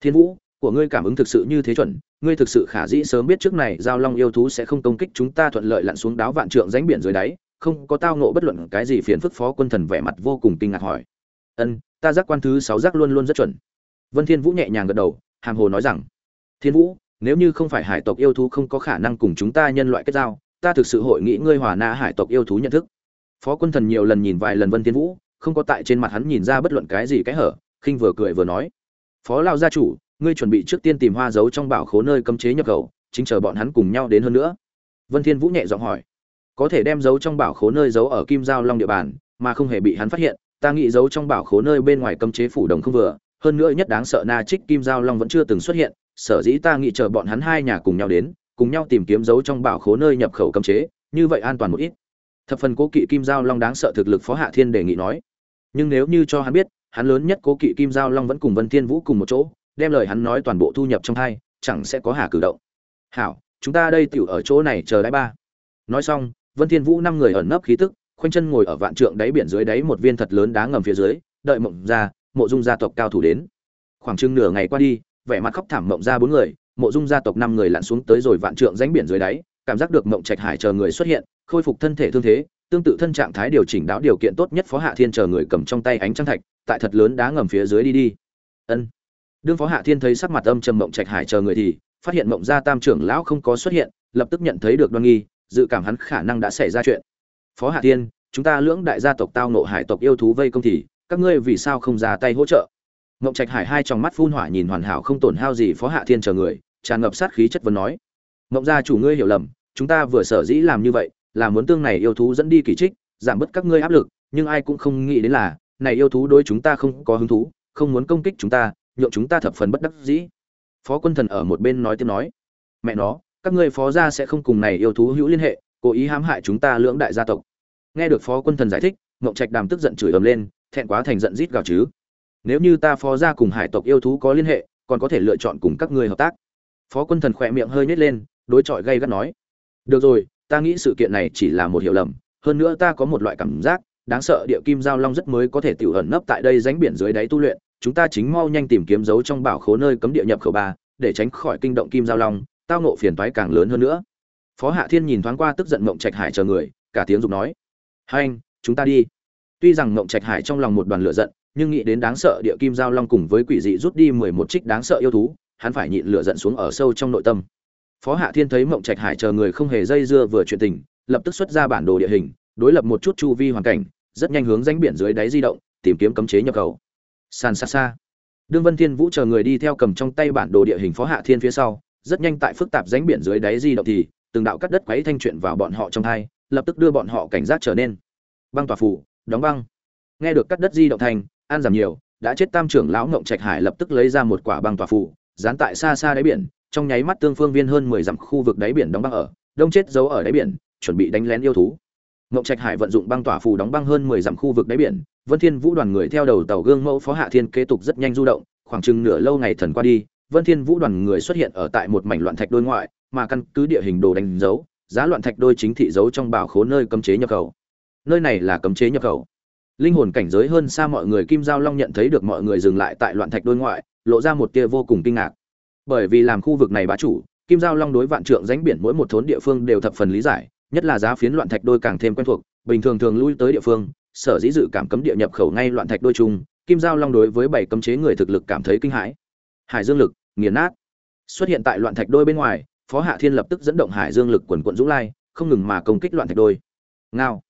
thiên vũ, của ngươi cảm ứng thực sự như thế chuẩn, ngươi thực sự khả dĩ sớm biết trước này giao long yêu thú sẽ không công kích chúng ta thuận lợi lặn xuống đáo vạn trượng ránh biển dưới đáy, không có tao ngộ bất luận cái gì phiền phức, phó quân thần vẻ mặt vô cùng kinh ngạc hỏi. Ân, ta giác quan thứ sáu giác luôn luôn rất chuẩn. Vân thiên vũ nhẹ nhàng gật đầu, hàm hồ nói rằng, thiên vũ, nếu như không phải hải tộc yêu thú không có khả năng cùng chúng ta nhân loại kết giao, ta thực sự hội nghĩ ngươi hòa na hải tộc yêu thú nhận thức. Phó quân thần nhiều lần nhìn vài lần vân thiên vũ, không có tại trên mặt hắn nhìn ra bất luận cái gì cái hở, khinh vừa cười vừa nói phó lao gia chủ, ngươi chuẩn bị trước tiên tìm hoa giấu trong bảo khố nơi cấm chế nhập khẩu, chính chờ bọn hắn cùng nhau đến hơn nữa. Vân thiên vũ nhẹ giọng hỏi. Có thể đem giấu trong bảo khố nơi giấu ở kim giao long địa bàn, mà không hề bị hắn phát hiện, ta nghĩ giấu trong bảo khố nơi bên ngoài cấm chế phủ đồng không vừa, hơn nữa nhất đáng sợ na trích kim giao long vẫn chưa từng xuất hiện, sở dĩ ta nghĩ chờ bọn hắn hai nhà cùng nhau đến, cùng nhau tìm kiếm giấu trong bảo khố nơi nhập khẩu cấm chế, như vậy an toàn một ít. Thập phần cố kỵ kim giao long đáng sợ thực lực phó hạ thiên đề nghị nói. Nhưng nếu như cho hắn biết hắn lớn nhất cố kỵ kim giao long vẫn cùng vân thiên vũ cùng một chỗ, đem lời hắn nói toàn bộ thu nhập trong thai, chẳng sẽ có hà cử động. Hảo, chúng ta đây tiểu ở chỗ này chờ đại ba. Nói xong, vân thiên vũ năm người ẩn nấp khí tức, khoanh chân ngồi ở vạn trượng đáy biển dưới đáy một viên thật lớn đá ngầm phía dưới, đợi mộng ra, mộ dung gia tộc cao thủ đến. Khoảng chừng nửa ngày qua đi, vẻ mặt khóc thảm mộng ra bốn người, mộ dung gia tộc năm người lặn xuống tới rồi vạn trượng rãnh biển dưới đáy, cảm giác được mộng trạch hải chờ người xuất hiện, khôi phục thân thể thương thế, tương tự thân trạng thái điều chỉnh đáo điều kiện tốt nhất phó hạ thiên chờ người cầm trong tay ánh trăng thạch tại thật lớn đá ngầm phía dưới đi đi. Ân. Đương phó hạ thiên thấy sắc mặt âm trầm mộng trạch hải chờ người thì, phát hiện mộng gia tam trưởng lão không có xuất hiện, lập tức nhận thấy được đoan nghi, dự cảm hắn khả năng đã xảy ra chuyện. Phó hạ thiên, chúng ta lưỡng đại gia tộc tao nộ hải tộc yêu thú vây công thì, các ngươi vì sao không ra tay hỗ trợ? Mộng trạch hải hai trong mắt phun hỏa nhìn hoàn hảo không tổn hao gì phó hạ thiên chờ người, tràn ngập sát khí chất vấn nói. Mộng gia chủ ngươi hiểu lầm, chúng ta vừa sở dĩ làm như vậy, là muốn tương này yêu thú dẫn đi kỳ trích, giảm bớt các ngươi áp lực, nhưng ai cũng không nghĩ đến là này yêu thú đối chúng ta không có hứng thú, không muốn công kích chúng ta, nhượng chúng ta thập phần bất đắc dĩ. Phó quân thần ở một bên nói tiếp nói, mẹ nó, các ngươi phó gia sẽ không cùng này yêu thú hữu liên hệ, cố ý hãm hại chúng ta lưỡng đại gia tộc. Nghe được phó quân thần giải thích ngộng trạch đàm tức giận chửi ầm lên, thẹn quá thành giận rít gào chứ. Nếu như ta phó gia cùng hải tộc yêu thú có liên hệ, còn có thể lựa chọn cùng các ngươi hợp tác. Phó quân thần khỏe miệng hơi nhếch lên, đối chọi gay gắt nói, được rồi, ta nghĩ sự kiện này chỉ là một hiểu lầm, hơn nữa ta có một loại cảm giác đáng sợ địa kim giao long rất mới có thể tiểu ẩn nấp tại đây rãnh biển dưới đáy tu luyện. Chúng ta chính mau nhanh tìm kiếm dấu trong bảo khố nơi cấm địa nhập khẩu ba, để tránh khỏi kinh động kim giao long, tao ngộ phiền toái càng lớn hơn nữa. Phó hạ thiên nhìn thoáng qua tức giận mộng trạch hải chờ người, cả tiếng dục nói, hai anh, chúng ta đi. Tuy rằng mộng trạch hải trong lòng một đoàn lửa giận, nhưng nghĩ đến đáng sợ địa kim giao long cùng với quỷ dị rút đi mười một trích đáng sợ yêu thú, hắn phải nhịn lửa giận xuống ở sâu trong nội tâm. Phó hạ thiên thấy mộng trạch hải chờ người không hề dây dưa vừa chuyện tình, lập tức xuất ra bản đồ địa hình, đối lập một chút chu vi hoàn cảnh rất nhanh hướng danh biển dưới đáy di động tìm kiếm cấm chế nhập khẩu. San xa xa. Đương vân thiên vũ chờ người đi theo cầm trong tay bản đồ địa hình phó hạ thiên phía sau rất nhanh tại phức tạp rãnh biển dưới đáy di động thì từng đạo cắt đất quấy thanh chuyện vào bọn họ trong thay, lập tức đưa bọn họ cảnh giác trở nên. Băng tỏa phủ đóng băng. Nghe được cắt đất di động thành an giảm nhiều đã chết tam trưởng lão ngộng trạch hải lập tức lấy ra một quả băng tỏa phủ dán tại xa xa đáy biển trong nháy mắt tương phương viên hơn mười dặm khu vực đáy biển đóng băng ở đông chết giấu ở đáy biển chuẩn bị đánh lén yêu thú ngộng trạch hải vận dụng băng tỏa phù đóng băng hơn mười dặm khu vực đáy biển, vân thiên vũ đoàn người theo đầu tàu gương mẫu phó hạ thiên kế tục rất nhanh du động, khoảng chừng nửa lâu ngày thần qua đi, vân thiên vũ đoàn người xuất hiện ở tại một mảnh loạn thạch đôi ngoại, mà căn cứ địa hình đồ đánh dấu, giá loạn thạch đôi chính thị dấu trong bảo khố nơi cấm chế nhập khẩu. Nơi này là cấm chế nhập khẩu. Linh hồn cảnh giới hơn xa mọi người kim giao long nhận thấy được mọi người dừng lại tại loạn thạch đôi ngoại, lộ ra một tia vô cùng kinh ngạc. Bởi vì làm khu vực này bá chủ, kim giao long đối vạn trượng rãnh biển mỗi một thốn địa phương đều thập phần lý giải nhất là giá phiến loạn thạch đôi càng thêm quen thuộc, bình thường thường lui tới địa phương, sở dĩ dự cảm cấm địa nhập khẩu ngay loạn thạch đôi chung, kim giao long đối với bảy cấm chế người thực lực cảm thấy kinh hãi. Hải dương lực, nghiền nát. Xuất hiện tại loạn thạch đôi bên ngoài, phó hạ thiên lập tức dẫn động hải dương lực quần quận dũng lai, không ngừng mà công kích loạn thạch đôi. Ngao.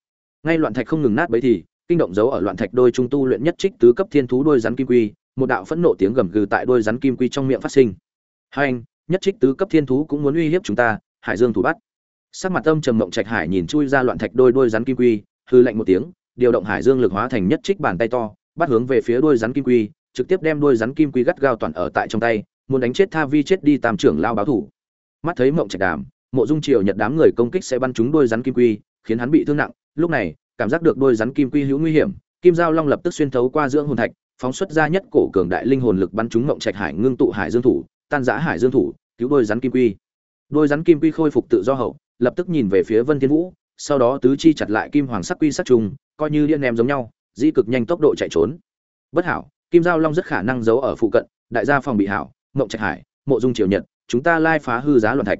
Ngay loạn thạch không ngừng nát bấy thì, kinh động dấu ở loạn thạch đôi trung tu luyện nhất trích tứ cấp thiên thú đôi rắn kim quy, một đạo phẫn nộ tiếng gầm gừ tại đôi rắn kim quy trong miệng phát sinh. Hai anh, nhất trích tứ cấp thiên thú cũng muốn uy hiếp chúng ta, hải dương thủ bắt sắc mặt tâm trầm mộng trạch hải nhìn chui ra loạn thạch đôi đôi rắn kim quy, hư lạnh một tiếng, điều động hải dương lực hóa thành nhất trích bàn tay to, bắt hướng về phía đôi rắn kim quy, trực tiếp đem đôi rắn kim quy gắt gao toàn ở tại trong tay, muốn đánh chết tha vi chết đi tam trưởng lao báo thủ. Mắt thấy mộng trạch đàm, mộ dung triều nhật đám người công kích sẽ bắn trúng đôi rắn kim quy, khiến hắn bị thương nặng. Lúc này, cảm giác được đôi rắn kim quy hữu nguy hiểm, kim giao long lập tức xuyên thấu qua dưỡng hồn thạch, phóng xuất ra nhất cổ cường đại linh hồn lực bắn trúng mộng trạch hải ngưng tụ hải dương thủ, tan giã hải dương thủ, cứu đôi rắn kim quy. Đôi rắn kim quy khôi phục tự do hậu lập tức nhìn về phía vân thiên vũ, sau đó tứ chi chặt lại kim hoàng sắc quy sắc trùng, coi như điên ném giống nhau dĩ cực nhanh tốc độ chạy trốn. Bất hảo, kim giao long rất khả năng giấu ở phụ cận, đại gia phòng bị hảo, mộng trạch hải, mộ dung triều nhật, chúng ta lai phá hư giá loạn thạch.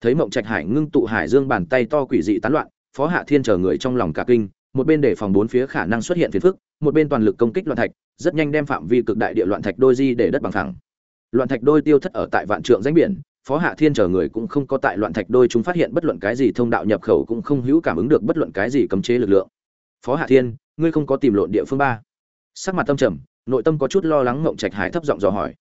Thấy mộng trạch hải ngưng tụ hải dương bàn tay to quỷ dị tán loạn, phó hạ thiên chờ người trong lòng cả kinh, một bên để phòng bốn phía khả năng xuất hiện phiền phức, một bên toàn lực công kích loạn thạch, rất nhanh đem phạm vi cực đại địa loạn thạch đôi di để đất bằng thẳng loạn thạch đôi tiêu thất ở tại vạn trượng danh biển phó hạ thiên chờ người cũng không có tại loạn thạch đôi chúng phát hiện bất luận cái gì thông đạo nhập khẩu cũng không hữu cảm ứng được bất luận cái gì cấm chế lực lượng. Phó hạ thiên, ngươi không có tìm lộn địa phương ba. Sắc mặt tâm trầm, nội tâm có chút lo lắng ngộng trạch hải thấp giọng dò hỏi.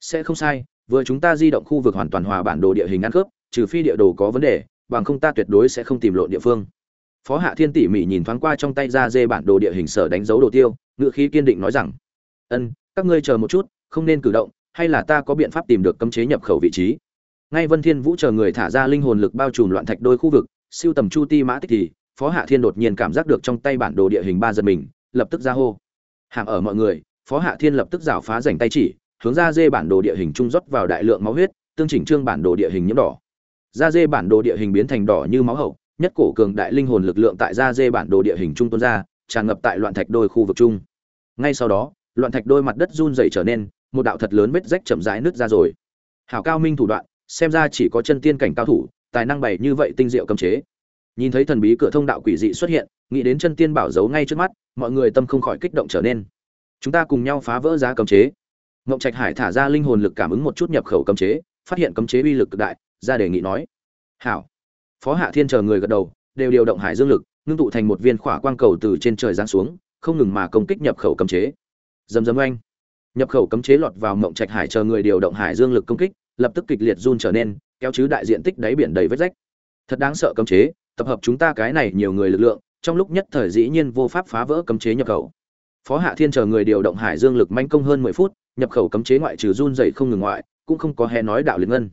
Sẽ không sai, vừa chúng ta di động khu vực hoàn toàn hòa bản đồ địa hình ăn khớp trừ phi địa đồ có vấn đề, bằng không ta tuyệt đối sẽ không tìm lộn địa phương. Phó hạ thiên tỉ mỉ nhìn thoáng qua trong tay ra dê bản đồ địa hình sở đánh dấu đồ tiêu ngự khí kiên định nói rằng, ân, các ngươi chờ một chút, không nên cử động, hay là ta có biện pháp tìm được cấm chế nhập khẩu vị trí? Ngay vân thiên vũ chờ người thả ra linh hồn lực bao trùm loạn thạch đôi khu vực, siêu tầm chu ti mã tích thì, phó hạ thiên đột nhiên cảm giác được trong tay bản đồ địa hình ba giật mình, lập tức ra hô. Hàm ở mọi người, phó hạ thiên lập tức rào phá rảnh tay chỉ, hướng ra dê bản đồ địa hình trung rót vào đại lượng máu huyết, tương chỉnh trương bản đồ địa hình nhiễm đỏ. Ra dê bản đồ địa hình biến thành đỏ như máu hậu, nhất cổ cường đại linh hồn lực lượng tại ra dê bản đồ địa hình trung tuôn ra, tràn ngập tại loạn thạch đôi khu vực chung ngay sau đó, loạn thạch đôi mặt đất run dày trở nên, một đạo thật lớn vết rách chậm rãi nứt ra rồi. Hảo cao minh thủ đoạn xem ra chỉ có chân tiên cảnh cao thủ, tài năng bày như vậy tinh diệu cấm chế. Nhìn thấy thần bí cửa thông đạo quỷ dị xuất hiện, nghĩ đến chân tiên bảo giấu ngay trước mắt, mọi người tâm không khỏi kích động trở nên. Chúng ta cùng nhau phá vỡ giá cấm chế. Ngộng trạch hải thả ra linh hồn lực cảm ứng một chút nhập khẩu cấm chế, phát hiện cấm chế uy lực cực đại, ra đề nghị nói. Hảo. Phó hạ thiên chờ người gật đầu, đều điều động hải dương lực, ngưng tụ thành một viên khỏa quang cầu từ trên trời giáng xuống, không ngừng mà công kích nhập khẩu cấm chế. Dầm dầm oanh. Nhập khẩu cấm chế lọt vào mộng trạch hải chờ người điều động hải dương lực công kích lập tức kịch liệt run trở nên, kéo chứ đại diện tích đáy biển đầy vết rách. Thật đáng sợ cấm chế, tập hợp chúng ta cái này nhiều người lực lượng, trong lúc nhất thời dĩ nhiên vô pháp phá vỡ cấm chế nhập khẩu. Phó hạ thiên chờ người điều động hải dương lực manh công hơn mười phút, nhập khẩu cấm chế ngoại trừ run dậy không ngừng ngoại, cũng không có hề nói đạo liên ngân.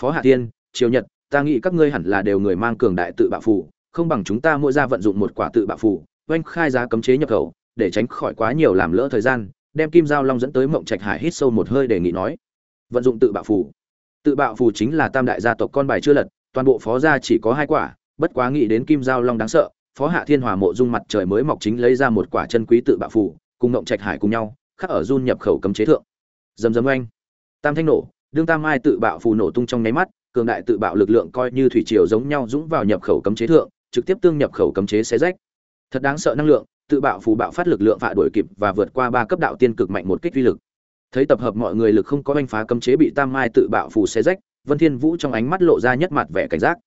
Phó hạ thiên, triều nhật, ta nghĩ các ngươi hẳn là đều người mang cường đại tự bạo phù, không bằng chúng ta mỗi ra vận dụng một quả tự bạo phù, oanh khai giá cấm chế nhập khẩu, để tránh khỏi quá nhiều làm lỡ thời gian, đem kim giao long dẫn tới mộng trạch hải hít sâu một hơi đề nghị nói. Vận dụng tự bạo phù tự bạo phù chính là tam đại gia tộc con bài chưa lật, toàn bộ phó gia chỉ có hai quả, bất quá nghĩ đến kim giao long đáng sợ, phó hạ thiên hòa mộ dung mặt trời mới mọc chính lấy ra một quả chân quý tự bạo phù, cùng ngộng trạch hải cùng nhau, khắc ở run nhập khẩu cấm chế thượng. Dầm dầm oanh. Tam thanh nổ, đương tam mai tự bạo phù nổ tung trong nháy mắt, cường đại tự bạo lực lượng coi như thủy triều giống nhau dũng vào nhập khẩu cấm chế thượng, trực tiếp tương nhập khẩu cấm chế xé rách. Thật đáng sợ năng lượng, tự bạo phù bạo phát lực lượng phạ đuổi kịp và vượt qua ba cấp đạo tiên cực mạnh một kích vi lực thấy tập hợp mọi người lực không có oanh phá cấm chế bị tam mai tự bạo phù xé rách, vân thiên vũ trong ánh mắt lộ ra nhất mặt vẻ cảnh giác.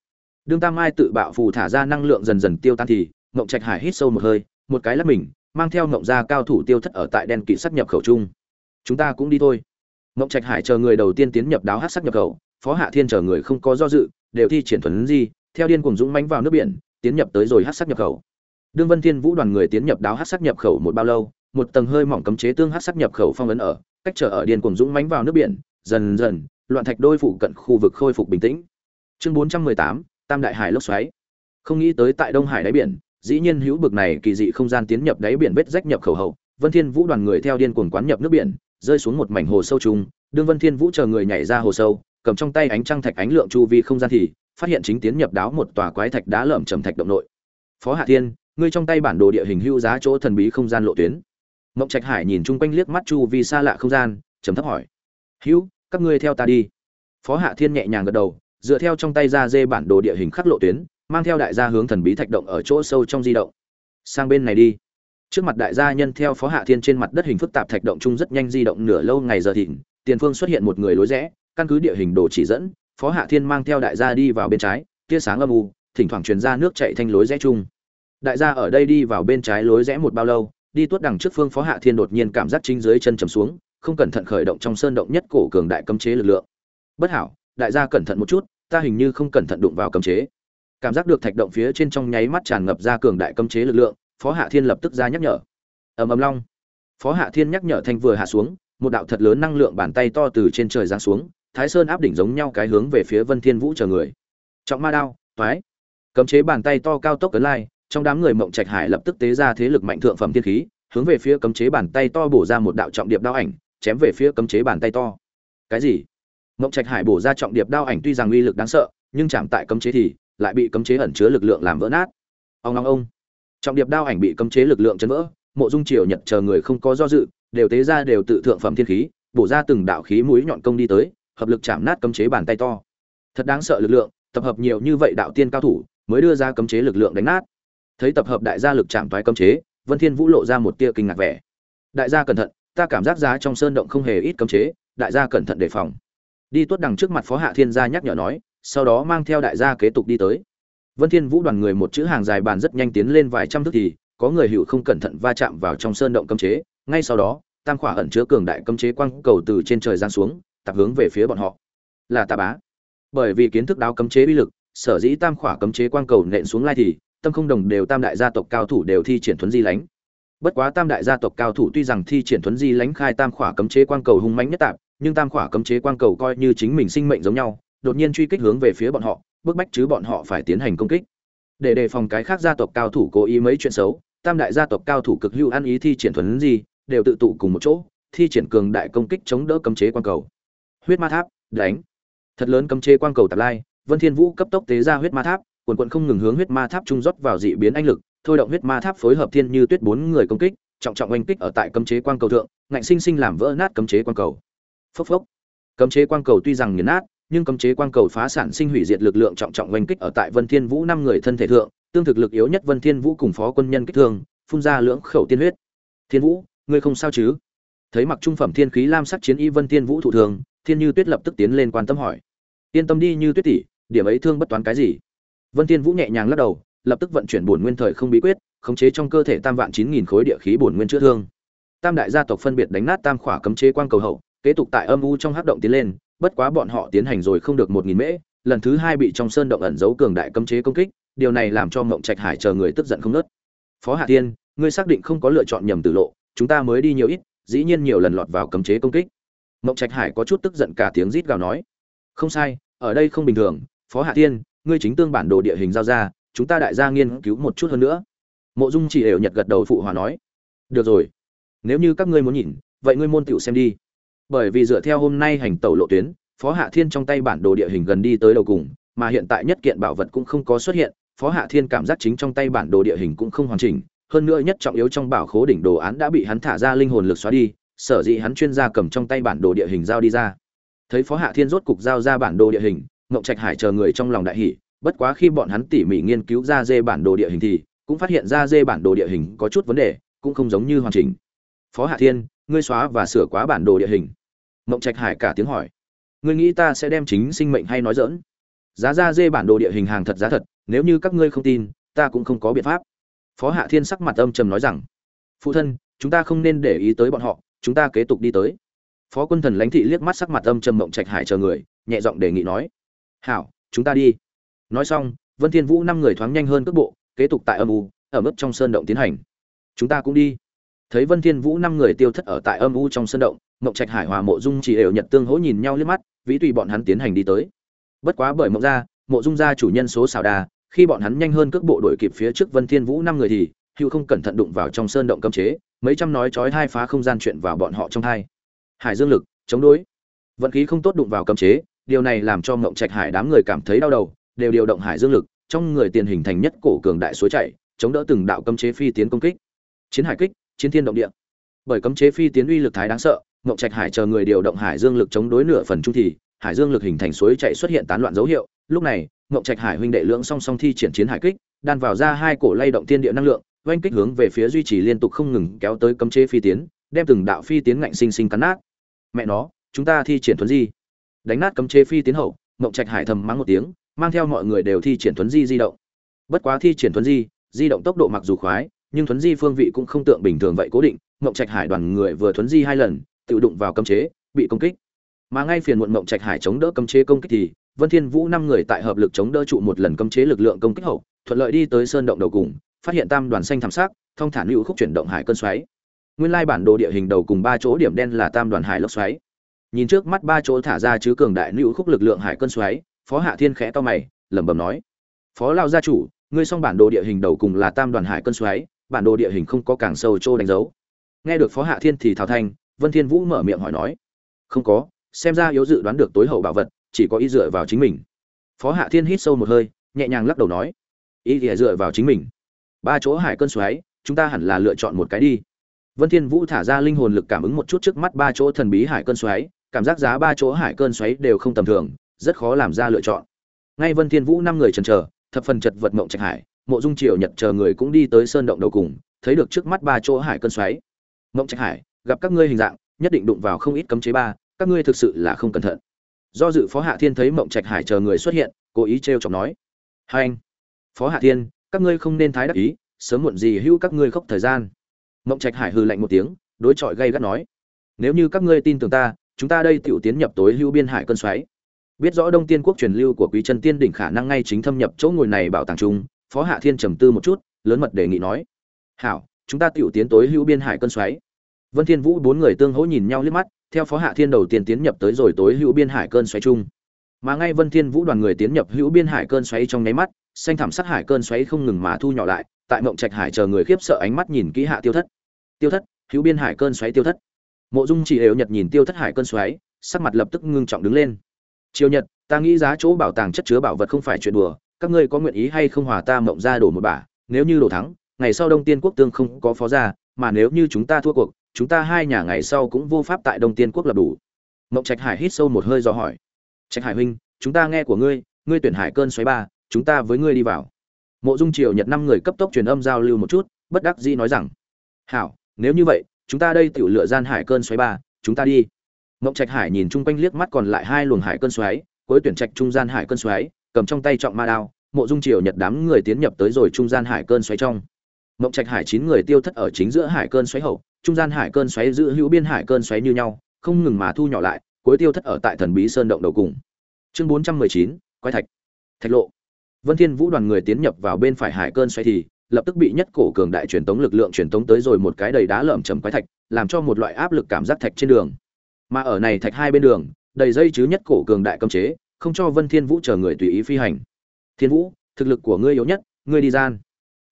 Đương tam mai tự bạo phù thả ra năng lượng dần dần tiêu tan thì, ngộng trạch hải hít sâu một hơi, một cái lắp mình, mang theo ngộng gia cao thủ tiêu thất ở tại đen kỵ sắc nhập khẩu chung. Chúng ta cũng đi thôi. Ngộng trạch hải chờ người đầu tiên tiến nhập đáo hát sắc nhập khẩu, phó hạ thiên chờ người không có do dự, đều thi triển thuần di, theo điên cuồng dũng mãnh vào nước biển, tiến nhập tới rồi hát sắc nhập khẩu. Đương vân thiên vũ đoàn người tiến nhập đáo hát sắc nhập khẩu một bao lâu, một tầng hơi mỏng cấm chế tương hát sắc nhập khẩu phong ấn ở cách trở ở điên cuồng dũng mãnh vào nước biển dần dần loạn thạch đôi phụ cận khu vực khôi phục bình tĩnh. Chương 418, tam đại hải lốc xoáy. Không nghĩ tới tại đông hải đáy biển dĩ nhiên hữu bực này kỳ dị không gian tiến nhập đáy biển vết rách nhập khẩu hậu vân thiên vũ đoàn người theo điên cuồng quán nhập nước biển rơi xuống một mảnh hồ sâu trùng đương vân thiên vũ chờ người nhảy ra hồ sâu cầm trong tay ánh trăng thạch ánh lượng chu vi không gian thì phát hiện chính tiến nhập đáo một tòa quái thạch đá lởm chầm thạch động nội. Phó hạ thiên ngươi trong tay bản đồ địa hình hữu giá chỗ thần bí không gian lộ tuyến mộng trạch hải nhìn chung quanh liếc mắt chu vi xa lạ không gian, trầm thấp hỏi. Hữu, các ngươi theo ta đi. Phó hạ thiên nhẹ nhàng gật đầu, dựa theo trong tay ra dê bản đồ địa hình khắc lộ tuyến, mang theo đại gia hướng thần bí thạch động ở chỗ sâu trong di động. Sang bên này đi. Trước mặt đại gia nhân theo phó hạ thiên trên mặt đất hình phức tạp thạch động chung rất nhanh di động nửa lâu ngày giờ thịnh, tiền phương xuất hiện một người lối rẽ, căn cứ địa hình đồ chỉ dẫn, phó hạ thiên mang theo đại gia đi vào bên trái, tia sáng âm u, thỉnh thoảng truyền ra nước chạy thanh lối rẽ chung. Đại gia ở đây đi vào bên trái lối rẽ một bao lâu đi tuốt đằng trước phương phó hạ thiên đột nhiên cảm giác chính dưới chân trầm xuống, không cẩn thận khởi động trong sơn động nhất cổ cường đại cấm chế lực lượng. Bất hảo, đại gia cẩn thận một chút, ta hình như không cẩn thận đụng vào cấm chế. Cảm giác được thạch động phía trên trong nháy mắt tràn ngập ra cường đại cấm chế lực lượng, phó hạ thiên lập tức ra nhắc nhở. Ầm ầm long. Phó hạ thiên nhắc nhở thanh vừa hạ xuống, một đạo thật lớn năng lượng bàn tay to từ trên trời giáng xuống, thái sơn áp đỉnh giống nhau cái hướng về phía vân thiên vũ chờ người. Trọng ma đao, toái. Cấm chế bàn tay to cao tốc cấn lai trong đám người mộng trạch hải lập tức tế ra thế lực mạnh thượng phẩm thiên khí, hướng về phía cấm chế bàn tay to bổ ra một đạo trọng điệp đao ảnh, chém về phía cấm chế bàn tay to. Cái gì? Mộng trạch hải bổ ra trọng điệp đao ảnh tuy rằng uy lực đáng sợ, nhưng chạm tại cấm chế thì lại bị cấm chế ẩn chứa lực lượng làm vỡ nát. Ông long ông. Trọng điệp đao ảnh bị cấm chế lực lượng chấn vỡ, mộ dung triều nhật chờ người không có do dự, đều tế ra đều tự thượng phẩm thiên khí, bổ ra từng đạo khí mũi nhọn công đi tới, hợp lực chạm nát cấm chế bàn tay to. Thật đáng sợ lực lượng, tập hợp nhiều như vậy đạo tiên cao thủ, mới đưa ra cấm chế lực lượng đánh nát thấy tập hợp đại gia lực chạm toái cấm chế, vân thiên vũ lộ ra một tia kinh ngạc vẻ. Đại gia cẩn thận, ta cảm giác giá trong sơn động không hề ít cấm chế, đại gia cẩn thận đề phòng. Đi tuốt đằng trước mặt phó hạ thiên gia nhắc nhở nói, sau đó mang theo đại gia kế tục đi tới. Vân thiên vũ đoàn người một chữ hàng dài bàn rất nhanh tiến lên vài trăm thước thì, có người hữu không cẩn thận va chạm vào trong sơn động cấm chế, ngay sau đó, tam khỏa ẩn chứa cường đại cấm chế quang cầu từ trên trời giáng xuống, tập hướng về phía bọn họ. Là tà bá. Bởi vì kiến thức đáo cấm chế uy lực, sở dĩ tam khỏa cấm chế quang cầu nện xuống lai thì tâm không đồng đều tam đại gia tộc cao thủ đều thi triển thuấn di lánh. Bất quá tam đại gia tộc cao thủ tuy rằng thi triển thuấn di lánh khai tam khỏa cấm chế quang cầu hung mãnh nhất tạp, nhưng tam khỏa cấm chế quang cầu coi như chính mình sinh mệnh giống nhau, đột nhiên truy kích hướng về phía bọn họ, bức bách chứ bọn họ phải tiến hành công kích. Để đề phòng cái khác gia tộc cao thủ cố ý mấy chuyện xấu, tam đại gia tộc cao thủ cực hữu ăn ý thi triển thuấn di, đều tự tụ cùng một chỗ, thi triển cường đại công kích chống đỡ cấm chế quang cầu. Huyết ma tháp, đánh. Thật lớn cấm chế quang cầu tạp lai, vân thiên vũ cấp tốc tế ra huyết ma tháp quần quần không ngừng hướng huyết ma tháp trung rót vào dị biến anh lực, thôi động huyết ma tháp phối hợp thiên như tuyết bốn người công kích, trọng trọng oanh kích ở tại cấm chế quang cầu thượng, ngạnh sinh sinh làm vỡ nát cấm chế quang cầu. Phốc phốc. Cấm chế quang cầu tuy rằng nghiền nát, nhưng cấm chế quang cầu phá sản sinh hủy diệt lực lượng trọng trọng oanh kích ở tại vân thiên vũ năm người thân thể thượng, tương thực lực yếu nhất vân thiên vũ cùng phó quân nhân kích thương, phun ra lưỡng khẩu tiên huyết. Thiên vũ, ngươi không sao chứ? Thấy mặc trung phẩm thiên khí lam sắc chiến y vân thiên vũ thụ thường, thiên như tuyết lập tức tiến lên quan tâm hỏi. Yên tâm đi như tuyết tỷ, điểm ấy thương bất toán cái gì? Vân thiên vũ nhẹ nhàng lắc đầu, lập tức vận chuyển bổn nguyên thời không bí quyết, khống chế trong cơ thể tam vạn chín nghìn khối địa khí bổn nguyên chữa thương. Tam đại gia tộc phân biệt đánh nát tam khỏa cấm chế quang cầu hậu, kế tục tại âm u trong hắc động tiến lên, bất quá bọn họ tiến hành rồi không được một nghìn mễ, lần thứ hai bị trong sơn động ẩn giấu cường đại cấm chế công kích, điều này làm cho mộng trạch hải chờ người tức giận không nớt phó hạ thiên, ngươi xác định không có lựa chọn nhầm tử lộ, chúng ta mới đi nhiều ít, dĩ nhiên nhiều lần lọt vào cấm chế công kích. Mộng trạch hải có chút tức giận cả tiếng rít gào nói. Không sai, ở đây không bình thường, phó hạ thiên ngươi chính tương bản đồ địa hình giao ra, chúng ta đại gia nghiên cứu một chút hơn nữa. Mộ dung chỉ đều nhật gật đầu phụ hòa nói. Được rồi. Nếu như các ngươi muốn nhìn, vậy ngươi môn tiểu xem đi. Bởi vì dựa theo hôm nay hành tẩu lộ tuyến, phó hạ thiên trong tay bản đồ địa hình gần đi tới đầu cùng, mà hiện tại nhất kiện bảo vật cũng không có xuất hiện, phó hạ thiên cảm giác chính trong tay bản đồ địa hình cũng không hoàn chỉnh, hơn nữa nhất trọng yếu trong bảo khố đỉnh đồ án đã bị hắn thả ra linh hồn lực xóa đi, sở dĩ hắn chuyên gia cầm trong tay bản đồ địa hình giao đi ra. Thấy phó hạ thiên rốt cục giao ra bản đồ địa hình ngộng trạch hải chờ người trong lòng đại hỉ, bất quá khi bọn hắn tỉ mỉ nghiên cứu ra dê bản đồ địa hình thì cũng phát hiện ra dê bản đồ địa hình có chút vấn đề cũng không giống như hoàn chỉnh. Phó hạ thiên ngươi xóa và sửa quá bản đồ địa hình. Ngộng trạch hải cả tiếng hỏi. Ngươi nghĩ ta sẽ đem chính sinh mệnh hay nói dỡn giá ra dê bản đồ địa hình hàng thật giá thật nếu như các ngươi không tin ta cũng không có biện pháp. Phó hạ thiên sắc mặt âm trầm nói rằng. Phụ thân chúng ta không nên để ý tới bọn họ chúng ta kế tục đi tới. Phó quân thần lãnh thị liếc mắt sắc mặt âm trầm mộng trạch hải chờ người nhẹ giọng đề nghị nói hảo, chúng ta đi. Nói xong, vân thiên vũ năm người thoáng nhanh hơn cước bộ, kế tục tại âm u, ở mức trong sơn động tiến hành. Chúng ta cũng đi. Thấy vân thiên vũ năm người tiêu thất ở tại âm u trong sơn động, mộng trạch hải hòa mộ dung chỉ đều nhật tương hỗ nhìn nhau liếc mắt, vĩ tùy bọn hắn tiến hành đi tới. Bất quá bởi mộng gia, mộ dung gia chủ nhân số xào đà, khi bọn hắn nhanh hơn cước bộ đuổi kịp phía trước vân thiên vũ năm người thì hữu không cẩn thận đụng vào trong sơn động cấm chế, mấy trăm nói chói hai phá không gian chuyện vào bọn họ trong hai hải dương lực, chống đối. Vận khí không tốt đụng vào cấm chế điều này làm cho ngộng trạch hải đám người cảm thấy đau đầu, đều điều động hải dương lực, trong người tiền hình thành nhất cổ cường đại suối chảy, chống đỡ từng đạo cấm chế phi tiến công kích. Chiến hải kích, chiến thiên động địa. Bởi cấm chế phi tiến uy lực thái đáng sợ, ngộng trạch hải chờ người điều động hải dương lực chống đối nửa phần trung thì, hải dương lực hình thành suối chảy xuất hiện tán loạn dấu hiệu. Lúc này, ngộng trạch hải huynh đệ lưỡng song song thi triển chiến hải kích, đan vào ra hai cổ lay động thiên địa năng lượng, oanh kích hướng về phía duy trì liên tục không ngừng kéo tới cấm chế phi tiến, đem từng đạo phi tiến ngạnh sinh sinh cắn nát. Mẹ nó, chúng ta thi triển thuấn di đánh nát cấm chế phi tiến hậu, mộng trạch hải thầm mắng một tiếng, mang theo mọi người đều thi triển thuấn di di động. Bất quá thi triển thuấn di di động tốc độ mặc dù khoái, nhưng thuấn di phương vị cũng không tượng bình thường vậy cố định, mộng trạch hải đoàn người vừa thuấn di hai lần, tự đụng vào cấm chế, bị công kích. Mà ngay phiền muộn mộng trạch hải chống đỡ cấm chế công kích thì, vân thiên vũ năm người tại hợp lực chống đỡ trụ một lần cấm chế lực lượng công kích hậu, thuận lợi đi tới sơn động đầu cùng, phát hiện tam đoàn xanh thảm sắc, thông thản lưu khúc chuyển động hải cơn xoáy. Nguyên lai bản đồ địa hình đầu cùng ba chỗ điểm đen là tam đoàn hải lốc xoáy nhìn trước mắt ba chỗ thả ra chứ cường đại lưu khúc lực lượng hải cơn xoáy phó hạ thiên khẽ to mày lẩm bẩm nói phó lao gia chủ ngươi xong bản đồ địa hình đầu cùng là tam đoàn hải cơn xoáy bản đồ địa hình không có càng sâu trô đánh dấu. Nghe được phó hạ thiên thì thảo thanh vân thiên vũ mở miệng hỏi nói không có xem ra yếu dự đoán được tối hậu bảo vật chỉ có ý dựa vào chính mình. Phó hạ thiên hít sâu một hơi nhẹ nhàng lắc đầu nói ý thì dựa vào chính mình. Ba chỗ hải cơn xoáy chúng ta hẳn là lựa chọn một cái đi. Vân Thiên Vũ thả ra linh hồn lực cảm ứng một chút trước mắt ba chỗ thần bí hải cơn xoáy, cảm giác giá ba chỗ hải cơn xoáy đều không tầm thường, rất khó làm ra lựa chọn. Ngay Vân Thiên Vũ năm người chần chờ, thập phần chật vật mộng trạch hải, Mộ Dung Triều Nhật chờ người cũng đi tới sơn động đầu cùng, thấy được trước mắt ba chỗ hải cơn xoáy. Mộng trạch hải, gặp các ngươi hình dạng, nhất định đụng vào không ít cấm chế ba, các ngươi thực sự là không cẩn thận. Do dự Phó Hạ Thiên thấy Mộng Trạch Hải chờ người xuất hiện, cố ý trêu chọc nói: "Hai anh, Phó Hạ Thiên, các ngươi không nên thái đắc ý, sớm muộn gì hữu các ngươi khóc thời gian." Mộng Trạch Hải hừ lạnh một tiếng, đối chọi gay gắt nói: "Nếu như các ngươi tin tưởng ta, chúng ta đây tiểu tiến nhập tối hữu biên hải cơn xoáy." Biết rõ Đông Tiên quốc truyền lưu của Quý Chân Tiên đỉnh khả năng ngay chính thâm nhập chỗ ngồi này bảo tàng trung, Phó Hạ Thiên trầm tư một chút, lớn mật đề nghị nói: "Hảo, chúng ta tiểu tiến tối hữu biên hải cơn xoáy." Vân Thiên Vũ bốn người tương hỗ nhìn nhau liếc mắt, theo Phó Hạ Thiên đầu tiên tiến nhập tới rồi tối hữu biên hải cơn xoáy chung. Mà ngay Vân Thiên Vũ đoàn người tiến nhập hữu biên hải cơn xoáy trong nháy mắt, xanh thẳm sắc hải cơn xoáy không ngừng mà thu nhỏ lại, tại Mộng Trạch Hải chờ người khiếp sợ ánh mắt nhìn kỹ hạ tiêu thất. Tiêu thất, hữu biên hải cơn xoáy tiêu thất. Mộ Dung chỉ đều nhật nhìn tiêu thất hải cơn xoáy, sắc mặt lập tức ngưng trọng đứng lên. Triều Nhật, ta nghĩ giá chỗ bảo tàng chất chứa bảo vật không phải chuyện đùa, các ngươi có nguyện ý hay không hòa ta mộng ra đổ một bả, nếu như đổ thắng, ngày sau Đông Tiên quốc tương không có phó gia, mà nếu như chúng ta thua cuộc, chúng ta hai nhà ngày sau cũng vô pháp tại Đông Tiên quốc lập đủ. Mộng Trạch Hải hít sâu một hơi do hỏi. Trạch Hải huynh, chúng ta nghe của ngươi, ngươi tuyển hải cơn xoáy ba, chúng ta với ngươi đi vào. Mộ Dung Triều Nhật năm người cấp tốc truyền âm giao lưu một chút, bất đắc dĩ nói rằng: "Hảo, nếu như vậy, chúng ta đây tiểu lựa gian hải cơn xoáy ba, chúng ta đi." Mộng Trạch Hải nhìn chung quanh liếc mắt còn lại hai luồng hải cơn xoáy, cuối tuyển trạch trung gian hải cơn xoáy, cầm trong tay trọng ma đao, Mộ Dung Triều Nhật đám người tiến nhập tới rồi trung gian hải cơn xoáy trong. Mộng Trạch Hải chín người tiêu thất ở chính giữa hải cơn xoáy hậu, trung gian hải cơn xoáy giữ hữu biên hải cơn xoáy như nhau, không ngừng mà thu nhỏ lại, cuối tiêu thất ở tại thần bí sơn động đầu cùng. Chương 419, quái thạch. Thạch lộ. Vân Thiên Vũ đoàn người tiến nhập vào bên phải hải cơn xoáy thì, lập tức bị nhất cổ cường đại truyền tống lực lượng truyền tống tới rồi một cái đầy đá lởm chầm quái thạch, làm cho một loại áp lực cảm giác thạch trên đường. Mà ở này thạch hai bên đường, đầy dây chứ nhất cổ cường đại cấm chế, không cho Vân Thiên Vũ chờ người tùy ý phi hành. Thiên Vũ, thực lực của ngươi yếu nhất, ngươi đi gian.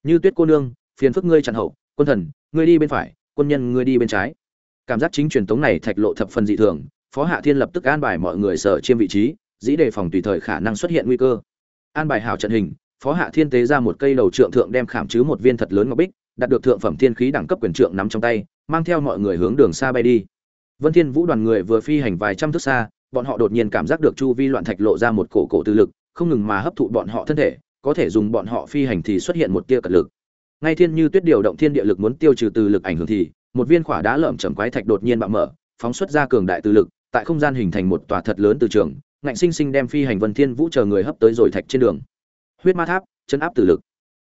Như Tuyết cô nương, phiền phức ngươi chặn hậu, quân thần, ngươi đi bên phải, quân nhân ngươi đi bên trái cảm giác chính truyền tống này thạch lộ thập phần dị thường phó hạ thiên lập tức an bài mọi người sở chiêm vị trí dĩ đề phòng tùy thời khả năng xuất hiện nguy cơ an bài hảo trận hình phó hạ thiên tế ra một cây đầu trượng thượng đem khảm chứ một viên thật lớn ngọc bích, đạt được thượng phẩm thiên khí đẳng cấp quyền trượng nắm trong tay, mang theo mọi người hướng đường xa bay đi. Vân thiên vũ đoàn người vừa phi hành vài trăm thước xa, bọn họ đột nhiên cảm giác được chu vi loạn thạch lộ ra một cổ cổ tư lực, không ngừng mà hấp thụ bọn họ thân thể, có thể dùng bọn họ phi hành thì xuất hiện một tia cật lực. Ngay thiên như tuyết điều động thiên địa lực muốn tiêu trừ từ lực ảnh hưởng thì, một viên khỏa đá lởm chởm quái thạch đột nhiên bạo mở, phóng xuất ra cường đại từ lực, tại không gian hình thành một tòa thật lớn từ trường, ngạnh sinh sinh đem phi hành vân thiên vũ chờ người hấp tới rồi thạch trên đường huyết ma tháp chấn áp từ lực.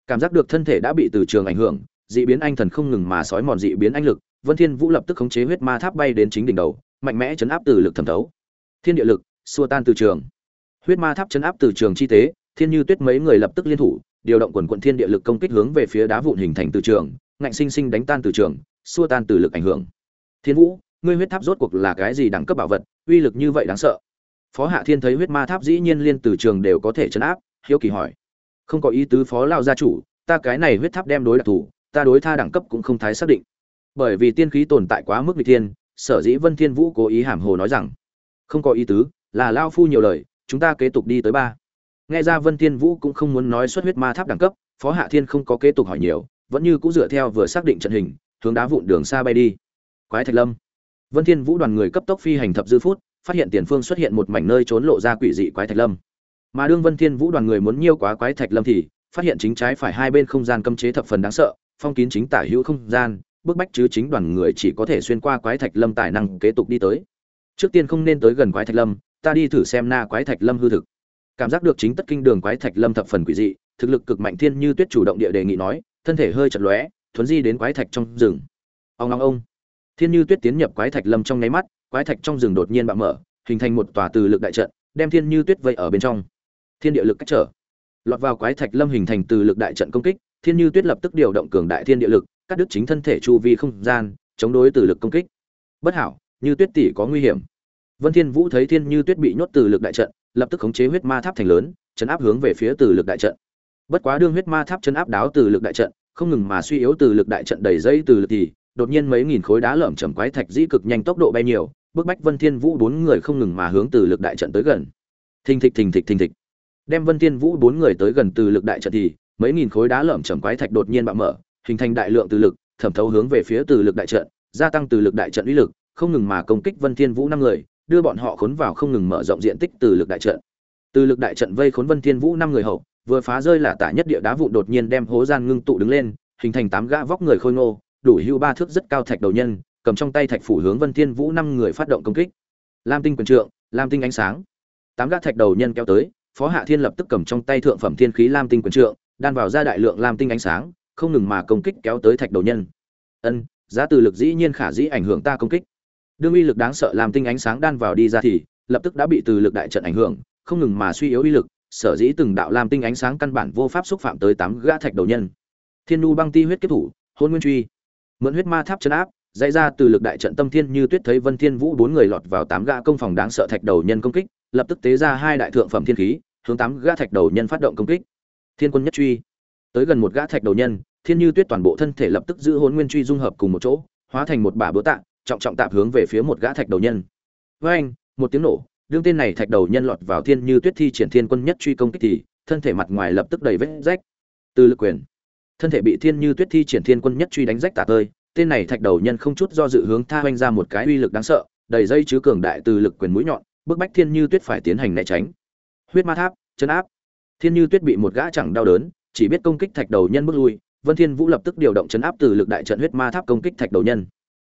Cảm giác được thân thể đã bị từ trường ảnh hưởng, dị biến anh thần không ngừng mà sói mòn dị biến anh lực, vân thiên vũ lập tức khống chế huyết ma tháp bay đến chính đỉnh đầu, mạnh mẽ chấn áp từ lực thẩm thấu. Thiên địa lực, xua tan từ trường. Huyết ma tháp chấn áp từ trường chi tế, thiên như tuyết mấy người lập tức liên thủ, điều động quần quận thiên địa lực công kích hướng về phía đá vụn hình thành từ trường, ngạnh sinh sinh đánh tan từ trường, xua tan từ lực ảnh hưởng. Thiên vũ, ngươi huyết tháp rốt cuộc là cái gì đẳng cấp bảo vật, uy lực như vậy đáng sợ? Phó hạ thiên thấy huyết ma tháp dĩ nhiên liên từ trường đều có thể chấn áp, hiếu kỳ hỏi không có ý tứ phó lao gia chủ, ta cái này huyết tháp đem đối đặc thù, ta đối tha đẳng cấp cũng không thái xác định. Bởi vì tiên khí tồn tại quá mức vị thiên, sở dĩ vân thiên vũ cố ý hàm hồ nói rằng, không có ý tứ, là lao phu nhiều lời, chúng ta kế tục đi tới ba. Nghe ra vân thiên vũ cũng không muốn nói xuất huyết ma tháp đẳng cấp, phó hạ thiên không có kế tục hỏi nhiều, vẫn như cũ dựa theo vừa xác định trận hình, hướng đá vụn đường xa bay đi. Quái thạch lâm. Vân thiên vũ đoàn người cấp tốc phi hành thập dư phút, phát hiện tiền phương xuất hiện một mảnh nơi trốn lộ ra quỷ dị quái thạch lâm mà đương vân thiên vũ đoàn người muốn nhiêu quá quái thạch lâm thì, phát hiện chính trái phải hai bên không gian cấm chế thập phần đáng sợ, phong kín chính tả hữu không gian, bức bách chứ chính đoàn người chỉ có thể xuyên qua quái thạch lâm tài năng kế tục đi tới. Trước tiên không nên tới gần quái thạch lâm, ta đi thử xem na quái thạch lâm hư thực. Cảm giác được chính tất kinh đường quái thạch lâm thập phần quỷ dị, thực lực cực mạnh thiên như tuyết chủ động địa đề nghị nói, thân thể hơi chật lóe, thuấn di đến quái thạch trong rừng. Ông ông ông. Thiên như tuyết tiến nhập quái thạch lâm trong nháy mắt, quái thạch trong rừng đột nhiên bạo mở, hình thành một tòa từ lực đại trận, đem thiên như tuyết vây ở bên trong thiên địa lực cách trở. Lọt vào quái thạch lâm hình thành từ lực đại trận công kích, thiên như tuyết lập tức điều động cường đại thiên địa lực, cắt đứt chính thân thể chu vi không gian, chống đối từ lực công kích. Bất hảo, như tuyết tỷ có nguy hiểm. Vân thiên vũ thấy thiên như tuyết bị nhốt từ lực đại trận, lập tức khống chế huyết ma tháp thành lớn, chấn áp hướng về phía từ lực đại trận. Bất quá đương huyết ma tháp chấn áp đáo từ lực đại trận, không ngừng mà suy yếu từ lực đại trận đầy dây từ lực thì, đột nhiên mấy nghìn khối đá lởm chầm quái thạch dĩ cực nhanh tốc độ bay nhiều, bức bách vân thiên vũ bốn người không ngừng mà hướng từ lực đại trận tới gần. Thình thịch thình thịch thình thịch đem vân tiên vũ bốn người tới gần từ lực đại trận thì, mấy nghìn khối đá lởm chầm quái thạch đột nhiên bạo mở, hình thành đại lượng từ lực, thẩm thấu hướng về phía từ lực đại trận, gia tăng từ lực đại trận uy lực, không ngừng mà công kích vân thiên vũ năm người, đưa bọn họ khốn vào không ngừng mở rộng diện tích từ lực đại trận. Từ lực đại trận vây khốn vân thiên vũ năm người hậu, vừa phá rơi là tả nhất địa đá vụn đột nhiên đem hố gian ngưng tụ đứng lên, hình thành tám gã vóc người khôi ngô, đủ hưu ba thước rất cao thạch đầu nhân, cầm trong tay thạch phủ hướng vân thiên vũ năm người phát động công kích. Lam tinh quyền trượng, lam tinh ánh sáng. Tám gã thạch đầu nhân kéo tới phó hạ thiên lập tức cầm trong tay thượng phẩm thiên khí lam tinh quyền trượng, đan vào ra đại lượng lam tinh ánh sáng, không ngừng mà công kích kéo tới thạch đầu nhân. Ân, giá từ lực dĩ nhiên khả dĩ ảnh hưởng ta công kích. Đương uy lực đáng sợ lam tinh ánh sáng đan vào đi ra thì, lập tức đã bị từ lực đại trận ảnh hưởng, không ngừng mà suy yếu uy lực, sở dĩ từng đạo lam tinh ánh sáng căn bản vô pháp xúc phạm tới tám gã thạch đầu nhân. Thiên nu băng ti huyết kết thủ, hôn nguyên truy. Mượn huyết ma tháp chấn áp dạy ra từ lực đại trận tâm thiên như tuyết thấy vân thiên vũ bốn người lọt vào tám gã công phòng đáng sợ thạch đầu nhân công kích, lập tức tế ra hai đại thượng phẩm thiên khí, hướng tám gã thạch đầu nhân phát động công kích. Thiên quân nhất truy. Tới gần một gã thạch đầu nhân, thiên như tuyết toàn bộ thân thể lập tức giữ hồn nguyên truy dung hợp cùng một chỗ, hóa thành một bả búa tạ, trọng trọng tạm hướng về phía một gã thạch đầu nhân. Với anh một tiếng nổ, đương tên này thạch đầu nhân lọt vào thiên như tuyết thi triển thiên quân nhất truy công kích thì, thân thể mặt ngoài lập tức đầy vết rách. Từ lực quyền, thân thể bị thiên như tuyết thi triển thiên quân nhất truy đánh rách tả tơi tên này thạch đầu nhân không chút do dự hướng tha hoanh ra một cái uy lực đáng sợ, đầy dây chứ cường đại từ lực quyền mũi nhọn, bức bách thiên như tuyết phải tiến hành né tránh. Huyết ma tháp chấn áp. Thiên như tuyết bị một gã chẳng đau đớn, chỉ biết công kích thạch đầu nhân bước lui, vân thiên vũ lập tức điều động chấn áp từ lực đại trận huyết ma tháp công kích thạch đầu nhân.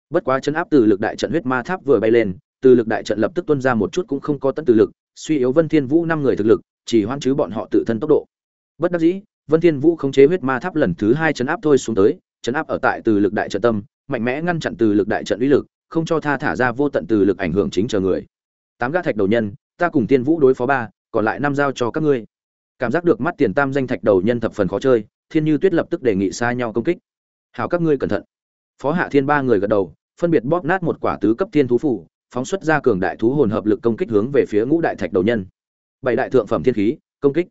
Bất quá chấn áp từ lực đại trận huyết ma tháp vừa bay lên, từ lực đại trận lập tức tuôn ra một chút cũng không có tận từ lực, suy yếu vân thiên vũ năm người thực lực, chỉ hoan chứ bọn họ tự thân tốc độ. Bất đắc dĩ, vân thiên vũ khống chế huyết ma tháp lần thứ hai chấn áp thôi xuống tới chấn áp ở tại từ lực đại trận tâm, mạnh mẽ ngăn chặn từ lực đại trận uy lực, không cho tha thả ra vô tận từ lực ảnh hưởng chính chờ người. Tám gã thạch đầu nhân, ta cùng tiên vũ đối phó ba, còn lại năm giao cho các ngươi. Cảm giác được mắt tiền tam danh thạch đầu nhân thập phần khó chơi, thiên như tuyết lập tức đề nghị xa nhau công kích. Hào các ngươi cẩn thận. Phó hạ thiên ba người gật đầu, phân biệt bóp nát một quả tứ cấp thiên thú phủ, phóng xuất ra cường đại thú hồn hợp lực công kích hướng về phía ngũ đại thạch đầu nhân. Bảy đại thượng phẩm thiên khí, công kích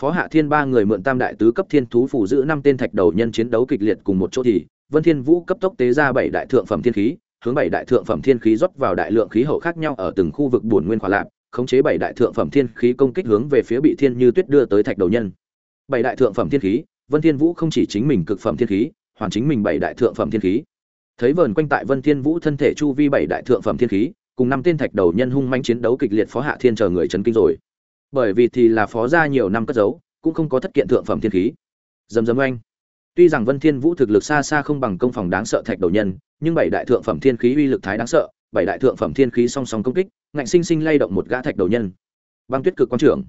phó hạ thiên ba người mượn tam đại tứ cấp thiên thú phủ giữ năm tên thạch đầu nhân chiến đấu kịch liệt cùng một chỗ thì, vân thiên vũ cấp tốc tế ra bảy đại thượng phẩm thiên khí, hướng bảy đại thượng phẩm thiên khí rót vào đại lượng khí hậu khác nhau ở từng khu vực buồn nguyên khỏa lạc, khống chế bảy đại thượng phẩm thiên khí công kích hướng về phía bị thiên như tuyết đưa tới thạch đầu nhân. Bảy đại thượng phẩm thiên khí, vân thiên vũ không chỉ chính mình cực phẩm thiên khí, hoàn chính mình bảy đại thượng phẩm thiên khí. Thấy vờn quanh tại vân thiên vũ thân thể chu vi bảy đại thượng phẩm thiên khí, cùng năm tên thạch đầu nhân hung manh chiến đấu kịch liệt phó hạ thiên chờ người chấn kinh rồi bởi vì thì là phó gia nhiều năm cất giấu, cũng không có thất kiện thượng phẩm thiên khí. Dầm dầm oanh. Tuy rằng vân thiên vũ thực lực xa xa không bằng công phòng đáng sợ thạch đầu nhân, nhưng bảy đại thượng phẩm thiên khí uy lực thái đáng sợ, bảy đại thượng phẩm thiên khí song song công kích, ngạnh sinh sinh lay động một gã thạch đầu nhân. Băng tuyết cực quan trưởng.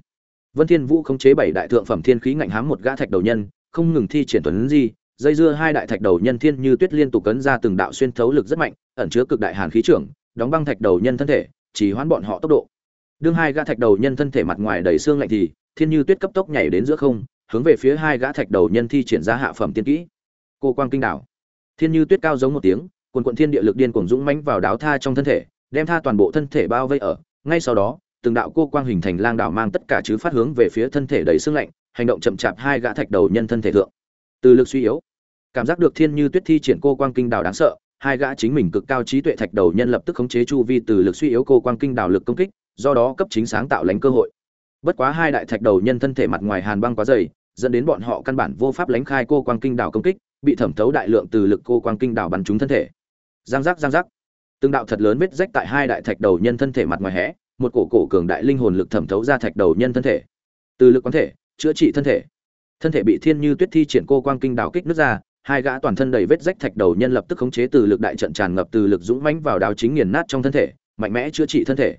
Vân thiên vũ khống chế bảy đại thượng phẩm thiên khí ngạnh hám một gã thạch đầu nhân, không ngừng thi triển tuấn di, dây dưa hai đại thạch đầu nhân thiên như tuyết liên tục cấn ra từng đạo xuyên thấu lực rất mạnh, ẩn chứa cực đại hàn khí trưởng, đóng băng thạch đầu nhân thân thể, chỉ hoán bọn họ tốc độ đương hai gã thạch đầu nhân thân thể mặt ngoài đầy xương lạnh thì, thiên như tuyết cấp tốc nhảy đến giữa không, hướng về phía hai gã thạch đầu nhân thi triển ra hạ phẩm tiên kỹ. Cô quang kinh đảo. Thiên như tuyết cao giống một tiếng, quần quận thiên địa lực điên cuồng dũng mãnh vào đáo tha trong thân thể, đem tha toàn bộ thân thể bao vây ở. Ngay sau đó, từng đạo cô quang hình thành lang đảo mang tất cả chứ phát hướng về phía thân thể đầy xương lạnh, hành động chậm chạp hai gã thạch đầu nhân thân thể thượng. Từ lực suy yếu, cảm giác được thiên như tuyết thi triển cô quang kinh đảo đáng sợ, hai gã chính mình cực cao trí tuệ thạch đầu nhân lập tức khống chế chu vi từ lực suy yếu cô quang kinh đảo lực công kích do đó cấp chính sáng tạo lánh cơ hội. Bất quá hai đại thạch đầu nhân thân thể mặt ngoài hàn băng quá dày, dẫn đến bọn họ căn bản vô pháp lánh khai cô quang kinh đảo công kích, bị thẩm thấu đại lượng từ lực cô quang kinh đảo bắn trúng thân thể. Giang giác giang giác. Từng đạo thật lớn vết rách tại hai đại thạch đầu nhân thân thể mặt ngoài hẽ một cổ cổ cường đại linh hồn lực thẩm thấu ra thạch đầu nhân thân thể. Từ lực quán thể, chữa trị thân thể. Thân thể bị thiên như tuyết thi triển cô quang kinh đảo kích nước ra, hai gã toàn thân đầy vết rách thạch đầu nhân lập tức khống chế từ lực đại trận tràn ngập từ lực dũng mãnh vào đao chính nghiền nát trong thân thể, mạnh mẽ chữa trị thân thể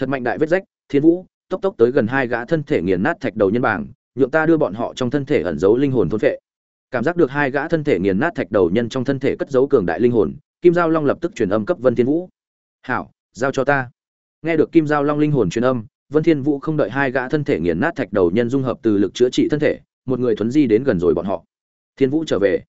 thật mạnh đại vết rách, thiên vũ, tốc tốc tới gần hai gã thân thể nghiền nát thạch đầu nhân bảng, nhượng ta đưa bọn họ trong thân thể ẩn giấu linh hồn thôn phệ. Cảm giác được hai gã thân thể nghiền nát thạch đầu nhân trong thân thể cất giấu cường đại linh hồn, kim giao long lập tức truyền âm cấp vân thiên vũ. Hảo, giao cho ta. Nghe được kim giao long linh hồn truyền âm, vân thiên vũ không đợi hai gã thân thể nghiền nát thạch đầu nhân dung hợp từ lực chữa trị thân thể, một người thuấn di đến gần rồi bọn họ. Thiên vũ trở về.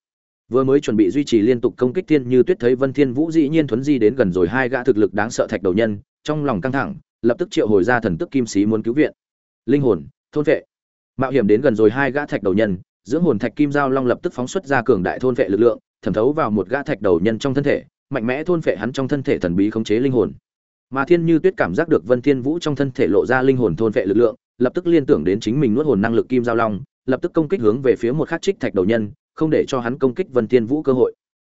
Vừa mới chuẩn bị duy trì liên tục công kích thiên như tuyết thấy vân thiên vũ dĩ nhiên thuấn di đến gần rồi hai gã thực lực đáng sợ thạch đầu nhân, trong lòng căng thẳng lập tức triệu hồi ra thần tức kim sĩ muốn cứu viện. Linh hồn, thôn vệ. Mạo hiểm đến gần rồi hai gã thạch đầu nhân, dưỡng hồn thạch kim giao long lập tức phóng xuất ra cường đại thôn vệ lực lượng, thẩm thấu vào một gã thạch đầu nhân trong thân thể, mạnh mẽ thôn vệ hắn trong thân thể thần bí khống chế linh hồn. Mà thiên như tuyết cảm giác được vân thiên vũ trong thân thể lộ ra linh hồn thôn vệ lực lượng, lập tức liên tưởng đến chính mình nuốt hồn năng lực kim giao long, lập tức công kích hướng về phía một khắc trích thạch đầu nhân, không để cho hắn công kích vân thiên vũ cơ hội.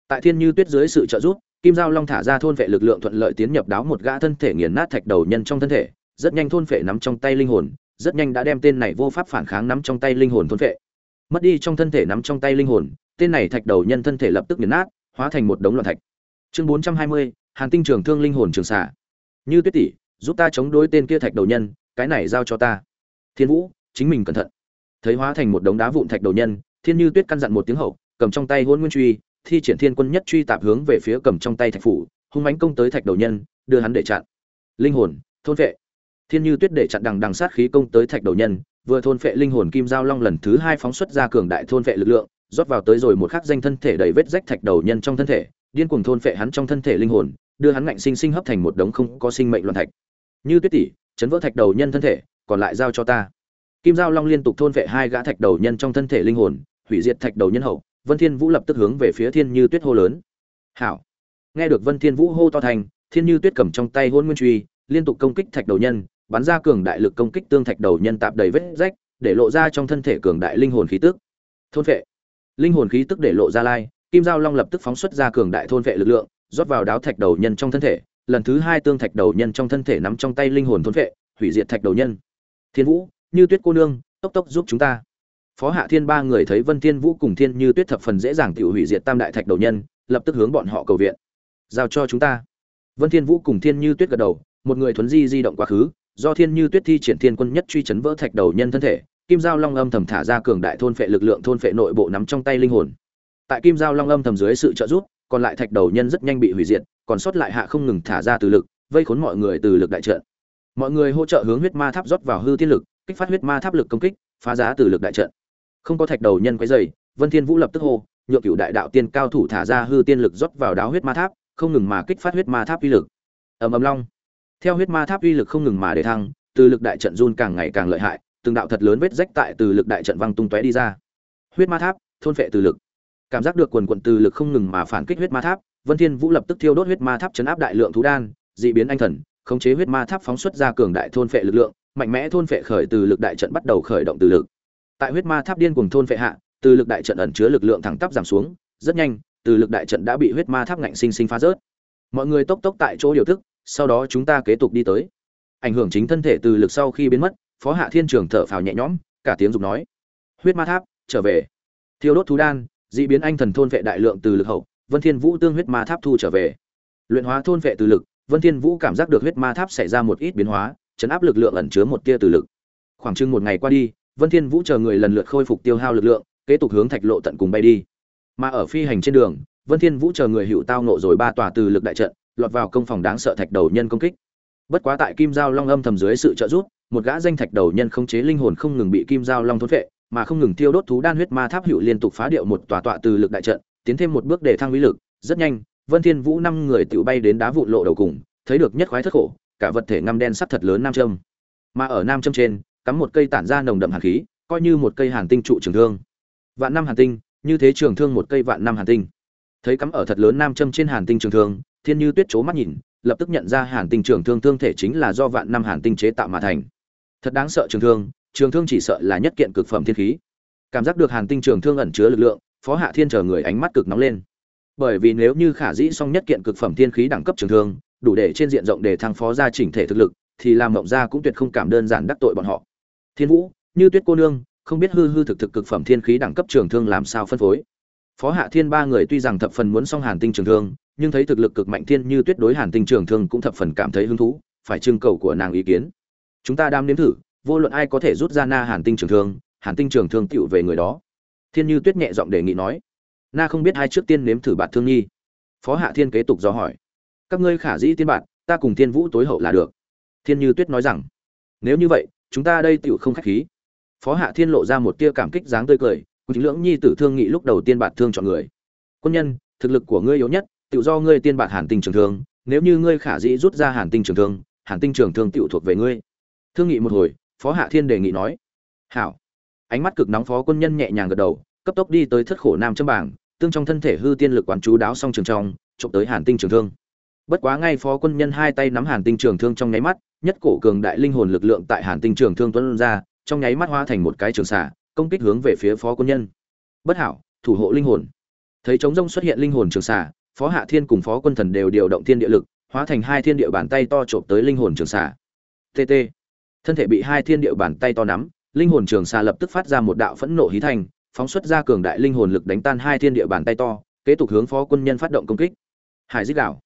Tại thiên như tuyết dưới sự trợ giúp kim giao long thả ra thôn vệ lực lượng thuận lợi tiến nhập đáo một gã thân thể nghiền nát thạch đầu nhân trong thân thể, rất nhanh thôn vệ nắm trong tay linh hồn, rất nhanh đã đem tên này vô pháp phản kháng nắm trong tay linh hồn thôn vệ. Mất đi trong thân thể nắm trong tay linh hồn, tên này thạch đầu nhân thân thể lập tức nghiền nát, hóa thành một đống loạn thạch. Chương bốn trăm hai mươi, hàn tinh trường thương linh hồn trường xạ. Như tuyết tỷ, giúp ta chống đối tên kia thạch đầu nhân, cái này giao cho ta. Thiên vũ, chính mình cẩn thận. Thấy hóa thành một đống đá vụn thạch đầu nhân, thiên như tuyết căn dặn một tiếng hậu, cầm trong tay hôn nguyên truy thi triển thiên quân nhất truy tạp hướng về phía cầm trong tay thạch phủ, hung mãnh công tới thạch đầu nhân, đưa hắn để chặn. Linh hồn, thôn vệ thiên như tuyết để chặn đằng đằng sát khí công tới thạch đầu nhân, vừa thôn vệ linh hồn kim giao long lần thứ hai phóng xuất ra cường đại thôn vệ lực lượng, rót vào tới rồi một khắc danh thân thể đầy vết rách thạch đầu nhân trong thân thể, điên cuồng thôn vệ hắn trong thân thể linh hồn, đưa hắn ngạnh sinh sinh hấp thành một đống không có sinh mệnh loạn thạch. Như tuyết tỷ, chấn vỡ thạch đầu nhân thân thể, còn lại giao cho ta. Kim giao long liên tục thôn vệ hai gã thạch đầu nhân trong thân thể linh hồn, hủy diệt thạch đầu nhân hậu vân thiên vũ lập tức hướng về phía thiên như tuyết hô lớn. Hảo. Nghe được vân thiên vũ hô to thành, thiên như tuyết cầm trong tay hôn nguyên truy, liên tục công kích thạch đầu nhân, bắn ra cường đại lực công kích tương thạch đầu nhân tạp đầy vết rách, để lộ ra trong thân thể cường đại linh hồn khí tức. Thôn phệ linh hồn khí tức để lộ ra lai, kim giao long lập tức phóng xuất ra cường đại thôn phệ lực lượng, rót vào đáo thạch đầu nhân trong thân thể. Lần thứ hai tương thạch đầu nhân trong thân thể nắm trong tay linh hồn thôn phệ hủy diệt thạch đầu nhân. Thiên vũ, như tuyết cô nương, tốc tốc giúp chúng ta phó hạ thiên ba người thấy vân thiên vũ cùng thiên như tuyết thập phần dễ dàng tự hủy diệt tam đại thạch đầu nhân, lập tức hướng bọn họ cầu viện. Giao cho chúng ta. Vân thiên vũ cùng thiên như tuyết gật đầu, một người thuấn di di động quá khứ, do thiên như tuyết thi triển thiên quân nhất truy chấn vỡ thạch đầu nhân thân thể, kim giao long âm thầm thả ra cường đại thôn phệ lực lượng thôn phệ nội bộ nắm trong tay linh hồn. Tại kim giao long âm thầm dưới sự trợ giúp, còn lại thạch đầu nhân rất nhanh bị hủy diệt, còn sót lại hạ không ngừng thả ra từ lực, vây khốn mọi người từ lực đại trận. Mọi người hỗ trợ hướng huyết ma tháp rót vào hư tiên lực, kích phát huyết ma tháp lực công kích, phá giá từ lực đại trận không có thạch đầu nhân quấy dày vân thiên vũ lập tức hô, nhượng cửu đại đạo tiên cao thủ thả ra hư tiên lực rót vào đáo huyết ma tháp, không ngừng mà kích phát huyết ma tháp uy lực. Ầm ầm long. Theo huyết ma tháp uy lực không ngừng mà để thăng, từ lực đại trận run càng ngày càng lợi hại, từng đạo thật lớn vết rách tại từ lực đại trận văng tung tóe đi ra. Huyết ma tháp, thôn phệ từ lực. Cảm giác được quần quận từ lực không ngừng mà phản kích huyết ma tháp, vân thiên vũ lập tức thiêu đốt huyết ma tháp chấn áp đại lượng thú đan, dị biến anh thần, khống chế huyết ma tháp phóng xuất ra cường đại thôn phệ lực lượng, mạnh mẽ thôn phệ khởi từ lực đại trận bắt đầu khởi động từ lực tại huyết ma tháp điên cuồng thôn phệ hạ, từ lực đại trận ẩn chứa lực lượng thẳng tắp giảm xuống, rất nhanh, từ lực đại trận đã bị huyết ma tháp ngạnh sinh sinh phá rớt. Mọi người tốc tốc tại chỗ điều thức, sau đó chúng ta kế tục đi tới. Ảnh hưởng chính thân thể từ lực sau khi biến mất, phó hạ thiên trường thở phào nhẹ nhõm, cả tiếng dục nói, huyết ma tháp, trở về. Thiêu đốt thú đan, dị biến anh thần thôn vệ đại lượng từ lực hậu, vân thiên vũ tương huyết ma tháp thu trở về. Luyện hóa thôn vệ từ lực, vân thiên vũ cảm giác được huyết ma tháp xảy ra một ít biến hóa, chấn áp lực lượng ẩn chứa một tia từ lực. Khoảng chừng một ngày qua đi vân thiên vũ chờ người lần lượt khôi phục tiêu hao lực lượng, kế tục hướng thạch lộ tận cùng bay đi. Mà ở phi hành trên đường, vân thiên vũ chờ người hữu tao nộ rồi ba tòa từ lực đại trận, lọt vào công phòng đáng sợ thạch đầu nhân công kích. Bất quá tại kim giao long âm thầm dưới sự trợ giúp, một gã danh thạch đầu nhân không chế linh hồn không ngừng bị kim giao long thôn phệ, mà không ngừng tiêu đốt thú đan huyết ma tháp hữu liên tục phá điệu một tòa tọa từ lực đại trận, tiến thêm một bước để thăng uy lực. Rất nhanh, vân thiên vũ năm người tiểu bay đến đá vụn lộ đầu cùng, thấy được nhất khoái thất khổ, cả vật thể ngăm đen sắt thật lớn nam châm. Mà ở nam châm trên cắm một cây tản ra nồng đậm hàn khí, coi như một cây hàn tinh trụ trường thương. Vạn năm hàn tinh, như thế trường thương một cây vạn năm hàn tinh. Thấy cắm ở thật lớn nam châm trên hàn tinh trường thương, thiên như tuyết chố mắt nhìn, lập tức nhận ra hàn tinh trường thương thương thể chính là do vạn năm hàn tinh chế tạo mà thành. Thật đáng sợ trường thương trường thương chỉ sợ là nhất kiện cực phẩm thiên khí. Cảm giác được hàn tinh trường thương ẩn chứa lực lượng, phó hạ thiên chờ người ánh mắt cực nóng lên. Bởi vì nếu như khả dĩ song nhất kiện cực phẩm thiên khí đẳng cấp trường thương, đủ để trên diện rộng để thăng phó gia chỉnh thể thực lực, thì làm mộng gia cũng tuyệt không cảm đơn giản đắc tội bọn họ thiên vũ, như tuyết cô nương, không biết hư hư thực thực cực phẩm thiên khí đẳng cấp trường thương làm sao phân phối. Phó hạ thiên ba người tuy rằng thập phần muốn song hàn tinh trường thương, nhưng thấy thực lực cực mạnh thiên như tuyết đối hàn tinh trường thương cũng thập phần cảm thấy hứng thú, phải trưng cầu của nàng ý kiến. Chúng ta đang nếm thử, vô luận ai có thể rút ra na hàn tinh trường thương, hàn tinh trường thương tựu về người đó. Thiên như tuyết nhẹ giọng đề nghị nói. Na không biết hai trước tiên nếm thử bạn thương nhi phó hạ thiên kế tục do hỏi. Các ngươi khả dĩ tiên bạn ta cùng thiên vũ tối hậu là được. Thiên như tuyết nói rằng. Nếu như vậy chúng ta đây tựu không khách khí. Phó hạ thiên lộ ra một tia cảm kích dáng tươi cười cùng lưỡng nhi tử thương nghị lúc đầu tiên bạt thương chọn người. Quân nhân, thực lực của ngươi yếu nhất tự do ngươi tiên bạt hàn tinh trường thương, nếu như ngươi khả dĩ rút ra hàn tinh trường thương, hàn tinh trường thương tự thuộc về ngươi. Thương nghị một hồi, phó hạ thiên đề nghị nói, hảo. Ánh mắt cực nóng phó quân nhân nhẹ nhàng gật đầu, cấp tốc đi tới thất khổ nam châm bảng tương trong thân thể hư tiên lực quán chú đáo xong trường trong trộm tới hàn tinh trường thương bất quá ngay phó quân nhân hai tay nắm hàn tinh trường thương trong nháy mắt, nhất cổ cường đại linh hồn lực lượng tại hàn tinh trường thương tuấn ra, trong nháy mắt hóa thành một cái trường xả công kích hướng về phía phó quân nhân. Bất hảo, thủ hộ linh hồn. Thấy trống rông xuất hiện linh hồn trường xả phó hạ thiên cùng phó quân thần đều điều động thiên địa lực, hóa thành hai thiên địa bàn tay to trộm tới linh hồn trường xả tt thân thể bị hai thiên địa bàn tay to nắm, linh hồn trường xà lập tức phát ra một đạo phẫn nộ hí thành, phóng xuất ra cường đại linh hồn lực đánh tan hai thiên địa bàn tay to, kế tục hướng phó quân nhân phát động công kích. Hải dích đảo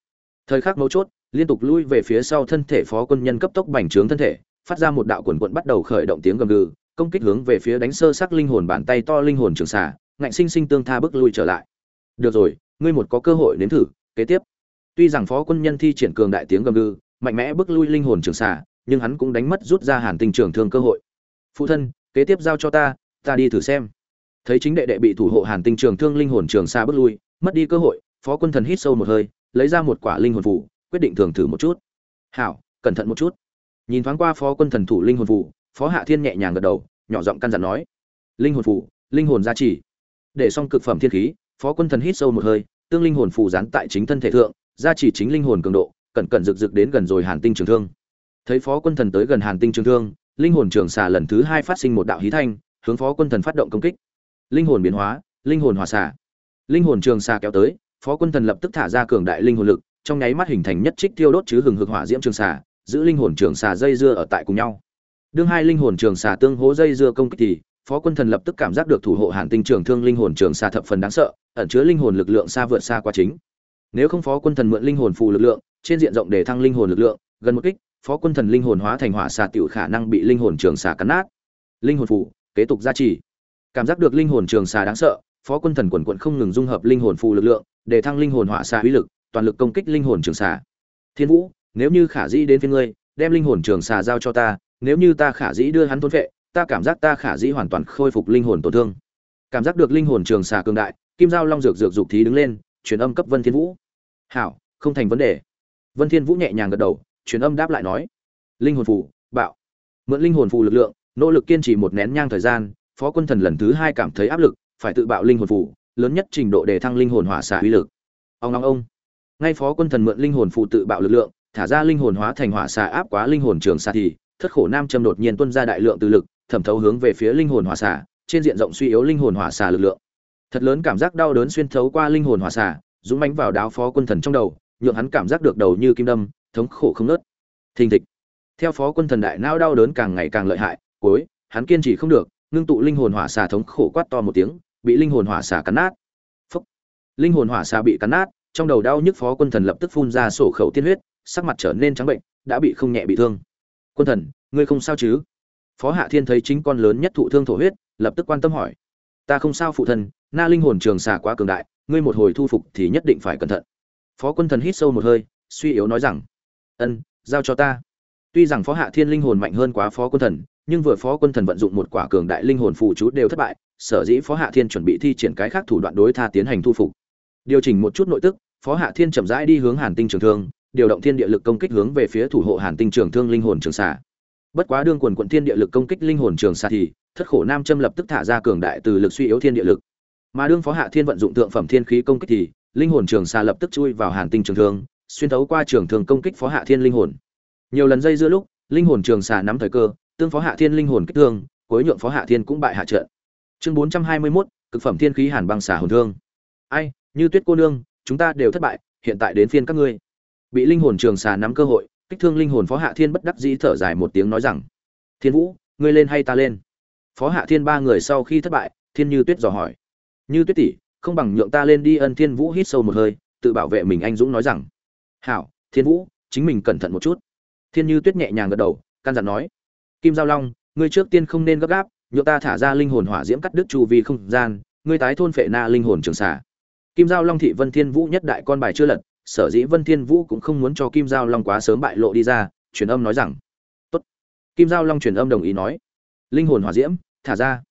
thời khắc mấu chốt, liên tục lui về phía sau thân thể phó quân nhân cấp tốc bành trướng thân thể, phát ra một đạo quần quận bắt đầu khởi động tiếng gầm gừ, công kích hướng về phía đánh sơ sắc linh hồn bàn tay to linh hồn trường xả ngạnh sinh sinh tương tha bước lui trở lại. Được rồi, ngươi một có cơ hội nếm thử, kế tiếp. Tuy rằng phó quân nhân thi triển cường đại tiếng gầm gừ, mạnh mẽ bước lui linh hồn trường xả nhưng hắn cũng đánh mất rút ra hàn tình trường thương cơ hội. Phụ thân, kế tiếp giao cho ta ta đi thử xem. Thấy chính đệ đệ bị thủ hộ hàn tinh trường thương linh hồn trường xa bước lui, mất đi cơ hội, phó quân thần hít sâu một hơi lấy ra một quả linh hồn phủ quyết định thường thử một chút. Hảo, cẩn thận một chút. Nhìn thoáng qua phó quân thần thủ linh hồn phủ phó hạ thiên nhẹ nhàng gật đầu, nhỏ giọng căn dặn nói. Linh hồn phủ linh hồn gia trì. Để xong cực phẩm thiên khí, phó quân thần hít sâu một hơi, tương linh hồn phủ dán tại chính thân thể thượng, gia trì chính linh hồn cường độ, cẩn cẩn rực rực đến gần rồi hàn tinh trường thương. Thấy phó quân thần tới gần hàn tinh trường thương, linh hồn trường xà lần thứ hai phát sinh một đạo hí thanh, hướng phó quân thần phát động công kích. Linh hồn biến hóa, linh hồn hòa xà. Linh hồn trường xà kéo tới phó quân thần lập tức thả ra cường đại linh hồn lực trong nháy mắt hình thành nhất trích tiêu đốt chứ hừng hực hỏa diễm trường xà giữ linh hồn trường xà dây dưa ở tại cùng nhau đương hai linh hồn trường xà tương hố dây dưa công kích thì phó quân thần lập tức cảm giác được thủ hộ hàn tinh trường thương linh hồn trường xà thập phần đáng sợ ẩn chứa linh hồn lực lượng xa vượt xa quá chính nếu không phó quân thần mượn linh hồn phù lực lượng trên diện rộng để thăng linh hồn lực lượng gần một kích phó quân thần linh hồn hóa thành hỏa xà tiểu khả năng bị linh hồn trường xà cắn nát linh hồn phù kế tục gia trì cảm giác được linh hồn trường xà đáng sợ phó quân thần quần quận không ngừng dung hợp linh hồn phù lực lượng, để thăng linh hồn hỏa xạ uy lực, toàn lực công kích linh hồn trường xà thiên vũ, nếu như khả dĩ đến phía ngươi, đem linh hồn trường xà giao cho ta, nếu như ta khả dĩ đưa hắn thôn vệ ta cảm giác ta khả dĩ hoàn toàn khôi phục linh hồn tổn thương. Cảm giác được linh hồn trường xà cường đại, kim giao long dược dược dục thí đứng lên, truyền âm cấp vân thiên vũ. Hảo, không thành vấn đề. Vân thiên vũ nhẹ nhàng gật đầu, truyền âm đáp lại nói, linh hồn phù, bạo. Mượn linh hồn phù lực lượng, nỗ lực kiên trì một nén nhang thời gian, phó quân thần lần thứ hai cảm thấy áp lực phải tự bạo linh hồn phủ lớn nhất trình độ để thăng linh hồn hỏa xả uy lực. Ông ông ông. Ngay phó quân thần mượn linh hồn phụ tự bạo lực lượng, thả ra linh hồn hóa thành hỏa xả áp quá linh hồn trường xạ thì, thất khổ nam châm đột nhiên tuôn ra đại lượng từ lực, thẩm thấu hướng về phía linh hồn hỏa xả trên diện rộng suy yếu linh hồn hỏa xả lực lượng. Thật lớn cảm giác đau đớn xuyên thấu qua linh hồn hỏa xả dũng mánh vào đáo phó quân thần trong đầu, nhượng hắn cảm giác được đầu như kim đâm, thống khổ không nớt thình thịch. Theo phó quân thần đại não đau đớn càng ngày càng lợi hại, cuối, hắn kiên trì không được, ngưng tụ linh hồn hỏa xà thống khổ quát to một tiếng bị linh hồn hỏa xà cắn nát. Phúc. linh hồn hỏa xà bị cắn nát, trong đầu đau nhức phó quân thần lập tức phun ra sổ khẩu tiên huyết, sắc mặt trở nên trắng bệnh, đã bị không nhẹ bị thương. Quân thần, ngươi không sao chứ? Phó hạ thiên thấy chính con lớn nhất thụ thương thổ huyết, lập tức quan tâm hỏi. Ta không sao phụ thần, na linh hồn trường xà quá cường đại, ngươi một hồi thu phục thì nhất định phải cẩn thận. Phó quân thần hít sâu một hơi, suy yếu nói rằng, ân, giao cho ta. Tuy rằng phó hạ thiên linh hồn mạnh hơn quá phó quân thần nhưng vừa phó quân thần vận dụng một quả cường đại linh hồn phụ chú đều thất bại, sở dĩ phó hạ thiên chuẩn bị thi triển cái khác thủ đoạn đối tha tiến hành thu phục. Điều chỉnh một chút nội tức, phó hạ thiên chậm rãi đi hướng hàn tinh trường thương, điều động thiên địa lực công kích hướng về phía thủ hộ hàn tinh trường thương linh hồn trường xạ. Bất quá đương quần quận thiên địa lực công kích linh hồn trường xạ thì, thất khổ nam châm lập tức thả ra cường đại từ lực suy yếu thiên địa lực. Mà đương phó hạ thiên vận dụng thượng phẩm thiên khí công kích thì, linh hồn trường xạ lập tức chui vào hàn tinh trường thương, xuyên thấu qua trường thương công kích phó hạ thiên linh hồn. Nhiều lần dây giữa lúc, linh hồn trường xạ nắm thời cơ tương phó hạ thiên linh hồn kích thương cuối nhượng phó hạ thiên cũng bại hạ trận. Chương bốn trăm hai mươi 421, cực phẩm thiên khí hàn băng xả hồn thương. Ai như tuyết cô nương chúng ta đều thất bại hiện tại đến phiên các ngươi. Bị linh hồn trường xà nắm cơ hội kích thương linh hồn phó hạ thiên bất đắc dĩ thở dài một tiếng nói rằng thiên vũ ngươi lên hay ta lên? Phó hạ thiên ba người sau khi thất bại thiên như tuyết dò hỏi. Như tuyết tỷ không bằng nhượng ta lên đi ân thiên vũ hít sâu một hơi tự bảo vệ mình. Anh dũng nói rằng. Hảo thiên vũ chính mình cẩn thận một chút. Thiên như tuyết nhẹ nhàng gật đầu căn dặn nói kim giao long, ngươi trước tiên không nên gấp gáp nhựa ta thả ra linh hồn hỏa diễm cắt đứt chu vi không gian, ngươi tái thôn phệ na linh hồn trường xả kim giao long thị vân thiên vũ nhất đại con bài chưa lật, sở dĩ vân thiên vũ cũng không muốn cho kim giao long quá sớm bại lộ đi ra, truyền âm nói rằng, tốt. Kim giao long truyền âm đồng ý nói, linh hồn hỏa diễm, thả ra.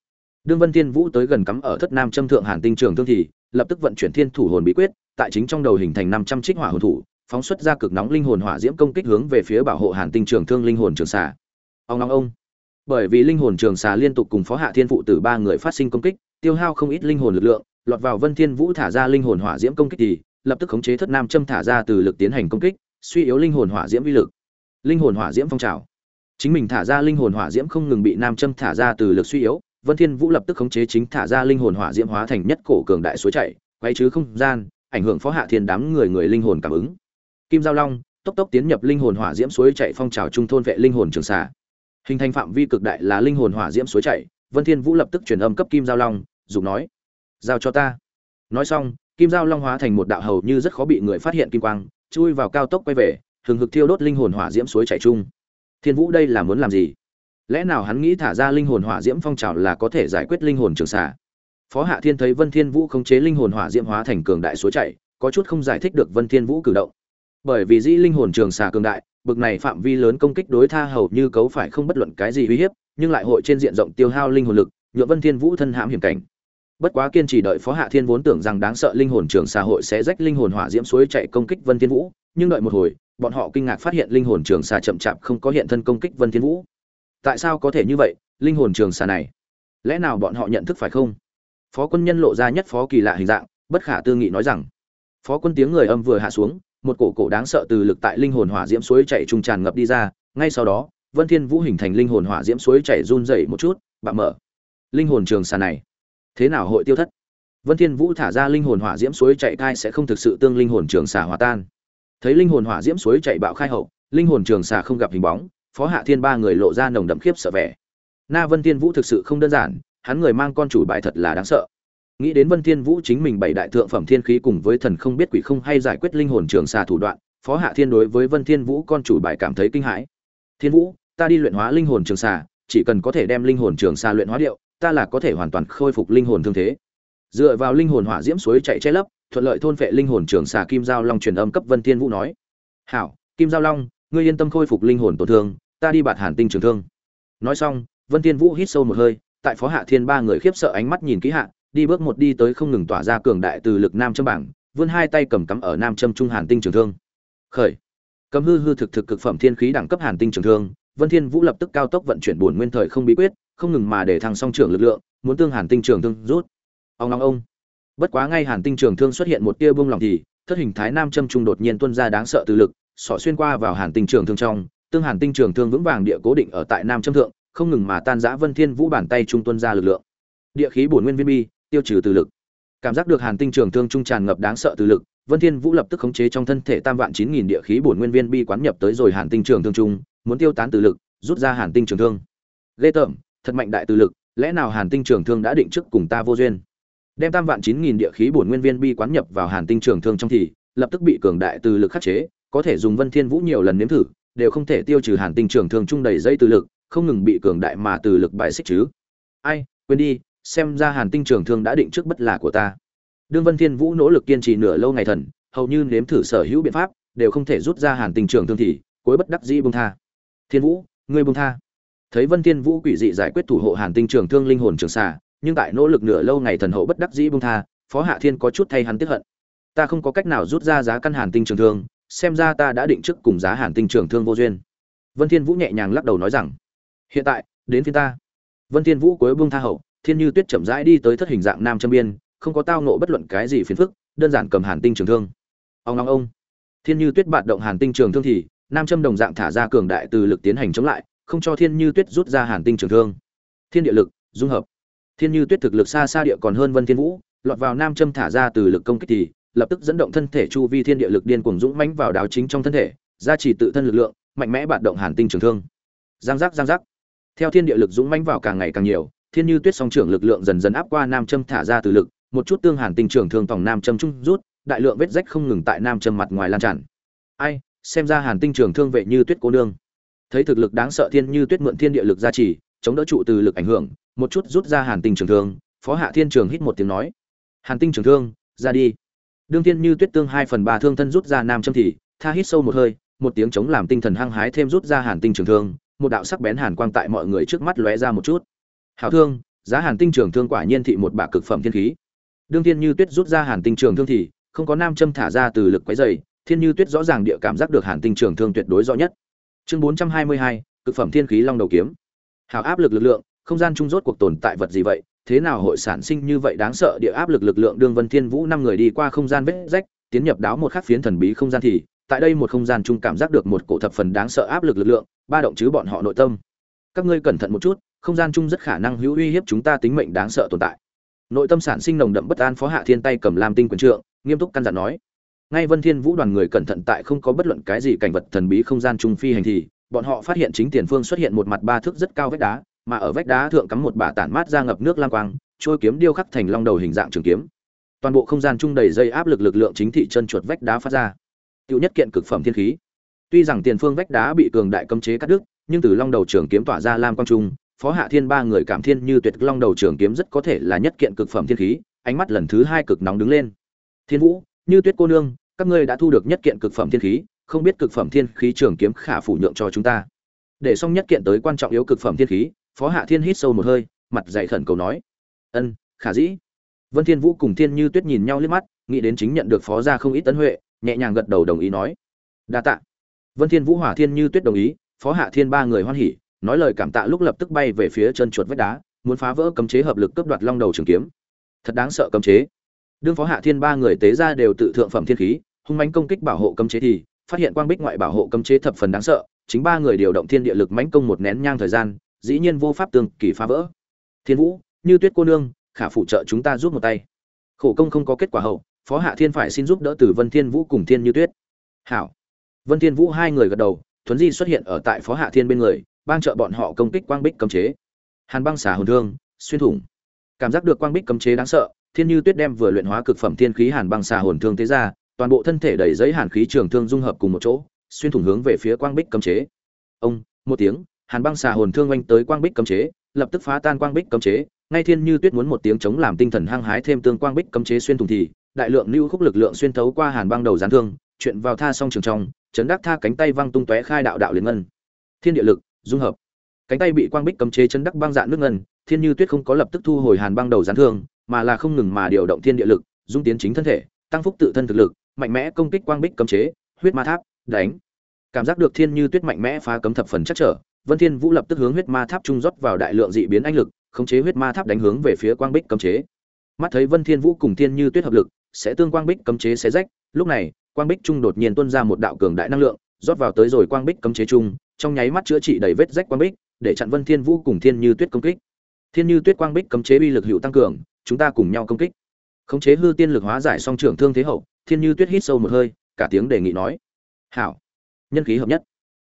Đương vân thiên vũ tới gần cắm ở thất nam châm thượng hàn tinh trường thương thì, lập tức vận chuyển thiên thủ hồn bí quyết, tại chính trong đầu hình thành năm trăm trích hỏa hồn thủ, phóng xuất ra cực nóng linh hồn hỏa diễm công kích hướng về phía bảo hộ hàn tinh trường thương linh hồn trường xả ông long ông. Bởi vì linh hồn trường xà liên tục cùng phó hạ thiên phụ tử ba người phát sinh công kích, tiêu hao không ít linh hồn lực lượng, lọt vào vân thiên vũ thả ra linh hồn hỏa diễm công kích thì, lập tức khống chế thất nam châm thả ra từ lực tiến hành công kích, suy yếu linh hồn hỏa diễm uy lực. Linh hồn hỏa diễm phong trào. Chính mình thả ra linh hồn hỏa diễm không ngừng bị nam châm thả ra từ lực suy yếu, vân thiên vũ lập tức khống chế chính thả ra linh hồn hỏa diễm hóa thành nhất cổ cường đại suối chảy, quay chứ không gian, ảnh hưởng phó hạ thiên đám người người linh hồn cảm ứng. Kim giao long, tốc tốc tiến nhập linh hồn hỏa diễm suối chảy phong trào trung thôn vệ linh hồn trường xà hình thành phạm vi cực đại là linh hồn hỏa diễm suối chảy. vân thiên vũ lập tức truyền âm cấp kim giao long dùng nói, giao cho ta. Nói xong, kim giao long hóa thành một đạo hầu như rất khó bị người phát hiện kim quang, chui vào cao tốc quay về, hừng hực thiêu đốt linh hồn hỏa diễm suối chảy chung. Thiên vũ đây là muốn làm gì? Lẽ nào hắn nghĩ thả ra linh hồn hỏa diễm phong trào là có thể giải quyết linh hồn trường xà phó hạ thiên thấy vân thiên vũ khống chế linh hồn hỏa diễm hóa thành cường đại suối chảy, có chút không giải thích được vân thiên vũ cử động. Bởi vì dĩ linh hồn trường xà cường đại bực này phạm vi lớn công kích đối tha hầu như cấu phải không bất luận cái gì uy hiếp, nhưng lại hội trên diện rộng tiêu hao linh hồn lực, nhượng vân thiên vũ thân hãm hiểm cảnh. Bất quá kiên trì đợi phó hạ thiên vốn tưởng rằng đáng sợ linh hồn trường xà hội sẽ rách linh hồn hỏa diễm suối chạy công kích vân thiên vũ, nhưng đợi một hồi, bọn họ kinh ngạc phát hiện linh hồn trường xà chậm chạp không có hiện thân công kích vân thiên vũ. Tại sao có thể như vậy, linh hồn trường xà này? Lẽ nào bọn họ nhận thức phải không? Phó quân nhân lộ ra nhất phó kỳ lạ hình dạng, bất khả tư nghị nói rằng. Phó quân tiếng người âm vừa hạ xuống một cổ cổ đáng sợ từ lực tại linh hồn hỏa diễm suối chảy trung tràn ngập đi ra, ngay sau đó, vân thiên vũ hình thành linh hồn hỏa diễm suối chảy run rẩy một chút bạo mở. Linh hồn trường xà này, thế nào hội tiêu thất? Vân thiên vũ thả ra linh hồn hỏa diễm suối chảy thai sẽ không thực sự tương linh hồn trường xà hòa tan. Thấy linh hồn hỏa diễm suối chảy bạo khai hậu, linh hồn trường xà không gặp hình bóng, phó hạ thiên ba người lộ ra nồng đậm khiếp sợ vẻ. Na vân thiên vũ thực sự không đơn giản, hắn người mang con chủ bài thật là đáng sợ nghĩ đến vân thiên vũ chính mình bảy đại thượng phẩm thiên khí cùng với thần không biết quỷ không hay giải quyết linh hồn trường xà thủ đoạn, phó hạ thiên đối với vân thiên vũ con chủ bài cảm thấy kinh hãi. Thiên vũ, ta đi luyện hóa linh hồn trường xà, chỉ cần có thể đem linh hồn trường xà luyện hóa điệu, ta là có thể hoàn toàn khôi phục linh hồn thương thế. Dựa vào linh hồn hỏa diễm suối chạy che lấp, thuận lợi thôn phệ linh hồn trường xà kim giao long truyền âm cấp vân thiên vũ nói. Hảo, kim giao long, ngươi yên tâm khôi phục linh hồn tổn thương, ta đi bạt hàn tinh trường thương. Nói xong, vân thiên vũ hít sâu một hơi, tại phó hạ thiên ba người khiếp sợ ánh mắt nhìn kỹ hạ đi bước một đi tới không ngừng tỏa ra cường đại từ lực nam châm bảng, vươn hai tay cầm cắm ở nam châm trung hàn tinh trường thương. Khởi. Cầm hư hư thực thực cực phẩm thiên khí đẳng cấp hàn tinh trường thương, vân thiên vũ lập tức cao tốc vận chuyển buồn nguyên thời không bí quyết, không ngừng mà để thăng song trưởng lực lượng, muốn tương hàn tinh trường thương rút. Ông long ông. Bất quá ngay hàn tinh trường thương xuất hiện một tia buông lòng thì, thất hình thái nam châm trung đột nhiên tuôn ra đáng sợ từ lực sọ xuyên qua vào hàn tinh trường thương trong, tương hàn tinh trường thương vững vàng địa cố định ở tại nam châm thượng, không ngừng mà tan rã vân thiên vũ bàn tay trung tuân ra lực lượng. Địa khí bổn nguyên viên bi tiêu trừ từ lực. Cảm giác được hàn tinh trường thương trung tràn ngập đáng sợ từ lực, vân thiên vũ lập tức khống chế trong thân thể tam vạn chín nghìn địa khí bổn nguyên viên bi quán nhập tới rồi hàn tinh trường thương trung, muốn tiêu tán từ lực, rút ra hàn tinh trường thương. Lê tởm, thật mạnh đại từ lực, lẽ nào hàn tinh trường thương đã định trước cùng ta vô duyên? Đem tam vạn chín nghìn địa khí bổn nguyên viên bi quán nhập vào hàn tinh trường thương trong thì, lập tức bị cường đại từ lực khắc chế, có thể dùng vân thiên vũ nhiều lần nếm thử, đều không thể tiêu trừ hàn tinh trường thương trung đầy dây từ lực, không ngừng bị cường đại mà từ lực bại xích chứ. Ai, quên đi xem ra hàn tinh trường thương đã định trước bất là của ta. Đương vân thiên vũ nỗ lực kiên trì nửa lâu ngày thần, hầu như nếm thử sở hữu biện pháp, đều không thể rút ra hàn tinh trường thương thì, cuối bất đắc dĩ buông tha. Thiên vũ, ngươi buông tha. Thấy vân thiên vũ quỷ dị giải quyết thủ hộ hàn tinh trường thương linh hồn trường xà, nhưng tại nỗ lực nửa lâu ngày thần hậu bất đắc dĩ buông tha, phó hạ thiên có chút thay hắn tiếc hận. Ta không có cách nào rút ra giá căn hàn tinh trường thương, xem ra ta đã định trước cùng giá hàn tinh trường thương vô duyên. Vân thiên vũ nhẹ nhàng lắc đầu nói rằng, hiện tại, đến phía ta. Vân thiên vũ cuối buông tha hậu thiên như tuyết chậm rãi đi tới thất hình dạng nam châm biên, không có tao nộ bất luận cái gì phiền phức, đơn giản cầm hàn tinh trường thương. Ông long ông. Thiên như tuyết bạt động hàn tinh trường thương thì, nam châm đồng dạng thả ra cường đại từ lực tiến hành chống lại, không cho thiên như tuyết rút ra hàn tinh trường thương. Thiên địa lực, dung hợp. Thiên như tuyết thực lực xa xa địa còn hơn vân thiên vũ, lọt vào nam châm thả ra từ lực công kích thì, lập tức dẫn động thân thể chu vi thiên địa lực điên cuồng dũng mãnh vào đáo chính trong thân thể, gia trì tự thân lực lượng, mạnh mẽ bạt động hàn tinh trường thương. Giang giác giang giác. Theo thiên địa lực dũng mãnh vào càng ngày càng nhiều thiên như tuyết song trưởng lực lượng dần dần áp qua nam châm thả ra từ lực, một chút tương hàn tinh trưởng thương tòng nam châm trung rút, đại lượng vết rách không ngừng tại nam châm mặt ngoài lan tràn. Ai, xem ra hàn tinh trường thương vệ như tuyết cô nương. Thấy thực lực đáng sợ thiên như tuyết mượn thiên địa lực gia trì, chống đỡ trụ từ lực ảnh hưởng, một chút rút ra hàn tinh trường thương, phó hạ thiên trường hít một tiếng nói. Hàn tinh trường thương, ra đi. Đương thiên như tuyết tương hai phần ba thương thân rút ra nam châm thì, tha hít sâu một hơi, một tiếng chống làm tinh thần hăng hái thêm rút ra hàn tinh trường thương, một đạo sắc bén hàn quang tại mọi người trước mắt lóe ra một chút hảo thương, giá hàn tinh trường thương quả nhiên thị một bả cực phẩm thiên khí. Đương thiên như tuyết rút ra hàn tinh trường thương thì, không có nam châm thả ra từ lực quấy dày thiên như tuyết rõ ràng địa cảm giác được hàn tinh trường thương tuyệt đối rõ nhất. Chương bốn trăm hai mươi hai, cực phẩm thiên khí long đầu kiếm. Hào áp lực lực lượng, không gian trung rốt cuộc tồn tại vật gì vậy? Thế nào hội sản sinh như vậy đáng sợ? Địa áp lực lực lượng đương vân thiên vũ năm người đi qua không gian vết rách, tiến nhập đáo một khắc phiến thần bí không gian thì, tại đây một không gian chung cảm giác được một cổ thập phần đáng sợ áp lực lực lượng, ba động chứ bọn họ nội tâm. Các ngươi cẩn thận một chút không gian chung rất khả năng hữu uy hiếp chúng ta tính mệnh đáng sợ tồn tại. Nội tâm sản sinh nồng đậm bất an phó hạ thiên tay cầm lam tinh quyền trượng, nghiêm túc căn dặn nói, ngay vân thiên vũ đoàn người cẩn thận tại không có bất luận cái gì cảnh vật thần bí không gian trung phi hành thì, bọn họ phát hiện chính tiền phương xuất hiện một mặt ba thước rất cao vách đá, mà ở vách đá thượng cắm một bả tản mát ra ngập nước lam quang, trôi kiếm điêu khắc thành long đầu hình dạng trường kiếm. Toàn bộ không gian trung đầy dây áp lực lực lượng chính thị chân chuột vách đá phát ra. Tiêu nhất kiện cực phẩm thiên khí. Tuy rằng tiền phương vách đá bị cường đại cấm chế cắt đứt, nhưng từ long đầu trường kiếm tỏa ra lam quang trung phó hạ thiên ba người cảm thiên như tuyệt long đầu trường kiếm rất có thể là nhất kiện cực phẩm thiên khí, ánh mắt lần thứ hai cực nóng đứng lên. Thiên vũ, như tuyết cô nương, các ngươi đã thu được nhất kiện cực phẩm thiên khí, không biết cực phẩm thiên khí trường kiếm khả phủ nhượng cho chúng ta. Để xong nhất kiện tới quan trọng yếu cực phẩm thiên khí, phó hạ thiên hít sâu một hơi, mặt dày khẩn cầu nói. Ân, khả dĩ. Vân thiên vũ cùng thiên như tuyết nhìn nhau liếc mắt, nghĩ đến chính nhận được phó gia không ít tấn huệ, nhẹ nhàng gật đầu đồng ý nói. Đa tạ. Vân thiên vũ hỏa thiên như tuyết đồng ý, phó hạ thiên ba người hoan hỉ nói lời cảm tạ lúc lập tức bay về phía chân chuột vách đá, muốn phá vỡ cấm chế hợp lực cướp đoạt long đầu trường kiếm. Thật đáng sợ cấm chế. Đương phó hạ thiên ba người tế ra đều tự thượng phẩm thiên khí, hung mãnh công kích bảo hộ cấm chế thì, phát hiện quang bích ngoại bảo hộ cấm chế thập phần đáng sợ, chính ba người điều động thiên địa lực mãnh công một nén nhang thời gian, dĩ nhiên vô pháp tương kỳ phá vỡ. Thiên vũ, như tuyết cô nương, khả phụ trợ chúng ta giúp một tay. Khổ công không có kết quả hậu, phó hạ thiên phải xin giúp đỡ từ vân thiên vũ cùng thiên như tuyết. Hảo. Vân thiên vũ hai người gật đầu, thuấn di xuất hiện ở tại phó hạ thiên bên người bang trợ bọn họ công kích quang bích cấm chế. Hàn băng xả hồn thương, xuyên thủng. Cảm giác được quang bích cấm chế đáng sợ, thiên như tuyết đem vừa luyện hóa cực phẩm thiên khí hàn băng xả hồn thương thế ra, toàn bộ thân thể đầy giấy hàn khí trường thương dung hợp cùng một chỗ, xuyên thủng hướng về phía quang bích cấm chế. Ông, một tiếng, hàn băng xả hồn thương oanh tới quang bích cấm chế, lập tức phá tan quang bích cấm chế. Ngay thiên như tuyết muốn một tiếng chống làm tinh thần hăng hái thêm tương quang bích cấm chế xuyên thủng thì, đại lượng lưu khúc lực lượng xuyên thấu qua hàn băng đầu gián thương, chuyện vào tha song trường trong, chấn đắc tha cánh tay văng tung tóe khai đạo đạo liền ngân. Thiên địa lực dung hợp. Cánh tay bị quang bích cấm chế chân đắc băng dạn nước ngân, thiên như tuyết không có lập tức thu hồi hàn băng đầu gián thương, mà là không ngừng mà điều động thiên địa lực, dung tiến chính thân thể, tăng phúc tự thân thực lực, mạnh mẽ công kích quang bích cấm chế, huyết ma tháp, đánh. Cảm giác được thiên như tuyết mạnh mẽ phá cấm thập phần chắc trở, vân thiên vũ lập tức hướng huyết ma tháp trung rót vào đại lượng dị biến anh lực, khống chế huyết ma tháp đánh hướng về phía quang bích cấm chế. Mắt thấy vân thiên vũ cùng thiên như tuyết hợp lực, sẽ tương quang bích cấm chế xé rách, lúc này, quang bích trung đột nhiên tuôn ra một đạo cường đại năng lượng rót vào tới rồi quang bích cấm chế chung, trong nháy mắt chữa trị đầy vết rách quang bích, để chặn vân thiên vũ cùng thiên như tuyết công kích. Thiên như tuyết quang bích cấm chế uy lực hữu tăng cường, chúng ta cùng nhau công kích. Khống chế hư tiên lực hóa giải song trưởng thương thế hậu, thiên như tuyết hít sâu một hơi, cả tiếng đề nghị nói, hảo, nhân khí hợp nhất.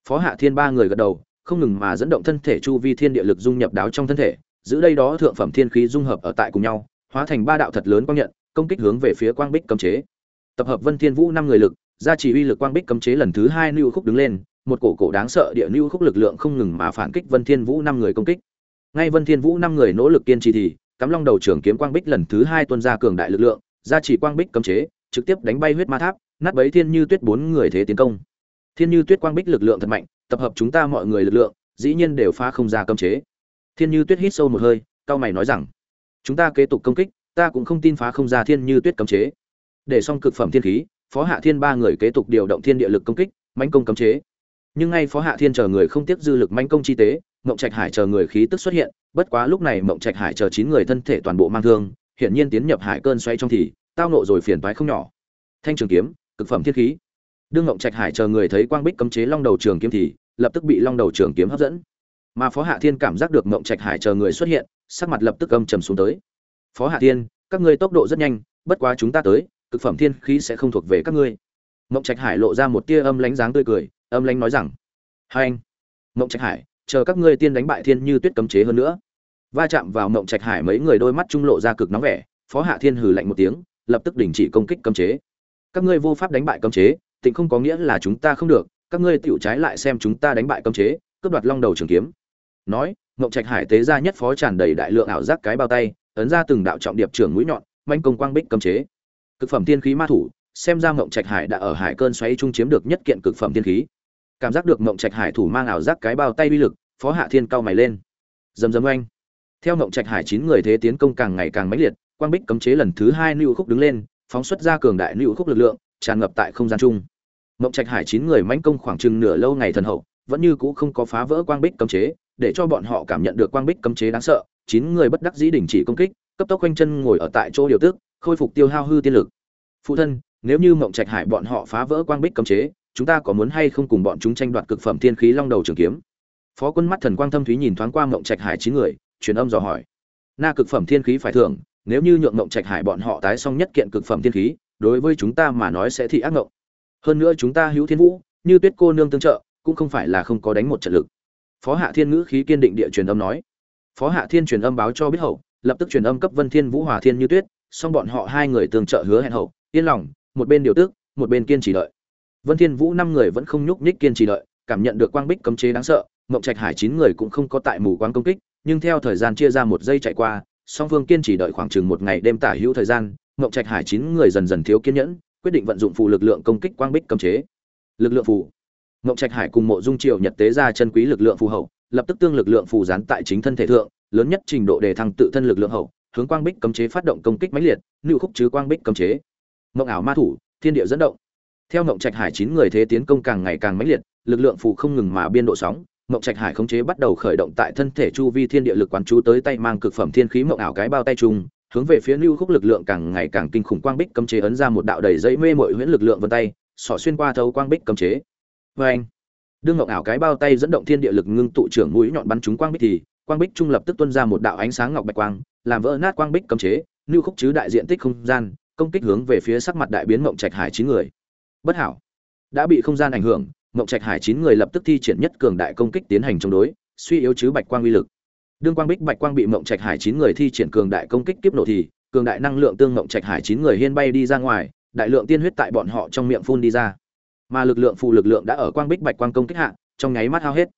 Phó hạ thiên ba người gật đầu, không ngừng mà dẫn động thân thể chu vi thiên địa lực dung nhập đáo trong thân thể, giữ đây đó thượng phẩm thiên khí dung hợp ở tại cùng nhau, hóa thành ba đạo thật lớn quang nhận, công kích hướng về phía quang bích cấm chế. Tập hợp vân thiên vũ năm người lực gia chỉ uy lực quang bích cấm chế lần thứ hai lưu khúc đứng lên, một cổ cổ đáng sợ địa lưu khúc lực lượng không ngừng mà phản kích vân thiên vũ năm người công kích. Ngay vân thiên vũ năm người nỗ lực kiên trì thì, cắm long đầu trưởng kiếm quang bích lần thứ hai tuôn ra cường đại lực lượng, gia chỉ quang bích cấm chế, trực tiếp đánh bay huyết ma tháp, nát bấy thiên như tuyết bốn người thế tiến công. Thiên như tuyết quang bích lực lượng thật mạnh, tập hợp chúng ta mọi người lực lượng, dĩ nhiên đều phá không ra cấm chế. Thiên như tuyết hít sâu một hơi, cao mày nói rằng, chúng ta kế tục công kích, ta cũng không tin phá không ra thiên như tuyết cấm chế. Để xong cực phẩm thiên khí phó hạ thiên ba người kế tục điều động thiên địa lực công kích, mãnh công cấm chế. Nhưng ngay phó hạ thiên chờ người không tiếp dư lực mãnh công chi tế, mộng trạch hải chờ người khí tức xuất hiện, bất quá lúc này mộng trạch hải chờ chín người thân thể toàn bộ mang thương, hiển nhiên tiến nhập hải cơn xoay trong thì, tao nộ rồi phiền toái không nhỏ. Thanh trường kiếm, cực phẩm thiên khí. Đương mộng trạch hải chờ người thấy quang bích cấm chế long đầu trường kiếm thì, lập tức bị long đầu trường kiếm hấp dẫn. Mà phó hạ thiên cảm giác được mộng trạch hải chờ người xuất hiện, sắc mặt lập tức âm trầm xuống tới. Phó hạ thiên, các ngươi tốc độ rất nhanh, bất quá chúng ta tới cực phẩm thiên khí sẽ không thuộc về các ngươi. Mộng trạch hải lộ ra một tia âm lánh dáng tươi cười, âm lánh nói rằng, hai anh, mộng trạch hải, chờ các ngươi tiên đánh bại thiên như tuyết cấm chế hơn nữa. Va chạm vào mộng trạch hải mấy người đôi mắt trung lộ ra cực nóng vẻ, phó hạ thiên hừ lạnh một tiếng, lập tức đình chỉ công kích cấm chế. Các ngươi vô pháp đánh bại cấm chế, tịnh không có nghĩa là chúng ta không được, các ngươi tựu trái lại xem chúng ta đánh bại cấm chế, cướp đoạt long đầu trường kiếm. Nói, Mộng trạch hải tế ra nhất phó tràn đầy đại lượng ảo giác cái bao tay, ấn ra từng đạo trọng điệp trưởng mũi nhọn, manh công quang bích cấm chế cực phẩm tiên khí ma thủ xem ra mộng trạch hải đã ở hải cơn xoáy trung chiếm được nhất kiện cực phẩm tiên khí. Cảm giác được mộng trạch hải thủ mang ảo giác cái bao tay uy lực phó hạ thiên cao mày lên. Dầm dầm oanh. Theo mộng trạch hải chín người thế tiến công càng ngày càng mãnh liệt quang bích cấm chế lần thứ hai lưu khúc đứng lên phóng xuất ra cường đại lưu khúc lực lượng tràn ngập tại không gian chung. Mộng Trạch Hải chín người mãnh công khoảng chừng nửa lâu ngày thần hậu, vẫn như cũ không có phá vỡ quang bích cấm chế, để cho bọn họ cảm nhận được quang bích cấm chế đáng sợ, chín người bất đắc dĩ đình chỉ công kích, cấp tốc quanh chân ngồi ở tại chỗ điều tức, khôi phục tiêu hao hư tiên lực. Phụ thân, nếu như Mộng Trạch Hải bọn họ phá vỡ quang bích cấm chế, chúng ta có muốn hay không cùng bọn chúng tranh đoạt cực phẩm tiên khí long đầu trường kiếm? Phó Quân mắt thần quang thâm thúy nhìn thoáng qua Mộng Trạch Hải chín người, truyền âm dò hỏi. Na cực phẩm thiên khí phải thưởng, nếu như nhượng mộng trạch hải bọn họ tái xong nhất kiện cực phẩm thiên khí đối với chúng ta mà nói sẽ thị ác ngộng hơn nữa chúng ta hữu thiên vũ như tuyết cô nương tương trợ cũng không phải là không có đánh một trận lực phó hạ thiên ngữ khí kiên định địa truyền âm nói phó hạ thiên truyền âm báo cho biết hậu lập tức truyền âm cấp vân thiên vũ hòa thiên như tuyết xong bọn họ hai người tương trợ hứa hẹn hậu, yên lòng, một bên điều tức, một bên kiên trì đợi. Vân thiên vũ năm người vẫn không nhúc nhích kiên trì đợi, cảm nhận được quang bích cấm chế đáng sợ ngọc trạch hải chín người cũng không có tại mù quáng công kích, nhưng theo thời gian chia ra một giây chạy qua, song phương kiên trì đợi khoảng chừng một ngày đêm tả hữu thời gian ngọc trạch hải chín người dần dần thiếu kiên nhẫn, quyết định vận dụng phù lực lượng công kích quang bích cấm chế. Lực lượng phù. Ngọc trạch hải cùng mộ dung triều nhật tế ra chân quý lực lượng phù hậu, lập tức tương lực lượng phù gián tại chính thân thể thượng, lớn nhất trình độ đề thăng tự thân lực lượng hậu hướng quang bích cấm chế phát động công kích mãnh liệt lưu khúc chứ quang bích cấm chế. Mộng ảo ma thủ, thiên địa dẫn động. Theo mộng trạch hải chín người thế tiến công càng ngày càng mãnh liệt, lực lượng phù không ngừng mà biên độ sóng. Mộng trạch hải khống chế bắt đầu khởi động tại thân thể chu vi thiên địa lực quán chú tới tay mang cực phẩm thiên khí mộng ảo cái bao tay trùng, hướng về phía lưu khúc lực lượng càng ngày càng kinh khủng quang bích cấm chế ấn ra một đạo đầy dây mê mội huyễn lực lượng vân tay, xỏ xuyên qua thấu quang bích cấm chế. Vê anh, đương ngọc ảo cái bao tay dẫn động thiên địa lực ngưng tụ trưởng mũi nhọn bắn trúng quang bích thì, quang bích trung lập tức tuôn ra một đạo ánh sáng ngọc bạch quang làm vỡ nát quang bích cấm chế lưu khúc chứ đại diện tích không gian, công kích hướng về phía sắc mặt đại biến mộng trạch hải chín người. Bất hảo. Đã bị không gian ảnh hưởng, mộng trạch hải chín người lập tức thi triển nhất cường đại công kích tiến hành chống đối, suy yếu chứ bạch quang uy lực. Đương quang bích bạch quang bị mộng trạch hải chín người thi triển cường đại công kích tiếp nổ thì, cường đại năng lượng tương mộng trạch hải chín người hiên bay đi ra ngoài, đại lượng tiên huyết tại bọn họ trong miệng phun đi ra. Mà lực lượng phụ lực lượng đã ở quang bích bạch quang công kích hạ, trong nháy mắt hao hết.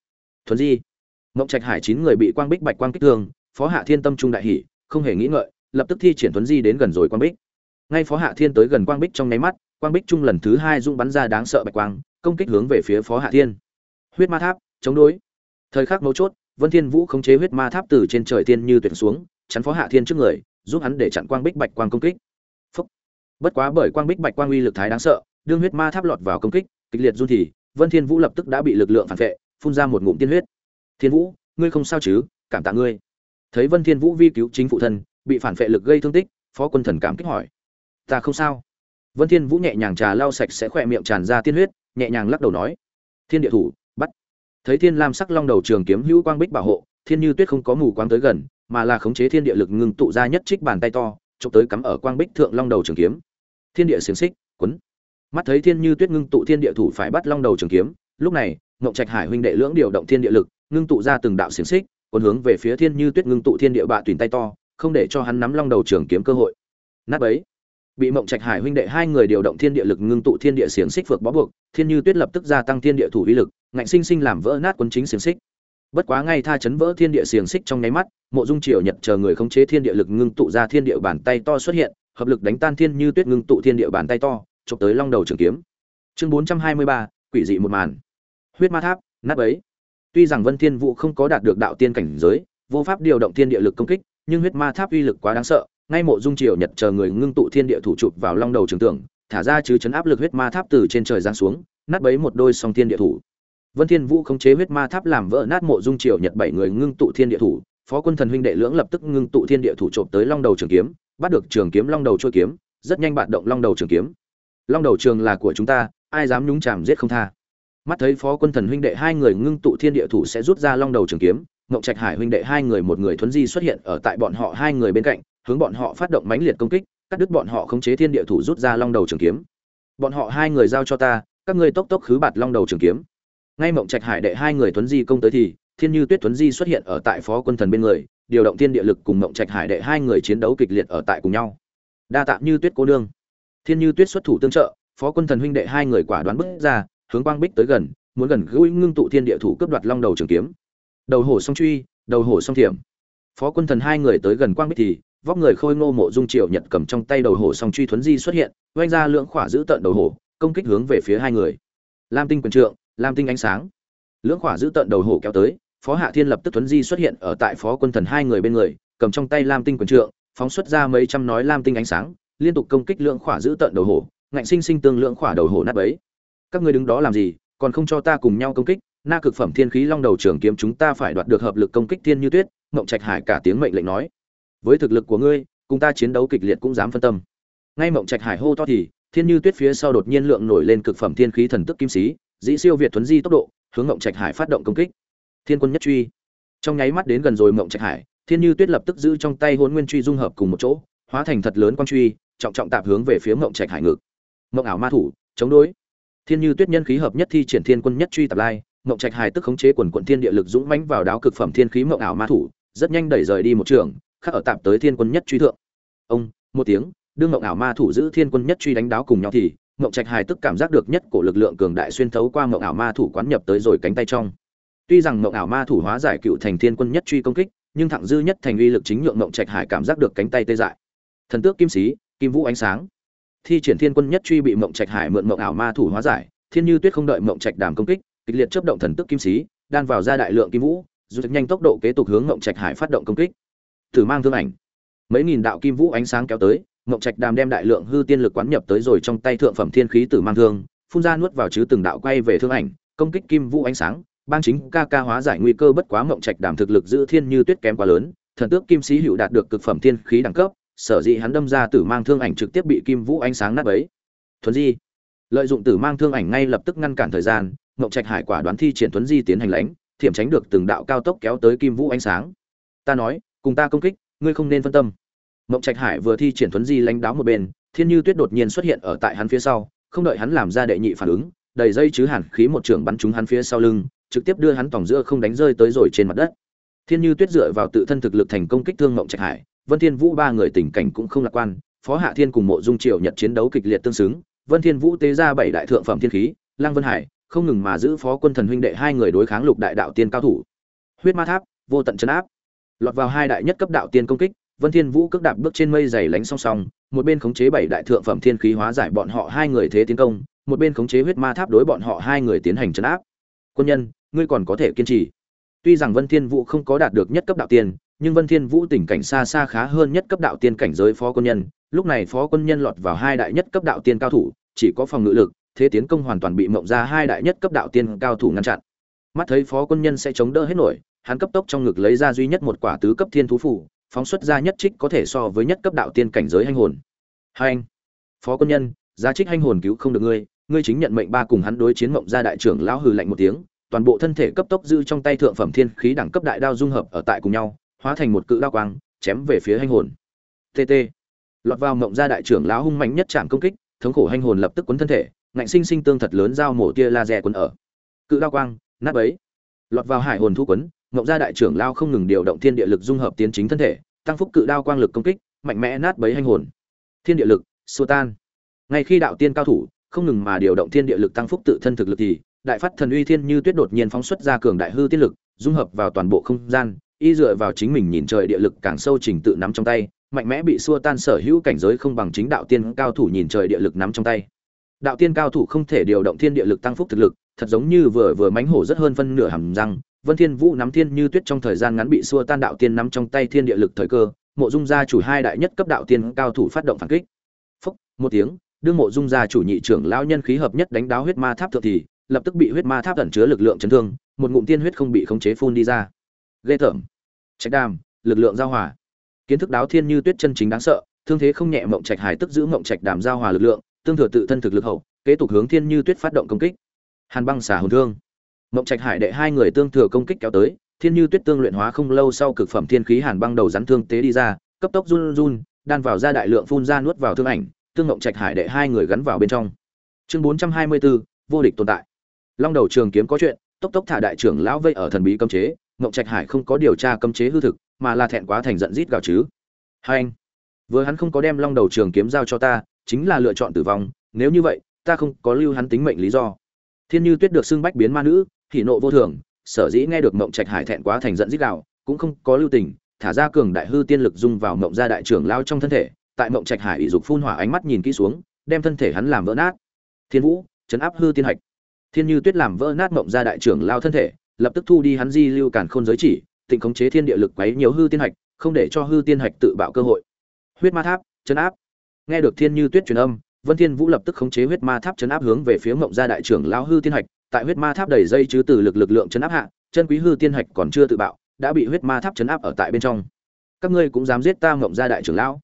Thuần di. Mộng trạch hải chín người bị quang bích bạch quang kích thương, phó hạ thiên tâm trung đại hỉ không hề nghĩ ngợi, lập tức thi triển thuấn di đến gần rồi quang bích. Ngay phó hạ thiên tới gần quang bích trong nháy mắt, quang bích trung lần thứ hai dung bắn ra đáng sợ bạch quang, công kích hướng về phía phó hạ thiên. Huyết ma tháp, chống đối. Thời khắc mấu chốt, vân thiên vũ khống chế huyết ma tháp từ trên trời thiên như tuyệt xuống, chắn phó hạ thiên trước người, giúp hắn để chặn quang bích bạch quang công kích. Phúc. bất quá bởi quang bích bạch quang uy lực thái đáng sợ, đương huyết ma tháp lọt vào công kích, kịch liệt run thì, vân thiên vũ lập tức đã bị lực lượng phản vệ, phun ra một ngụm tiên huyết. Thiên vũ, ngươi không sao chứ? Cảm tạ ngươi thấy vân thiên vũ vi cứu chính phụ thân, bị phản vệ lực gây thương tích, phó quân thần cảm kích hỏi. Ta không sao. Vân thiên vũ nhẹ nhàng trà lau sạch sẽ khỏe miệng tràn ra tiên huyết, nhẹ nhàng lắc đầu nói. Thiên địa thủ, bắt. Thấy thiên lam sắc long đầu trường kiếm hữu quang bích bảo hộ, thiên như tuyết không có mù quang tới gần, mà là khống chế thiên địa lực ngưng tụ ra nhất trích bàn tay to, chụp tới cắm ở quang bích thượng long đầu trường kiếm. Thiên địa xiềng xích, quấn. Mắt thấy thiên như tuyết ngưng tụ thiên địa thủ phải bắt long đầu trường kiếm, lúc này ngộng trạch hải huynh đệ lưỡng điều động thiên địa lực, ngưng tụ ra từng đạo xiềng xích còn hướng về phía thiên như tuyết ngưng tụ thiên địa bạ tùy tay to, không để cho hắn nắm long đầu trường kiếm cơ hội. Nát ấy bị mộng trạch hải huynh đệ hai người điều động thiên địa lực ngưng tụ thiên địa xiềng xích vượt bó buộc, thiên như tuyết lập tức gia tăng thiên địa thủ uy lực, ngạnh sinh sinh làm vỡ nát quân chính xiềng xích. Bất quá ngay tha chấn vỡ thiên địa xiềng xích trong nháy mắt, mộ dung triều nhật chờ người khống chế thiên địa lực ngưng tụ ra thiên địa bàn tay to xuất hiện, hợp lực đánh tan thiên như tuyết ngưng tụ thiên địa bàn tay to, chụp tới long đầu trường kiếm. Chương bốn trăm hai mươi ba, quỷ dị một màn. Huyết ma tháp, nát ấy tuy rằng vân thiên vũ không có đạt được đạo tiên cảnh giới, vô pháp điều động thiên địa lực công kích, nhưng huyết ma tháp uy lực quá đáng sợ, ngay mộ dung triều nhật chờ người ngưng tụ thiên địa thủ chụp vào long đầu trường tưởng thả ra chứ chấn áp lực huyết ma tháp từ trên trời giáng xuống, nát bấy một đôi song thiên địa thủ. Vân thiên vũ khống chế huyết ma tháp làm vỡ nát mộ dung triều nhật bảy người ngưng tụ thiên địa thủ, phó quân thần huynh đệ lưỡng lập tức ngưng tụ thiên địa thủ trộm tới long đầu trường kiếm, bắt được trường kiếm long đầu trôi kiếm, rất nhanh bạn động long đầu trường kiếm. Long đầu trường là của chúng ta, ai dám nhúng chàm giết không tha mắt thấy phó quân thần huynh đệ hai người ngưng tụ thiên địa thủ sẽ rút ra long đầu trường kiếm ngộng trạch hải huynh đệ hai người một người thuấn di xuất hiện ở tại bọn họ hai người bên cạnh, hướng bọn họ phát động mãnh liệt công kích, cắt đứt bọn họ khống chế thiên địa thủ rút ra long đầu trường kiếm. Bọn họ hai người giao cho ta, các ngươi tốc tốc khứ bạt long đầu trường kiếm. Ngay mộng trạch hải đệ hai người thuấn di công tới thì, thiên như tuyết thuấn di xuất hiện ở tại phó quân thần bên người, điều động thiên địa lực cùng mộng trạch hải đệ hai người chiến đấu kịch liệt ở tại cùng nhau. Đa tạm như tuyết cô nương. Thiên như tuyết xuất thủ tương trợ, phó quân thần huynh đệ hai người quả đoán bước ra hướng quang bích tới gần, muốn gần gũi ngưng tụ thiên địa thủ cướp đoạt long đầu trường kiếm. Đầu hổ song truy, đầu hổ song thiểm. Phó quân thần hai người tới gần quang bích thì, vóc người khôi ngô mộ dung triệu nhật cầm trong tay đầu hổ song truy thuấn di xuất hiện, oanh ra lưỡng khỏa giữ tận đầu hổ, công kích hướng về phía hai người. Lam tinh quần trượng, lam tinh ánh sáng. Lưỡng khỏa giữ tận đầu hổ kéo tới, phó hạ thiên lập tức thuấn di xuất hiện ở tại phó quân thần hai người bên người, cầm trong tay lam tinh quần trượng, phóng xuất ra mấy trăm nói lam tinh ánh sáng, liên tục công kích lưỡng khỏa giữ tận đầu hổ, ngạnh sinh sinh tương lưỡng khỏa đầu hổ nát bấy các ngươi đứng đó làm gì, còn không cho ta cùng nhau công kích, na cực phẩm thiên khí long đầu trường kiếm chúng ta phải đoạt được hợp lực công kích thiên như tuyết mộng trạch hải cả tiếng mệnh lệnh nói. Với thực lực của ngươi, cùng ta chiến đấu kịch liệt cũng dám phân tâm. Ngay mộng trạch hải hô to thì, thiên như tuyết phía sau đột nhiên lượng nổi lên cực phẩm thiên khí thần tức kim sĩ, dĩ siêu việt thuấn di tốc độ, hướng mộng trạch hải phát động công kích. Thiên quân nhất truy. Trong nháy mắt đến gần rồi mộng trạch hải, thiên như tuyết lập tức giữ trong tay hôn nguyên truy dung hợp cùng một chỗ, hóa thành thật lớn quang truy, trọng trọng tạp hướng về phía mộng trạch hải ngực. Mộng ảo ma thủ, chống đối thiên như tuyết nhân khí hợp nhất thi triển thiên quân nhất truy tập lai mộng trạch hải tức khống chế quần quận thiên địa lực dũng mãnh vào đáo cực phẩm thiên khí mộng ảo ma thủ, rất nhanh đẩy rời đi một trường, khắc ở tạm tới thiên quân nhất truy thượng. Ông, một tiếng, đương mộng ảo ma thủ giữ thiên quân nhất truy đánh đáo cùng nhau thì mộng trạch hải tức cảm giác được nhất cổ lực lượng cường đại xuyên thấu qua mộng ảo ma thủ quán nhập tới rồi cánh tay trong. Tuy rằng mộng ảo ma thủ hóa giải cựu thành thiên quân nhất truy công kích, nhưng thẳng dư nhất thành uy lực chính nhượng mộng trạch hải cảm giác được cánh tay tê dại. Thần tước kim sĩ, kim vũ ánh sáng thi triển thiên quân nhất truy bị mộng trạch hải mượn mộng ảo ma thủ hóa giải, thiên như tuyết không đợi mộng trạch đàm công kích, kịch liệt chấp động thần tức kim sĩ, đan vào ra đại lượng kim vũ, dù nhanh tốc độ kế tục hướng mộng trạch hải phát động công kích. Tử mang thương ảnh. Mấy nghìn đạo kim vũ ánh sáng kéo tới, mộng trạch đàm đem đại lượng hư tiên lực quán nhập tới rồi trong tay thượng phẩm thiên khí tử mang thương, phun ra nuốt vào chứ từng đạo quay về thương ảnh, công kích kim vũ ánh sáng, bang chính ca ca hóa giải nguy cơ bất quá mộng trạch đàm thực lực giữ thiên như tuyết kém quá lớn, thần tước kim sĩ hữu đạt được cực phẩm thiên khí đẳng cấp sở dĩ hắn đâm ra tử mang thương ảnh trực tiếp bị kim vũ ánh sáng nát bấy. Thuấn di. Lợi dụng tử mang thương ảnh ngay lập tức ngăn cản thời gian ngậu trạch hải quả đoán thi triển thuấn di tiến hành lãnh, thiểm tránh được từng đạo cao tốc kéo tới kim vũ ánh sáng. Ta nói, cùng ta công kích, ngươi không nên phân tâm. Ngậu trạch hải vừa thi triển thuấn di lánh đáo một bên, thiên như tuyết đột nhiên xuất hiện ở tại hắn phía sau, không đợi hắn làm ra đệ nhị phản ứng, đầy dây chứ hàn khí một trường bắn trúng hắn phía sau lưng, trực tiếp đưa hắn tòng giữa không đánh rơi tới rồi trên mặt đất. Thiên như tuyết dựa vào tự thân thực lực thành công kích thương mộng trạch hải vân thiên vũ ba người tình cảnh cũng không lạc quan, phó hạ thiên cùng mộ dung triều nhật chiến đấu kịch liệt tương xứng, vân thiên vũ tế ra bảy đại thượng phẩm thiên khí, lăng vân hải, không ngừng mà giữ phó quân thần huynh đệ hai người đối kháng lục đại đạo tiên cao thủ. Huyết ma tháp, vô tận chấn áp. Lọt vào hai đại nhất cấp đạo tiên công kích, vân thiên vũ cước đạp bước trên mây dày lánh song song, một bên khống chế bảy đại thượng phẩm thiên khí hóa giải bọn họ hai người thế tiến công, một bên khống chế huyết ma tháp đối bọn họ hai người tiến hành chấn áp. Quân nhân, ngươi còn có thể kiên trì. Tuy rằng vân thiên vũ không có đạt được nhất cấp đạo tiên nhưng vân thiên vũ tình cảnh xa xa khá hơn nhất cấp đạo tiên cảnh giới phó quân nhân, lúc này phó quân nhân lọt vào hai đại nhất cấp đạo tiên cao thủ, chỉ có phòng ngự lực, thế tiến công hoàn toàn bị mộng ra hai đại nhất cấp đạo tiên cao thủ ngăn chặn. Mắt thấy phó quân nhân sẽ chống đỡ hết nổi, hắn cấp tốc trong ngực lấy ra duy nhất một quả tứ cấp thiên thú phủ, phóng xuất ra nhất trích có thể so với nhất cấp đạo tiên cảnh giới hành hồn. Hai phó quân nhân, giá trích hành hồn cứu không được ngươi ngươi chính nhận mệnh ba cùng hắn đối chiến mộng ra đại trưởng lão hừ lạnh một tiếng, toàn bộ thân thể cấp tốc giữ trong tay thượng phẩm thiên khí đẳng cấp đại đao dung hợp ở tại cùng nhau hóa thành một cự đao quang, chém về phía hanh hồn. Tt lọt vào mộng ra đại trưởng lão hung mạnh nhất chạm công kích, thống khổ hanh hồn lập tức cuốn thân thể, ngạnh sinh sinh tương thật lớn dao mổ tia laser cuốn ở. Cự đao quang, nát bấy. Lọt vào hải hồn thu quấn, mộng gia đại trưởng lao không ngừng điều động thiên địa lực dung hợp tiến chính thân thể, tăng phúc cự đao quang lực công kích, mạnh mẽ nát bấy hanh hồn. Thiên địa lực, xua tan. Ngay khi đạo tiên cao thủ, không ngừng mà điều động thiên địa lực tăng phúc tự thân thực lực thì, đại phát thần uy thiên như tuyết đột nhiên phóng xuất ra cường đại hư tiên lực, dung hợp vào toàn bộ không gian y dựa vào chính mình nhìn trời địa lực càng sâu trình tự nắm trong tay mạnh mẽ bị xua tan sở hữu cảnh giới không bằng chính đạo tiên cao thủ nhìn trời địa lực nắm trong tay đạo tiên cao thủ không thể điều động thiên địa lực tăng phúc thực lực thật giống như vừa vừa mánh hổ rất hơn phân nửa hầm răng Vân Thiên Vũ nắm thiên như tuyết trong thời gian ngắn bị xua tan đạo tiên nắm trong tay thiên địa lực thời cơ, Mộ Dung gia chủ hai đại nhất cấp đạo tiên cao thủ phát động phản kích. phúc một tiếng, đương Mộ Dung gia chủ nhị trưởng lão nhân khí hợp nhất đánh đáo huyết ma tháp thượng thì, lập tức bị huyết ma tháp ẩn chứa lực lượng chấn thương, một ngụm tiên huyết không bị khống chế phun đi ra. Ghê tởm. Trạch Đàm, lực lượng giao hòa. Kiến thức đáo thiên như tuyết chân chính đáng sợ, thương thế không nhẹ mộng trạch hải tức giữ mộng trạch đàm giao hòa lực lượng, tương thừa tự thân thực lực hậu, kế tục hướng thiên như tuyết phát động công kích. Hàn băng xả hồn thương Mộng Trạch Hải đệ hai người tương thừa công kích kéo tới, Thiên Như Tuyết tương luyện hóa không lâu sau cực phẩm thiên khí hàn băng đầu rắn thương tế đi ra, cấp tốc run run, đan vào ra đại lượng phun ra nuốt vào thương ảnh, tương Mộng Trạch Hải đệ hai người gắn vào bên trong. Chương 424, vô địch tồn tại. Long đầu trường kiếm có chuyện, tốc tốc thả đại trưởng lão vây ở thần bí cấm chế, ngộng Trạch Hải không có điều tra cấm chế hư thực, mà là thẹn quá thành giận rít gào chứ. Hai anh, vừa hắn không có đem Long đầu trường kiếm giao cho ta, chính là lựa chọn tử vong, nếu như vậy, ta không có lưu hắn tính mệnh lý do. Thiên Như Tuyết được xưng bách biến ma nữ, hỉ nộ vô thường, sở dĩ nghe được Mộng Trạch Hải thẹn quá thành giận rít gào, cũng không có lưu tình, thả ra cường đại hư tiên lực dung vào Mộng gia đại trưởng lao trong thân thể, tại Mộng Trạch Hải ủy dục phun hỏa ánh mắt nhìn kỹ xuống, đem thân thể hắn làm vỡ nát. Thiên Vũ, chấn áp hư tiên hạch. Thiên Như Tuyết làm vỡ nát Mộng gia đại trưởng lao thân thể, lập tức thu đi hắn di lưu cản khôn giới chỉ, tịnh khống chế thiên địa lực quấy nhiều hư tiên hạch, không để cho hư tiên hạch tự bạo cơ hội. Huyết ma tháp, chấn áp. Nghe được Thiên Như Tuyết truyền âm, Vân Thiên Vũ lập tức khống chế huyết ma tháp chấn áp hướng về phía Mộng gia đại trưởng lão hư tiên hạch, tại huyết ma tháp đầy dây chứ từ lực lực lượng chấn áp hạ chân quý hư tiên hạch còn chưa tự bạo đã bị huyết ma tháp chấn áp ở tại bên trong các ngươi cũng dám giết ta mộng ra đại trưởng lão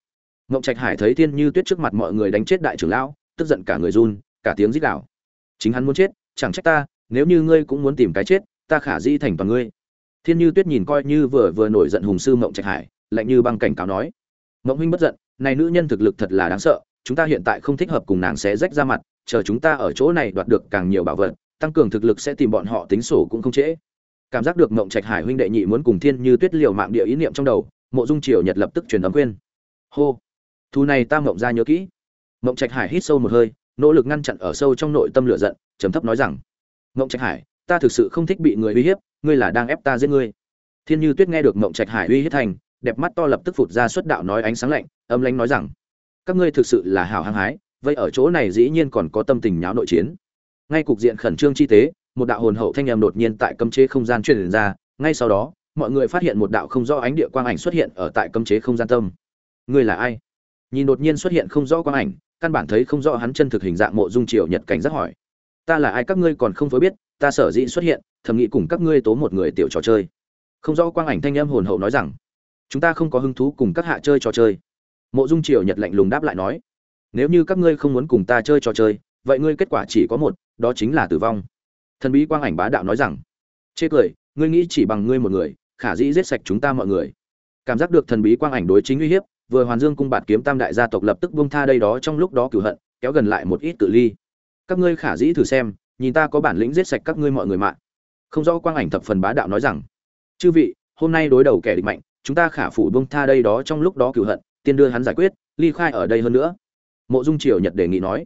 mộng trạch hải thấy thiên như tuyết trước mặt mọi người đánh chết đại trưởng lão tức giận cả người run cả tiếng rít gào chính hắn muốn chết chẳng trách ta nếu như ngươi cũng muốn tìm cái chết ta khả di thành toàn ngươi. Thiên như tuyết nhìn coi như vừa vừa nổi giận hùng sư mộng trạch hải, lạnh như băng cảnh cáo nói. Mộng huynh bất giận, này nữ nhân thực lực thật là đáng sợ, chúng ta hiện tại không thích hợp cùng nàng sẽ rách ra mặt, chờ chúng ta ở chỗ này đoạt được càng nhiều bảo vật, tăng cường thực lực sẽ tìm bọn họ tính sổ cũng không trễ. Cảm giác được mộng trạch hải huynh đệ nhị muốn cùng thiên như tuyết liều mạng địa ý niệm trong đầu, mộ dung triều nhật lập tức truyền ấm khuyên. Hô, thu này ta mộng ra nhớ kỹ. Mộng trạch hải hít sâu một hơi, nỗ lực ngăn chặn ở sâu trong nội tâm lửa giận, trầm thấp nói rằng, mộng trạch hải ta thực sự không thích bị người uy hiếp, ngươi là đang ép ta giết ngươi. Thiên như tuyết nghe được mộng trạch hải uy hiếp thành, đẹp mắt to lập tức phụt ra xuất đạo nói ánh sáng lạnh, âm lánh nói rằng, các ngươi thực sự là hảo hăng hái, vậy ở chỗ này dĩ nhiên còn có tâm tình nháo nội chiến. Ngay cục diện khẩn trương chi tế, một đạo hồn hậu thanh âm đột nhiên tại cấm chế không gian truyền ra, ngay sau đó, mọi người phát hiện một đạo không rõ ánh địa quang ảnh xuất hiện ở tại cấm chế không gian tâm. Ngươi là ai? Nhìn đột nhiên xuất hiện không rõ quang ảnh, căn bản thấy không rõ hắn chân thực hình dạng mộ dung triều nhật cảnh giác hỏi. Ta là ai các ngươi còn không phối biết ta sở dĩ xuất hiện, thầm nghĩ cùng các ngươi tố một người tiểu trò chơi. Không rõ quang ảnh thanh âm hồn hậu nói rằng, chúng ta không có hứng thú cùng các hạ chơi trò chơi. Mộ dung triều nhật lạnh lùng đáp lại nói, nếu như các ngươi không muốn cùng ta chơi trò chơi, vậy ngươi kết quả chỉ có một, đó chính là tử vong. Thần bí quang ảnh bá đạo nói rằng, chê cười, ngươi nghĩ chỉ bằng ngươi một người, khả dĩ giết sạch chúng ta mọi người. Cảm giác được thần bí quang ảnh đối chính uy hiếp, vừa hoàn dương cung bạt kiếm tam đại gia tộc lập tức buông tha đây đó trong lúc đó cửu hận, kéo gần lại một ít tự ly. Các ngươi khả dĩ thử xem nhìn ta có bản lĩnh giết sạch các ngươi mọi người mạng. Không rõ quang ảnh thập phần bá đạo nói rằng, chư vị, hôm nay đối đầu kẻ địch mạnh, chúng ta khả phủ bông tha đây đó trong lúc đó cựu hận, tiên đưa hắn giải quyết, ly khai ở đây hơn nữa. Mộ dung triều nhật đề nghị nói,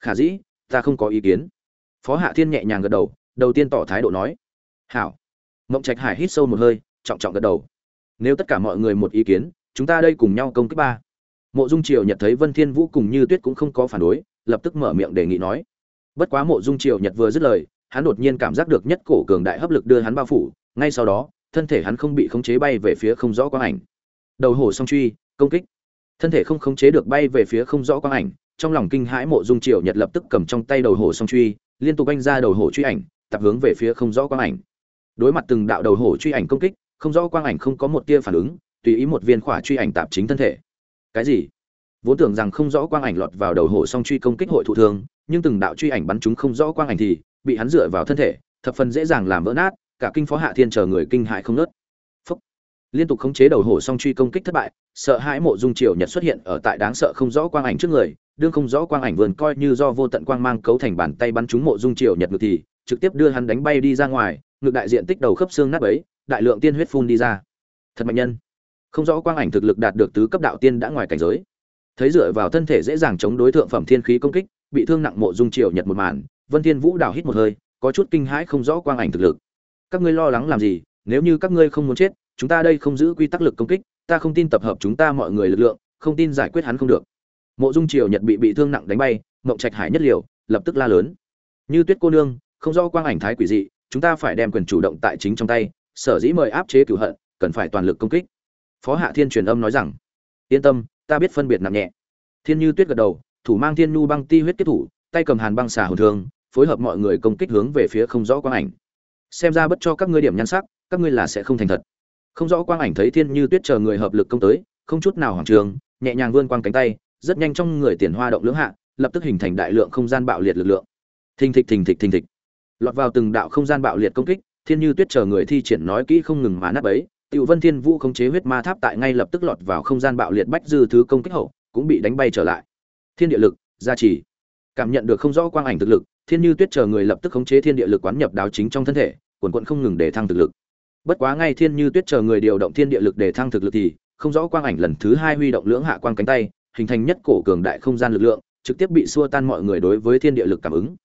khả dĩ, ta không có ý kiến. Phó hạ thiên nhẹ nhàng gật đầu đầu tiên tỏ thái độ nói, hảo. Mộng trạch hải hít sâu một hơi, trọng trọng gật đầu. Nếu tất cả mọi người một ý kiến, chúng ta đây cùng nhau công kích ba. Mộ dung triều nhật thấy vân thiên vũ cùng như tuyết cũng không có phản đối, lập tức mở miệng đề nghị nói bất quá mộ dung triều nhật vừa dứt lời, hắn đột nhiên cảm giác được nhất cổ cường đại hấp lực đưa hắn bao phủ, ngay sau đó, thân thể hắn không bị khống chế bay về phía không rõ quang ảnh. Đầu hổ song truy, công kích. Thân thể không khống chế được bay về phía không rõ quang ảnh, trong lòng kinh hãi mộ dung triều nhật lập tức cầm trong tay đầu hổ song truy, liên tục anh ra đầu hổ truy ảnh, tập hướng về phía không rõ quang ảnh. Đối mặt từng đạo đầu hổ truy ảnh công kích, không rõ quang ảnh không có một tia phản ứng, tùy ý một viên khỏa truy ảnh tạp chính thân thể. Cái gì? Vốn tưởng rằng không rõ quang ảnh lọt vào đầu hổ song truy công kích hội thụ thương nhưng từng đạo truy ảnh bắn chúng không rõ quang ảnh thì, bị hắn dựa vào thân thể, thập phần dễ dàng làm vỡ nát, cả kinh phó hạ thiên chờ người kinh hại không nớt. Phúc. liên tục khống chế đầu hổ song truy công kích thất bại, sợ hãi mộ dung triều nhật xuất hiện ở tại đáng sợ không rõ quang ảnh trước người, đương không rõ quang ảnh vườn coi như do vô tận quang mang cấu thành bàn tay bắn trúng mộ dung triều nhật ngực thì, trực tiếp đưa hắn đánh bay đi ra ngoài ngực đại diện tích đầu khớp xương nát ấy đại lượng tiên huyết phun đi ra. Thật mạnh nhân. Không rõ quang ảnh thực lực đạt được tứ cấp đạo tiên đã ngoài cảnh giới. Thấy dựa vào thân thể dễ dàng chống đối tượng phẩm thiên khí công kích bị thương nặng mộ dung triều nhật một màn, vân thiên vũ đào hít một hơi, có chút kinh hãi không rõ quang ảnh thực lực. Các ngươi lo lắng làm gì? Nếu như các ngươi không muốn chết, chúng ta đây không giữ quy tắc lực công kích, ta không tin tập hợp chúng ta mọi người lực lượng, không tin giải quyết hắn không được. Mộ dung triều nhật bị bị thương nặng đánh bay, mộng trạch hải nhất liều, lập tức la lớn. Như tuyết cô nương, không rõ quang ảnh thái quỷ dị, chúng ta phải đem quyền chủ động tại chính trong tay, sở dĩ mời áp chế cửu hận, cần phải toàn lực công kích. Phó hạ thiên truyền âm nói rằng, yên tâm, ta biết phân biệt nặng nhẹ. Thiên như tuyết gật đầu thủ mang thiên nu băng ti huyết kết thủ tay cầm hàn băng xà hồn thương phối hợp mọi người công kích hướng về phía không rõ quang ảnh. Xem ra bất cho các ngươi điểm nhan sắc các ngươi là sẽ không thành thật. Không rõ quang ảnh thấy thiên như tuyết chờ người hợp lực công tới không chút nào hoàng trường nhẹ nhàng vươn quang cánh tay rất nhanh trong người tiền hoa động lưỡng hạ lập tức hình thành đại lượng không gian bạo liệt lực lượng. Thình thịch thình thịch thình thịch. Lọt vào từng đạo không gian bạo liệt công kích thiên như tuyết chờ người thi triển nói kỹ không ngừng mà nát bấy Tiểu Vân Thiên Vũ khống chế huyết ma tháp tại ngay lập tức lọt vào không gian bạo liệt bách dư thứ công kích hậu, cũng bị đánh bay trở lại. Thiên địa lực, gia trì. Cảm nhận được không rõ quang ảnh thực lực, Thiên Như Tuyết chờ người lập tức khống chế thiên địa lực quán nhập đáo chính trong thân thể, quần quận không ngừng để thăng thực lực. Bất quá ngay Thiên Như Tuyết chờ người điều động thiên địa lực để thăng thực lực thì, không rõ quang ảnh lần thứ hai huy động lưỡng hạ quang cánh tay, hình thành nhất cổ cường đại không gian lực lượng, trực tiếp bị xua tan mọi người đối với thiên địa lực cảm ứng.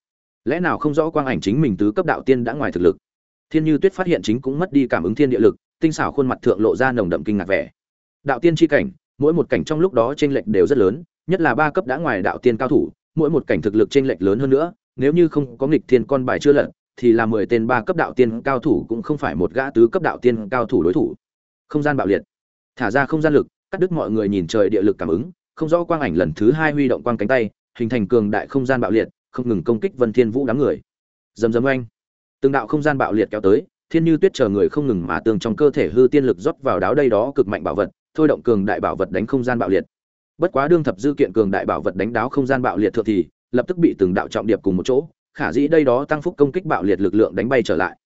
Lẽ nào không rõ quang ảnh chính mình tứ cấp đạo tiên đã ngoài thực lực? Thiên Như Tuyết phát hiện chính cũng mất đi cảm ứng thiên địa lực, tinh xảo khuôn mặt thượng lộ ra nồng đậm kinh ngạc vẻ. Đạo tiên chi cảnh, mỗi một cảnh trong lúc đó chênh lệch đều rất lớn, nhất là ba cấp đã ngoài đạo tiên cao thủ, mỗi một cảnh thực lực chênh lệch lớn hơn nữa, nếu như không có nghịch thiên con bài chưa lật, thì là mười tên ba cấp đạo tiên cao thủ cũng không phải một gã tứ cấp đạo tiên cao thủ đối thủ. Không gian bạo liệt, thả ra không gian lực, cắt đứt mọi người nhìn trời địa lực cảm ứng, không rõ quang ảnh lần thứ hai huy động quang cánh tay, hình thành cường đại không gian bạo liệt, không ngừng công kích Vân Thiên Vũ đám người. Dầm dầm oanh, từng đạo không gian bạo liệt kéo tới, thiên như tuyết chờ người không ngừng mà tương trong cơ thể hư tiên lực rót vào đáo đây đó cực mạnh bảo vật thôi động cường đại bảo vật đánh không gian bạo liệt bất quá đương thập dư kiện cường đại bảo vật đánh đáo không gian bạo liệt thượng thì, lập tức bị từng đạo trọng điệp cùng một chỗ, khả dĩ đây đó tăng phúc công kích bạo liệt lực lượng đánh bay trở lại.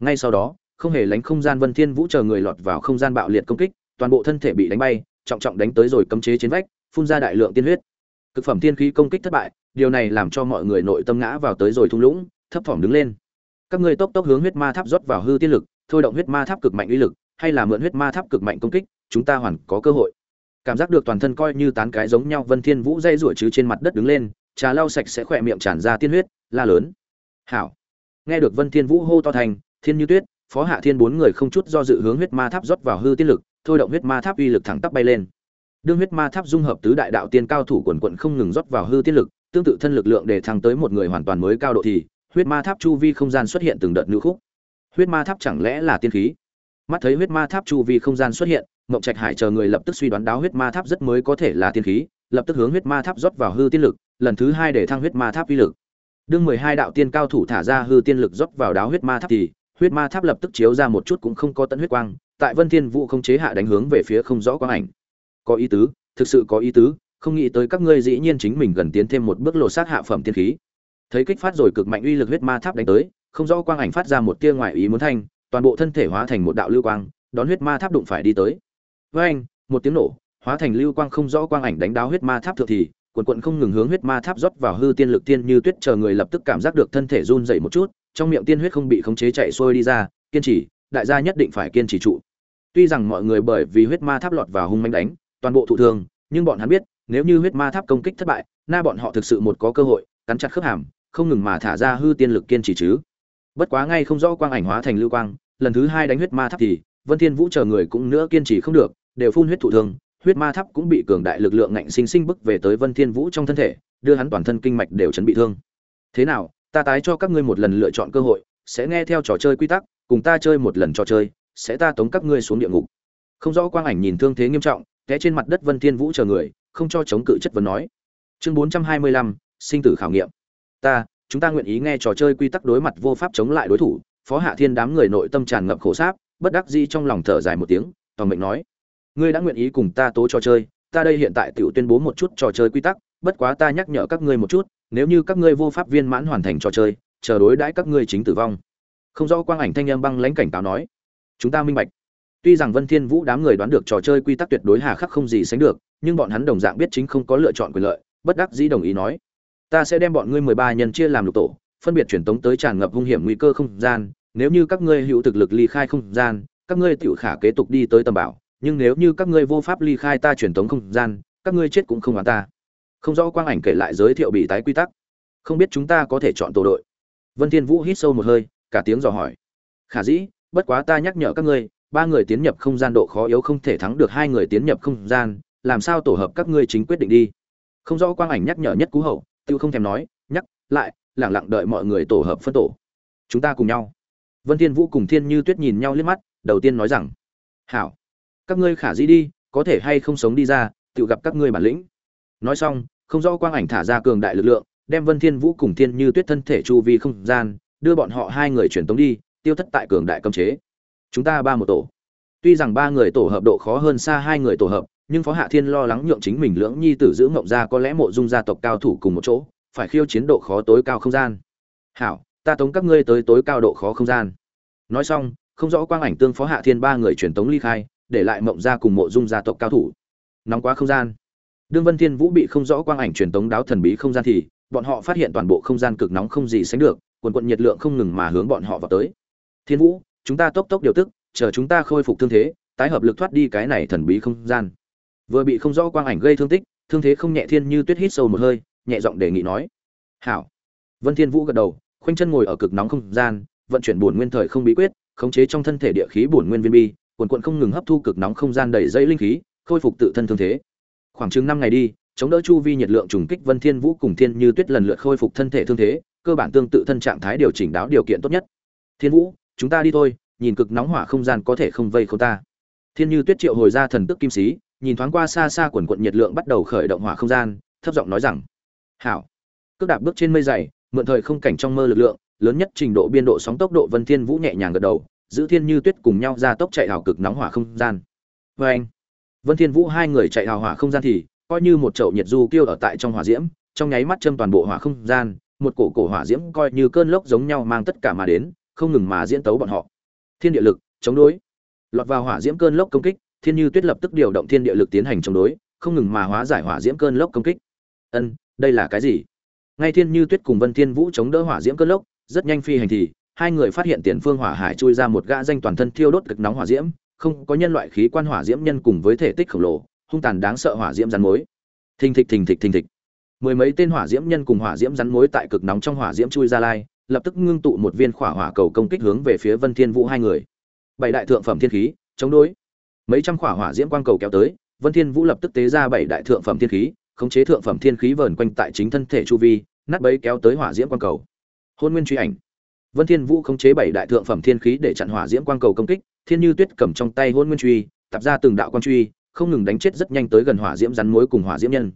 Ngay sau đó, không hề lánh không gian vân thiên vũ chờ người lọt vào không gian bạo liệt công kích, toàn bộ thân thể bị đánh bay, trọng trọng đánh tới rồi cấm chế trên vách, phun ra đại lượng tiên huyết. Cực phẩm tiên khí công kích thất bại, điều này làm cho mọi người nội tâm ngã vào tới rồi thung lũng, thấp thỏm đứng lên. Các ngươi tốc tốc hướng huyết ma tháp rót vào hư tiên lực, thôi động huyết ma tháp cực mạnh uy lực, hay là mượn huyết ma tháp cực mạnh công kích, chúng ta hoàn có cơ hội cảm giác được toàn thân coi như tán cái giống nhau, vân thiên vũ dây rủa chứ trên mặt đất đứng lên, trà lau sạch sẽ khỏe miệng tràn ra tiên huyết, la lớn. Hảo. Nghe được vân thiên vũ hô to thành, thiên như tuyết, phó hạ thiên bốn người không chút do dự hướng huyết ma tháp rót vào hư tiên lực, thôi động huyết ma tháp uy lực thẳng tắp bay lên. Đương huyết ma tháp dung hợp tứ đại đạo tiên cao thủ quần quận không ngừng rót vào hư tiên lực, tương tự thân lực lượng để thăng tới một người hoàn toàn mới cao độ thì, huyết ma tháp chu vi không gian xuất hiện từng đợt nữ khúc. Huyết ma tháp chẳng lẽ là tiên khí? Mắt thấy huyết ma tháp chu vi không gian xuất hiện mộng trạch hải chờ người lập tức suy đoán đáo huyết ma tháp rất mới có thể là tiên khí, lập tức hướng huyết ma tháp rót vào hư tiên lực, lần thứ hai để thăng huyết ma tháp uy lực. Đương mười hai đạo tiên cao thủ thả ra hư tiên lực rót vào đáo huyết ma tháp thì, huyết ma tháp lập tức chiếu ra một chút cũng không có tận huyết quang, tại vân thiên vũ không chế hạ đánh hướng về phía không rõ quang ảnh. Có ý tứ, thực sự có ý tứ, không nghĩ tới các ngươi dĩ nhiên chính mình gần tiến thêm một bước lộ sát hạ phẩm tiên khí. Thấy kích phát rồi cực mạnh uy lực huyết ma tháp đánh tới, không rõ quang ảnh phát ra một tia ngoại ý muốn thanh, toàn bộ thân thể hóa thành một đạo lưu quang, đón huyết ma tháp đụng phải đi tới với anh, một tiếng nổ, hóa thành lưu quang không rõ quang ảnh đánh đáo huyết ma tháp thượng thì, quần quận không ngừng hướng huyết ma tháp rót vào hư tiên lực tiên như tuyết chờ người lập tức cảm giác được thân thể run dậy một chút, trong miệng tiên huyết không bị khống chế chạy xuôi đi ra, kiên trì, đại gia nhất định phải kiên trì trụ. Tuy rằng mọi người bởi vì huyết ma tháp lọt vào hung manh đánh, toàn bộ thụ thương, nhưng bọn hắn biết, nếu như huyết ma tháp công kích thất bại, na bọn họ thực sự một có cơ hội, cắn chặt khớp hàm, không ngừng mà thả ra hư tiên lực kiên trì chứ. Bất quá ngay không rõ quang ảnh hóa thành lưu quang, lần thứ hai đánh huyết ma tháp thì, vân thiên vũ chờ người cũng nữa kiên trì không được đều phun huyết thụ thương huyết ma tháp cũng bị cường đại lực lượng ngạnh sinh sinh bức về tới vân thiên vũ trong thân thể đưa hắn toàn thân kinh mạch đều chấn bị thương. Thế nào ta tái cho các ngươi một lần lựa chọn cơ hội sẽ nghe theo trò chơi quy tắc cùng ta chơi một lần trò chơi sẽ ta tống các ngươi xuống địa ngục. Không rõ quang ảnh nhìn thương thế nghiêm trọng té trên mặt đất vân thiên vũ chờ người không cho chống cự chất vấn nói. Chương 425, sinh tử khảo nghiệm. Ta chúng ta nguyện ý nghe trò chơi quy tắc đối mặt vô pháp chống lại đối thủ phó hạ thiên đám người nội tâm tràn ngập khổ sáp bất đắc dĩ trong lòng thở dài một tiếng toàn mệnh nói ngươi đã nguyện ý cùng ta tố trò chơi, ta đây hiện tại tự tuyên bố một chút trò chơi quy tắc, bất quá ta nhắc nhở các ngươi một chút, nếu như các ngươi vô pháp viên mãn hoàn thành trò chơi, chờ đối đãi các ngươi chính tử vong. Không rõ quang ảnh thanh âm băng lãnh cảnh cáo nói. Chúng ta minh bạch. Tuy rằng vân thiên vũ đám người đoán được trò chơi quy tắc tuyệt đối hà khắc không gì sánh được, nhưng bọn hắn đồng dạng biết chính không có lựa chọn quyền lợi, bất đắc dĩ đồng ý nói. Ta sẽ đem bọn ngươi mười ba nhân chia làm lục tổ, phân biệt truyền tống tới tràn ngập hung hiểm nguy cơ không gian, nếu như các ngươi hữu thực lực ly khai không gian, các ngươi tự khả kế tục đi tới tầm bảo nhưng nếu như các ngươi vô pháp ly khai ta truyền tống không gian, các ngươi chết cũng không hoàn ta. Không rõ quang ảnh kể lại giới thiệu bị tái quy tắc. Không biết chúng ta có thể chọn tổ đội. Vân thiên vũ hít sâu một hơi, cả tiếng dò hỏi. Khả dĩ, bất quá ta nhắc nhở các ngươi, ba người tiến nhập không gian độ khó yếu không thể thắng được hai người tiến nhập không gian, làm sao tổ hợp các ngươi chính quyết định đi? Không rõ quang ảnh nhắc nhở nhất cú hậu, tiêu không thèm nói, nhắc lại, lẳng lặng đợi mọi người tổ hợp phân tổ. Chúng ta cùng nhau. Vân thiên vũ cùng thiên như tuyết nhìn nhau liếc mắt, đầu tiên nói rằng, hảo các ngươi khả dĩ đi, có thể hay không sống đi ra, tự gặp các ngươi bản lĩnh. Nói xong, không rõ quang ảnh thả ra cường đại lực lượng, đem vân thiên vũ cùng thiên như tuyết thân thể chu vi không gian, đưa bọn họ hai người chuyển tống đi, tiêu thất tại cường đại cấm chế. Chúng ta ba một tổ. Tuy rằng ba người tổ hợp độ khó hơn xa hai người tổ hợp, nhưng phó hạ thiên lo lắng nhượng chính mình lưỡng nhi tử giữ ngọc ra có lẽ mộ dung gia tộc cao thủ cùng một chỗ, phải khiêu chiến độ khó tối cao không gian. Hảo, ta tống các ngươi tới tối cao độ khó không gian. Nói xong, không rõ quang ảnh tương phó hạ thiên ba người truyền tống ly khai để lại mộng ra cùng mộ dung gia tộc cao thủ. Nóng quá không gian. Đương vân thiên vũ bị không rõ quang ảnh truyền tống đáo thần bí không gian thì, bọn họ phát hiện toàn bộ không gian cực nóng không gì sánh được, quần quận nhiệt lượng không ngừng mà hướng bọn họ vào tới. Thiên vũ, chúng ta tốc tốc điều tức, chờ chúng ta khôi phục thương thế, tái hợp lực thoát đi cái này thần bí không gian. Vừa bị không rõ quang ảnh gây thương tích, thương thế không nhẹ thiên như tuyết hít sâu một hơi, nhẹ giọng đề nghị nói. Hảo. Vân thiên vũ gật đầu, khoanh chân ngồi ở cực nóng không gian, vận chuyển buồn nguyên thời không bí quyết, khống chế trong thân thể địa khí buồn nguyên viên bi quần quần không ngừng hấp thu cực nóng không gian đầy dây linh khí, khôi phục tự thân thương thế. Khoảng chừng năm ngày đi, chống đỡ chu vi nhiệt lượng trùng kích vân thiên vũ cùng thiên như tuyết lần lượt khôi phục thân thể thương thế, cơ bản tương tự thân trạng thái điều chỉnh đáo điều kiện tốt nhất. Thiên vũ, chúng ta đi thôi, nhìn cực nóng hỏa không gian có thể không vây không ta. Thiên như tuyết triệu hồi ra thần tức kim sĩ, nhìn thoáng qua xa xa quần quần nhiệt lượng bắt đầu khởi động hỏa không gian, thấp giọng nói rằng, hảo. Cước đạp bước trên mây dày, mượn thời không cảnh trong mơ lực lượng, lớn nhất trình độ biên độ sóng tốc độ vân thiên vũ nhẹ nhàng gật đầu giữ thiên như tuyết cùng nhau ra tốc chạy hào cực nóng hỏa không gian. Vê anh, vân thiên vũ hai người chạy hào hỏa không gian thì coi như một chậu nhiệt du kêu ở tại trong hỏa diễm, trong nháy mắt châm toàn bộ hỏa không gian, một cổ cổ hỏa diễm coi như cơn lốc giống nhau mang tất cả mà đến, không ngừng mà diễn tấu bọn họ. Thiên địa lực, chống đối. Lọt vào hỏa diễm cơn lốc công kích, thiên như tuyết lập tức điều động thiên địa lực tiến hành chống đối, không ngừng mà hóa giải hỏa diễm cơn lốc công kích. Ân, đây là cái gì? Ngay thiên như tuyết cùng vân thiên vũ chống đỡ hỏa diễm cơn lốc, rất nhanh phi hành thì hai người phát hiện tiền phương hỏa hải chui ra một gã danh toàn thân thiêu đốt cực nóng hỏa diễm, không có nhân loại khí quan hỏa diễm nhân cùng với thể tích khổng lồ, hung tàn đáng sợ hỏa diễm rắn mối thình thịch thình thịch thình thịch. Mười mấy tên hỏa diễm nhân cùng hỏa diễm rắn mối tại cực nóng trong hỏa diễm chui ra lai, lập tức ngưng tụ một viên khỏa hỏa cầu công kích hướng về phía vân thiên vũ hai người. Bảy đại thượng phẩm thiên khí, chống đối. Mấy trăm khỏa hỏa diễm quang cầu kéo tới, vân thiên vũ lập tức tế ra bảy đại thượng phẩm thiên khí, khống chế thượng phẩm thiên khí vờn quanh tại chính thân thể chu vi, nát bấy kéo tới hỏa diễm quang cầu. Hôn nguyên truy ảnh vân thiên vũ khống chế bảy đại thượng phẩm thiên khí để chặn hỏa diễm quang cầu công kích, thiên như tuyết cầm trong tay hôn nguyên truy tập ra từng đạo quang truy, không ngừng đánh chết rất nhanh tới gần hỏa diễm rắn mối cùng hỏa diễm nhân.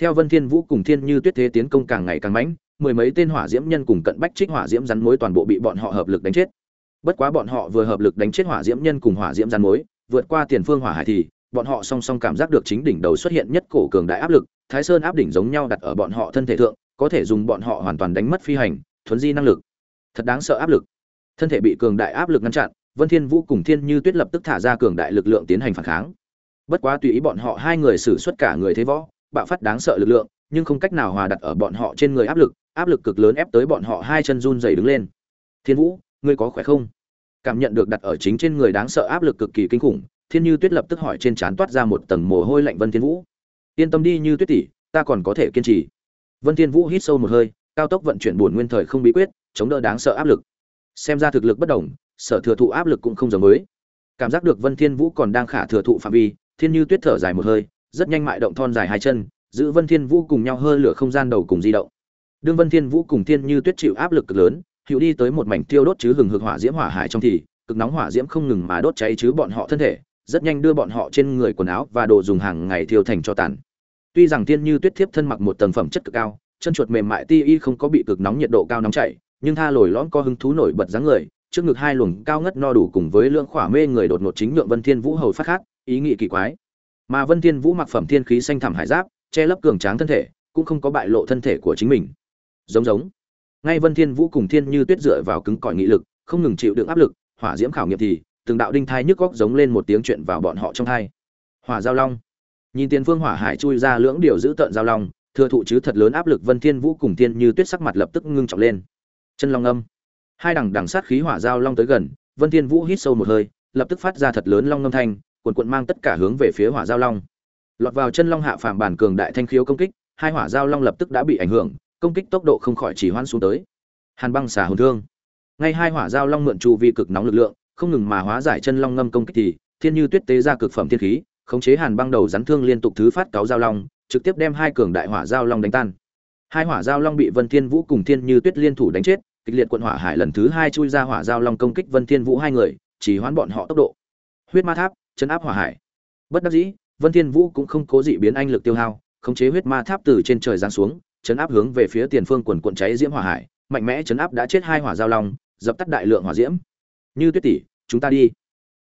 Theo vân thiên vũ cùng thiên như tuyết thế tiến công càng ngày càng mãnh, mười mấy tên hỏa diễm nhân cùng cận bách trích hỏa diễm rắn mối toàn bộ bị bọn họ hợp lực đánh chết. Bất quá bọn họ vừa hợp lực đánh chết hỏa diễm nhân cùng hỏa diễm rắn mối, vượt qua tiền phương hỏa hải thì, bọn họ song song cảm giác được chính đỉnh đầu xuất hiện nhất cổ cường đại áp lực, thái sơn áp đỉnh giống nhau đặt ở bọn họ thân thể thượng, có thể dùng bọn họ hoàn toàn đánh mất phi hành, thuấn di năng lực thật đáng sợ áp lực. Thân thể bị cường đại áp lực ngăn chặn, vân thiên vũ cùng thiên như tuyết lập tức thả ra cường đại lực lượng tiến hành phản kháng. Bất quá tùy ý bọn họ hai người xử xuất cả người thế võ, bạo phát đáng sợ lực lượng, nhưng không cách nào hòa đặt ở bọn họ trên người áp lực áp lực cực lớn ép tới bọn họ hai chân run rẩy đứng lên. Thiên vũ, ngươi có khỏe không? Cảm nhận được đặt ở chính trên người đáng sợ áp lực cực kỳ kinh khủng, thiên như tuyết lập tức hỏi trên trán toát ra một tầng mồ hôi lạnh vân thiên vũ. Yên tâm đi như tuyết tỷ, ta còn có thể kiên trì. Vân thiên vũ hít sâu một hơi, cao tốc vận chuyển buồn nguyên thời không bí quyết chống đỡ đáng sợ áp lực. Xem ra thực lực bất đồng, sở thừa thụ áp lực cũng không giống mới. cảm giác được vân thiên vũ còn đang khả thừa thụ phạm vi, thiên như tuyết thở dài một hơi, rất nhanh mại động thon dài hai chân, giữ vân thiên vũ cùng nhau hơi lửa không gian đầu cùng di động. Đương vân thiên vũ cùng thiên như tuyết chịu áp lực cực lớn, hữu đi tới một mảnh tiêu đốt chứ hừng hực hỏa diễm hỏa hải trong thì, cực nóng hỏa diễm không ngừng mà đốt cháy chứ bọn họ thân thể, rất nhanh đưa bọn họ trên người quần áo và đồ dùng hàng ngày thiêu thành cho tàn. Tuy rằng thiên như tuyết thiếp thân mặc một tầng phẩm chất cực cao, chân chuột mềm mại ti y không có bị cực nóng nhiệt độ cao nóng chảy nhưng tha lồi lõn có hứng thú nổi bật dáng người, trước ngực hai luồng cao ngất no đủ cùng với lượng khỏa mê người đột ngột chính nhượng vân thiên vũ hầu phát khát, ý nghĩ kỳ quái. Mà vân thiên vũ mặc phẩm thiên khí xanh thẳm hải giáp, che lấp cường tráng thân thể, cũng không có bại lộ thân thể của chính mình. Giống giống. Ngay vân thiên vũ cùng thiên như tuyết dựa vào cứng cỏi nghị lực, không ngừng chịu đựng áp lực, hỏa diễm khảo nghiệm thì, từng đạo đinh thai nhức góc giống lên một tiếng chuyện vào bọn họ trong thai hỏa giao long. Nhìn tiền phương hỏa hải chui ra lưỡng điều giữ tận giao long, thừa thụ chứ thật lớn áp lực, vân thiên vũ cùng thiên như tuyết sắc mặt lập tức ngưng trọng lên chân long âm. Hai đằng đằng sát khí hỏa giao long tới gần, vân thiên vũ hít sâu một hơi, lập tức phát ra thật lớn long ngâm thanh cuộn cuộn mang tất cả hướng về phía hỏa giao long. Lọt vào chân long hạ phàm bản cường đại thanh khiếu công kích, hai hỏa giao long lập tức đã bị ảnh hưởng, công kích tốc độ không khỏi chỉ hoãn xuống tới. Hàn băng xả hồn thương. Ngay hai hỏa giao long mượn chu vi cực nóng lực lượng, không ngừng mà hóa giải chân long ngâm công kích thì, thiên như tuyết tế ra cực phẩm thiên khí, khống chế hàn băng đầu rắn thương liên tục thứ phát cáo giao long, trực tiếp đem hai cường đại hỏa giao long đánh tan hai hỏa giao long bị vân thiên vũ cùng thiên như tuyết liên thủ đánh chết, kịch liệt quận hỏa hải lần thứ hai chui ra hỏa giao long công kích vân thiên vũ hai người, chỉ hoán bọn họ tốc độ. Huyết ma tháp, chấn áp hỏa hải. Bất đắc dĩ, vân thiên vũ cũng không cố dị biến anh lực tiêu hao, khống chế huyết ma tháp từ trên trời giáng xuống, chấn áp hướng về phía tiền phương quần cuộn cháy diễm hỏa hải, mạnh mẽ chấn áp đã chết hai hỏa giao long, dập tắt đại lượng hỏa diễm. Như tuyết tỷ, chúng ta đi.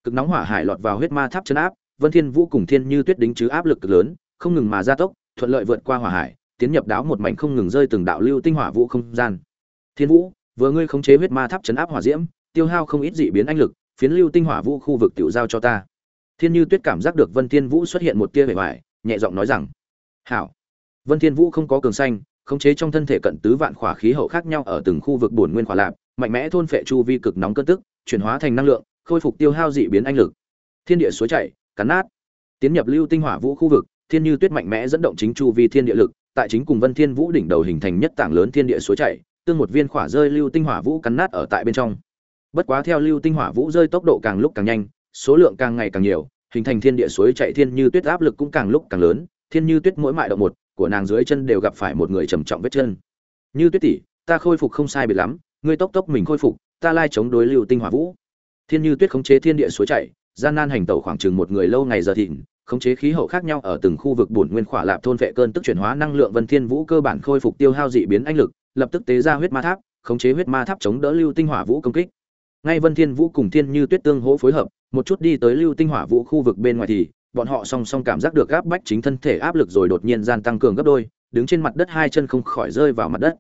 Cực nóng hỏa hải lọt vào huyết ma tháp chấn áp, vân thiên vũ cùng thiên như tuyết đính chứ áp lực cực lớn, không ngừng mà gia tốc, thuận lợi vượt qua hỏa hải tiến nhập đáo một mảnh không ngừng rơi từng đạo lưu tinh hỏa vũ không gian. Thiên vũ, vừa ngươi khống chế huyết ma tháp chấn áp hỏa diễm, tiêu hao không ít dị biến anh lực, phiến lưu tinh hỏa vũ khu vực tiểu giao cho ta. Thiên như tuyết cảm giác được vân thiên vũ xuất hiện một tia vẻ ngoài, nhẹ giọng nói rằng, hảo. Vân thiên vũ không có cường xanh khống chế trong thân thể cận tứ vạn khỏa khí hậu khác nhau ở từng khu vực bổn nguyên khỏa lạp mạnh mẽ thôn phệ chu vi cực nóng cơn tức, chuyển hóa thành năng lượng, khôi phục tiêu hao dị biến anh lực. Thiên địa suối chảy, cắn nát. Tiến nhập lưu tinh hỏa vũ khu vực, thiên như tuyết mạnh mẽ dẫn động chính chu vi thiên địa lực tại chính cùng vân thiên vũ đỉnh đầu hình thành nhất tảng lớn thiên địa suối chảy, tương một viên khỏa rơi lưu tinh hỏa vũ cắn nát ở tại bên trong. Bất quá theo lưu tinh hỏa vũ rơi tốc độ càng lúc càng nhanh, số lượng càng ngày càng nhiều, hình thành thiên địa suối chạy thiên như tuyết áp lực cũng càng lúc càng lớn, thiên như tuyết mỗi mại động một, của nàng dưới chân đều gặp phải một người trầm trọng vết chân. Như tuyết tỷ, ta khôi phục không sai biệt lắm, ngươi tốc tốc mình khôi phục, ta lai chống đối lưu tinh hỏa vũ. Thiên như tuyết khống chế thiên địa suối chảy, gian nan hành tẩu khoảng chừng một người lâu ngày giờ thịnh khống chế khí hậu khác nhau ở từng khu vực bổn nguyên khỏa lạp thôn vệ cơn tức chuyển hóa năng lượng vân thiên vũ cơ bản khôi phục tiêu hao dị biến anh lực, lập tức tế ra huyết ma tháp, khống chế huyết ma tháp chống đỡ lưu tinh hỏa vũ công kích. Ngay vân thiên vũ cùng thiên như tuyết tương hỗ phối hợp, một chút đi tới lưu tinh hỏa vũ khu vực bên ngoài thì, bọn họ song song cảm giác được áp bách chính thân thể áp lực rồi đột nhiên gian tăng cường gấp đôi, đứng trên mặt đất hai chân không khỏi rơi vào mặt đất.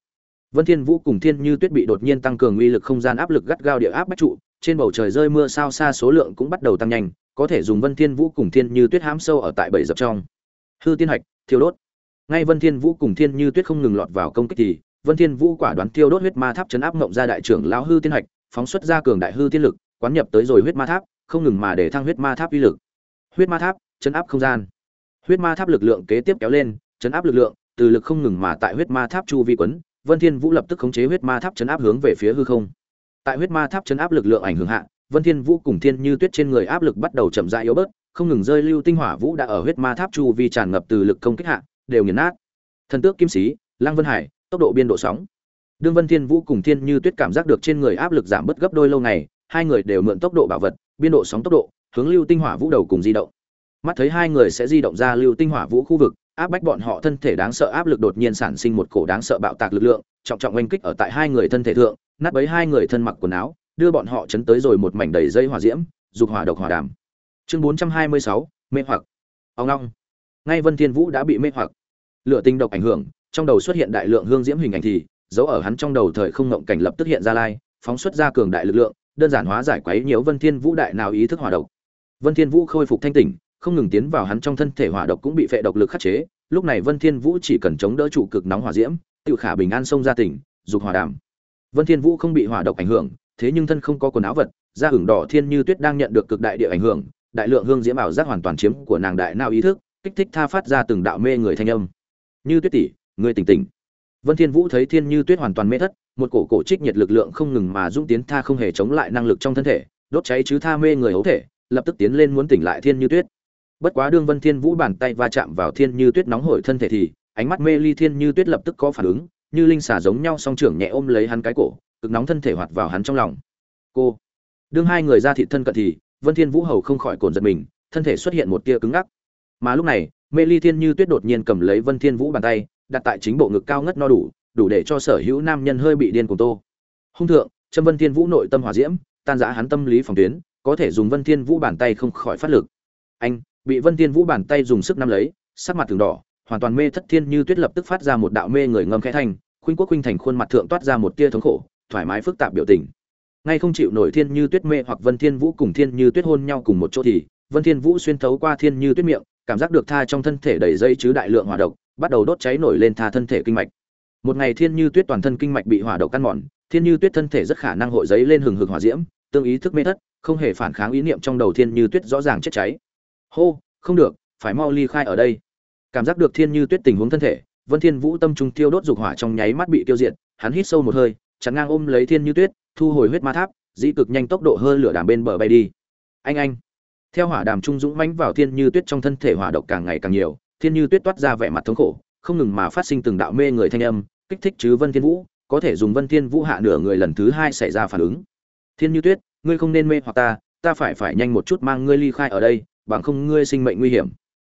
Vân thiên vũ cùng thiên như tuyết bị đột nhiên tăng cường uy lực không gian áp lực gắt gao địa áp bách trụ, trên bầu trời rơi mưa sao xa số lượng cũng bắt đầu tăng nhanh có thể dùng vân thiên vũ cùng thiên như tuyết hãm sâu ở tại bảy dập trong. Hư tiên hạch, thiêu đốt. Ngay vân thiên vũ cùng thiên như tuyết không ngừng lọt vào công kích thì, vân thiên vũ quả đoán thiêu đốt huyết ma tháp chấn áp ngộng ra đại trưởng lão hư tiên hạch, phóng xuất ra cường đại hư tiên lực, quán nhập tới rồi huyết ma tháp, không ngừng mà để thăng huyết ma tháp uy lực. Huyết ma tháp, chấn áp không gian. Huyết ma tháp lực lượng kế tiếp kéo lên, chấn áp lực lượng, từ lực không ngừng mà tại huyết ma tháp chu vi quấn, vân thiên vũ lập tức khống chế huyết ma tháp chấn áp hướng về phía hư không. Tại huyết ma tháp chấn áp lực lượng ảnh hưởng hạ vân thiên vũ cùng thiên như tuyết trên người áp lực bắt đầu chậm rãi yếu bớt, không ngừng rơi lưu tinh hỏa vũ đã ở huyết ma tháp chu vi tràn ngập từ lực công kích hạ, đều nghiền nát. Thần tước kim sĩ, lăng vân hải, tốc độ biên độ sóng. Đương vân thiên vũ cùng thiên như tuyết cảm giác được trên người áp lực giảm bớt gấp đôi lâu ngày, hai người đều mượn tốc độ bảo vật, biên độ sóng tốc độ, hướng lưu tinh hỏa vũ đầu cùng di động. Mắt thấy hai người sẽ di động ra lưu tinh hỏa vũ khu vực, áp bách bọn họ thân thể đáng sợ áp lực đột nhiên sản sinh một cổ đáng sợ bạo tạc lực lượng, trọng trọng oanh kích ở tại hai người thân thể thượng, nát bấy hai người thân mặc quần áo đưa bọn họ chấn tới rồi một mảnh đầy dây hỏa diễm, dục hỏa độc hỏa đàm. Chương bốn trăm hai mươi sáu, mê hoặc. Ông long. Ngay vân thiên vũ đã bị mê hoặc. Lửa tinh độc ảnh hưởng, trong đầu xuất hiện đại lượng hương diễm hình ảnh thì, dấu ở hắn trong đầu thời không ngộng cảnh lập tức hiện ra lai, phóng xuất ra cường đại lực lượng, đơn giản hóa giải quấy nhiễu vân thiên vũ đại nào ý thức hỏa độc. Vân thiên vũ khôi phục thanh tỉnh, không ngừng tiến vào hắn trong thân thể hỏa độc cũng bị phệ độc lực khắc chế. Lúc này vân thiên vũ chỉ cần chống đỡ trụ cực nóng hỏa diễm tự khả bình an xông ra tỉnh, dục hỏa đàm. Vân thiên vũ không bị hỏa độc ảnh hưởng thế nhưng thân không có quần áo vật, da hưởng đỏ thiên như tuyết đang nhận được cực đại địa ảnh hưởng, đại lượng hương diễm ảo giác hoàn toàn chiếm của nàng đại nào ý thức, kích thích tha phát ra từng đạo mê người thanh âm. Như tuyết tỷ người tỉnh tỉnh. Vân thiên vũ thấy thiên như tuyết hoàn toàn mê thất, một cổ cổ trích nhiệt lực lượng không ngừng mà dũng tiến tha không hề chống lại năng lực trong thân thể, đốt cháy chứ tha mê người hấu thể, lập tức tiến lên muốn tỉnh lại thiên như tuyết. Bất quá đương vân thiên vũ bàn tay va chạm vào thiên như tuyết nóng hổi thân thể thì, ánh mắt mê ly thiên như tuyết lập tức có phản ứng, như linh xà giống nhau song trưởng nhẹ ôm lấy hắn cái cổ cực nóng thân thể hoạt vào hắn trong lòng. Cô, đương hai người ra thị thân cận thì, vân thiên vũ hầu không khỏi cồn giật mình, thân thể xuất hiện một tia cứng ngắc. Mà lúc này, mê ly thiên như tuyết đột nhiên cầm lấy vân thiên vũ bàn tay, đặt tại chính bộ ngực cao ngất no đủ đủ để cho sở hữu nam nhân hơi bị điên cùng tô. Hung thượng, trâm vân thiên vũ nội tâm hỏa diễm, tan rã hắn tâm lý phòng tuyến, có thể dùng vân thiên vũ bàn tay không khỏi phát lực. Anh, bị vân thiên vũ bàn tay dùng sức nắm lấy, sắc mặt thường đỏ, hoàn toàn mê thất thiên như tuyết lập tức phát ra một đạo mê người ngâm khẽ thanh khuynh quốc khuynh thành khuôn mặt thượng toát ra một tia thống khổ thoải mái phức tạp biểu tình. Ngay không chịu nổi thiên như tuyết mê hoặc vân thiên vũ cùng thiên như tuyết hôn nhau cùng một chỗ thì, vân thiên vũ xuyên thấu qua thiên như tuyết miệng, cảm giác được tha trong thân thể đầy dây chứ đại lượng hỏa độc, bắt đầu đốt cháy nổi lên tha thân thể kinh mạch. Một ngày thiên như tuyết toàn thân kinh mạch bị hỏa độc căn mòn, thiên như tuyết thân thể rất khả năng hội giấy lên hừng hực hỏa diễm, tương ý thức mê thất, không hề phản kháng ý niệm trong đầu thiên như tuyết rõ ràng chết cháy. Hô, không được, phải mau ly khai ở đây. Cảm giác được thiên như tuyết tình huống thân thể, vân thiên vũ tâm trung tiêu đốt dục hỏa trong nháy mắt bị tiêu diệt, hắn hít sâu một hơi chắn ngang ôm lấy thiên như tuyết, thu hồi huyết ma tháp, dĩ cực nhanh tốc độ hơi lửa đàm bên bờ bay đi. Anh anh. Theo hỏa đàm trung dũng mãnh vào thiên như tuyết trong thân thể hỏa độc càng ngày càng nhiều, thiên như tuyết toát ra vẻ mặt thống khổ, không ngừng mà phát sinh từng đạo mê người thanh âm, kích thích chứ vân thiên vũ, có thể dùng vân thiên vũ hạ nửa người lần thứ hai xảy ra phản ứng. Thiên như tuyết, ngươi không nên mê hoặc ta ta phải phải nhanh một chút mang ngươi ly khai ở đây, bằng không ngươi sinh mệnh nguy hiểm.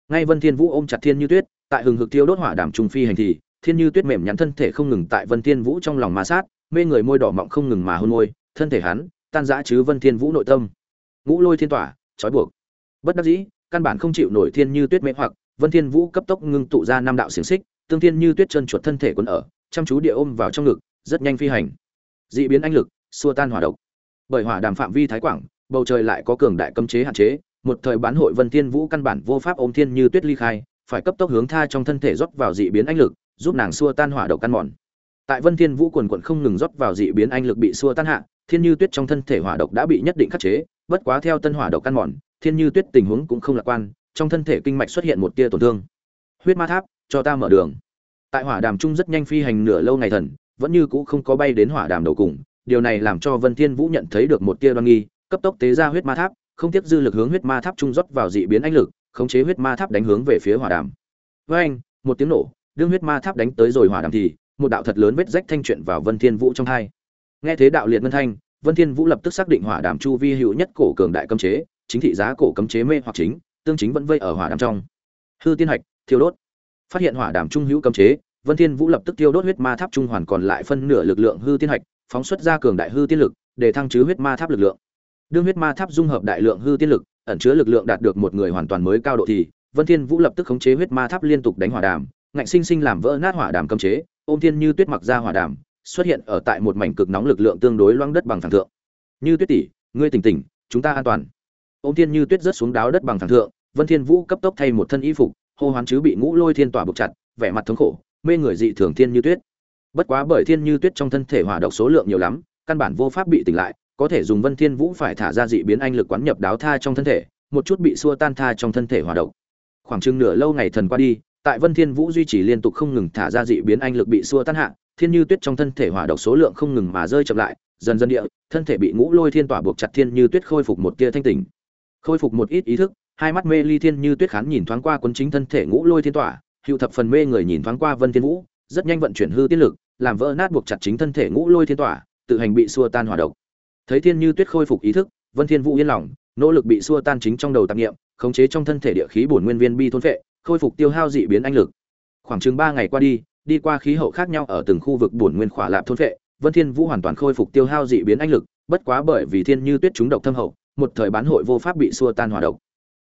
Ngay vân thiên vũ ôm chặt thiên như tuyết, tại hừng hực tiêu đốt hỏa đàm trung phi hành thì, thiên như tuyết mềm nhắn thân thể không ngừng tại vân thiên vũ trong lòng ma sát mê người môi đỏ mọng không ngừng mà hôn môi, thân thể hắn, tan rã chứ vân thiên vũ nội tâm. Ngũ lôi thiên tỏa, trói buộc. Bất đắc dĩ, căn bản không chịu nổi thiên như tuyết mê hoặc, vân thiên vũ cấp tốc ngưng tụ ra năm đạo xiềng xích, tương thiên như tuyết chân chuột thân thể quấn ở, chăm chú địa ôm vào trong ngực, rất nhanh phi hành. Dị biến anh lực, xua tan hỏa độc. Bởi hỏa đàm phạm vi thái quảng, bầu trời lại có cường đại cấm chế hạn chế, một thời bán hội vân thiên vũ căn bản vô pháp ôm thiên như tuyết ly khai, phải cấp tốc hướng tha trong thân thể rót vào dị biến anh lực, giúp nàng xua tan hỏa độc căn mòn tại vân thiên vũ quần quận không ngừng rót vào dị biến anh lực bị xua tan hạ, thiên như tuyết trong thân thể hỏa độc đã bị nhất định khắc chế, bất quá theo tân hỏa độc căn mòn, thiên như tuyết tình huống cũng không lạc quan, trong thân thể kinh mạch xuất hiện một tia tổn thương. Huyết ma tháp, cho ta mở đường. Tại hỏa đàm trung rất nhanh phi hành nửa lâu ngày thần, vẫn như cũ không có bay đến hỏa đàm đầu cùng, điều này làm cho vân thiên vũ nhận thấy được một tia đoan nghi, cấp tốc tế ra huyết ma tháp, không tiếp dư lực hướng huyết ma tháp trung rót vào dị biến anh lực, khống chế huyết ma tháp đánh hướng về phía hỏa đàm. Với anh một tiếng nổ, đương huyết ma tháp đánh tới rồi hỏa đàm thì một đạo thật lớn vết rách thanh chuyện vào vân thiên vũ trong hai. Nghe thế đạo liệt ngân thanh, vân thiên vũ lập tức xác định hỏa đàm chu vi hữu nhất cổ cường đại cấm chế, chính thị giá cổ cấm chế mê hoặc chính, tương chính vẫn vây ở hỏa đàm trong. Hư tiên hạch, thiêu đốt. Phát hiện hỏa đàm trung hữu cấm chế, vân thiên vũ lập tức tiêu đốt huyết ma tháp trung hoàn còn lại phân nửa lực lượng hư tiên hạch, phóng xuất ra cường đại hư tiên lực, để thăng chứ huyết ma tháp lực lượng. Đương huyết ma tháp dung hợp đại lượng hư tiên lực, ẩn chứa lực lượng đạt được một người hoàn toàn mới cao độ thì, vân thiên vũ lập tức khống chế huyết ma tháp liên tục đánh hỏa đàm, ngạnh sinh sinh làm vỡ nát hỏa đàm cấm chế ôm thiên như tuyết mặc ra hỏa đàm, xuất hiện ở tại một mảnh cực nóng lực lượng tương đối loang đất bằng thẳng thượng. Như tuyết tỷ, ngươi tỉnh tỉnh, chúng ta an toàn. Ôm thiên như tuyết rớt xuống đáo đất bằng thẳng thượng, vân thiên vũ cấp tốc thay một thân y phục, hô hoán chứ bị ngũ lôi thiên tỏa buộc chặt, vẻ mặt thống khổ, mê người dị thường thiên như tuyết. Bất quá bởi thiên như tuyết trong thân thể hỏa độc số lượng nhiều lắm, căn bản vô pháp bị tỉnh lại, có thể dùng vân thiên vũ phải thả ra dị biến anh lực quán nhập đáo tha trong thân thể, một chút bị xua tan tha trong thân thể hỏa độc. Khoảng chừng nửa lâu ngày thần qua đi tại vân thiên vũ duy trì liên tục không ngừng thả ra dị biến anh lực bị xua tan hạ thiên như tuyết trong thân thể hỏa độc số lượng không ngừng mà rơi chậm lại dần dần địa thân thể bị ngũ lôi thiên tỏa buộc chặt thiên như tuyết khôi phục một tia thanh tỉnh. Khôi phục một ít ý thức hai mắt mê ly thiên như tuyết khán nhìn thoáng qua quân chính thân thể ngũ lôi thiên tỏa hữu thập phần mê người nhìn thoáng qua vân thiên vũ rất nhanh vận chuyển hư tiết lực làm vỡ nát buộc chặt chính thân thể ngũ lôi thiên tỏa tự hành bị xua tan hỏa độc. Thấy thiên như tuyết khôi phục ý thức vân thiên vũ yên lòng nỗ lực bị xua tan chính trong đầu tạp niệm, khống chế trong thân thể địa khí bổn nguyên viên bi thôn phệ khôi phục tiêu hao dị biến anh lực. Khoảng chừng ba ngày qua đi đi qua khí hậu khác nhau ở từng khu vực bổn nguyên khỏa lạp thôn phệ vân thiên vũ hoàn toàn khôi phục tiêu hao dị biến anh lực, bất quá bởi vì thiên như tuyết trúng độc thâm hậu, một thời bán hội vô pháp bị xua tan hỏa độc.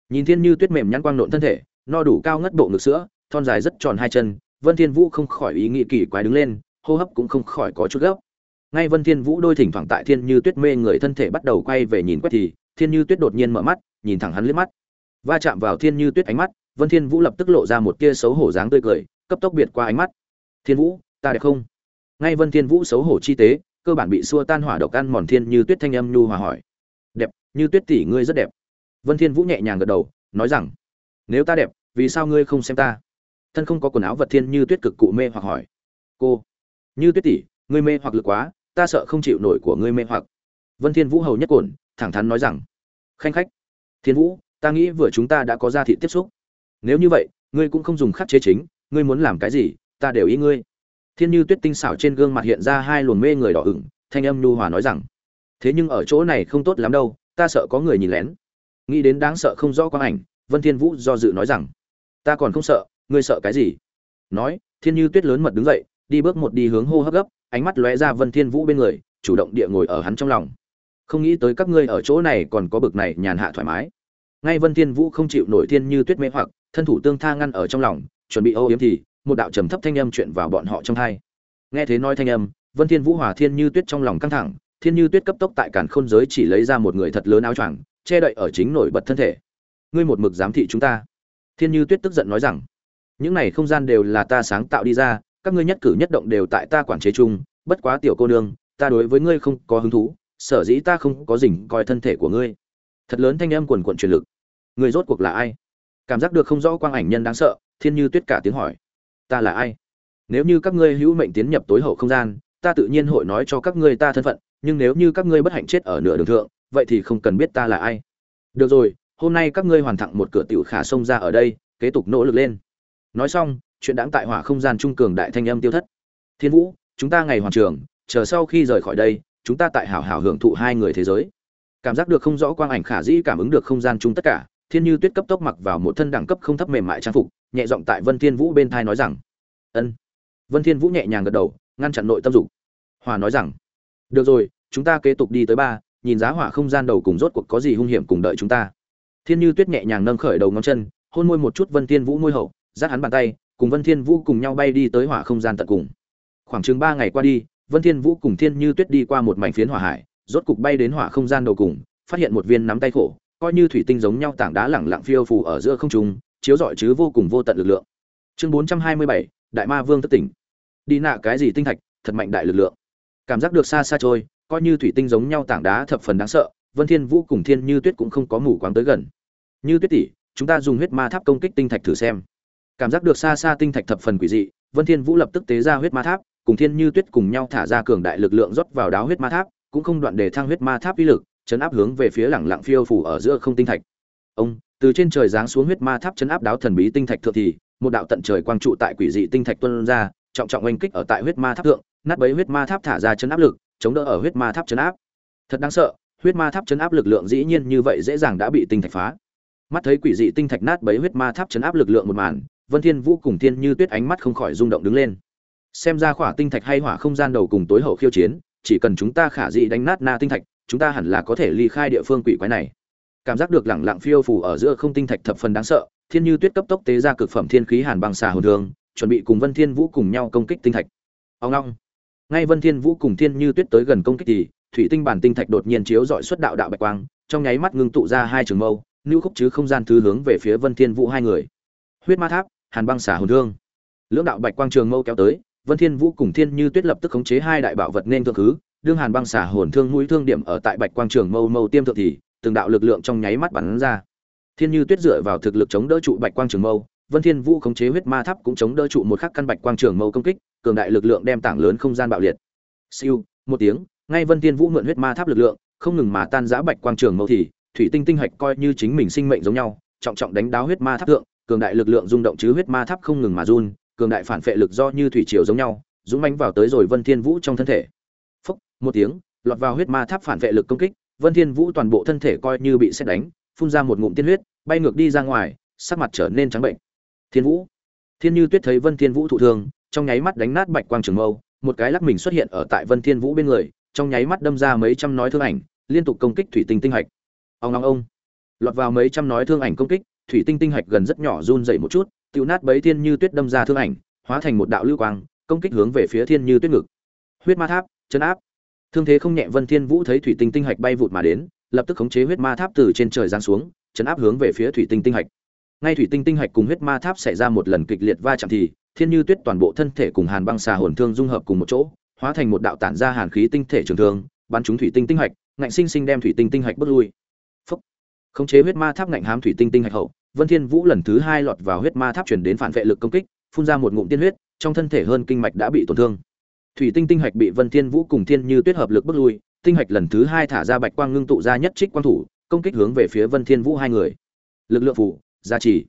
Nhìn thiên như tuyết mềm nhăn quang nộn thân thể, no đủ cao ngất bộ ngực sữa, thon dài rất tròn hai chân, vân thiên vũ không khỏi ý nghĩ kỳ quái đứng lên, hô hấp cũng không khỏi có chút gấp. Ngay vân thiên vũ đôi thỉnh thoảng tại thiên như tuyết mê người thân thể bắt đầu quay về nhìn quét thì, thiên như tuyết đột nhiên mở mắt, nhìn thẳng hắn liếc mắt. Va chạm vào thiên như tuyết ánh mắt vân thiên vũ lập tức lộ ra một tia xấu hổ dáng tươi cười, cấp tốc biệt qua ánh mắt. Thiên vũ, ta đẹp không? Ngay vân thiên vũ xấu hổ chi tế, cơ bản bị xua tan hỏa độc ăn mòn thiên như tuyết thanh âm nhu hòa hỏi. Đẹp, như tuyết tỷ ngươi rất đẹp. Vân thiên vũ nhẹ nhàng gật đầu, nói rằng, nếu ta đẹp, vì sao ngươi không xem ta? Thân không có quần áo vật thiên như tuyết cực cụ mê hoặc hỏi. Cô, như tuyết tỷ, ngươi mê hoặc lực quá, ta sợ không chịu nổi của ngươi mê hoặc. Vân thiên vũ hầu nhất cổn thẳng thắn nói rằng, khanh khách, thiên vũ, ta nghĩ vừa chúng ta đã có ra thị tiếp xúc nếu như vậy, ngươi cũng không dùng khắc chế chính, ngươi muốn làm cái gì, ta đều ý ngươi. Thiên như tuyết tinh xảo trên gương mặt hiện ra hai luồng mê người đỏ ửng, thanh âm nhu hòa nói rằng, thế nhưng ở chỗ này không tốt lắm đâu, ta sợ có người nhìn lén. Nghĩ đến đáng sợ không rõ quang ảnh, vân thiên vũ do dự nói rằng, ta còn không sợ, ngươi sợ cái gì? Nói, thiên như tuyết lớn mật đứng dậy, đi bước một đi hướng hô hấp gấp, ánh mắt lóe ra vân thiên vũ bên người, chủ động địa ngồi ở hắn trong lòng. Không nghĩ tới các ngươi ở chỗ này còn có bực này nhàn hạ thoải mái. Ngay vân thiên vũ không chịu nổi thiên như tuyết mê hoặc thân thủ tương tha ngăn ở trong lòng, chuẩn bị âu yếm thì, một đạo trầm thấp thanh âm chuyện vào bọn họ trong hai. Nghe thế nói thanh âm, vân thiên vũ hòa thiên như tuyết trong lòng căng thẳng, thiên như tuyết cấp tốc tại cản khôn giới chỉ lấy ra một người thật lớn áo choàng, che đậy ở chính nổi bật thân thể. Ngươi một mực giám thị chúng ta. Thiên như tuyết tức giận nói rằng, những này không gian đều là ta sáng tạo đi ra, các ngươi nhất cử nhất động đều tại ta quản chế chung, bất quá tiểu cô nương, ta đối với ngươi không có hứng thú, sở dĩ ta không có dình coi thân thể của ngươi. Thật lớn thanh âm quần quận truyền lực. Người rốt cuộc là ai? Cảm giác được không rõ quang ảnh nhân đáng sợ, thiên như tuyết cả tiếng hỏi. Ta là ai? Nếu như các ngươi hữu mệnh tiến nhập tối hậu không gian, ta tự nhiên hội nói cho các ngươi ta thân phận, nhưng nếu như các ngươi bất hạnh chết ở nửa đường thượng, vậy thì không cần biết ta là ai. Được rồi, hôm nay các ngươi hoàn thẳng một cửa tiểu khả xông ra ở đây, kế tục nỗ lực lên. Nói xong, chuyện đáng tại hỏa không gian trung cường đại thanh âm tiêu thất. Thiên vũ, chúng ta ngày hoàn trường, chờ sau khi rời khỏi đây, chúng ta tại hảo hảo hưởng thụ hai người thế giới. Cảm giác được không rõ quang ảnh khả dĩ cảm ứng được không gian chung tất cả thiên như tuyết cấp tốc mặc vào một thân đẳng cấp không thấp mềm mại trang phục, nhẹ giọng tại vân thiên vũ bên thai nói rằng, ân. Vân thiên vũ nhẹ nhàng gật đầu, ngăn chặn nội tâm dục. Hòa nói rằng, được rồi, chúng ta kế tục đi tới ba, nhìn giá hỏa không gian đầu cùng rốt cuộc có gì hung hiểm cùng đợi chúng ta. Thiên như tuyết nhẹ nhàng nâng khởi đầu ngón chân, hôn môi một chút vân thiên vũ môi hậu, giắt hắn bàn tay, cùng vân thiên vũ cùng nhau bay đi tới hỏa không gian tận cùng. Khoảng chừng ba ngày qua đi, vân thiên vũ cùng thiên như tuyết đi qua một mảnh phiến hỏa hải, rốt cục bay đến hỏa không gian đầu cùng, phát hiện một viên nắm tay khổ coi như thủy tinh giống nhau tảng đá lẳng lặng phiêu phù ở giữa không trung chiếu rọi chứ vô cùng vô tận lực lượng. Chương 427, đại ma vương thất tỉnh. Đi nạ cái gì tinh thạch thật mạnh đại lực lượng. Cảm giác được xa xa trôi coi như thủy tinh giống nhau tảng đá thập phần đáng sợ vân thiên vũ cùng thiên như tuyết cũng không có mù quáng tới gần. Như tuyết tỷ chúng ta dùng huyết ma tháp công kích tinh thạch thử xem. Cảm giác được xa xa tinh thạch thập phần quỷ dị vân thiên vũ lập tức tế ra huyết ma tháp cùng thiên như tuyết cùng nhau thả ra cường đại lực lượng rót vào đáo huyết ma tháp cũng không đoạn để thăng huyết ma tháp uy lực chấn áp hướng về phía lẳng lặng phiêu phủ ở giữa không tinh thạch. Ông, từ trên trời giáng xuống huyết ma tháp chấn áp đáo thần bí tinh thạch thượng thì, một đạo tận trời quang trụ tại quỷ dị tinh thạch tuôn ra, trọng trọng oanh kích ở tại huyết ma tháp thượng, nát bấy huyết ma tháp thả ra chấn áp lực, chống đỡ ở huyết ma tháp chấn áp. Thật đáng sợ, huyết ma tháp chấn áp lực lượng dĩ nhiên như vậy dễ dàng đã bị tinh thạch phá. Mắt thấy quỷ dị tinh thạch nát bấy huyết ma tháp chấn áp lực lượng một màn, vân thiên vũ cùng thiên như tuyết ánh mắt không khỏi rung động đứng lên. Xem ra khỏa tinh thạch hay hỏa không gian đầu cùng tối hậu khiêu chiến, chỉ cần chúng ta khả dị đánh nát na tinh thạch chúng ta hẳn là có thể ly khai địa phương quỷ quái này. Cảm giác được lẳng lặng phiêu phù ở giữa không tinh thạch thập phần đáng sợ thiên như tuyết cấp tốc tế ra cực phẩm thiên khí hàn băng xà hồn đường, chuẩn bị cùng vân thiên vũ cùng nhau công kích tinh thạch. Ông long. Ngay vân thiên vũ cùng thiên như tuyết tới gần công kích thì thủy tinh bản tinh thạch đột nhiên chiếu dọi xuất đạo đạo bạch quang trong nháy mắt ngưng tụ ra hai trường mâu lưu khúc chứ không gian thứ hướng về phía vân thiên vũ hai người. Huyết ma tháp hàn băng xả hồn thương lưỡng đạo bạch quang trường mâu kéo tới vân thiên vũ cùng thiên như tuyết lập tức khống chế hai đại bảo vật nên thượng thứ đương hàn băng xả hồn thương mũi thương điểm ở tại bạch quang trường mâu mâu tiêm thượng thì, từng đạo lực lượng trong nháy mắt bắn ra. Thiên như tuyết dựa vào thực lực chống đỡ trụ bạch quang trường mâu, vân thiên vũ khống chế huyết ma tháp cũng chống đỡ trụ một khắc căn bạch quang trường mâu công kích, cường đại lực lượng đem tảng lớn không gian bạo liệt. Siêu, một tiếng, ngay vân thiên vũ mượn huyết ma tháp lực lượng, không ngừng mà tan rã bạch quang trường mâu thì, thủy tinh tinh hạch coi như chính mình sinh mệnh giống nhau, trọng trọng đánh đáo huyết ma tháp thượng, cường đại lực lượng rung động chứ huyết ma tháp không ngừng mà run, cường đại phản phệ lực do như thủy triều giống nhau, dũng mãnh vào tới rồi vân thiên vũ trong thân thể một tiếng, lọt vào huyết ma tháp phản vệ lực công kích, vân thiên vũ toàn bộ thân thể coi như bị xét đánh, phun ra một ngụm tiên huyết, bay ngược đi ra ngoài, sắc mặt trở nên trắng bệnh. Thiên vũ. Thiên như tuyết thấy vân thiên vũ thụ thương, trong nháy mắt đánh nát bạch quang trường mâu, một cái lắc mình xuất hiện ở tại vân thiên vũ bên người, trong nháy mắt đâm ra mấy trăm nói thương ảnh, liên tục công kích thủy tinh tinh hạch. Ông ông ông. Lọt vào mấy trăm nói thương ảnh công kích, thủy tinh tinh hạch gần rất nhỏ run dậy một chút, tiêu nát bấy thiên như tuyết đâm ra thương ảnh, hóa thành một đạo lưu quang, công kích hướng về phía thiên như tuyết ngực. Huyết ma tháp, chấn áp thương thế không nhẹ, vân thiên vũ thấy thủy tinh tinh hạch bay vụt mà đến, lập tức khống chế huyết ma tháp từ trên trời giáng xuống, chấn áp hướng về phía thủy tinh tinh hạch. Ngay thủy tinh tinh hạch cùng huyết ma tháp xảy ra một lần kịch liệt va chạm thì, thiên như tuyết toàn bộ thân thể cùng hàn băng xà hồn thương dung hợp cùng một chỗ, hóa thành một đạo tản ra hàn khí tinh thể trường thương, bắn trúng thủy tinh tinh hạch, ngạnh sinh sinh đem thủy tinh tinh hạch bước lui. Phúc. khống chế huyết ma tháp ngạnh hám thủy tinh tinh hạch hậu, vân thiên vũ lần thứ hai lọt vào huyết ma tháp chuyển đến phản vệ lực công kích, phun ra một ngụm tiên huyết, trong thân thể hơn kinh mạch đã bị tổn thương thủy tinh tinh hạch bị vân thiên vũ cùng thiên như tuyết hợp lực bước lui, tinh hạch lần thứ hai thả ra bạch quang ngưng tụ ra nhất trích quang thủ, công kích hướng về phía vân thiên vũ hai người. Lực lượng phủ, gia trì.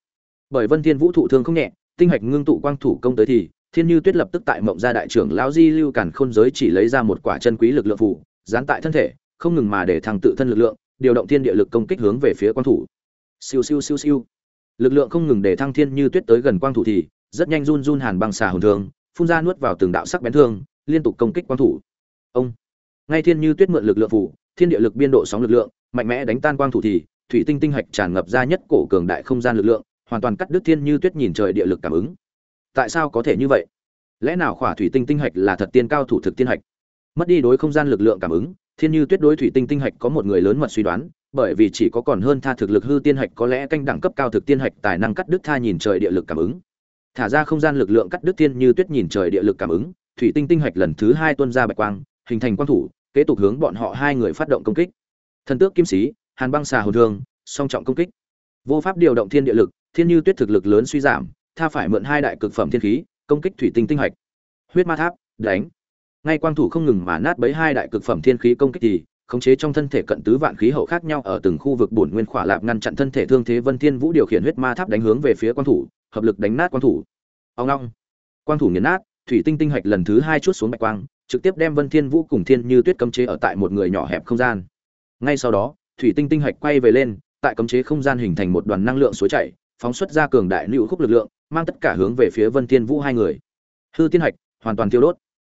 Bởi vân thiên vũ thụ thương không nhẹ, tinh hạch ngưng tụ quang thủ công tới thì, thiên như tuyết lập tức tại mộng gia đại trưởng lão di lưu cản khôn giới chỉ lấy ra một quả chân quý lực lượng phủ, dán tại thân thể, không ngừng mà để thằng tự thân lực lượng, điều động thiên địa lực công kích hướng về phía quang thủ. Siêu siêu siêu siêu. Lực lượng không ngừng để thăng thiên như tuyết tới gần quang thủ thì, rất nhanh run run hàn băng xà hồn thương, phun ra nuốt vào từng đạo sắc bén thương liên tục công kích quang thủ. Ông, ngay thiên như tuyết mượn lực lượng phủ, thiên địa lực biên độ sóng lực lượng, mạnh mẽ đánh tan quang thủ thì, thủy tinh tinh hạch tràn ngập ra nhất cổ cường đại không gian lực lượng, hoàn toàn cắt đứt thiên như tuyết nhìn trời địa lực cảm ứng. Tại sao có thể như vậy? Lẽ nào khỏa thủy tinh tinh hạch là thật tiên cao thủ thực tiên hạch? Mất đi đối không gian lực lượng cảm ứng, thiên như tuyết đối thủy tinh tinh hạch có một người lớn mật suy đoán, bởi vì chỉ có còn hơn tha thực lực hư tiên hạch có lẽ canh đẳng cấp cao thực tiên hạch tài năng cắt đứt tha nhìn trời địa lực cảm ứng. Thả ra không gian lực lượng cắt đứt thiên như tuyết nhìn trời địa lực cảm ứng thủy tinh tinh hạch lần thứ hai tuôn ra bạch quang, hình thành quang thủ, kế tục hướng bọn họ hai người phát động công kích. Thần tước kim sĩ, hàn băng xà hồn thương, song trọng công kích. Vô pháp điều động thiên địa lực, thiên như tuyết thực lực lớn suy giảm, tha phải mượn hai đại cực phẩm thiên khí, công kích thủy tinh tinh hạch. Huyết ma tháp, đánh. Ngay quang thủ không ngừng mà nát bấy hai đại cực phẩm thiên khí công kích thì, khống chế trong thân thể cận tứ vạn khí hậu khác nhau ở từng khu vực bổn nguyên khỏa lạp ngăn chặn thân thể thương thế vân thiên vũ điều khiển huyết ma tháp đánh hướng về phía quang thủ, hợp lực đánh nát quang thủ. Ông long. Quang thủ nghiền nát thủy tinh tinh hạch lần thứ hai chút xuống bạch quang, trực tiếp đem vân thiên vũ cùng thiên như tuyết cấm chế ở tại một người nhỏ hẹp không gian. Ngay sau đó, thủy tinh tinh hạch quay về lên, tại cấm chế không gian hình thành một đoàn năng lượng suối chảy, phóng xuất ra cường đại lưu khúc lực lượng, mang tất cả hướng về phía vân thiên vũ hai người. Hư tiên hạch, hoàn toàn tiêu đốt.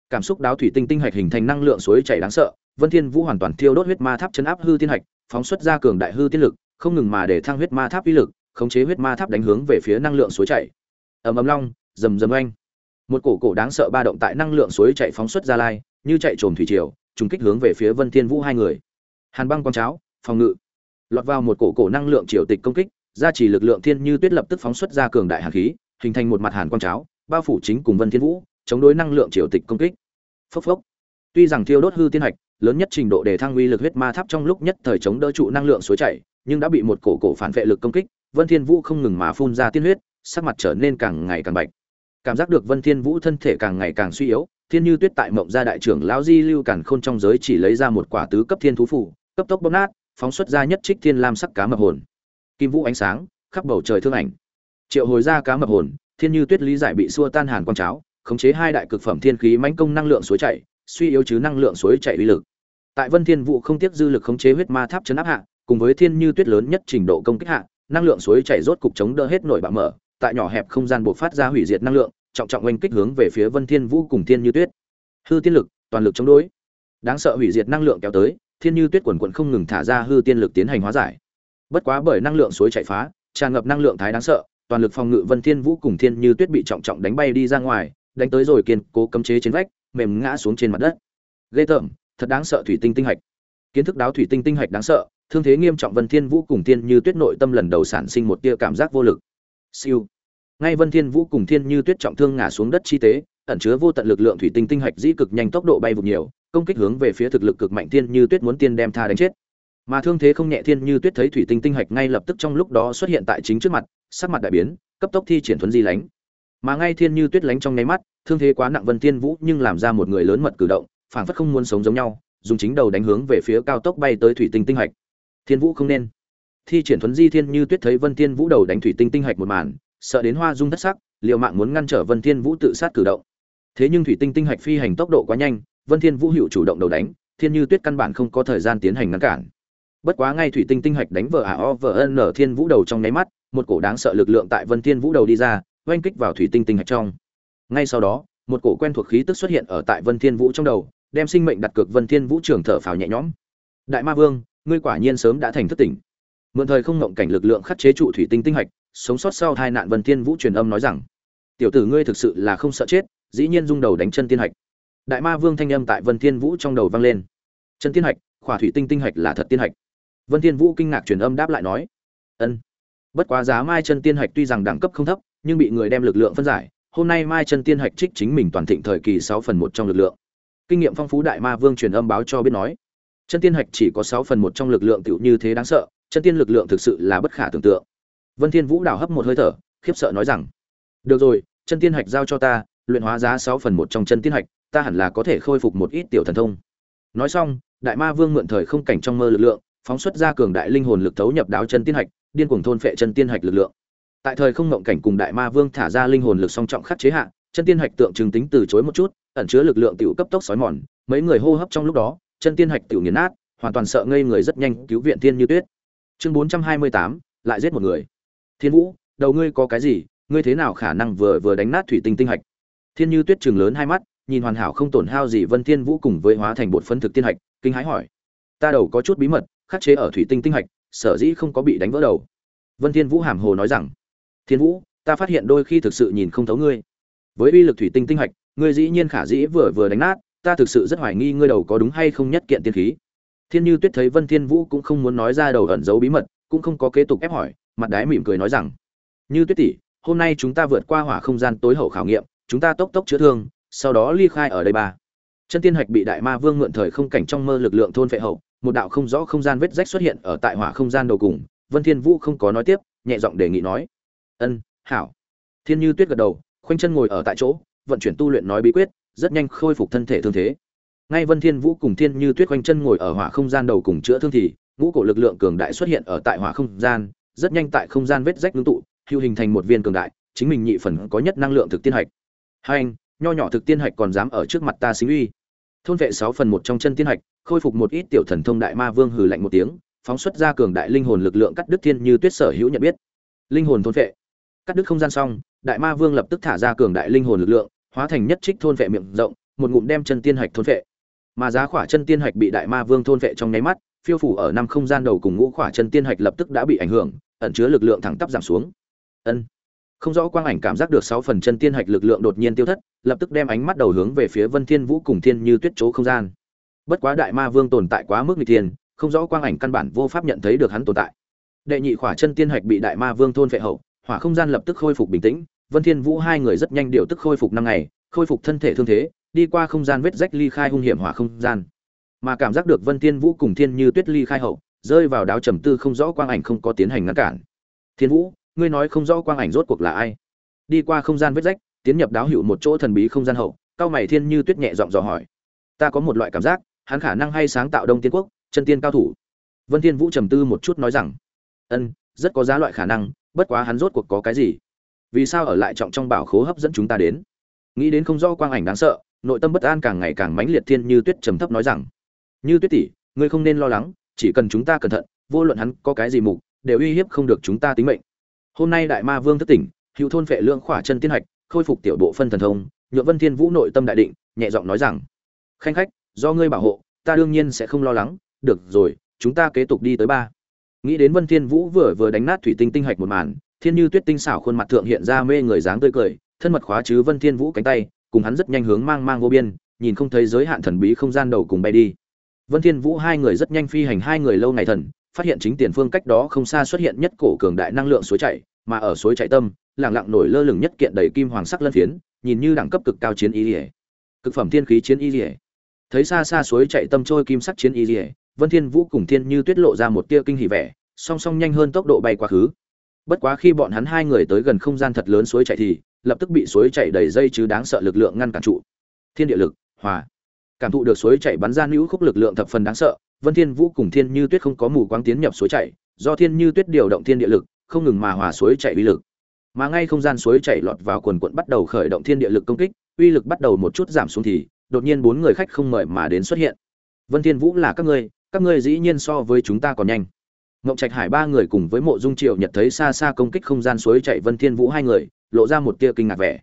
Cảm xúc đáo thủy tinh tinh hạch hình thành năng lượng suối chảy đáng sợ, vân thiên vũ hoàn toàn tiêu đốt huyết ma tháp chấn áp hư tiên hạch, phóng xuất ra cường đại hư tiên lực, không ngừng mà để thăng huyết ma tháp uy lực, khống chế huyết ma tháp đánh hướng về phía năng lượng suối chảy. Ầm ầm long, rầm rầm oanh một cổ cổ đáng sợ ba động tại năng lượng suối chảy phóng xuất ra lai, như chạy trồm thủy triều, trùng kích hướng về phía vân thiên vũ hai người. Hàn băng quang cháo, phòng ngự. Lọt vào một cổ cổ năng lượng triều tịch công kích, gia trì lực lượng thiên như tuyết lập tức phóng xuất ra cường đại hàn khí, hình thành một mặt hàn quang cháo, bao phủ chính cùng vân thiên vũ, chống đối năng lượng triều tịch công kích. Phốc phốc. Tuy rằng thiêu đốt hư tiên hạch, lớn nhất trình độ để thăng uy lực huyết ma tháp trong lúc nhất thời chống đỡ trụ năng lượng suối chảy nhưng đã bị một cổ cổ phản vệ lực công kích, vân thiên vũ không ngừng mà phun ra tiên huyết, sắc mặt trở nên càng ngày càng bạch cảm giác được vân thiên vũ thân thể càng ngày càng suy yếu, thiên như tuyết tại mộng gia đại trưởng lão di lưu cản khôn trong giới chỉ lấy ra một quả tứ cấp thiên thú phủ, cấp tốc bóp nát, phóng xuất ra nhất trích thiên lam sắc cá mập hồn. Kim vũ ánh sáng, khắp bầu trời thương ảnh. Triệu hồi ra cá mập hồn, thiên như tuyết lý giải bị xua tan hàn quang cháo, khống chế hai đại cực phẩm thiên khí mãnh công năng lượng suối chảy, suy yếu chứ năng lượng suối chảy uy lực. Tại vân thiên vũ không tiếc dư lực khống chế huyết ma tháp chấn áp hạ, cùng với thiên như tuyết lớn nhất trình độ công kích hạ, năng lượng suối chảy rốt cục chống đỡ hết nổi bạo mở, tại nhỏ hẹp không gian bộc phát ra hủy diệt năng lượng trọng trọng oanh kích hướng về phía vân thiên vũ cùng thiên như tuyết. Hư tiên lực, toàn lực chống đối. Đáng sợ hủy diệt năng lượng kéo tới, thiên như tuyết quần quần không ngừng thả ra hư tiên lực tiến hành hóa giải. Bất quá bởi năng lượng suối chạy phá, tràn ngập năng lượng thái đáng sợ, toàn lực phòng ngự vân thiên vũ cùng thiên như tuyết bị trọng trọng đánh bay đi ra ngoài, đánh tới rồi kiên cố cấm chế trên vách, mềm ngã xuống trên mặt đất. Ghê tởm, thật đáng sợ thủy tinh tinh hạch. Kiến thức đáo thủy tinh tinh hạch đáng sợ, thương thế nghiêm trọng vân thiên vũ cùng thiên như tuyết nội tâm lần đầu sản sinh một tia cảm giác vô lực. Siêu ngay vân thiên vũ cùng thiên như tuyết trọng thương ngã xuống đất chi tế, ẩn chứa vô tận lực lượng thủy tinh tinh hạch dĩ cực nhanh tốc độ bay vụt nhiều, công kích hướng về phía thực lực cực mạnh thiên như tuyết muốn tiên đem tha đánh chết. Mà thương thế không nhẹ thiên như tuyết thấy thủy tinh tinh hạch ngay lập tức trong lúc đó xuất hiện tại chính trước mặt, sắc mặt đại biến, cấp tốc thi triển thuấn di lánh. Mà ngay thiên như tuyết lánh trong nháy mắt, thương thế quá nặng vân thiên vũ nhưng làm ra một người lớn mật cử động, phảng phất không muốn sống giống nhau, dùng chính đầu đánh hướng về phía cao tốc bay tới thủy tinh tinh hạch. Thiên vũ không nên. Thi triển thuấn di thiên như tuyết thấy vân thiên vũ đầu đánh thủy tinh tinh hạch một màn sợ đến hoa dung thất sắc liệu mạng muốn ngăn trở vân thiên vũ tự sát cử động. Thế nhưng thủy tinh tinh hạch phi hành tốc độ quá nhanh, vân thiên vũ hiệu chủ động đầu đánh, thiên như tuyết căn bản không có thời gian tiến hành ngăn cản. Bất quá ngay thủy tinh tinh hạch đánh vợ ả o vợ n thiên vũ đầu trong nháy mắt, một cổ đáng sợ lực lượng tại vân thiên vũ đầu đi ra, oanh kích vào thủy tinh tinh hạch trong. Ngay sau đó, một cổ quen thuộc khí tức xuất hiện ở tại vân thiên vũ trong đầu, đem sinh mệnh đặt cược vân thiên vũ trường thở phào nhẹ nhõm. Đại ma vương, ngươi quả nhiên sớm đã thành thức tỉnh. Mượn thời không ngộng cảnh lực lượng khắc chế trụ thủy tinh tinh hạch sống sót sau hai nạn vân thiên vũ truyền âm nói rằng, tiểu tử ngươi thực sự là không sợ chết, dĩ nhiên rung đầu đánh chân tiên hạch. Đại ma vương thanh âm tại vân thiên vũ trong đầu vang lên. Chân tiên hạch, khỏa thủy tinh tinh hạch là thật tiên hạch. Vân thiên vũ kinh ngạc truyền âm đáp lại nói, ân, bất quá giá mai chân tiên hạch tuy rằng đẳng cấp không thấp, nhưng bị người đem lực lượng phân giải, hôm nay mai chân tiên hạch trích chính mình toàn thịnh thời kỳ sáu phần một trong lực lượng. Kinh nghiệm phong phú đại ma vương truyền âm báo cho biết nói, chân tiên hạch chỉ có sáu phần một trong lực lượng tiểu như thế đáng sợ, chân tiên lực lượng thực sự là bất khả tưởng tượng vân thiên vũ đảo hấp một hơi thở, khiếp sợ nói rằng, được rồi, chân tiên hạch giao cho ta, luyện hóa giá sáu phần một trong chân tiên hạch, ta hẳn là có thể khôi phục một ít tiểu thần thông. Nói xong, đại ma vương mượn thời không cảnh trong mơ lực lượng, phóng xuất ra cường đại linh hồn lực thấu nhập đáo chân tiên hạch, điên cuồng thôn phệ chân tiên hạch lực lượng. Tại thời không ngộng cảnh cùng đại ma vương thả ra linh hồn lực song trọng khắc chế hạ, chân tiên hạch tượng trưng tính từ chối một chút, ẩn chứa lực lượng tiểu cấp tốc sói mòn, mấy người hô hấp trong lúc đó, chân tiên hạch tiểu nghiền nát, hoàn toàn sợ ngây người rất nhanh cứu viện tiên như tuyết. Chương bốn trăm hai mươi tám, lại giết một người thiên vũ, đầu ngươi có cái gì? Ngươi thế nào khả năng vừa vừa đánh nát thủy tinh tinh hạch? Thiên như tuyết chừng lớn hai mắt, nhìn hoàn hảo không tổn hao gì vân thiên vũ cùng với hóa thành bột phân thực tiên hạch, kinh hãi hỏi. Ta đầu có chút bí mật, khắc chế ở thủy tinh tinh hạch, sở dĩ không có bị đánh vỡ đầu. Vân thiên vũ hàm hồ nói rằng. Thiên vũ, ta phát hiện đôi khi thực sự nhìn không thấu ngươi. Với uy lực thủy tinh tinh hạch, ngươi dĩ nhiên khả dĩ vừa vừa đánh nát, ta thực sự rất hoài nghi ngươi đầu có đúng hay không nhất kiện tiên khí. Thiên như tuyết thấy vân thiên vũ cũng không muốn nói ra đầu ẩn giấu bí mật, cũng không có kế tục ép hỏi mặt đái mỉm cười nói rằng, như tuyết tỷ, hôm nay chúng ta vượt qua hỏa không gian tối hậu khảo nghiệm, chúng ta tốc tốc chữa thương, sau đó ly khai ở đây ba. Chân tiên hạch bị đại ma vương mượn thời không cảnh trong mơ lực lượng thôn phệ hậu, một đạo không rõ không gian vết rách xuất hiện ở tại hỏa không gian đầu cùng, vân thiên vũ không có nói tiếp, nhẹ giọng đề nghị nói, ân, hảo. Thiên như tuyết gật đầu, khoanh chân ngồi ở tại chỗ, vận chuyển tu luyện nói bí quyết, rất nhanh khôi phục thân thể thương thế. Ngay vân thiên vũ cùng thiên như tuyết khoanh chân ngồi ở hỏa không gian đầu cùng chữa thương thì, ngũ cổ lực lượng cường đại xuất hiện ở tại hỏa không gian rất nhanh tại không gian vết rách ngưng tụ hữu hình thành một viên cường đại, chính mình nhị phần có nhất năng lượng thực tiên hạch. Hai anh, nho nhỏ thực tiên hạch còn dám ở trước mặt ta xính uy. Thôn vệ sáu phần một trong chân tiên hạch, khôi phục một ít tiểu thần thông đại ma vương hừ lạnh một tiếng, phóng xuất ra cường đại linh hồn lực lượng cắt đứt thiên như tuyết sở hữu nhận biết. Linh hồn thôn vệ. Cắt đứt không gian xong, đại ma vương lập tức thả ra cường đại linh hồn lực lượng, hóa thành nhất trích thôn vệ miệng rộng, một ngụm đem chân tiên hạch thôn vệ. Mà giá khỏa chân tiên hạch bị đại ma vương thôn vệ trong nháy mắt, phiêu phủ ở năm không gian đầu cùng ngũ khỏa chân tiên hạch lập tức đã bị ảnh hưởng ẩn chứa lực lượng thẳng tắp giảm xuống. Ân. Không rõ quang ảnh cảm giác được sáu phần chân tiên hạch lực lượng đột nhiên tiêu thất, lập tức đem ánh mắt đầu hướng về phía vân thiên vũ cùng thiên như tuyết chỗ không gian. Bất quá đại ma vương tồn tại quá mức nguy thiên, không rõ quang ảnh căn bản vô pháp nhận thấy được hắn tồn tại. Đệ nhị khỏa chân tiên hạch bị đại ma vương thôn phệ hậu, hỏa không gian lập tức khôi phục bình tĩnh, vân thiên vũ hai người rất nhanh điều tức khôi phục năm ngày, khôi phục thân thể thương thế, đi qua không gian vết rách ly khai hung hiểm hỏa không gian. Mà cảm giác được vân thiên vũ cùng thiên như tuyết ly khai hậu rơi vào đáo trầm tư không rõ quang ảnh không có tiến hành ngăn cản. Thiên vũ, ngươi nói không rõ quang ảnh rốt cuộc là ai? Đi qua không gian vết rách, tiến nhập đáo hữu một chỗ thần bí không gian hậu, cao mày thiên như tuyết nhẹ giọng dò hỏi. Ta có một loại cảm giác, hắn khả năng hay sáng tạo đông tiên quốc, chân tiên cao thủ. Vân thiên vũ trầm tư một chút nói rằng, ân, rất có giá loại khả năng, bất quá hắn rốt cuộc có cái gì? Vì sao ở lại trọng trong bảo khố hấp dẫn chúng ta đến? Nghĩ đến không rõ quang ảnh đáng sợ, nội tâm bất an càng ngày càng mãnh liệt thiên như tuyết trầm thấp nói rằng, như tuyết tỷ, ngươi không nên lo lắng chỉ cần chúng ta cẩn thận, vô luận hắn có cái gì mục, đều uy hiếp không được chúng ta tính mệnh. Hôm nay đại ma vương thất tỉnh, hữu thôn vệ lượng khỏa chân tiên hạch, khôi phục tiểu bộ phân thần thông nhựa vân thiên vũ nội tâm đại định, nhẹ giọng nói rằng, khanh khách, do ngươi bảo hộ, ta đương nhiên sẽ không lo lắng, được rồi, chúng ta kế tục đi tới ba. Nghĩ đến vân thiên vũ vừa vừa đánh nát thủy tinh tinh hạch một màn, thiên như tuyết tinh xảo khuôn mặt thượng hiện ra mê người dáng tươi cười, thân mật khóa chứ vân thiên vũ cánh tay, cùng hắn rất nhanh hướng mang mang vô biên, nhìn không thấy giới hạn thần bí không gian đầu cùng bay đi vân thiên vũ hai người rất nhanh phi hành hai người lâu ngày thần, phát hiện chính tiền phương cách đó không xa xuất hiện nhất cổ cường đại năng lượng suối chảy, mà ở suối chảy tâm, lặng lặng nổi lơ lửng nhất kiện đầy kim hoàng sắc lân phiến, nhìn như đẳng cấp cực cao chiến y liệt. Cực phẩm thiên khí chiến y liệt. Thấy xa xa suối chảy tâm trôi kim sắc chiến y liệt, vân thiên vũ cùng thiên như tuyết lộ ra một tia kinh hỉ vẻ, song song nhanh hơn tốc độ bay quá khứ. Bất quá khi bọn hắn hai người tới gần không gian thật lớn suối chảy thì, lập tức bị suối chảy đầy dây chứ đáng sợ lực lượng ngăn cản trụ. Thiên địa lực, hòa cảm thụ được suối chảy bắn ra nữ khúc lực lượng thập phần đáng sợ vân thiên vũ cùng thiên như tuyết không có mù quáng tiến nhập suối chảy, do thiên như tuyết điều động thiên địa lực không ngừng mà hòa suối chảy uy lực. Mà ngay không gian suối chảy lọt vào quần quận bắt đầu khởi động thiên địa lực công kích uy lực bắt đầu một chút giảm xuống thì đột nhiên bốn người khách không mời mà đến xuất hiện. Vân thiên vũ là các ngươi các ngươi dĩ nhiên so với chúng ta còn nhanh. Ngọc trạch hải ba người cùng với mộ dung triệu nhật thấy xa xa công kích không gian suối chảy vân thiên vũ hai người lộ ra một tia kinh ngạc vẻ.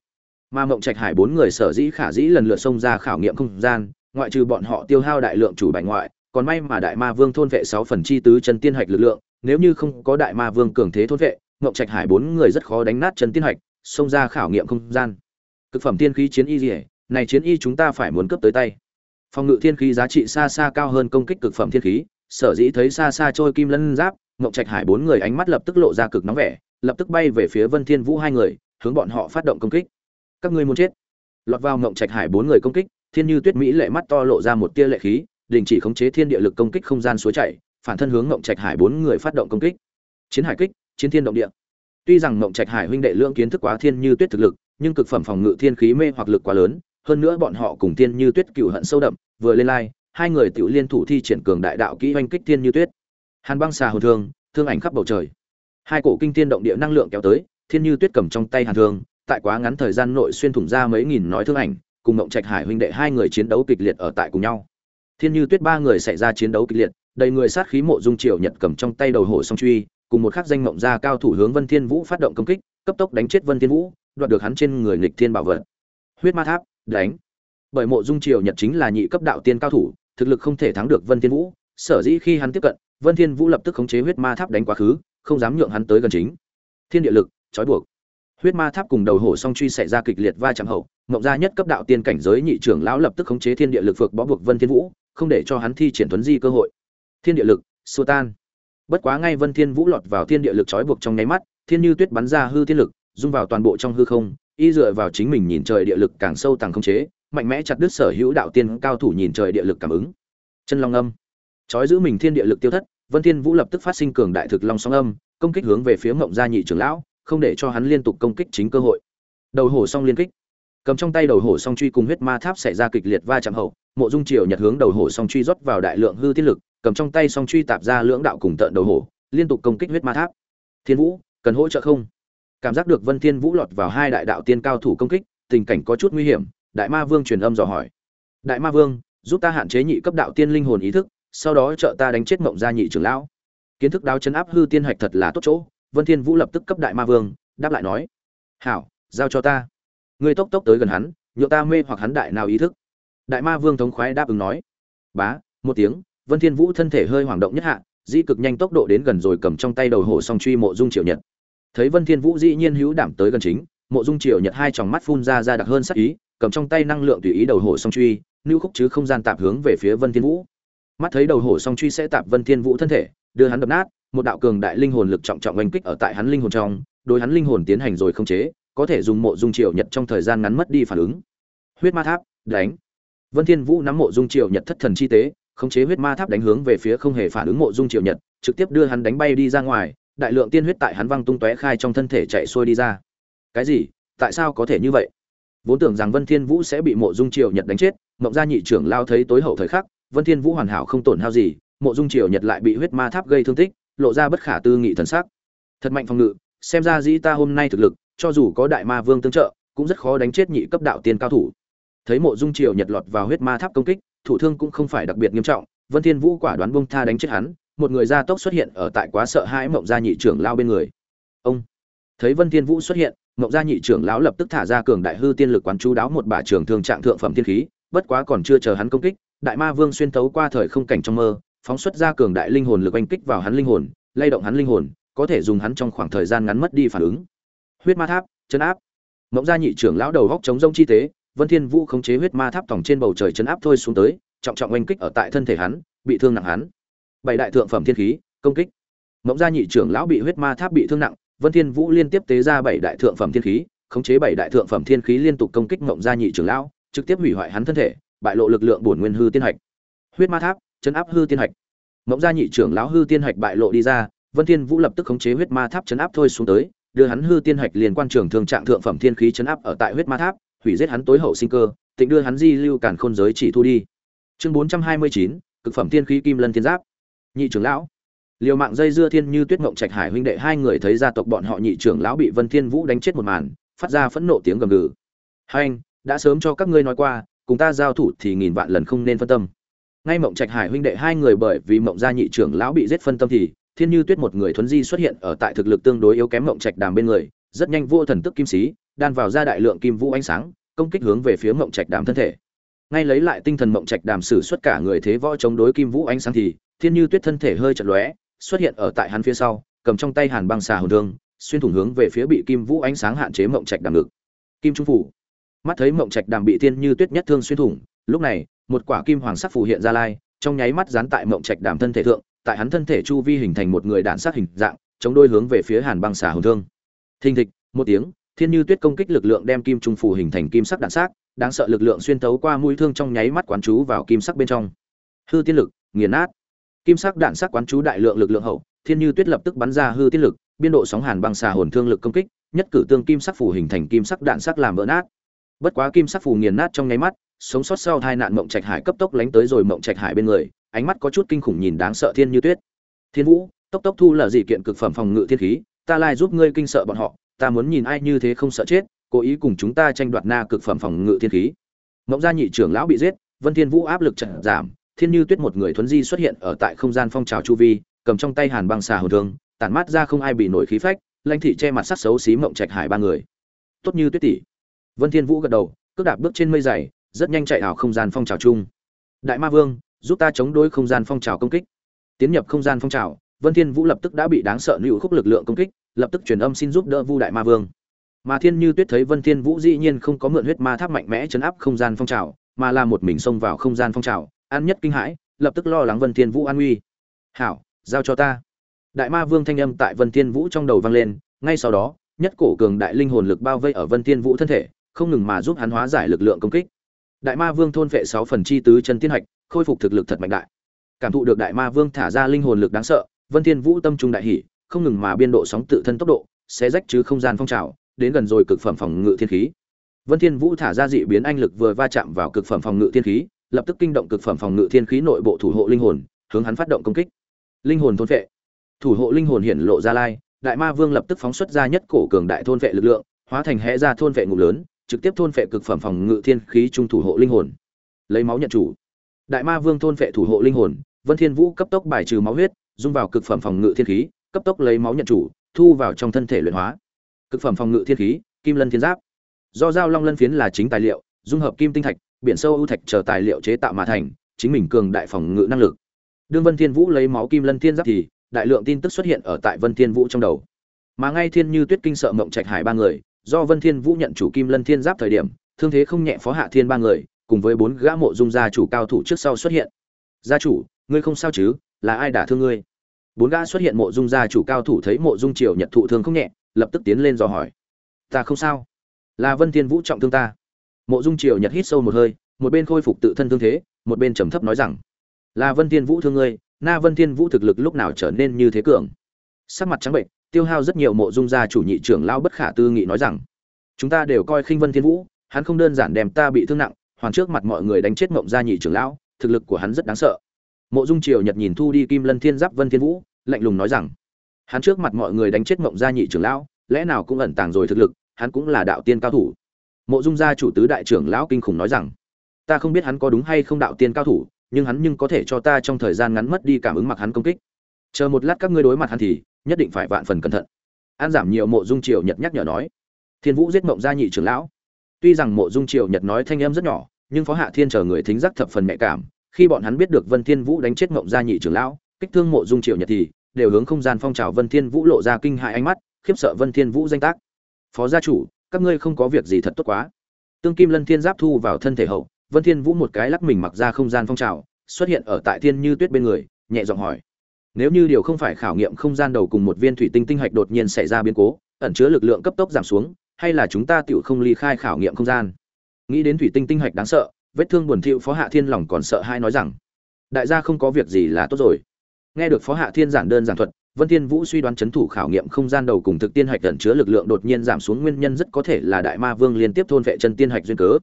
Mà ngọc trạch hải bốn người sở dĩ khả dĩ lần lượt xông ra khảo nghiệm không gian ngoại trừ bọn họ tiêu hao đại lượng chủ bài ngoại, còn may mà đại ma vương thôn vệ sáu phần chi tứ chân tiên hạch lực lượng, nếu như không có đại ma vương cường thế thôn vệ ngộng trạch hải bốn người rất khó đánh nát chân tiên hạch, xông ra khảo nghiệm không gian. Cực phẩm tiên khí chiến y gì này chiến y chúng ta phải muốn cướp tới tay. Phòng ngự thiên khí giá trị xa xa cao hơn công kích cực phẩm thiên khí, sở dĩ thấy xa xa trôi kim lân giáp ngộng trạch hải bốn người ánh mắt lập tức lộ ra cực nóng vẻ, lập tức bay về phía vân thiên vũ hai người, hướng bọn họ phát động công kích. Các ngươi muốn chết. Lọt vào ngộng trạch hải bốn người công kích thiên như tuyết mỹ lệ mắt to lộ ra một tia lệ khí, đình chỉ khống chế thiên địa lực công kích không gian suối chảy, phản thân hướng ngộng trạch hải bốn người phát động công kích. Chiến hải kích, chiến thiên động địa. Tuy rằng ngộng trạch hải huynh đệ lưỡng kiến thức quá thiên như tuyết thực lực, nhưng cực phẩm phòng ngự thiên khí mê hoặc lực quá lớn, hơn nữa bọn họ cùng thiên như tuyết cựu hận sâu đậm, vừa lên lai, hai người tiểu liên thủ thi triển cường đại đạo kỹ oanh kích thiên như tuyết. Hàn băng xà hồn thương thương ảnh khắp bầu trời. Hai cổ kinh thiên động địa năng lượng kéo tới, thiên như tuyết cầm trong tay hàn thương, tại quá ngắn thời gian nội xuyên thủng ra mấy nghìn nói thương ảnh cùng ngộng trạch hải huynh đệ hai người chiến đấu kịch liệt ở tại cùng nhau. Thiên như tuyết ba người xảy ra chiến đấu kịch liệt, đầy người sát khí mộ dung triều nhật cầm trong tay đầu hổ song truy, cùng một khắc danh ngộng gia cao thủ hướng vân thiên vũ phát động công kích, cấp tốc đánh chết vân thiên vũ, đoạt được hắn trên người nghịch thiên bảo vật. Huyết ma tháp, đánh. Bởi mộ dung triều nhật chính là nhị cấp đạo tiên cao thủ, thực lực không thể thắng được vân thiên vũ, sở dĩ khi hắn tiếp cận, vân thiên vũ lập tức khống chế huyết ma tháp đánh quá khứ, không dám nhượng hắn tới gần chính. Thiên địa lực, trói buộc. Huyết ma tháp cùng đầu hổ song truy xảy ra kịch liệt va chạm hậu ngộng gia nhất cấp đạo tiên cảnh giới nhị trưởng lão lập tức khống chế thiên địa lực phược bó buộc vân thiên vũ, không để cho hắn thi triển tuấn di cơ hội. Thiên địa lực, xua tan. Bất quá ngay vân thiên vũ lọt vào thiên địa lực trói buộc trong nháy mắt, thiên như tuyết bắn ra hư thiên lực, dung vào toàn bộ trong hư không, y dựa vào chính mình nhìn trời địa lực càng sâu càng khống chế, mạnh mẽ chặt đứt sở hữu đạo tiên cao thủ nhìn trời địa lực cảm ứng. Chân long âm. Trói giữ mình thiên địa lực tiêu thất, vân thiên vũ lập tức phát sinh cường đại thực long song âm, công kích hướng về phía ngộng gia nhị trưởng lão, không để cho hắn liên tục công kích chính cơ hội. Đầu hổ song liên kích cầm trong tay đầu hổ song truy cùng huyết ma tháp xảy ra kịch liệt va chạm hậu, mộ dung triều nhật hướng đầu hổ song truy rót vào đại lượng hư tiết lực, cầm trong tay song truy tạp ra lưỡng đạo cùng tận đầu hổ, liên tục công kích huyết ma tháp. Thiên vũ, cần hỗ trợ không? Cảm giác được vân thiên vũ lọt vào hai đại đạo tiên cao thủ công kích, tình cảnh có chút nguy hiểm, đại ma vương truyền âm dò hỏi. Đại ma vương, giúp ta hạn chế nhị cấp đạo tiên linh hồn ý thức, sau đó trợ ta đánh chết ngọng gia nhị trưởng lão. Kiến thức đáo chấn áp hư tiên hạch thật là tốt chỗ, vân thiên vũ lập tức cấp đại ma vương, đáp lại nói. Hảo, giao cho ta ngươi tốc tốc tới gần hắn nhựa ta mê hoặc hắn đại nào ý thức. Đại ma vương thống khoái đáp ứng nói. Bá, một tiếng, vân thiên vũ thân thể hơi hoảng động nhất hạ di cực nhanh tốc độ đến gần rồi cầm trong tay đầu hổ song truy mộ dung triệu nhật. Thấy vân thiên vũ dĩ nhiên hữu đảm tới gần chính, mộ dung triệu nhật hai tròng mắt phun ra ra đặc hơn sắc ý, cầm trong tay năng lượng tùy ý đầu hổ song truy, lưu khúc chứ không gian tạm hướng về phía vân thiên vũ. Mắt thấy đầu hổ song truy sẽ tạm vân thiên vũ thân thể, đưa hắn đập nát, một đạo cường đại linh hồn lực trọng trọng oanh kích ở tại hắn linh hồn trong, đối hắn linh hồn tiến hành rồi không chế có thể dùng mộ dung triều nhật trong thời gian ngắn mất đi phản ứng. Huyết ma tháp, đánh. Vân thiên vũ nắm mộ dung triều nhật thất thần chi tế, khống chế huyết ma tháp đánh hướng về phía không hề phản ứng mộ dung triều nhật, trực tiếp đưa hắn đánh bay đi ra ngoài, đại lượng tiên huyết tại hắn văng tung tóe khai trong thân thể chạy xuôi đi ra. Cái gì? Tại sao có thể như vậy? Vốn tưởng rằng vân thiên vũ sẽ bị mộ dung triều nhật đánh chết mộng gia nhị trưởng lao thấy tối hậu thời khắc, vân thiên vũ hoàn hảo không tổn hao gì, mộ dung triều nhật lại bị huyết ma tháp gây thương tích, lộ ra bất khả tư nghị thần sắc. Thật mạnh phòng ngự, xem ra dĩ ta hôm nay thực lực cho dù có đại ma vương tương trợ, cũng rất khó đánh chết nhị cấp đạo tiên cao thủ. Thấy mộ dung triều nhật lọt vào huyết ma tháp công kích, thủ thương cũng không phải đặc biệt nghiêm trọng, vân thiên vũ quả đoán bông tha đánh chết hắn, một người gia tốc xuất hiện ở tại quá sợ hãi mộng gia nhị trưởng lao bên người. Ông! Thấy vân thiên vũ xuất hiện, mộng gia nhị trưởng lão lập tức thả ra cường đại hư tiên lực quán chú đáo một bả trường thương trạng thượng phẩm tiên khí, bất quá còn chưa chờ hắn công kích, đại ma vương xuyên thấu qua thời không cảnh trong mơ, phóng xuất ra cường đại linh hồn lực oanh kích vào hắn linh hồn, lay động hắn linh hồn, có thể dùng hắn trong khoảng thời gian ngắn mất đi phản ứng huyết ma tháp chấn áp. Mộng gia nhị trưởng lão đầu góc chống rông chi tế, vân thiên vũ khống chế huyết ma tháp tổng trên bầu trời chấn áp thôi xuống tới, trọng trọng oanh kích ở tại thân thể hắn, bị thương nặng hắn. Bảy đại thượng phẩm thiên khí, công kích. Mộng gia nhị trưởng lão bị huyết ma tháp bị thương nặng, vân thiên vũ liên tiếp tế ra bảy đại thượng phẩm thiên khí, khống chế bảy đại thượng phẩm thiên khí liên tục công kích mộng gia nhị trưởng lão, trực tiếp hủy hoại hắn thân thể, bại lộ lực lượng bổn nguyên hư tiên hạch. Huyết ma tháp chấn áp hư tiên hạch. Mộng gia nhị trưởng lão hư tiên hạch bại lộ đi ra, vân thiên vũ lập tức khống chế huyết ma tháp chấn áp thôi xuống tới đưa hắn hư tiên hạch liên quan trường thường trạng thượng phẩm thiên khí chấn áp ở tại huyết ma tháp hủy giết hắn tối hậu sinh cơ tịnh đưa hắn di lưu cản khôn giới chỉ thu đi. Chương 429, cực phẩm thiên khí kim lân thiên giáp. Nhị trưởng lão. Liều mạng dây dưa thiên như tuyết ngộng trạch hải huynh đệ hai người thấy gia tộc bọn họ nhị trưởng lão bị vân thiên vũ đánh chết một màn phát ra phẫn nộ tiếng gầm gừ. Hai anh đã sớm cho các ngươi nói qua cùng ta giao thủ thì nghìn vạn lần không nên phân tâm. Ngay mộng trạch hải huynh đệ hai người bởi vì mộng gia nhị trưởng lão bị giết phân tâm thì thiên như tuyết một người thuấn di xuất hiện ở tại thực lực tương đối yếu kém mộng trạch đàm bên người, rất nhanh vô thần tức kim sĩ, đan vào ra đại lượng kim vũ ánh sáng, công kích hướng về phía mộng trạch đàm thân thể. Ngay lấy lại tinh thần mộng trạch đàm sử xuất cả người thế võ chống đối kim vũ ánh sáng thì, thiên như tuyết thân thể hơi chật lóe, xuất hiện ở tại hắn phía sau, cầm trong tay hàn băng xà hồn thương, xuyên thủng hướng về phía bị kim vũ ánh sáng hạn chế mộng trạch đàm ngực. Kim trung phủ. Mắt thấy mộng trạch đàm bị thiên như tuyết nhất thương xuyên thủng, lúc này, một quả kim hoàng sắc phù hiện ra lai, trong nháy mắt dán tại mộng trạch đàm thân thể thượng tại hắn thân thể chu vi hình thành một người đạn sát hình dạng, chống đôi hướng về phía hàn băng xà hồn thương. Thình thịch, một tiếng, thiên như tuyết công kích lực lượng đem kim trung phù hình thành kim sắc đạn sát, đáng sợ lực lượng xuyên thấu qua mũi thương trong nháy mắt quán chú vào kim sắc bên trong. Hư tiên lực, nghiền nát. Kim sắc đạn sắc quán chú đại lượng lực lượng hậu, thiên như tuyết lập tức bắn ra hư tiên lực, biên độ sóng hàn băng xà hồn thương lực công kích, nhất cử tương kim sắc phù hình thành kim sắc đạn sắc làm vỡ nát. Bất quá kim sắc phù nghiền nát trong nháy mắt, sống sót sau hai nạn mộng trạch hải cấp tốc lánh tới rồi mộng trạch hải bên người ánh mắt có chút kinh khủng nhìn đáng sợ thiên như tuyết. Thiên vũ, tốc tốc thu là gì kiện cực phẩm phòng ngự thiên khí, ta lai giúp ngươi kinh sợ bọn họ, ta muốn nhìn ai như thế không sợ chết, cố ý cùng chúng ta tranh đoạt na cực phẩm phòng ngự thiên khí. Mộng gia nhị trưởng lão bị giết, vân thiên vũ áp lực chậm giảm, thiên như tuyết một người thuấn di xuất hiện ở tại không gian phong trào chu vi, cầm trong tay hàn băng xà hồn thương, tản mát ra không ai bị nổi khí phách, lãnh thị che mặt sắc xấu xí mộng trạch hải ba người. Tốt như tuyết tỷ. Vân thiên vũ gật đầu, cước đạp bước trên mây dày, rất nhanh chạy ảo không gian phong trào chung. Đại ma vương giúp ta chống đối không gian phong trào công kích. Tiến nhập không gian phong trào, vân thiên vũ lập tức đã bị đáng sợ lưu khúc lực lượng công kích, lập tức truyền âm xin giúp đỡ vu đại ma vương. Mà thiên như tuyết thấy vân thiên vũ dĩ nhiên không có mượn huyết ma tháp mạnh mẽ chấn áp không gian phong trào, mà là một mình xông vào không gian phong trào an nhất kinh hãi, lập tức lo lắng vân thiên vũ an nguy. Hảo, giao cho ta. Đại ma vương thanh âm tại vân thiên vũ trong đầu vang lên, ngay sau đó, nhất cổ cường đại linh hồn lực bao vây ở vân thiên vũ thân thể, không ngừng mà giúp hắn hóa giải lực lượng công kích đại ma vương thôn vệ sáu phần chi tứ chân tiên hạch, khôi phục thực lực thật mạnh đại. Cảm thụ được đại ma vương thả ra linh hồn lực đáng sợ, vân thiên vũ tâm trung đại hỉ, không ngừng mà biên độ sóng tự thân tốc độ sẽ rách chứ không gian phong trào, đến gần rồi cực phẩm phòng ngự thiên khí. Vân thiên vũ thả ra dị biến anh lực vừa va chạm vào cực phẩm phòng ngự thiên khí, lập tức kinh động cực phẩm phòng ngự thiên khí nội bộ thủ hộ linh hồn, hướng hắn phát động công kích. Linh hồn thôn vệ thủ hộ linh hồn hiển lộ ra lai, đại ma vương lập tức phóng xuất ra nhất cổ cường đại thôn vệ lực lượng, hóa thành hẽ ra thôn vệ ngục lớn trực tiếp thôn phệ cực phẩm phòng ngự thiên khí trung thủ hộ linh hồn. Lấy máu nhận chủ. Đại ma vương thôn phệ thủ hộ linh hồn, vân thiên vũ cấp tốc bài trừ máu huyết, dung vào cực phẩm phòng ngự thiên khí, cấp tốc lấy máu nhận chủ, thu vào trong thân thể luyện hóa. Cực phẩm phòng ngự thiên khí, kim lân thiên giáp. Do giao long lân phiến là chính tài liệu, dung hợp kim tinh thạch, biển sâu ưu thạch chờ tài liệu chế tạo mà thành, chính mình cường đại phòng ngự năng lực. Đương vân thiên vũ lấy máu kim lân thiên giáp thì, đại lượng tin tức xuất hiện ở tại vân thiên vũ trong đầu. Mà ngay thiên như tuyết kinh sợ mộng trạch hải ba người do vân thiên vũ nhận chủ kim lân thiên giáp thời điểm, thương thế không nhẹ phó hạ thiên ba người, cùng với bốn gã mộ dung gia chủ cao thủ trước sau xuất hiện. Gia chủ, ngươi không sao chứ? Là ai đả thương ngươi? Bốn gã xuất hiện mộ dung gia chủ cao thủ thấy mộ dung triều nhật thụ thương không nhẹ, lập tức tiến lên dò hỏi. Ta không sao. Là vân thiên vũ trọng thương ta. Mộ dung triều nhật hít sâu một hơi, một bên khôi phục tự thân thương thế, một bên trầm thấp nói rằng, là vân thiên vũ thương ngươi, na vân thiên vũ thực lực lúc nào trở nên như thế cường? Sắc mặt trắng bệnh tiêu hao rất nhiều mộ dung gia chủ nhị trưởng lao bất khả tư nghị nói rằng, chúng ta đều coi khinh vân thiên vũ, hắn không đơn giản đem ta bị thương nặng, hoàn trước mặt mọi người đánh chết mộng gia nhị trưởng lão, thực lực của hắn rất đáng sợ. Mộ dung triều nhật nhìn thu đi kim lân thiên giáp vân thiên vũ, lạnh lùng nói rằng, hắn trước mặt mọi người đánh chết mộng gia nhị trưởng lão, lẽ nào cũng ẩn tàng rồi thực lực, hắn cũng là đạo tiên cao thủ. Mộ dung gia chủ tứ đại trưởng lão kinh khủng nói rằng, ta không biết hắn có đúng hay không đạo tiên cao thủ, nhưng hắn nhưng có thể cho ta trong thời gian ngắn mất đi cảm ứng mặc hắn công kích. Chờ một lát các ngươi đối mặt hắn thì nhất định phải vạn phần cẩn thận. An giảm nhiều mộ dung triều nhật nhắc nhở nói, thiên vũ giết mộng gia nhị trưởng lão. Tuy rằng mộ dung triều nhật nói thanh âm rất nhỏ, nhưng phó hạ thiên chờ người thính giác thập phần mẹ cảm, khi bọn hắn biết được vân thiên vũ đánh chết mộng gia nhị trưởng lão, kích thương mộ dung triều nhật thì đều hướng không gian phong trào vân thiên vũ lộ ra kinh hại ánh mắt, khiếp sợ vân thiên vũ danh tác. Phó gia chủ, các ngươi không có việc gì thật tốt quá. Tương kim lân thiên giáp thu vào thân thể hậu, vân thiên vũ một cái lắc mình mặc ra không gian phong trào, xuất hiện ở tại thiên như tuyết bên người, nhẹ giọng hỏi nếu như điều không phải khảo nghiệm không gian đầu cùng một viên thủy tinh tinh hạch đột nhiên xảy ra biến cố, ẩn chứa lực lượng cấp tốc giảm xuống, hay là chúng ta tự không ly khai khảo nghiệm không gian? Nghĩ đến thủy tinh tinh hạch đáng sợ, vết thương buồn thiu phó hạ thiên lòng còn sợ hai nói rằng, đại gia không có việc gì là tốt rồi. Nghe được phó hạ thiên giản đơn giản thuật, vân thiên vũ suy đoán chấn thủ khảo nghiệm không gian đầu cùng thực tiên hạch ẩn chứa lực lượng đột nhiên giảm xuống, nguyên nhân rất có thể là đại ma vương liên tiếp thôn vệ chân tiên hạch duyên cớ.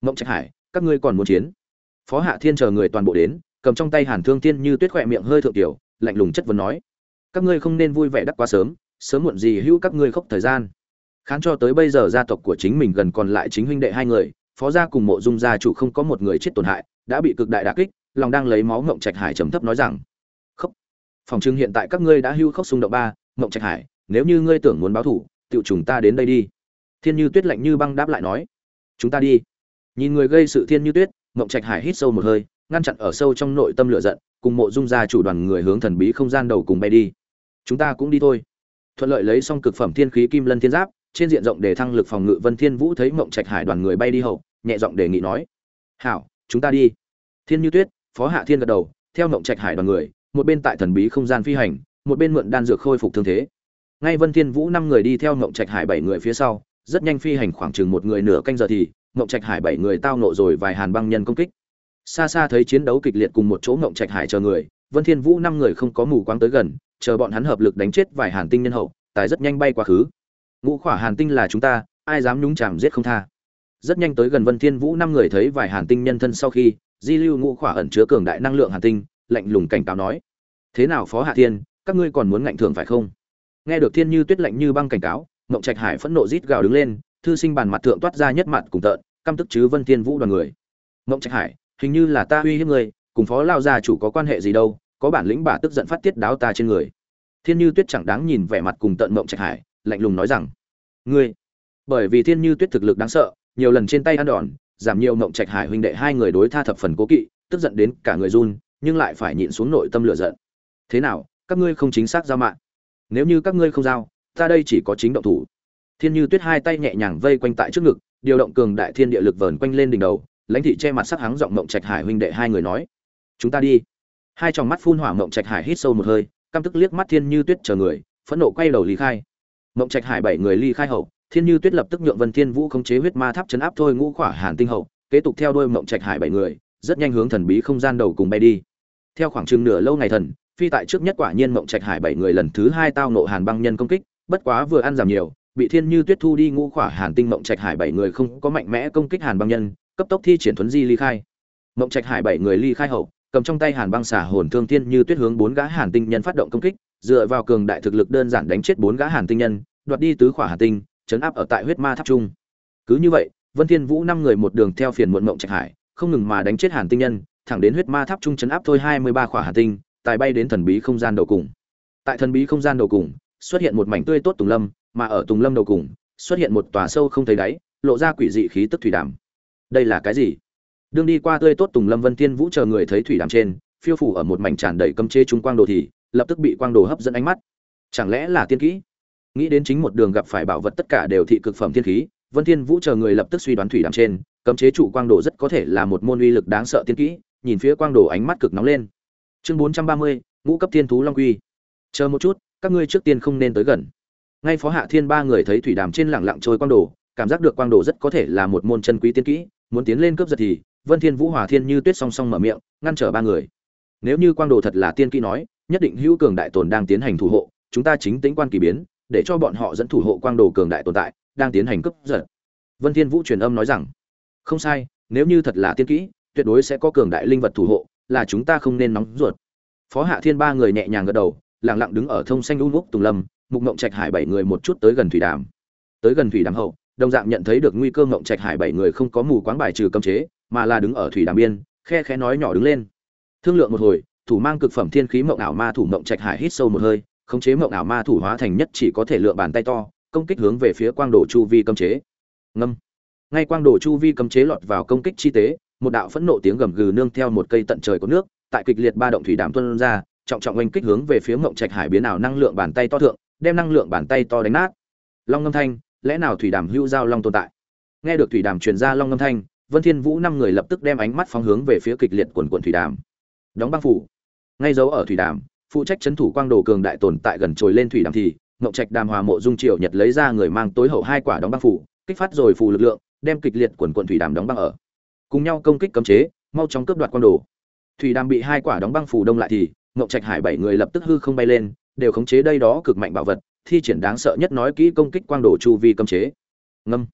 Mộng trạch hải, các ngươi còn muốn chiến? Phó hạ thiên chờ người toàn bộ đến, cầm trong tay hàn thương tiên như tuyết khoẹt miệng hơi thượng tiểu lạnh lùng chất vấn nói, các ngươi không nên vui vẻ đắc quá sớm sớm muộn gì hữu các ngươi khóc thời gian. Khán cho tới bây giờ gia tộc của chính mình gần còn lại chính huynh đệ hai người, phó gia cùng mộ dung gia chủ không có một người chết tổn hại, đã bị cực đại đả kích, lòng đang lấy máu ngộng trạch hải trầm thấp nói rằng, khóc. Phòng trưng hiện tại các ngươi đã hưu khóc xung động ba ngộng trạch hải, nếu như ngươi tưởng muốn báo thủ tự chúng ta đến đây đi. Thiên như tuyết lạnh như băng đáp lại nói, chúng ta đi. Nhìn người gây sự thiên như tuyết ngộng trạch hải hít sâu một hơi ngăn chặn ở sâu trong nội tâm lửa giận, cùng mộ dung gia chủ đoàn người hướng thần bí không gian đầu cùng bay đi. Chúng ta cũng đi thôi. Thuận lợi lấy xong cực phẩm thiên khí kim lân thiên giáp, trên diện rộng để thăng lực phòng ngự vân thiên vũ thấy mộng trạch hải đoàn người bay đi hậu, nhẹ giọng đề nghị nói, hảo, chúng ta đi. Thiên như tuyết, phó hạ thiên gật đầu, theo mộng trạch hải đoàn người, một bên tại thần bí không gian phi hành, một bên mượn đan dược khôi phục thương thế. Ngay vân thiên vũ năm người đi theo mộng trạch hải bảy người phía sau, rất nhanh phi hành khoảng chừng một người nửa canh giờ thì, mộng trạch hải bảy người tao nộ rồi vài hàn băng nhân công kích xa xa thấy chiến đấu kịch liệt cùng một chỗ ngộng trạch hải chờ người, vân thiên vũ năm người không có mù quáng tới gần, chờ bọn hắn hợp lực đánh chết vài hàn tinh nhân hậu, tài rất nhanh bay qua khứ. Ngũ khỏa hàn tinh là chúng ta, ai dám nhúng chàm giết không tha. Rất nhanh tới gần vân thiên vũ năm người thấy vài hàn tinh nhân thân sau khi, di lưu ngũ khỏa ẩn chứa cường đại năng lượng hàn tinh, lạnh lùng cảnh cáo nói, thế nào phó hạ thiên, các ngươi còn muốn ngạnh thường phải không? Nghe được thiên như tuyết lạnh như băng cảnh cáo, ngộng trạch hải phẫn nộ rít gào đứng lên, thư sinh bàn mặt thượng toát ra nhất mặt cùng tợn, căm tức chứ vân thiên vũ đoàn người. Ngộng trạch hải hình như là ta uy hiếp ngươi, cùng phó lao gia chủ có quan hệ gì đâu, có bản lĩnh bà tức giận phát tiết đáo ta trên người. Thiên như tuyết chẳng đáng nhìn vẻ mặt cùng tận mộng trạch hải, lạnh lùng nói rằng, ngươi. Bởi vì thiên như tuyết thực lực đáng sợ, nhiều lần trên tay ăn đòn, giảm nhiều mộng trạch hải huynh đệ hai người đối tha thập phần cố kỵ, tức giận đến cả người run, nhưng lại phải nhịn xuống nội tâm lửa giận. Thế nào, các ngươi không chính xác giao mạng? Nếu như các ngươi không giao, ta đây chỉ có chính động thủ. Thiên như tuyết hai tay nhẹ nhàng vây quanh tại trước ngực, điều động cường đại thiên địa lực vờn quanh lên đỉnh đầu lãnh thị che mặt sắc hắng giọng mộng trạch hải huynh đệ hai người nói. Chúng ta đi. Hai tròng mắt phun hỏa mộng trạch hải hít sâu một hơi, căm tức liếc mắt thiên như tuyết chờ người, phẫn nộ quay đầu ly khai. Mộng trạch hải bảy người ly khai hậu, thiên như tuyết lập tức nhượng vân thiên vũ khống chế huyết ma tháp chấn áp thôi ngũ khỏa hàn tinh hậu, kế tục theo đuôi mộng trạch hải bảy người, rất nhanh hướng thần bí không gian đầu cùng bay đi. Theo khoảng chừng nửa lâu ngày thần, phi tại trước nhất quả nhiên mộng trạch hải bảy người lần thứ hai tao nộ hàn băng nhân công kích, bất quá vừa ăn giảm nhiều, bị thiên như tuyết thu đi ngũ khỏa hàn tinh mộng trạch hải bảy người không có mạnh mẽ công kích hàn băng nhân cấp tốc thi triển thuấn di ly khai. Mộng trạch hải bảy người ly khai hậu, cầm trong tay hàn băng xả hồn thương thiên như tuyết hướng bốn gã hàn tinh nhân phát động công kích, dựa vào cường đại thực lực đơn giản đánh chết bốn gã hàn tinh nhân, đoạt đi tứ khỏa hàn tinh, chấn áp ở tại huyết ma tháp trung. Cứ như vậy, vân thiên vũ năm người một đường theo phiền muộn mộng trạch hải, không ngừng mà đánh chết hàn tinh nhân, thẳng đến huyết ma tháp trung chấn áp thôi hai mươi ba khỏa hàn tinh, tài bay đến thần bí không gian đầu cùng. Tại thần bí không gian đầu cùng, xuất hiện một mảnh tươi tốt tùng lâm, mà ở tùng lâm đầu cùng, xuất hiện một tòa sâu không thấy đáy, lộ ra quỷ dị khí tức thủy đàm đây là cái gì? Đương đi qua tươi tốt tùng lâm vân thiên vũ chờ người thấy thủy đàm trên phiêu phủ ở một mảnh tràn đầy cấm chế trung quang đồ thì lập tức bị quang đồ hấp dẫn ánh mắt. Chẳng lẽ là tiên kỹ? Nghĩ đến chính một đường gặp phải bảo vật tất cả đều thị cực phẩm thiên khí vân thiên vũ chờ người lập tức suy đoán thủy đàm trên cấm chế trụ quang đồ rất có thể là một môn uy lực đáng sợ tiên kỹ nhìn phía quang đồ ánh mắt cực nóng lên. Chương 430, ngũ cấp thiên thú long quy. Chờ một chút các ngươi trước tiên không nên tới gần. Ngay phó hạ thiên ba người thấy thủy đàm trên lặng lặng trôi quang đồ cảm giác được quang đồ rất có thể là một môn chân quý tiên kỹ muốn tiến lên cướp giật thì, vân thiên vũ hòa thiên như tuyết song song mở miệng, ngăn trở ba người. Nếu như quang đồ thật là tiên kỹ nói, nhất định hữu cường đại tồn đang tiến hành thủ hộ, chúng ta chính tính quan kỳ biến, để cho bọn họ dẫn thủ hộ quang đồ cường đại tồn tại, đang tiến hành cướp giật. Vân thiên vũ truyền âm nói rằng, không sai, nếu như thật là tiên kỹ, tuyệt đối sẽ có cường đại linh vật thủ hộ, là chúng ta không nên nóng ruột. Phó hạ thiên ba người nhẹ nhàng gật đầu, lặng lặng đứng ở thông xanh u úc tùng lâm, mục ngộng trạch hải bảy người một chút tới gần thủy đàm. Tới gần thủy đàm hậu đồng dạng nhận thấy được nguy cơ ngộng trạch hải bảy người không có mù quáng bài trừ cấm chế, mà là đứng ở thủy đàm biên, khe khẽ nói nhỏ đứng lên. Thương lượng một hồi, thủ mang cực phẩm thiên khí mộng ảo ma thủ mộng trạch hải hít sâu một hơi, khống chế mộng ảo ma thủ hóa thành nhất chỉ có thể lựa bàn tay to, công kích hướng về phía quang đồ chu vi cấm chế. Ngâm. Ngay quang đồ chu vi cấm chế lọt vào công kích chi tế, một đạo phẫn nộ tiếng gầm gừ nương theo một cây tận trời của nước, tại kịch liệt ba động thủy đàm tuôn ra, trọng trọng oanh kích hướng về phía mộng trạch hải biến ảo năng lượng bàn tay to thượng, đem năng lượng bàn tay to đánh nát. Long ngâm thanh lẽ nào thủy đàm hưu giao long tồn tại? Nghe được thủy đàm truyền ra long âm thanh, vân thiên vũ năm người lập tức đem ánh mắt phóng hướng về phía kịch liệt quần quần thủy đàm. Đóng băng phủ. Ngay dấu ở thủy đàm, phụ trách chấn thủ quang đồ cường đại tồn tại gần trồi lên thủy đàm thì, ngọc trạch đàm hòa mộ dung triều nhật lấy ra người mang tối hậu hai quả đóng băng phủ, kích phát rồi phù lực lượng, đem kịch liệt quần quần thủy đàm đóng băng ở. Cùng nhau công kích cấm chế, mau chóng cướp đoạt quang đồ. Thủy đàm bị hai quả đóng băng phủ đông lại thì, ngọc trạch hải bảy người lập tức hư không bay lên, đều khống chế đây đó cực mạnh bảo vật thi triển đáng sợ nhất nói kỹ công kích quang đồ chu vi cấm chế. Ngâm.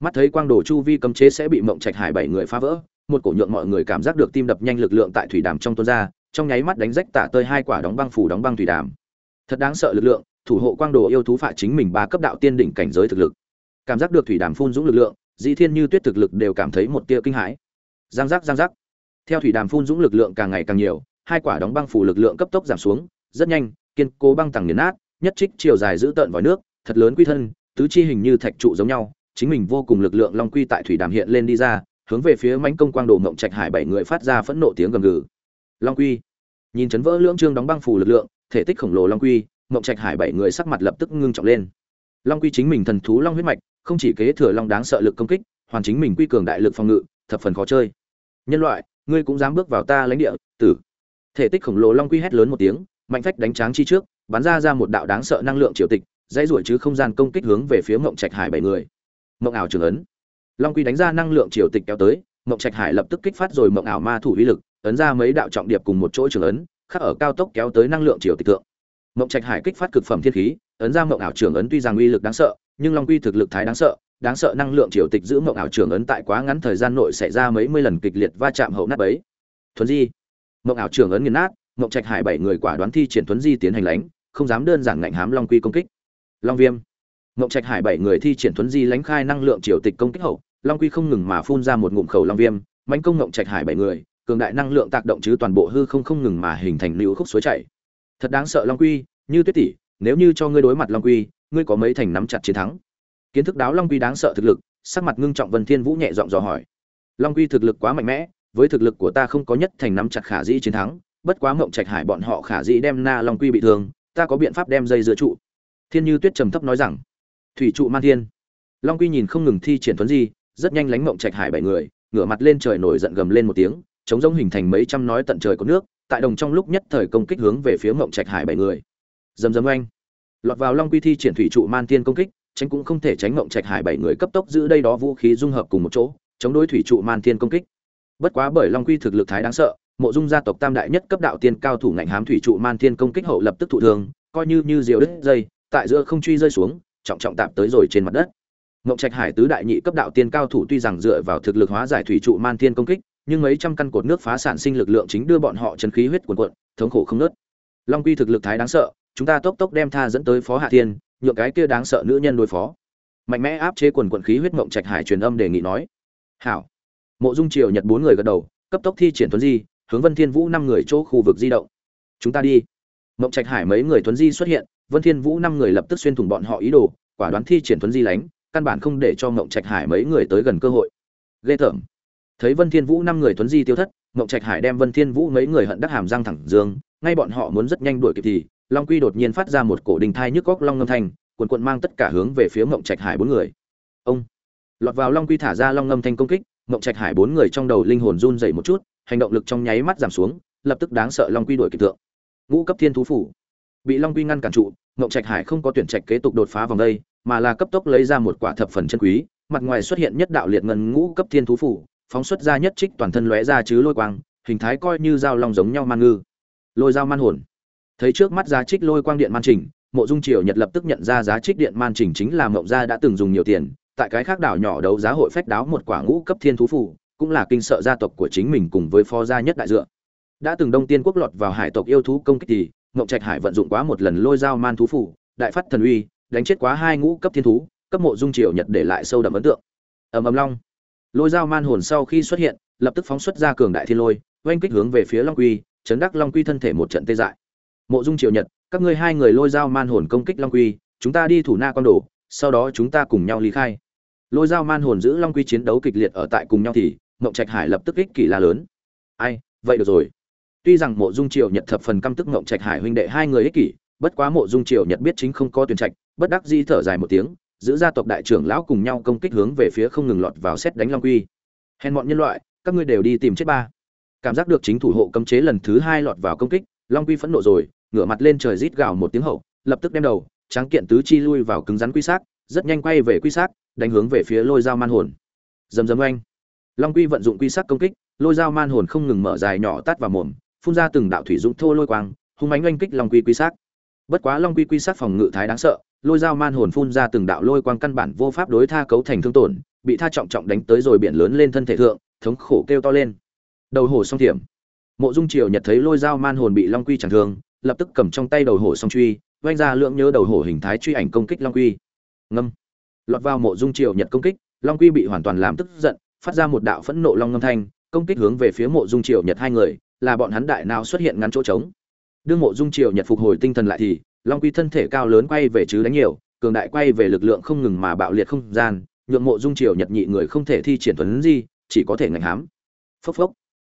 Mắt thấy quang đồ chu vi cấm chế sẽ bị mộng trạch hải bảy người phá vỡ, một cổ nhượng mọi người cảm giác được tim đập nhanh lực lượng tại thủy đàm trong tuôn ra, trong nháy mắt đánh rách tả tơi hai quả đóng băng phủ đóng băng thủy đàm. Thật đáng sợ lực lượng, thủ hộ quang đồ yêu thú phạ chính mình ba cấp đạo tiên đỉnh cảnh giới thực lực. Cảm giác được thủy đàm phun dũng lực lượng, dĩ thiên như tuyết thực lực đều cảm thấy một tia kinh hãi. Giang giác giang giác. Theo thủy đàm phun dũng lực lượng càng ngày càng nhiều, hai quả đóng băng phủ lực lượng cấp tốc giảm xuống, rất nhanh, kiên cố băng tầng nghiền nát nhất trích chiều dài giữ tợn vòi nước, thật lớn quy thân, tứ chi hình như thạch trụ giống nhau, chính mình vô cùng lực lượng long quy tại thủy đàm hiện lên đi ra, hướng về phía mãnh công quang đồ mộng trạch hải bảy người phát ra phẫn nộ tiếng gầm gừ. Long quy. Nhìn chấn vỡ lưỡng trương đóng băng phủ lực lượng, thể tích khổng lồ long quy, mộng trạch hải bảy người sắc mặt lập tức ngưng trọng lên. Long quy chính mình thần thú long huyết mạch, không chỉ kế thừa long đáng sợ lực công kích, hoàn chính mình quy cường đại lực phòng ngự, thập phần khó chơi. Nhân loại, ngươi cũng dám bước vào ta lãnh địa, tử. Thể tích khổng lồ long quy hét lớn một tiếng, mạnh phách đánh tráng chi trước bắn ra ra một đạo đáng sợ năng lượng triều tịch, dãy ruổi chứ không gian công kích hướng về phía mộng trạch hải bảy người. Mộng ảo trường ấn. Long quy đánh ra năng lượng triều tịch kéo tới, mộng trạch hải lập tức kích phát rồi mộng ảo ma thủ uy lực, ấn ra mấy đạo trọng điệp cùng một chỗ trường ấn, khắc ở cao tốc kéo tới năng lượng triều tịch tượng mộng trạch hải kích phát cực phẩm thiên khí, ấn ra mộng ảo trường ấn tuy rằng uy lực đáng sợ, nhưng long quy thực lực thái đáng sợ đáng sợ năng lượng triều tịch giữ mộng ảo trường ấn tại quá ngắn thời gian nội xảy ra mấy mươi lần kịch liệt va chạm hậu nát bấy. Thuấn di. Mộng ảo trường ấn nghiền nát, mộng trạch hải bảy người quả đoán thi triển thuấn di tiến hành lánh không dám đơn giản ngạnh hám long quy công kích long viêm Ngộng Trạch Hải bảy người thi triển thuấn di lánh khai năng lượng triều tịch công kích hậu, Long Quy không ngừng mà phun ra một ngụm khẩu long viêm, mánh công Ngộng Trạch Hải bảy người, cường đại năng lượng tác động chứ toàn bộ hư không không ngừng mà hình thành lưu khúc suối chảy. Thật đáng sợ Long Quy, như Tuyết tỷ, nếu như cho ngươi đối mặt Long Quy, ngươi có mấy thành nắm chặt chiến thắng. Kiến thức đáo Long Quy đáng sợ thực lực, sắc mặt ngưng trọng Vân Thiên Vũ nhẹ giọng dò hỏi. Long Quy thực lực quá mạnh mẽ, với thực lực của ta không có nhất thành nắm chặt khả dĩ chiến thắng, bất quá Ngộng Trạch Hải bọn họ khả dĩ đem Na Long Quy bị thương, ta có biện pháp đem dây dưa trụ. Thiên Như Tuyết trầm thấp nói rằng, thủy trụ man thiên. Long quy nhìn không ngừng thi triển thuấn di rất nhanh lánh mộng trạch hải bảy người ngửa mặt lên trời nổi giận gầm lên một tiếng chống giống hình thành mấy trăm nói tận trời có nước tại đồng trong lúc nhất thời công kích hướng về phía mộng trạch hải bảy người. Dầm dầm oanh. Lọt vào long quy thi triển thủy trụ man thiên công kích tránh cũng không thể tránh mộng trạch hải bảy người cấp tốc giữ đây đó vũ khí dung hợp cùng một chỗ chống đối thủy trụ man thiên công kích. Bất quá bởi long quy thực lực thái đáng sợ mộ dung gia tộc tam đại nhất cấp đạo tiên cao thủ ngạnh hám thủy trụ man thiên công kích hậu lập tức thụ thương, coi như như diều đứt dây, tại giữa không truy rơi xuống, trọng trọng tạp tới rồi trên mặt đất. Ngộng trạch hải tứ đại nhị cấp đạo tiên cao thủ tuy rằng dựa vào thực lực hóa giải thủy trụ man thiên công kích, nhưng mấy trăm căn cột nước phá sản sinh lực lượng chính đưa bọn họ chân khí huyết cuồn cuộn, thống khổ không nớt. Long quy thực lực thái đáng sợ, chúng ta tốc tốc đem tha dẫn tới phó hạ thiên, nhượng cái kia đáng sợ nữ nhân đối phó. Mạnh mẽ áp chế quần quận khí huyết ngộng trạch hải truyền âm đề nghị nói. Hảo. Mộ dung triều nhật bốn người gật đầu, cấp tốc thi triển tuấn di hướng vân thiên vũ năm người chỗ khu vực di động chúng ta đi Mộng trạch hải mấy người tuấn di xuất hiện Vân Thiên Vũ năm người lập tức xuyên thủng bọn họ ý đồ, quả đoán thi triển tuấn di lánh, căn bản không để cho Mộng Trạch Hải mấy người tới gần cơ hội. Ghê tởm. Thấy Vân Thiên Vũ năm người tuấn di tiêu thất, Mộng Trạch Hải đem Vân Thiên Vũ mấy người hận đắc hàm răng thẳng dương, ngay bọn họ muốn rất nhanh đuổi kịp thì, Long Quy đột nhiên phát ra một cổ đình thai nhức góc long ngâm thanh, cuồn cuộn mang tất cả hướng về phía Mộng Trạch Hải bốn người. Ông lọt vào Long Quy thả ra long ngâm thanh công kích, Mộng Trạch Hải bốn người trong đầu linh hồn run rẩy một chút, hành động lực trong nháy mắt giảm xuống, lập tức đáng sợ Long Quy đuổi kịp tượng. Ngũ cấp thiên thú phủ bị Long Quy ngăn cản trụ, Ngộng Trạch Hải không có tuyển trạch kế tục đột phá vòng đây, mà là cấp tốc lấy ra một quả thập phần chân quý, mặt ngoài xuất hiện nhất đạo liệt ngân ngũ cấp thiên thú phủ, phóng xuất ra nhất trích toàn thân lóe ra chứ lôi quang, hình thái coi như dao long giống nhau man ngư. Lôi dao man hồn. Thấy trước mắt giá trích lôi quang điện man trình, Mộ Dung Triều Nhật lập tức nhận ra giá trích điện man trình chính là Mộng gia đã từng dùng nhiều tiền, tại cái khác đảo nhỏ đấu giá hội phách đáo một quả ngũ cấp thiên thú phủ, cũng là kinh sợ gia tộc của chính mình cùng với phó gia nhất đại dựa. Đã từng Đông Tiên quốc lọt vào hải tộc yêu thú công kích thì, Ngộng Trạch Hải vận dụng quá một lần lôi dao man thú phủ, đại phát thần uy, đánh chết quá hai ngũ cấp thiên thú, cấp mộ dung triều Nhật để lại sâu đậm ấn tượng. Ầm ầm long, lôi dao man hồn sau khi xuất hiện, lập tức phóng xuất ra cường đại thiên lôi, oanh kích hướng về phía Long Quy, chấn đắc Long Quy thân thể một trận tê dại. Mộ dung triều Nhật, các ngươi hai người lôi dao man hồn công kích Long Quy, chúng ta đi thủ na con đồ, sau đó chúng ta cùng nhau ly khai. Lôi dao man hồn giữ Long Quy chiến đấu kịch liệt ở tại cùng nhau thì, mộng Trạch Hải lập tức ích kỷ la lớn. Ai, vậy được rồi. Tuy rằng Mộ Dung Triều Nhật thập phần căm tức mộng Trạch Hải huynh đệ hai người ích kỷ, bất quá Mộ Dung Triều Nhật biết chính không có tuyển trạch, bất đắc dĩ thở dài một tiếng, giữ gia tộc đại trưởng lão cùng nhau công kích hướng về phía không ngừng lọt vào xét đánh Long Quy. Hèn bọn nhân loại, các ngươi đều đi tìm chết ba. Cảm giác được chính thủ hộ cấm chế lần thứ hai lọt vào công kích, Long Quy phẫn nộ rồi, ngửa mặt lên trời rít gào một tiếng hậu lập tức đem đầu tráng kiện tứ chi lui vào cứng rắn quy xác rất nhanh quay về quy xác đánh hướng về phía lôi dao man hồn dầm dầm oanh long quy vận dụng quy sắc công kích, lôi dao man hồn không ngừng mở dài nhỏ tát vào mồm, phun ra từng đạo thủy dũng thô lôi quang, hung ánh oanh kích long quy quy sắc. Bất quá long quy quy sắc phòng ngự thái đáng sợ, lôi dao man hồn phun ra từng đạo lôi quang căn bản vô pháp đối tha cấu thành thương tổn, bị tha trọng trọng đánh tới rồi biển lớn lên thân thể thượng, thống khổ kêu to lên. Đầu hổ song thiểm. Mộ dung triều nhật thấy lôi dao man hồn bị long quy chẳng thương, lập tức cầm trong tay đầu hổ song truy oanh ra lượng nhớ đầu hổ hình thái truy ảnh công kích long quy. Ngâm. Lọt vào mộ dung triều nhật công kích, long quy bị hoàn toàn làm tức giận phát ra một đạo phẫn nộ long ngâm thanh, công kích hướng về phía mộ dung triều nhật hai người, là bọn hắn đại nào xuất hiện ngắn chỗ trống. Đương mộ dung triều nhật phục hồi tinh thần lại thì, long quy thân thể cao lớn quay về chứ đánh nhiều, cường đại quay về lực lượng không ngừng mà bạo liệt không gian, nhượng mộ dung triều nhật nhị người không thể thi triển tuấn gì chỉ có thể ngạnh hám. Phốc phốc.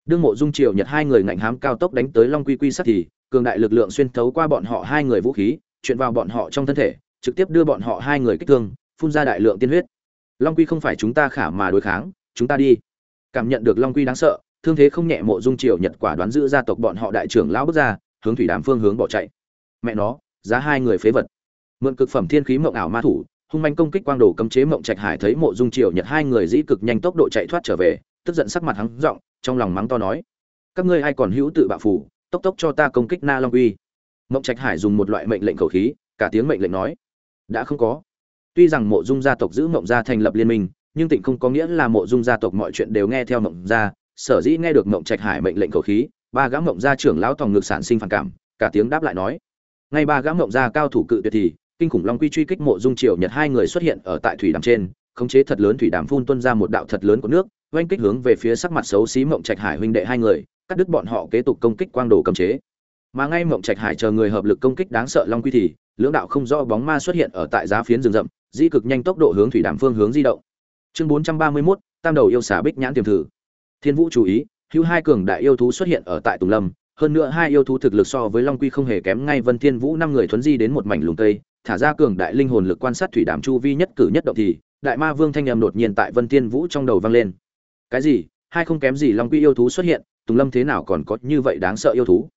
Đương mộ dung triều nhật hai người ngạnh hám cao tốc đánh tới long quy quy sát thì, cường đại lực lượng xuyên thấu qua bọn họ hai người vũ khí truyền vào bọn họ trong thân thể, trực tiếp đưa bọn họ hai người kích thương, phun ra đại lượng tiên huyết. Long quy không phải chúng ta khả mà đối kháng chúng ta đi. Cảm nhận được long quy đáng sợ, thương thế không nhẹ mộ dung triều nhật quả đoán giữ gia tộc bọn họ đại trưởng lão bước ra, hướng thủy đàm phương hướng bỏ chạy. Mẹ nó, giá hai người phế vật. Mượn cực phẩm thiên khí mộng ảo ma thủ, hung manh công kích quang đồ cấm chế mộng trạch hải thấy mộ dung triều nhật hai người dĩ cực nhanh tốc độ chạy thoát trở về, tức giận sắc mặt hắn giọng, trong lòng mắng to nói, các ngươi ai còn hữu tự bạo phủ, tốc tốc cho ta công kích na long uy mộng trạch hải dùng một loại mệnh lệnh khẩu khí, cả tiếng mệnh lệnh nói, đã không có. Tuy rằng mộ dung gia tộc giữ mộng gia thành lập liên minh nhưng tịnh không có nghĩa là mộ dung gia tộc mọi chuyện đều nghe theo mộng gia, sở dĩ nghe được mộng trạch hải mệnh lệnh cầu khí, ba gã mộng gia trưởng lão tòng ngực sản sinh phản cảm, cả tiếng đáp lại nói. Ngay ba gã mộng gia cao thủ cự tuyệt thì, kinh khủng long quy truy kích mộ dung triều nhật hai người xuất hiện ở tại thủy đàm trên, khống chế thật lớn thủy đàm phun tuân ra một đạo thật lớn của nước, oanh kích hướng về phía sắc mặt xấu xí mộng trạch hải huynh đệ hai người, cắt đứt bọn họ kế tục công kích quang đồ cầm chế. Mà ngay mộng trạch hải chờ người hợp lực công kích đáng sợ long quy thì, lưỡng đạo không rõ bóng ma xuất hiện ở tại giá phiến rừng rậm di cực nhanh tốc độ hướng thủy đàm phương hướng di động chương bốn trăm ba mươi 431, tam đầu yêu xà bích nhãn tiềm thử. Thiên vũ chú ý hữu hai cường đại yêu thú xuất hiện ở tại tùng lâm hơn nữa hai yêu thú thực lực so với long quy không hề kém ngay vân thiên vũ năm người thuấn di đến một mảnh lùng tây thả ra cường đại linh hồn lực quan sát thủy đàm chu vi nhất cử nhất động thì đại ma vương thanh âm đột nhiên tại vân thiên vũ trong đầu vang lên. Cái gì? Hai không kém gì long quy yêu thú xuất hiện tùng lâm thế nào còn có như vậy đáng sợ yêu thú?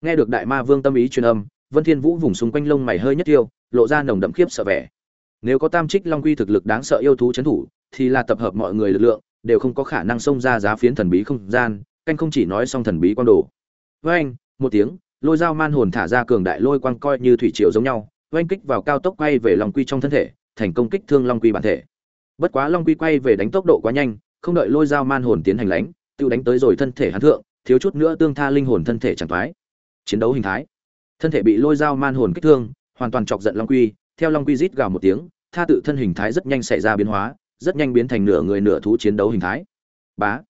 Nghe được đại ma vương tâm ý truyền âm vân thiên vũ vùng xung quanh lông mày hơi nhất tiêu lộ ra nồng đậm khiếp sợ vẻ. Nếu có tam trích long quy thực lực đáng sợ yêu thú chấn thủ thì là tập hợp mọi người lực lượng, đều không có khả năng xông ra giá phiến thần bí không gian, canh không chỉ nói xong thần bí quan đồ. Với anh, một tiếng, lôi dao man hồn thả ra cường đại lôi quang coi như thủy triều giống nhau oanh kích vào cao tốc quay về long quy trong thân thể, thành công kích thương long quy bản thể. Bất quá long quy quay về đánh tốc độ quá nhanh, không đợi lôi dao man hồn tiến hành lánh tự đánh tới rồi thân thể hắn thượng, thiếu chút nữa tương tha linh hồn thân thể chẳng thoái. Chiến đấu hình thái. Thân thể bị lôi dao man hồn kích thương, hoàn toàn chọc giận long quy, theo long quy rít gào một tiếng, tha tự thân hình thái rất nhanh xảy ra biến hóa rất nhanh biến thành nửa người nửa thú chiến đấu hình thái. Bá.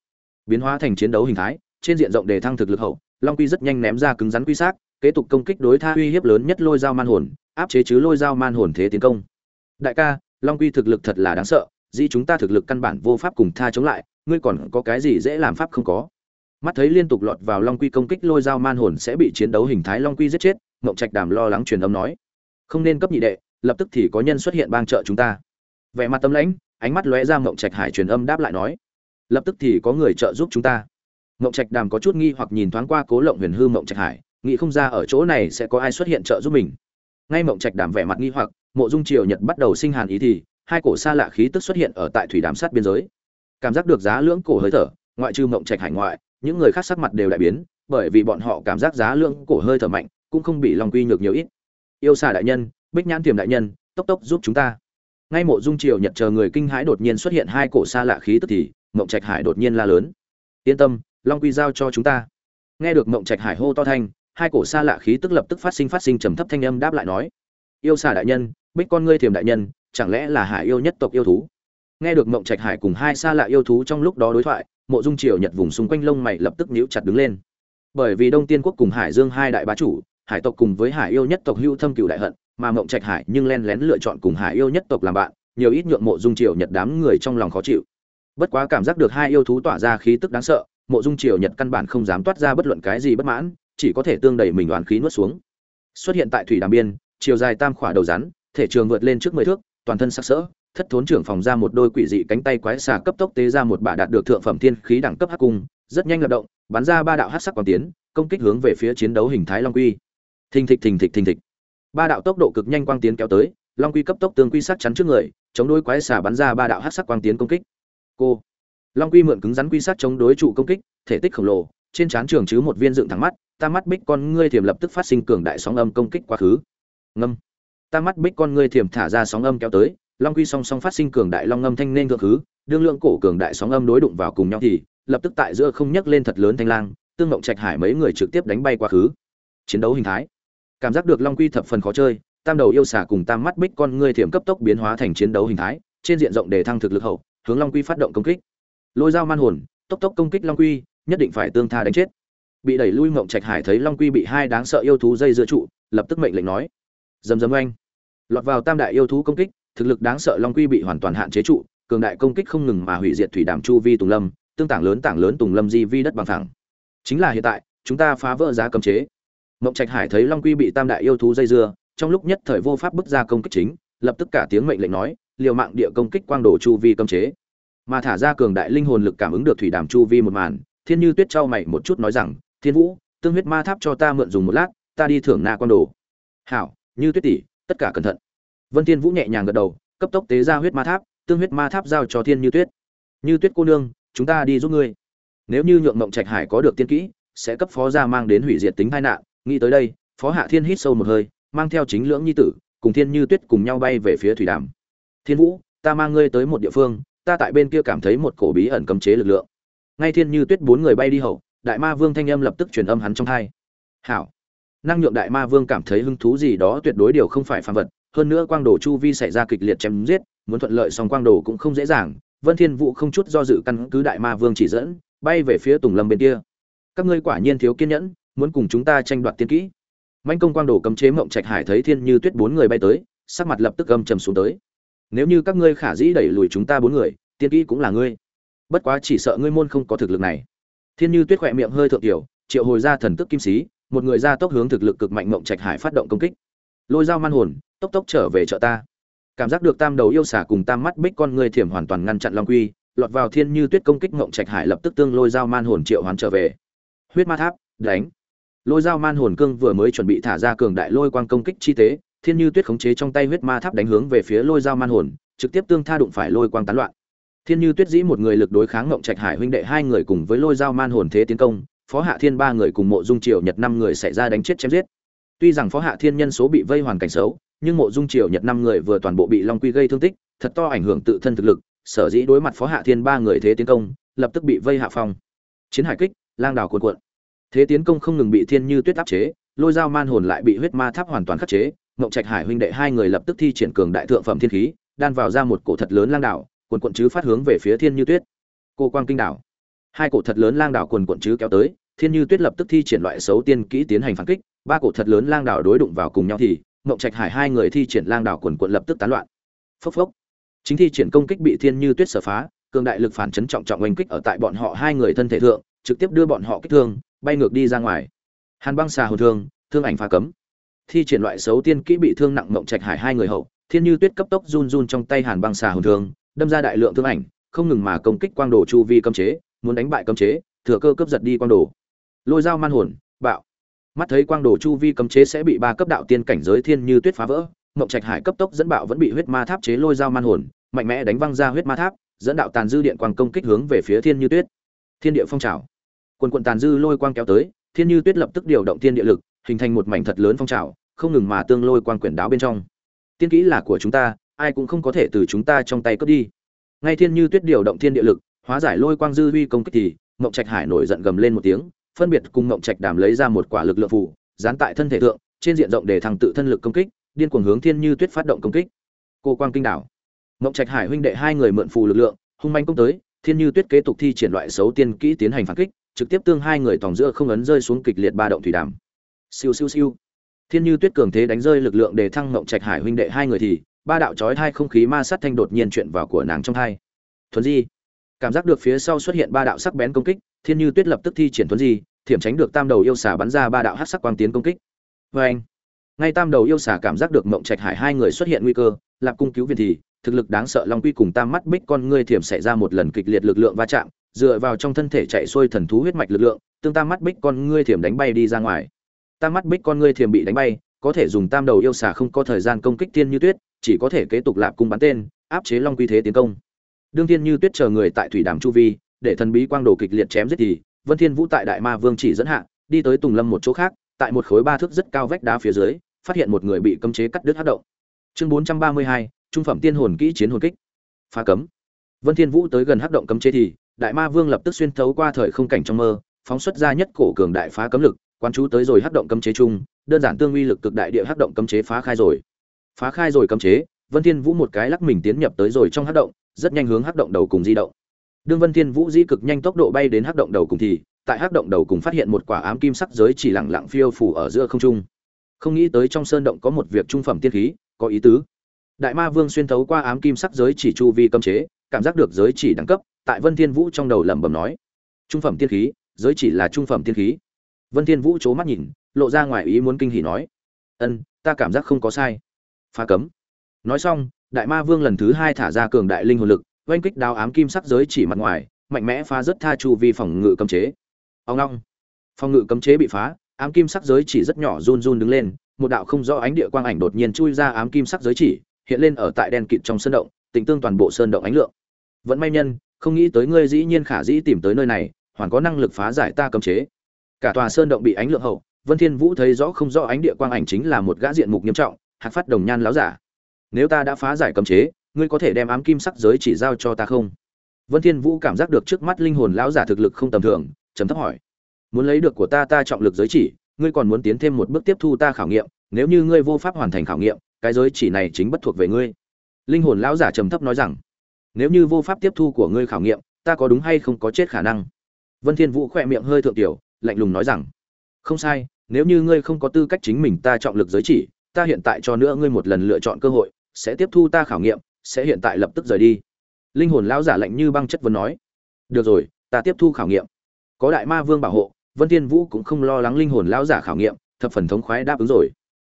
Biến hóa thành chiến đấu hình thái, trên diện rộng đề thăng thực lực hậu, long quy rất nhanh ném ra cứng rắn quy xác, kế tục công kích đối tha uy hiếp lớn nhất lôi dao man hồn, áp chế chứ lôi dao man hồn thế tiến công. Đại ca, long quy thực lực thật là đáng sợ, dĩ chúng ta thực lực căn bản vô pháp cùng tha chống lại, ngươi còn có cái gì dễ làm pháp không có. Mắt thấy liên tục lọt vào long quy công kích lôi dao man hồn sẽ bị chiến đấu hình thái long quy giết chết, ngộng trạch đàm lo lắng truyền âm nói. Không nên cấp nhị đệ, lập tức thì có nhân xuất hiện bang trợ chúng ta. Vẻ mặt tâm lãnh ánh mắt lóe ra ngộng trạch hải truyền âm đáp lại nói, lập tức thì có người trợ giúp chúng ta. Ngộng trạch đàm có chút nghi hoặc nhìn thoáng qua cố lộng huyền hư ngộng trạch hải, nghĩ không ra ở chỗ này sẽ có ai xuất hiện trợ giúp mình. Ngay ngộng trạch đàm vẻ mặt nghi hoặc, mộ dung triều nhật bắt đầu sinh hàn ý thì, hai cổ xa lạ khí tức xuất hiện ở tại thủy đàm sát biên giới. Cảm giác được giá lưỡng cổ hơi thở, ngoại trừ ngộng trạch hải ngoại, những người khác sắc mặt đều đại biến, bởi vì bọn họ cảm giác giá lưỡng cổ hơi thở mạnh, cũng không bị long quy nhược nhiều ít. Yêu xà đại nhân, bích nhãn tiềm đại nhân, tốc tốc giúp chúng ta ngay mộ dung triều nhật chờ người kinh hãi đột nhiên xuất hiện hai cổ xa lạ khí tức thì, mộng trạch hải đột nhiên la lớn. Yên tâm, long quy giao cho chúng ta. Nghe được mộng trạch hải hô to thanh, hai cổ xa lạ khí tức lập tức phát sinh phát sinh trầm thấp thanh âm đáp lại nói, yêu xà đại nhân, bích con ngươi thiềm đại nhân, chẳng lẽ là hải yêu nhất tộc yêu thú? Nghe được mộng trạch hải cùng hai xa lạ yêu thú trong lúc đó đối thoại, mộ dung triều nhật vùng xung quanh lông mày lập tức nhíu chặt đứng lên. Bởi vì đông tiên quốc cùng hải dương hai đại bá chủ, hải tộc cùng với hải yêu nhất tộc hưu thâm cựu đại hận mà mộng trạch hải nhưng len lén lựa chọn cùng hải yêu nhất tộc làm bạn, nhiều ít nhượng mộ dung triều nhật đám người trong lòng khó chịu. Bất quá cảm giác được hai yêu thú tỏa ra khí tức đáng sợ, mộ dung triều nhật căn bản không dám toát ra bất luận cái gì bất mãn, chỉ có thể tương đẩy mình đoàn khí nuốt xuống. Xuất hiện tại thủy đàm biên, chiều dài tam khỏa đầu rắn, thể trường vượt lên trước mười thước, toàn thân sắc sỡ, thất thốn trưởng phòng ra một đôi quỷ dị cánh tay quái xà cấp tốc tế ra một bả đạt được thượng phẩm thiên khí đẳng cấp hắc cung, rất nhanh lập động, bắn ra ba đạo hắc sắc quang tiến, công kích hướng về phía chiến đấu hình thái long quy. Thình thịch thình thịch thình thịch ba đạo tốc độ cực nhanh quang tiến kéo tới, long quy cấp tốc tương quy sắc chắn trước người, chống đối quái xà bắn ra ba đạo hát sắc quang tiến công kích. Cô. Long quy mượn cứng rắn quy sắc chống đối trụ công kích, thể tích khổng lồ, trên trán trường chứ một viên dựng thẳng mắt, ta mắt bích con ngươi thiềm lập tức phát sinh cường đại sóng âm công kích quá khứ. Ngâm. Ta mắt bích con ngươi thiềm thả ra sóng âm kéo tới, long quy song song phát sinh cường đại long âm thanh nên thượng khứ đương lượng cổ cường đại sóng âm đối đụng vào cùng nhau thì, lập tức tại giữa không nhấc lên thật lớn thanh lang, tương mộng trạch hải mấy người trực tiếp đánh bay quá khứ. Chiến đấu hình thái cảm giác được long quy thập phần khó chơi, tam đầu yêu xà cùng tam mắt bích con ngươi thiểm cấp tốc biến hóa thành chiến đấu hình thái, trên diện rộng để thăng thực lực hậu, hướng long quy phát động công kích. Lôi dao man hồn, tốc tốc công kích long quy, nhất định phải tương tha đánh chết. Bị đẩy lui mộng trạch hải thấy long quy bị hai đáng sợ yêu thú dây dưa trụ, lập tức mệnh lệnh nói. Dầm dầm oanh. Lọt vào tam đại yêu thú công kích, thực lực đáng sợ long quy bị hoàn toàn hạn chế trụ, cường đại công kích không ngừng mà hủy diệt thủy đàm chu vi tùng lâm, tương tảng lớn tảng lớn tùng lâm di vi đất bằng thẳng chính là hiện tại, chúng ta phá vỡ giá cấm chế mộng trạch hải thấy long quy bị tam đại yêu thú dây dưa, trong lúc nhất thời vô pháp bức ra công kích chính, lập tức cả tiếng mệnh lệnh nói, liều mạng địa công kích quang đồ chu vi cấm chế. Mà thả ra cường đại linh hồn lực cảm ứng được thủy đàm chu vi một màn, thiên như tuyết trao mày một chút nói rằng, thiên vũ, tương huyết ma tháp cho ta mượn dùng một lát, ta đi thưởng na quang đồ. Hảo, như tuyết tỷ, tất cả cẩn thận. Vân thiên vũ nhẹ nhàng gật đầu, cấp tốc tế ra huyết ma tháp, tương huyết ma tháp giao cho thiên như tuyết. Như tuyết cô nương, chúng ta đi giúp ngươi. Nếu như nhượng mộng trạch hải có được tiên kỹ, sẽ cấp phó gia mang đến hủy diệt tính tai nạn nghĩ tới đây, phó hạ thiên hít sâu một hơi, mang theo chính lưỡng nhi tử, cùng thiên như tuyết cùng nhau bay về phía thủy đàm. Thiên vũ, ta mang ngươi tới một địa phương, ta tại bên kia cảm thấy một cổ bí ẩn cấm chế lực lượng. Ngay thiên như tuyết bốn người bay đi hậu, đại ma vương thanh âm lập tức truyền âm hắn trong thai hảo. Năng nhượng đại ma vương cảm thấy hứng thú gì đó tuyệt đối điều không phải phàm vật, hơn nữa quang đồ chu vi xảy ra kịch liệt chém giết, muốn thuận lợi song quang đồ cũng không dễ dàng. Vân thiên vũ không chút do dự căn cứ đại ma vương chỉ dẫn, bay về phía tùng lâm bên kia. Các ngươi quả nhiên thiếu kiên nhẫn muốn cùng chúng ta tranh đoạt tiên kỹ. Mạnh công quang đồ cấm chế mộng trạch hải thấy thiên như tuyết bốn người bay tới, sắc mặt lập tức gầm trầm xuống tới. Nếu như các ngươi khả dĩ đẩy lùi chúng ta bốn người, tiên kỹ cũng là ngươi. Bất quá chỉ sợ ngươi môn không có thực lực này. Thiên như tuyết khỏe miệng hơi thượng tiểu, triệu hồi ra thần tức kim sĩ, một người ra tốc hướng thực lực cực mạnh mộng trạch hải phát động công kích. Lôi dao man hồn, tốc tốc trở về chợ ta. Cảm giác được tam đầu yêu xả cùng tam mắt bích con người thiểm hoàn toàn ngăn chặn long quy, lọt vào thiên như tuyết công kích mộng trạch hải lập tức tương lôi dao man hồn triệu hoàn trở về. Huyết ma tháp, đánh lôi dao man hồn cương vừa mới chuẩn bị thả ra cường đại lôi quang công kích chi tế, thiên như tuyết khống chế trong tay huyết ma tháp đánh hướng về phía lôi dao man hồn, trực tiếp tương tha đụng phải lôi quang tán loạn. Thiên như tuyết dĩ một người lực đối kháng ngộng trạch hải huynh đệ hai người cùng với lôi dao man hồn thế tiến công, phó hạ thiên ba người cùng mộ dung triều nhật năm người xảy ra đánh chết chém giết. Tuy rằng phó hạ thiên nhân số bị vây hoàn cảnh xấu, nhưng mộ dung triều nhật năm người vừa toàn bộ bị long quy gây thương tích, thật to ảnh hưởng tự thân thực lực, sở dĩ đối mặt phó hạ thiên ba người thế tiến công, lập tức bị vây hạ phong. Chiến hải kích, lang đào cuộn cuộn thế tiến công không ngừng bị thiên như tuyết áp chế, lôi dao man hồn lại bị huyết ma tháp hoàn toàn khắc chế, mộng trạch hải huynh đệ hai người lập tức thi triển cường đại thượng phẩm thiên khí, đan vào ra một cổ thật lớn lang đảo quần quận chứ phát hướng về phía thiên như tuyết. Cô quang kinh đảo. Hai cổ thật lớn lang đảo quần quận chứ kéo tới, thiên như tuyết lập tức thi triển loại xấu tiên kỹ tiến hành phản kích, ba cổ thật lớn lang đảo đối đụng vào cùng nhau thì, mộng trạch hải hai người thi triển lang đảo quần quận lập tức tán loạn. Phốc phốc. Chính thi triển công kích bị thiên như tuyết sở phá, cường đại lực phản chấn trọng trọng oanh kích ở tại bọn họ hai người thân thể thượng, trực tiếp đưa bọn họ kích thương bay ngược đi ra ngoài. Hàn băng xà hồn thương thương ảnh phá cấm. Thi triển loại xấu tiên kỹ bị thương nặng mộng trạch hải hai người hậu, thiên như tuyết cấp tốc run run trong tay hàn băng xà hồn thương, đâm ra đại lượng thương ảnh, không ngừng mà công kích quang đồ chu vi cấm chế, muốn đánh bại cấm chế, thừa cơ cấp giật đi quang đồ. Lôi dao man hồn, bạo. Mắt thấy quang đồ chu vi cấm chế sẽ bị ba cấp đạo tiên cảnh giới thiên như tuyết phá vỡ, mộng trạch hải cấp tốc dẫn bạo vẫn bị huyết ma tháp chế lôi dao man hồn, mạnh mẽ đánh văng ra huyết ma tháp, dẫn đạo tàn dư điện quang công kích hướng về phía thiên như tuyết. Thiên địa phong trào quần quần tàn dư lôi quang kéo tới, thiên như tuyết lập tức điều động thiên địa lực, hình thành một mảnh thật lớn phong trào, không ngừng mà tương lôi quang quyển đáo bên trong. Tiên kỹ là của chúng ta, ai cũng không có thể từ chúng ta trong tay cướp đi. Ngay thiên như tuyết điều động thiên địa lực, hóa giải lôi quang dư huy công kích thì, mộng trạch hải nổi giận gầm lên một tiếng, phân biệt cùng mộng trạch đàm lấy ra một quả lực lượng phủ dán tại thân thể thượng, trên diện rộng để thằng tự thân lực công kích, điên cuồng hướng thiên như tuyết phát động công kích. Cô quang kinh đảo. Mộng trạch hải huynh đệ hai người mượn phù lực lượng, hung manh công tới thiên như tuyết kế tục thi triển loại xấu tiên kỹ tiến hành phản kích, trực tiếp tương hai người tòng giữa không ấn rơi xuống kịch liệt ba động thủy đàm. Siêu siêu siêu. Thiên như tuyết cường thế đánh rơi lực lượng để thăng mộng trạch hải huynh đệ hai người thì, ba đạo chói hai không khí ma sát thanh đột nhiên chuyện vào của nàng trong hai thuần di. Cảm giác được phía sau xuất hiện ba đạo sắc bén công kích, thiên như tuyết lập tức thi triển thuần di, thiểm tránh được tam đầu yêu xà bắn ra ba đạo hát sắc quang tiến công kích. Vê anh ngay tam đầu yêu xà cảm giác được mộng trạch hải hai người xuất hiện nguy cơ, lạp cung cứu viện thì thực lực đáng sợ long quy cùng tam mắt bích con ngươi thiểm xảy ra một lần kịch liệt lực lượng va chạm dựa vào trong thân thể chạy xuôi thần thú huyết mạch lực lượng tương tam mắt bích con ngươi thiểm đánh bay đi ra ngoài. Tam mắt bích con ngươi thiểm bị đánh bay có thể dùng tam đầu yêu xà không có thời gian công kích tiên như tuyết chỉ có thể kế tục lạp cung bắn tên áp chế long quy thế tiến công. Đương tiên như tuyết chờ người tại thủy đàm chu vi để thần bí quang đồ kịch liệt chém giết thì vân thiên vũ tại đại ma vương chỉ dẫn hạ đi tới tùng lâm một chỗ khác tại một khối ba thước rất cao vách đá phía dưới phát hiện một người bị cấm chế cắt đứt hất động. Chương 432, trung phẩm tiên hồn kỹ chiến hồn kích. Phá cấm. Vân thiên vũ tới gần hắc động cấm chế thì, đại ma vương lập tức xuyên thấu qua thời không cảnh trong mơ, phóng xuất ra nhất cổ cường đại phá cấm lực quan chú tới rồi hắc động cấm chế chung, đơn giản tương uy lực cực đại địa hắc động cấm chế phá khai rồi. Phá khai rồi cấm chế, vân thiên vũ một cái lắc mình tiến nhập tới rồi trong hắc động, rất nhanh hướng hắc động đầu cùng di động. Đương vân thiên vũ di cực nhanh tốc độ bay đến hắc động đầu cùng thì, tại hắc động đầu cùng phát hiện một quả ám kim sắc giới chỉ lặng lặng phiêu phù ở giữa không trung. Không nghĩ tới trong sơn động có một việc trung phẩm tiên khí, có ý tứ đại ma vương xuyên thấu qua ám kim sắc giới chỉ chu vi cấm chế, cảm giác được giới chỉ đẳng cấp, tại vân thiên vũ trong đầu lẩm bẩm nói, trung phẩm tiên khí, giới chỉ là trung phẩm tiên khí. Vân thiên vũ chớ mắt nhìn, lộ ra ngoài ý muốn kinh hỉ nói, ân, ta cảm giác không có sai. Phá cấm. Nói xong, đại ma vương lần thứ hai thả ra cường đại linh hồn lực, oanh kích đao ám kim sắc giới chỉ mặt ngoài, mạnh mẽ phá rất tha chu vi phòng ngự cấm chế. Ông long phòng ngự cấm chế bị phá, ám kim sắc giới chỉ rất nhỏ run run đứng lên, một đạo không rõ ánh địa quang ảnh đột nhiên chui ra ám kim sắc giới chỉ hiện lên ở tại đen kịt trong sơn động tịnh tương toàn bộ sơn động ánh lượng. Vẫn may nhân, không nghĩ tới ngươi dĩ nhiên khả dĩ tìm tới nơi này, hoàn có năng lực phá giải ta cấm chế. Cả tòa sơn động bị ánh lượng hậu, vân thiên vũ thấy rõ không rõ ánh địa quang ảnh chính là một gã diện mục nghiêm trọng, hạc phát đồng nhan láo giả. Nếu ta đã phá giải cấm chế, ngươi có thể đem ám kim sắc giới chỉ giao cho ta không? Vân thiên vũ cảm giác được trước mắt linh hồn lão giả thực lực không tầm thường, trầm thấp hỏi. Muốn lấy được của ta ta trọng lực giới chỉ, ngươi còn muốn tiến thêm một bước tiếp thu ta khảo nghiệm, nếu như ngươi vô pháp hoàn thành khảo nghiệm cái giới chỉ này chính bất thuộc về ngươi. Linh hồn lão giả trầm thấp nói rằng, nếu như vô pháp tiếp thu của ngươi khảo nghiệm, ta có đúng hay không có chết khả năng? Vân thiên vũ khoe miệng hơi thượng tiểu, lạnh lùng nói rằng, không sai, nếu như ngươi không có tư cách chính mình ta trọng lực giới chỉ, ta hiện tại cho nữa ngươi một lần lựa chọn cơ hội, sẽ tiếp thu ta khảo nghiệm, sẽ hiện tại lập tức rời đi. Linh hồn lão giả lạnh như băng chất vấn nói, được rồi, ta tiếp thu khảo nghiệm. Có đại ma vương bảo hộ, vân thiên vũ cũng không lo lắng linh hồn lão giả khảo nghiệm, thập phần thống khoái đáp ứng rồi.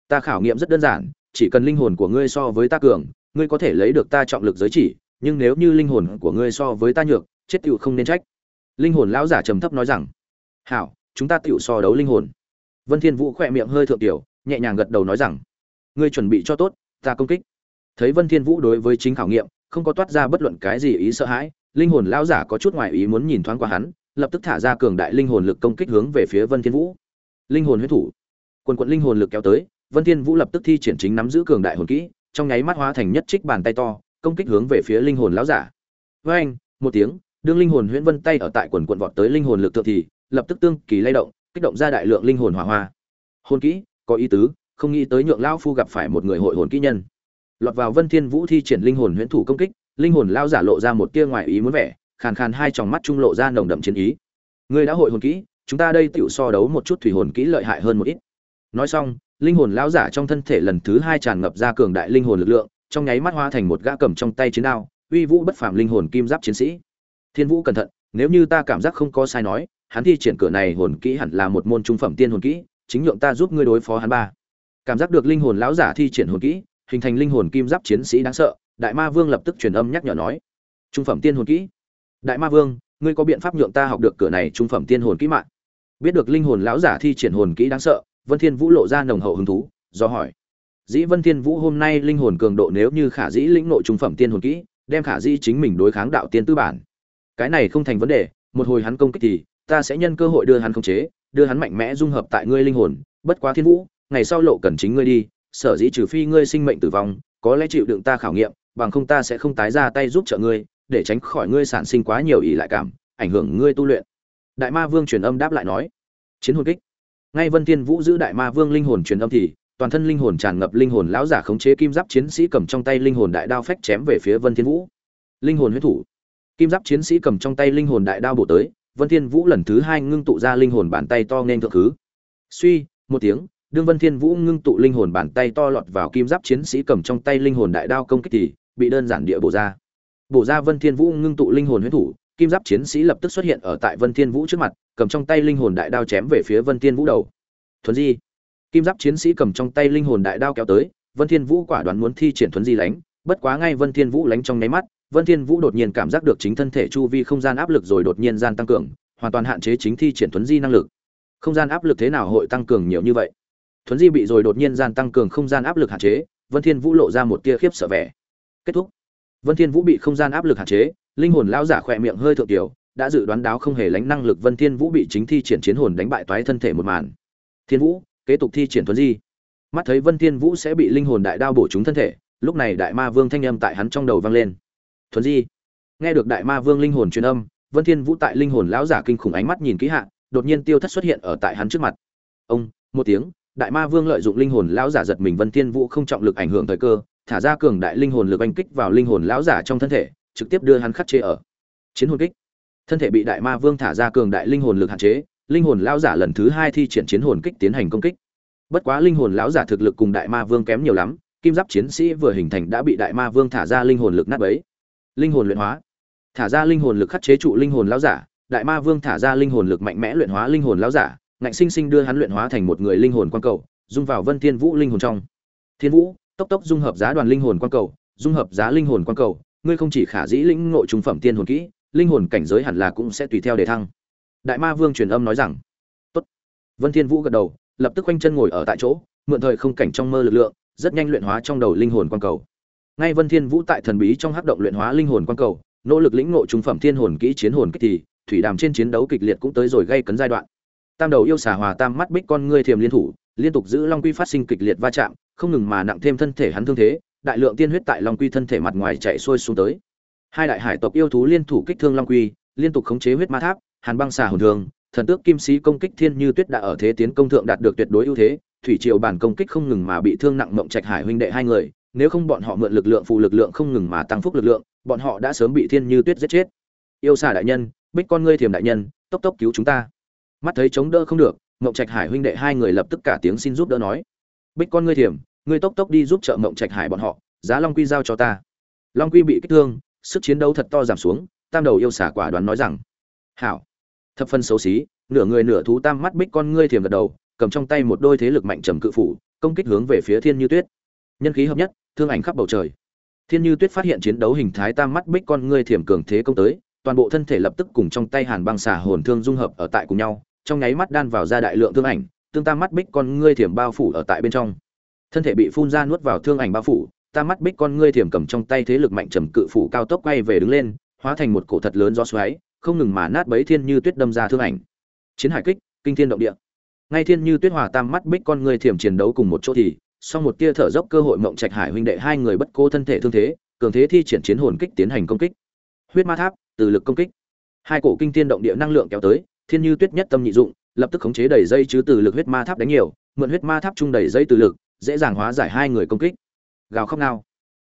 Ta khảo nghiệm rất đơn giản chỉ cần linh hồn của ngươi so với ta cường, ngươi có thể lấy được ta trọng lực giới chỉ, nhưng nếu như linh hồn của ngươi so với ta nhược, chết tiểu không nên trách. Linh hồn lão giả trầm thấp nói rằng, hảo, chúng ta tiểu so đấu linh hồn. Vân thiên vũ khẽ miệng hơi thượng tiểu, nhẹ nhàng gật đầu nói rằng, ngươi chuẩn bị cho tốt, ta công kích. Thấy vân thiên vũ đối với chính khảo nghiệm, không có toát ra bất luận cái gì ý sợ hãi, linh hồn lão giả có chút ngoài ý muốn nhìn thoáng qua hắn, lập tức thả ra cường đại linh hồn lực công kích hướng về phía vân thiên vũ. Linh hồn huyết thủ. Quần quần linh hồn lực kéo tới vân thiên vũ lập tức thi triển chính nắm giữ cường đại hồn kỹ, trong nháy mắt hóa thành nhất trích bàn tay to, công kích hướng về phía linh hồn lão giả. Với anh một tiếng, đương linh hồn huyễn vân tay ở tại quần quần vọt tới linh hồn lực thượng thì, lập tức tương kỳ lay động, kích động ra đại lượng linh hồn hỏa hoa. Hồn kỹ, có ý tứ, không nghĩ tới nhượng lão phu gặp phải một người hội hồn kỹ nhân. Lọt vào vân thiên vũ thi triển linh hồn huyễn thủ công kích, linh hồn lão giả lộ ra một tia ngoài ý muốn vẻ, khàn khàn hai tròng mắt trung lộ ra nồng đậm chiến ý. Ngươi đã hội hồn kỹ, chúng ta đây tiểu so đấu một chút thủy hồn kỹ lợi hại hơn một ít. Nói xong linh hồn lão giả trong thân thể lần thứ hai tràn ngập ra cường đại linh hồn lực lượng, trong nháy mắt hóa thành một gã cầm trong tay chiến đao, uy vũ bất phàm linh hồn kim giáp chiến sĩ. Thiên vũ cẩn thận, nếu như ta cảm giác không có sai nói, hắn thi triển cửa này hồn kỹ hẳn là một môn trung phẩm tiên hồn kỹ, chính nhượng ta giúp ngươi đối phó hắn ba. Cảm giác được linh hồn lão giả thi triển hồn kỹ, hình thành linh hồn kim giáp chiến sĩ đáng sợ, đại ma vương lập tức truyền âm nhắc nhở nói, trung phẩm tiên hồn kỹ. Đại ma vương, ngươi có biện pháp nhượng ta học được cửa này trung phẩm tiên hồn kỹ mạng? Biết được linh hồn lão giả thi triển hồn kỹ đáng sợ vân thiên vũ lộ ra nồng hậu hứng thú, do hỏi. Dĩ vân thiên vũ hôm nay linh hồn cường độ nếu như khả dĩ lĩnh nội trung phẩm tiên hồn kỹ, đem khả dĩ chính mình đối kháng đạo tiên tư bản. Cái này không thành vấn đề, một hồi hắn công kích thì, ta sẽ nhân cơ hội đưa hắn khống chế, đưa hắn mạnh mẽ dung hợp tại ngươi linh hồn. Bất quá thiên vũ, ngày sau lộ cần chính ngươi đi, sở dĩ trừ phi ngươi sinh mệnh tử vong, có lẽ chịu đựng ta khảo nghiệm, bằng không ta sẽ không tái ra tay giúp trợ ngươi, để tránh khỏi ngươi sản sinh quá nhiều ỷ lại cảm, ảnh hưởng ngươi tu luyện. Đại ma vương truyền âm đáp lại nói. Chiến hồn kích ngay vân thiên vũ giữ đại ma vương linh hồn truyền âm thì, toàn thân linh hồn tràn ngập linh hồn lão giả khống chế kim giáp chiến sĩ cầm trong tay linh hồn đại đao phách chém về phía vân thiên vũ. Linh hồn huyết thủ. Kim giáp chiến sĩ cầm trong tay linh hồn đại đao bổ tới, vân thiên vũ lần thứ hai ngưng tụ ra linh hồn bàn tay to nên thượng thứ. Suy, một tiếng, đương vân thiên vũ ngưng tụ linh hồn bàn tay to lọt vào kim giáp chiến sĩ cầm trong tay linh hồn đại đao công kích thì, bị đơn giản địa bổ ra. Bổ ra vân thiên vũ ngưng tụ linh hồn huyết thủ kim giáp chiến sĩ lập tức xuất hiện ở tại vân thiên vũ trước mặt, cầm trong tay linh hồn đại đao chém về phía vân thiên vũ đầu. Thuấn di. Kim giáp chiến sĩ cầm trong tay linh hồn đại đao kéo tới, vân thiên vũ quả đoán muốn thi triển thuấn di lánh, bất quá ngay vân thiên vũ lánh trong nháy mắt, vân thiên vũ đột nhiên cảm giác được chính thân thể chu vi không gian áp lực rồi đột nhiên gian tăng cường, hoàn toàn hạn chế chính thi triển thuấn di năng lực. Không gian áp lực thế nào hội tăng cường nhiều như vậy? Thuấn di bị rồi đột nhiên gian tăng cường không gian áp lực hạn chế, vân thiên vũ lộ ra một tia khiếp sợ vẻ. Kết thúc. Vân thiên vũ bị không gian áp lực hạn chế linh hồn lão giả khỏe miệng hơi thượng tiểu, đã dự đoán đáo không hề lánh năng lực vân thiên vũ bị chính thi triển chiến hồn đánh bại toái thân thể một màn. Thiên vũ, kế tục thi triển thuần di. Mắt thấy vân thiên vũ sẽ bị linh hồn đại đao bổ trúng thân thể, lúc này đại ma vương thanh âm tại hắn trong đầu vang lên. Thuần di. Nghe được đại ma vương linh hồn truyền âm, vân thiên vũ tại linh hồn lão giả kinh khủng ánh mắt nhìn kỹ hạ, đột nhiên tiêu thất xuất hiện ở tại hắn trước mặt. Ông, một tiếng, đại ma vương lợi dụng linh hồn lão giả giật mình, vân thiên vũ không trọng lực ảnh hưởng thời cơ, thả ra cường đại linh hồn lực anh kích vào linh hồn lão giả trong thân thể trực tiếp đưa hắn khắc chế ở chiến hồn kích thân thể bị đại ma vương thả ra cường đại linh hồn lực hạn chế linh hồn lão giả lần thứ hai thi triển chiến hồn kích tiến hành công kích bất quá linh hồn lão giả thực lực cùng đại ma vương kém nhiều lắm kim giáp chiến sĩ vừa hình thành đã bị đại ma vương thả ra linh hồn lực nát bấy linh hồn luyện hóa thả ra linh hồn lực khắc chế trụ linh hồn lão giả đại ma vương thả ra linh hồn lực mạnh mẽ luyện hóa linh hồn lão giả ngạnh sinh sinh đưa hắn luyện hóa thành một người linh hồn quan cầu dung vào vân thiên vũ linh hồn trong thiên vũ tốc tốc dung hợp giá đoàn linh hồn quan cầu dung hợp giá linh hồn quan cầu ngươi không chỉ khả dĩ lĩnh ngộ trung phẩm tiên hồn kỹ, linh hồn cảnh giới hẳn là cũng sẽ tùy theo để thăng. Đại ma vương truyền âm nói rằng, tốt. Vân thiên vũ gật đầu, lập tức quanh chân ngồi ở tại chỗ, mượn thời không cảnh trong mơ lực lượng, rất nhanh luyện hóa trong đầu linh hồn quan cầu. Ngay vân thiên vũ tại thần bí trong hắc động luyện hóa linh hồn quan cầu, nỗ lực lĩnh ngộ trung phẩm thiên hồn kỹ chiến hồn kích thì, thủy đàm trên chiến đấu kịch liệt cũng tới rồi gây cấn giai đoạn. Tam đầu yêu xà hòa tam mắt bích con ngươi thiềm liên thủ, liên tục giữ long quy phát sinh kịch liệt va chạm, không ngừng mà nặng thêm thân thể hắn thương thế đại lượng tiên huyết tại long quy thân thể mặt ngoài chạy xuôi xuống tới. Hai đại hải tộc yêu thú liên thủ kích thương long quy, liên tục khống chế huyết ma tháp, hàn băng xà hồn thường thần tước kim sĩ công kích thiên như tuyết đã ở thế tiến công thượng đạt được tuyệt đối ưu thế, thủy triều bản công kích không ngừng mà bị thương nặng mộng trạch hải huynh đệ hai người, nếu không bọn họ mượn lực lượng phụ lực lượng không ngừng mà tăng phúc lực lượng, bọn họ đã sớm bị thiên như tuyết giết chết. Yêu xà đại nhân, bích con ngươi thiềm đại nhân, tốc tốc cứu chúng ta. Mắt thấy chống đỡ không được, mộng trạch hải huynh đệ hai người lập tức cả tiếng xin giúp đỡ nói. Bích con ngươi thiềm ngươi tốc tốc đi giúp trợ mộng trạch hải bọn họ, giá long quy giao cho ta. Long quy bị kích thương, sức chiến đấu thật to giảm xuống, tam đầu yêu xả quả đoán nói rằng, hảo. Thập phân xấu xí, nửa người nửa thú tam mắt bích con ngươi thiềm gật đầu, cầm trong tay một đôi thế lực mạnh trầm cự phủ, công kích hướng về phía thiên như tuyết. Nhân khí hợp nhất, thương ảnh khắp bầu trời. Thiên như tuyết phát hiện chiến đấu hình thái tam mắt bích con ngươi thiềm cường thế công tới, toàn bộ thân thể lập tức cùng trong tay hàn băng xả hồn thương dung hợp ở tại cùng nhau, trong nháy mắt đan vào ra đại lượng thương ảnh, tương tam mắt bích con ngươi thiềm bao phủ ở tại bên trong thân thể bị phun ra nuốt vào thương ảnh bao phủ tam mắt bích con ngươi thiềm cầm trong tay thế lực mạnh trầm cự phủ cao tốc quay về đứng lên, hóa thành một cổ thật lớn gió xoáy, không ngừng mà nát bấy thiên như tuyết đâm ra thương ảnh. Chiến hải kích, kinh thiên động địa. Ngay thiên như tuyết hòa tam mắt bích con ngươi thiềm chiến đấu cùng một chỗ thì, sau một tia thở dốc cơ hội mộng trạch hải huynh đệ hai người bất cố thân thể thương thế, cường thế thi triển chiến hồn kích tiến hành công kích. Huyết ma tháp, từ lực công kích. Hai cổ kinh thiên động địa năng lượng kéo tới, thiên như tuyết nhất tâm nhị dụng, lập tức khống chế đầy dây chứ từ lực huyết ma tháp đánh nhiều, mượn huyết ma tháp trung đẩy dây từ lực dễ dàng hóa giải hai người công kích. Gào khóc nào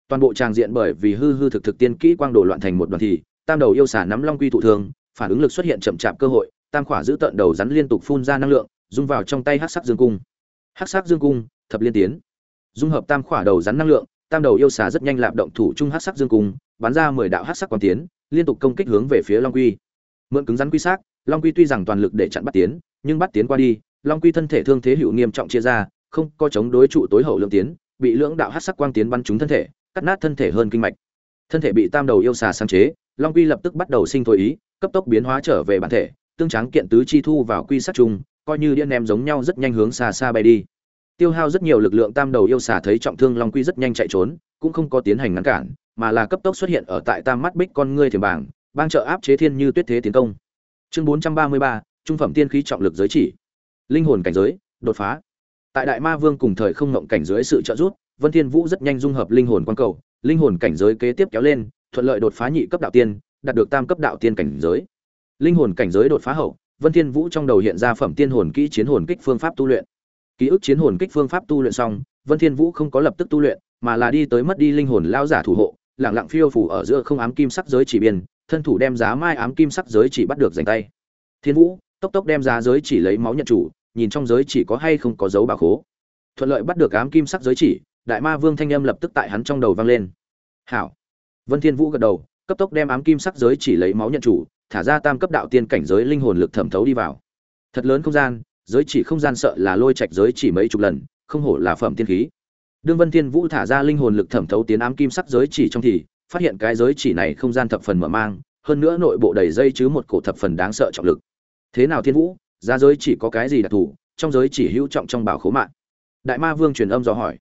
toàn bộ tràng diện bởi vì hư hư thực thực tiên kỹ quang đồ loạn thành một đoàn thì, tam đầu yêu xả nắm long quy thụ thường, phản ứng lực xuất hiện chậm chạp cơ hội, tam khỏa giữ tận đầu rắn liên tục phun ra năng lượng dung vào trong tay hắc sắc dương cung. Hắc sắc dương cung, thập liên tiến. Dung hợp tam khỏa đầu rắn năng lượng, tam đầu yêu xà rất nhanh lạp động thủ trung hắc sắc dương cung, bắn ra mười đạo hắc sắc quang tiến, liên tục công kích hướng về phía long quy. Mượn cứng rắn quy xác, long quy tuy rằng toàn lực để chặn bắt tiến, nhưng bắt tiến qua đi, long quy thân thể thương thế hữu nghiêm trọng chia ra không có chống đối trụ tối hậu lượng tiến, bị lưỡng đạo hắc sắc quang tiến bắn trúng thân thể, cắt nát thân thể hơn kinh mạch. Thân thể bị tam đầu yêu xà sáng chế, long quy lập tức bắt đầu sinh thôi ý, cấp tốc biến hóa trở về bản thể, tương tráng kiện tứ chi thu vào quy sắc chung coi như điên ném giống nhau rất nhanh hướng xa xa bay đi. Tiêu hao rất nhiều lực lượng tam đầu yêu xà thấy trọng thương long quy rất nhanh chạy trốn, cũng không có tiến hành ngăn cản, mà là cấp tốc xuất hiện ở tại tam mắt bích con ngươi thiềm bảng, bang trợ áp chế thiên như tuyết thế tiến công. Chương bốn trăm ba mươi ba, trung phẩm tiên khí trọng lực giới chỉ. Linh hồn cảnh giới, đột phá tại đại ma vương cùng thời không ngộng cảnh giới sự trợ giúp, vân thiên vũ rất nhanh dung hợp linh hồn quan cầu, linh hồn cảnh giới kế tiếp kéo lên, thuận lợi đột phá nhị cấp đạo tiên, đạt được tam cấp đạo tiên cảnh giới. Linh hồn cảnh giới đột phá hậu, vân thiên vũ trong đầu hiện ra phẩm tiên hồn kỹ chiến hồn kích phương pháp tu luyện. Ký ức chiến hồn kích phương pháp tu luyện xong, vân thiên vũ không có lập tức tu luyện, mà là đi tới mất đi linh hồn lao giả thủ hộ, lặng lặng phiêu phủ ở giữa không ám kim sắc giới chỉ biên, thân thủ đem giá mai ám kim sắc giới chỉ bắt được giành tay. Thiên vũ, tốc tốc đem giá giới chỉ lấy máu nhận chủ nhìn trong giới chỉ có hay không có dấu bảo khố. Thuận lợi bắt được ám kim sắc giới chỉ, đại ma vương thanh âm lập tức tại hắn trong đầu vang lên. Hảo. Vân thiên vũ gật đầu, cấp tốc đem ám kim sắc giới chỉ lấy máu nhận chủ, thả ra tam cấp đạo tiên cảnh giới linh hồn lực thẩm thấu đi vào. Thật lớn không gian, giới chỉ không gian sợ là lôi trạch giới chỉ mấy chục lần, không hổ là phẩm tiên khí. Đương vân thiên vũ thả ra linh hồn lực thẩm thấu tiến ám kim sắc giới chỉ trong thì, phát hiện cái giới chỉ này không gian thập phần mở mang, hơn nữa nội bộ đầy dây chứ một cổ thập phần đáng sợ trọng lực. Thế nào thiên vũ? Giá giới chỉ có cái gì đặc thù, trong giới chỉ hữu trọng trong bảo khố mạng. Đại ma vương truyền âm dò hỏi.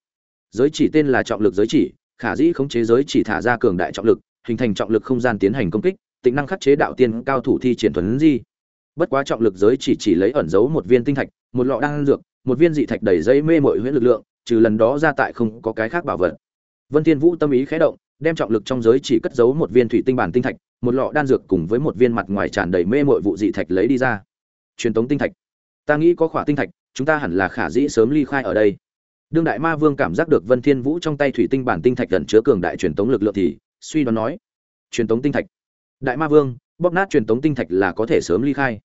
Giới chỉ tên là trọng lực giới chỉ, khả dĩ khống chế giới chỉ thả ra cường đại trọng lực, hình thành trọng lực không gian tiến hành công kích tính năng khắc chế đạo tiên cao thủ thi triển thuấn di. Bất quá trọng lực giới chỉ chỉ lấy ẩn giấu một viên tinh thạch, một lọ đan dược, một viên dị thạch đầy dây mê mội huyễn lực lượng, trừ lần đó ra tại không có cái khác bảo vật. Vân thiên vũ tâm ý khẽ động, đem trọng lực trong giới chỉ cất giấu một viên thủy tinh bản tinh thạch, một lọ đan dược cùng với một viên mặt ngoài tràn đầy mê mội vụ dị thạch lấy đi ra truyền tống tinh thạch. Ta nghĩ có khỏa tinh thạch, chúng ta hẳn là khả dĩ sớm ly khai ở đây. Đương đại ma vương cảm giác được vân thiên vũ trong tay thủy tinh bản tinh thạch gần chứa cường đại truyền tống lực lượng thì suy đoán nói, truyền tống tinh thạch. Đại ma vương, bóp nát truyền tống tinh thạch là có thể sớm ly khai.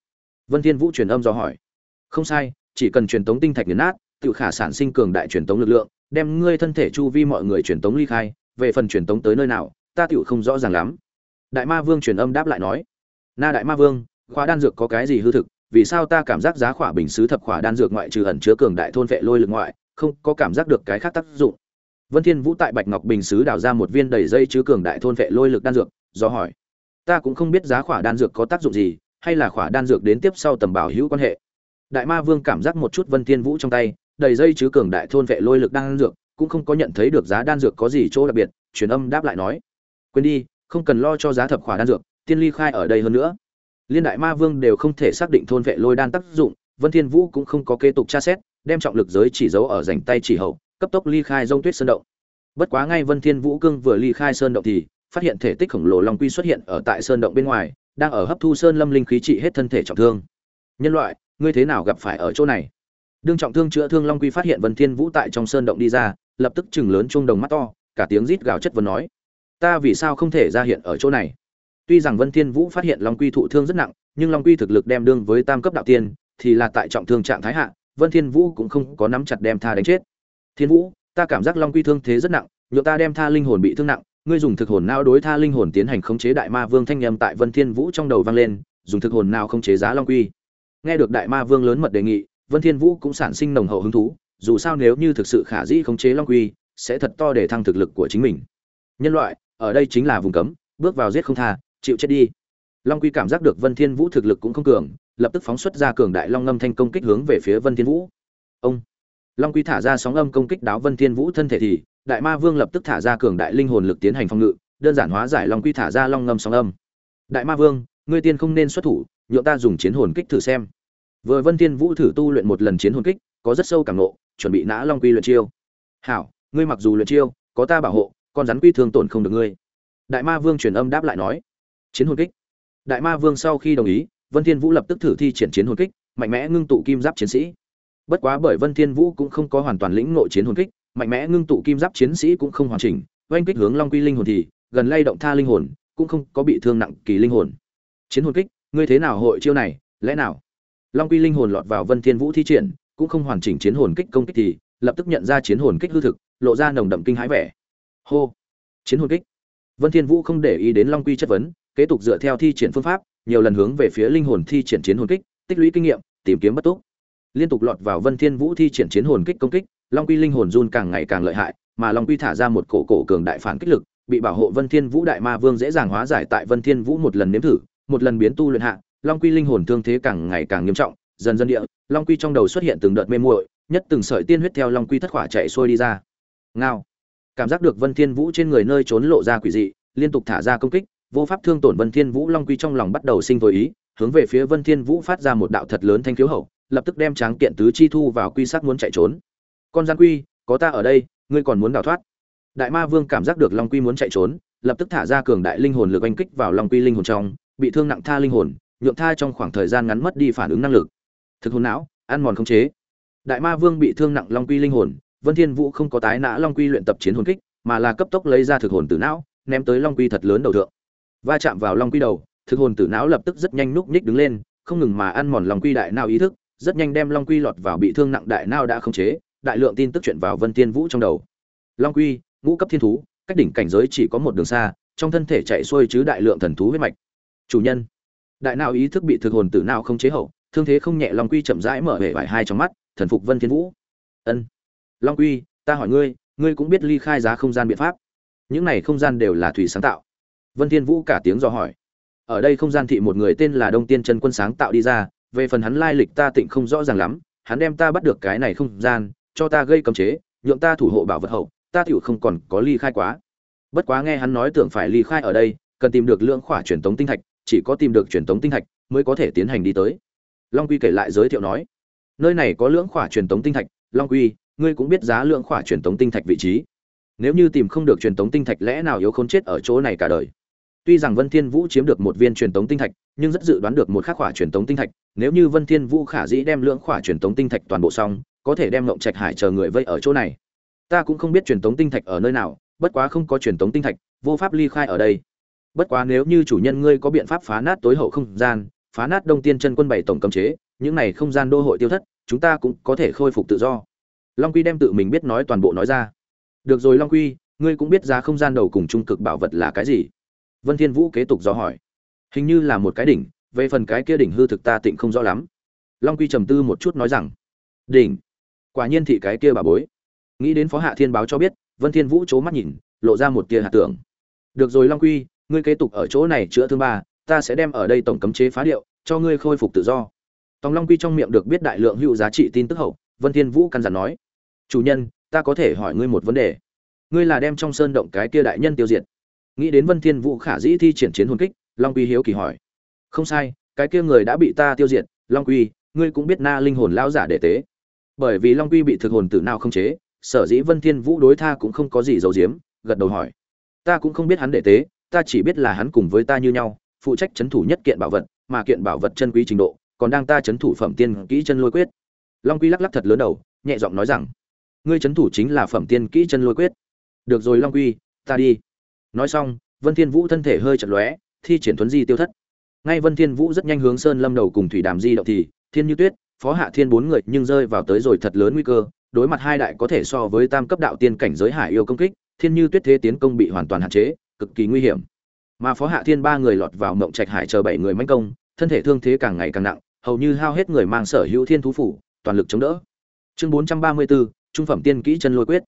Vân thiên vũ truyền âm do hỏi, không sai, chỉ cần truyền tống tinh thạch nghiền nát tự khả sản sinh cường đại truyền tống lực lượng, đem ngươi thân thể chu vi mọi người truyền tống ly khai, về phần truyền tống tới nơi nào, ta tựu không rõ ràng lắm. Đại ma vương truyền âm đáp lại nói, na đại ma vương, khóa đan dược có cái gì hư thực vì sao ta cảm giác giá khỏa bình sứ thập khỏa đan dược ngoại trừ ẩn chứa cường đại thôn vệ lôi lực ngoại, không có cảm giác được cái khác tác dụng? Vân thiên vũ tại bạch ngọc bình sứ đào ra một viên đầy dây chứa cường đại thôn vệ lôi lực đan dược, do hỏi, ta cũng không biết giá khỏa đan dược có tác dụng gì, hay là khỏa đan dược đến tiếp sau tầm bảo hữu quan hệ? Đại ma vương cảm giác một chút vân thiên vũ trong tay, đầy dây chứa cường đại thôn vệ lôi lực đan dược, cũng không có nhận thấy được giá đan dược có gì chỗ đặc biệt, truyền âm đáp lại nói, quên đi, không cần lo cho giá thập khỏa đan dược, tiên ly khai ở đây hơn nữa liên đại ma vương đều không thể xác định thôn vệ lôi đan tác dụng, vân thiên vũ cũng không có kế tục tra xét, đem trọng lực giới chỉ giấu ở rảnh tay chỉ hậu, cấp tốc ly khai rông tuyết sơn động. Bất quá ngay vân thiên vũ cương vừa ly khai sơn động thì, phát hiện thể tích khổng lồ long quy xuất hiện ở tại sơn động bên ngoài, đang ở hấp thu sơn lâm linh khí trị hết thân thể trọng thương. Nhân loại, ngươi thế nào gặp phải ở chỗ này? Đương trọng thương chữa thương long quy phát hiện vân thiên vũ tại trong sơn động đi ra, lập tức chừng lớn chuông đồng mắt to, cả tiếng rít gào chất vấn nói, ta vì sao không thể ra hiện ở chỗ này? Tuy rằng vân thiên vũ phát hiện long quy thụ thương rất nặng, nhưng long quy thực lực đem đương với tam cấp đạo tiên, thì là tại trọng thương trạng thái hạ, vân thiên vũ cũng không có nắm chặt đem tha đánh chết. Thiên vũ, ta cảm giác long quy thương thế rất nặng nhựa ta đem tha linh hồn bị thương nặng, ngươi dùng thực hồn não đối tha linh hồn tiến hành khống chế đại ma vương thanh âm tại vân thiên vũ trong đầu vang lên, dùng thực hồn não khống chế giá long quy. Nghe được đại ma vương lớn mật đề nghị, vân thiên vũ cũng sản sinh nồng hậu hứng thú, dù sao nếu như thực sự khả dĩ khống chế long quy, sẽ thật to để thăng thực lực của chính mình. Nhân loại, ở đây chính là vùng cấm, bước vào giết không tha chịu chết đi. Long quy cảm giác được vân thiên vũ thực lực cũng không cường, lập tức phóng xuất ra cường đại long ngâm thanh công kích hướng về phía vân thiên vũ. Ông! Long quy thả ra sóng âm công kích đáo vân thiên vũ thân thể thì, đại ma vương lập tức thả ra cường đại linh hồn lực tiến hành phòng ngự, đơn giản hóa giải long quy thả ra long ngâm sóng âm. Đại ma vương, ngươi tiên không nên xuất thủ, nhượng ta dùng chiến hồn kích thử xem. Vừa vân thiên vũ thử tu luyện một lần chiến hồn kích, có rất sâu cảm nộ chuẩn bị nã long quy luyện chiêu. Hảo, ngươi mặc dù luyện chiêu, có ta bảo hộ, con rắn quy thương tổn không được ngươi. Đại ma vương truyền âm đáp lại nói chiến hồn kích. Đại ma vương sau khi đồng ý, vân thiên vũ lập tức thử thi triển chiến hồn kích, mạnh mẽ ngưng tụ kim giáp chiến sĩ. Bất quá bởi vân thiên vũ cũng không có hoàn toàn lĩnh ngộ chiến hồn kích, mạnh mẽ ngưng tụ kim giáp chiến sĩ cũng không hoàn chỉnh, oanh kích hướng long quy linh hồn thì, gần lay động tha linh hồn, cũng không có bị thương nặng kỳ linh hồn. Chiến hồn kích, ngươi thế nào hội chiêu này, lẽ nào? Long quy linh hồn lọt vào vân thiên vũ thi triển, cũng không hoàn chỉnh chiến hồn kích công kích thì, lập tức nhận ra chiến hồn kích hư thực, lộ ra nồng đậm kinh hãi vẻ. Hô! Chiến hồn kích. Vân thiên vũ không để ý đến long quy chất vấn kế tục dựa theo thi triển phương pháp, nhiều lần hướng về phía linh hồn thi triển chiến hồn kích, tích lũy kinh nghiệm, tìm kiếm bất túc. Liên tục lọt vào vân thiên vũ thi triển chiến hồn kích công kích, long quy linh hồn run càng ngày càng lợi hại, mà long quy thả ra một cổ cổ cường đại phản kích lực, bị bảo hộ vân thiên vũ đại ma vương dễ dàng hóa giải tại vân thiên vũ một lần nếm thử, một lần biến tu luyện hạ, long quy linh hồn thương thế càng ngày càng nghiêm trọng, dần dần địa, long quy trong đầu xuất hiện từng đợt mê muội, nhất từng sợi tiên huyết theo long quy thất khỏa chạy xuôi đi ra. Ngao. Cảm giác được vân thiên vũ trên người nơi trốn lộ ra quỷ dị, liên tục thả ra công kích vô pháp thương tổn vân thiên vũ long quy trong lòng bắt đầu sinh thôi ý, hướng về phía vân thiên vũ phát ra một đạo thật lớn thanh khiếu hậu, lập tức đem tráng kiện tứ chi thu vào quy sắc muốn chạy trốn. Con gian quy, có ta ở đây, ngươi còn muốn đào thoát? Đại ma vương cảm giác được long quy muốn chạy trốn, lập tức thả ra cường đại linh hồn lực oanh kích vào long quy linh hồn trong, bị thương nặng tha linh hồn, nhượng tha trong khoảng thời gian ngắn mất đi phản ứng năng lực. Thực hồn não, ăn mòn không chế. Đại ma vương bị thương nặng long quy linh hồn, vân thiên vũ không có tái nã long quy luyện tập chiến hồn kích, mà là cấp tốc lấy ra thực hồn tử não, ném tới long quy thật lớn đầu thượng va chạm vào long quy đầu, thực hồn tử não lập tức rất nhanh núp nhích đứng lên, không ngừng mà ăn mòn long quy đại não ý thức, rất nhanh đem long quy lọt vào bị thương nặng đại não đã không chế, đại lượng tin tức chuyển vào vân thiên vũ trong đầu. Long quy, ngũ cấp thiên thú, cách đỉnh cảnh giới chỉ có một đường xa, trong thân thể chạy xuôi chứ đại lượng thần thú huyết mạch. Chủ nhân, đại não ý thức bị thực hồn tử não không chế hậu, thương thế không nhẹ long quy chậm rãi mở hệ vải hai trong mắt, thần phục vân thiên vũ. Ân. Long quy, ta hỏi ngươi ngươi cũng biết ly khai giá không gian biện pháp. Những này không gian đều là thủy sáng tạo vân thiên vũ cả tiếng do hỏi. Ở đây không gian thị một người tên là đông tiên chân quân sáng tạo đi ra, về phần hắn lai lịch ta tịnh không rõ ràng lắm, hắn đem ta bắt được cái này không gian, cho ta gây cấm chế, nhượng ta thủ hộ bảo vật hậu, ta tiểu không còn có ly khai quá. Bất quá nghe hắn nói tưởng phải ly khai ở đây, cần tìm được lượng khỏa truyền tống tinh thạch, chỉ có tìm được truyền tống tinh thạch mới có thể tiến hành đi tới. Long quy kể lại giới thiệu nói, nơi này có lượng khỏa truyền tống tinh thạch, long quy, ngươi cũng biết giá lượng khỏa truyền tống tinh thạch vị trí. Nếu như tìm không được truyền tống tinh thạch lẽ nào yếu khốn chết ở chỗ này cả đời? Tuy rằng vân thiên vũ chiếm được một viên truyền tống tinh thạch, nhưng rất dự đoán được một khắc khỏa truyền tống tinh thạch. Nếu như vân thiên vũ khả dĩ đem lưỡng khỏa truyền tống tinh thạch toàn bộ xong, có thể đem ngộng trạch hải chờ người vây ở chỗ này. Ta cũng không biết truyền tống tinh thạch ở nơi nào, bất quá không có truyền tống tinh thạch, vô pháp ly khai ở đây. Bất quá nếu như chủ nhân ngươi có biện pháp phá nát tối hậu không gian, phá nát đông tiên chân quân bảy tổng cấm chế, những này không gian đô hội tiêu thất, chúng ta cũng có thể khôi phục tự do. Long quy đem tự mình biết nói toàn bộ nói ra. Được rồi long quy, ngươi cũng biết giá không gian đầu cùng trung cực bảo vật là cái gì vân thiên vũ kế tục do hỏi. Hình như là một cái đỉnh, về phần cái kia đỉnh hư thực ta tịnh không rõ lắm. Long quy trầm tư một chút nói rằng, đỉnh? Quả nhiên thị cái kia bà bối. Nghĩ đến phó hạ thiên báo cho biết, vân thiên vũ chố mắt nhìn, lộ ra một tia hạt tưởng. Được rồi long quy, ngươi kế tục ở chỗ này chữa thương ba, ta sẽ đem ở đây tổng cấm chế phá điệu, cho ngươi khôi phục tự do. Tòng long quy trong miệng được biết đại lượng hữu giá trị tin tức hậu, vân thiên vũ căn dặn nói, chủ nhân, ta có thể hỏi ngươi một vấn đề. Ngươi là đem trong sơn động cái kia đại nhân tiêu diệt nghĩ đến vân thiên vũ khả dĩ thi triển chiến hồn kích, long quy hiếu kỳ hỏi. Không sai, cái kia người đã bị ta tiêu diệt, long quy, ngươi cũng biết na linh hồn lão giả đệ tế. Bởi vì long quy bị thực hồn tử nào không chế, sở dĩ vân thiên vũ đối tha cũng không có gì giấu giếm, gật đầu hỏi. Ta cũng không biết hắn đệ tế, ta chỉ biết là hắn cùng với ta như nhau, phụ trách chấn thủ nhất kiện bảo vật, mà kiện bảo vật chân quý trình độ, còn đang ta chấn thủ phẩm tiên kỹ chân lôi quyết. Long quy lắc lắc thật lớn đầu, nhẹ giọng nói rằng, ngươi chấn thủ chính là phẩm tiên kỹ chân lôi quyết. Được rồi long quy, ta đi nói xong vân thiên vũ thân thể hơi chật lóe thi triển thuấn di tiêu thất. Ngay vân thiên vũ rất nhanh hướng sơn lâm đầu cùng thủy đàm di động thì thiên như tuyết phó hạ thiên bốn người nhưng rơi vào tới rồi thật lớn nguy cơ đối mặt hai đại có thể so với tam cấp đạo tiên cảnh giới hải yêu công kích thiên như tuyết thế tiến công bị hoàn toàn hạn chế cực kỳ nguy hiểm. Mà phó hạ thiên ba người lọt vào mộng trạch hải chờ bảy người manh công thân thể thương thế càng ngày càng nặng hầu như hao hết người mang sở hữu thiên thú phủ toàn lực chống đỡ. Chương bốn trăm ba mươi 434, trung phẩm tiên kỹ chân lôi quyết.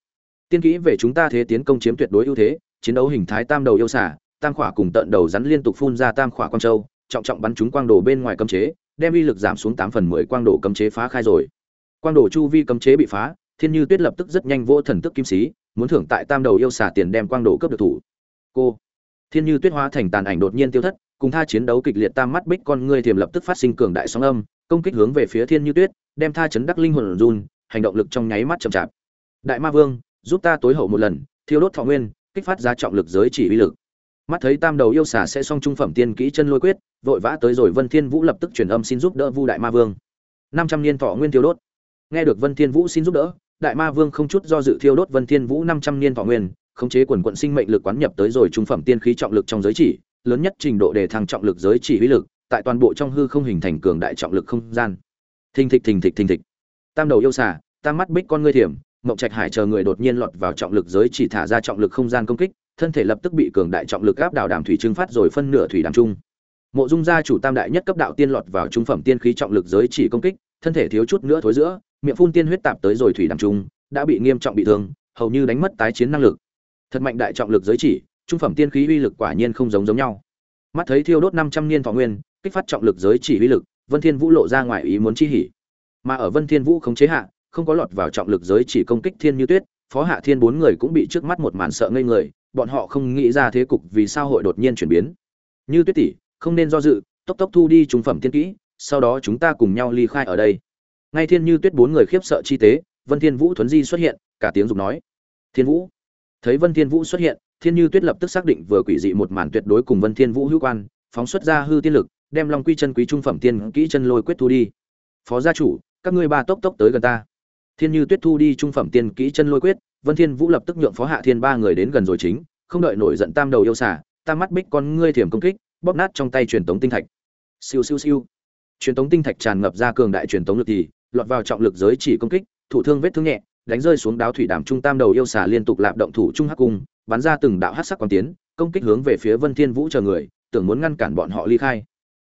Tiên kỹ về chúng ta thế tiến công chiếm tuyệt đối ưu thế chiến đấu hình thái tam đầu yêu xả tam khỏa cùng tận đầu rắn liên tục phun ra tam khỏa quang châu, trọng trọng bắn chúng quang đồ bên ngoài cấm chế, đem uy lực giảm xuống tám phần mười quang đồ cấm chế phá khai rồi. Quang đồ chu vi cấm chế bị phá, thiên như tuyết lập tức rất nhanh vô thần tức kim sĩ, muốn thưởng tại tam đầu yêu xả tiền đem quang đồ cấp được thủ. Cô, thiên như tuyết hóa thành tàn ảnh đột nhiên tiêu thất, cùng tha chiến đấu kịch liệt tam mắt bích con ngươi thiềm lập tức phát sinh cường đại sóng âm, công kích hướng về phía thiên như tuyết, đem tha chấn đắc linh hồn run, hành động lực trong nháy mắt chậm chạp. Đại ma vương, giúp ta tối hậu một lần, thiêu đốt thọ nguyên kích phát ra trọng lực giới chỉ uy lực. Mắt thấy tam đầu yêu xà sẽ xong trung phẩm tiên kỹ chân lôi quyết, vội vã tới rồi vân thiên vũ lập tức truyền âm xin giúp đỡ vu đại ma vương. Năm trăm niên thọ nguyên thiêu đốt. Nghe được vân thiên vũ xin giúp đỡ, đại ma vương không chút do dự thiêu đốt vân thiên vũ năm trăm niên thọ nguyên, khống chế quần quận sinh mệnh lực quán nhập tới rồi trung phẩm tiên khí trọng lực trong giới chỉ, lớn nhất trình độ đề thăng trọng lực giới chỉ uy lực, tại toàn bộ trong hư không hình thành cường đại trọng lực không gian. Thình thịch thình thịch thình thịch. Tam đầu yêu xà tam mắt bích con ngươi thiểm mộng trạch hải chờ người đột nhiên lọt vào trọng lực giới chỉ thả ra trọng lực không gian công kích, thân thể lập tức bị cường đại trọng lực áp đảo đàm thủy trưng phát rồi phân nửa thủy đàm trung. Mộ dung gia chủ tam đại nhất cấp đạo tiên lọt vào trung phẩm tiên khí trọng lực giới chỉ công kích, thân thể thiếu chút nữa thối giữa, miệng phun tiên huyết tạp tới rồi thủy đàm trung, đã bị nghiêm trọng bị thương, hầu như đánh mất tái chiến năng lực. Thật mạnh đại trọng lực giới chỉ, trung phẩm tiên khí uy lực quả nhiên không giống giống nhau. Mắt thấy thiêu đốt năm trăm niên thọ nguyên, kích phát trọng lực giới chỉ uy lực, vân thiên vũ lộ ra ngoài ý muốn chi hỉ. Mà ở vân thiên vũ không chế hạ không có lọt vào trọng lực giới chỉ công kích thiên như tuyết, phó hạ thiên bốn người cũng bị trước mắt một màn sợ ngây người, bọn họ không nghĩ ra thế cục vì sao hội đột nhiên chuyển biến. Như tuyết tỷ, không nên do dự, tốc tốc thu đi trung phẩm tiên kỹ, sau đó chúng ta cùng nhau ly khai ở đây. Ngay thiên như tuyết bốn người khiếp sợ chi tế, vân thiên vũ thuấn di xuất hiện, cả tiếng dục nói. Thiên vũ. Thấy vân thiên vũ xuất hiện, thiên như tuyết lập tức xác định vừa quỷ dị một màn tuyệt đối cùng vân thiên vũ hữu quan, phóng xuất ra hư tiên lực, đem long quy chân quý trung phẩm tiên kỹ chân lôi quyết thu đi. Phó gia chủ, các ngươi ba tốc tốc tới gần ta thiên như tuyết thu đi trung phẩm tiên kỹ chân lôi quyết, vân thiên vũ lập tức nhượng phó hạ thiên ba người đến gần rồi chính, không đợi nổi giận tam đầu yêu xả tam mắt bích con ngươi thiểm công kích, bóp nát trong tay truyền tống tinh thạch. Siêu siêu siêu. Truyền tống tinh thạch tràn ngập ra cường đại truyền tống lực thì, lọt vào trọng lực giới chỉ công kích, thủ thương vết thương nhẹ, đánh rơi xuống đáo thủy đàm trung tam đầu yêu xà liên tục lạp động thủ trung hắc cung, bắn ra từng đạo hắc sắc quang tiến, công kích hướng về phía vân thiên vũ chờ người, tưởng muốn ngăn cản bọn họ ly khai.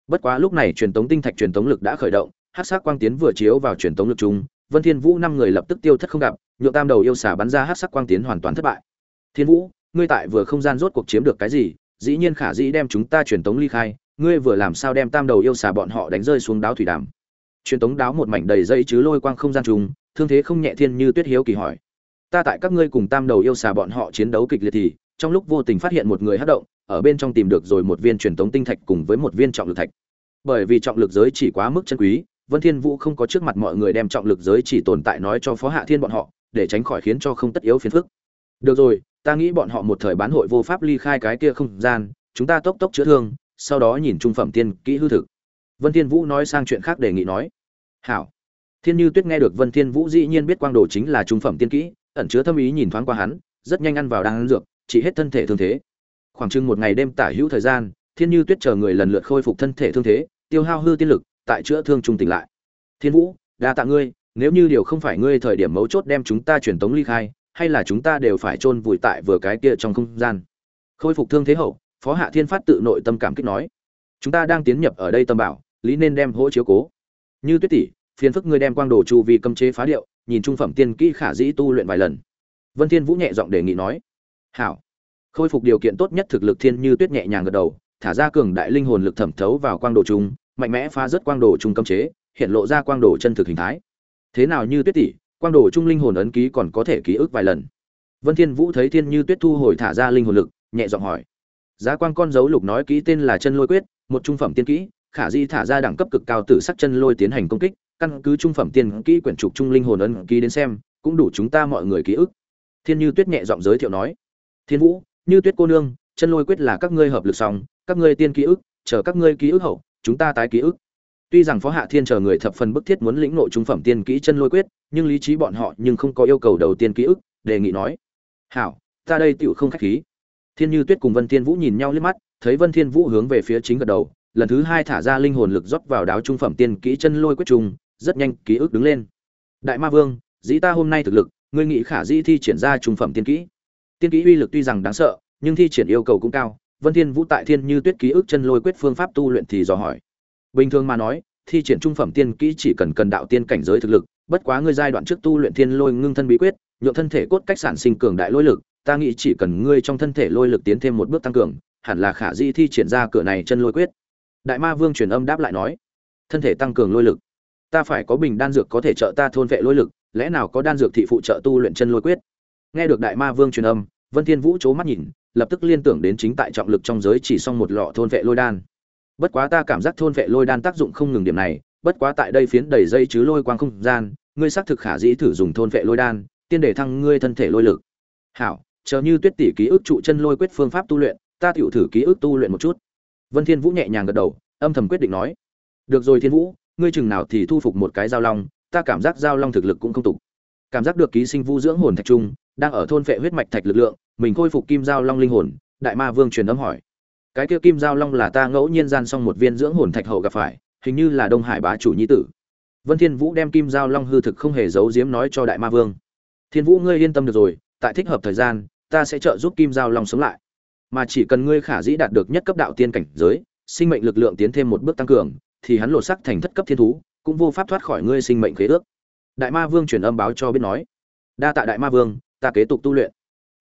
Bất quá lúc này truyền tống tinh thạch truyền tống lực đã khởi động, hắc sắc quang tiến vừa chiếu vào truyền tống lực trung vân thiên vũ năm người lập tức tiêu thất không gặp, nhượng tam đầu yêu xà bắn ra hắc sắc quang tiến hoàn toàn thất bại. Thiên vũ, ngươi tại vừa không gian rốt cuộc chiếm được cái gì, dĩ nhiên khả dĩ đem chúng ta truyền tống ly khai, ngươi vừa làm sao đem tam đầu yêu xà bọn họ đánh rơi xuống đáo thủy đàm? Truyền tống đáo một mảnh đầy dây chứ lôi quang không gian trùng, thương thế không nhẹ thiên như tuyết hiếu kỳ hỏi. Ta tại các ngươi cùng tam đầu yêu xà bọn họ chiến đấu kịch liệt thì, trong lúc vô tình phát hiện một người hất động, ở bên trong tìm được rồi một viên truyền tống tinh thạch cùng với một viên trọng lực thạch. Bởi vì trọng lực giới chỉ quá mức chân quý vân thiên vũ không có trước mặt mọi người đem trọng lực giới chỉ tồn tại nói cho phó hạ thiên bọn họ, để tránh khỏi khiến cho không tất yếu phiền phức. Được rồi, ta nghĩ bọn họ một thời bán hội vô pháp ly khai cái kia không gian, chúng ta tốc tốc chữa thương, sau đó nhìn trung phẩm tiên kỹ hư thực. Vân thiên vũ nói sang chuyện khác đề nghị nói. Hảo. Thiên như tuyết nghe được vân thiên vũ dĩ nhiên biết quang đồ chính là trung phẩm tiên kỹ, ẩn chứa thâm ý nhìn thoáng qua hắn, rất nhanh ăn vào đang ăn dược chỉ hết thân thể thương thế. Khoảng chừng một ngày đêm tả hữu thời gian, thiên như tuyết chờ người lần lượt khôi phục thân thể thương thế, tiêu hao hư tiên lực tại chữa thương trung tỉnh lại. Thiên vũ, đa tạ ngươi, nếu như điều không phải ngươi thời điểm mấu chốt đem chúng ta truyền tống ly khai, hay là chúng ta đều phải chôn vùi tại vừa cái kia trong không gian. Khôi phục thương thế hậu, phó hạ thiên phát tự nội tâm cảm kích nói. Chúng ta đang tiến nhập ở đây tâm bảo, lý nên đem hỗ chiếu cố. Như tuyết tỷ, phiền phức ngươi đem quang đồ chu vi cấm chế phá điệu, nhìn trung phẩm tiên kỹ khả dĩ tu luyện vài lần. Vân thiên vũ nhẹ giọng đề nghị nói. Hảo. Khôi phục điều kiện tốt nhất thực lực thiên như tuyết nhẹ nhàng gật đầu, thả ra cường đại linh hồn lực thẩm thấu vào quang đồ trung mạnh mẽ phá rất quang đồ trung cấm chế, hiện lộ ra quang đồ chân thực hình thái. Thế nào như tuyết tỷ, quang đồ trung linh hồn ấn ký còn có thể ký ức vài lần. Vân thiên vũ thấy thiên như tuyết thu hồi thả ra linh hồn lực, nhẹ giọng hỏi. Giá quang con dấu lục nói kỹ tên là chân lôi quyết, một trung phẩm tiên kỹ, khả di thả ra đẳng cấp cực cao tử sắc chân lôi tiến hành công kích, căn cứ trung phẩm tiên kỹ quyển trục trung linh hồn ấn ký đến xem, cũng đủ chúng ta mọi người ký ức. Thiên như tuyết nhẹ giọng giới thiệu nói. Thiên vũ, như tuyết cô nương, chân lôi quyết là các ngươi hợp lực xong, các ngươi tiên ký ức, chờ các ngươi ký ức hậu chúng ta tái ký ức. Tuy rằng phó hạ thiên chờ người thập phần bức thiết muốn lĩnh nội trung phẩm tiên kỹ chân lôi quyết, nhưng lý trí bọn họ nhưng không có yêu cầu đầu tiên ký ức, đề nghị nói. Hảo, ta đây tựu không khách khí. Thiên như tuyết cùng vân thiên vũ nhìn nhau liếc mắt, thấy vân thiên vũ hướng về phía chính gật đầu, lần thứ hai thả ra linh hồn lực rót vào đáo trung phẩm tiên kỹ chân lôi quyết trùng rất nhanh ký ức đứng lên. Đại ma vương, dĩ ta hôm nay thực lực, ngươi nghĩ khả dĩ thi triển ra trung phẩm tiên kỹ? Tiên kỹ uy lực tuy rằng đáng sợ, nhưng thi triển yêu cầu cũng cao vân thiên vũ tại thiên như tuyết ký ức chân lôi quyết phương pháp tu luyện thì dò hỏi. Bình thường mà nói, thi triển trung phẩm tiên kỹ chỉ cần cần đạo tiên cảnh giới thực lực, bất quá ngươi giai đoạn trước tu luyện thiên lôi ngưng thân bí quyết, nhượng thân thể cốt cách sản sinh cường đại lôi lực, ta nghĩ chỉ cần ngươi trong thân thể lôi lực tiến thêm một bước tăng cường, hẳn là khả di thi triển ra cửa này chân lôi quyết. Đại ma vương truyền âm đáp lại nói, thân thể tăng cường lôi lực. Ta phải có bình đan dược có thể trợ ta thôn vệ lôi lực, lẽ nào có đan dược thị phụ trợ tu luyện chân lôi quyết? Nghe được đại ma vương truyền âm vân thiên vũ chố mắt nhìn, lập tức liên tưởng đến chính tại trọng lực trong giới chỉ xong một lọ thôn vệ lôi đan. Bất quá ta cảm giác thôn vệ lôi đan tác dụng không ngừng điểm này, bất quá tại đây phiến đầy dây chứ lôi quang không gian, ngươi xác thực khả dĩ thử dùng thôn vệ lôi đan, tiên để thăng ngươi thân thể lôi lực. Hảo, chờ như tuyết tỷ ký ức trụ chân lôi quyết phương pháp tu luyện, ta tiểu thử ký ức tu luyện một chút. Vân thiên vũ nhẹ nhàng gật đầu, âm thầm quyết định nói. Được rồi thiên vũ, ngươi chừng nào thì thu phục một cái giao long, ta cảm giác giao long thực lực cũng không tục. Cảm giác được ký sinh vu dưỡng hồn thạch trung đang ở thôn vệ huyết mạch thạch lực lượng, mình khôi phục kim giao long linh hồn, đại ma vương truyền âm hỏi. Cái kia kim giao long là ta ngẫu nhiên gian xong một viên dưỡng hồn thạch hậu gặp phải, hình như là đông hải bá chủ nhi tử. Vân thiên vũ đem kim giao long hư thực không hề giấu giếm nói cho đại ma vương. Thiên vũ, ngươi yên tâm được rồi, tại thích hợp thời gian, ta sẽ trợ giúp kim giao long sống lại. Mà chỉ cần ngươi khả dĩ đạt được nhất cấp đạo tiên cảnh giới, sinh mệnh lực lượng tiến thêm một bước tăng cường, thì hắn lột sắc thành thất cấp thiên thú, cũng vô pháp thoát khỏi ngươi sinh mệnh khế ước. Đại ma vương truyền âm báo cho biết nói. Đa tạ đại ma vương ta kế tục tu luyện.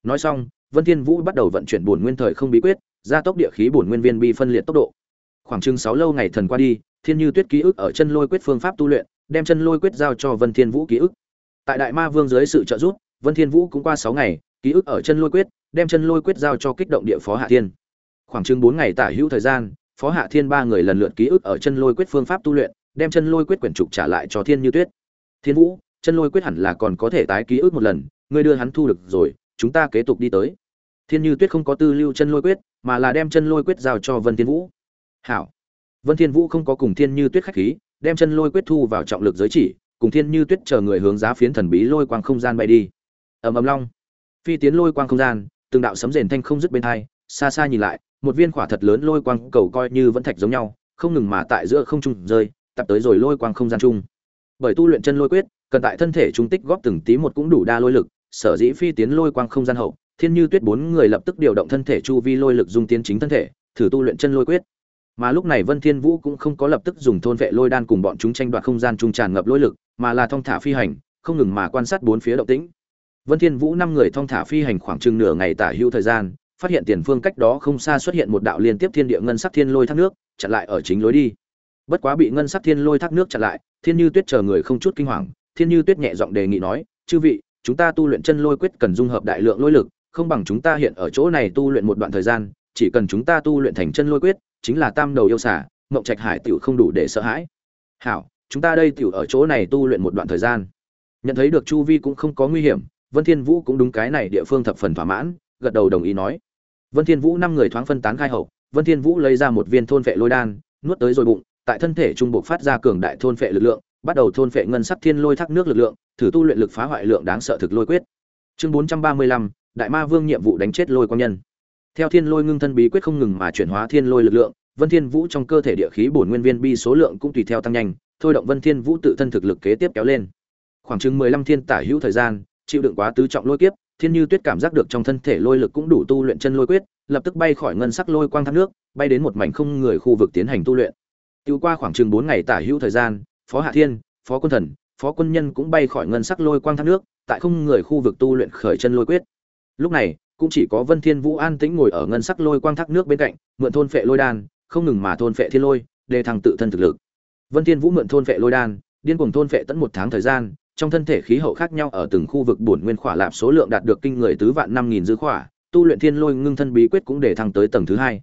Nói xong, vân thiên vũ bắt đầu vận chuyển bổn nguyên thời không bí quyết, gia tốc địa khí bổn nguyên viên bi phân liệt tốc độ. Khoảng chừng sáu lâu ngày thần qua đi, thiên như tuyết ký ức ở chân lôi quyết phương pháp tu luyện, đem chân lôi quyết giao cho vân thiên vũ ký ức. Tại đại ma vương dưới sự trợ giúp, vân thiên vũ cũng qua sáu ngày, ký ức ở chân lôi quyết, đem chân lôi quyết giao cho kích động địa phó hạ thiên. Khoảng chừng bốn ngày tả hữu thời gian, phó hạ thiên ba người lần lượt ký ức ở chân lôi quyết phương pháp tu luyện, đem chân lôi quyết quyển trục trả lại cho thiên như tuyết. Thiên vũ, chân lôi quyết hẳn là còn có thể tái ký ức một lần ngươi đưa hắn thu được rồi, chúng ta kế tục đi tới. Thiên như tuyết không có tư lưu chân lôi quyết, mà là đem chân lôi quyết giao cho vân thiên vũ. Hảo. Vân thiên vũ không có cùng thiên như tuyết khách khí, đem chân lôi quyết thu vào trọng lực giới chỉ, cùng thiên như tuyết chờ người hướng giá phiến thần bí lôi quang không gian bay đi. Ầm ầm long. Phi tiến lôi quang không gian, từng đạo sấm rền thanh không dứt bên hai, xa xa nhìn lại, một viên quả thật lớn lôi quang cầu coi như vẫn thạch giống nhau, không ngừng mà tại giữa không trung rơi, tập tới rồi lôi quang không gian chung. Bởi tu luyện chân lôi quyết, cần tại thân thể trung tích góp từng tí một cũng đủ đa lôi lực sở dĩ phi tiến lôi quang không gian hậu, thiên như tuyết bốn người lập tức điều động thân thể chu vi lôi lực dung tiến chính thân thể, thử tu luyện chân lôi quyết. Mà lúc này vân thiên vũ cũng không có lập tức dùng thôn vệ lôi đan cùng bọn chúng tranh đoạt không gian trung tràn ngập lôi lực, mà là thong thả phi hành, không ngừng mà quan sát bốn phía động tĩnh. Vân thiên vũ năm người thong thả phi hành khoảng chừng nửa ngày tả hữu thời gian, phát hiện tiền phương cách đó không xa xuất hiện một đạo liên tiếp thiên địa ngân sắc thiên lôi thác nước, chặn lại ở chính lối đi. Bất quá bị ngân sắc thiên lôi thác nước chặn lại, thiên như tuyết chờ người không chút kinh hoàng, thiên như tuyết nhẹ giọng đề nghị nói, chư vị chúng ta tu luyện chân lôi quyết cần dung hợp đại lượng lôi lực, không bằng chúng ta hiện ở chỗ này tu luyện một đoạn thời gian, chỉ cần chúng ta tu luyện thành chân lôi quyết, chính là tam đầu yêu xả mộng trạch hải tiểu không đủ để sợ hãi. Hảo, chúng ta đây tiểu ở chỗ này tu luyện một đoạn thời gian. Nhận thấy được chu vi cũng không có nguy hiểm, vân thiên vũ cũng đúng cái này địa phương thập phần thỏa mãn, gật đầu đồng ý nói. Vân thiên vũ năm người thoáng phân tán khai hậu, vân thiên vũ lấy ra một viên thôn vệ lôi đan, nuốt tới rồi bụng, tại thân thể trung bộ phát ra cường đại thôn vệ lực lượng bắt đầu thôn vệ ngân sắc thiên lôi thác nước lực lượng thử tu luyện lực phá hoại lượng đáng sợ thực lôi quyết. Chương 435, đại ma vương nhiệm vụ đánh chết lôi quang nhân. Theo thiên lôi ngưng thân bí quyết không ngừng mà chuyển hóa thiên lôi lực lượng vân thiên vũ trong cơ thể địa khí bổn nguyên viên bi số lượng cũng tùy theo tăng nhanh thôi động vân thiên vũ tự thân thực lực kế tiếp kéo lên. Khoảng chừng 15 thiên tả hữu thời gian chịu đựng quá tứ trọng lôi kiếp thiên như tuyết cảm giác được trong thân thể lôi lực cũng đủ tu luyện chân lôi quyết lập tức bay khỏi ngân sắc lôi quang thác nước bay đến một mảnh không người khu vực tiến hành tu luyện. Tiêu qua khoảng chừng 4 ngày tả hữu thời gian phó hạ thiên, phó quân thần, phó quân nhân cũng bay khỏi ngân sắc lôi quang thác nước, tại không người khu vực tu luyện khởi chân lôi quyết. Lúc này, cũng chỉ có vân thiên vũ an tĩnh ngồi ở ngân sắc lôi quang thác nước bên cạnh, mượn thôn phệ lôi đan, không ngừng mà thôn phệ thiên lôi, để thằng tự thân thực lực. Vân thiên vũ mượn thôn phệ lôi đan, điên cuồng thôn phệ tận một tháng thời gian, trong thân thể khí hậu khác nhau ở từng khu vực bổn nguyên khỏa lạp số lượng đạt được kinh người tứ vạn năm nghìn dư khỏa, tu luyện thiên lôi ngưng thân bí quyết cũng để thăng tới tầng thứ hai.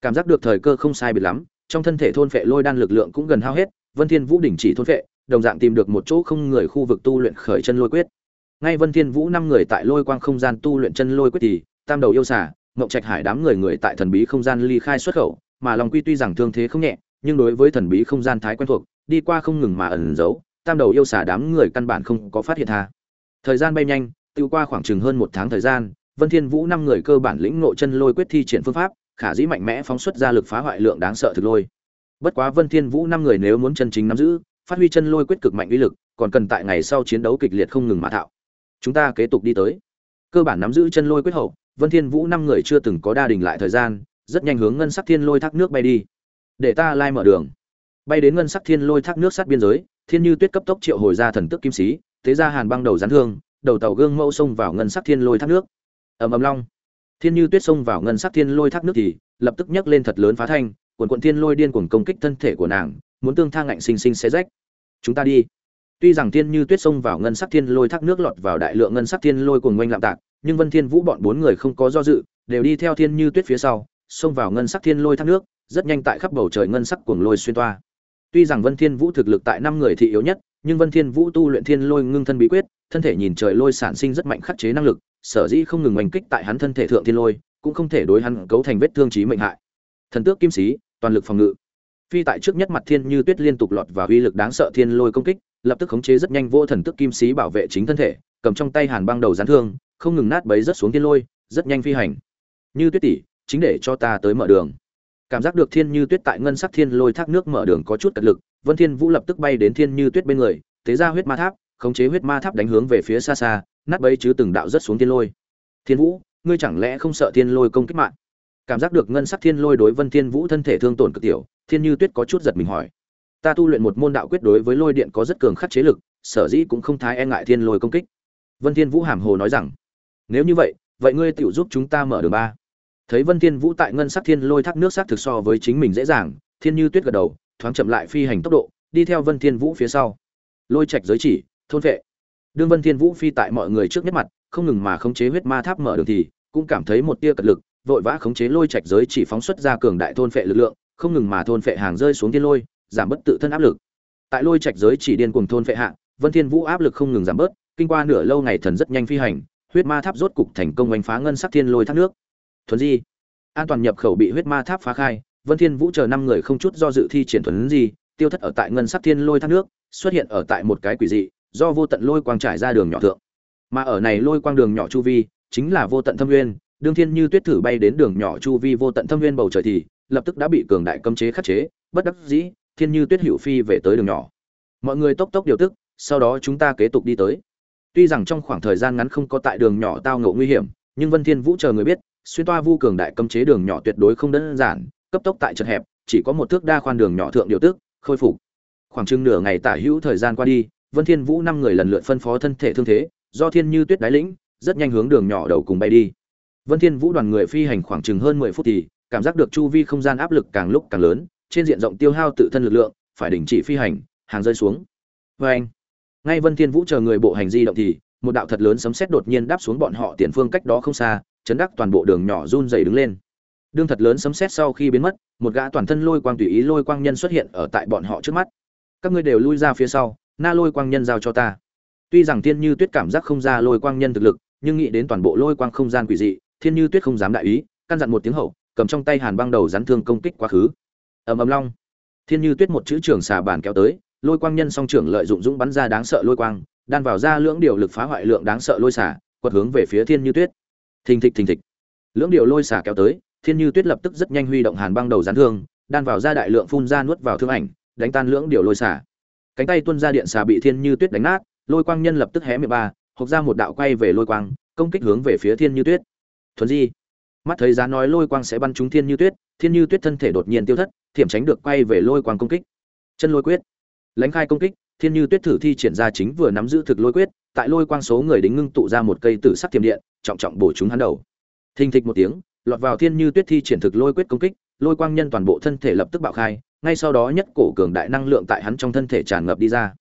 Cảm giác được thời cơ không sai biệt lắm, trong thân thể thôn phệ lôi đan lực lượng cũng gần hao hết vân thiên vũ đỉnh chỉ thôn phệ, đồng dạng tìm được một chỗ không người khu vực tu luyện khởi chân lôi quyết. Ngay vân thiên vũ năm người tại lôi quang không gian tu luyện chân lôi quyết thì, tam đầu yêu xà ngọc trạch hải đám người người tại thần bí không gian ly khai xuất khẩu, mà long quy tuy rằng thương thế không nhẹ, nhưng đối với thần bí không gian thái quen thuộc, đi qua không ngừng mà ẩn giấu, tam đầu yêu xà đám người căn bản không có phát hiện tha. Thời gian bay nhanh, tiêu qua khoảng chừng hơn một tháng thời gian, vân thiên vũ năm người cơ bản lĩnh ngộ chân lôi quyết thi triển phương pháp, khả dĩ mạnh mẽ phóng xuất ra lực phá hoại lượng đáng sợ thực lôi bất quá vân thiên vũ năm người nếu muốn chân chính nắm giữ, phát huy chân lôi quyết cực mạnh uy lực, còn cần tại ngày sau chiến đấu kịch liệt không ngừng mà thạo. Chúng ta kế tục đi tới. Cơ bản nắm giữ chân lôi quyết hậu, vân thiên vũ năm người chưa từng có đa đình lại thời gian, rất nhanh hướng ngân sắc thiên lôi thác nước bay đi. Để ta lai mở đường. Bay đến ngân sắc thiên lôi thác nước sát biên giới, thiên như tuyết cấp tốc triệu hồi ra thần tức kim sĩ, thế ra hàn băng đầu rắn thương, đầu tàu gương mẫu xông vào ngân sắc thiên lôi thác nước. Ầm ầm long. Thiên như tuyết xông vào ngân sắc thiên lôi thác nước thì, lập tức nhấc lên thật lớn phá thanh quần quận thiên lôi điên cuồng công kích thân thể của nàng muốn tương thang ngạnh sinh sinh xé rách. Chúng ta đi. Tuy rằng thiên như tuyết xông vào ngân sắc thiên lôi thác nước lọt vào đại lượng ngân sắc thiên lôi cùng oanh lạm tạc nhưng vân thiên vũ bọn bốn người không có do dự đều đi theo thiên như tuyết phía sau xông vào ngân sắc thiên lôi thác nước rất nhanh tại khắp bầu trời ngân sắc cuồng lôi xuyên toa. Tuy rằng Vân Thiên Vũ thực lực tại năm người thị yếu nhất, nhưng Vân Thiên Vũ tu luyện Thiên Lôi Ngưng thân bí quyết, thân thể nhìn trời lôi sản sinh rất mạnh khắc chế năng lực, sở dĩ không ngừng oanh kích tại hắn thân thể thượng thiên lôi, cũng không thể đối hắn cấu thành vết thương chí mệnh hại. Thần tước kim sĩ, toàn lực phòng ngự. Phi tại trước nhất mặt Thiên Như Tuyết liên tục lọt vào uy lực đáng sợ thiên lôi công kích, lập tức khống chế rất nhanh vô thần tức kim sĩ bảo vệ chính thân thể, cầm trong tay hàn băng đầu gián thương, không ngừng nát bấy rất xuống thiên lôi, rất nhanh phi hành. Như Tuyết tỷ, chính để cho ta tới mở đường cảm giác được thiên như tuyết tại ngân sắc thiên lôi thác nước mở đường có chút cật lực vân thiên vũ lập tức bay đến thiên như tuyết bên người tế ra huyết ma tháp khống chế huyết ma tháp đánh hướng về phía xa xa nát bấy chứ từng đạo rất xuống thiên lôi thiên vũ ngươi chẳng lẽ không sợ thiên lôi công kích mạng cảm giác được ngân sắc thiên lôi đối vân thiên vũ thân thể thương tổn cực tiểu, thiên như tuyết có chút giật mình hỏi. Ta tu luyện một môn đạo quyết đối với lôi điện có rất cường khắc chế lực, sở dĩ cũng không thái e ngại thiên lôi công kích. Vân thiên vũ hàm hồ nói rằng, nếu như vậy vậy ngươi tiểu giúp chúng ta mở đường ba. Thấy vân thiên vũ tại ngân sắc thiên lôi thác nước sắc thực so với chính mình dễ dàng, thiên như tuyết gật đầu, thoáng chậm lại phi hành tốc độ, đi theo vân thiên vũ phía sau. Lôi trạch giới chỉ, thôn vệ. Đương vân thiên vũ phi tại mọi người trước nhất mặt, không ngừng mà khống chế huyết ma tháp mở đường thì, cũng cảm thấy một tia cật lực vội vã khống chế lôi trạch giới chỉ phóng xuất ra cường đại thôn phệ lực lượng, không ngừng mà thôn phệ hàng rơi xuống thiên lôi, giảm bất tự thân áp lực. Tại lôi trạch giới chỉ điên cuồng thôn phệ hạ, vân thiên vũ áp lực không ngừng giảm bớt, kinh qua nửa lâu ngày thần rất nhanh phi hành, huyết ma tháp rốt cục thành công đánh phá ngân sắc thiên lôi thác nước. Thuần di, an toàn nhập khẩu bị huyết ma tháp phá khai, vân thiên vũ chờ năm người không chút do dự thi triển thuần di, tiêu thất ở tại ngân sắc thiên lôi thác nước, xuất hiện ở tại một cái quỷ dị, do vô tận lôi quang trải ra đường nhỏ thượng. Mà ở này lôi quang đường nhỏ chu vi, chính là vô tận thâm nguyên đương thiên như tuyết thử bay đến đường nhỏ chu vi vô tận thâm nguyên bầu trời thì, lập tức đã bị cường đại cấm chế khắc chế, bất đắc dĩ, thiên như tuyết hữu phi về tới đường nhỏ. Mọi người tốc tốc điều tức, sau đó chúng ta kế tục đi tới. Tuy rằng trong khoảng thời gian ngắn không có tại đường nhỏ tao ngộ nguy hiểm, nhưng vân thiên vũ chờ người biết, xuyên toa vu cường đại cấm chế đường nhỏ tuyệt đối không đơn giản, cấp tốc tại chật hẹp, chỉ có một thước đa khoan đường nhỏ thượng điều tức, khôi phục. Khoảng chừng nửa ngày tả hữu thời gian qua đi, vân thiên vũ năm người lần lượt phân phó thân thể thương thế, do thiên như tuyết đái lĩnh, rất nhanh hướng đường nhỏ đầu cùng bay đi vân thiên vũ đoàn người phi hành khoảng chừng hơn 10 phút thì, cảm giác được chu vi không gian áp lực càng lúc càng lớn, trên diện rộng tiêu hao tự thân lực lượng, phải đình chỉ phi hành, hàng rơi xuống. Oeng. ngay vân thiên vũ chờ người bộ hành di động thì, một đạo thật lớn sấm sét đột nhiên đáp xuống bọn họ tiền phương cách đó không xa, chấn đắc toàn bộ đường nhỏ run rẩy đứng lên. Đương thật lớn sấm sét sau khi biến mất, một gã toàn thân lôi quang tùy ý lôi quang nhân xuất hiện ở tại bọn họ trước mắt. Các ngươi đều lui ra phía sau, na lôi quang nhân giao cho ta. Tuy rằng thiên như tuyết cảm giác không ra lôi quang nhân thực lực, nhưng nghĩ đến toàn bộ lôi quang không gian quỷ dị thiên như tuyết không dám đại ý, căn dặn một tiếng hậu, cầm trong tay hàn băng đầu rắn thương công kích quá khứ. Ầm ầm long. Thiên như tuyết một chữ trường xà bàn kéo tới, lôi quang nhân song trưởng lợi dụng dũng bắn ra đáng sợ lôi quang, đan vào ra lưỡng điều lực phá hoại lượng đáng sợ lôi xả quật hướng về phía thiên như tuyết. Thình thịch thình thịch. Lưỡng điều lôi xả kéo tới, thiên như tuyết lập tức rất nhanh huy động hàn băng đầu rắn thương, đan vào ra đại lượng phun ra nuốt vào thương ảnh, đánh tan lưỡng điều lôi xả cánh tay tuân ra điện xà bị thiên như tuyết đánh nát, lôi quang nhân lập tức hé miệng ba, hộc ra một đạo quay về lôi quang, công kích hướng về phía thiên như tuyết thuần di. Mắt thấy giá nói lôi quang sẽ bắn trúng thiên như tuyết, thiên như tuyết thân thể đột nhiên tiêu thất, thiểm tránh được quay về lôi quang công kích. Chân lôi quyết. Lãnh khai công kích, thiên như tuyết thử thi triển ra chính vừa nắm giữ thực lôi quyết, tại lôi quang số người đính ngưng tụ ra một cây tử sắc thiểm điện, trọng trọng bổ chúng hắn đầu. Thình thịch một tiếng, lọt vào thiên như tuyết thi triển thực lôi quyết công kích, lôi quang nhân toàn bộ thân thể lập tức bạo khai, ngay sau đó nhất cổ cường đại năng lượng tại hắn trong thân thể tràn ngập đi ra.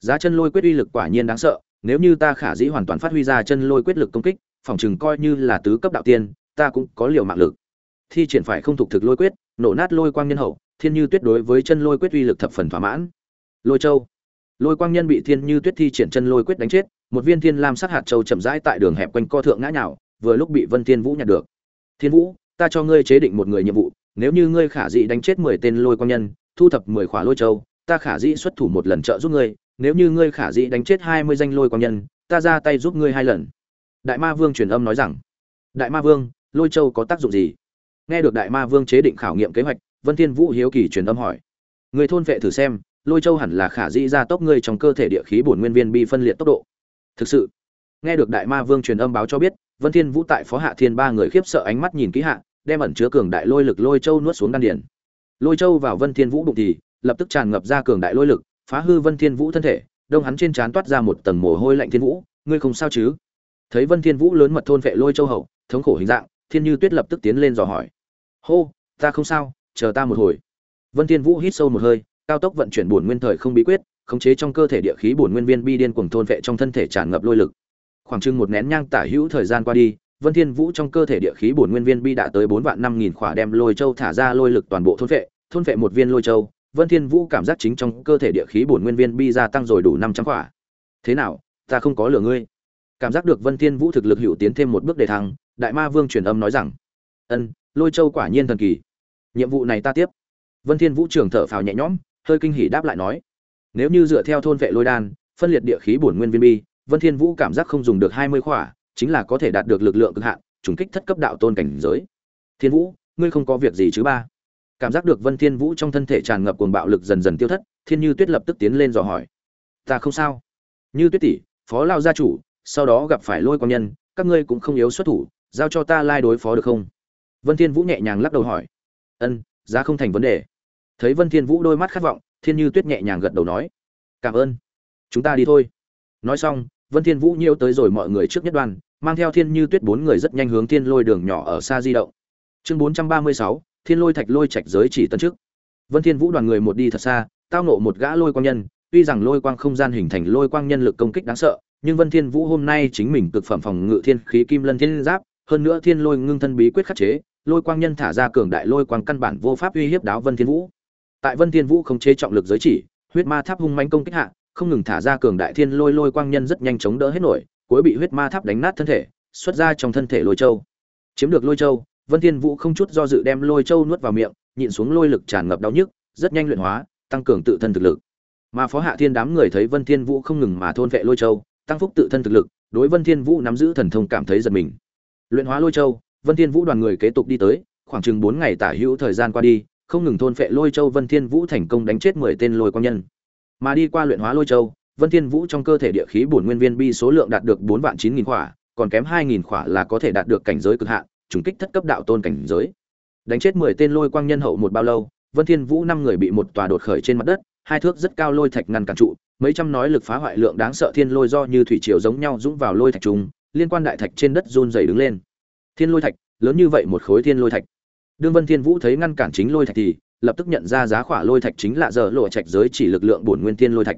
Giá chân lôi quyết uy lực quả nhiên đáng sợ, nếu như ta khả dĩ hoàn toàn phát huy ra chân lôi quyết lực công kích phòng chừng coi như là tứ cấp đạo tiên, ta cũng có liều mạng lực. Thi triển phải không thuộc thực lôi quyết, nổ nát lôi quang nhân hậu, thiên như tuyết đối với chân lôi quyết uy lực thập phần thỏa mãn. Lôi châu. Lôi quang nhân bị thiên như tuyết thi triển chân lôi quyết đánh chết, một viên thiên lam sát hạt châu chậm rãi tại đường hẹp quanh co thượng ngã nhào, vừa lúc bị vân thiên vũ nhặt được. Thiên vũ, ta cho ngươi chế định một người nhiệm vụ, nếu như ngươi khả dĩ đánh chết mười tên lôi quang nhân, thu thập mười khỏa lôi châu, ta khả dĩ xuất thủ một lần trợ giúp ngươi, nếu như ngươi khả dĩ đánh chết hai mươi danh lôi quang nhân, ta ra tay giúp ngươi hai lần đại ma vương truyền âm nói rằng, đại ma vương, lôi châu có tác dụng gì? Nghe được đại ma vương chế định khảo nghiệm kế hoạch, vân thiên vũ hiếu kỳ truyền âm hỏi, người thôn vệ thử xem, lôi châu hẳn là khả dĩ ra tốc ngươi trong cơ thể địa khí bổn nguyên viên bi phân liệt tốc độ. Thực sự, nghe được đại ma vương truyền âm báo cho biết, vân thiên vũ tại phó hạ thiên ba người khiếp sợ ánh mắt nhìn kỹ hạ, đem ẩn chứa cường đại lôi lực lôi châu nuốt xuống đan điển lôi châu vào vân thiên vũ bụng thì, lập tức tràn ngập ra cường đại lôi lực, phá hư vân thiên vũ thân thể, đông hắn trên trán toát ra một tầng mồ hôi lạnh thiên vũ, ngươi không sao chứ? Thấy vân thiên vũ lớn mật thôn vệ lôi châu hậu, thống khổ hình dạng, thiên như tuyết lập tức tiến lên dò hỏi. Hô, ta không sao, chờ ta một hồi. Vân thiên vũ hít sâu một hơi, cao tốc vận chuyển bổn nguyên thời không bí quyết, khống chế trong cơ thể địa khí bổn nguyên viên bi điên cuồng thôn vệ trong thân thể tràn ngập lôi lực. Khoảng chừng một nén nhang tả hữu thời gian qua đi, vân thiên vũ trong cơ thể địa khí bổn nguyên viên bi đã tới bốn vạn năm nghìn khỏa đem lôi châu thả ra lôi lực toàn bộ thôn vệ thôn vệ một viên lôi châu, vân thiên vũ cảm giác chính trong cơ thể địa khí bổn nguyên viên bi gia tăng rồi đủ năm trăm khỏa. Thế nào, ta không có lừa ngươi? Cảm giác được vân thiên vũ thực lực hữu tiến thêm một bước để thăng, đại ma vương truyền âm nói rằng, ân, lôi châu quả nhiên thần kỳ. Nhiệm vụ này ta tiếp. Vân thiên vũ trưởng thở phào nhẹ nhõm, hơi kinh hỉ đáp lại nói, nếu như dựa theo thôn vệ lôi đan, phân liệt địa khí bổn nguyên viên bi, vân thiên vũ cảm giác không dùng được hai mươi khỏa, chính là có thể đạt được lực lượng cực hạn, trùng kích thất cấp đạo tôn cảnh giới. Thiên vũ, ngươi không có việc gì chứ ba? Cảm giác được vân thiên vũ trong thân thể tràn ngập cuồng bạo lực dần dần tiêu thất, thiên như tuyết lập tức tiến lên dò hỏi, ta không sao. Như tuyết tỷ, phó lao gia chủ sau đó gặp phải lôi quang nhân các ngươi cũng không yếu xuất thủ giao cho ta lai đối phó được không? Vân thiên vũ nhẹ nhàng lắc đầu hỏi. Ân giá không thành vấn đề. Thấy vân thiên vũ đôi mắt khát vọng thiên như tuyết nhẹ nhàng gật đầu nói. Cảm ơn. Chúng ta đi thôi. Nói xong vân thiên vũ nhiêu tới rồi mọi người trước nhất đoàn mang theo thiên như tuyết bốn người rất nhanh hướng thiên lôi đường nhỏ ở xa di động. Chương 436, thiên lôi thạch lôi trạch giới chỉ tân trước vân thiên vũ đoàn người một đi thật xa tao nộ một gã lôi quang nhân tuy rằng lôi quang không gian hình thành lôi quang nhân lực công kích đáng sợ nhưng vân thiên vũ hôm nay chính mình cực phẩm phòng ngự thiên khí kim lân thiên giáp, hơn nữa thiên lôi ngưng thân bí quyết khắc chế, lôi quang nhân thả ra cường đại lôi quang căn bản vô pháp uy hiếp đáo vân thiên vũ. Tại vân thiên vũ không chế trọng lực giới chỉ, huyết ma tháp hung mãnh công kích hạ, không ngừng thả ra cường đại thiên lôi lôi quang nhân rất nhanh chống đỡ hết nổi, cuối bị huyết ma tháp đánh nát thân thể, xuất ra trong thân thể lôi châu. Chiếm được lôi châu, vân thiên vũ không chút do dự đem lôi châu nuốt vào miệng, nhịn xuống lôi lực tràn ngập đau nhức, rất nhanh luyện hóa, tăng cường tự thân thực lực. Mà phó hạ thiên đám người thấy vân thiên vũ không ngừng mà thôn vệ lôi châu tăng phúc tự thân thực lực, đối vân thiên vũ nắm giữ thần thông cảm thấy giật mình. Luyện hóa lôi châu, vân thiên vũ đoàn người kế tục đi tới, khoảng chừng 4 ngày tả hữu thời gian qua đi, không ngừng thôn phệ lôi châu vân thiên vũ thành công đánh chết 10 tên lôi quang nhân. Mà đi qua luyện hóa lôi châu, vân thiên vũ trong cơ thể địa khí bổn nguyên viên bi số lượng đạt được 4 vạn chín nghìn khỏa, còn kém hai nghìn khỏa là có thể đạt được cảnh giới cực hạn, trùng kích thất cấp đạo tôn cảnh giới. Đánh chết 10 tên lôi quang nhân hậu một bao lâu, vân thiên vũ năm người bị một tòa đột khởi trên mặt đất, hai thước rất cao lôi thạch ngăn cản trụ mấy trăm nói lực phá hoại lượng đáng sợ thiên lôi do như thủy triều giống nhau dũng vào lôi thạch trùng liên quan đại thạch trên đất run rẩy đứng lên. Thiên lôi thạch, lớn như vậy một khối thiên lôi thạch. Đương vân thiên vũ thấy ngăn cản chính lôi thạch thì, lập tức nhận ra giá khỏa lôi thạch chính là giờ lộ trạch giới chỉ lực lượng bổn nguyên thiên lôi thạch.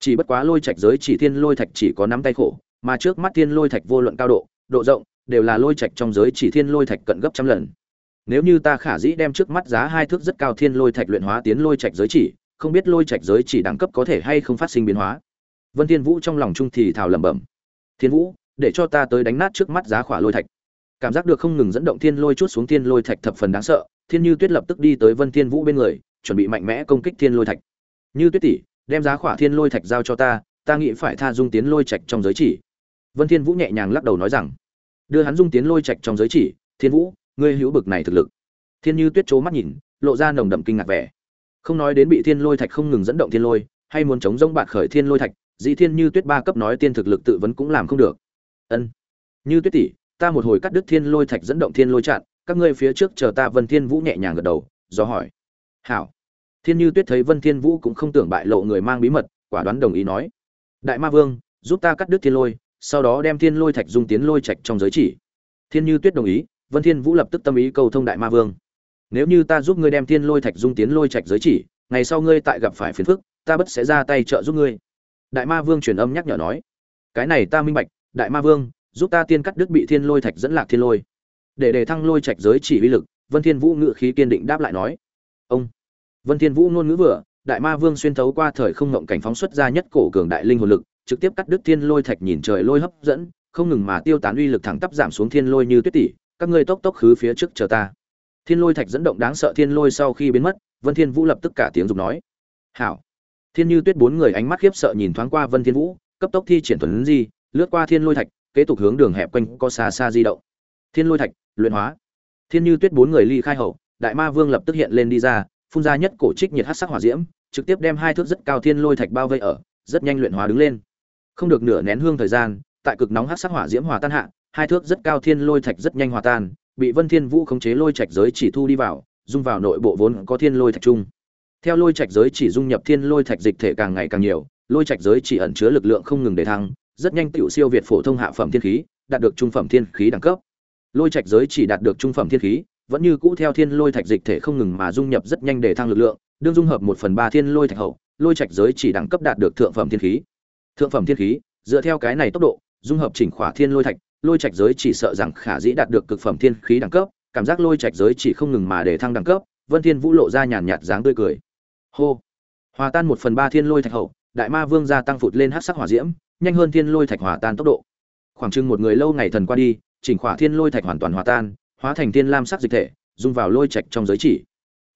Chỉ bất quá lôi trạch giới chỉ thiên lôi thạch chỉ có nắm tay khổ, mà trước mắt thiên lôi thạch vô luận cao độ độ rộng, đều là lôi trạch trong giới chỉ thiên lôi thạch cận gấp trăm lần. Nếu như ta khả dĩ đem trước mắt giá hai thước rất cao thiên lôi thạch luyện hóa tiến lôi trạch giới chỉ không biết lôi trạch giới chỉ đẳng cấp có thể hay không phát sinh biến hóa. Vân thiên vũ trong lòng trung thì thào lẩm bẩm. Thiên vũ, để cho ta tới đánh nát trước mắt giá khỏa lôi thạch. Cảm giác được không ngừng dẫn động thiên lôi chút xuống thiên lôi thạch thập phần đáng sợ, thiên như tuyết lập tức đi tới vân thiên vũ bên người, chuẩn bị mạnh mẽ công kích thiên lôi thạch. Như tuyết tỷ, đem giá khỏa thiên lôi thạch giao cho ta ta nghĩ phải tha dung tiến lôi trạch trong giới chỉ. Vân thiên vũ nhẹ nhàng lắc đầu nói rằng. Đưa hắn dung tiến lôi trạch trong giới chỉ, thiên vũ, ngươi hữu bực này thực lực. Thiên như tuyết chố mắt nhìn, lộ ra nồng đậm kinh ngạc vẻ không nói đến bị thiên lôi thạch không ngừng dẫn động thiên lôi, hay muốn chống rông bạt khởi thiên lôi thạch, dĩ thiên như tuyết ba cấp nói tiên thực lực tự vấn cũng làm không được. Ân. Như tuyết tỷ, ta một hồi cắt đứt thiên lôi thạch dẫn động thiên lôi chặn, các ngươi phía trước chờ ta vân thiên vũ nhẹ nhàng gật đầu, do hỏi. Hảo. Thiên như tuyết thấy vân thiên vũ cũng không tưởng bại lộ người mang bí mật, quả đoán đồng ý nói. Đại ma vương, giúp ta cắt đứt thiên lôi, sau đó đem thiên lôi thạch dung tiến lôi trạch trong giới chỉ. Thiên như tuyết đồng ý, vân thiên vũ lập tức tâm ý cầu thông đại ma vương nếu như ta giúp ngươi đem thiên lôi thạch dung tiến lôi trạch giới chỉ, ngày sau ngươi tại gặp phải phiền phức, ta bất sẽ ra tay trợ giúp ngươi. Đại ma vương truyền âm nhắc nhở nói. Cái này ta minh bạch, đại ma vương, giúp ta tiên cắt đứt bị thiên lôi thạch dẫn lạc thiên lôi. Để đề thăng lôi trạch giới chỉ uy lực, vân thiên vũ ngự khí kiên định đáp lại nói. Ông. Vân thiên vũ ngôn ngữ vừa, đại ma vương xuyên thấu qua thời không ngộng cảnh phóng xuất ra nhất cổ cường đại linh hồn lực, trực tiếp cắt đứt thiên lôi thạch nhìn trời lôi hấp dẫn, không ngừng mà tiêu tán uy lực thẳng tắp giảm xuống thiên lôi như tuyết tỷ các ngươi tốc tốc khứ phía trước chờ ta thiên lôi thạch dẫn động đáng sợ thiên lôi sau khi biến mất, vân thiên vũ lập tức cả tiếng dục nói. Hảo. Thiên như tuyết bốn người ánh mắt khiếp sợ nhìn thoáng qua vân thiên vũ, cấp tốc thi triển thuần di, lướt qua thiên lôi thạch, kế tục hướng đường hẹp quanh có xa xa di động. Thiên lôi thạch, luyện hóa. Thiên như tuyết bốn người ly khai hậu, đại ma vương lập tức hiện lên đi ra, phun ra nhất cổ trích nhiệt hắc sắc hỏa diễm, trực tiếp đem hai thước rất cao thiên lôi thạch bao vây ở, rất nhanh luyện hóa đứng lên. Không được nửa nén hương thời gian, tại cực nóng hắc sắc hỏa diễm hòa tan hạ, hai thước rất cao thiên lôi thạch rất nhanh hòa tan bị vân thiên vũ khống chế lôi trạch giới chỉ thu đi vào, dung vào nội bộ vốn có thiên lôi thạch trung. Theo lôi trạch giới chỉ dung nhập thiên lôi thạch dịch thể càng ngày càng nhiều, lôi trạch giới chỉ ẩn chứa lực lượng không ngừng để thăng, rất nhanh tiểu siêu việt phổ thông hạ phẩm thiên khí, đạt được trung phẩm thiên khí đẳng cấp. Lôi trạch giới chỉ đạt được trung phẩm thiên khí, vẫn như cũ theo thiên lôi thạch dịch thể không ngừng mà dung nhập rất nhanh để thăng lực lượng, đương dung hợp một phần ba thiên lôi thạch hậu, lôi trạch giới chỉ đẳng cấp đạt được thượng phẩm thiên khí. Thượng phẩm thiên khí, dựa theo cái này tốc độ, dung hợp chỉnh khỏa thiên lôi thạch lôi trạch giới chỉ sợ rằng khả dĩ đạt được cực phẩm thiên khí đẳng cấp, cảm giác lôi trạch giới chỉ không ngừng mà để thăng đẳng cấp, vân thiên vũ lộ ra nhàn nhạt dáng tươi cười. Hô! Hòa tan một phần ba thiên lôi thạch hậu, đại ma vương gia tăng phụt lên hắc sắc hỏa diễm, nhanh hơn thiên lôi thạch hòa tan tốc độ. Khoảng chừng một người lâu ngày thần qua đi, chỉnh khỏa thiên lôi thạch hoàn toàn hòa tan, hóa thành thiên lam sắc dịch thể, dung vào lôi trạch trong giới chỉ.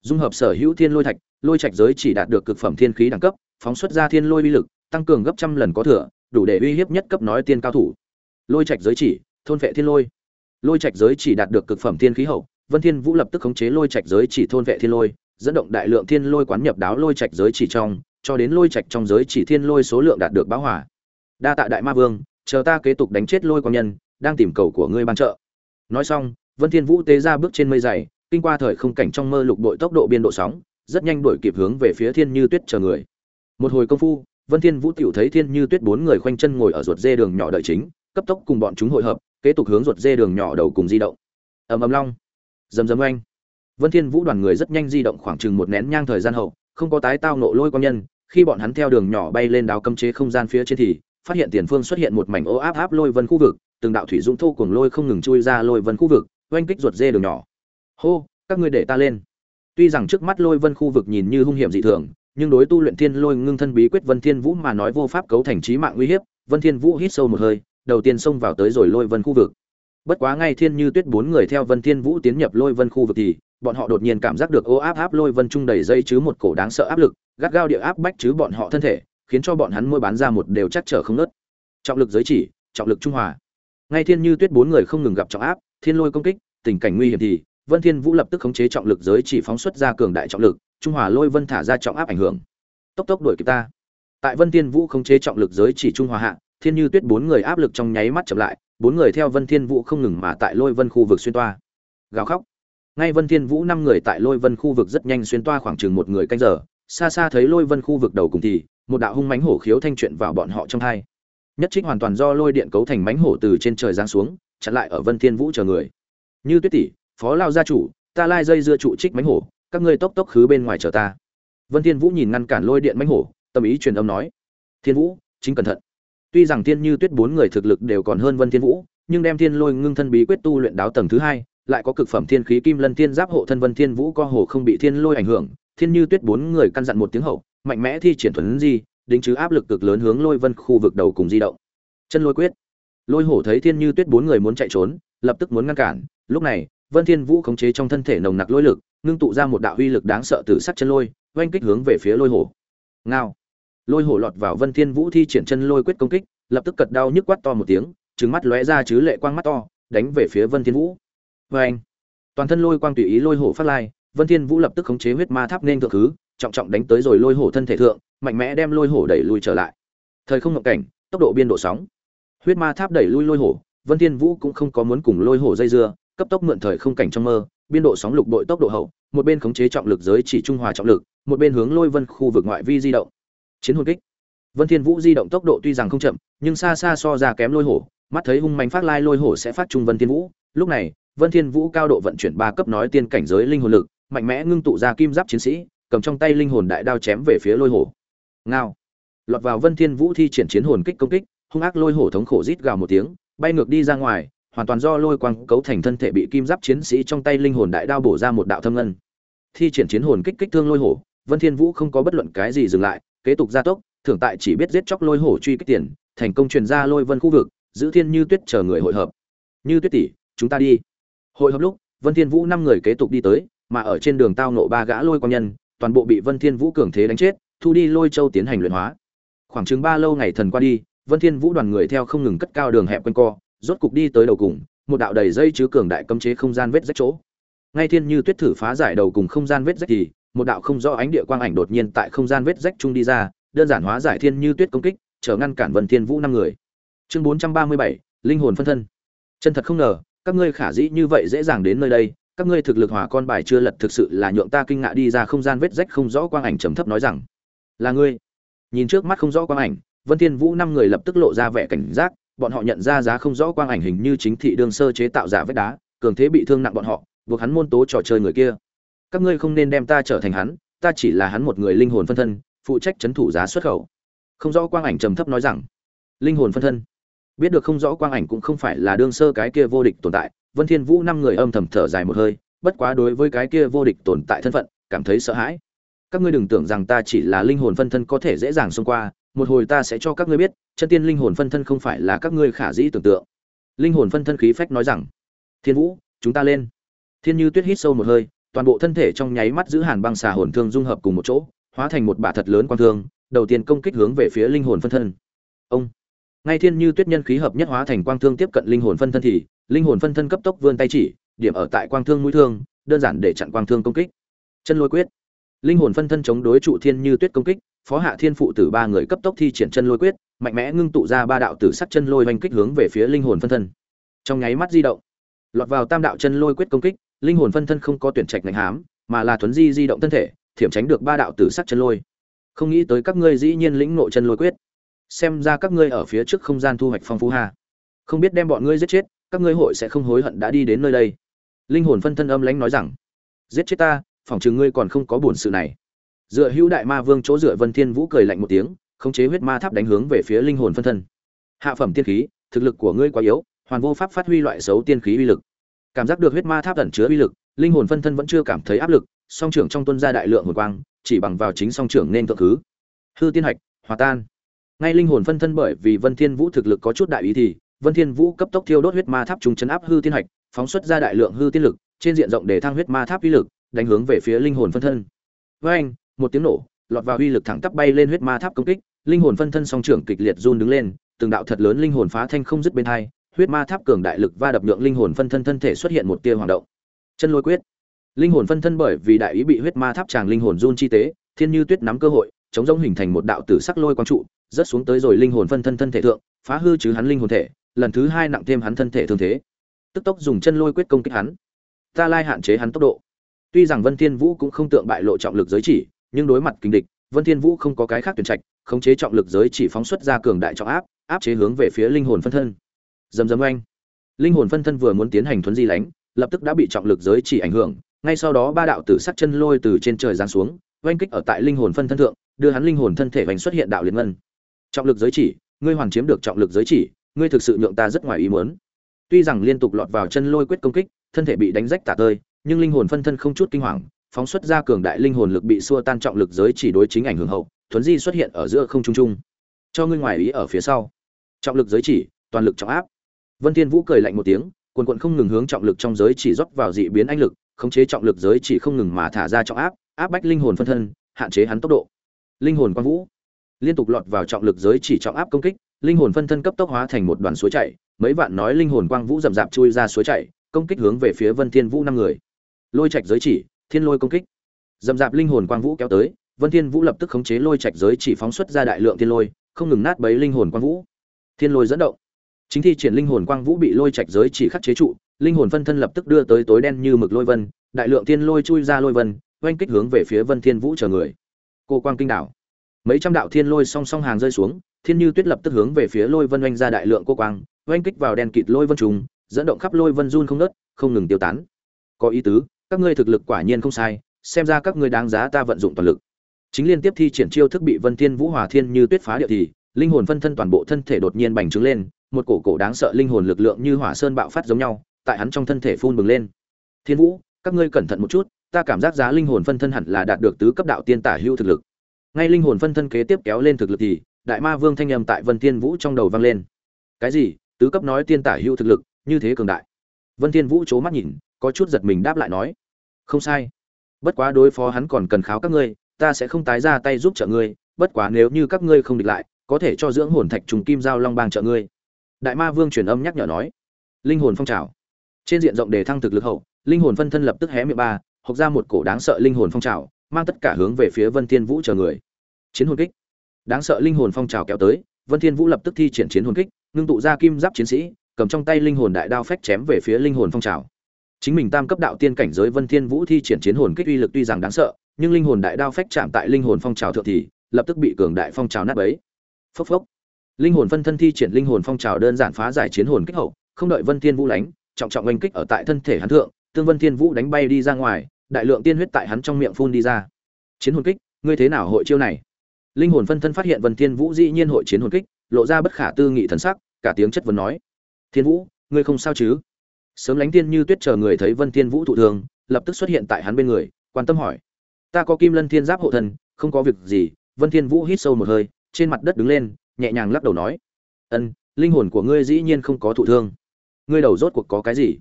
Dung hợp sở hữu thiên lôi thạch, lôi trạch giới chỉ đạt được cực phẩm thiên khí đẳng cấp, phóng xuất ra thiên lôi uy lực, tăng cường gấp trăm lần có thừa, đủ để uy hiếp nhất cấp nói tiên cao thủ lôi trạch giới chỉ, thôn vệ thiên lôi. Lôi trạch giới chỉ đạt được cực phẩm thiên khí hậu, vân thiên vũ lập tức khống chế lôi trạch giới chỉ thôn vệ thiên lôi, dẫn động đại lượng thiên lôi quán nhập đáo lôi trạch giới chỉ trong, cho đến lôi trạch trong giới chỉ thiên lôi số lượng đạt được bão hỏa đa tạ đại ma vương, chờ ta kế tục đánh chết lôi quan nhân, đang tìm cầu của ngươi ban trợ. Nói xong, vân thiên vũ tế ra bước trên mây dày, kinh qua thời không cảnh trong mơ lục đội tốc độ biên độ sóng, rất nhanh đuổi kịp hướng về phía thiên như tuyết chờ người. Một hồi công phu, vân thiên vũ tiểu thấy thiên như tuyết bốn người khoanh chân ngồi ở ruột dê đường nhỏ đợi chính cấp tốc cùng bọn chúng hội hợp, kế tục hướng ruột dê đường nhỏ đầu cùng di động. Ầm ầm long. Rầm rầm oanh. Vân thiên vũ đoàn người rất nhanh di động khoảng chừng một nén nhang thời gian hậu, không có tái tao nộ lôi quan nhân, khi bọn hắn theo đường nhỏ bay lên đào cấm chế không gian phía trên thì, phát hiện tiền phương xuất hiện một mảnh ô áp áp lôi vân khu vực, từng đạo thủy dũng thô cuồng lôi không ngừng chui ra lôi vân khu vực, oanh kích ruột dê đường nhỏ. Hô, các ngươi để ta lên. Tuy rằng trước mắt lôi vân khu vực nhìn như hung hiểm dị thường, nhưng đối tu luyện thiên lôi ngưng thân bí quyết vân thiên vũ mà nói vô pháp cấu thành trí mạng nguy hiểm vân thiên vũ hít sâu một hơi đầu tiên xông vào tới rồi lôi vân khu vực. Bất quá ngay thiên như tuyết bốn người theo vân thiên vũ tiến nhập lôi vân khu vực thì, bọn họ đột nhiên cảm giác được ô áp áp lôi vân trung đầy dây chứ một cổ đáng sợ áp lực, gắt gao địa áp bách chứ bọn họ thân thể, khiến cho bọn hắn môi bán ra một đều chắc trở không nớt. Trọng lực giới chỉ, trọng lực trung hòa. Ngay thiên như tuyết bốn người không ngừng gặp trọng áp, thiên lôi công kích, tình cảnh nguy hiểm thì, vân thiên vũ lập tức khống chế trọng lực giới chỉ phóng xuất ra cường đại trọng lực, trung hòa lôi vân thả ra trọng áp ảnh hưởng. Tốc tốc đuổi kịp ta. Tại vân thiên vũ khống chế trọng lực giới chỉ trung hòa hạ thiên như tuyết bốn người áp lực trong nháy mắt chậm lại, bốn người theo vân thiên vũ không ngừng mà tại lôi vân khu vực xuyên toa. Gào khóc. Ngay vân thiên vũ năm người tại lôi vân khu vực rất nhanh xuyên toa khoảng chừng một người canh giờ, xa xa thấy lôi vân khu vực đầu cùng thì, một đạo hung mãnh hổ khiếu thanh chuyện vào bọn họ trong hai. Nhất trích hoàn toàn do lôi điện cấu thành mãnh hổ từ trên trời giáng xuống, chặn lại ở vân thiên vũ chờ người. Như tuyết tỷ, phó lao gia chủ, ta lai dây dưa trụ trích mãnh hổ, các ngươi tốc tốc khứ bên ngoài chờ ta. Vân thiên vũ nhìn ngăn cản lôi điện mãnh hổ, tâm ý truyền âm nói. Thiên vũ, chính cẩn thận tuy rằng thiên như tuyết bốn người thực lực đều còn hơn vân thiên vũ, nhưng đem thiên lôi ngưng thân bí quyết tu luyện đáo tầng thứ hai, lại có cực phẩm thiên khí kim lân thiên giáp hộ thân vân thiên vũ co hồ không bị thiên lôi ảnh hưởng, thiên như tuyết bốn người căn dặn một tiếng hậu, mạnh mẽ thi triển thuần di, đính chứ áp lực cực lớn hướng lôi vân khu vực đầu cùng di động. Chân lôi quyết. Lôi hổ thấy thiên như tuyết bốn người muốn chạy trốn, lập tức muốn ngăn cản, lúc này, vân thiên vũ khống chế trong thân thể nồng nặc lôi lực, ngưng tụ ra một đạo uy lực đáng sợ từ sắc chân lôi, oanh kích hướng về phía lôi hổ. Ngao lôi hổ lọt vào vân thiên vũ thi triển chân lôi quyết công kích, lập tức cật đau nhức quát to một tiếng, trừng mắt lóe ra chứ lệ quang mắt to, đánh về phía vân thiên vũ. Với anh toàn thân lôi quang tùy ý lôi hổ phát lai, vân thiên vũ lập tức khống chế huyết ma tháp nên thượng thứ, trọng trọng đánh tới rồi lôi hổ thân thể thượng, mạnh mẽ đem lôi hổ đẩy lui trở lại. Thời không ngậm cảnh, tốc độ biên độ sóng. Huyết ma tháp đẩy lui lôi hổ, vân thiên vũ cũng không có muốn cùng lôi hổ dây dưa, cấp tốc mượn thời không cảnh trong mơ, biên độ sóng lục đội tốc độ hậu, một bên khống chế trọng lực giới chỉ trung hòa trọng lực, một bên hướng lôi vân khu vực ngoại vi di động chiến hồn kích. Vân thiên vũ di động tốc độ tuy rằng không chậm, nhưng xa xa so ra kém lôi hổ, mắt thấy hung manh phát lai lôi hổ sẽ phát trung vân thiên vũ. Lúc này, vân thiên vũ cao độ vận chuyển ba cấp nói tiên cảnh giới linh hồn lực, mạnh mẽ ngưng tụ ra kim giáp chiến sĩ, cầm trong tay linh hồn đại đao chém về phía lôi hổ. Ngao. Lọt vào vân thiên vũ thi triển chiến hồn kích công kích, hung ác lôi hổ thống khổ rít gào một tiếng, bay ngược đi ra ngoài, hoàn toàn do lôi quang cấu thành thân thể bị kim giáp chiến sĩ trong tay linh hồn đại đao bổ ra một đạo thâm ngân. Thi triển chiến hồn kích kích thương lôi hổ, vân thiên vũ không có bất luận cái gì dừng lại kế tục gia tốc, thưởng tại chỉ biết giết chóc lôi hổ truy kích tiền, thành công truyền ra lôi vân khu vực, giữ thiên như tuyết chờ người hội hợp. Như tuyết tỷ, chúng ta đi. Hội hợp lúc, vân thiên vũ năm người kế tục đi tới, mà ở trên đường tao nộ ba gã lôi quang nhân, toàn bộ bị vân thiên vũ cường thế đánh chết, thu đi lôi châu tiến hành luyện hóa. Khoảng chừng ba lâu ngày thần qua đi, vân thiên vũ đoàn người theo không ngừng cất cao đường hẹp quanh co, rốt cục đi tới đầu cùng, một đạo đầy dây chứa cường đại cấm chế không gian vết rách chỗ. Ngay thiên như tuyết thử phá giải đầu cùng không gian vết rách thì một đạo không rõ ánh địa quang ảnh đột nhiên tại không gian vết rách chung đi ra đơn giản hóa giải thiên như tuyết công kích trở ngăn cản vân thiên vũ năm người. Chương 437, linh hồn phân thân. Chân thật không ngờ các ngươi khả dĩ như vậy dễ dàng đến nơi đây các ngươi thực lực hòa con bài chưa lật thực sự là nhượng ta kinh ngạc đi ra không gian vết rách không rõ quang ảnh trầm thấp nói rằng là ngươi. Nhìn trước mắt không rõ quang ảnh vân thiên vũ năm người lập tức lộ ra vẻ cảnh giác bọn họ nhận ra giá không rõ quang ảnh hình như chính thị đương sơ chế tạo giả vết đá cường thế bị thương nặng bọn họ buộc hắn môn tố trò chơi người kia các ngươi không nên đem ta trở thành hắn, ta chỉ là hắn một người linh hồn phân thân, phụ trách chấn thủ giá xuất khẩu. Không rõ quang ảnh trầm thấp nói rằng. Linh hồn phân thân? Biết được không rõ quang ảnh cũng không phải là đương sơ cái kia vô địch tồn tại. Vân thiên vũ năm người âm thầm thở dài một hơi, bất quá đối với cái kia vô địch tồn tại thân phận, cảm thấy sợ hãi. Các ngươi đừng tưởng rằng ta chỉ là linh hồn phân thân có thể dễ dàng xông qua, một hồi ta sẽ cho các ngươi biết, chân tiên linh hồn phân thân không phải là các ngươi khả dĩ tưởng tượng. Linh hồn phân thân khí phách nói rằng. Thiên vũ, chúng ta lên. Thiên như tuyết hít sâu một hơi toàn bộ thân thể trong nháy mắt giữ hàn băng xà hồn thương dung hợp cùng một chỗ, hóa thành một bả thật lớn quang thương, đầu tiên công kích hướng về phía linh hồn phân thân. Ông! Ngay thiên như tuyết nhân khí hợp nhất hóa thành quang thương tiếp cận linh hồn phân thân thì, linh hồn phân thân cấp tốc vươn tay chỉ, điểm ở tại quang thương mũi thương, đơn giản để chặn quang thương công kích. Chân lôi quyết. Linh hồn phân thân chống đối trụ thiên như tuyết công kích, phó hạ thiên phụ tử ba người cấp tốc thi triển chân lôi quyết, mạnh mẽ ngưng tụ ra ba đạo tử sắc chân lôi oanh kích hướng về phía linh hồn phân thân. Trong nháy mắt di động, lọt vào tam đạo chân lôi quyết công kích linh hồn phân thân không có tuyển trạch ngành hám, mà là thuấn di di động thân thể, thiểm tránh được ba đạo tử sắc chân lôi. Không nghĩ tới các ngươi dĩ nhiên lĩnh nội chân lôi quyết. Xem ra các ngươi ở phía trước không gian thu hoạch phong phú ha. Không biết đem bọn ngươi giết chết, các ngươi hội sẽ không hối hận đã đi đến nơi đây. Linh hồn phân thân âm lãnh nói rằng, giết chết ta, phỏng chừng ngươi còn không có buồn sự này. Dựa hữu đại ma vương chỗ dựa vân thiên vũ cười lạnh một tiếng, khống chế huyết ma tháp đánh hướng về phía linh hồn phân thân. Hạ phẩm tiên khí, thực lực của ngươi quá yếu, hoàn vô pháp phát huy loại xấu tiên khí uy lực cảm giác được huyết ma tháp ẩn chứa uy lực, linh hồn phân thân vẫn chưa cảm thấy áp lực, song trưởng trong tuân ra đại lượng hồn quang, chỉ bằng vào chính song trưởng nên thượng thứ. Hư tiên hạch, hòa tan. Ngay linh hồn phân thân bởi vì vân thiên vũ thực lực có chút đại ý thì, vân thiên vũ cấp tốc thiêu đốt huyết ma tháp trùng chấn áp hư tiên hạch, phóng xuất ra đại lượng hư tiên lực, trên diện rộng để thăng huyết ma tháp uy lực, đánh hướng về phía linh hồn phân thân. Với anh, một tiếng nổ, lọt vào uy lực thẳng tắp bay lên huyết ma tháp công kích, linh hồn phân thân song trưởng kịch liệt run đứng lên, từng đạo thật lớn linh hồn phá thanh không dứt bên hai huyết ma tháp cường đại lực va đập nhượng linh hồn phân thân thân thể xuất hiện một tia hoạt động. Chân lôi quyết. Linh hồn phân thân bởi vì đại ý bị huyết ma tháp tràng linh hồn run chi tế, thiên như tuyết nắm cơ hội, chống rống hình thành một đạo tử sắc lôi quang trụ, rớt xuống tới rồi linh hồn phân thân thân thể thượng, phá hư chứ hắn linh hồn thể, lần thứ hai nặng thêm hắn thân thể thương thế. Tức tốc dùng chân lôi quyết công kích hắn. Ta lai hạn chế hắn tốc độ. Tuy rằng vân thiên vũ cũng không tượng bại lộ trọng lực giới chỉ, nhưng đối mặt kinh địch, vân thiên vũ không có cái khác tuyển trạch, khống chế trọng lực giới chỉ phóng xuất ra cường đại trọng áp áp chế hướng về phía linh hồn phân thân dầm dầm oanh. Linh hồn phân thân vừa muốn tiến hành thuấn di lánh lập tức đã bị trọng lực giới chỉ ảnh hưởng, ngay sau đó ba đạo tử sắc chân lôi từ trên trời giáng xuống, oanh kích ở tại linh hồn phân thân thượng, đưa hắn linh hồn thân thể vành xuất hiện đạo liên ngân. Trọng lực giới chỉ, ngươi hoàn chiếm được trọng lực giới chỉ, ngươi thực sự nhượng ta rất ngoài ý muốn. Tuy rằng liên tục lọt vào chân lôi quyết công kích, thân thể bị đánh rách tả tơi, nhưng linh hồn phân thân không chút kinh hoàng, phóng xuất ra cường đại linh hồn lực bị xua tan trọng lực giới chỉ đối chính ảnh hưởng hậu, thuấn di xuất hiện ở giữa không trung trung. Cho ngươi ngoài ý ở phía sau. Trọng lực giới chỉ, toàn lực trọng áp vân thiên vũ cười lạnh một tiếng, quần cuộn không ngừng hướng trọng lực trong giới chỉ rót vào dị biến anh lực, khống chế trọng lực giới chỉ không ngừng mà thả ra trọng áp áp bách linh hồn phân thân, hạn chế hắn tốc độ. Linh hồn quang vũ. Liên tục lọt vào trọng lực giới chỉ trọng áp công kích, linh hồn phân thân cấp tốc hóa thành một đoàn suối chảy, mấy vạn nói linh hồn quang vũ rầm rạp chui ra suối chảy, công kích hướng về phía vân thiên vũ năm người. Lôi trạch giới chỉ, thiên lôi công kích. Rầm rạp linh hồn quang vũ kéo tới, vân thiên vũ lập tức khống chế lôi trạch giới chỉ phóng xuất ra đại lượng thiên lôi, không ngừng nát bấy linh hồn quang vũ. Thiên lôi dẫn động chính thi triển linh hồn quang vũ bị lôi trạch giới chỉ khắc chế trụ, linh hồn phân thân lập tức đưa tới tối đen như mực lôi vân, đại lượng thiên lôi chui ra lôi vân, oanh kích hướng về phía vân thiên vũ chờ người. Cô quang kinh đảo. Mấy trăm đạo thiên lôi song song hàng rơi xuống, thiên như tuyết lập tức hướng về phía lôi vân oanh ra đại lượng cô quang, oanh kích vào đen kịt lôi vân trùng, dẫn động khắp lôi vân run không nớt không ngừng tiêu tán. Có ý tứ, các ngươi thực lực quả nhiên không sai, xem ra các ngươi đáng giá ta vận dụng toàn lực. Chính liên tiếp thi triển chiêu thức bị vân thiên vũ hòa thiên như tuyết phá địa thì, linh hồn phân thân toàn bộ thân thể đột nhiên bành trướng lên một cổ cổ đáng sợ linh hồn lực lượng như hỏa sơn bạo phát giống nhau, tại hắn trong thân thể phun bừng lên. Thiên vũ, các ngươi cẩn thận một chút, ta cảm giác giá linh hồn phân thân hẳn là đạt được tứ cấp đạo tiên tả hữu thực lực. Ngay linh hồn phân thân kế tiếp kéo lên thực lực thì, đại ma vương thanh âm tại vân thiên vũ trong đầu vang lên. Cái gì? Tứ cấp nói tiên tả hữu thực lực, như thế cường đại. Vân thiên vũ chố mắt nhìn, có chút giật mình đáp lại nói, không sai. Bất quá đối phó hắn còn cần kháo các ngươi, ta sẽ không tái ra tay giúp trợ ngươi, bất quá nếu như các ngươi không địch lại, có thể cho dưỡng hồn thạch trùng kim giao long bang trợ ngươi đại ma vương truyền âm nhắc nhở nói, linh hồn phong trào. Trên diện rộng đề thăng thực lực hậu, linh hồn phân thân lập tức hé miệng ba hộc ra một cổ đáng sợ linh hồn phong trào, mang tất cả hướng về phía vân thiên vũ chờ người. Chiến hồn kích. Đáng sợ linh hồn phong trào kéo tới, vân thiên vũ lập tức thi triển chiến hồn kích, ngưng tụ ra kim giáp chiến sĩ, cầm trong tay linh hồn đại đao phách chém về phía linh hồn phong trào. Chính mình tam cấp đạo tiên cảnh giới vân thiên vũ thi triển chiến hồn kích uy lực tuy rằng đáng sợ, nhưng linh hồn đại đao phách chạm tại linh hồn phong trào thượng thì lập tức bị cường đại phong trào nát bấy. Phốc phốc linh hồn phân thân thi triển linh hồn phong trào đơn giản phá giải chiến hồn kích hậu, không đợi vân thiên vũ đánh trọng trọng oanh kích ở tại thân thể hắn thượng, tương vân thiên vũ đánh bay đi ra ngoài, đại lượng tiên huyết tại hắn trong miệng phun đi ra. Chiến hồn kích, ngươi thế nào hội chiêu này? Linh hồn phân thân phát hiện vân thiên vũ dĩ nhiên hội chiến hồn kích, lộ ra bất khả tư nghị thần sắc, cả tiếng chất vấn nói. Thiên vũ, ngươi không sao chứ? Sớm lánh tiên như tuyết chờ người thấy vân thiên vũ thụ thường, lập tức xuất hiện tại hắn bên người, quan tâm hỏi. Ta có kim lân thiên giáp hộ thân, không có việc gì, vân thiên vũ hít sâu một hơi, trên mặt đất đứng lên nhẹ nhàng lắc đầu nói, ân, linh hồn của ngươi dĩ nhiên không có thụ thương. Ngươi đầu rốt cuộc có cái gì?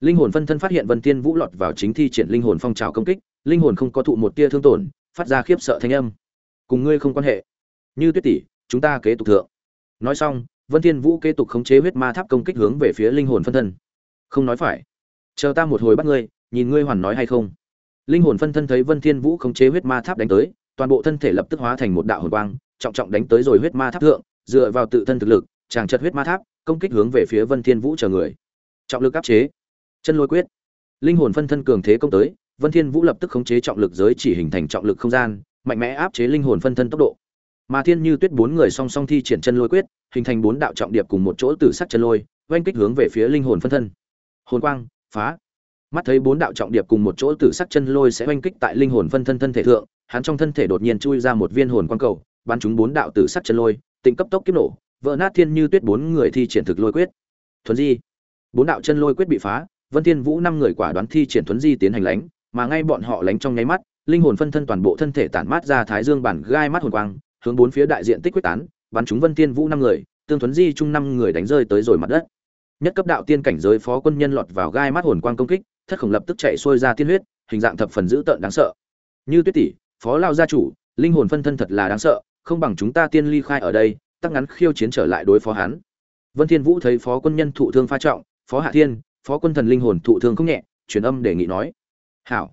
Linh hồn phân thân phát hiện vân thiên vũ lọt vào chính thi triển linh hồn phong trào công kích, linh hồn không có thụ một tia thương tổn, phát ra khiếp sợ thanh âm. Cùng ngươi không quan hệ. Như tuyết tỷ, chúng ta kế tục thượng. Nói xong, vân thiên vũ kế tục khống chế huyết ma tháp công kích hướng về phía linh hồn phân thân. Không nói phải. Chờ ta một hồi bắt ngươi, nhìn ngươi hoàn nói hay không. Linh hồn phân thân thấy vân thiên vũ khống chế huyết ma tháp đánh tới toàn bộ thân thể lập tức hóa thành một đạo hồn quang, trọng trọng đánh tới rồi huyết ma tháp thượng, dựa vào tự thân thực lực, chàng chật huyết ma tháp, công kích hướng về phía vân thiên vũ chờ người. Trọng lực áp chế. Chân lôi quyết. Linh hồn phân thân cường thế công tới, vân thiên vũ lập tức khống chế trọng lực giới chỉ hình thành trọng lực không gian, mạnh mẽ áp chế linh hồn phân thân tốc độ. Mà thiên như tuyết bốn người song song thi triển chân lôi quyết, hình thành bốn đạo trọng điệp cùng một chỗ tử sắc chân lôi, oanh kích hướng về phía linh hồn phân thân. Hồn quang, phá mắt thấy bốn đạo trọng điệp cùng một chỗ tử sắc chân lôi sẽ oanh kích tại linh hồn phân thân thân thể thượng, hắn trong thân thể đột nhiên chui ra một viên hồn quang cầu, bắn chúng bốn đạo tử sắc chân lôi, tịnh cấp tốc kiếp nổ, vỡ nát thiên như tuyết bốn người thi triển thực lôi quyết. Thuấn di, bốn đạo chân lôi quyết bị phá, vân thiên vũ năm người quả đoán thi triển thuấn di tiến hành lánh, mà ngay bọn họ lánh trong nháy mắt, linh hồn phân thân toàn bộ thân thể tản mát ra thái dương bản gai mắt hồn quang, hướng bốn phía đại diện tích quyết tán, bắn chúng vân thiên vũ năm người, tương thuấn di chung năm người đánh rơi tới rồi mặt đất. Nhất cấp đạo tiên cảnh giới phó quân nhân lọt vào gai mắt hồn quang công kích thất khổng lập tức chạy xuôi ra tiên huyết, hình dạng thập phần dữ tợn đáng sợ. Như tuyết tỷ, phó lao gia chủ, linh hồn phân thân thật là đáng sợ, không bằng chúng ta tiên ly khai ở đây, tắc ngắn khiêu chiến trở lại đối phó hắn. Vân thiên vũ thấy phó quân nhân thụ thương pha trọng, phó hạ thiên, phó quân thần linh hồn thụ thương không nhẹ, truyền âm đề nghị nói. Hảo.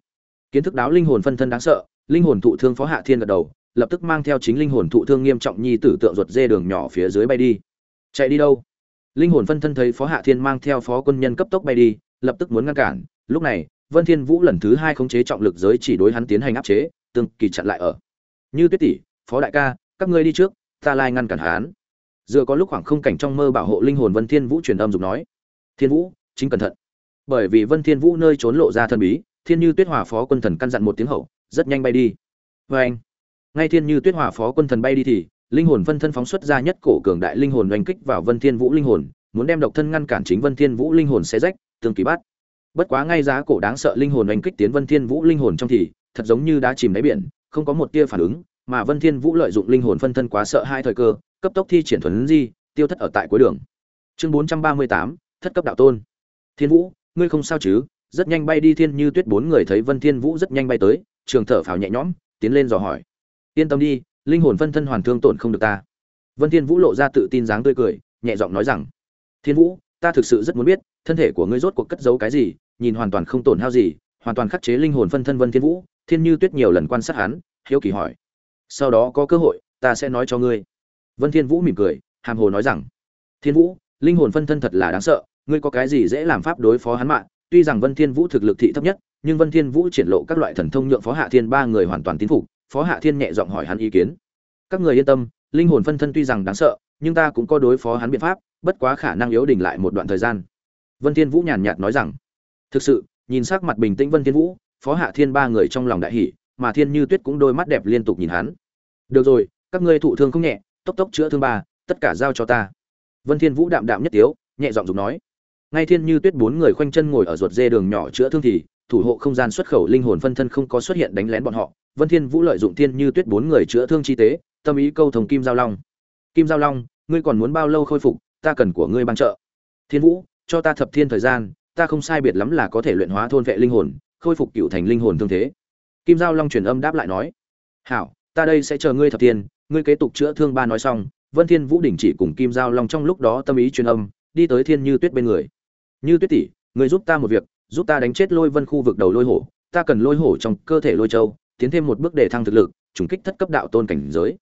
Kiến thức đáo linh hồn phân thân đáng sợ, linh hồn thụ thương phó hạ thiên gật đầu, lập tức mang theo chính linh hồn thụ thương nghiêm trọng nhi tử tượng ruột dê đường nhỏ phía dưới bay đi. Chạy đi đâu? Linh hồn phân thân thấy phó hạ thiên mang theo phó quân nhân cấp tốc bay đi, lập tức muốn ngăn cản lúc này vân thiên vũ lần thứ hai khống chế trọng lực giới chỉ đối hắn tiến hành áp chế tương kỳ chặn lại ở. Như tuyết tỷ phó đại ca các ngươi đi trước ta lai ngăn cản hắn. Dựa có lúc khoảng không cảnh trong mơ bảo hộ linh hồn vân thiên vũ truyền âm dùng nói thiên vũ chính cẩn thận. Bởi vì vân thiên vũ nơi trốn lộ ra thân bí thiên như tuyết hòa phó quân thần căn dặn một tiếng hậu rất nhanh bay đi. Với anh ngay thiên như tuyết hòa phó quân thần bay đi thì linh hồn vân thân phóng xuất ra nhất cổ cường đại linh hồn oanh kích vào Vân Thiên Vũ linh hồn, muốn đem độc thân ngăn cản chính Vân Thiên Vũ linh hồn xé rách, tương kỳ bắt. Bất quá ngay giá cổ đáng sợ linh hồn oanh kích tiến Vân Thiên Vũ linh hồn trong thì, thật giống như đã chìm đáy biển, không có một tia phản ứng, mà Vân Thiên Vũ lợi dụng linh hồn phân thân quá sợ hai thời cơ, cấp tốc thi triển thuần di, tiêu thất ở tại cuối đường. Chương 438, thất cấp đạo tôn. Thiên Vũ, ngươi không sao chứ? Rất nhanh bay đi Thiên Như Tuyết bốn người thấy Vân Thiên Vũ rất nhanh bay tới, trường thở phào nhẹ nhõm, tiến lên dò hỏi. Yên tâm đi, linh hồn phân thân hoàn thương tổn không được ta. Vân Thiên Vũ lộ ra tự tin dáng tươi cười, nhẹ giọng nói rằng: "Thiên Vũ, ta thực sự rất muốn biết, thân thể của ngươi rốt cuộc cất giấu cái gì, nhìn hoàn toàn không tổn hao gì, hoàn toàn khắc chế linh hồn phân thân Vân Thiên Vũ." Thiên Như Tuyết nhiều lần quan sát hắn, hiếu kỳ hỏi: "Sau đó có cơ hội, ta sẽ nói cho ngươi." Vân Thiên Vũ mỉm cười, hàm hồ nói rằng: "Thiên Vũ, linh hồn phân thân thật là đáng sợ, ngươi có cái gì dễ làm pháp đối phó hắn mạng?" Tuy rằng Vân Thiên Vũ thực lực thị thấp nhất, nhưng Vân Thiên Vũ triển lộ các loại thần thông nhượng Phó Hạ Thiên ba người hoàn toàn tín phục, Phó Hạ Thiên nhẹ giọng hỏi hắn ý kiến. "Các người yên tâm, linh hồn phân thân tuy rằng đáng sợ, nhưng ta cũng có đối phó hắn biện pháp, bất quá khả năng yếu đỉnh lại một đoạn thời gian." Vân Thiên Vũ nhàn nhạt nói rằng. Thực sự, nhìn sắc mặt bình tĩnh Vân Thiên Vũ, Phó Hạ Thiên ba người trong lòng đại hỉ, mà Thiên Như Tuyết cũng đôi mắt đẹp liên tục nhìn hắn. "Được rồi, các ngươi thụ thương không nhẹ, tốc tốc chữa thương ba, tất cả giao cho ta." Vân Thiên Vũ đạm đạm nhất tiếu, nhẹ giọng dùng nói. Ngay Thiên Như Tuyết bốn người khoanh chân ngồi ở ruột dê đường nhỏ chữa thương thì, thủ hộ không gian xuất khẩu linh hồn phân thân không có xuất hiện đánh lén bọn họ, Vân Thiên Vũ lợi dụng Thiên Như Tuyết bốn người chữa thương chi tế, tâm ý câu thông Kim Giao Long. Kim Giao Long, ngươi còn muốn bao lâu khôi phục, ta cần của ngươi ban trợ. Thiên Vũ, cho ta thập thiên thời gian, ta không sai biệt lắm là có thể luyện hóa thôn vệ linh hồn, khôi phục cựu thành linh hồn thương thế. Kim Giao Long truyền âm đáp lại nói, hảo, ta đây sẽ chờ ngươi thập thiên, ngươi kế tục chữa thương ba nói xong, Vân Thiên Vũ đình chỉ cùng Kim Giao Long trong lúc đó tâm ý truyền âm, đi tới Thiên Như Tuyết bên người. Như Tuyết tỷ, ngươi giúp ta một việc, giúp ta đánh chết Lôi Vân khu vực đầu lôi hổ, ta cần lôi hổ trong cơ thể lôi châu, tiến thêm một bước để thăng thực lực, trùng kích thất cấp đạo tôn cảnh giới.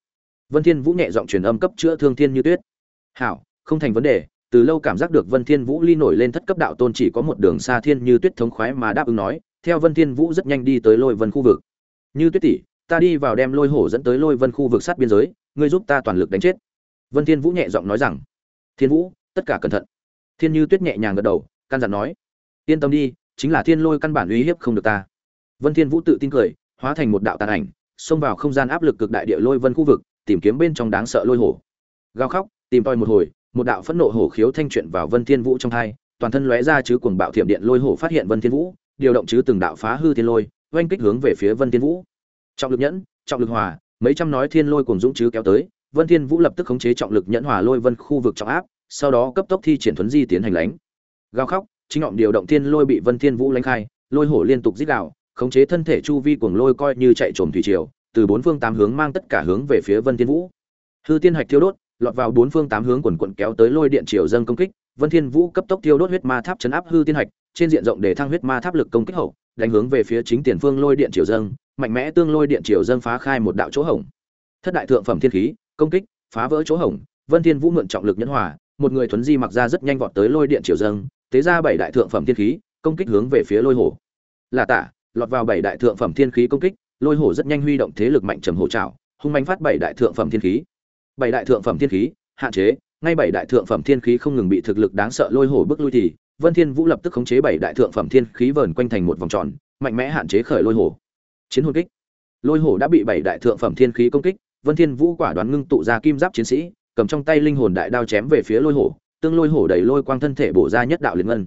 Vân Thiên Vũ nhẹ giọng truyền âm cấp chữa thương Thiên Như Tuyết. "Hảo, không thành vấn đề." Từ lâu cảm giác được Vân Thiên Vũ ly nổi lên thất cấp đạo tôn chỉ có một đường xa Thiên Như Tuyết thống khoái mà đáp ứng nói, theo Vân Thiên Vũ rất nhanh đi tới Lôi Vân khu vực. "Như Tuyết tỷ, ta đi vào đem Lôi hổ dẫn tới Lôi Vân khu vực sát biên giới, ngươi giúp ta toàn lực đánh chết." Vân Thiên Vũ nhẹ giọng nói rằng. "Thiên Vũ, tất cả cẩn thận." Thiên Như Tuyết nhẹ nhàng gật đầu, căn dặn nói: "Yên tâm đi, chính là Thiên Lôi căn bản uy hiếp không được ta." Vân Thiên Vũ tự tin cười, hóa thành một đạo tàn ảnh, xông vào không gian áp lực cực đại địa lôi vân khu vực, tìm kiếm bên trong đáng sợ lôi hổ. Gào khóc, tìm tòi một hồi, một đạo phẫn nộ hổ khiếu thanh chuyện vào Vân Thiên Vũ trong hai, toàn thân lóe ra chứ cuồng bạo thiểm điện lôi hổ phát hiện Vân Thiên Vũ, điều động chứ từng đạo phá hư thiên lôi, oanh kích hướng về phía Vân Thiên Vũ. Trọng lực nhẫn, trọng lực hòa, mấy trăm nói thiên lôi cuồng dũng chứ kéo tới, Vân Thiên Vũ lập tức khống chế trọng lực nhẫn hòa lôi vân khu vực trọng áp, sau đó cấp tốc thi triển thuấn di tiến hành lánh. Gào khóc, chính ngọn điều động thiên lôi bị Vân Thiên Vũ lánh khai, lôi hổ liên tục rít gào, khống chế thân thể chu vi cuồng lôi coi như chạy trồm thủy triều, từ bốn phương tám hướng mang tất cả hướng về phía Vân Thiên Vũ. Hư tiên hạch thiêu đốt, lọt vào bốn phương tám hướng quần quận kéo tới lôi điện triều dâng công kích, Vân Thiên Vũ cấp tốc tiêu đốt huyết ma tháp chấn áp hư tiên hạch, trên diện rộng để thăng huyết ma tháp lực công kích hậu, đánh hướng về phía chính tiền phương lôi điện triều dâng, mạnh mẽ tương lôi điện triều dâng phá khai một đạo chỗ hổng. Thất đại thượng phẩm thiên khí, công kích, phá vỡ chỗ hổng, Vân Thiên Vũ mượn trọng lực nhẫn hòa, một người thuấn di mặc ra rất nhanh vọt tới lôi điện triều dâng, tế ra bảy đại thượng phẩm thiên khí, công kích hướng về phía lôi hổ. Là tạ, lọt vào bảy đại thượng phẩm thiên khí công kích, lôi hổ rất nhanh huy động thế lực mạnh trầm hổ trảo, hung manh phát bảy đại thượng phẩm thiên khí. Bảy đại thượng phẩm thiên khí, hạn chế, ngay bảy đại thượng phẩm thiên khí không ngừng bị thực lực đáng sợ lôi hổ bức lui thì, Vân Thiên Vũ lập tức khống chế bảy đại thượng phẩm thiên khí vờn quanh thành một vòng tròn, mạnh mẽ hạn chế khởi lôi hổ. Chiến hồn kích. Lôi hổ đã bị bảy đại thượng phẩm thiên khí công kích, Vân Thiên Vũ quả đoán ngưng tụ ra kim giáp chiến sĩ, cầm trong tay linh hồn đại đao chém về phía lôi hổ, tương lôi hổ đẩy lôi quang thân thể bổ ra nhất đạo liên ngân.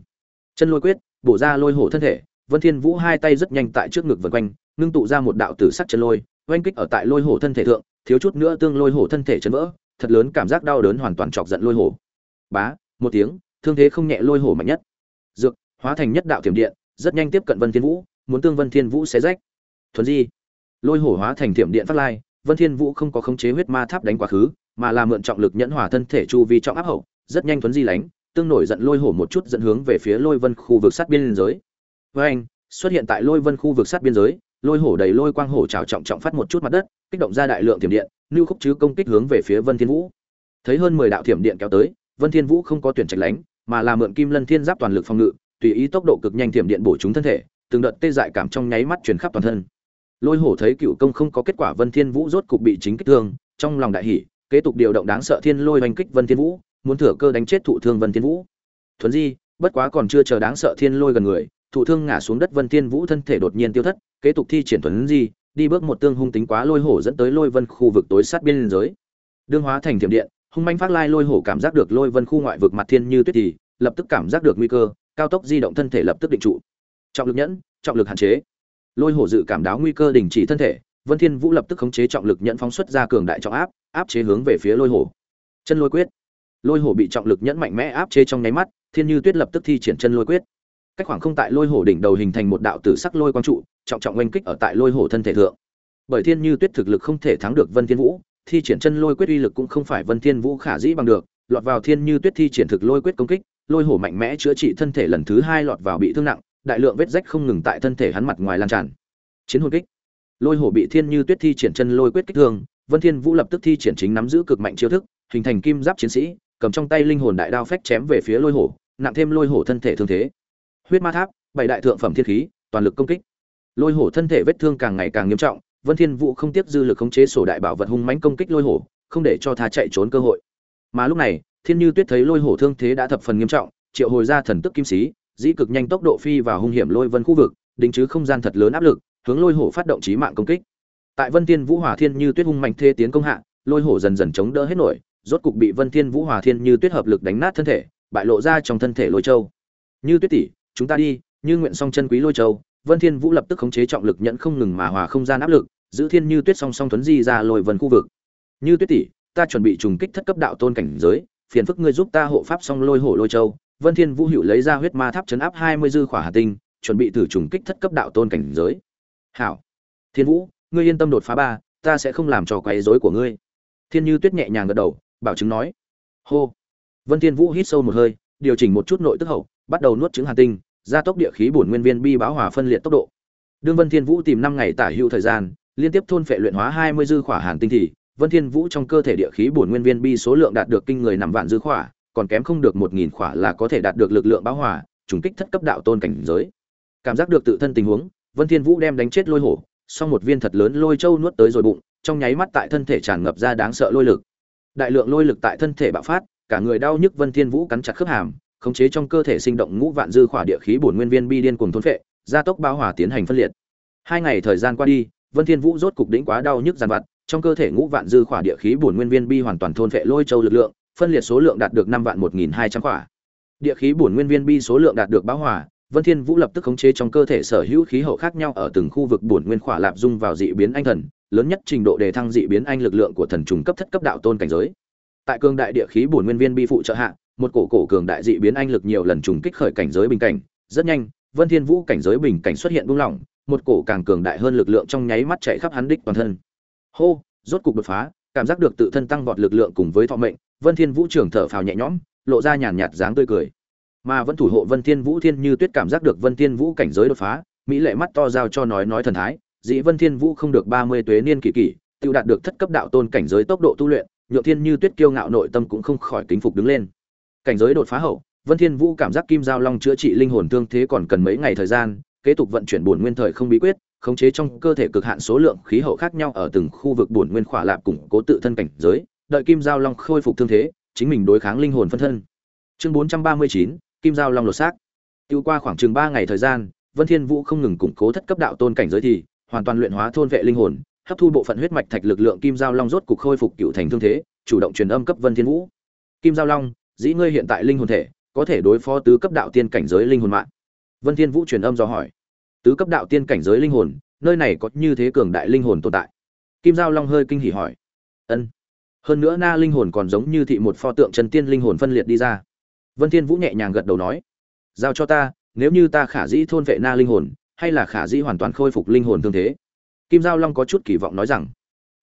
Chân lôi quyết, bổ ra lôi hổ thân thể, Vân Thiên Vũ hai tay rất nhanh tại trước ngực vần quanh, ngưng tụ ra một đạo tử sắc chân lôi, oanh kích ở tại lôi hổ thân thể thượng, thiếu chút nữa tương lôi hổ thân thể chấn vỡ, thật lớn cảm giác đau đớn hoàn toàn chọc giận lôi hổ. Bá, một tiếng, thương thế không nhẹ lôi hổ mạnh nhất. Dược, hóa thành nhất đạo tiềm điện, rất nhanh tiếp cận Vân Thiên Vũ, muốn tương Vân Thiên Vũ xé rách. Thuần di, lôi hổ hóa thành tiềm điện phát lai, Vân Thiên Vũ không có khống chế huyết ma tháp đánh quá khứ, mà là mượn trọng lực nhẫn hòa thân thể chu vi trọng áp hậu, rất nhanh thuần di lánh, tương nổi giận lôi hổ một chút dẫn hướng về phía lôi vân khu vực sát biên giới. Với anh, xuất hiện tại lôi vân khu vực sát biên giới, lôi hổ đầy lôi quang hổ trào trọng trọng phát một chút mặt đất, kích động ra đại lượng tiềm điện, lưu khúc chứ công kích hướng về phía Vân Thiên Vũ. Thấy hơn 10 đạo tiềm điện kéo tới, Vân Thiên Vũ không có tuyển trạch lánh, mà là mượn Kim Lân Thiên Giáp toàn lực phòng ngự, tùy ý tốc độ cực nhanh tiềm điện bổ trúng thân thể, từng đợt tê dại cảm trong nháy mắt truyền khắp toàn thân. Lôi hổ thấy cựu công không có kết quả Vân Thiên Vũ rốt cục bị chính kích thương, trong lòng đại hỉ, kế tục điều động đáng sợ thiên lôi hoành kích Vân Thiên Vũ, muốn thừa cơ đánh chết thụ thương Vân Thiên Vũ. Thuấn di, bất quá còn chưa chờ đáng sợ thiên lôi gần người, thụ thương ngã xuống đất Vân Thiên Vũ thân thể đột nhiên tiêu thất, kế tục thi triển thuấn di, đi bước một tương hung tính quá lôi hổ dẫn tới lôi vân khu vực tối sát biên giới. đương hóa thành thiểm điện hung manh phát lai lôi hổ cảm giác được lôi vân khu ngoại vực mặt thiên như tuyết thì lập tức cảm giác được nguy cơ cao tốc di động thân thể lập tức định trụ. Trọng lực nhẫn trọng lực hạn chế. Lôi hổ dự cảm đáo nguy cơ đình chỉ thân thể vân thiên vũ lập tức khống chế trọng lực nhẫn phóng xuất ra cường đại trọng áp áp chế hướng về phía lôi hổ. Chân lôi quyết. Lôi hổ bị trọng lực nhẫn mạnh mẽ áp chế trong nháy mắt thiên như tuyết lập tức thi triển chân lôi quyết cách khoảng không tại lôi hổ đỉnh đầu hình thành một đạo tử sắc lôi quang trụ, trọng trọng oanh kích ở tại lôi hổ thân thể thượng. Bởi thiên như tuyết thực lực không thể thắng được vân thiên vũ, thi triển chân lôi quyết uy lực cũng không phải vân thiên vũ khả dĩ bằng được, lọt vào thiên như tuyết thi triển thực lôi quyết công kích, lôi hổ mạnh mẽ chữa trị thân thể lần thứ hai lọt vào bị thương nặng, đại lượng vết rách không ngừng tại thân thể hắn mặt ngoài lan tràn. Chiến hồn kích. Lôi hổ bị thiên như tuyết thi triển chân lôi quyết kích thương, vân thiên vũ lập tức thi triển chính nắm giữ cực mạnh chiêu thức, hình thành kim giáp chiến sĩ, cầm trong tay linh hồn đại đao phách chém về phía lôi hổ, nặng thêm lôi hổ thân thể thương thế huyết ma tháp, bảy đại thượng phẩm thiên khí, toàn lực công kích. Lôi hổ thân thể vết thương càng ngày càng nghiêm trọng, vân thiên vũ không tiếp dư lực khống chế sổ đại bảo vật hung mãnh công kích lôi hổ, không để cho tha chạy trốn cơ hội. Mà lúc này, thiên như tuyết thấy lôi hổ thương thế đã thập phần nghiêm trọng, triệu hồi ra thần tức kim sĩ, dĩ cực nhanh tốc độ phi vào hung hiểm lôi vân khu vực, đính chứ không gian thật lớn áp lực, hướng lôi hổ phát động chí mạng công kích. Tại vân thiên vũ hỏa thiên như tuyết hung mạnh thế tiến công hạ, lôi hổ dần dần chống đỡ hết nổi, rốt cục bị vân thiên vũ hỏa thiên như tuyết hợp lực đánh nát thân thể, bại lộ ra trong thân thể lôi châu. Như tuyết tỷ chúng ta đi, như nguyện song chân quý lôi châu, vân thiên vũ lập tức khống chế trọng lực nhận không ngừng mà hòa không gian áp lực, giữ thiên như tuyết song song thuấn di ra lôi vần khu vực. Như tuyết tỷ, ta chuẩn bị trùng kích thất cấp đạo tôn cảnh giới, phiền phức ngươi giúp ta hộ pháp song lôi hổ lôi châu. Vân thiên vũ hữu lấy ra huyết ma tháp chấn áp 20 dư khỏa hà tinh, chuẩn bị thử trùng kích thất cấp đạo tôn cảnh giới. Hảo. Thiên vũ, ngươi yên tâm đột phá ba, ta sẽ không làm cho quấy rối của ngươi. Thiên như tuyết nhẹ nhàng gật đầu, bảo chứng nói. Hô. Vân thiên vũ hít sâu một hơi, điều chỉnh một chút nội tức hậu bắt đầu nuốt trứng hàn tinh, gia tốc địa khí bổn nguyên viên bi báo hòa phân liệt tốc độ. Đương vân thiên vũ tìm năm ngày tả hữu thời gian, liên tiếp thôn phệ luyện hóa 20 dư khỏa hàn tinh thì, vân thiên vũ trong cơ thể địa khí bổn nguyên viên bi số lượng đạt được kinh người nằm vạn dư khỏa, còn kém không được 1000 khỏa là có thể đạt được lực lượng báo hòa, trùng kích thất cấp đạo tôn cảnh giới. Cảm giác được tự thân tình huống, vân thiên vũ đem đánh chết lôi hổ, xong một viên thật lớn lôi châu nuốt tới rồi bụng, trong nháy mắt tại thân thể tràn ngập ra đáng sợ lôi lực. Đại lượng lôi lực tại thân thể bạo phát, cả người đau nhức vân thiên vũ cắn chặt khớp hàm khống chế trong cơ thể sinh động ngũ vạn dư khỏa địa khí bổn nguyên viên bi điên cuồng thôn phệ gia tốc bao hỏa tiến hành phân liệt hai ngày thời gian qua đi vân thiên vũ rốt cục đỉnh quá đau nhức giàn vặt trong cơ thể ngũ vạn dư khỏa địa khí bổn nguyên viên bi hoàn toàn thôn phệ lôi châu lực lượng phân liệt số lượng đạt được năm vạn một nghìn hai trăm khỏa địa khí bổn nguyên viên bi số lượng đạt được báo hỏa Vân Thiên Vũ lập tức khống chế trong cơ thể sở hữu khí hậu khác nhau ở từng khu vực bổn nguyên khỏa lạp dung vào dị biến anh thần, lớn nhất trình độ đề thăng dị biến anh lực lượng của thần trùng cấp thất cấp đạo tôn cảnh giới. Tại cương đại địa khí bổn nguyên viên bi phụ trợ hạ, một cổ cổ cường đại dị biến anh lực nhiều lần trùng kích khởi cảnh giới bình cảnh, rất nhanh, Vân Thiên Vũ cảnh giới bình cảnh xuất hiện buông lỏng, một cổ càng cường đại hơn lực lượng trong nháy mắt chạy khắp hắn đích toàn thân. Hô, rốt cục đột phá, cảm giác được tự thân tăng vọt lực lượng cùng với thọ mệnh, Vân Thiên Vũ trưởng thở phào nhẹ nhõm, lộ ra nhàn nhạt dáng tươi cười mà vẫn thủ hộ vân thiên vũ thiên như tuyết cảm giác được vân thiên vũ cảnh giới đột phá mỹ lệ mắt to giao cho nói nói thần thái dĩ vân thiên vũ không được ba mươi tuế niên kỳ kỳ tiêu đạt được thất cấp đạo tôn cảnh giới tốc độ tu luyện nhượng thiên như tuyết kiêu ngạo nội tâm cũng không khỏi kính phục đứng lên cảnh giới đột phá hậu vân thiên vũ cảm giác kim giao long chữa trị linh hồn thương thế còn cần mấy ngày thời gian kế tục vận chuyển bổn nguyên thời không bí quyết khống chế trong cơ thể cực hạn số lượng khí hậu khác nhau ở từng khu vực bổn nguyên khỏa lạp củng cố tự thân cảnh giới đợi kim giao long khôi phục thương thế chính mình đối kháng linh hồn phân thân. Chương 439, kim giao long lột xác. Tiêu qua khoảng chừng ba ngày thời gian vân thiên vũ không ngừng củng cố thất cấp đạo tôn cảnh giới thì hoàn toàn luyện hóa thôn vệ linh hồn hấp thu bộ phận huyết mạch thạch lực lượng kim giao long rốt cục khôi phục cựu thành thương thế chủ động truyền âm cấp vân thiên vũ. Kim giao long dĩ ngươi hiện tại linh hồn thể, có thể đối phó tứ cấp đạo tiên cảnh giới linh hồn mạng. Vân thiên vũ truyền âm do hỏi. Tứ cấp đạo tiên cảnh giới linh hồn, nơi này có như thế cường đại linh hồn tồn tại? Kim giao long hơi kinh hỉ hỏi. Ân. Hơn nữa na linh hồn còn giống như thị một pho tượng chân tiên linh hồn phân liệt đi ra. Vân thiên vũ nhẹ nhàng gật đầu nói. Giao cho ta, nếu như ta khả dĩ thôn vệ na linh hồn, hay là khả dĩ hoàn toàn khôi phục linh hồn thương thế? Kim giao long có chút kỳ vọng nói rằng.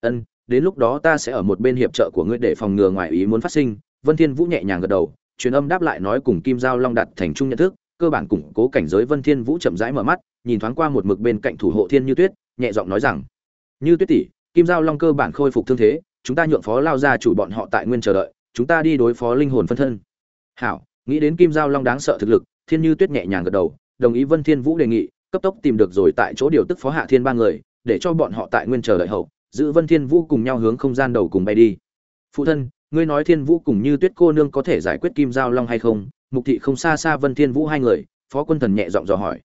Ân, đến lúc đó ta sẽ ở một bên hiệp trợ của ngươi để phòng ngừa ngoại ý muốn phát sinh vân thiên vũ nhẹ nhàng gật đầu, truyền âm đáp lại nói cùng kim giao long đặt thành chung nhận thức, cơ bản củng cố cảnh giới vân thiên vũ chậm rãi mở mắt, nhìn thoáng qua một mực bên cạnh thủ hộ thiên như tuyết, nhẹ giọng nói rằng, như tuyết tỷ, kim giao long cơ bản khôi phục thương thế, chúng ta nhượng phó lao ra chủ bọn họ tại nguyên chờ đợi, chúng ta đi đối phó linh hồn phân thân. Hảo, nghĩ đến kim giao long đáng sợ thực lực, thiên như tuyết nhẹ nhàng gật đầu, đồng ý vân thiên vũ đề nghị, cấp tốc tìm được rồi tại chỗ điều tức phó hạ thiên ba người, để cho bọn họ tại nguyên chờ đợi hậu, giữ vân thiên vũ cùng nhau hướng không gian đầu cùng bay đi. Phụ thân ngươi nói thiên vũ cùng như tuyết cô nương có thể giải quyết kim giao long hay không? Mục thị không xa xa vân thiên vũ hai người, phó quân thần nhẹ giọng dò hỏi.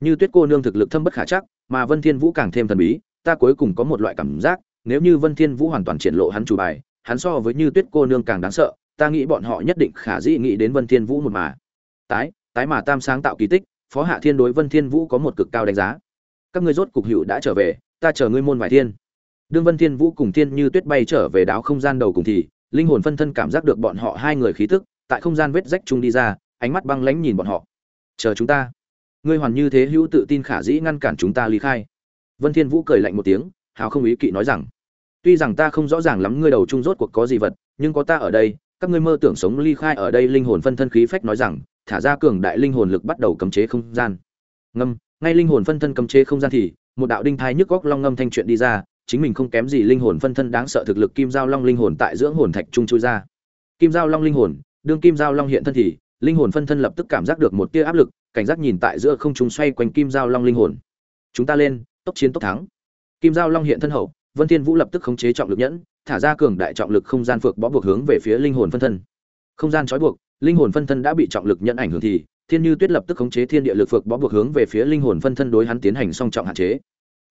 Như tuyết cô nương thực lực thâm bất khả chắc, mà vân thiên vũ càng thêm thần bí, ta cuối cùng có một loại cảm giác, nếu như vân thiên vũ hoàn toàn triển lộ hắn chủ bài, hắn so với như tuyết cô nương càng đáng sợ, ta nghĩ bọn họ nhất định khả dĩ nghĩ đến vân thiên vũ một mà. Tái tái mà tam sáng tạo kỳ tích, phó hạ thiên đối vân thiên vũ có một cực cao đánh giá. Các ngươi rốt cục hữu đã trở về, ta chờ ngươi môn vài thiên. Đương vân thiên vũ cùng thiên như tuyết bay trở về đáo không gian đầu cùng thì linh hồn phân thân cảm giác được bọn họ hai người khí tức, tại không gian vết rách chung đi ra, ánh mắt băng lãnh nhìn bọn họ. Chờ chúng ta. Ngươi hoàn như thế hữu tự tin khả dĩ ngăn cản chúng ta ly khai. Vân thiên vũ cười lạnh một tiếng, hào không ý kỵ nói rằng, tuy rằng ta không rõ ràng lắm ngươi đầu trung rốt cuộc có gì vật, nhưng có ta ở đây, các ngươi mơ tưởng sống ly khai ở đây linh hồn phân thân khí phách nói rằng, thả ra cường đại linh hồn lực bắt đầu cấm chế không gian. Ngâm, ngay linh hồn phân thân cấm chế không gian thì, một đạo đinh thai nhức góc long ngâm thanh chuyện đi ra chính mình không kém gì linh hồn phân thân đáng sợ thực lực kim giao long linh hồn tại dưỡng hồn thạch trung chui ra. Kim giao long linh hồn, đương kim giao long hiện thân thì, linh hồn phân thân lập tức cảm giác được một tia áp lực, cảnh giác nhìn tại giữa không trung xoay quanh kim giao long linh hồn. Chúng ta lên, tốc chiến tốc thắng. Kim giao long hiện thân hậu, vân thiên vũ lập tức khống chế trọng lực nhẫn, thả ra cường đại trọng lực không gian phược bó buộc hướng về phía linh hồn phân thân. Không gian trói buộc, linh hồn phân thân đã bị trọng lực nhẫn ảnh hưởng thì, thiên như tuyết lập tức khống chế thiên địa lực phược bó buộc hướng về phía linh hồn phân thân đối hắn tiến hành song trọng hạn chế.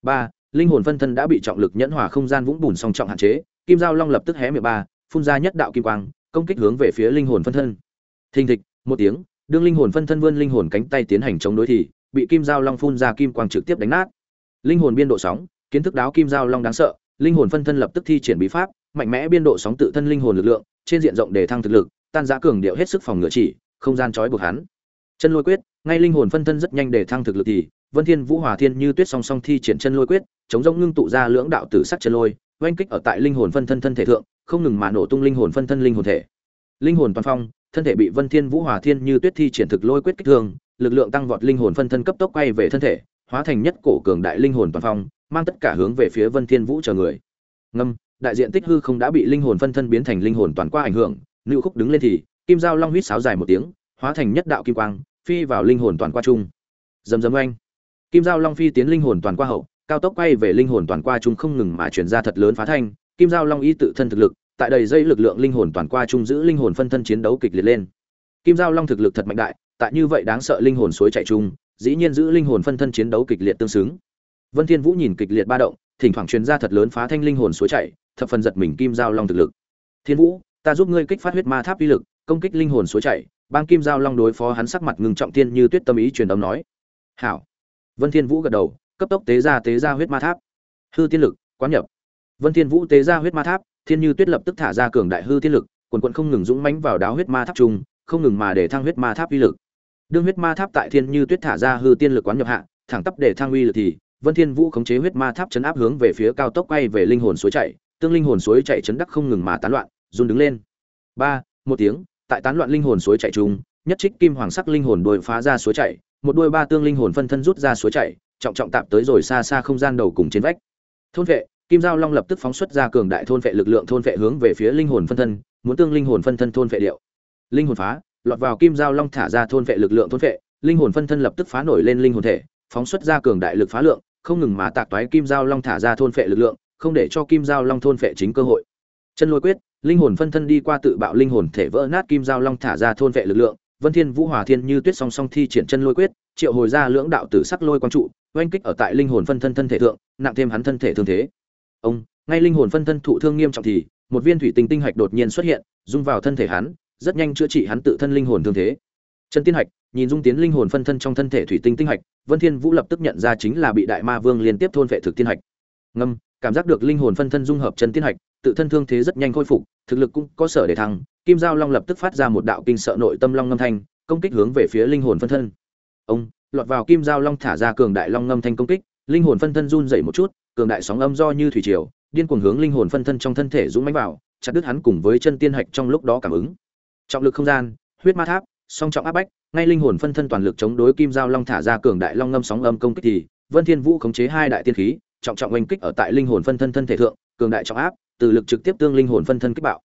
Ba linh hồn phân thân đã bị trọng lực nhẫn hòa không gian vũng bùn song trọng hạn chế, kim giao long lập tức hé miệng ba, phun ra nhất đạo kim quang, công kích hướng về phía linh hồn phân thân. Thình thịch, một tiếng, đương linh hồn phân thân vươn linh hồn cánh tay tiến hành chống đối thì, bị kim giao long phun ra kim quang trực tiếp đánh nát. Linh hồn biên độ sóng, kiến thức đáo kim giao long đáng sợ, linh hồn phân thân lập tức thi triển bí pháp, mạnh mẽ biên độ sóng tự thân linh hồn lực lượng, trên diện rộng để thăng thực lực, tan giã cường điệu hết sức phòng ngựa chỉ, không gian trói buộc hắn. Chân lôi quyết, ngay linh hồn phân thân rất nhanh để thăng thực lực thì vân thiên vũ hòa thiên như tuyết song song thi triển chân lôi quyết, chống rông ngưng tụ ra lưỡng đạo tử sắc chân lôi, oanh kích ở tại linh hồn phân thân thân thể thượng, không ngừng mà nổ tung linh hồn phân thân linh hồn thể. Linh hồn toàn phong, thân thể bị vân thiên vũ hòa thiên như tuyết thi triển thực lôi quyết kích thương, lực lượng tăng vọt linh hồn phân thân cấp tốc quay về thân thể, hóa thành nhất cổ cường đại linh hồn toàn phong, mang tất cả hướng về phía vân thiên vũ chờ người. Ngâm, đại diện tích hư không đã bị linh hồn phân thân biến thành linh hồn toàn qua ảnh hưởng lưu khúc đứng lên thì, kim giao long huýt sáo dài một tiếng, hóa thành nhất đạo kim quang, phi vào linh hồn toàn qua trung rầm rầm oanh kim giao long phi tiến linh hồn toàn qua hậu, cao tốc quay về linh hồn toàn qua trung không ngừng mà truyền ra thật lớn phá thanh. Kim giao long y tự thân thực lực, tại đầy dây lực lượng linh hồn toàn qua trung giữ linh hồn phân thân chiến đấu kịch liệt lên. Kim giao long thực lực thật mạnh đại, tại như vậy đáng sợ linh hồn suối chạy chung dĩ nhiên giữ linh hồn phân thân chiến đấu kịch liệt tương xứng. Vân thiên vũ nhìn kịch liệt ba động, thỉnh thoảng truyền ra thật lớn phá thanh linh hồn suối chạy, thập phần giật mình kim giao long thực lực. Thiên vũ, ta giúp ngươi kích phát huyết ma tháp uy lực, công kích linh hồn suối chạy. Bang kim giao long đối phó hắn sắc mặt ngưng trọng thiên như tuyết tâm ý truyền âm nói. Hảo vân thiên vũ gật đầu, cấp tốc tế ra tế ra huyết ma tháp. Hư tiên lực, quán nhập. Vân thiên vũ tế ra huyết ma tháp, thiên như tuyết lập tức thả ra cường đại hư tiên lực, quần quần không ngừng dũng mãnh vào đáo huyết ma tháp trung, không ngừng mà để thăng huyết ma tháp uy lực. Đương huyết ma tháp tại thiên như tuyết thả ra hư tiên lực quán nhập hạ, thẳng tắp để thăng uy lực thì, vân thiên vũ khống chế huyết ma tháp chấn áp hướng về phía cao tốc quay về linh hồn suối chảy, tương linh hồn suối chảy chấn đắc không ngừng mà tán loạn, run đứng lên. Ba, một tiếng, tại tán loạn linh hồn suối chảy trung, nhất trích kim hoàng sắc linh hồn đuôi phá ra suối chảy một đôi ba tương linh hồn phân thân rút ra suối chảy, trọng trọng tạm tới rồi xa xa không gian đầu cùng trên vách. Thôn vệ, kim giao long lập tức phóng xuất ra cường đại thôn vệ lực lượng thôn vệ hướng về phía linh hồn phân thân, muốn tương linh hồn phân thân thôn vệ điệu. Linh hồn phá, lọt vào kim giao long thả ra thôn vệ lực lượng thôn vệ, linh hồn phân thân lập tức phá nổi lên linh hồn thể, phóng xuất ra cường đại lực phá lượng, không ngừng mà tạc toái kim giao long thả ra thôn vệ lực lượng, không để cho kim giao long thôn vệ chính cơ hội. Chân lôi quyết, linh hồn phân thân đi qua tự bạo linh hồn thể vỡ nát kim giao long thả ra thôn vệ lực lượng vân thiên vũ hòa thiên như tuyết song song thi triển chân lôi quyết, triệu hồi ra lưỡng đạo tử sắc lôi quang trụ, oanh kích ở tại linh hồn phân thân thân thể thượng, nặng thêm hắn thân thể thương thế. Ông, ngay linh hồn phân thân thụ thương nghiêm trọng thì, một viên thủy tinh tinh hạch đột nhiên xuất hiện, dung vào thân thể hắn, rất nhanh chữa trị hắn tự thân linh hồn thương thế. Chân tiên hạch, nhìn dung tiến linh hồn phân thân trong thân thể thủy tinh tinh hạch, vân thiên vũ lập tức nhận ra chính là bị đại ma vương liên tiếp thôn phệ thực tiên hạch. Ngâm, cảm giác được linh hồn phân thân dung hợp chân tiên hạch, tự thân thương thế rất nhanh khôi phục, thực lực cũng có sở để thăng kim giao long lập tức phát ra một đạo kinh sợ nội tâm long ngâm thanh, công kích hướng về phía linh hồn phân thân. Ông, lọt vào kim giao long thả ra cường đại long ngâm thanh công kích, linh hồn phân thân run dậy một chút, cường đại sóng âm do như thủy triều, điên cuồng hướng linh hồn phân thân trong thân thể dũng mánh vào, chặt đứt hắn cùng với chân tiên hạch trong lúc đó cảm ứng. Trọng lực không gian, huyết ma tháp, song trọng áp bách, ngay linh hồn phân thân toàn lực chống đối kim giao long thả ra cường đại long ngâm sóng âm công kích thì, vân thiên vũ khống chế hai đại tiên khí, trọng trọng oanh kích ở tại linh hồn phân thân thân thể thượng, cường đại trọng áp, từ lực trực tiếp tương linh hồn phân thân kích bạo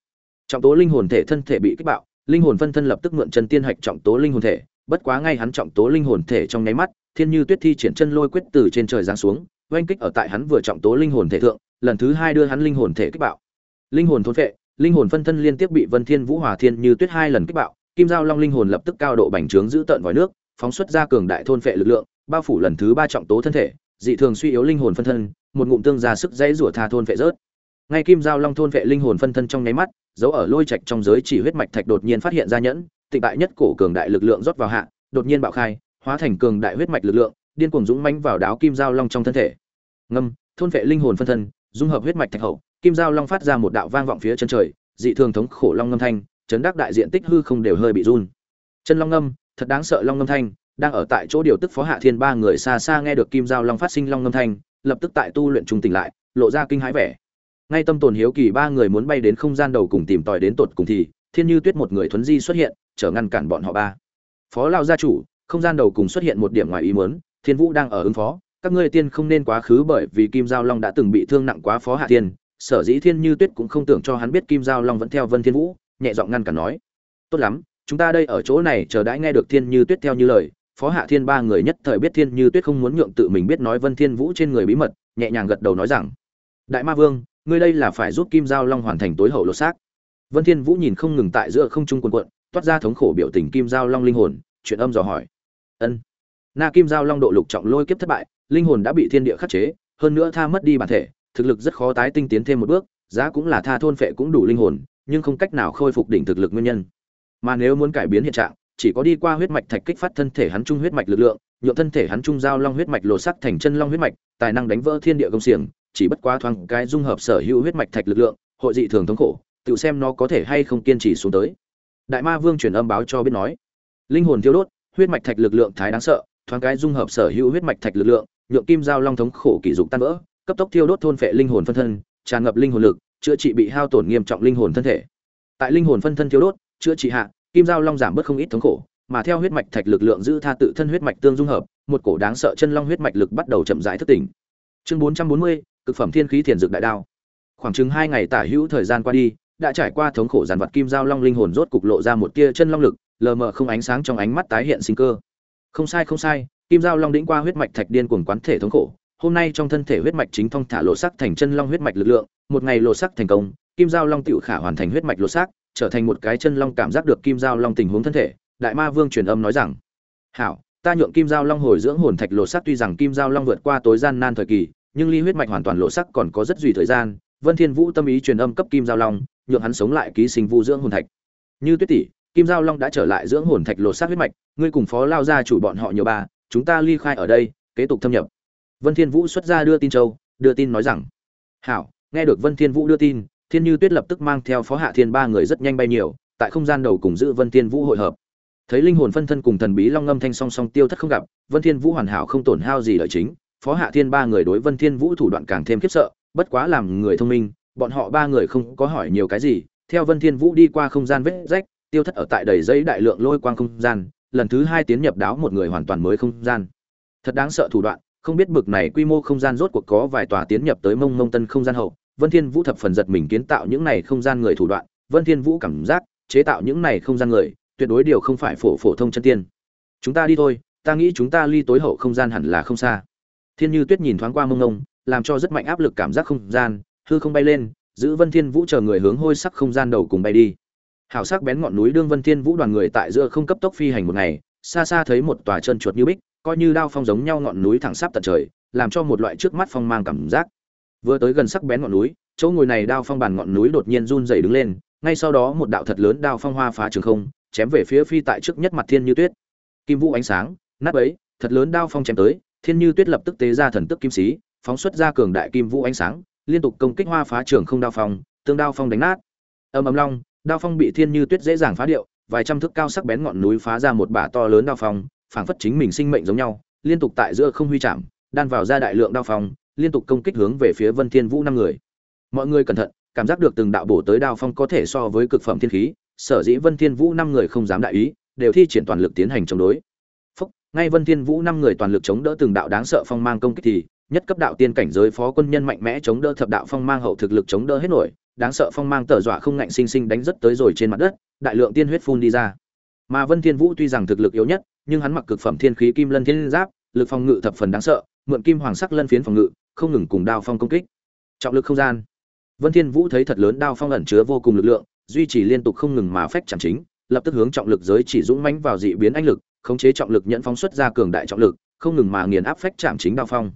trọng tố linh hồn thể thân thể bị kích bạo linh hồn phân thân lập tức mượn chân tiên hạch trọng tố linh hồn thể bất quá ngay hắn trọng tố linh hồn thể trong nháy mắt thiên như tuyết thi triển chân lôi quyết từ trên trời giáng xuống oanh kích ở tại hắn vừa trọng tố linh hồn thể thượng lần thứ hai đưa hắn linh hồn thể kích bạo linh hồn thôn phệ linh hồn phân thân liên tiếp bị vân thiên vũ hòa thiên như tuyết hai lần kích bạo kim giao long linh hồn lập tức cao độ bành trướng giữ tận vòi nước phóng xuất ra cường đại thôn phệ lực lượng bao phủ lần thứ ba trọng tố thân thể dị thường suy yếu linh hồn phân thân một ngụm tương ra sức dãy rủa tha thôn phệ rớt ngay kim giao long thôn vệ linh hồn phân thân trong nháy mắt dấu ở lôi trạch trong giới chỉ huyết mạch thạch đột nhiên phát hiện ra nhẫn, tịnh tại nhất cổ cường đại lực lượng rót vào hạ, đột nhiên bạo khai, hóa thành cường đại huyết mạch lực lượng, điên cuồng dũng mãnh vào đáo kim giao long trong thân thể. Ngâm, thôn vệ linh hồn phân thân, dung hợp huyết mạch thạch hậu, kim giao long phát ra một đạo vang vọng phía chân trời, dị thường thống khổ long ngâm thanh, chấn đắc đại diện tích hư không đều hơi bị run. Chân long ngâm, thật đáng sợ long ngâm thanh, đang ở tại chỗ điều tức phó hạ thiên ba người xa xa nghe được kim giao long phát sinh long ngâm thanh, lập tức tại tu luyện trung tỉnh lại, lộ ra kinh hãi vẻ ngay tâm tồn hiếu kỳ ba người muốn bay đến không gian đầu cùng tìm tòi đến tột cùng thì, thiên như tuyết một người thuấn di xuất hiện trở ngăn cản bọn họ ba. Phó lao gia chủ, không gian đầu cùng xuất hiện một điểm ngoài ý muốn, thiên vũ đang ở ứng phó. Các ngươi tiên không nên quá khứ bởi vì kim giao long đã từng bị thương nặng quá phó hạ tiên sở dĩ thiên như tuyết cũng không tưởng cho hắn biết kim giao long vẫn theo vân thiên vũ, nhẹ giọng ngăn cản nói. Tốt lắm, chúng ta đây ở chỗ này chờ đãi nghe được thiên như tuyết theo như lời. Phó hạ thiên ba người nhất thời biết thiên như tuyết không muốn nhượng tự mình biết nói vân thiên vũ trên người bí mật, nhẹ nhàng gật đầu nói rằng, đại ma vương ngươi đây là phải giúp kim giao long hoàn thành tối hậu lột xác. Vân thiên vũ nhìn không ngừng tại giữa không trung quần quận, toát ra thống khổ biểu tình kim giao long linh hồn, chuyện âm dò hỏi. Ân. Na kim giao long độ lục trọng lôi kiếp thất bại, linh hồn đã bị thiên địa khắc chế, hơn nữa tha mất đi bản thể, thực lực rất khó tái tinh tiến thêm một bước, giá cũng là tha thôn phệ cũng đủ linh hồn, nhưng không cách nào khôi phục đỉnh thực lực nguyên nhân. Mà nếu muốn cải biến hiện trạng, chỉ có đi qua huyết mạch thạch kích phát thân thể hắn trung huyết mạch lực lượng nhuộm thân thể hắn trung giao long huyết mạch lột sắc thành chân long huyết mạch, tài năng đánh vỡ thiên địa công xiềng chỉ bất quá thoáng cái dung hợp sở hữu huyết mạch thạch lực lượng, hội dị thường thống khổ, tự xem nó có thể hay không kiên trì xuống tới. Đại ma vương truyền âm báo cho biết nói, linh hồn thiêu đốt, huyết mạch thạch lực lượng thái đáng sợ, thoáng cái dung hợp sở hữu huyết mạch thạch lực lượng, nhượng kim giao long thống khổ kỷ dục tan vỡ, cấp tốc thiêu đốt thôn phệ linh hồn phân thân, tràn ngập linh hồn lực, chữa trị bị hao tổn nghiêm trọng linh hồn thân thể. Tại linh hồn phân thân thiêu đốt, chữa trị hạ, kim giao long giảm bớt không ít thống khổ, mà theo huyết mạch thạch lực lượng giữ tha tự thân huyết mạch tương dung hợp, một cổ đáng sợ chân long huyết mạch lực bắt đầu chậm rãi thức tỉnh. Chương bốn trăm bốn mươi cực phẩm thiên khí thiền dược đại đao. Khoảng chừng hai ngày tả hữu thời gian qua đi, đã trải qua thống khổ giàn vật kim giao long linh hồn rốt cục lộ ra một tia chân long lực, lờ mờ không ánh sáng trong ánh mắt tái hiện sinh cơ. Không sai không sai, kim giao long đĩnh qua huyết mạch thạch điên cuồng quán thể thống khổ, hôm nay trong thân thể huyết mạch chính thông thả lộ sắc thành chân long huyết mạch lực lượng, một ngày lộ sắc thành công, kim giao long tựu khả hoàn thành huyết mạch lộ sắc, trở thành một cái chân long cảm giác được kim giao long tình huống thân thể, đại ma vương truyền âm nói rằng, hảo, ta nhượng kim giao long hồi dưỡng hồn thạch lộ sắc tuy rằng kim giao long vượt qua tối gian nan thời kỳ nhưng ly huyết mạch hoàn toàn lộ sắc còn có rất duy thời gian, vân thiên vũ tâm ý truyền âm cấp kim giao long, nhượng hắn sống lại ký sinh vu dưỡng hồn thạch. Như tuyết tỷ, kim giao long đã trở lại dưỡng hồn thạch lộ sắc huyết mạch, ngươi cùng phó lao gia chủ bọn họ nhiều ba, chúng ta ly khai ở đây, kế tục thâm nhập. Vân thiên vũ xuất ra đưa tin châu, đưa tin nói rằng, hảo, nghe được vân thiên vũ đưa tin, thiên như tuyết lập tức mang theo phó hạ thiên ba người rất nhanh bay nhiều, tại không gian đầu cùng giữ vân thiên vũ hội hợp. Thấy linh hồn phân thân cùng thần bí long ngâm thanh song song tiêu thất không gặp, vân thiên vũ hoàn hảo không tổn hao gì lợi chính phó hạ thiên ba người đối vân thiên vũ thủ đoạn càng thêm khiếp sợ, bất quá làm người thông minh, bọn họ ba người không có hỏi nhiều cái gì, theo vân thiên vũ đi qua không gian vết rách, tiêu thất ở tại đầy giấy đại lượng lôi quang không gian, lần thứ hai tiến nhập đáo một người hoàn toàn mới không gian. Thật đáng sợ thủ đoạn, không biết bực này quy mô không gian rốt cuộc có vài tòa tiến nhập tới mông mông tân không gian hậu, vân thiên vũ thập phần giật mình kiến tạo những này không gian người thủ đoạn, vân thiên vũ cảm giác, chế tạo những này không gian người, tuyệt đối điều không phải phổ phổ thông chân tiên. Chúng ta đi thôi, ta nghĩ chúng ta ly tối hậu không gian hẳn là không xa thiên như tuyết nhìn thoáng qua mông ngông, làm cho rất mạnh áp lực cảm giác không gian hư không bay lên giữ vân thiên vũ chờ người hướng hôi sắc không gian đầu cùng bay đi. Hảo sắc bén ngọn núi đương vân thiên vũ đoàn người tại giữa không cấp tốc phi hành một ngày xa xa thấy một tòa chân chuột như bích coi như đao phong giống nhau ngọn núi thẳng sắp tận trời làm cho một loại trước mắt phong mang cảm giác. Vừa tới gần sắc bén ngọn núi chỗ ngồi này đao phong bàn ngọn núi đột nhiên run rẩy đứng lên ngay sau đó một đạo thật lớn đao phong hoa phá trường không chém về phía phi tại trước nhất mặt thiên như tuyết. Kim vũ ánh sáng nát ấy thật lớn đao phong chém tới thiên như tuyết lập tức tế ra thần tức kim sĩ, phóng xuất ra cường đại kim vũ ánh sáng, liên tục công kích hoa phá trường không đao phong, tương đao phong đánh nát. Âm ầm long, đao phong bị thiên như tuyết dễ dàng phá điệu, vài trăm thước cao sắc bén ngọn núi phá ra một bả to lớn đao phong, phảng phất chính mình sinh mệnh giống nhau, liên tục tại giữa không huy chạm, đan vào ra đại lượng đao phong, liên tục công kích hướng về phía vân thiên vũ năm người. Mọi người cẩn thận, cảm giác được từng đạo bổ tới đao phong có thể so với cực phẩm thiên khí, sở dĩ vân thiên vũ năm người không dám đại ý, đều thi triển toàn lực tiến hành chống đối ngay vân thiên vũ năm người toàn lực chống đỡ từng đạo đáng sợ phong mang công kích thì, nhất cấp đạo tiên cảnh giới phó quân nhân mạnh mẽ chống đỡ thập đạo phong mang hậu thực lực chống đỡ hết nổi, đáng sợ phong mang tở dọa không ngạnh sinh sinh đánh rất tới rồi trên mặt đất, đại lượng tiên huyết phun đi ra. Mà vân thiên vũ tuy rằng thực lực yếu nhất, nhưng hắn mặc cực phẩm thiên khí kim lân thiên giáp, lực phòng ngự thập phần đáng sợ, mượn kim hoàng sắc lân phiến phòng ngự, không ngừng cùng đao phong công kích. Trọng lực không gian. Vân thiên vũ thấy thật lớn đao phong ẩn chứa vô cùng lực lượng, duy trì liên tục không ngừng mà phách chẳng chính, lập tức hướng trọng lực giới chỉ dũng mãnh vào dị biến anh lực khống chế trọng lực nhẫn phóng xuất ra cường đại trọng lực, không ngừng mà nghiền áp phách chạm chính đao phong.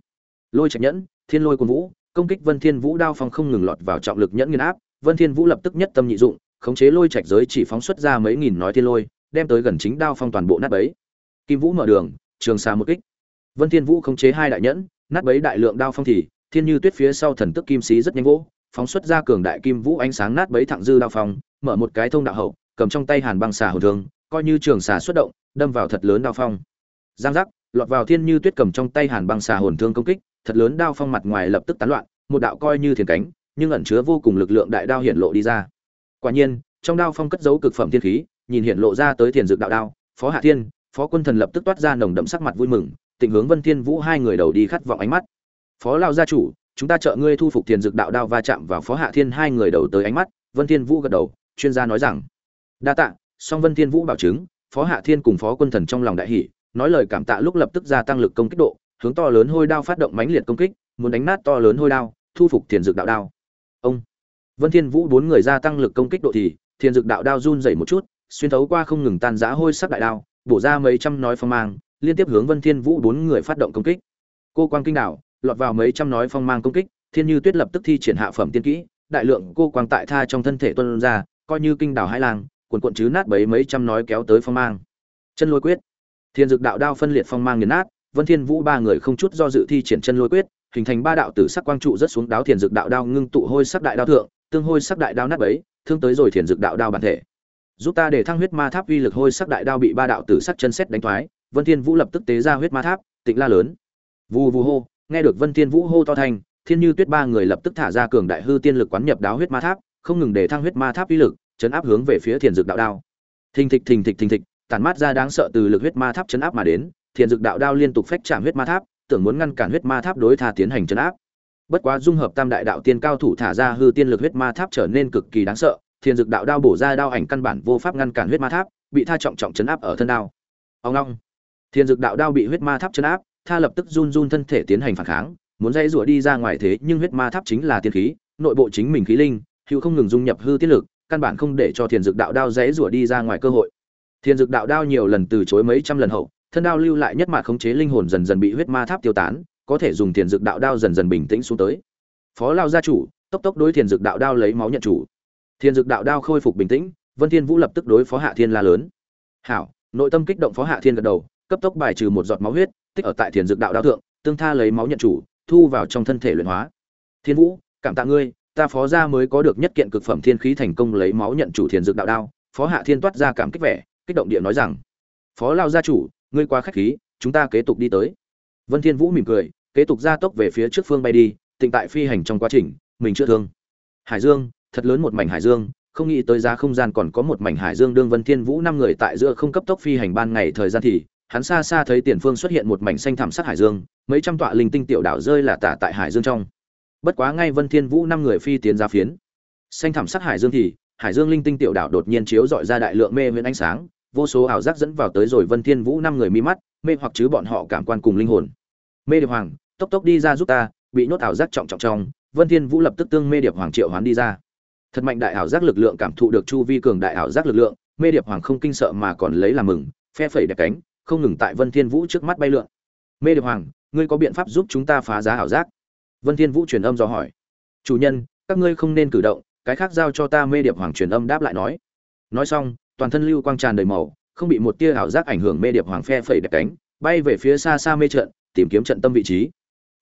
Lôi trạch nhẫn, thiên lôi quân vũ, công kích vân thiên vũ đao phong không ngừng lọt vào trọng lực nhẫn nghiền áp, vân thiên vũ lập tức nhất tâm nhị dụng, khống chế lôi trạch giới chỉ phóng xuất ra mấy nghìn nói thiên lôi, đem tới gần chính đao phong toàn bộ nát bấy. Kim vũ mở đường, trường xa một kích. Vân thiên vũ khống chế hai đại nhẫn, nát bấy đại lượng đao phong thì, thiên như tuyết phía sau thần tức kim sĩ rất nhanh vỗ, phóng xuất ra cường đại kim vũ ánh sáng nát bấy thẳng dư đao phong, mở một cái thông đạo hậu, cầm trong tay hàn băng xà hồn thương, coi như trường xà xuất động đâm vào thật lớn đao phong. Giang giác, lọt vào thiên như tuyết cầm trong tay hàn băng xà hồn thương công kích, thật lớn đao phong mặt ngoài lập tức tán loạn, một đạo coi như thiền cánh, nhưng ẩn chứa vô cùng lực lượng đại đao hiển lộ đi ra. Quả nhiên, trong đao phong cất giấu cực phẩm thiên khí, nhìn hiển lộ ra tới thiền dược đạo đao, phó hạ thiên, phó quân thần lập tức toát ra nồng đậm sắc mặt vui mừng tình hướng vân thiên vũ hai người đầu đi khát vọng ánh mắt. Phó lao gia chủ, chúng ta trợ ngươi thu phục thiền dược đạo đao va chạm vào phó hạ thiên hai người đầu tới ánh mắt. Vân thiên vũ gật đầu, chuyên gia nói rằng. Đa tạ, song vân thiên vũ bảo chứng phó hạ thiên cùng phó quân thần trong lòng đại hỷ nói lời cảm tạ lúc lập tức gia tăng lực công kích độ, hướng to lớn hôi đao phát động mãnh liệt công kích, muốn đánh nát to lớn hôi đao, thu phục thiền dược đạo đao. Ông. Vân thiên vũ bốn người gia tăng lực công kích độ thì, thiền dược đạo đao run rẩy một chút, xuyên thấu qua không ngừng tan rã hôi sắc đại đao, bổ ra mấy trăm nói phong mang, liên tiếp hướng vân thiên vũ bốn người phát động công kích. Cô quang kinh đảo lọt vào mấy trăm nói phong mang công kích, thiên như tuyết lập tức thi triển hạ phẩm tiên kỹ, đại lượng cô quang tại tha trong thân thể tuôn ra, coi như kinh đảo hải lang cuộn cuộn chứ nát bấy mấy trăm nói kéo tới phong mang. Chân lôi quyết. Thiên dược đạo đao phân liệt phong mang nghiền nát, vân thiên vũ ba người không chút do dự thi triển chân lôi quyết, hình thành ba đạo tử sắc quang trụ rất xuống đáo thiền dược đạo đao ngưng tụ hôi sắc đại đao thượng, tương hôi sắc đại đao nát bấy, thương tới rồi thiền dược đạo đao bản thể. Giúp ta để thăng huyết ma tháp uy lực hôi sắc đại đao bị ba đạo tử sắc chân xét đánh thoái, vân thiên vũ lập tức tế ra huyết ma tháp, tịnh la lớn. Vù vù hô, nghe được vân thiên vũ hô to thành, thiên như tuyết ba người lập tức thả ra cường đại hư tiên lực quán nhập đáo huyết ma tháp, không ngừng để thăng huyết ma tháp uy lực chấn áp hướng về phía thiền dược đạo đao. Thình thịch thình thịch thình thịch, tản mát ra đáng sợ từ lực huyết ma tháp chấn áp mà đến, thiền dược đạo đao liên tục phách chạm huyết ma tháp, tưởng muốn ngăn cản huyết ma tháp đối tha tiến hành chấn áp. Bất quá dung hợp tam đại đạo tiên cao thủ thả ra hư tiên lực huyết ma tháp trở nên cực kỳ đáng sợ, thiền dược đạo đao bổ ra đao ảnh căn bản vô pháp ngăn cản huyết ma tháp, bị tha trọng trọng chấn áp ở thân đao. Ông long. Thiền dược đạo đao bị huyết ma tháp chấn áp, tha lập tức run run thân thể tiến hành phản kháng, muốn dây rủa đi ra ngoài thế, nhưng huyết ma tháp chính là tiên khí, nội bộ chính mình khí linh, hữu không ngừng dung nhập hư tiết lực căn bản không để cho thiền dược đạo đao dễ rủa đi ra ngoài cơ hội. Thiền dược đạo đao nhiều lần từ chối mấy trăm lần hậu, thân đao lưu lại nhất mạt khống chế linh hồn dần dần bị huyết ma tháp tiêu tán, có thể dùng thiền dược đạo đao dần dần bình tĩnh xuống tới. Phó lao gia chủ, tốc tốc đối thiền dược đạo đao lấy máu nhận chủ. Thiền dược đạo đao khôi phục bình tĩnh, vân thiên vũ lập tức đối phó hạ thiên la lớn. Hảo. Nội tâm kích động phó hạ thiên gật đầu, cấp tốc bài trừ một giọt máu huyết, tích ở tại thiền dược đạo đao thượng, tương tha lấy máu nhận chủ, thu vào trong thân thể luyện hóa. Thiên vũ, cảm tạ ngươi ta phó gia mới có được nhất kiện cực phẩm thiên khí thành công lấy máu nhận chủ thiền dược đạo đao, phó hạ thiên toát ra cảm kích vẻ, kích động địa nói rằng, phó lao gia chủ, ngươi quá khách khí, chúng ta kế tục đi tới. Vân thiên vũ mỉm cười, kế tục gia tốc về phía trước phương bay đi, tịnh tại phi hành trong quá trình, mình chưa thương. Hải dương, thật lớn một mảnh hải dương, không nghĩ tới giá không gian còn có một mảnh hải dương đương vân thiên vũ năm người tại giữa không cấp tốc phi hành ban ngày thời gian thì, hắn xa xa thấy tiền phương xuất hiện một mảnh xanh thẳm sắc hải dương, mấy trăm tọa linh tinh tiểu đảo rơi là tả tại hải dương trong bất quá ngay vân thiên vũ năm người phi tiến ra phiến. Xanh thẳm sắc hải dương thì, hải dương linh tinh tiểu đảo đột nhiên chiếu dọi ra đại lượng mê viễn ánh sáng, vô số ảo giác dẫn vào tới rồi vân thiên vũ năm người mi mắt, mê hoặc chứ bọn họ cảm quan cùng linh hồn. Mê điệp hoàng, tốc tốc đi ra giúp ta, bị nhốt ảo giác trọng trọng trong, vân thiên vũ lập tức tương mê điệp hoàng triệu hoán đi ra. Thật mạnh đại ảo giác lực lượng cảm thụ được chu vi cường đại ảo giác lực lượng, mê điệp hoàng không kinh sợ mà còn lấy làm mừng, phe phẩy đẹp cánh, không ngừng tại vân thiên vũ trước mắt bay lượn. Mê điệp hoàng, ngươi có biện pháp giúp chúng ta phá giá ảo giác? Vân thiên vũ truyền âm do hỏi. Chủ nhân, các ngươi không nên cử động, cái khác giao cho ta mê điệp hoàng truyền âm đáp lại nói. Nói xong, toàn thân lưu quang tràn đầy màu, không bị một tia ảo giác ảnh hưởng mê điệp hoàng phe phẩy đẹp cánh, bay về phía xa xa mê trận, tìm kiếm trận tâm vị trí.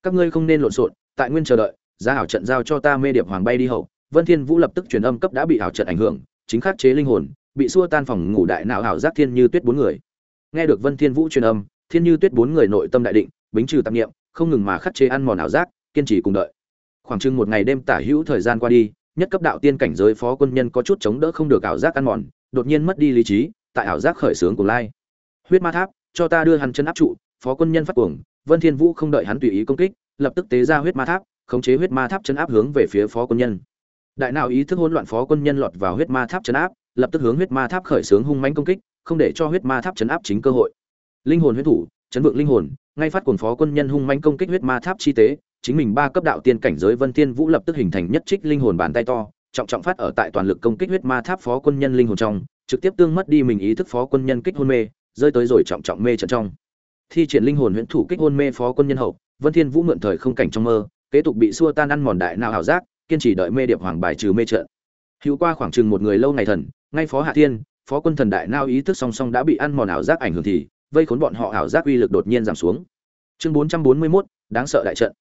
Các ngươi không nên lộn xộn, tại nguyên chờ đợi ra ảo trận giao cho ta mê điệp hoàng bay đi hậu. Vân thiên vũ lập tức truyền âm cấp đã bị ảo trận ảnh hưởng, chính khắc chế linh hồn, bị xua tan phòng ngủ đại não ảo giác thiên như tuyết bốn người. Nghe được vân thiên vũ truyền âm, thiên như tuyết bốn người nội tâm đại định, bính trừ tạp niệm, không ngừng mà khắc chế ăn mòn ảo giác kiên trì cùng đợi. Khoảng chừng một ngày đêm tả hữu thời gian qua đi, nhất cấp đạo tiên cảnh giới phó quân nhân có chút chống đỡ không được ảo giác ăn mòn, đột nhiên mất đi lý trí, tại ảo giác khởi sướng của lai. Huyết ma tháp, cho ta đưa hắn chân áp trụ, phó quân nhân phát cuồng, vân thiên vũ không đợi hắn tùy ý công kích, lập tức tế ra huyết ma tháp, khống chế huyết ma tháp chân áp hướng về phía phó quân nhân. Đại nào ý thức hỗn loạn phó quân nhân lọt vào huyết ma tháp chân áp, lập tức hướng huyết ma tháp khởi sướng hung mãnh công kích, không để cho huyết ma tháp chấn áp chính cơ hội. Linh hồn huyết thủ, chấn vượng linh hồn, ngay phát cuồng phó quân nhân hung mãnh công kích huyết ma tháp chi tế chính mình ba cấp đạo tiên cảnh giới vân thiên vũ lập tức hình thành nhất trích linh hồn bàn tay to trọng trọng phát ở tại toàn lực công kích huyết ma tháp phó quân nhân linh hồn trong trực tiếp tương mất đi mình ý thức phó quân nhân kích hôn mê rơi tới rồi trọng trọng mê trận trong. Thi triển linh hồn huyễn thủ kích hôn mê phó quân nhân hậu vân thiên vũ mượn thời không cảnh trong mơ kế tục bị xua tan ăn mòn đại nào ảo giác kiên trì đợi mê điệp hoàng bài trừ mê trận. Hữu qua khoảng chừng một người lâu ngày thần ngay phó hạ thiên phó quân thần đại nao ý thức song song đã bị ăn mòn ảo giác ảnh hưởng thì vây khốn bọn họ ảo giác uy lực đột nhiên giảm xuống. Chương bốn trăm bốn mươi 441, đáng sợ đại trận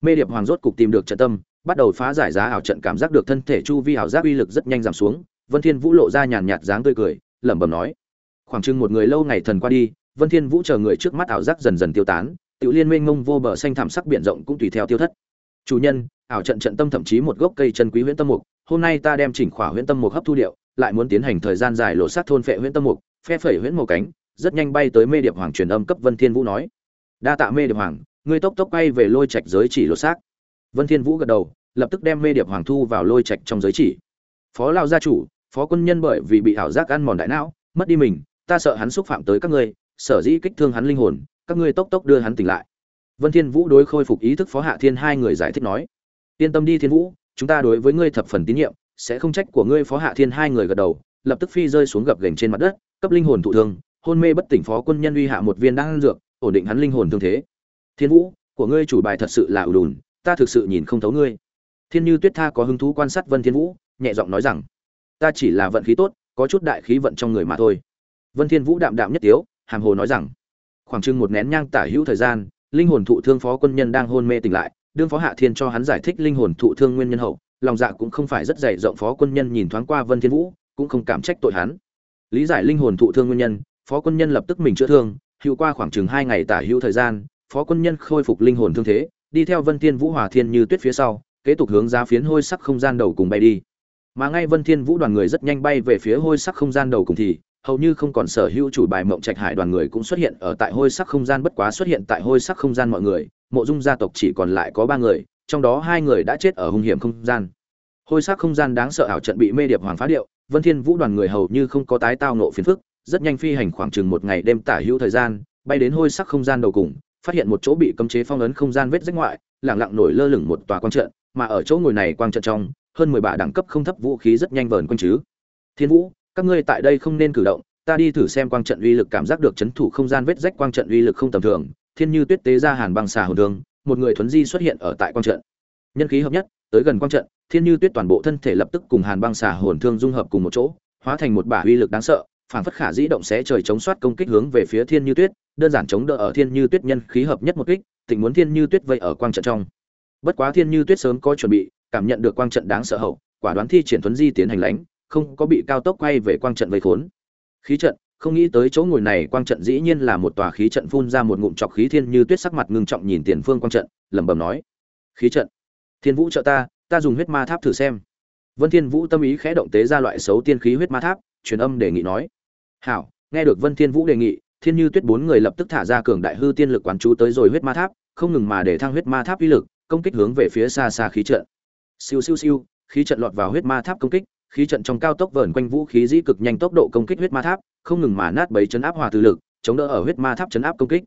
mê điệp hoàng rốt cục tìm được trận tâm, bắt đầu phá giải giá ảo trận cảm giác được thân thể chu vi ảo giác uy lực rất nhanh giảm xuống, vân thiên vũ lộ ra nhàn nhạt dáng tươi cười, lẩm bẩm nói, khoảng chừng một người lâu ngày thần qua đi, vân thiên vũ chờ người trước mắt ảo giác dần dần tiêu tán, tiểu liên mênh mông vô bờ xanh thảm sắc biển rộng cũng tùy theo tiêu thất. Chủ nhân, ảo trận trận tâm thậm chí một gốc cây chân quý huyễn tâm mục, hôm nay ta đem chỉnh khỏa huyễn tâm mục hấp thu điệu, lại muốn tiến hành thời gian dài lộ sát thôn phệ huyễn tâm mục, phe phẩy huyễn màu cánh, rất nhanh bay tới mê điệp hoàng truyền âm cấp vân thiên vũ nói. Đa tạ mê điệp hoàng ngươi tốc tốc bay về lôi trạch giới chỉ lột xác. Vân thiên vũ gật đầu, lập tức đem mê điệp hoàng thu vào lôi trạch trong giới chỉ. Phó lao gia chủ, phó quân nhân bởi vì bị ảo giác ăn mòn đại não, mất đi mình, ta sợ hắn xúc phạm tới các ngươi, sở dĩ kích thương hắn linh hồn, các ngươi tốc tốc đưa hắn tỉnh lại. Vân thiên vũ đối khôi phục ý thức phó hạ thiên hai người giải thích nói, yên tâm đi thiên vũ, chúng ta đối với ngươi thập phần tín nhiệm, sẽ không trách của ngươi. Phó hạ thiên hai người gật đầu, lập tức phi rơi xuống gập gành trên mặt đất, cấp linh hồn thụ thương, hôn mê bất tỉnh phó quân nhân uy hạ một viên đan dược, ổn định hắn linh hồn thương thế thiên vũ, của ngươi chủ bài thật sự là ủ đùn, ta thực sự nhìn không thấu ngươi. Thiên như tuyết tha có hứng thú quan sát vân thiên vũ, nhẹ giọng nói rằng, ta chỉ là vận khí tốt, có chút đại khí vận trong người mà thôi. Vân thiên vũ đạm đạm nhất tiếu, hàm hồ nói rằng, khoảng chừng một nén nhang tả hữu thời gian, linh hồn thụ thương phó quân nhân đang hôn mê tỉnh lại, đương phó hạ thiên cho hắn giải thích linh hồn thụ thương nguyên nhân hậu, lòng dạ cũng không phải rất dày rộng phó quân nhân nhìn thoáng qua vân thiên vũ, cũng không cảm trách tội hắn. Lý giải linh hồn thụ thương nguyên nhân, phó quân nhân lập tức mình chữa thương, hữu qua khoảng chừng hai ngày tả hữu thời gian phó quân nhân khôi phục linh hồn thương thế, đi theo vân thiên vũ hòa thiên như tuyết phía sau, kế tục hướng ra phiến hôi sắc không gian đầu cùng bay đi. Mà ngay vân thiên vũ đoàn người rất nhanh bay về phía hôi sắc không gian đầu cùng thì, hầu như không còn sở hữu chủ bài mộng trạch hải đoàn người cũng xuất hiện ở tại hôi sắc không gian bất quá xuất hiện tại hôi sắc không gian mọi người, mộ dung gia tộc chỉ còn lại có ba người, trong đó hai người đã chết ở hung hiểm không gian. Hôi sắc không gian đáng sợ ảo trận bị mê điệp hoàng phá điệu, vân thiên vũ đoàn người hầu như không có tái tao nộ phiền phức, rất nhanh phi hành khoảng chừng một ngày đêm tả hữu thời gian, bay đến hôi sắc không gian đầu cùng phát hiện một chỗ bị cấm chế phong ấn không gian vết rách ngoại lặng lặng nổi lơ lửng một tòa quang trận, mà ở chỗ ngồi này quang trận trong, hơn mười bả đẳng cấp không thấp vũ khí rất nhanh vờn quanh chứ. Thiên vũ, các ngươi tại đây không nên cử động, ta đi thử xem quang trận uy lực cảm giác được chấn thủ không gian vết rách quang trận uy lực không tầm thường, thiên như tuyết tế ra hàn băng xà hồn thương, một người thuấn di xuất hiện ở tại quang trận. Nhân khí hợp nhất, tới gần quang trận, thiên như tuyết toàn bộ thân thể lập tức cùng hàn băng xà hồn thương dung hợp cùng một chỗ, hóa thành một bả uy lực đáng sợ phản phất khả dĩ động sẽ trời chống soát công kích hướng về phía thiên như tuyết đơn giản chống đỡ ở thiên như tuyết nhân khí hợp nhất một kích tình muốn thiên như tuyết vây ở quang trận trong. Bất quá thiên như tuyết sớm có chuẩn bị, cảm nhận được quang trận đáng sợ hậu, quả đoán thi triển thuấn di tiến hành lãnh, không có bị cao tốc quay về quang trận vây khốn. Khí trận, không nghĩ tới chỗ ngồi này quang trận dĩ nhiên là một tòa khí trận phun ra một ngụm trọc khí thiên như tuyết sắc mặt ngưng trọng nhìn tiền phương quang trận, lẩm bẩm nói, khí trận, thiên vũ trợ ta ta dùng huyết ma tháp thử xem. Vân thiên vũ tâm ý khẽ động tế ra loại xấu tiên khí huyết ma tháp, truyền âm đề nghị nói, hảo, nghe được vân thiên vũ đề nghị thiên như tuyết bốn người lập tức thả ra cường đại hư tiên lực quán chú tới rồi huyết ma tháp, không ngừng mà để thăng huyết ma tháp uy lực, công kích hướng về phía xa xa khí trận. Siêu siêu siêu, khí trận lọt vào huyết ma tháp công kích, khí trận trong cao tốc vờn quanh vũ khí dĩ cực nhanh tốc độ công kích huyết ma tháp, không ngừng mà nát bấy chấn áp hòa từ lực, chống đỡ ở huyết ma tháp chấn áp công kích.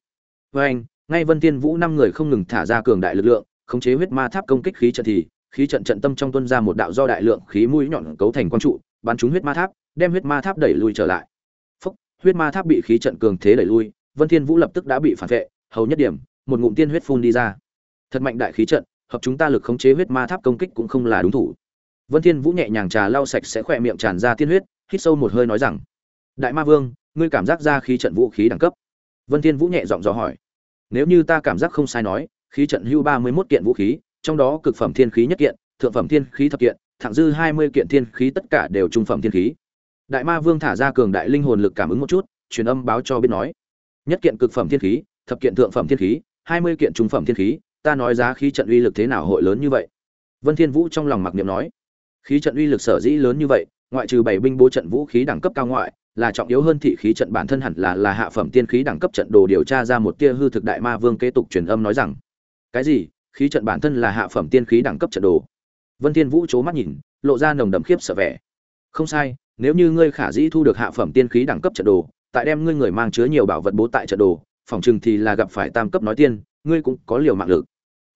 Với anh, ngay vân tiên vũ năm người không ngừng thả ra cường đại lực lượng, khống chế huyết ma tháp công kích khí trận thì, khí trận trận tâm trong tuân ra một đạo do đại lượng khí mũi nhọn cấu thành quang trụ, bắn trúng huyết ma tháp, đem huyết ma tháp đẩy lui trở lại huyết ma tháp bị khí trận cường thế đẩy lui, vân thiên vũ lập tức đã bị phản vệ, hầu nhất điểm, một ngụm tiên huyết phun đi ra. Thật mạnh đại khí trận, hợp chúng ta lực khống chế huyết ma tháp công kích cũng không là đúng thủ. Vân thiên vũ nhẹ nhàng trà lau sạch sẽ khỏe miệng tràn ra tiên huyết, hít sâu một hơi nói rằng, đại ma vương, ngươi cảm giác ra khí trận vũ khí đẳng cấp? Vân thiên vũ nhẹ giọng dò hỏi. Nếu như ta cảm giác không sai nói, khí trận hưu 31 kiện vũ khí, trong đó cực phẩm thiên khí nhất kiện, thượng phẩm thiên khí thập kiện, thẳng dư 20 kiện thiên khí tất cả đều trung phẩm thiên khí đại ma vương thả ra cường đại linh hồn lực cảm ứng một chút, truyền âm báo cho biết nói, nhất kiện cực phẩm thiên khí, thập kiện thượng phẩm thiên khí 20 kiện trung phẩm thiên khí, ta nói giá khí trận uy lực thế nào hội lớn như vậy? Vân thiên vũ trong lòng mặc niệm nói, khí trận uy lực sở dĩ lớn như vậy, ngoại trừ bảy binh bố trận vũ khí đẳng cấp cao ngoại, là trọng yếu hơn thị khí trận bản thân hẳn là là hạ phẩm tiên khí đẳng cấp trận đồ điều tra ra một tia hư thực đại ma vương kế tục truyền âm nói rằng, cái gì? Khí trận bản thân là hạ phẩm tiên khí đẳng cấp trận đồ? Vân thiên vũ chố mắt nhìn, lộ ra nồng đậm khiếp sợ vẻ. Không sai nếu như ngươi khả dĩ thu được hạ phẩm tiên khí đẳng cấp trận đồ, tại đem ngươi người mang chứa nhiều bảo vật bố tại trận đồ, phòng chừng thì là gặp phải tam cấp nói tiên, ngươi cũng có liều mạng lực.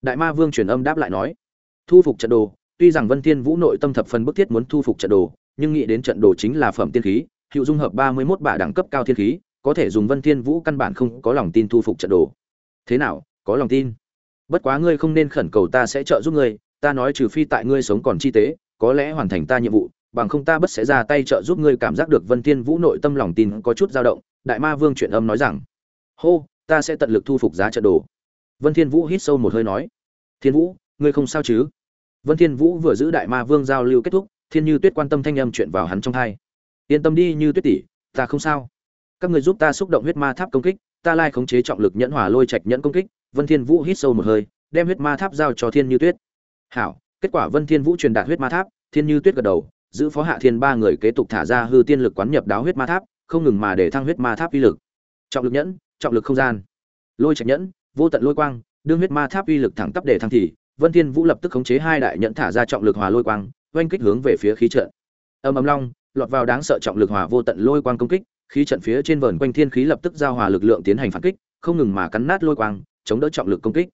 Đại ma vương truyền âm đáp lại nói, thu phục trận đồ, tuy rằng vân thiên vũ nội tâm thập phần bức thiết muốn thu phục trận đồ, nhưng nghĩ đến trận đồ chính là phẩm tiên khí hiệu dung hợp ba mươi 31 bả đẳng cấp cao thiên khí, có thể dùng vân thiên vũ căn bản không có lòng tin thu phục trận đồ. Thế nào, có lòng tin? Bất quá ngươi không nên khẩn cầu ta sẽ trợ giúp ngươi, ta nói trừ phi tại ngươi sống còn chi tế, có lẽ hoàn thành ta nhiệm vụ bằng không ta bất sẽ ra tay trợ giúp ngươi cảm giác được vân thiên vũ nội tâm lòng tin có chút dao động, đại ma vương chuyện âm nói rằng, hô, ta sẽ tận lực thu phục giá trận đồ. Vân thiên vũ hít sâu một hơi nói, thiên vũ, ngươi không sao chứ? Vân thiên vũ vừa giữ đại ma vương giao lưu kết thúc, thiên như tuyết quan tâm thanh âm chuyện vào hắn trong tai yên tâm đi, như tuyết tỷ, ta không sao. Các ngươi giúp ta xúc động huyết ma tháp công kích, ta lai khống chế trọng lực nhẫn hỏa lôi trạch nhẫn công kích. Vân thiên vũ hít sâu một hơi, đem huyết ma tháp giao cho thiên như tuyết. Hảo. Kết quả vân thiên vũ truyền đạt huyết ma tháp, thiên như tuyết gật đầu giữ phó hạ thiên ba người kế tục thả ra hư tiên lực quán nhập đáo huyết ma tháp, không ngừng mà để thăng huyết ma tháp uy lực. Trọng lực nhẫn, trọng lực không gian. Lôi trạch nhẫn, vô tận lôi quang, đương huyết ma tháp uy lực thẳng tắp để thăng thì, vân thiên vũ lập tức khống chế hai đại nhẫn thả ra trọng lực hòa lôi quang, oanh kích hướng về phía khí trận. Âm ầm long, lọt vào đáng sợ trọng lực hòa vô tận lôi quang công kích, khí trận phía trên vờn quanh thiên khí lập tức giao hòa lực lượng tiến hành phản kích, không ngừng mà cắn nát lôi quang, chống đỡ trọng lực công kích.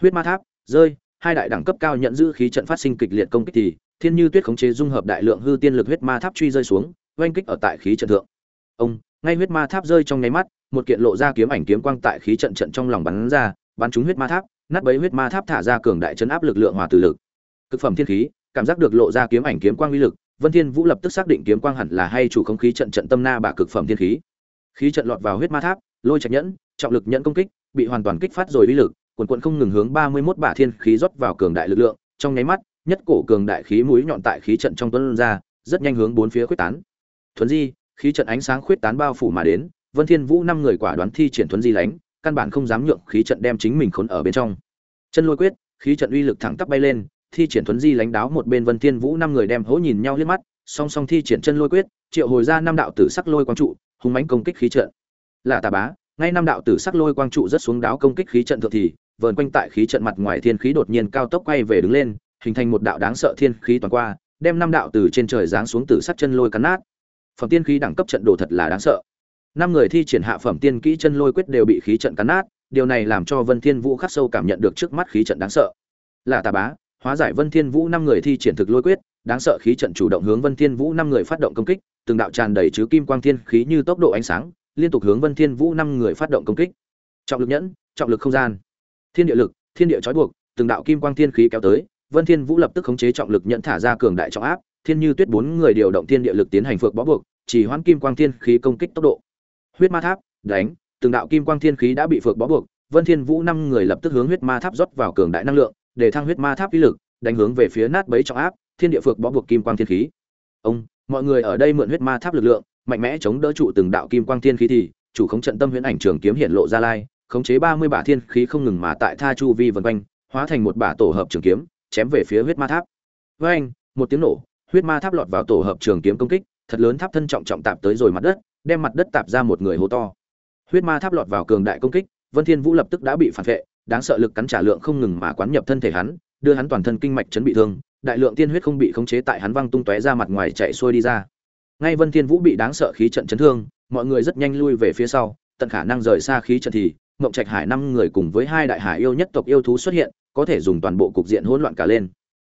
Huyết ma tháp, rơi, hai đại đẳng cấp cao nhận giữ khí trận phát sinh kịch liệt công kích thì thiên như tuyết khống chế dung hợp đại lượng hư tiên lực huyết ma tháp truy rơi xuống, oanh kích ở tại khí trận thượng. Ông, ngay huyết ma tháp rơi trong nháy mắt, một kiện lộ ra kiếm ảnh kiếm quang tại khí trận trận trong lòng bắn ra, bắn trúng huyết ma tháp, nát bấy huyết ma tháp thả ra cường đại chấn áp lực lượng hòa từ lực. Cực phẩm thiên khí, cảm giác được lộ ra kiếm ảnh kiếm quang uy lực, vân thiên vũ lập tức xác định kiếm quang hẳn là hay chủ không khí trận trận tâm na bả cực phẩm thiên khí. Khí trận lọt vào huyết ma tháp, lôi trạch nhẫn, trọng lực nhẫn công kích, bị hoàn toàn kích phát rồi uy lực quần cuộn không ngừng hướng 31 bả thiên khí rót vào cường đại lực lượng, trong nháy mắt nhất cổ cường đại khí mũi nhọn tại khí trận trong tuấn ra, rất nhanh hướng bốn phía khuyết tán. Thuấn di, khí trận ánh sáng khuyết tán bao phủ mà đến, vân thiên vũ năm người quả đoán thi triển thuấn di lánh, căn bản không dám nhượng khí trận đem chính mình khốn ở bên trong. Chân lôi quyết, khí trận uy lực thẳng tắp bay lên, thi triển thuấn di lánh đáo một bên vân thiên vũ năm người đem hỗ nhìn nhau liếc mắt, song song thi triển chân lôi quyết, triệu hồi ra năm đạo tử sắc lôi quang trụ, hung mãnh công kích khí trận. Là tà bá, ngay năm đạo tử sắc lôi quang trụ rất xuống đáo công kích khí trận thượng thì, vờn quanh tại khí trận mặt ngoài thiên khí đột nhiên cao tốc quay về đứng lên hình thành một đạo đáng sợ thiên khí toàn qua, đem năm đạo từ trên trời giáng xuống từ sắt chân lôi cắn nát. Phẩm tiên khí đẳng cấp trận đồ thật là đáng sợ. Năm người thi triển hạ phẩm tiên kỹ chân lôi quyết đều bị khí trận cắn nát, điều này làm cho vân thiên vũ khắc sâu cảm nhận được trước mắt khí trận đáng sợ. Là tà bá, hóa giải vân thiên vũ năm người thi triển thực lôi quyết, đáng sợ khí trận chủ động hướng vân thiên vũ năm người phát động công kích, từng đạo tràn đầy chứa kim quang thiên khí như tốc độ ánh sáng, liên tục hướng vân thiên vũ năm người phát động công kích. Trọng lực nhẫn, trọng lực không gian. Thiên địa lực, thiên địa trói buộc, từng đạo kim quang thiên khí kéo tới vân thiên vũ lập tức khống chế trọng lực nhận thả ra cường đại trọng áp, thiên như tuyết bốn người điều động thiên địa lực tiến hành phược bó buộc, chỉ hoãn kim quang thiên khí công kích tốc độ. Huyết ma tháp, đánh, từng đạo kim quang thiên khí đã bị phược bó buộc, vân thiên vũ năm người lập tức hướng huyết ma tháp rót vào cường đại năng lượng, để thăng huyết ma tháp uy lực, đánh hướng về phía nát bấy trọng áp, thiên địa phược bó buộc kim quang thiên khí. Ông, mọi người ở đây mượn huyết ma tháp lực lượng, mạnh mẽ chống đỡ trụ từng đạo kim quang thiên khí thì, chủ khống trận tâm huyễn ảnh trường kiếm hiện lộ ra lai, khống chế ba mươi bả thiên khí không ngừng mà tại tha chu vi vần quanh, hóa thành một bả tổ hợp trường kiếm chém về phía huyết ma tháp. Với anh, một tiếng nổ, huyết ma tháp lọt vào tổ hợp trường kiếm công kích, thật lớn tháp thân trọng trọng tạp tới rồi mặt đất, đem mặt đất tạp ra một người hố to. Huyết ma tháp lọt vào cường đại công kích, vân thiên vũ lập tức đã bị phản vệ, đáng sợ lực cắn trả lượng không ngừng mà quán nhập thân thể hắn, đưa hắn toàn thân kinh mạch chấn bị thương, đại lượng tiên huyết không bị khống chế tại hắn văng tung tóe ra mặt ngoài chạy xuôi đi ra. Ngay vân thiên vũ bị đáng sợ khí trận chấn thương, mọi người rất nhanh lui về phía sau, tận khả năng rời xa khí trận thì ngộng trạch hải năm người cùng với hai đại hải yêu nhất tộc yêu thú xuất hiện có thể dùng toàn bộ cục diện hỗn loạn cả lên.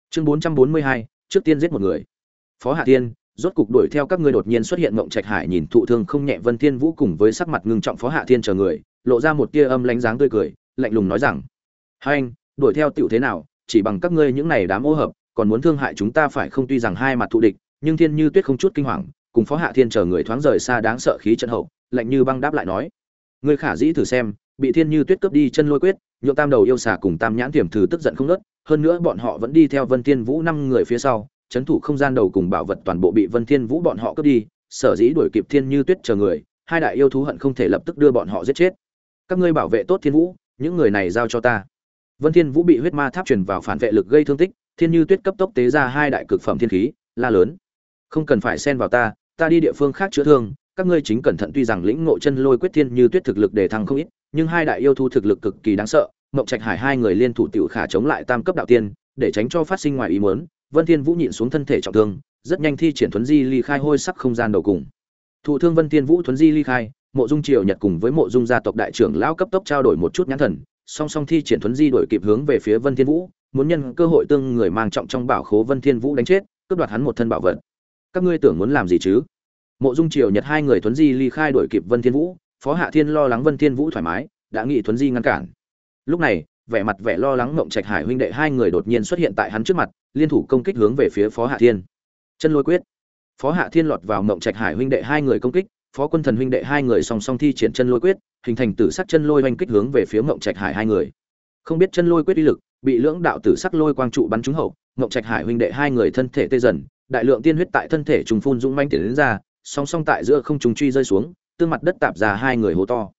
Chương 442, trước tiên giết một người. Phó hạ thiên rốt cục đuổi theo các ngươi đột nhiên xuất hiện ngộng trạch hải nhìn thụ thương không nhẹ vân thiên vũ cùng với sắc mặt ngưng trọng phó hạ thiên chờ người lộ ra một tia âm lánh dáng tươi cười lạnh lùng nói rằng hai anh đuổi theo tiểu thế nào chỉ bằng các ngươi những này đám ô hợp còn muốn thương hại chúng ta phải không? Tuy rằng hai mặt thù địch nhưng thiên như tuyết không chút kinh hoàng cùng phó hạ thiên chờ người thoáng rời xa đáng sợ khí trận hậu lạnh như băng đáp lại nói ngươi khả dĩ thử xem bị thiên như tuyết cướp đi chân lôi quyết, nhượng tam đầu yêu xà cùng tam nhãn tiềm thử tức giận không nớt hơn nữa bọn họ vẫn đi theo vân thiên vũ năm người phía sau, chấn thủ không gian đầu cùng bảo vật toàn bộ bị vân thiên vũ bọn họ cướp đi, sở dĩ đuổi kịp thiên như tuyết chờ người, hai đại yêu thú hận không thể lập tức đưa bọn họ giết chết. Các ngươi bảo vệ tốt thiên vũ, những người này giao cho ta. Vân thiên vũ bị huyết ma tháp truyền vào phản vệ lực gây thương tích, thiên như tuyết cấp tốc tế ra hai đại cực phẩm thiên khí, la lớn. Không cần phải xen vào ta ta đi địa phương khác chữa thương, các ngươi chính cẩn thận tuy rằng lĩnh ngộ chân lôi quyết thiên như tuyết thực lực để thăng không ít nhưng hai đại yêu thú thực lực cực kỳ đáng sợ, mộng trạch hải hai người liên thủ tiểu khả chống lại tam cấp đạo tiên, để tránh cho phát sinh ngoài ý muốn, vân thiên vũ nhịn xuống thân thể trọng thương, rất nhanh thi triển thuấn di ly khai hôi sắc không gian đầu cùng. Thủ thương vân thiên vũ thuấn di ly khai, mộ dung triều nhật cùng với mộ dung gia tộc đại trưởng lão cấp tốc trao đổi một chút nhãn thần, song song thi triển thuấn di đổi kịp hướng về phía vân thiên vũ, muốn nhân cơ hội tương người mang trọng trong bảo khố vân thiên vũ đánh chết, cướp đoạt hắn một thân bảo vật. Các ngươi tưởng muốn làm gì chứ? Mộ dung triều nhật hai người thuấn di ly khai đổi kịp vân thiên vũ phó hạ thiên lo lắng vân thiên vũ thoải mái, đã nghị thuấn di ngăn cản. Lúc này, vẻ mặt vẻ lo lắng ngộng trạch hải huynh đệ hai người đột nhiên xuất hiện tại hắn trước mặt, liên thủ công kích hướng về phía phó hạ thiên. Chân lôi quyết. Phó hạ thiên lọt vào ngộng trạch hải huynh đệ hai người công kích, phó quân thần huynh đệ hai người song song thi triển chân lôi quyết, hình thành tử sắc chân lôi oanh kích hướng về phía ngộng trạch hải hai người. Không biết chân lôi quyết uy lực, bị lưỡng đạo tử sắc lôi quang trụ bắn trúng hậu, ngộng trạch hải huynh đệ hai người thân thể tê dần, đại lượng tiên huyết tại thân thể trùng phun dũng manh tiến đến ra, song song tại giữa không trùng truy rơi xuống tương mặt đất tạp ra hai người hô to.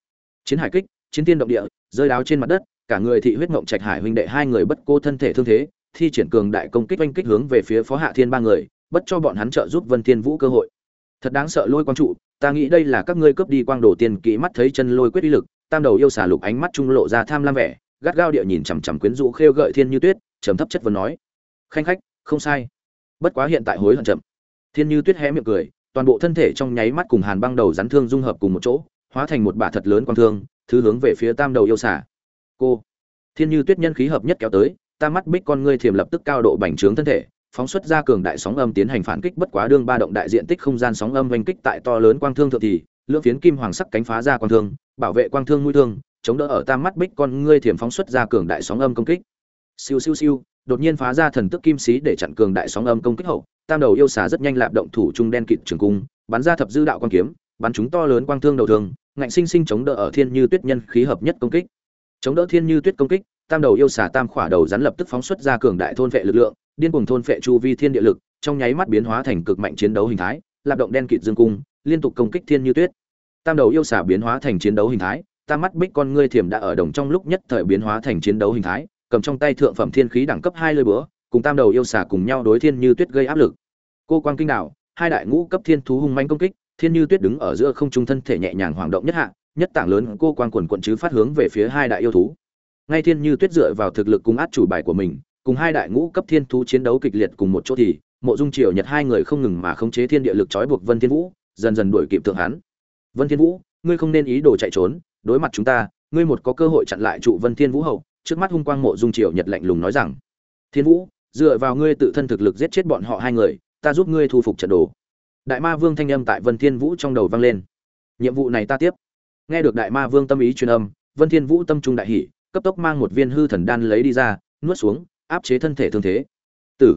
Chiến hải kích, chiến tiên động địa, rơi đáo trên mặt đất, cả người thị huyết ngộng trạch hải huynh đệ hai người bất cô thân thể thương thế, thi triển cường đại công kích oanh kích hướng về phía phó hạ thiên ba người, bất cho bọn hắn trợ giúp vân thiên vũ cơ hội. Thật đáng sợ lôi quang trụ, ta nghĩ đây là các ngươi cướp đi quang đồ tiền kỹ mắt thấy chân lôi quyết uy lực, tam đầu yêu xà lục ánh mắt trung lộ ra tham lam vẻ, gắt gao địa nhìn chằm chằm quyến rũ khêu gợi thiên như tuyết, trầm thấp chất vấn nói. Khanh khách, không sai. Bất quá hiện tại hối hận chậm. Thiên như tuyết hé miệng cười toàn bộ thân thể trong nháy mắt cùng hàn băng đầu rắn thương dung hợp cùng một chỗ, hóa thành một bả thật lớn quang thương, thứ hướng về phía tam đầu yêu xà. Cô, thiên như tuyết nhân khí hợp nhất kéo tới tam mắt bích con ngươi thiềm lập tức cao độ bành trướng thân thể, phóng xuất ra cường đại sóng âm tiến hành phản kích bất quá đương ba động đại diện tích không gian sóng âm oanh kích tại to lớn quang thương thượng thì, lưỡng phiến kim hoàng sắc cánh phá ra quang thương, bảo vệ quang thương mũi thương, chống đỡ ở tam mắt bích con ngươi thiềm phóng xuất ra cường đại sóng âm công kích. Siêu siêu siêu, đột nhiên phá ra thần tức kim sĩ để chặn cường đại sóng âm công kích hậu tam đầu yêu xà rất nhanh lạp động thủ trung đen kịt trường cung, bắn ra thập dư đạo quang kiếm, bắn chúng to lớn quang thương đầu thương, ngạnh sinh sinh chống đỡ ở thiên như tuyết nhân khí hợp nhất công kích. Chống đỡ thiên như tuyết công kích, tam đầu yêu xà tam khỏa đầu rắn lập tức phóng xuất ra cường đại thôn vệ lực lượng, điên cuồng thôn vệ chu vi thiên địa lực, trong nháy mắt biến hóa thành cực mạnh chiến đấu hình thái, lạp động đen kịt dương cung, liên tục công kích thiên như tuyết. Tam đầu yêu xà biến hóa thành chiến đấu hình thái, tam mắt bích con ngươi thiểm đã ở đồng trong lúc nhất thời biến hóa thành chiến đấu hình thái, cầm trong tay thượng phẩm thiên khí đẳng cấp hai lơi búa cùng tam đầu yêu xà cùng nhau đối thiên như tuyết gây áp lực. Cô quang kinh đạo hai đại ngũ cấp thiên thú hung manh công kích, thiên như tuyết đứng ở giữa không trung thân thể nhẹ nhàng hoảng động nhất hạ, nhất tảng lớn cô quang quần quận chứ phát hướng về phía hai đại yêu thú. Ngay thiên như tuyết dựa vào thực lực cùng át chủ bài của mình, cùng hai đại ngũ cấp thiên thú chiến đấu kịch liệt cùng một chỗ thì, mộ dung triều nhật hai người không ngừng mà khống chế thiên địa lực trói buộc vân thiên vũ, dần dần đuổi kịp thượng hán. vân thiên vũ, ngươi không nên ý đồ chạy trốn, đối mặt chúng ta, ngươi một có cơ hội chặn lại trụ vân thiên vũ hậu, trước mắt hung quang mộ dung triều nhật lạnh lùng nói rằng. Thiên vũ dựa vào ngươi tự thân thực lực giết chết bọn họ hai người, ta giúp ngươi thu phục trận đồ. Đại ma vương thanh âm tại vân thiên vũ trong đầu vang lên. Nhiệm vụ này ta tiếp. Nghe được đại ma vương tâm ý truyền âm, vân thiên vũ tâm trung đại hỉ, cấp tốc mang một viên hư thần đan lấy đi ra, nuốt xuống, áp chế thân thể thương thế. Tử.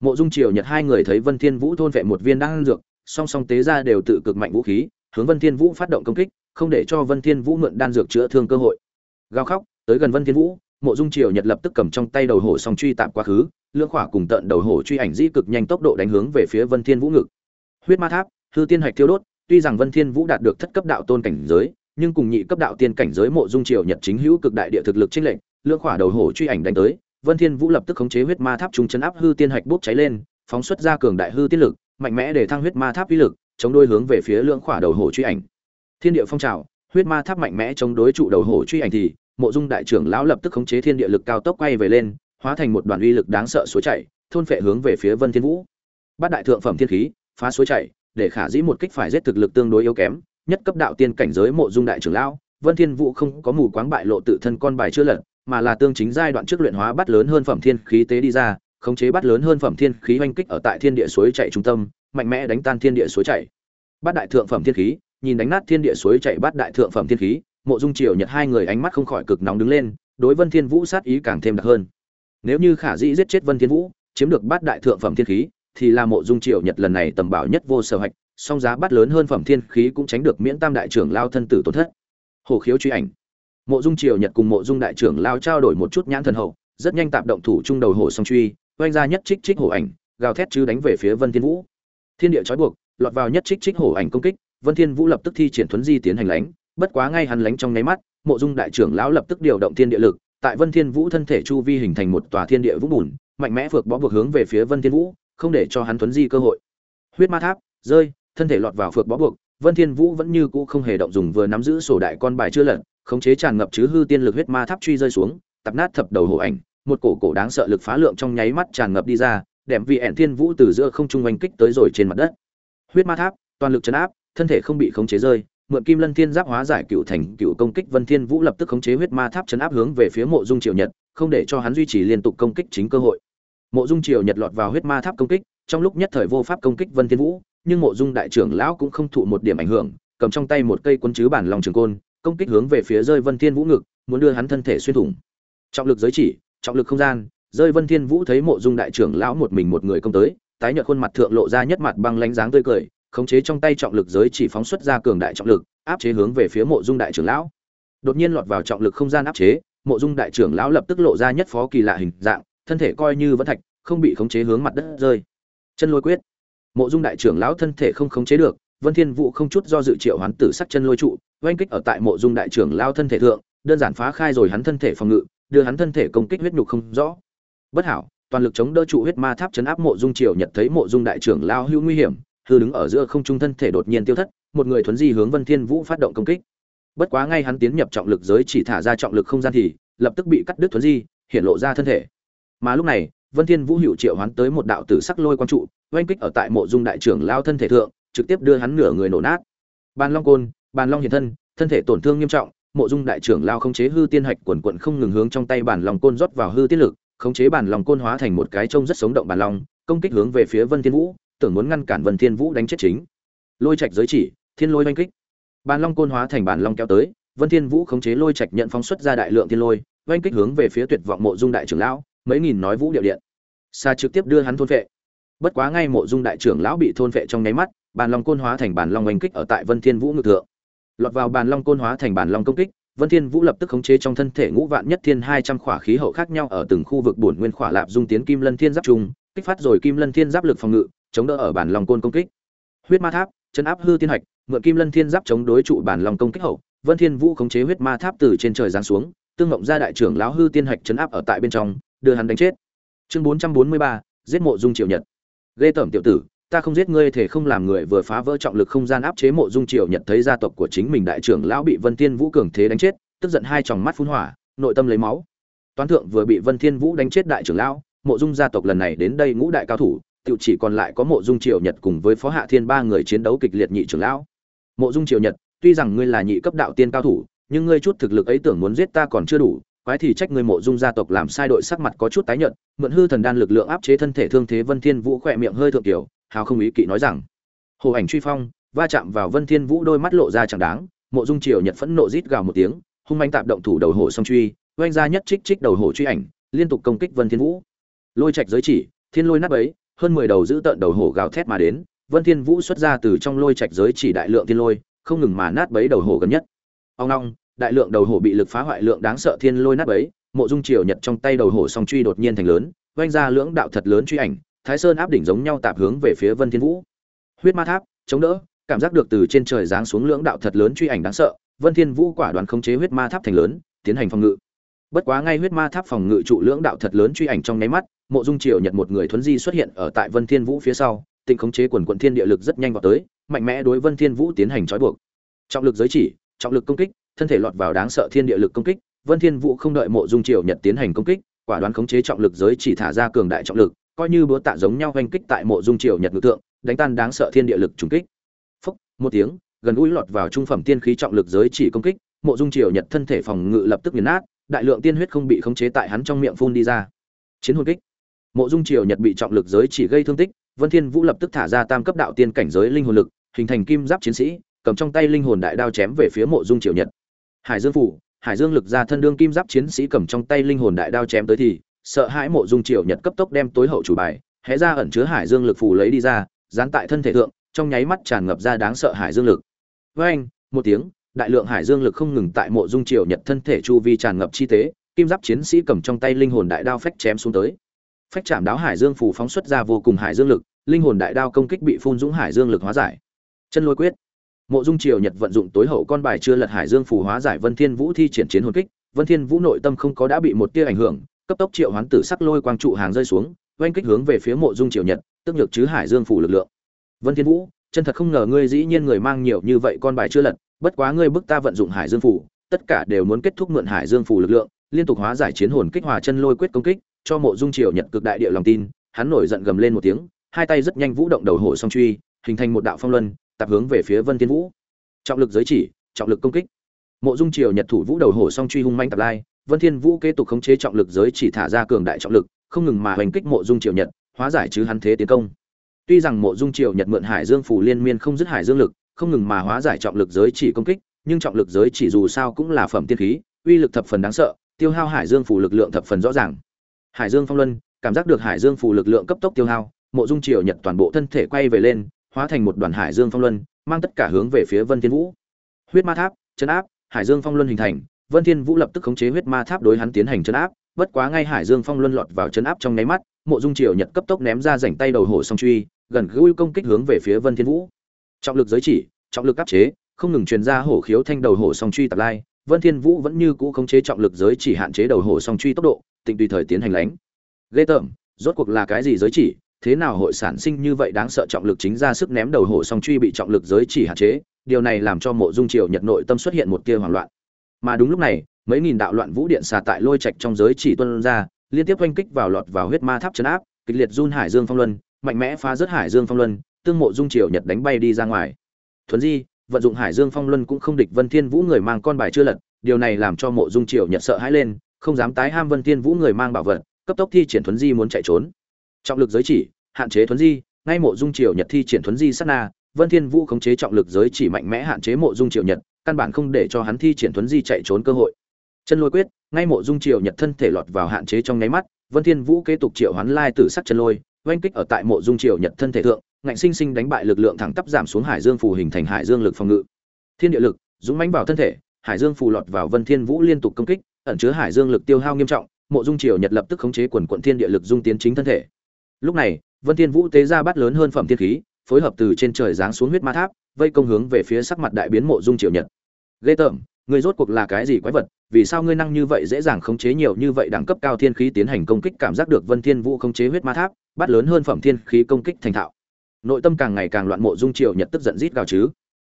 Mộ dung triều nhật hai người thấy vân thiên vũ thôn vệ một viên đan dược, song song tế ra đều tự cực mạnh vũ khí, hướng vân thiên vũ phát động công kích, không để cho vân thiên vũ mượn đan dược chữa thương cơ hội. Gào khóc, tới gần vân thiên vũ, mộ dung triều nhật lập tức cầm trong tay đầu hổ song truy tạm quá khứ lưỡng khỏa cùng tận đầu hổ truy ảnh dĩ cực nhanh tốc độ đánh hướng về phía vân thiên vũ ngực. Huyết ma tháp, hư tiên hạch thiêu đốt, tuy rằng vân thiên vũ đạt được thất cấp đạo tôn cảnh giới, nhưng cùng nhị cấp đạo tiên cảnh giới mộ dung triều nhật chính hữu cực đại địa thực lực chênh lệnh lưỡng khỏa đầu hổ truy ảnh đánh tới, vân thiên vũ lập tức khống chế huyết ma tháp trung chấn áp hư tiên hạch bốc cháy lên, phóng xuất ra cường đại hư tiên lực, mạnh mẽ để thăng huyết ma tháp uy lực, chống đối hướng về phía lưỡng khỏa đầu hổ truy ảnh. Thiên địa phong trào, huyết ma tháp mạnh mẽ chống đối trụ đầu hổ truy ảnh thì, mộ dung đại trưởng lão lập tức khống chế thiên địa lực cao tốc quay về lên hóa thành một đoàn uy lực đáng sợ suối chảy, thôn phệ hướng về phía vân thiên vũ. Bát đại thượng phẩm thiên khí, phá suối chảy, để khả dĩ một kích phải giết thực lực tương đối yếu kém, nhất cấp đạo tiên cảnh giới mộ dung đại trưởng lão, vân thiên vũ không có mù quáng bại lộ tự thân con bài chưa lật, mà là tương chính giai đoạn trước luyện hóa bắt lớn hơn phẩm thiên khí tế đi ra, khống chế bắt lớn hơn phẩm thiên khí hoành kích ở tại thiên địa suối chảy trung tâm, mạnh mẽ đánh tan thiên địa suối chảy. Bát đại thượng phẩm thiên khí, nhìn đánh nát thiên địa suối chảy bát đại thượng phẩm thiên khí, mộ dung triều nhật hai người ánh mắt không khỏi cực nóng đứng lên, đối vân thiên vũ sát ý càng thêm đặc hơn nếu như khả dĩ giết chết vân thiên vũ, chiếm được bát đại thượng phẩm thiên khí, thì là mộ dung Triệu nhật lần này tầm bảo nhất vô sở hạch, song giá bát lớn hơn phẩm thiên khí cũng tránh được miễn tam đại trưởng lao thân tử tổn thất. Hồ khiếu truy ảnh. Mộ dung triều nhật cùng mộ dung đại trưởng lao trao đổi một chút nhãn thần hậu, rất nhanh tạm động thủ trung đầu hồ song truy, oanh ra nhất trích trích hổ ảnh, gào thét chứ đánh về phía vân thiên vũ. Thiên địa trói buộc, lọt vào nhất trích trích hổ ảnh công kích, vân thiên vũ lập tức thi triển thuấn di tiến hành lánh bất quá ngay hắn lánh trong nháy mắt, mộ dung đại trưởng lão lập tức điều động thiên địa lực tại vân thiên vũ thân thể chu vi hình thành một tòa thiên địa vũng bùn, mạnh mẽ vượt bó buộc hướng về phía vân thiên vũ, không để cho hắn tuấn di cơ hội. Huyết ma tháp, rơi, thân thể lọt vào phược bó buộc, vân thiên vũ vẫn như cũ không hề động dùng vừa nắm giữ sổ đại con bài chưa lật, khống chế tràn ngập chứ hư tiên lực huyết ma tháp truy rơi xuống, tập nát thập đầu hổ ảnh, một cổ cổ đáng sợ lực phá lượng trong nháy mắt tràn ngập đi ra đệm vị ẻn thiên vũ từ giữa không trung oanh kích tới rồi trên mặt đất. Huyết ma tháp, toàn lực chấn áp, thân thể không bị khống chế rơi mượn kim lân thiên giáp hóa giải cựu thành cựu công kích vân thiên vũ lập tức khống chế huyết ma tháp chấn áp hướng về phía mộ dung triều nhật không để cho hắn duy trì liên tục công kích chính cơ hội mộ dung triều nhật lọt vào huyết ma tháp công kích trong lúc nhất thời vô pháp công kích vân thiên vũ nhưng mộ dung đại trưởng lão cũng không thụ một điểm ảnh hưởng cầm trong tay một cây quân chứ bản lòng trường côn công kích hướng về phía rơi vân thiên vũ ngực muốn đưa hắn thân thể xuyên thủng trọng lực giới chỉ trọng lực không gian rơi vân thiên vũ thấy mộ dung đại trưởng lão một mình một người công tới tái nhợt khuôn mặt thượng lộ ra nhất mặt băng lánh dáng tươi cười khống chế trong tay trọng lực giới chỉ phóng xuất ra cường đại trọng lực, áp chế hướng về phía mộ dung đại trưởng lão. Đột nhiên lọt vào trọng lực không gian áp chế, mộ dung đại trưởng lão lập tức lộ ra nhất phó kỳ lạ hình dạng, thân thể coi như vẫn thạch, không bị khống chế hướng mặt đất rơi. Chân lôi quyết. Mộ dung đại trưởng lão thân thể không khống chế được, vân thiên vũ không chút do dự triệu hoán tử sắc chân lôi trụ, oanh kích ở tại mộ dung đại trưởng lão thân thể thượng, đơn giản phá khai rồi hắn thân thể phòng ngự, đưa hắn thân thể công kích huyết nhục không rõ. Bất hảo, toàn lực chống đỡ trụ huyết ma tháp chấn áp mộ dung triều nhật thấy mộ dung đại trưởng lão hữu nguy hiểm hư đứng ở giữa không trung thân thể đột nhiên tiêu thất, một người thuấn di hướng vân thiên vũ phát động công kích. Bất quá ngay hắn tiến nhập trọng lực giới chỉ thả ra trọng lực không gian thì, lập tức bị cắt đứt thuấn di, hiện lộ ra thân thể. Mà lúc này, vân thiên vũ hữu triệu hoán tới một đạo tử sắc lôi quang trụ, oanh kích ở tại mộ dung đại trưởng lao thân thể thượng, trực tiếp đưa hắn nửa người nổ nát. Bàn long côn, bàn long hiện thân thân thể tổn thương nghiêm trọng, mộ dung đại trưởng lao khống chế hư tiên hạch quần quận không ngừng hướng trong tay bản long côn rót vào hư tiết lực, khống chế bản long côn hóa thành một cái trông rất sống động bản long, công kích hướng về phía vân thiên vũ tưởng muốn ngăn cản vân thiên vũ đánh chết chính. Lôi trạch giới chỉ, thiên lôi oanh kích. Bản long côn hóa thành bản long kéo tới, vân thiên vũ khống chế lôi trạch nhận phóng xuất ra đại lượng thiên lôi, oanh kích hướng về phía tuyệt vọng mộ dung đại trưởng lão, mấy nghìn nói vũ điệu điện. Xa trực tiếp đưa hắn thôn vệ. Bất quá ngay mộ dung đại trưởng lão bị thôn vệ trong nháy mắt, bàn long côn hóa thành bàn long oanh kích ở tại vân thiên vũ ngự thượng. Lọt vào bàn long côn hóa thành bàn long công kích, vân thiên vũ lập tức khống chế trong thân thể ngũ vạn nhất thiên hai trăm khỏa khí hậu khác nhau ở từng khu vực bổn nguyên khỏa lạp dung tiến kim lân thiên giáp trùng kích phát rồi kim lân thiên giáp lực phòng ngự chống đỡ ở bàn long côn công kích. Huyết ma tháp chấn áp hư tiên hạch, mượn kim lân thiên giáp chống đối trụ bàn long công kích hậu, vân thiên vũ khống chế huyết ma tháp từ trên trời giáng xuống, tương ngộng ra đại trưởng lão hư tiên hạch chấn áp ở tại bên trong, đưa hắn đánh chết. Chương bốn trăm bốn mươi ba, giết mộ dung triệu nhật. Lê tẩm tiểu tử, ta không giết ngươi thể không làm người vừa phá vỡ trọng lực không gian áp chế mộ dung triều nhật thấy gia tộc của chính mình đại trưởng lão bị vân thiên vũ cường thế đánh chết, tức giận hai tròng mắt phun hỏa, nội tâm lấy máu. Toán thượng vừa bị vân thiên vũ đánh chết đại trưởng lão, mộ dung gia tộc lần này đến đây ngũ đại cao thủ tự chỉ còn lại có mộ dung triều nhật cùng với phó hạ thiên ba người chiến đấu kịch liệt nhị trưởng lão. Mộ dung triều nhật, tuy rằng ngươi là nhị cấp đạo tiên cao thủ, nhưng ngươi chút thực lực ấy tưởng muốn giết ta còn chưa đủ, quái thì trách ngươi mộ dung gia tộc làm sai đội sắc mặt có chút tái nhợt, mượn hư thần đan lực lượng áp chế thân thể thương thế vân thiên vũ khỏe miệng hơi thượng tiểu, hào không ý kỵ nói rằng. Hồ ảnh truy phong, va chạm vào vân thiên vũ đôi mắt lộ ra chẳng đáng, mộ dung triều nhật phẫn nộ rít gào một tiếng, hung manh tạm động thủ đầu hổ song truy, oanh ra nhất trích trích đầu hổ truy ảnh, liên tục công kích vân thiên vũ. Lôi trạch giới chỉ, thiên lôi nát ấy hơn mười đầu giữ tận đầu hổ gào thét mà đến vân thiên vũ xuất ra từ trong lôi trạch giới chỉ đại lượng thiên lôi không ngừng mà nát bấy đầu hổ gần nhất. Ông ngoong, đại lượng đầu hổ bị lực phá hoại lượng đáng sợ thiên lôi nát bấy mộ dung triều nhật trong tay đầu hổ song truy đột nhiên thành lớn vang ra lưỡng đạo thật lớn truy ảnh thái sơn áp đỉnh giống nhau tạp hướng về phía vân thiên vũ. Huyết ma tháp chống đỡ cảm giác được từ trên trời giáng xuống lưỡng đạo thật lớn truy ảnh đáng sợ vân thiên vũ quả đoán khống chế huyết ma tháp thành lớn tiến hành phòng ngự. Bất quá ngay huyết ma tháp phòng ngự trụ lưỡng đạo thật lớn truy ảnh trong nháy mắt mộ dung triều nhật một người thuấn di xuất hiện ở tại vân thiên vũ phía sau, tịnh khống chế quần quận thiên địa lực rất nhanh vào tới, mạnh mẽ đối vân thiên vũ tiến hành trói buộc. Trọng lực giới chỉ, trọng lực công kích, thân thể lọt vào đáng sợ thiên địa lực công kích, vân thiên vũ không đợi mộ dung triều nhật tiến hành công kích, quả đoán khống chế trọng lực giới chỉ thả ra cường đại trọng lực, coi như búa tạ giống nhau hoành kích tại mộ dung triều nhật ngự tượng đánh tan đáng sợ thiên địa lực trùng kích. Phúc, một tiếng, gần gũi lọt vào trung phẩm tiên khí trọng lực giới chỉ công kích, mộ dung triều nhật thân thể phòng ngự lập tức nghiền nát, đại lượng tiên huyết không bị khống chế tại hắn trong miệng phun đi ra. Chiến hồn kích mộ dung triều nhật bị trọng lực giới chỉ gây thương tích, vân thiên vũ lập tức thả ra tam cấp đạo tiên cảnh giới linh hồn lực, hình thành kim giáp chiến sĩ, cầm trong tay linh hồn đại đao chém về phía mộ dung triều nhật. Hải dương phủ, hải dương lực ra thân đương kim giáp chiến sĩ cầm trong tay linh hồn đại đao chém tới thì, sợ hãi mộ dung triều nhật cấp tốc đem tối hậu chủ bài, hé ra ẩn chứa hải dương lực phủ lấy đi ra, dán tại thân thể thượng, trong nháy mắt tràn ngập ra đáng sợ hải dương lực. Với anh, một tiếng, đại lượng hải dương lực không ngừng tại mộ dung triều nhật thân thể chu vi tràn ngập chi tế, kim giáp chiến sĩ cầm trong tay linh hồn đại đao phách chém xuống tới phách chạm đáo hải dương phù phóng xuất ra vô cùng hải dương lực, linh hồn đại đao công kích bị phun dũng hải dương lực hóa giải. Chân lôi quyết. Mộ dung triều nhật vận dụng tối hậu con bài chưa lật hải dương phù hóa giải vân thiên vũ thi triển chiến hồn kích. Vân thiên vũ nội tâm không có đã bị một tia ảnh hưởng, cấp tốc triệu hoán tử sắc lôi quang trụ hàng rơi xuống, oanh kích hướng về phía mộ dung triều nhật, tức nhược chứ hải dương phù lực lượng. Vân thiên vũ, chân thật không ngờ ngươi dĩ nhiên người mang nhiều như vậy con bài chưa lật, bất quá ngươi bức ta vận dụng hải dương phù, tất cả đều muốn kết thúc mượn hải dương phù lực lượng, liên tục hóa giải chiến hồn kích hòa chân lôi quyết công kích cho mộ dung triều nhật cực đại địa lòng tin, hắn nổi giận gầm lên một tiếng, hai tay rất nhanh vũ động đầu hổ song truy, hình thành một đạo phong luân, tập hướng về phía vân thiên vũ. Trọng lực giới chỉ, trọng lực công kích. Mộ dung triều nhật thủ vũ đầu hổ song truy hung manh tập lai, vân thiên vũ kế tục khống chế trọng lực giới chỉ thả ra cường đại trọng lực, không ngừng mà hoành kích mộ dung triều nhật, hóa giải chứ hắn thế tiến công. Tuy rằng mộ dung triều nhật mượn hải dương phủ liên miên không dứt hải dương lực, không ngừng mà hóa giải trọng lực giới chỉ công kích, nhưng trọng lực giới chỉ dù sao cũng là phẩm tiên khí, uy lực thập phần đáng sợ, tiêu hao hải dương phủ lực lượng thập phần rõ ràng hải dương phong luân, cảm giác được hải dương phủ lực lượng cấp tốc tiêu hao, mộ dung triều nhật toàn bộ thân thể quay về lên, hóa thành một đoàn hải dương phong luân, mang tất cả hướng về phía vân thiên vũ. Huyết ma tháp chấn áp, hải dương phong luân hình thành, vân thiên vũ lập tức khống chế huyết ma tháp đối hắn tiến hành chấn áp, bất quá ngay hải dương phong luân lọt vào chấn áp trong nháy mắt, mộ dung triều nhật cấp tốc ném ra rảnh tay đầu hổ song truy, gần gũi công kích hướng về phía vân thiên vũ. Trọng lực giới chỉ, trọng lực áp chế, không ngừng truyền ra hổ khiếu thanh đầu hổ song truy tập lai, vân thiên vũ vẫn như cũ khống chế trọng lực giới chỉ hạn chế đầu hổ song truy tốc độ tịnh tùy thời tiến hành lánh. Ghê tởm, rốt cuộc là cái gì giới chỉ? Thế nào hội sản sinh như vậy đáng sợ trọng lực chính ra sức ném đầu hổ song truy bị trọng lực giới chỉ hạn chế? Điều này làm cho mộ dung triều nhật nội tâm xuất hiện một tia hoảng loạn. Mà đúng lúc này, mấy nghìn đạo loạn vũ điện xà tại lôi trạch trong giới chỉ tuân ra, liên tiếp oanh kích vào lọt vào huyết ma tháp chấn áp, kịch liệt run hải dương phong luân, mạnh mẽ phá rớt hải dương phong luân, tương mộ dung triều nhật đánh bay đi ra ngoài. Thuấn di, vận dụng hải dương phong luân cũng không địch vân thiên vũ người mang con bài chưa lật, điều này làm cho mộ dung triều nhật sợ hãi lên không dám tái ham vân thiên vũ người mang bảo vật, cấp tốc thi triển thuấn di muốn chạy trốn. Trọng lực giới chỉ, hạn chế thuấn di, ngay mộ dung triều nhật thi triển thuấn di sát na, vân thiên vũ khống chế trọng lực giới chỉ mạnh mẽ hạn chế mộ dung triều nhật, căn bản không để cho hắn thi triển thuấn di chạy trốn cơ hội. Chân lôi quyết, ngay mộ dung triều nhật thân thể lọt vào hạn chế trong nháy mắt, vân thiên vũ kế tục triệu hoán lai tử sắc chân lôi, oanh kích ở tại mộ dung triều nhật thân thể thượng, ngạnh sinh sinh đánh bại lực lượng thẳng tắp giảm xuống hải dương phù hình thành hải dương lực phòng ngự. Thiên địa lực, dũng mãnh vào thân thể, hải dương phù lọt vào vân thiên vũ liên tục công kích ẩn chứa hải dương lực tiêu hao nghiêm trọng, mộ dung triều nhật lập tức khống chế quần quận thiên địa lực dung tiến chính thân thể. Lúc này, vân thiên vũ tế ra bắt lớn hơn phẩm thiên khí, phối hợp từ trên trời giáng xuống huyết ma tháp, vây công hướng về phía sắc mặt đại biến mộ dung triều nhật. Ghê tởm, ngươi rốt cuộc là cái gì quái vật, vì sao ngươi năng như vậy dễ dàng khống chế nhiều như vậy đẳng cấp cao thiên khí tiến hành công kích cảm giác được vân thiên vũ khống chế huyết ma tháp bắt lớn hơn phẩm thiên khí công kích thành thạo. Nội tâm càng ngày càng loạn mộ dung triều nhật tức giận rít gào chứ.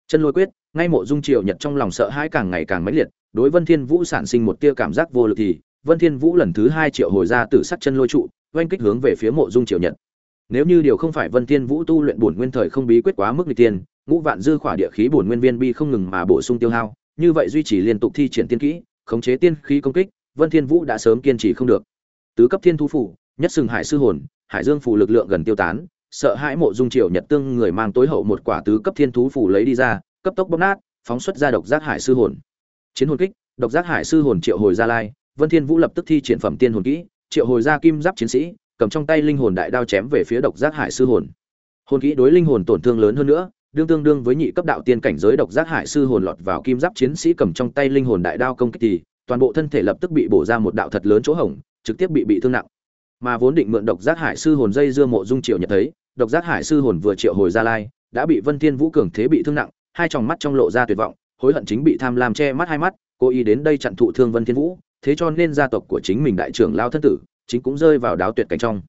Chân lôi quyết, ngay mộ dung triều nhật trong lòng sợ hãi càng ngày càng mãnh liệt đối vân thiên vũ sản sinh một tia cảm giác vô lực thì, vân thiên vũ lần thứ hai triệu hồi ra tử sắc chân lôi trụ, oanh kích hướng về phía mộ dung triều nhật. Nếu như điều không phải vân thiên vũ tu luyện bổn nguyên thời không bí quyết quá mức nguy tiên, ngũ vạn dư khỏa địa khí bổn nguyên viên bi không ngừng mà bổ sung tiêu hao, như vậy duy trì liên tục thi triển tiên kỹ, khống chế tiên khí công kích, vân thiên vũ đã sớm kiên trì không được. Tứ cấp thiên thú phủ, nhất sừng hải sư hồn, hải dương phủ lực lượng gần tiêu tán, sợ hãi mộ dung triều nhật tương người mang tối hậu một quả tứ cấp thiên thú phủ lấy đi ra, cấp tốc bóc nát, phóng xuất ra độc giác hải sư hồn chiến hồn kích, độc giác hải sư hồn triệu hồi ra lai, vân thiên vũ lập tức thi triển phẩm tiên hồn kỹ, triệu hồi ra kim giáp chiến sĩ, cầm trong tay linh hồn đại đao chém về phía độc giác hải sư hồn. Hồn kỹ đối linh hồn tổn thương lớn hơn nữa, đương tương đương với nhị cấp đạo tiên cảnh giới độc giác hải sư hồn lọt vào kim giáp chiến sĩ cầm trong tay linh hồn đại đao công kích thì, toàn bộ thân thể lập tức bị bổ ra một đạo thật lớn chỗ hổng, trực tiếp bị bị thương nặng. Mà vốn định mượn độc giác hải sư hồn dây dưa mộ dung triệu nhận thấy, độc giác hải sư hồn vừa triệu hồi ra lai, đã bị vân thiên vũ cường thế bị thương nặng, hai tròng mắt trong lộ ra tuyệt vọng hối hận chính bị tham lam che mắt hai mắt, cố ý đến đây chặn thụ thương vân thiên vũ, thế cho nên gia tộc của chính mình đại trưởng lao thân tử, chính cũng rơi vào đáo tuyệt cảnh trong.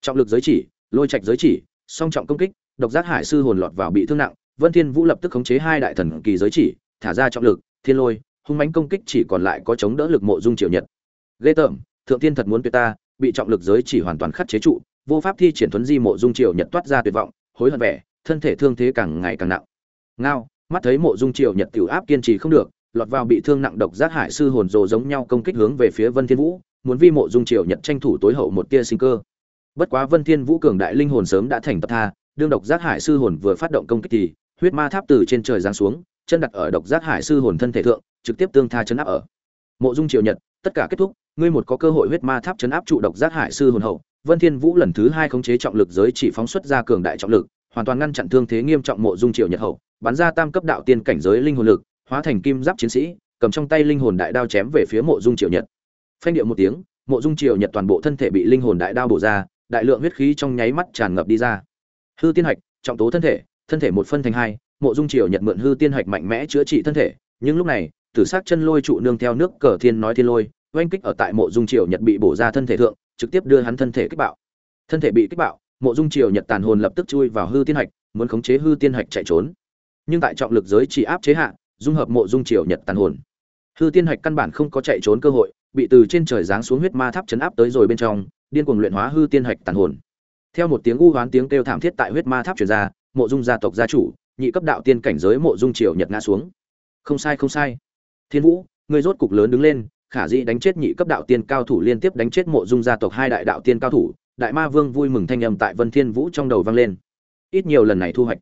Trọng lực giới chỉ, lôi trạch giới chỉ, song trọng công kích, độc giác hải sư hồn lọt vào bị thương nặng, vân thiên vũ lập tức khống chế hai đại thần kỳ giới chỉ, thả ra trọng lực, thiên lôi, hung mãnh công kích chỉ còn lại có chống đỡ lực mộ dung triều nhật. Ghê tởm, thượng thiên thật muốn tuyệt ta, bị trọng lực giới chỉ hoàn toàn khắc chế trụ, vô pháp thi triển thuấn di mộ dung triều nhật toát ra tuyệt vọng, hối hận vẻ, thân thể thương thế càng ngày càng nặng. Ngao mắt thấy mộ dung triều nhật tiểu áp kiên trì không được, lọt vào bị thương nặng độc giác hải sư hồn rồ giống nhau công kích hướng về phía vân thiên vũ, muốn vi mộ dung triều nhật tranh thủ tối hậu một tia sinh cơ. Bất quá vân thiên vũ cường đại linh hồn sớm đã thành tập tha, đương độc giác hải sư hồn vừa phát động công kích thì, huyết ma tháp từ trên trời giáng xuống, chân đặt ở độc giác hải sư hồn thân thể thượng, trực tiếp tương tha chấn áp ở. Mộ dung triều nhật, tất cả kết thúc, ngươi một có cơ hội huyết ma tháp chấn áp trụ độc giác hải sư hồn hậu. Vân thiên vũ lần thứ hai khống chế trọng lực giới chỉ phóng xuất ra cường đại trọng lực, hoàn toàn ngăn chặn thương thế nghiêm trọng mộ dung triều nhật hậu bắn ra tam cấp đạo tiên cảnh giới linh hồn lực, hóa thành kim giáp chiến sĩ, cầm trong tay linh hồn đại đao chém về phía mộ dung triều nhật. Phanh điệu một tiếng, mộ dung triều nhật toàn bộ thân thể bị linh hồn đại đao bổ ra, đại lượng huyết khí trong nháy mắt tràn ngập đi ra. Hư tiên hạch, trọng tố thân thể thân thể một phân thành hai, mộ dung triều nhật mượn hư tiên hạch mạnh mẽ chữa trị thân thể, nhưng lúc này, tử sắc chân lôi trụ nương theo nước cờ thiên nói thiên lôi, oanh kích ở tại mộ dung triều nhật bị bổ ra thân thể thượng, trực tiếp đưa hắn thân thể kích bạo. Thân thể bị kích bạo, mộ dung triều nhật tàn hồn lập tức chui vào hư tiên hạch, muốn khống chế hư tiên hạch chạy trốn nhưng tại trọng lực giới chỉ áp chế hạ, dung hợp mộ dung triều nhật tàn hồn. Hư tiên hạch căn bản không có chạy trốn cơ hội, bị từ trên trời giáng xuống huyết ma tháp chấn áp tới rồi bên trong, điên cuồng luyện hóa hư tiên hạch tàn hồn. Theo một tiếng u hoán tiếng kêu thảm thiết tại huyết ma tháp truyền ra, mộ dung gia tộc gia chủ, nhị cấp đạo tiên cảnh giới mộ dung triều nhật ngã xuống. Không sai không sai. Thiên vũ người rốt cục lớn đứng lên, khả dĩ đánh chết nhị cấp đạo tiên cao thủ liên tiếp đánh chết mộ dung gia tộc hai đại đạo tiên cao thủ, đại ma vương vui mừng thanh âm tại vân thiên vũ trong đầu vang lên. Ít nhiều lần này thu hoạch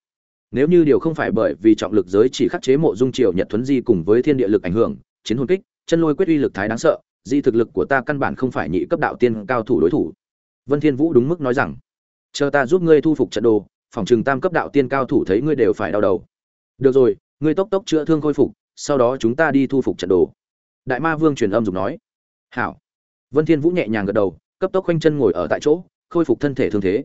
nếu như điều không phải bởi vì trọng lực giới chỉ khắc chế mộ dung triều nhật thuấn di cùng với thiên địa lực ảnh hưởng, chiến hồn kích, chân lôi quyết uy lực thái đáng sợ, di thực lực của ta căn bản không phải nhị cấp đạo tiên cao thủ đối thủ. Vân thiên vũ đúng mức nói rằng, chờ ta giúp ngươi thu phục trận đồ, phòng trường tam cấp đạo tiên cao thủ thấy ngươi đều phải đau đầu. Được rồi, ngươi tốc tốc chữa thương khôi phục, sau đó chúng ta đi thu phục trận đồ. Đại ma vương truyền âm dùng nói. Hảo. Vân thiên vũ nhẹ nhàng gật đầu, cấp tốc khoanh chân ngồi ở tại chỗ, khôi phục thân thể thương thế.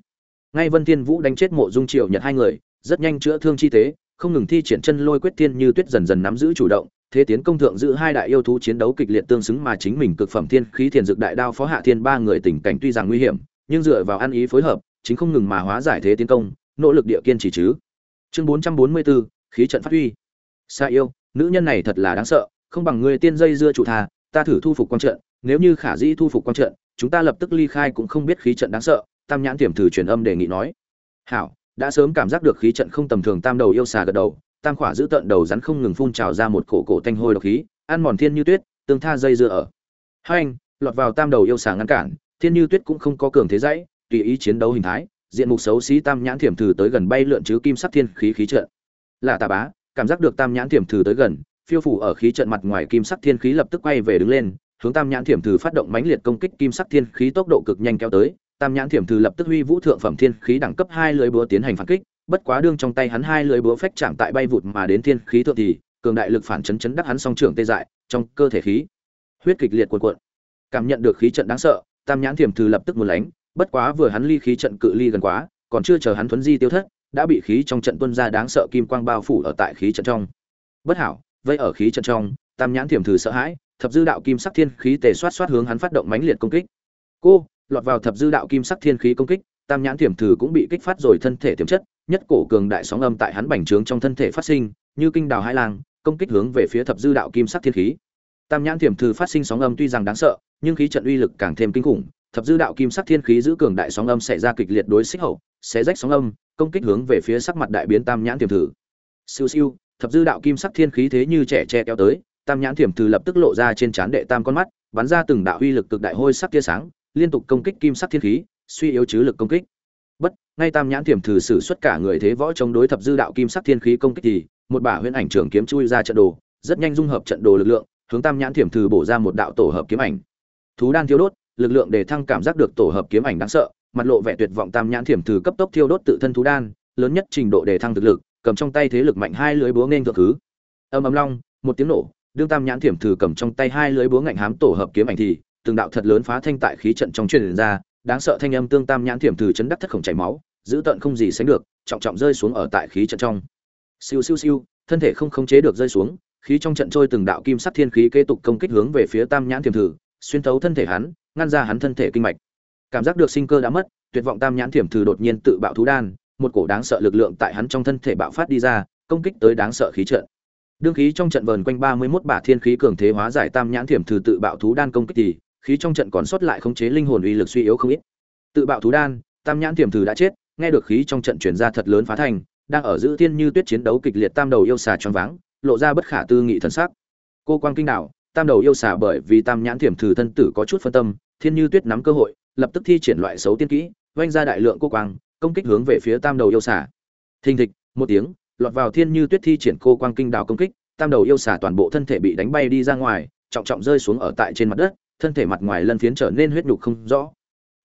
Ngay vân thiên vũ đánh chết mộ dung triều nhật hai người rất nhanh chữa thương chi tế không ngừng thi triển chân lôi quyết thiên như tuyết dần dần nắm giữ chủ động thế tiến công thượng giữ hai đại yêu thú chiến đấu kịch liệt tương xứng mà chính mình cực phẩm thiên khí thiền dược đại đao phó hạ thiên ba người tình cảnh tuy rằng nguy hiểm nhưng dựa vào ăn ý phối hợp chính không ngừng mà hóa giải thế tiến công nỗ lực địa kiên chỉ chứ. Chương 444, khí trận phát huy. Sa yêu nữ nhân này thật là đáng sợ không bằng người tiên dây dưa chủ thà ta thử thu phục quan trận nếu như khả dĩ thu phục quan trận chúng ta lập tức ly khai cũng không biết khí trận đáng sợ tam nhãn tiềm thử truyền âm đề nghị nói. Hảo đã sớm cảm giác được khí trận không tầm thường tam đầu yêu xà gật đầu, tam khỏa giữ tận đầu rắn không ngừng phun trào ra một cổ cổ thanh hôi độc khí, ăn mòn thiên như tuyết, tương tha dây dưa ở. Hai anh, lọt vào tam đầu yêu xà ngăn cản, thiên như tuyết cũng không có cường thế dãy, tùy ý chiến đấu hình thái, diện mục xấu xí tam nhãn thiểm thử tới gần bay lượn chứ kim sắc thiên khí khí trận. Là tà bá, cảm giác được tam nhãn thiểm thử tới gần, phiêu phủ ở khí trận mặt ngoài kim sắc thiên khí lập tức quay về đứng lên, hướng tam nhãn thiểm thử phát động mãnh liệt công kích kim sắc thiên khí tốc độ cực nhanh kéo tới tam nhãn thiểm thư lập tức huy vũ thượng phẩm thiên khí đẳng cấp hai lưới búa tiến hành phản kích, bất quá đương trong tay hắn hai lưới búa phách chạm tại bay vụt mà đến thiên khí thượng thì, cường đại lực phản chấn chấn đắc hắn song trưởng tê dại, trong cơ thể khí huyết kịch liệt cuộn cuộn. Cảm nhận được khí trận đáng sợ, tam nhãn thiểm thư lập tức muốn lánh, bất quá vừa hắn ly khí trận cự ly gần quá, còn chưa chờ hắn thuấn di tiêu thất, đã bị khí trong trận tuân ra đáng sợ kim quang bao phủ ở tại khí trận trong. Bất hảo, vây ở khí trận trong, tam nhãn thiểm thư sợ hãi, thập dư đạo kim sắc thiên khí tề xoát xoát hướng hắn phát động mãnh liệt công kích. Cô lọt vào thập dư đạo kim sắc thiên khí công kích, tam nhãn thiểm thử cũng bị kích phát rồi thân thể tiềm chất, nhất cổ cường đại sóng âm tại hắn bành trướng trong thân thể phát sinh, như kinh đào hai lang, công kích hướng về phía thập dư đạo kim sắc thiên khí. Tam nhãn thiểm thử phát sinh sóng âm tuy rằng đáng sợ, nhưng khí trận uy lực càng thêm kinh khủng, thập dư đạo kim sắc thiên khí giữ cường đại sóng âm xảy ra kịch liệt đối xích hậu, sẽ rách sóng âm, công kích hướng về phía sắc mặt đại biến tam nhãn thiểm thử. Siêu siêu, thập dư đạo kim sắc thiên khí thế như trẻ che kéo tới, tam nhãn thiểm thử lập tức lộ ra trên trán đệ tam con mắt, bắn ra từng đạo uy lực cực đại hôi sắc tia sáng liên tục công kích kim sắc thiên khí, suy yếu chứ lực công kích. Bất, ngay tam nhãn thiểm thử sử xuất cả người thế võ chống đối thập dư đạo kim sắc thiên khí công kích thì, một bả huyễn ảnh trường kiếm chui ra trận đồ, rất nhanh dung hợp trận đồ lực lượng, hướng tam nhãn thiểm thử bổ ra một đạo tổ hợp kiếm ảnh. Thú đan thiêu đốt, lực lượng để thăng cảm giác được tổ hợp kiếm ảnh đáng sợ, mặt lộ vẻ tuyệt vọng tam nhãn thiểm thử cấp tốc thiêu đốt tự thân thú đan, lớn nhất trình độ để thăng thực lực, cầm trong tay thế lực mạnh hai lưới búa nên thượng thứ. Âm ầm long, một tiếng nổ, đương tam nhãn thiểm thử cầm trong tay hai lưới búa ngạnh hám tổ hợp kiếm ảnh thì từng đạo thật lớn phá thanh tại khí trận trong truyền ra, đáng sợ thanh âm tương tam nhãn thiểm từ chấn đắc thất khổng chảy máu, giữ tận không gì sánh được, trọng trọng rơi xuống ở tại khí trận trong. Siêu siêu siêu, thân thể không khống chế được rơi xuống, khí trong trận trôi từng đạo kim sắc thiên khí kế tục công kích hướng về phía tam nhãn thiểm thử xuyên thấu thân thể hắn, ngăn ra hắn thân thể kinh mạch. Cảm giác được sinh cơ đã mất, tuyệt vọng tam nhãn thiểm thử đột nhiên tự bạo thú đan, một cổ đáng sợ lực lượng tại hắn trong thân thể bạo phát đi ra, công kích tới đáng sợ khí trận. Đương khí trong trận vờn quanh ba mươi 31 bả thiên khí cường thế hóa giải tam nhãn thiểm thử tự bạo thú đan công kích thì khí trong trận còn sót lại khống chế linh hồn uy lực suy yếu không ít. Tự bạo thú đan tam nhãn tiềm thử đã chết nghe được khí trong trận chuyển ra thật lớn phá thành đang ở giữ thiên như tuyết chiến đấu kịch liệt tam đầu yêu xà choáng váng lộ ra bất khả tư nghị thần sắc. Cô quang kinh đảo, tam đầu yêu xà bởi vì tam nhãn tiềm thử thân tử có chút phân tâm thiên như tuyết nắm cơ hội lập tức thi triển loại xấu tiên kỹ oanh ra đại lượng cô quang công kích hướng về phía tam đầu yêu xà. Thình thịch một tiếng lọt vào thiên như tuyết thi triển cô quang kinh đảo công kích tam đầu yêu xà toàn bộ thân thể bị đánh bay đi ra ngoài trọng trọng rơi xuống ở tại trên mặt đất thân thể mặt ngoài lân phiến trở nên huyết nhục không rõ.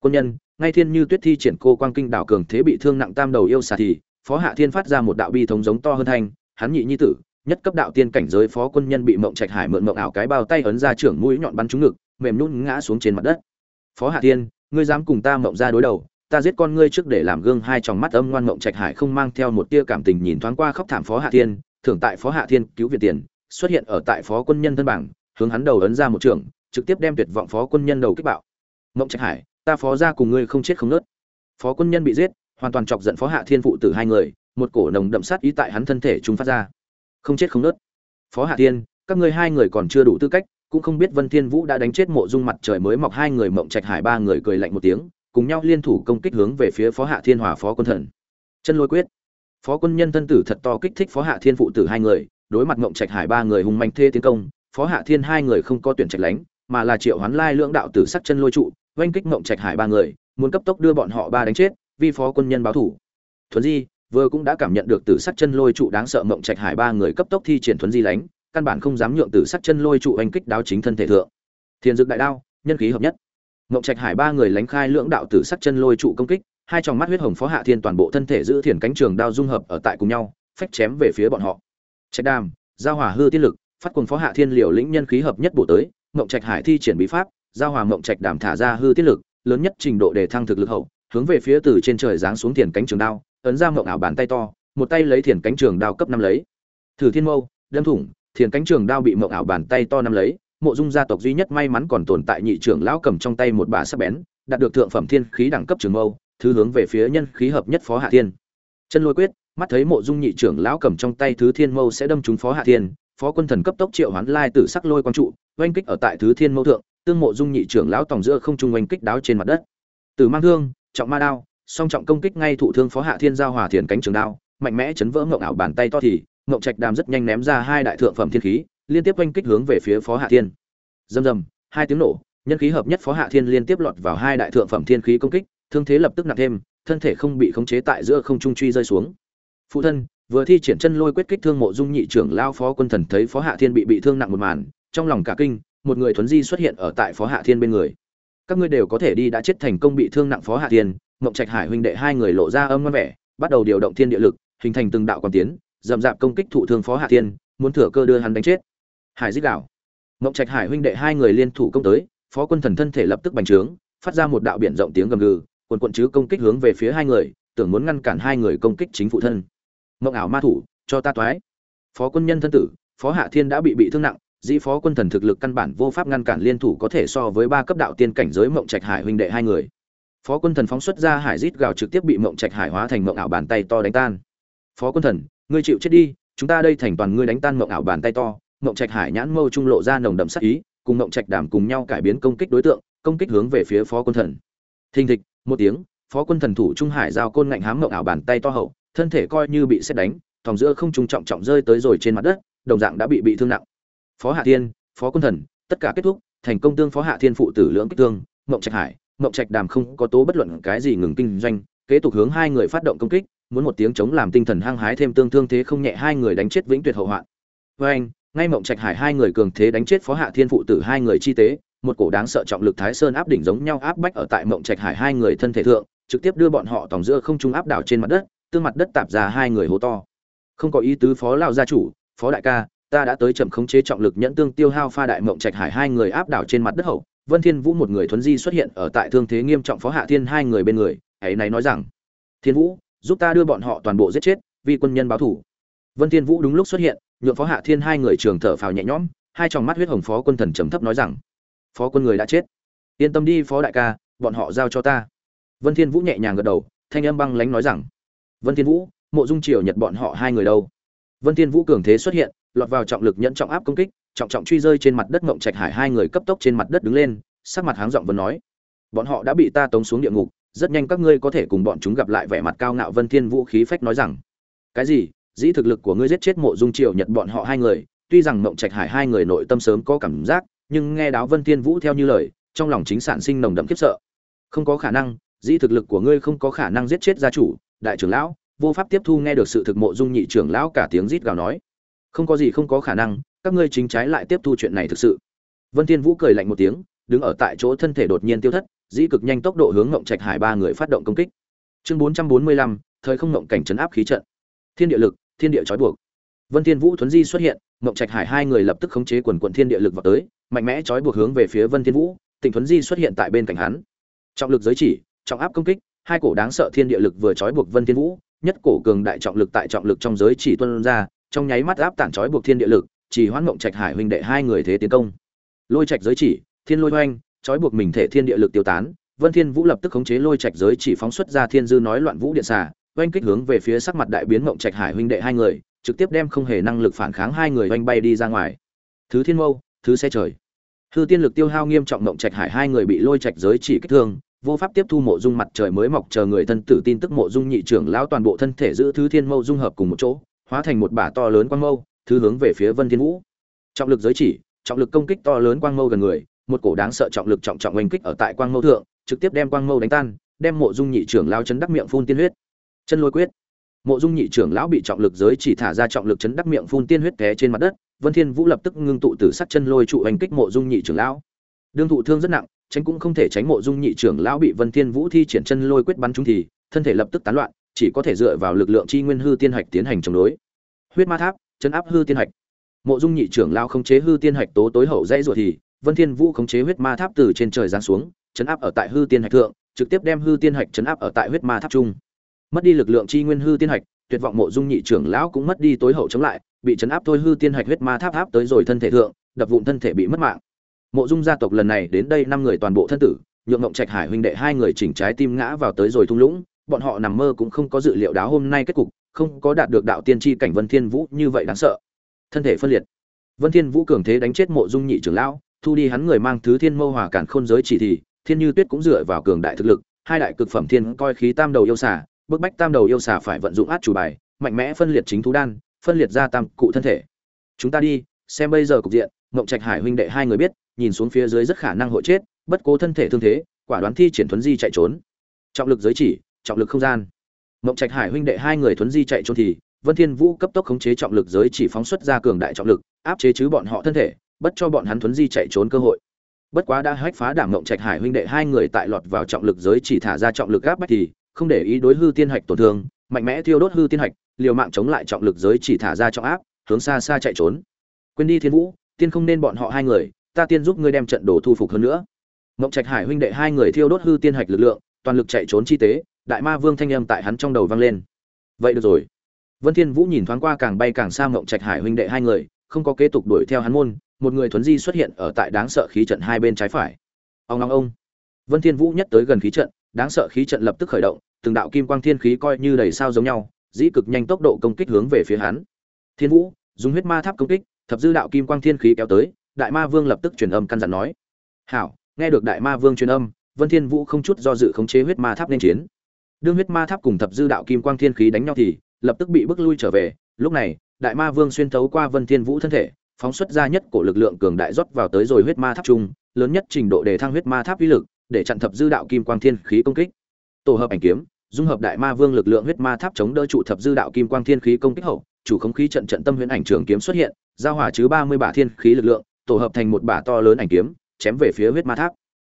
Quân nhân, ngay thiên như tuyết thi triển cô quang kinh đảo cường thế bị thương nặng tam đầu yêu xà thì, phó hạ thiên phát ra một đạo bi thống giống to hơn thanh, hắn nhị nhi tử, nhất cấp đạo tiên cảnh giới phó quân nhân bị mộng trạch hải mượn mộng ảo cái bao tay ấn ra trưởng mũi nhọn bắn trúng ngực, mềm nhún ngã xuống trên mặt đất. Phó hạ thiên, ngươi dám cùng ta mộng ra đối đầu, ta giết con ngươi trước để làm gương hai tròng mắt âm ngoan mộng trạch hải không mang theo một tia cảm tình nhìn thoáng qua khóc thảm phó hạ thiên, thưởng tại phó hạ thiên cứu viện tiền, xuất hiện ở tại phó quân nhân thân bảng, hướng hắn đầu ấn ra một trưởng trực tiếp đem tuyệt vọng phó quân nhân đầu kích bạo. Mộng trạch hải, ta phó ra cùng ngươi không chết không nớt. Phó quân nhân bị giết, hoàn toàn chọc giận phó hạ thiên phụ tử hai người, một cổ nồng đậm sát ý tại hắn thân thể trung phát ra. Không chết không nớt. Phó hạ thiên, các ngươi hai người còn chưa đủ tư cách, cũng không biết vân thiên vũ đã đánh chết mộ dung mặt trời mới mọc hai người mộng trạch hải ba người cười lạnh một tiếng, cùng nhau liên thủ công kích hướng về phía phó hạ thiên hòa phó quân thần. Chân lôi quyết. Phó quân nhân thân tử thật to kích thích phó hạ thiên phụ tử hai người, đối mặt mộng trạch hải ba người hùng mạnh thê tiến công, phó hạ thiên hai người không có tuyển trạch lánh mà là triệu hoán lai lưỡng đạo tử sắc chân lôi trụ, oanh kích mộng trạch hải ba người, muốn cấp tốc đưa bọn họ ba đánh chết, vi phó quân nhân báo thủ. Thuấn di vừa cũng đã cảm nhận được tử sắc chân lôi trụ đáng sợ mộng trạch hải ba người cấp tốc thi triển thuấn di lánh, căn bản không dám nhượng tử sắc chân lôi trụ oanh kích đáo chính thân thể thượng. Thiền dực đại đao, nhân khí hợp nhất. Mộng trạch hải ba người lánh khai lưỡng đạo tử sắc chân lôi trụ công kích, hai tròng mắt huyết hồng phó hạ thiên toàn bộ thân thể giữ thiền cánh trường đao dung hợp ở tại cùng nhau, phách chém về phía bọn họ. Trạch đàm, giao hòa hư tiết lực, phát cùng phó hạ thiên liều lĩnh nhân khí hợp nhất bổ tới Ngộng trạch hải thi triển bí pháp, giao hòa Ngộng trạch đàm thả ra hư tiết lực, lớn nhất trình độ để thăng thực lực hậu, hướng về phía từ trên trời giáng xuống thiền cánh trường đao, ấn ra Ngộng ảo bàn tay to, một tay lấy thiền cánh trường đao cấp năm lấy. Thử thiên mâu, đâm thủng, thiền cánh trường đao bị Ngộng ảo bàn tay to năm lấy, mộ dung gia tộc duy nhất may mắn còn tồn tại nhị trưởng lão cầm trong tay một bà sắc bén, đạt được thượng phẩm thiên khí đẳng cấp trường mâu, thứ hướng về phía nhân khí hợp nhất phó hạ thiên. Chân lôi quyết, mắt thấy mộ dung nhị trưởng lão cầm trong tay thứ thiên mâu sẽ đâm trúng phó hạ thiên phó quân thần cấp tốc triệu hoán lai tử sắc lôi quang trụ, oanh kích ở tại thứ thiên mẫu thượng, tương mộ dung nhị trưởng lão tòng giữa không trung oanh kích đáo trên mặt đất. Từ mang thương, trọng ma đao, song trọng công kích ngay thụ thương phó hạ thiên giao hòa thiền cánh trường đao, mạnh mẽ chấn vỡ ngộng ảo bàn tay to thì, ngộng trạch đàm rất nhanh ném ra hai đại thượng phẩm thiên khí, liên tiếp oanh kích hướng về phía phó hạ thiên. Dầm dầm hai tiếng nổ, nhân khí hợp nhất phó hạ thiên liên tiếp lọt vào hai đại thượng phẩm thiên khí công kích, thương thế lập tức nặng thêm, thân thể không bị khống chế tại giữa không trung truy rơi xuống. Phụ thân vừa thi triển chân lôi quyết kích thương mộ dung nhị trưởng lao phó quân thần thấy phó hạ thiên bị bị thương nặng một màn, trong lòng cả kinh, một người thuấn di xuất hiện ở tại phó hạ thiên bên người. Các ngươi đều có thể đi đã chết thành công bị thương nặng phó hạ thiên, mộng trạch hải huynh đệ hai người lộ ra âm ngon vẻ, bắt đầu điều động thiên địa lực, hình thành từng đạo quan tiến dầm dạp công kích thụ thương phó hạ thiên, muốn thừa cơ đưa hắn đánh chết. Hải dích đảo mộng trạch hải huynh đệ hai người liên thủ công tới, phó quân thần thân thể lập tức bành trướng, phát ra một đạo biển rộng tiếng gầm gừ, quần quận chứ công kích hướng về phía hai người, tưởng muốn ngăn cản hai người công kích chính phụ thân mộng ảo ma thủ, cho ta toái. Phó quân nhân thân tử, phó hạ thiên đã bị bị thương nặng, dĩ phó quân thần thực lực căn bản vô pháp ngăn cản liên thủ có thể so với ba cấp đạo tiên cảnh giới mộng trạch hải huynh đệ hai người. Phó quân thần phóng xuất ra hải rít gào trực tiếp bị mộng trạch hải hóa thành mộng ảo bàn tay to đánh tan. Phó quân thần, ngươi chịu chết đi, chúng ta đây thành toàn ngươi đánh tan mộng ảo bàn tay to. Mộng trạch hải nhãn mâu trung lộ ra nồng đậm sắc ý, cùng mộng trạch đảm cùng nhau cải biến công kích đối tượng, công kích hướng về phía phó quân thần. Thình thịch, một tiếng, phó quân thần thủ trung hải giao côn ngạnh hám mộng ảo bàn tay to hậu thân thể coi như bị xét đánh, thòng giữa không trung trọng trọng rơi tới rồi trên mặt đất, đồng dạng đã bị bị thương nặng. Phó hạ thiên, phó quân thần, tất cả kết thúc, thành công tương phó hạ thiên phụ tử lưỡng kích thương, mộng trạch hải, mộng trạch đàm không có tố bất luận cái gì ngừng kinh doanh, kế tục hướng hai người phát động công kích, muốn một tiếng chống làm tinh thần hăng hái thêm tương thương thế không nhẹ hai người đánh chết vĩnh tuyệt hậu hoạn. Với anh, ngay mộng trạch hải hai người cường thế đánh chết phó hạ thiên phụ tử hai người chi tế, một cổ đáng sợ trọng lực thái sơn áp đỉnh giống nhau áp bách ở tại mộng trạch hải hai người thân thể thượng, trực tiếp đưa bọn họ tòng giữa không trung áp đảo trên mặt đất tương mặt đất tạp ra hai người hố to. Không có ý tứ phó lao gia chủ, phó đại ca, ta đã tới chậm khống chế trọng lực nhẫn tương tiêu hao pha đại mộng trạch hải hai người áp đảo trên mặt đất hậu. Vân thiên vũ một người thuấn di xuất hiện ở tại thương thế nghiêm trọng phó hạ thiên hai người bên người ấy này nói rằng, thiên vũ, giúp ta đưa bọn họ toàn bộ giết chết vì quân nhân báo thù. vân thiên vũ đúng lúc xuất hiện, nhượng phó hạ thiên hai người trường thở phào nhẹ nhõm, hai tròng mắt huyết hồng phó quân thần trầm thấp nói rằng, phó quân người đã chết. Yên tâm đi, phó đại ca, bọn họ giao cho ta. Vân thiên vũ nhẹ nhàng gật đầu, thanh âm băng lãnh nói rằng vân thiên vũ, mộ dung triều nhật bọn họ hai người đâu? Vân thiên vũ cường thế xuất hiện, lọt vào trọng lực nhẫn trọng áp công kích, trọng trọng truy rơi trên mặt đất ngộng trạch hải hai người cấp tốc trên mặt đất đứng lên, sắc mặt háng giọng vân nói, bọn họ đã bị ta tống xuống địa ngục, rất nhanh các ngươi có thể cùng bọn chúng gặp lại. Vẻ mặt cao ngạo vân thiên vũ khí phách nói rằng, cái gì? Dĩ thực lực của ngươi giết chết mộ dung triều nhật bọn họ hai người, tuy rằng ngọng trạch hải hai người nội tâm sớm có cảm giác, nhưng nghe đáo vân thiên vũ theo như lời, trong lòng chính sản sinh nồng đậm khiếp sợ. Không có khả năng, dĩ thực lực của ngươi không có khả năng giết chết gia chủ đại trưởng lão vô pháp tiếp thu nghe được sự thực mộ dung nhị trưởng lão cả tiếng rít gào nói. Không có gì không có khả năng các ngươi chính trái lại tiếp thu chuyện này thực sự. Vân thiên vũ cười lạnh một tiếng đứng ở tại chỗ thân thể đột nhiên tiêu thất dĩ cực nhanh tốc độ hướng ngộng trạch hải ba người phát động công kích. Chương 445, thời không ngộng cảnh chấn áp khí trận. Thiên địa lực thiên địa trói buộc. Vân thiên vũ thuấn di xuất hiện ngộng trạch hải hai người lập tức khống chế quần quần thiên địa lực vào tới mạnh mẽ trói buộc hướng về phía vân thiên vũ tịnh thuấn di xuất hiện tại bên cạnh hắn. Trọng lực giới chỉ trọng áp công kích hai cổ đáng sợ thiên địa lực vừa trói buộc vân thiên vũ, nhất cổ cường đại trọng lực tại trọng lực trong giới chỉ tuôn ra, trong nháy mắt áp tản trói buộc thiên địa lực, chỉ hoãn mộng trạch hải huynh đệ hai người thế tiến công. Lôi trạch giới chỉ, thiên lôi hoanh trói buộc mình thể thiên địa lực tiêu tán, vân thiên vũ lập tức khống chế lôi trạch giới chỉ phóng xuất ra thiên dư nói loạn vũ điện xà, oanh kích hướng về phía sắc mặt đại biến mộng trạch hải huynh đệ hai người, trực tiếp đem không hề năng lực phản kháng hai người oanh bay đi ra ngoài. Thứ thiên mâu, thứ xe trời. Hư tiên lực tiêu hao nghiêm trọng mộng trạch hải hai người bị lôi trạch giới chỉ kích thương vô pháp tiếp thu mộ dung mặt trời mới mọc chờ người thân tử tin tức mộ dung nhị trưởng lão toàn bộ thân thể giữ thứ thiên mâu dung hợp cùng một chỗ, hóa thành một bả to lớn quang mâu, thứ hướng về phía vân thiên vũ. Trọng lực giới chỉ, trọng lực công kích to lớn quang mâu gần người, một cổ đáng sợ trọng lực trọng trọng oanh kích ở tại quang mâu thượng, trực tiếp đem quang mâu đánh tan, đem mộ dung nhị trưởng lão chấn đắc miệng phun tiên huyết. Chân lôi quyết. Mộ dung nhị trưởng lão bị trọng lực giới chỉ thả ra trọng lực chấn đắc miệng phun tiên huyết té trên mặt đất, vân thiên vũ lập tức ngưng tụ từ sắt chân lôi trụ oanh kích mộ dung nhị trưởng lão. Đương thụ thương rất nặng tránh cũng không thể tránh mộ dung nhị trưởng lão bị vân thiên vũ thi triển chân lôi quyết bắn trúng thì, thân thể lập tức tán loạn, chỉ có thể dựa vào lực lượng chi nguyên hư tiên hạch tiến hành chống đối. Huyết ma tháp, chấn áp hư tiên hạch. Mộ dung nhị trưởng lão không chế hư tiên hạch tố tối hậu dãy ruột thì, vân thiên vũ không chế huyết ma tháp từ trên trời giáng xuống, chấn áp ở tại hư tiên hạch thượng, trực tiếp đem hư tiên hạch chấn áp ở tại huyết ma tháp trung. Mất đi lực lượng chi nguyên hư tiên hạch, tuyệt vọng mộ dung nhị trưởng lão cũng mất đi tối hậu chống lại, bị chấn áp thôi hư tiên hạch huyết ma tháp áp tới rồi thân thể thượng, đập vụn thân thể bị mất mạng mộ dung gia tộc lần này đến đây năm người toàn bộ thân tử nhượng ngộng trạch hải huynh đệ hai người chỉnh trái tim ngã vào tới rồi thung lũng. Bọn họ nằm mơ cũng không có dự liệu đáo hôm nay kết cục không có đạt được đạo tiên tri cảnh vân thiên vũ như vậy đáng sợ. Thân thể phân liệt. Vân thiên vũ cường thế đánh chết mộ dung nhị trưởng lão thu đi hắn người mang thứ thiên mâu hòa cản khôn giới chỉ thị, thiên như tuyết cũng dựa vào cường đại thực lực hai đại cực phẩm thiên coi khí tam đầu yêu xà bức bách tam đầu yêu xà phải vận dụng át chủ bài mạnh mẽ phân liệt chính thú đan phân liệt ra tam cụ thân thể. Chúng ta đi xem bây giờ cục diện mộng trạch hải huynh đệ hai người biết nhìn xuống phía dưới rất khả năng hội chết, bất cố thân thể thương thế, quả đoán thi triển thuấn di chạy trốn. Trọng lực giới chỉ, trọng lực không gian. Mộng trạch hải huynh đệ hai người thuấn di chạy trốn thì, vân thiên vũ cấp tốc khống chế trọng lực giới chỉ phóng xuất ra cường đại trọng lực, áp chế chứ bọn họ thân thể, bất cho bọn hắn thuấn di chạy trốn cơ hội. Bất quá đã hách phá đảm mộng trạch hải huynh đệ hai người tại lọt vào trọng lực giới chỉ thả ra trọng lực áp bách thì, không để ý đối hư tiên hạch tổn thương, mạnh mẽ thiêu đốt hư tiên hạch, liều mạng chống lại trọng lực giới chỉ thả ra trọng áp, hướng xa xa chạy trốn. Quên đi thiên vũ, tiên không nên bọn họ hai người ta tiên giúp ngươi đem trận đồ thu phục hơn nữa. Mộng trạch hải huynh đệ hai người thiêu đốt hư tiên hạch lực lượng, toàn lực chạy trốn chi tế, đại ma vương thanh âm tại hắn trong đầu vang lên. Vậy được rồi. Vân thiên vũ nhìn thoáng qua càng bay càng xa mộng trạch hải huynh đệ hai người, không có kế tục đuổi theo hắn môn, một người thuấn di xuất hiện ở tại đáng sợ khí trận hai bên trái phải. Ông long ông. Vân thiên vũ nhất tới gần khí trận, đáng sợ khí trận lập tức khởi động, từng đạo kim quang thiên khí coi như đầy sao giống nhau, dĩ cực nhanh tốc độ công kích hướng về phía hắn. Thiên vũ, dùng huyết ma tháp công kích, thập dư đạo kim quang thiên khí kéo tới đại ma vương lập tức truyền âm căn dặn nói. Hảo, nghe được đại ma vương truyền âm, vân thiên vũ không chút do dự khống chế huyết ma tháp nên chiến. Đương huyết ma tháp cùng thập dư đạo kim quang thiên khí đánh nhau thì, lập tức bị bức lui trở về. Lúc này, đại ma vương xuyên thấu qua vân thiên vũ thân thể, phóng xuất ra nhất cổ lực lượng cường đại rót vào tới rồi huyết ma tháp trung, lớn nhất trình độ để thăng huyết ma tháp uy lực, để chặn thập dư đạo kim quang thiên khí công kích. Tổ hợp ảnh kiếm, dung hợp đại ma vương lực lượng huyết ma tháp chống đỡ trụ thập dư đạo kim quang thiên khí công kích hậu, chủ không khí trận trận tâm huyễn ảnh trường kiếm xuất hiện, giao hòa chứ ba mươi bả thiên khí lực lượng tổ hợp thành một bả to lớn ảnh kiếm, chém về phía huyết ma tháp.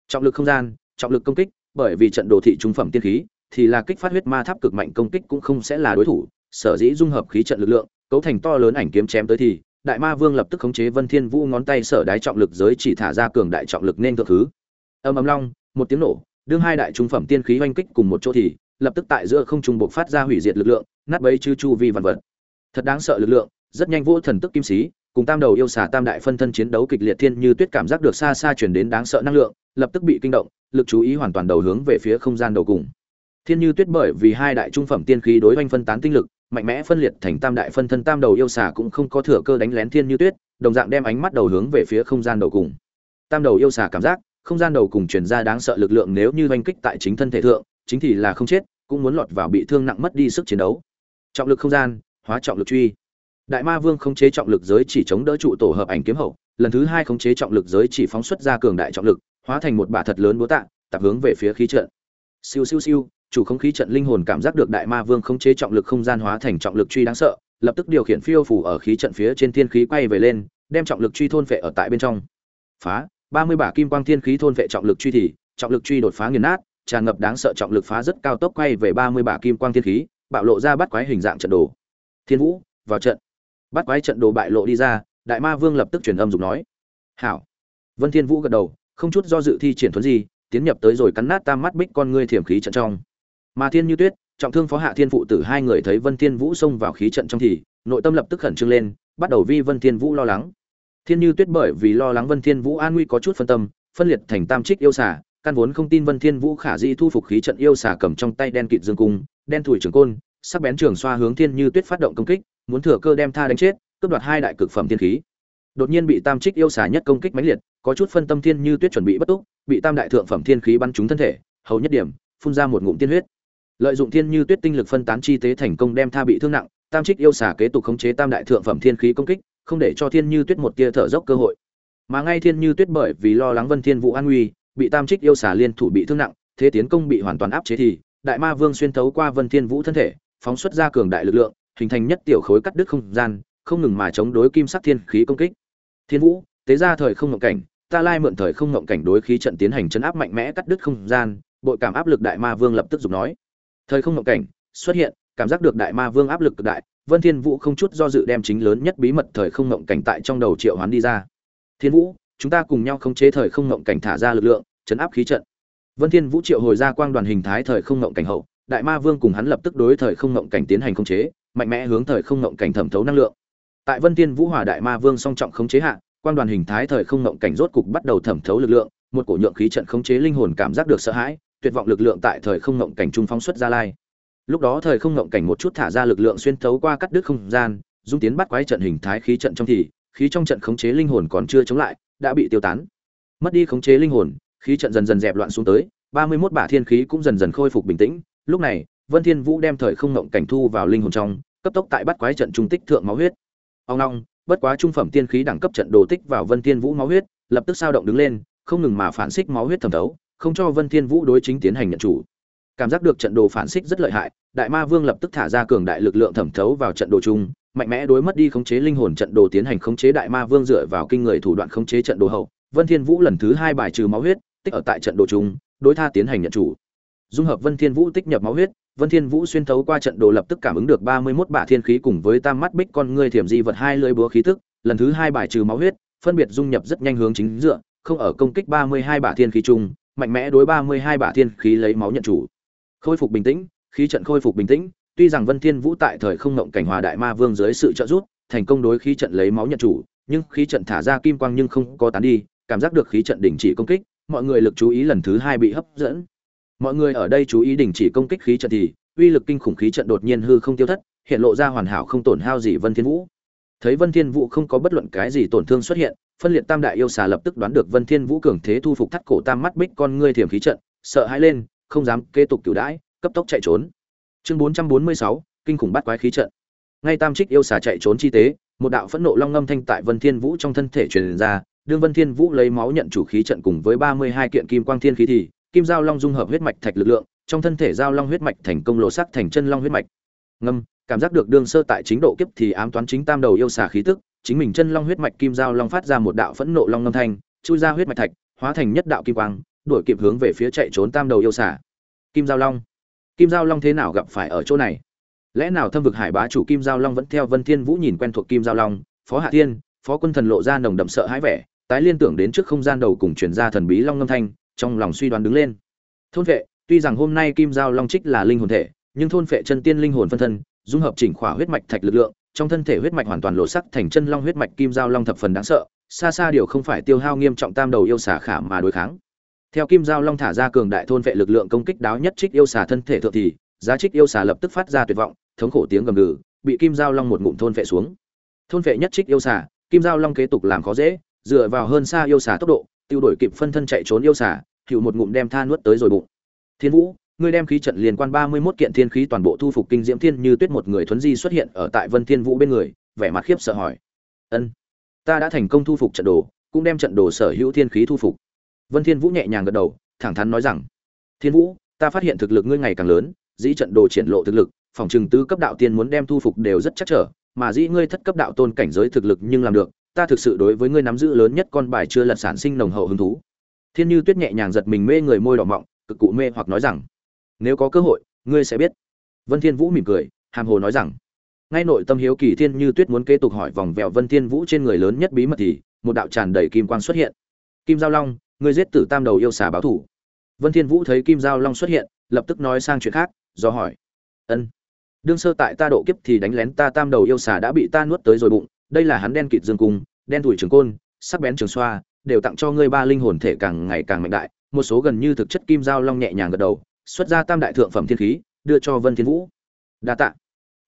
Trọng lực không gian, trọng lực công kích, bởi vì trận đồ thị trung phẩm tiên khí, thì là kích phát huyết ma tháp cực mạnh công kích cũng không sẽ là đối thủ. Sở dĩ dung hợp khí trận lực lượng, cấu thành to lớn ảnh kiếm chém tới thì, đại ma vương lập tức khống chế vân thiên vũ ngón tay sở đái trọng lực giới chỉ thả ra cường đại trọng lực nên thượng thứ. Âm ầm long, một tiếng nổ, đương hai đại trung phẩm tiên khí oanh kích cùng một chỗ thì, lập tức tại giữa không trung bộc phát ra hủy diệt lực lượng, nát bấy chư chu vi vạn vật. Thật đáng sợ lực lượng, rất nhanh vô thần tức kim sĩ cùng tam đầu yêu xà tam đại phân thân chiến đấu kịch liệt thiên như tuyết cảm giác được xa xa chuyển đến đáng sợ năng lượng, lập tức bị kinh động, lực chú ý hoàn toàn đầu hướng về phía không gian đầu cùng. Thiên như tuyết bởi vì hai đại trung phẩm tiên khí đối oanh phân tán tinh lực, mạnh mẽ phân liệt thành tam đại phân thân tam đầu yêu xà cũng không có thừa cơ đánh lén thiên như tuyết, đồng dạng đem ánh mắt đầu hướng về phía không gian đầu cùng. Tam đầu yêu xà cảm giác, không gian đầu cùng truyền ra đáng sợ lực lượng nếu như oanh kích tại chính thân thể thượng, chính thì là không chết, cũng muốn lọt vào bị thương nặng mất đi sức chiến đấu. Trọng lực không gian, hóa trọng lực truy đại ma vương khống chế trọng lực giới chỉ chống đỡ trụ tổ hợp ảnh kiếm hậu, lần thứ hai khống chế trọng lực giới chỉ phóng xuất ra cường đại trọng lực, hóa thành một bả thật lớn búa tạ, tập hướng về phía khí trận. Siêu siêu siêu, chủ không khí trận linh hồn cảm giác được đại ma vương khống chế trọng lực không gian hóa thành trọng lực truy đáng sợ, lập tức điều khiển phiêu phủ ở khí trận phía trên thiên khí quay về lên, đem trọng lực truy thôn vệ ở tại bên trong. Phá, ba mươi bả kim quang thiên khí thôn vệ trọng lực truy thì, trọng lực truy đột phá nghiền nát, tràn ngập đáng sợ trọng lực phá rất cao tốc quay về ba mươi bả kim quang thiên khí, bạo lộ ra bắt quái hình dạng trận đồ. Thiên vũ, vào trận bắt quái trận đồ bại lộ đi ra, đại ma vương lập tức truyền âm dục nói. Hảo. Vân thiên vũ gật đầu, không chút do dự thi triển thuấn gì tiến nhập tới rồi cắn nát tam mắt bích con ngươi thiểm khí trận trong. Mà thiên như tuyết, trọng thương phó hạ thiên phụ tử hai người thấy vân thiên vũ xông vào khí trận trong thì, nội tâm lập tức khẩn trương lên, bắt đầu vi vân thiên vũ lo lắng. Thiên như tuyết bởi vì lo lắng vân thiên vũ an nguy có chút phân tâm, phân liệt thành tam trích yêu xà, căn vốn không tin vân thiên vũ khả di thu phục khí trận yêu xà cầm trong tay đen kịt dương cung, đen thủi trường côn, sắc bén trường xoa hướng thiên như tuyết phát động công kích muốn thừa cơ đem tha đánh chết, cướp đoạt hai đại cực phẩm thiên khí. Đột nhiên bị tam trích yêu xà nhất công kích mãnh liệt, có chút phân tâm thiên như tuyết chuẩn bị bất túc, bị tam đại thượng phẩm thiên khí bắn trúng thân thể, hầu nhất điểm, phun ra một ngụm tiên huyết. Lợi dụng thiên như tuyết tinh lực phân tán chi tế thành công đem tha bị thương nặng, tam trích yêu xà kế tục khống chế tam đại thượng phẩm thiên khí công kích, không để cho thiên như tuyết một tia thở dốc cơ hội. Mà ngay thiên như tuyết bởi vì lo lắng vân thiên vũ an nguy, bị tam trích yêu xà liên thủ bị thương nặng, thế tiến công bị hoàn toàn áp chế thì, đại ma vương xuyên thấu qua vân thiên vũ thân thể, phóng xuất ra cường đại lực lượng hình thành nhất tiểu khối cắt đứt không gian, không ngừng mà chống đối kim sắc thiên khí công kích. Thiên vũ tế ra thời không ngộng cảnh, ta lai mượn thời không ngộng cảnh đối khí trận tiến hành chấn áp mạnh mẽ cắt đứt không gian, bội cảm áp lực đại ma vương lập tức dùng nói. Thời không ngộng cảnh, xuất hiện, cảm giác được đại ma vương áp lực cực đại, vân thiên vũ không chút do dự đem chính lớn nhất bí mật thời không ngộng cảnh tại trong đầu triệu hoán đi ra. Thiên vũ, chúng ta cùng nhau khống chế thời không ngộng cảnh thả ra lực lượng, chấn áp khí trận. Vân thiên vũ triệu hồi ra quang đoàn hình thái thời không ngộng cảnh hậu, đại ma vương cùng hắn lập tức đối thời không ngộng cảnh tiến hành khống chế mạnh mẽ hướng thời không ngộng cảnh thẩm thấu năng lượng. Tại vân thiên vũ hòa đại ma vương song trọng khống chế hạ, quan đoàn hình thái thời không ngộng cảnh rốt cục bắt đầu thẩm thấu lực lượng, một cổ nhượng khí trận khống chế linh hồn cảm giác được sợ hãi, tuyệt vọng lực lượng tại thời không ngộng cảnh trung phóng xuất ra lai. Lúc đó thời không ngộng cảnh một chút thả ra lực lượng xuyên thấu qua cắt đứt không gian, dung tiến bắt quái trận hình thái khí trận trong thì, khí trong trận khống chế linh hồn còn chưa chống lại, đã bị tiêu tán. Mất đi khống chế linh hồn, khí trận dần dần dẹp loạn xuống tới, ba mươi 31 bả thiên khí cũng dần dần khôi phục bình tĩnh, lúc này vân thiên vũ đem thời không ngộng cảnh thu vào linh hồn trong, cấp tốc tại bắt quái trận trung tích thượng máu huyết. Ông long, bất quá trung phẩm tiên khí đẳng cấp trận đồ tích vào vân thiên vũ máu huyết, lập tức sao động đứng lên, không ngừng mà phản xích máu huyết thẩm thấu, không cho vân thiên vũ đối chính tiến hành nhận chủ. Cảm giác được trận đồ phản xích rất lợi hại, đại ma vương lập tức thả ra cường đại lực lượng thẩm thấu vào trận đồ chung, mạnh mẽ đối mất đi khống chế linh hồn trận đồ tiến hành khống chế đại ma vương dựa vào kinh người thủ đoạn khống chế trận đồ hậu. Vân thiên vũ lần thứ hai bài trừ máu huyết, tích ở tại trận đồ chung, đối tha tiến hành nhận chủ dung hợp vân thiên vũ tích nhập máu huyết, vân thiên vũ xuyên thấu qua trận đồ lập tức cảm ứng được ba mươi 31 bả thiên khí cùng với tam mắt bích con ngươi thiểm di vật hai lưỡi búa khí tức, lần thứ hai bài trừ máu huyết, phân biệt dung nhập rất nhanh hướng chính dựa không ở công kích ba mươi hai bả thiên khí chung, mạnh mẽ đối ba mươi hai bả thiên khí lấy máu nhận chủ. Khôi phục bình tĩnh, khí trận khôi phục bình tĩnh, tuy rằng vân thiên vũ tại thời không ngộng cảnh hòa đại ma vương dưới sự trợ giúp, thành công đối khí trận lấy máu nhận chủ, nhưng khí trận thả ra kim quang nhưng không có tán đi, cảm giác được khí trận đình chỉ công kích, mọi người lực chú ý lần thứ hai bị hấp dẫn mọi người ở đây chú ý đình chỉ công kích khí trận thì uy lực kinh khủng khí trận đột nhiên hư không tiêu thất hiện lộ ra hoàn hảo không tổn hao gì vân thiên vũ. Thấy vân thiên vũ không có bất luận cái gì tổn thương xuất hiện phân liệt tam đại yêu xà lập tức đoán được vân thiên vũ cường thế thu phục thắt cổ tam mắt bích con ngươi thiểm khí trận sợ hãi lên không dám kế tục cửu đãi cấp tốc chạy trốn. Chương 446, kinh khủng bắt quái khí trận. Ngay tam trích yêu xà chạy trốn chi tế một đạo phẫn nộ long ngâm thanh tại vân thiên vũ trong thân thể truyền ra đương vân thiên vũ lấy máu nhận chủ khí trận cùng với 32 kiện kim quang thiên khí thì kim giao long dung hợp huyết mạch thạch lực lượng, trong thân thể giao long huyết mạch thành công lộ sắc thành chân long huyết mạch. Ngâm, cảm giác được đương sơ tại chính độ kiếp thì ám toán chính tam đầu yêu xà khí tức, chính mình chân long huyết mạch kim giao long phát ra một đạo phẫn nộ long ngâm thanh, chui ra huyết mạch thạch, hóa thành nhất đạo kim quang, đuổi kịp hướng về phía chạy trốn tam đầu yêu xà. Kim giao long, kim giao long thế nào gặp phải ở chỗ này? Lẽ nào thâm vực hải bá chủ kim giao long vẫn theo vân thiên vũ nhìn quen thuộc kim giao long, phó hạ thiên, phó quân thần lộ ra nồng đậm sợ hãi vẻ, tái liên tưởng đến trước không gian đầu cùng truyền ra thần bí long ngâm thanh trong lòng suy đoán đứng lên. Thôn vệ, tuy rằng hôm nay kim giao long trích là linh hồn thể, nhưng thôn vệ chân tiên linh hồn phân thân, dung hợp chỉnh khỏa huyết mạch thạch lực lượng, trong thân thể huyết mạch hoàn toàn lộ sắc thành chân long huyết mạch kim giao long thập phần đáng sợ, xa xa điều không phải tiêu hao nghiêm trọng tam đầu yêu xả khả mà đối kháng. Theo kim giao long thả ra cường đại thôn vệ lực lượng công kích đáo nhất trích yêu xà thân thể thượng thì, giá trích yêu xà lập tức phát ra tuyệt vọng, thống khổ tiếng gầm gừ, bị kim giao long một ngụm thôn vệ xuống. Thôn vệ nhất trích yêu xà, kim giao long kế tục làm khó dễ, dựa vào hơn xa yêu xà tốc độ tiêu đổi kịp phân thân chạy trốn yêu xà hiệu một ngụm đem tha nuốt tới rồi bụng. Thiên vũ ngươi đem khí trận liên quan ba mươi 31 kiện thiên khí toàn bộ thu phục kinh diễm thiên như tuyết một người thuấn di xuất hiện ở tại vân thiên vũ bên người vẻ mặt khiếp sợ hỏi. Ân ta đã thành công thu phục trận đồ cũng đem trận đồ sở hữu thiên khí thu phục. Vân Thiên Vũ nhẹ nhàng gật đầu, thẳng thắn nói rằng: "Thiên Vũ, ta phát hiện thực lực ngươi ngày càng lớn, dĩ trận đồ triển lộ thực lực, phòng trừng tứ cấp đạo tiên muốn đem thu phục đều rất chắc trở, mà dĩ ngươi thất cấp đạo tôn cảnh giới thực lực nhưng làm được, ta thực sự đối với ngươi nắm giữ lớn nhất con bài chưa lật sản sinh nồng hậu hứng thú." Thiên Như Tuyết nhẹ nhàng giật mình mê người môi đỏ mọng, cực cụ mê hoặc nói rằng: "Nếu có cơ hội, ngươi sẽ biết." Vân Thiên Vũ mỉm cười, hàm hồ nói rằng: ngay nội tâm hiếu kỳ thiên như tuyết muốn kế tục hỏi vòng vèo vân thiên vũ trên người lớn nhất bí mật thì một đạo tràn đầy kim quang xuất hiện kim giao long ngươi giết tử tam đầu yêu xà báo thủ vân thiên vũ thấy kim giao long xuất hiện lập tức nói sang chuyện khác do hỏi ân đương sơ tại ta độ kiếp thì đánh lén ta tam đầu yêu xà đã bị ta nuốt tới rồi bụng đây là hắn đen kịt dương cung, đen tuổi trường côn, sắc bén trường xoa, đều tặng cho ngươi ba linh hồn thể càng ngày càng mạnh đại, một số gần như thực chất kim giao long nhẹ nhàng gật đầu, xuất ra tam đại thượng phẩm thiên khí, đưa cho vân thiên vũ. Đa tạ.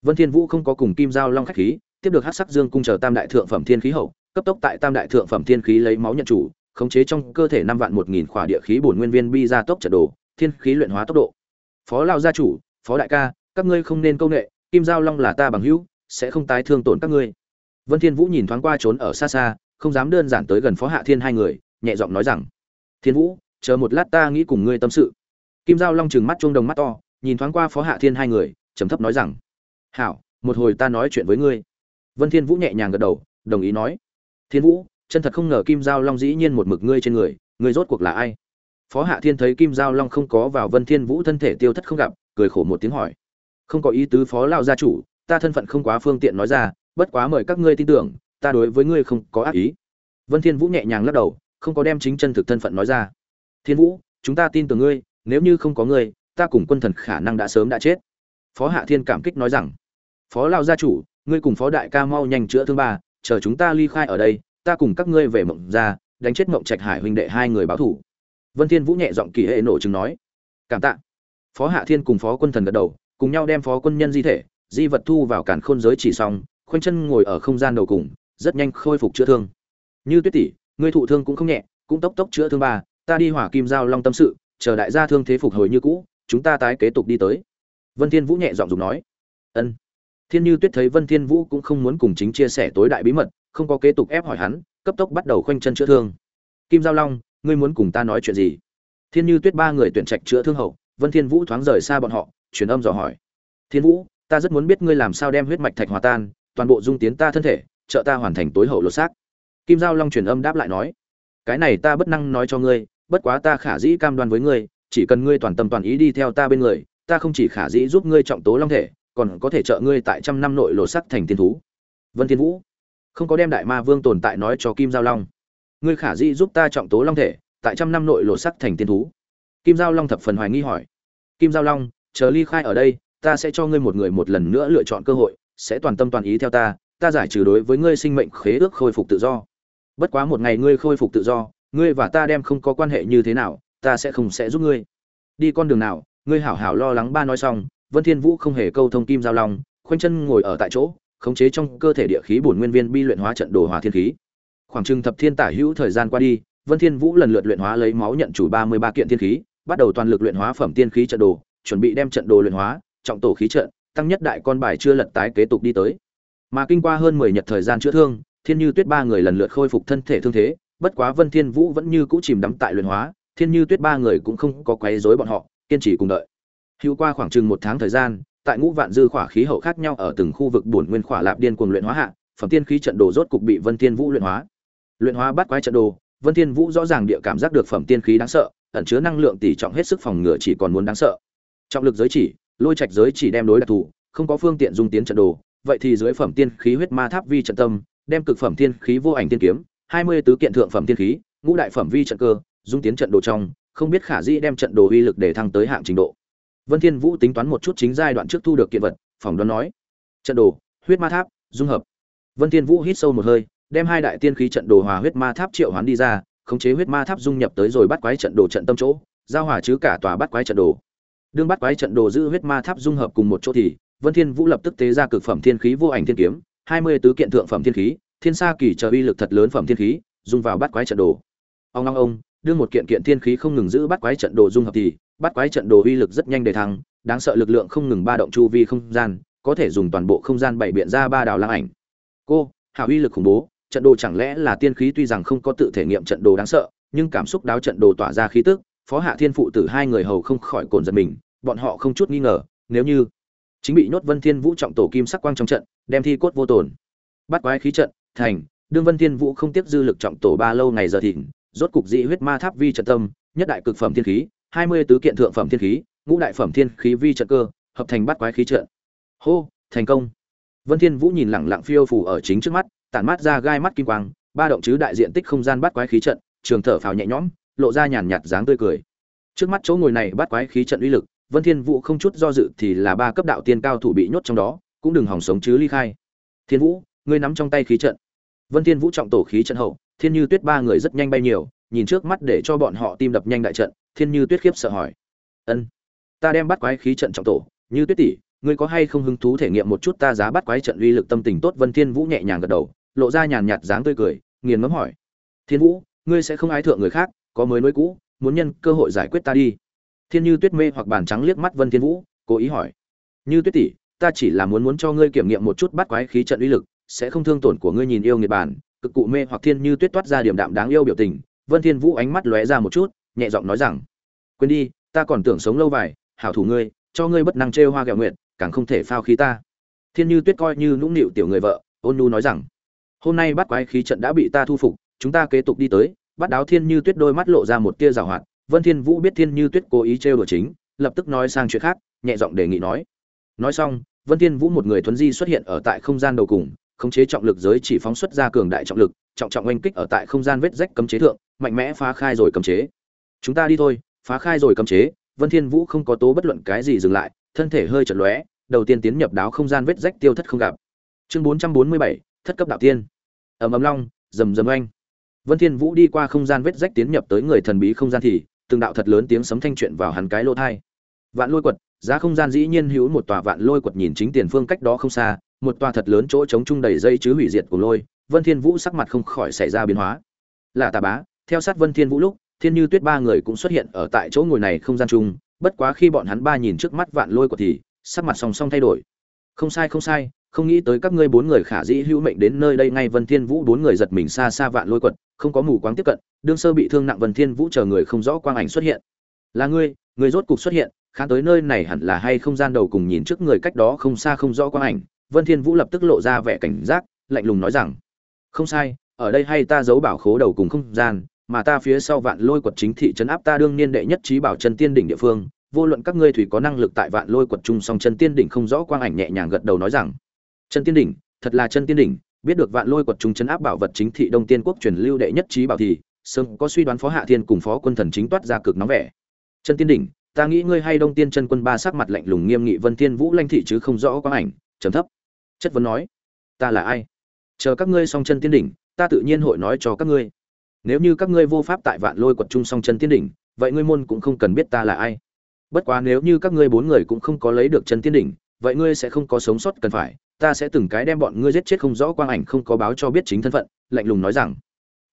Vân thiên vũ không có cùng kim giao long khách khí, tiếp được hắc sắc dương cung chờ tam đại thượng phẩm thiên khí hậu, cấp tốc tại tam đại thượng phẩm thiên khí lấy máu nhận chủ, khống chế trong cơ thể năm vạn một nghìn khỏa địa khí bổn nguyên viên bi ra tốc trận đồ, thiên khí luyện hóa tốc độ. Phó lao gia chủ, phó đại ca, các ngươi không nên công nghệ kim giao long là ta bằng hữu, sẽ không tái thương tổn các ngươi vân thiên vũ nhìn thoáng qua trốn ở xa xa, không dám đơn giản tới gần phó hạ thiên hai người, nhẹ giọng nói rằng, thiên vũ, chờ một lát ta nghĩ cùng ngươi tâm sự. Kim giao long trừng mắt chuông đồng mắt to, nhìn thoáng qua phó hạ thiên hai người, trầm thấp nói rằng, hảo, một hồi ta nói chuyện với ngươi. Vân thiên vũ nhẹ nhàng gật đầu, đồng ý nói, thiên vũ, chân thật không ngờ kim giao long dĩ nhiên một mực ngươi trên người, ngươi rốt cuộc là ai? Phó hạ thiên thấy kim giao long không có vào vân thiên vũ thân thể tiêu thất không gặp, cười khổ một tiếng hỏi, không có ý tứ phó lao gia chủ, ta thân phận không quá phương tiện nói ra bất quá mời các ngươi tin tưởng, ta đối với ngươi không có ác ý. Vân thiên vũ nhẹ nhàng lắc đầu, không có đem chính chân thực thân phận nói ra. Thiên vũ, chúng ta tin tưởng ngươi, nếu như không có ngươi, ta cùng quân thần khả năng đã sớm đã chết. Phó hạ thiên cảm kích nói rằng, phó lao gia chủ, ngươi cùng phó đại ca mau nhanh chữa thương ba, chờ chúng ta ly khai ở đây, ta cùng các ngươi về mộng ra, đánh chết mộng trạch hải huynh đệ hai người báo thủ. Vân thiên vũ nhẹ giọng kỳ hệ nổ chứng nói, cảm tạ. Phó hạ thiên cùng phó quân thần gật đầu, cùng nhau đem phó quân nhân di thể, di vật thu vào cản khôn giới chỉ xong khoanh chân ngồi ở không gian đầu cùng, rất nhanh khôi phục chữa thương. Như tuyết tỷ, ngươi thụ thương cũng không nhẹ, cũng tốc tốc chữa thương ba, ta đi hỏa kim giao long tâm sự, chờ đại gia thương thế phục hồi như cũ, chúng ta tái kế tục đi tới. Vân thiên vũ nhẹ giọng dùng nói. Ân. Thiên như tuyết thấy vân thiên vũ cũng không muốn cùng chính chia sẻ tối đại bí mật, không có kế tục ép hỏi hắn, cấp tốc bắt đầu khoanh chân chữa thương. Kim giao long, ngươi muốn cùng ta nói chuyện gì? Thiên như tuyết ba người tuyển trạch chữa thương hậu, vân thiên vũ thoáng rời xa bọn họ, truyền âm dò hỏi. Thiên vũ, ta rất muốn biết ngươi làm sao đem huyết mạch thạch hòa tan toàn bộ dung tiến ta thân thể, trợ ta hoàn thành tối hậu lột xác. Kim giao long truyền âm đáp lại nói, cái này ta bất năng nói cho ngươi, bất quá ta khả dĩ cam đoan với ngươi, chỉ cần ngươi toàn tâm toàn ý đi theo ta bên người, ta không chỉ khả dĩ giúp ngươi trọng tố long thể, còn có thể trợ ngươi tại trăm năm nội lột sắc thành tiên thú. Vân thiên vũ, không có đem đại ma vương tồn tại nói cho kim giao long. Ngươi khả dĩ giúp ta trọng tố long thể, tại trăm năm nội lột sắc thành tiên thú. Kim giao long thập phần hoài nghi hỏi. Kim giao long, chờ ly khai ở đây, ta sẽ cho ngươi một người một lần nữa lựa chọn cơ hội sẽ toàn tâm toàn ý theo ta ta giải trừ đối với ngươi sinh mệnh khế ước khôi phục tự do. Bất quá một ngày ngươi khôi phục tự do, ngươi và ta đem không có quan hệ như thế nào, ta sẽ không sẽ giúp ngươi. Đi con đường nào, ngươi hảo hảo lo lắng ba nói xong, vân thiên vũ không hề câu thông kim giao long, khoanh chân ngồi ở tại chỗ, khống chế trong cơ thể địa khí bổn nguyên viên bi luyện hóa trận đồ hòa thiên khí. Khoảng trừng thập thiên tả hữu thời gian qua đi, vân thiên vũ lần lượt luyện hóa lấy máu nhận chủ 33 kiện thiên khí, bắt đầu toàn lực luyện hóa phẩm tiên khí trận đồ, chuẩn bị đem trận đồ luyện hóa, trọng tổ khí trận tăng nhất đại con bài chưa lật tái kế tục đi tới. Mà kinh qua hơn 10 nhật thời gian chữa thương, thiên như tuyết ba người lần lượt khôi phục thân thể thương thế, bất quá vân thiên vũ vẫn như cũ chìm đắm tại luyện hóa, thiên như tuyết ba người cũng không có quấy rối bọn họ, kiên trì cùng đợi. Hữu qua khoảng chừng một tháng thời gian, tại ngũ vạn dư khỏa khí hậu khác nhau ở từng khu vực bổn nguyên khỏa lạp điên cuồng luyện hóa hạ, phẩm tiên khí trận đồ rốt cục bị vân thiên vũ luyện hóa. Luyện hóa bắt quái trận đồ, vân thiên vũ rõ ràng địa cảm giác được phẩm tiên khí đáng sợ, ẩn chứa năng lượng tỷ trọng hết sức phòng ngừa chỉ còn muốn đáng sợ. Trọng lực giới chỉ lôi trạch giới chỉ đem đối đặc thù, không có phương tiện dung tiến trận đồ, vậy thì dưới phẩm tiên khí huyết ma tháp vi trận tâm, đem cực phẩm tiên khí vô ảnh tiên kiếm, hai mươi tứ kiện thượng phẩm tiên khí, ngũ đại phẩm vi trận cơ dung tiến trận đồ trong, không biết khả dĩ đem trận đồ uy lực để thăng tới hạng trình độ. Vân thiên vũ tính toán một chút chính giai đoạn trước thu được kiện vật, phỏng đoán nói, trận đồ, huyết ma tháp, dung hợp. Vân thiên vũ hít sâu một hơi, đem hai đại tiên khí trận đồ hòa huyết ma tháp triệu hoán đi ra, khống chế huyết ma tháp dung nhập tới rồi bắt quái trận đồ trận tâm chỗ, giao hòa chứ cả tòa bắt quái trận đồ đương bắt quái trận đồ giữ huyết ma tháp dung hợp cùng một chỗ thì, vân thiên vũ lập tức tế ra cực phẩm thiên khí vô ảnh thiên kiếm, hai mươi tứ kiện thượng phẩm thiên khí, thiên sa kỳ chờ uy lực thật lớn phẩm thiên khí, dung vào bắt quái trận đồ. Ông long ông đưa một kiện kiện thiên khí không ngừng giữ bắt quái trận đồ dung hợp thì, bắt quái trận đồ uy lực rất nhanh để thăng, đáng sợ lực lượng không ngừng ba động chu vi không gian, có thể dùng toàn bộ không gian bảy biện ra ba đảo lang ảnh. Cô hảo uy lực khủng bố, trận đồ chẳng lẽ là tiên khí tuy rằng không có tự thể nghiệm trận đồ đáng sợ, nhưng cảm xúc đáo trận đồ tỏa ra khí tức, phó hạ thiên phụ tử hai người hầu không khỏi cồn giật mình bọn họ không chút nghi ngờ, nếu như chính bị nhốt vân thiên vũ trọng tổ kim sắc quang trong trận, đem thi cốt vô tổn bắt quái khí trận, thành, đương vân thiên vũ không tiếp dư lực trọng tổ ba lâu ngày giờ thịnh, rốt cục dị huyết ma tháp vi trận tâm, nhất đại cực phẩm thiên khí, hai mươi tứ kiện thượng phẩm thiên khí, ngũ đại phẩm thiên khí vi trận cơ, hợp thành bắt quái khí trận. Hô, thành công. Vân thiên vũ nhìn lẳng lặng phiêu phù ở chính trước mắt, tản mát ra gai mắt kim quang, ba động chứ đại diện tích không gian bắt quái khí trận, trường thở phào nhẹ nhõm, lộ ra nhàn nhạt dáng tươi cười. Trước mắt chỗ ngồi này bắt quái khí trận uy lực vân thiên vũ không chút do dự thì là ba cấp đạo tiên cao thủ bị nhốt trong đó, cũng đừng hòng sống chứ ly khai. Thiên vũ, ngươi nắm trong tay khí trận. Vân thiên vũ trọng tổ khí trận hậu, thiên như tuyết ba người rất nhanh bay nhiều, nhìn trước mắt để cho bọn họ tim đập nhanh đại trận, thiên như tuyết khiếp sợ hỏi. Ân, ta đem bắt quái khí trận trọng tổ, như tuyết tỷ, ngươi có hay không hứng thú thể nghiệm một chút ta giá bắt quái trận uy lực tâm tình tốt? Vân thiên vũ nhẹ nhàng gật đầu, lộ ra nhàn nhạt dáng tươi cười, nghiền ngẫm hỏi. Thiên vũ, ngươi sẽ không ái thượng người khác, có mới nối cũ, muốn nhân cơ hội giải quyết ta đi thiên như tuyết mê hoặc bàn trắng liếc mắt vân thiên vũ, cố ý hỏi. Như tuyết tỷ, ta chỉ là muốn muốn cho ngươi kiểm nghiệm một chút bắt quái khí trận uy lực, sẽ không thương tổn của ngươi nhìn yêu nghiệt bản, cực cụ mê hoặc thiên như tuyết toát ra điểm đạm đáng yêu biểu tình. Vân thiên vũ ánh mắt lóe ra một chút, nhẹ giọng nói rằng, quên đi, ta còn tưởng sống lâu vài, hảo thủ ngươi, cho ngươi bất năng trêu hoa gẹo nguyện càng không thể phao khí ta. Thiên như tuyết coi như nũng nịu tiểu người vợ, ôn nu nói rằng, hôm nay bắt quái khí trận đã bị ta thu phục, chúng ta kế tục đi tới. Bắt đáo thiên như tuyết đôi mắt lộ ra một tia rào hoạt vân thiên vũ biết thiên như tuyết cố ý trêu đùa chính lập tức nói sang chuyện khác nhẹ giọng đề nghị nói. Nói xong vân thiên vũ một người thuấn di xuất hiện ở tại không gian đầu cùng khống chế trọng lực giới chỉ phóng xuất ra cường đại trọng lực trọng trọng oanh kích ở tại không gian vết rách cấm chế thượng mạnh mẽ phá khai rồi cấm chế. Chúng ta đi thôi phá khai rồi cấm chế. Vân thiên vũ không có tố bất luận cái gì dừng lại thân thể hơi chật lóe đầu tiên tiến nhập đáo không gian vết rách tiêu thất không gặp. Chương 447, thất cấp đạo tiên. Ầm ầm long rầm rầm oanh. Vân thiên vũ đi qua không gian vết rách tiến nhập tới người thần bí không gian thì từng đạo thật lớn tiếng sấm thanh chuyện vào hắn cái lỗ thai. Vạn lôi quật, giá không gian dĩ nhiên hữu một tòa vạn lôi quật nhìn chính tiền phương cách đó không xa, một tòa thật lớn chỗ chống trung đầy dây chứ hủy diệt của lôi, vân thiên vũ sắc mặt không khỏi xảy ra biến hóa. Là tà bá, theo sát vân thiên vũ lúc, thiên như tuyết ba người cũng xuất hiện ở tại chỗ ngồi này không gian chung, bất quá khi bọn hắn ba nhìn trước mắt vạn lôi quật thì, sắc mặt song song thay đổi. Không sai không sai không nghĩ tới các ngươi bốn người khả dĩ hữu mệnh đến nơi đây ngay vân thiên vũ bốn người giật mình xa xa vạn lôi quật, không có mù quáng tiếp cận, đương sơ bị thương nặng vân thiên vũ chờ người không rõ quang ảnh xuất hiện. Là ngươi người rốt cục xuất hiện khá tới nơi này hẳn là hay không gian đầu cùng nhìn trước người cách đó không xa không rõ quang ảnh? Vân thiên vũ lập tức lộ ra vẻ cảnh giác, lạnh lùng nói rằng, không sai, ở đây hay ta giấu bảo khố đầu cùng không gian, mà ta phía sau vạn lôi quật chính thị trấn áp ta đương niên đệ nhất trí bảo chân tiên đỉnh địa phương. Vô luận các ngươi thủy có năng lực tại vạn lôi quật chung song chân tiên đỉnh không rõ quang ảnh nhẹ nhàng gật đầu nói rằng chân tiên đỉnh, thật là chân tiên đỉnh, biết được vạn lôi quật trung chấn áp bảo vật chính thị đông tiên quốc truyền lưu đệ nhất trí bảo thì, sớm có suy đoán phó hạ thiên cùng phó quân thần chính toát ra cực nóng vẻ. Chân tiên đỉnh, ta nghĩ ngươi hay đông tiên chân quân ba sắc mặt lạnh lùng nghiêm nghị vân thiên vũ lanh thị chứ không rõ quang ảnh, trầm thấp. Chất vấn nói, ta là ai? Chờ các ngươi song chân tiên đỉnh, ta tự nhiên hội nói cho các ngươi. Nếu như các ngươi vô pháp tại vạn lôi quật trung song chân tiên đỉnh, vậy ngươi môn cũng không cần biết ta là ai. Bất quá nếu như các ngươi bốn người cũng không có lấy được chân tiên đỉnh, vậy ngươi sẽ không có sống sót cần phải ta sẽ từng cái đem bọn ngươi giết chết không rõ quang ảnh không có báo cho biết chính thân phận, lạnh lùng nói rằng,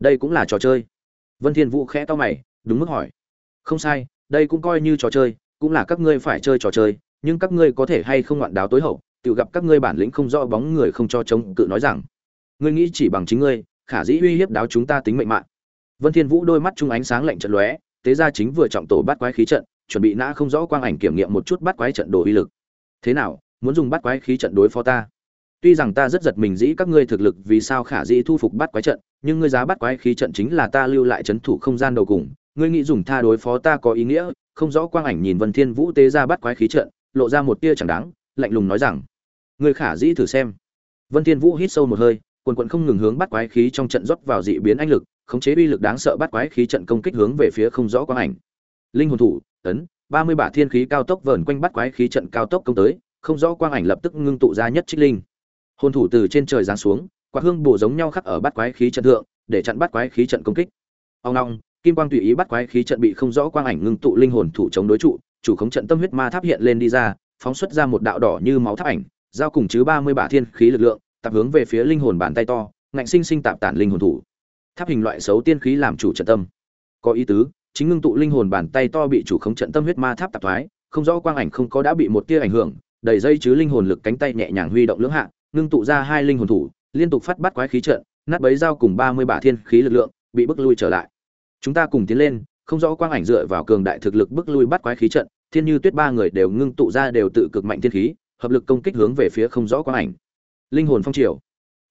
đây cũng là trò chơi. Vân thiên vũ khẽ to mày, đúng mức hỏi, không sai, đây cũng coi như trò chơi, cũng là các ngươi phải chơi trò chơi, nhưng các ngươi có thể hay không ngoạn đáo tối hậu, tự gặp các ngươi bản lĩnh không rõ bóng người không cho chống cự nói rằng, ngươi nghĩ chỉ bằng chính ngươi, khả dĩ uy hiếp đáo chúng ta tính mệnh mạng. Vân thiên vũ đôi mắt trung ánh sáng lạnh trận lóe tế gia chính vừa trọng tổ bắt quái khí trận, chuẩn bị nã không rõ quang ảnh kiểm nghiệm một chút bắt quái trận đồ uy lực. Thế nào, muốn dùng bắt quái khí trận đối phó ta? Tuy rằng ta rất giật mình dĩ các ngươi thực lực vì sao khả dĩ thu phục bắt quái trận nhưng ngươi giá bắt quái khí trận chính là ta lưu lại c h ấ n thủ không gian đầu cùng. Ngươi nghĩ dùng tha đối phó ta có ý nghĩa? Không rõ quang ảnh nhìn vân thiên vũ tế ra bắt quái khí trận lộ ra một tia chẳng đáng lạnh lùng nói rằng ngươi khả dĩ thử xem. Vân thiên vũ hít sâu một hơi quần quận không ngừng hướng bắt quái khí trong trận rót vào dị biến anh lực khống chế uy lực đáng sợ bắt quái khí trận công kích hướng về phía không rõ quang ảnh. Linh hồn thủ tấn, ba mươi bả thiên khí cao tốc vờn quanh bắt quái khí trận cao tốc công tới không rõ quang ảnh lập tức ngưng tụ ra nhất trích linh hồn thủ từ trên trời giáng xuống, quạt hương bổ giống nhau khắc ở bắt quái khí trận thượng, để chặn bắt quái khí trận công kích. Ông long kim quang tùy ý bắt quái khí trận bị không rõ quang ảnh ngưng tụ linh hồn thủ chống đối trụ, chủ khống trận tâm huyết ma tháp hiện lên đi ra, phóng xuất ra một đạo đỏ như máu tháp ảnh, giao cùng chứ ba mươi bả thiên khí lực lượng, tập hướng về phía linh hồn bàn tay to, ngạnh sinh sinh tạp tản linh hồn thủ. Tháp hình loại xấu tiên khí làm chủ trận tâm. Có ý tứ, chính ngưng tụ linh hồn bàn tay to bị chủ khống trận tâm huyết ma tháp tạp thoái, không rõ quang ảnh không có đã bị một tia ảnh hưởng, đầy dây chứ linh hồn lực cánh tay nhẹ nhàng huy động lưỡng hạ ngưng tụ ra hai linh hồn thủ, liên tục phát bắt quái khí trận, nát bấy dao cùng 30 bả thiên khí lực lượng, bị bức lui trở lại. Chúng ta cùng tiến lên, không rõ quang ảnh dựa vào cường đại thực lực bức lui bắt quái khí trận, Thiên Như Tuyết ba người đều ngưng tụ ra đều tự cực mạnh thiên khí, hợp lực công kích hướng về phía không rõ quang ảnh. Linh hồn phong triều.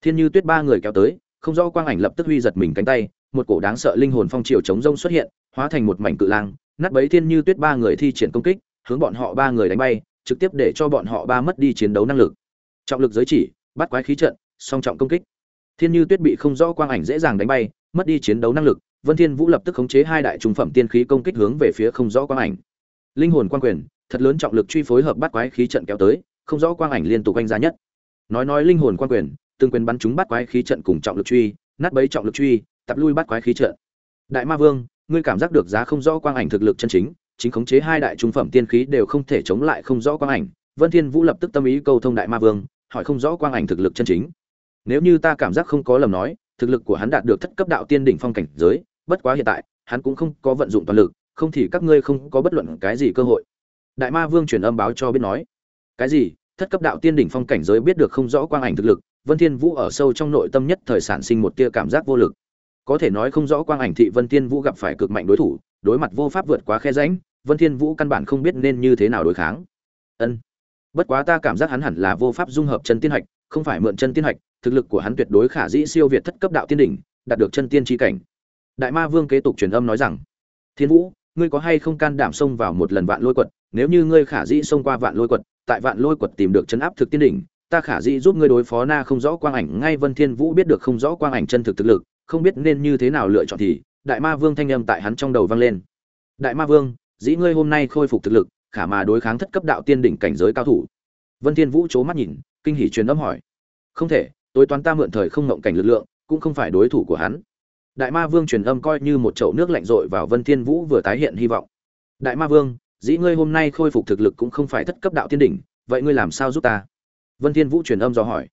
Thiên Như Tuyết ba người kéo tới, không rõ quang ảnh lập tức huy giật mình cánh tay, một cổ đáng sợ linh hồn phong triều chống rông xuất hiện, hóa thành một mảnh cự lang, nát bấy Thiên Như Tuyết ba người thi triển công kích, hướng bọn họ ba người đánh bay, trực tiếp để cho bọn họ ba mất đi chiến đấu năng lực trọng lực giới chỉ, bắt quái khí trận, song trọng công kích. Thiên như tuyết bị không rõ quang ảnh dễ dàng đánh bay, mất đi chiến đấu năng lực, vân thiên vũ lập tức khống chế hai đại trung phẩm tiên khí công kích hướng về phía không rõ quang ảnh. Linh hồn quang quyền, thật lớn trọng lực truy phối hợp bắt quái khí trận kéo tới, không rõ quang ảnh liên tục quanh ra nhất. Nói nói linh hồn quang quyền, từng quyền bắn chúng bắt quái khí trận cùng trọng lực truy, nát bấy trọng lực truy, tập lui bắt quái khí trận. Đại ma vương, ngươi cảm giác được giá không rõ quang ảnh thực lực chân chính chính khống chế hai đại trung phẩm tiên khí đều không thể chống lại không rõ quang ảnh. Vân thiên vũ lập tức tâm ý câu thông đại ma vương hỏi không rõ quang ảnh thực lực chân chính. Nếu như ta cảm giác không có lầm nói, thực lực của hắn đạt được thất cấp đạo tiên đỉnh phong cảnh giới, bất quá hiện tại, hắn cũng không có vận dụng toàn lực, không thì các ngươi không có bất luận cái gì cơ hội. Đại ma vương truyền âm báo cho biết nói, cái gì? Thất cấp đạo tiên đỉnh phong cảnh giới biết được không rõ quang ảnh thực lực, vân thiên vũ ở sâu trong nội tâm nhất thời sản sinh một tia cảm giác vô lực. Có thể nói không rõ quang ảnh thị vân thiên vũ gặp phải cực mạnh đối thủ, đối mặt vô pháp vượt quá khe rãnh, vân thiên vũ căn bản không biết nên như thế nào đối kháng. Ân bất quá ta cảm giác hắn hẳn là vô pháp dung hợp chân tiên hạch, không phải mượn chân tiên hạch, thực lực của hắn tuyệt đối khả dĩ siêu việt thất cấp đạo tiên đỉnh, đạt được chân tiên tri cảnh. Đại ma vương kế tục truyền âm nói rằng, thiên vũ, ngươi có hay không can đảm xông vào một lần vạn lôi quật? Nếu như ngươi khả dĩ xông qua vạn lôi quật, tại vạn lôi quật tìm được chân áp thực tiên đỉnh, ta khả dĩ giúp ngươi đối phó na không rõ quang ảnh. Ngay vân thiên vũ biết được không rõ quang ảnh chân thực thực lực, không biết nên như thế nào lựa chọn thì đại ma vương thanh âm tại hắn trong đầu vang lên. Đại ma vương, dĩ ngươi hôm nay khôi phục thực lực khả mà đối kháng thất cấp đạo tiên đỉnh cảnh giới cao thủ. Vân thiên vũ chố mắt nhìn, kinh hỉ truyền âm hỏi. Không thể tối toán ta mượn thời không ngộng cảnh lực lượng, cũng không phải đối thủ của hắn. Đại ma vương truyền âm coi như một chậu nước lạnh rội vào vân thiên vũ vừa tái hiện hy vọng. Đại ma vương, dĩ ngươi hôm nay khôi phục thực lực cũng không phải thất cấp đạo tiên đỉnh, vậy ngươi làm sao giúp ta? Vân thiên vũ truyền âm do hỏi.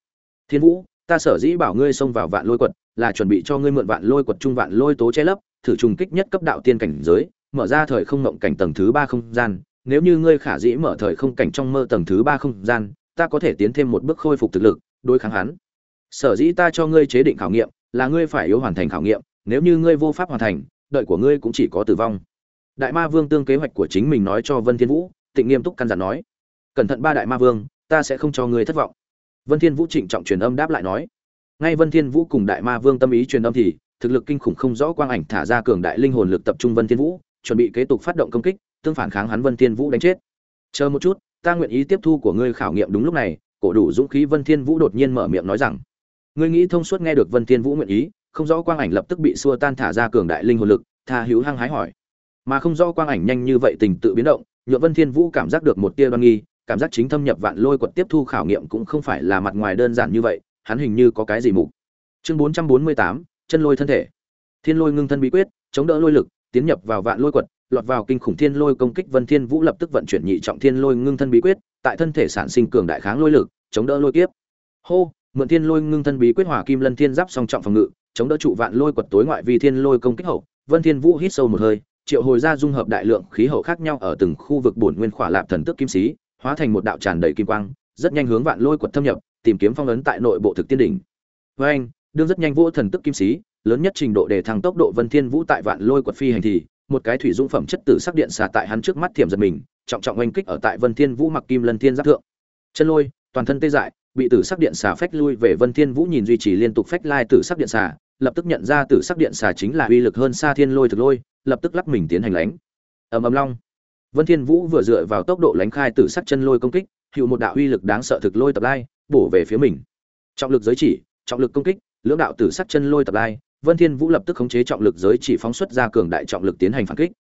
Thiên vũ, ta sở dĩ bảo ngươi xông vào vạn lôi quật, là chuẩn bị cho ngươi mượn vạn lôi quật trung vạn lôi tố che lấp, thử trùng kích nhất cấp đạo tiên cảnh giới, mở ra thời không ngộng cảnh tầng thứ ba không gian nếu như ngươi khả dĩ mở thời không cảnh trong mơ tầng thứ ba không gian, ta có thể tiến thêm một bước khôi phục thực lực, đối kháng hắn. Sở dĩ ta cho ngươi chế định khảo nghiệm, là ngươi phải yếu hoàn thành khảo nghiệm, nếu như ngươi vô pháp hoàn thành, đợi của ngươi cũng chỉ có tử vong. Đại ma vương tương kế hoạch của chính mình nói cho vân thiên vũ, tịnh nghiêm túc căn dặn nói, cẩn thận ba đại ma vương, ta sẽ không cho ngươi thất vọng. Vân thiên vũ trịnh trọng truyền âm đáp lại nói, ngay vân thiên vũ cùng đại ma vương tâm ý truyền âm thì, thực lực kinh khủng không rõ quang ảnh thả ra cường đại linh hồn lực tập trung vân thiên vũ, chuẩn bị kế tục phát động công kích tương phản kháng hắn vân thiên vũ đánh chết. Chờ một chút ta nguyện ý tiếp thu của ngươi khảo nghiệm đúng lúc này cổ đủ dũng khí vân thiên vũ đột nhiên mở miệng nói rằng. Ngươi nghĩ thông suốt nghe được vân thiên vũ nguyện ý không rõ quang ảnh lập tức bị xua tan thả ra cường đại linh hồn lực tha hữu hăng hái hỏi. Mà không rõ quang ảnh nhanh như vậy tình tự biến động nhượng vân thiên vũ cảm giác được một tia đoan nghi cảm giác chính thâm nhập vạn lôi quật tiếp thu khảo nghiệm cũng không phải là mặt ngoài đơn giản như vậy hắn hình như có cái gì mục. Chương 448, chân lôi thân thể. Thiên lôi ngưng thân bí quyết chống đỡ lôi lực tiến nhập vào vạn lôi quật lọt vào kinh khủng thiên lôi công kích vân thiên vũ lập tức vận chuyển nhị trọng thiên lôi ngưng thân bí quyết, tại thân thể sản sinh cường đại kháng lôi lực, chống đỡ lôi kiếp. Hô, mượn thiên lôi ngưng thân bí quyết hỏa kim lân thiên giáp song trọng phòng ngự, chống đỡ trụ vạn lôi quật tối ngoại vi thiên lôi công kích hậu, vân thiên vũ hít sâu một hơi, triệu hồi ra dung hợp đại lượng khí hậu khác nhau ở từng khu vực bổn nguyên khỏa lạp thần tức kim sĩ, hóa thành một đạo tràn đầy kim quang, rất nhanh hướng vạn lôi quật thâm nhập, tìm kiếm phong ấn tại nội bộ thực tiên đỉnh. Với anh đương rất nhanh vũ thần tức kim sĩ, lớn nhất trình độ để thăng tốc độ vân thiên vũ tại vạn lôi quật phi hành thì một cái thủy dung phẩm chất tử sắc điện xà tại hắn trước mắt thiểm giật mình, trọng trọng oanh kích ở tại vân thiên vũ mặc kim lân thiên giáp thượng. Chân lôi, toàn thân tê dại, bị tử sắc điện xà phách lui về vân thiên vũ nhìn duy trì liên tục phách lai tử sắc điện xà, lập tức nhận ra tử sắc điện xà chính là uy lực hơn xa thiên lôi thực lôi, lập tức lắc mình tiến hành lánh. Ầm ầm long. Vân thiên vũ vừa dựa vào tốc độ lánh khai tử sắc chân lôi công kích hiệu một đạo uy lực đáng sợ thực lôi tập lai, bổ về phía mình. Trọng lực giới chỉ, trọng lực công kích, lưỡng đạo tử sắc chân lôi tập lai vân thiên vũ lập tức khống chế trọng lực giới chỉ phóng xuất ra cường đại trọng lực tiến hành phản kích.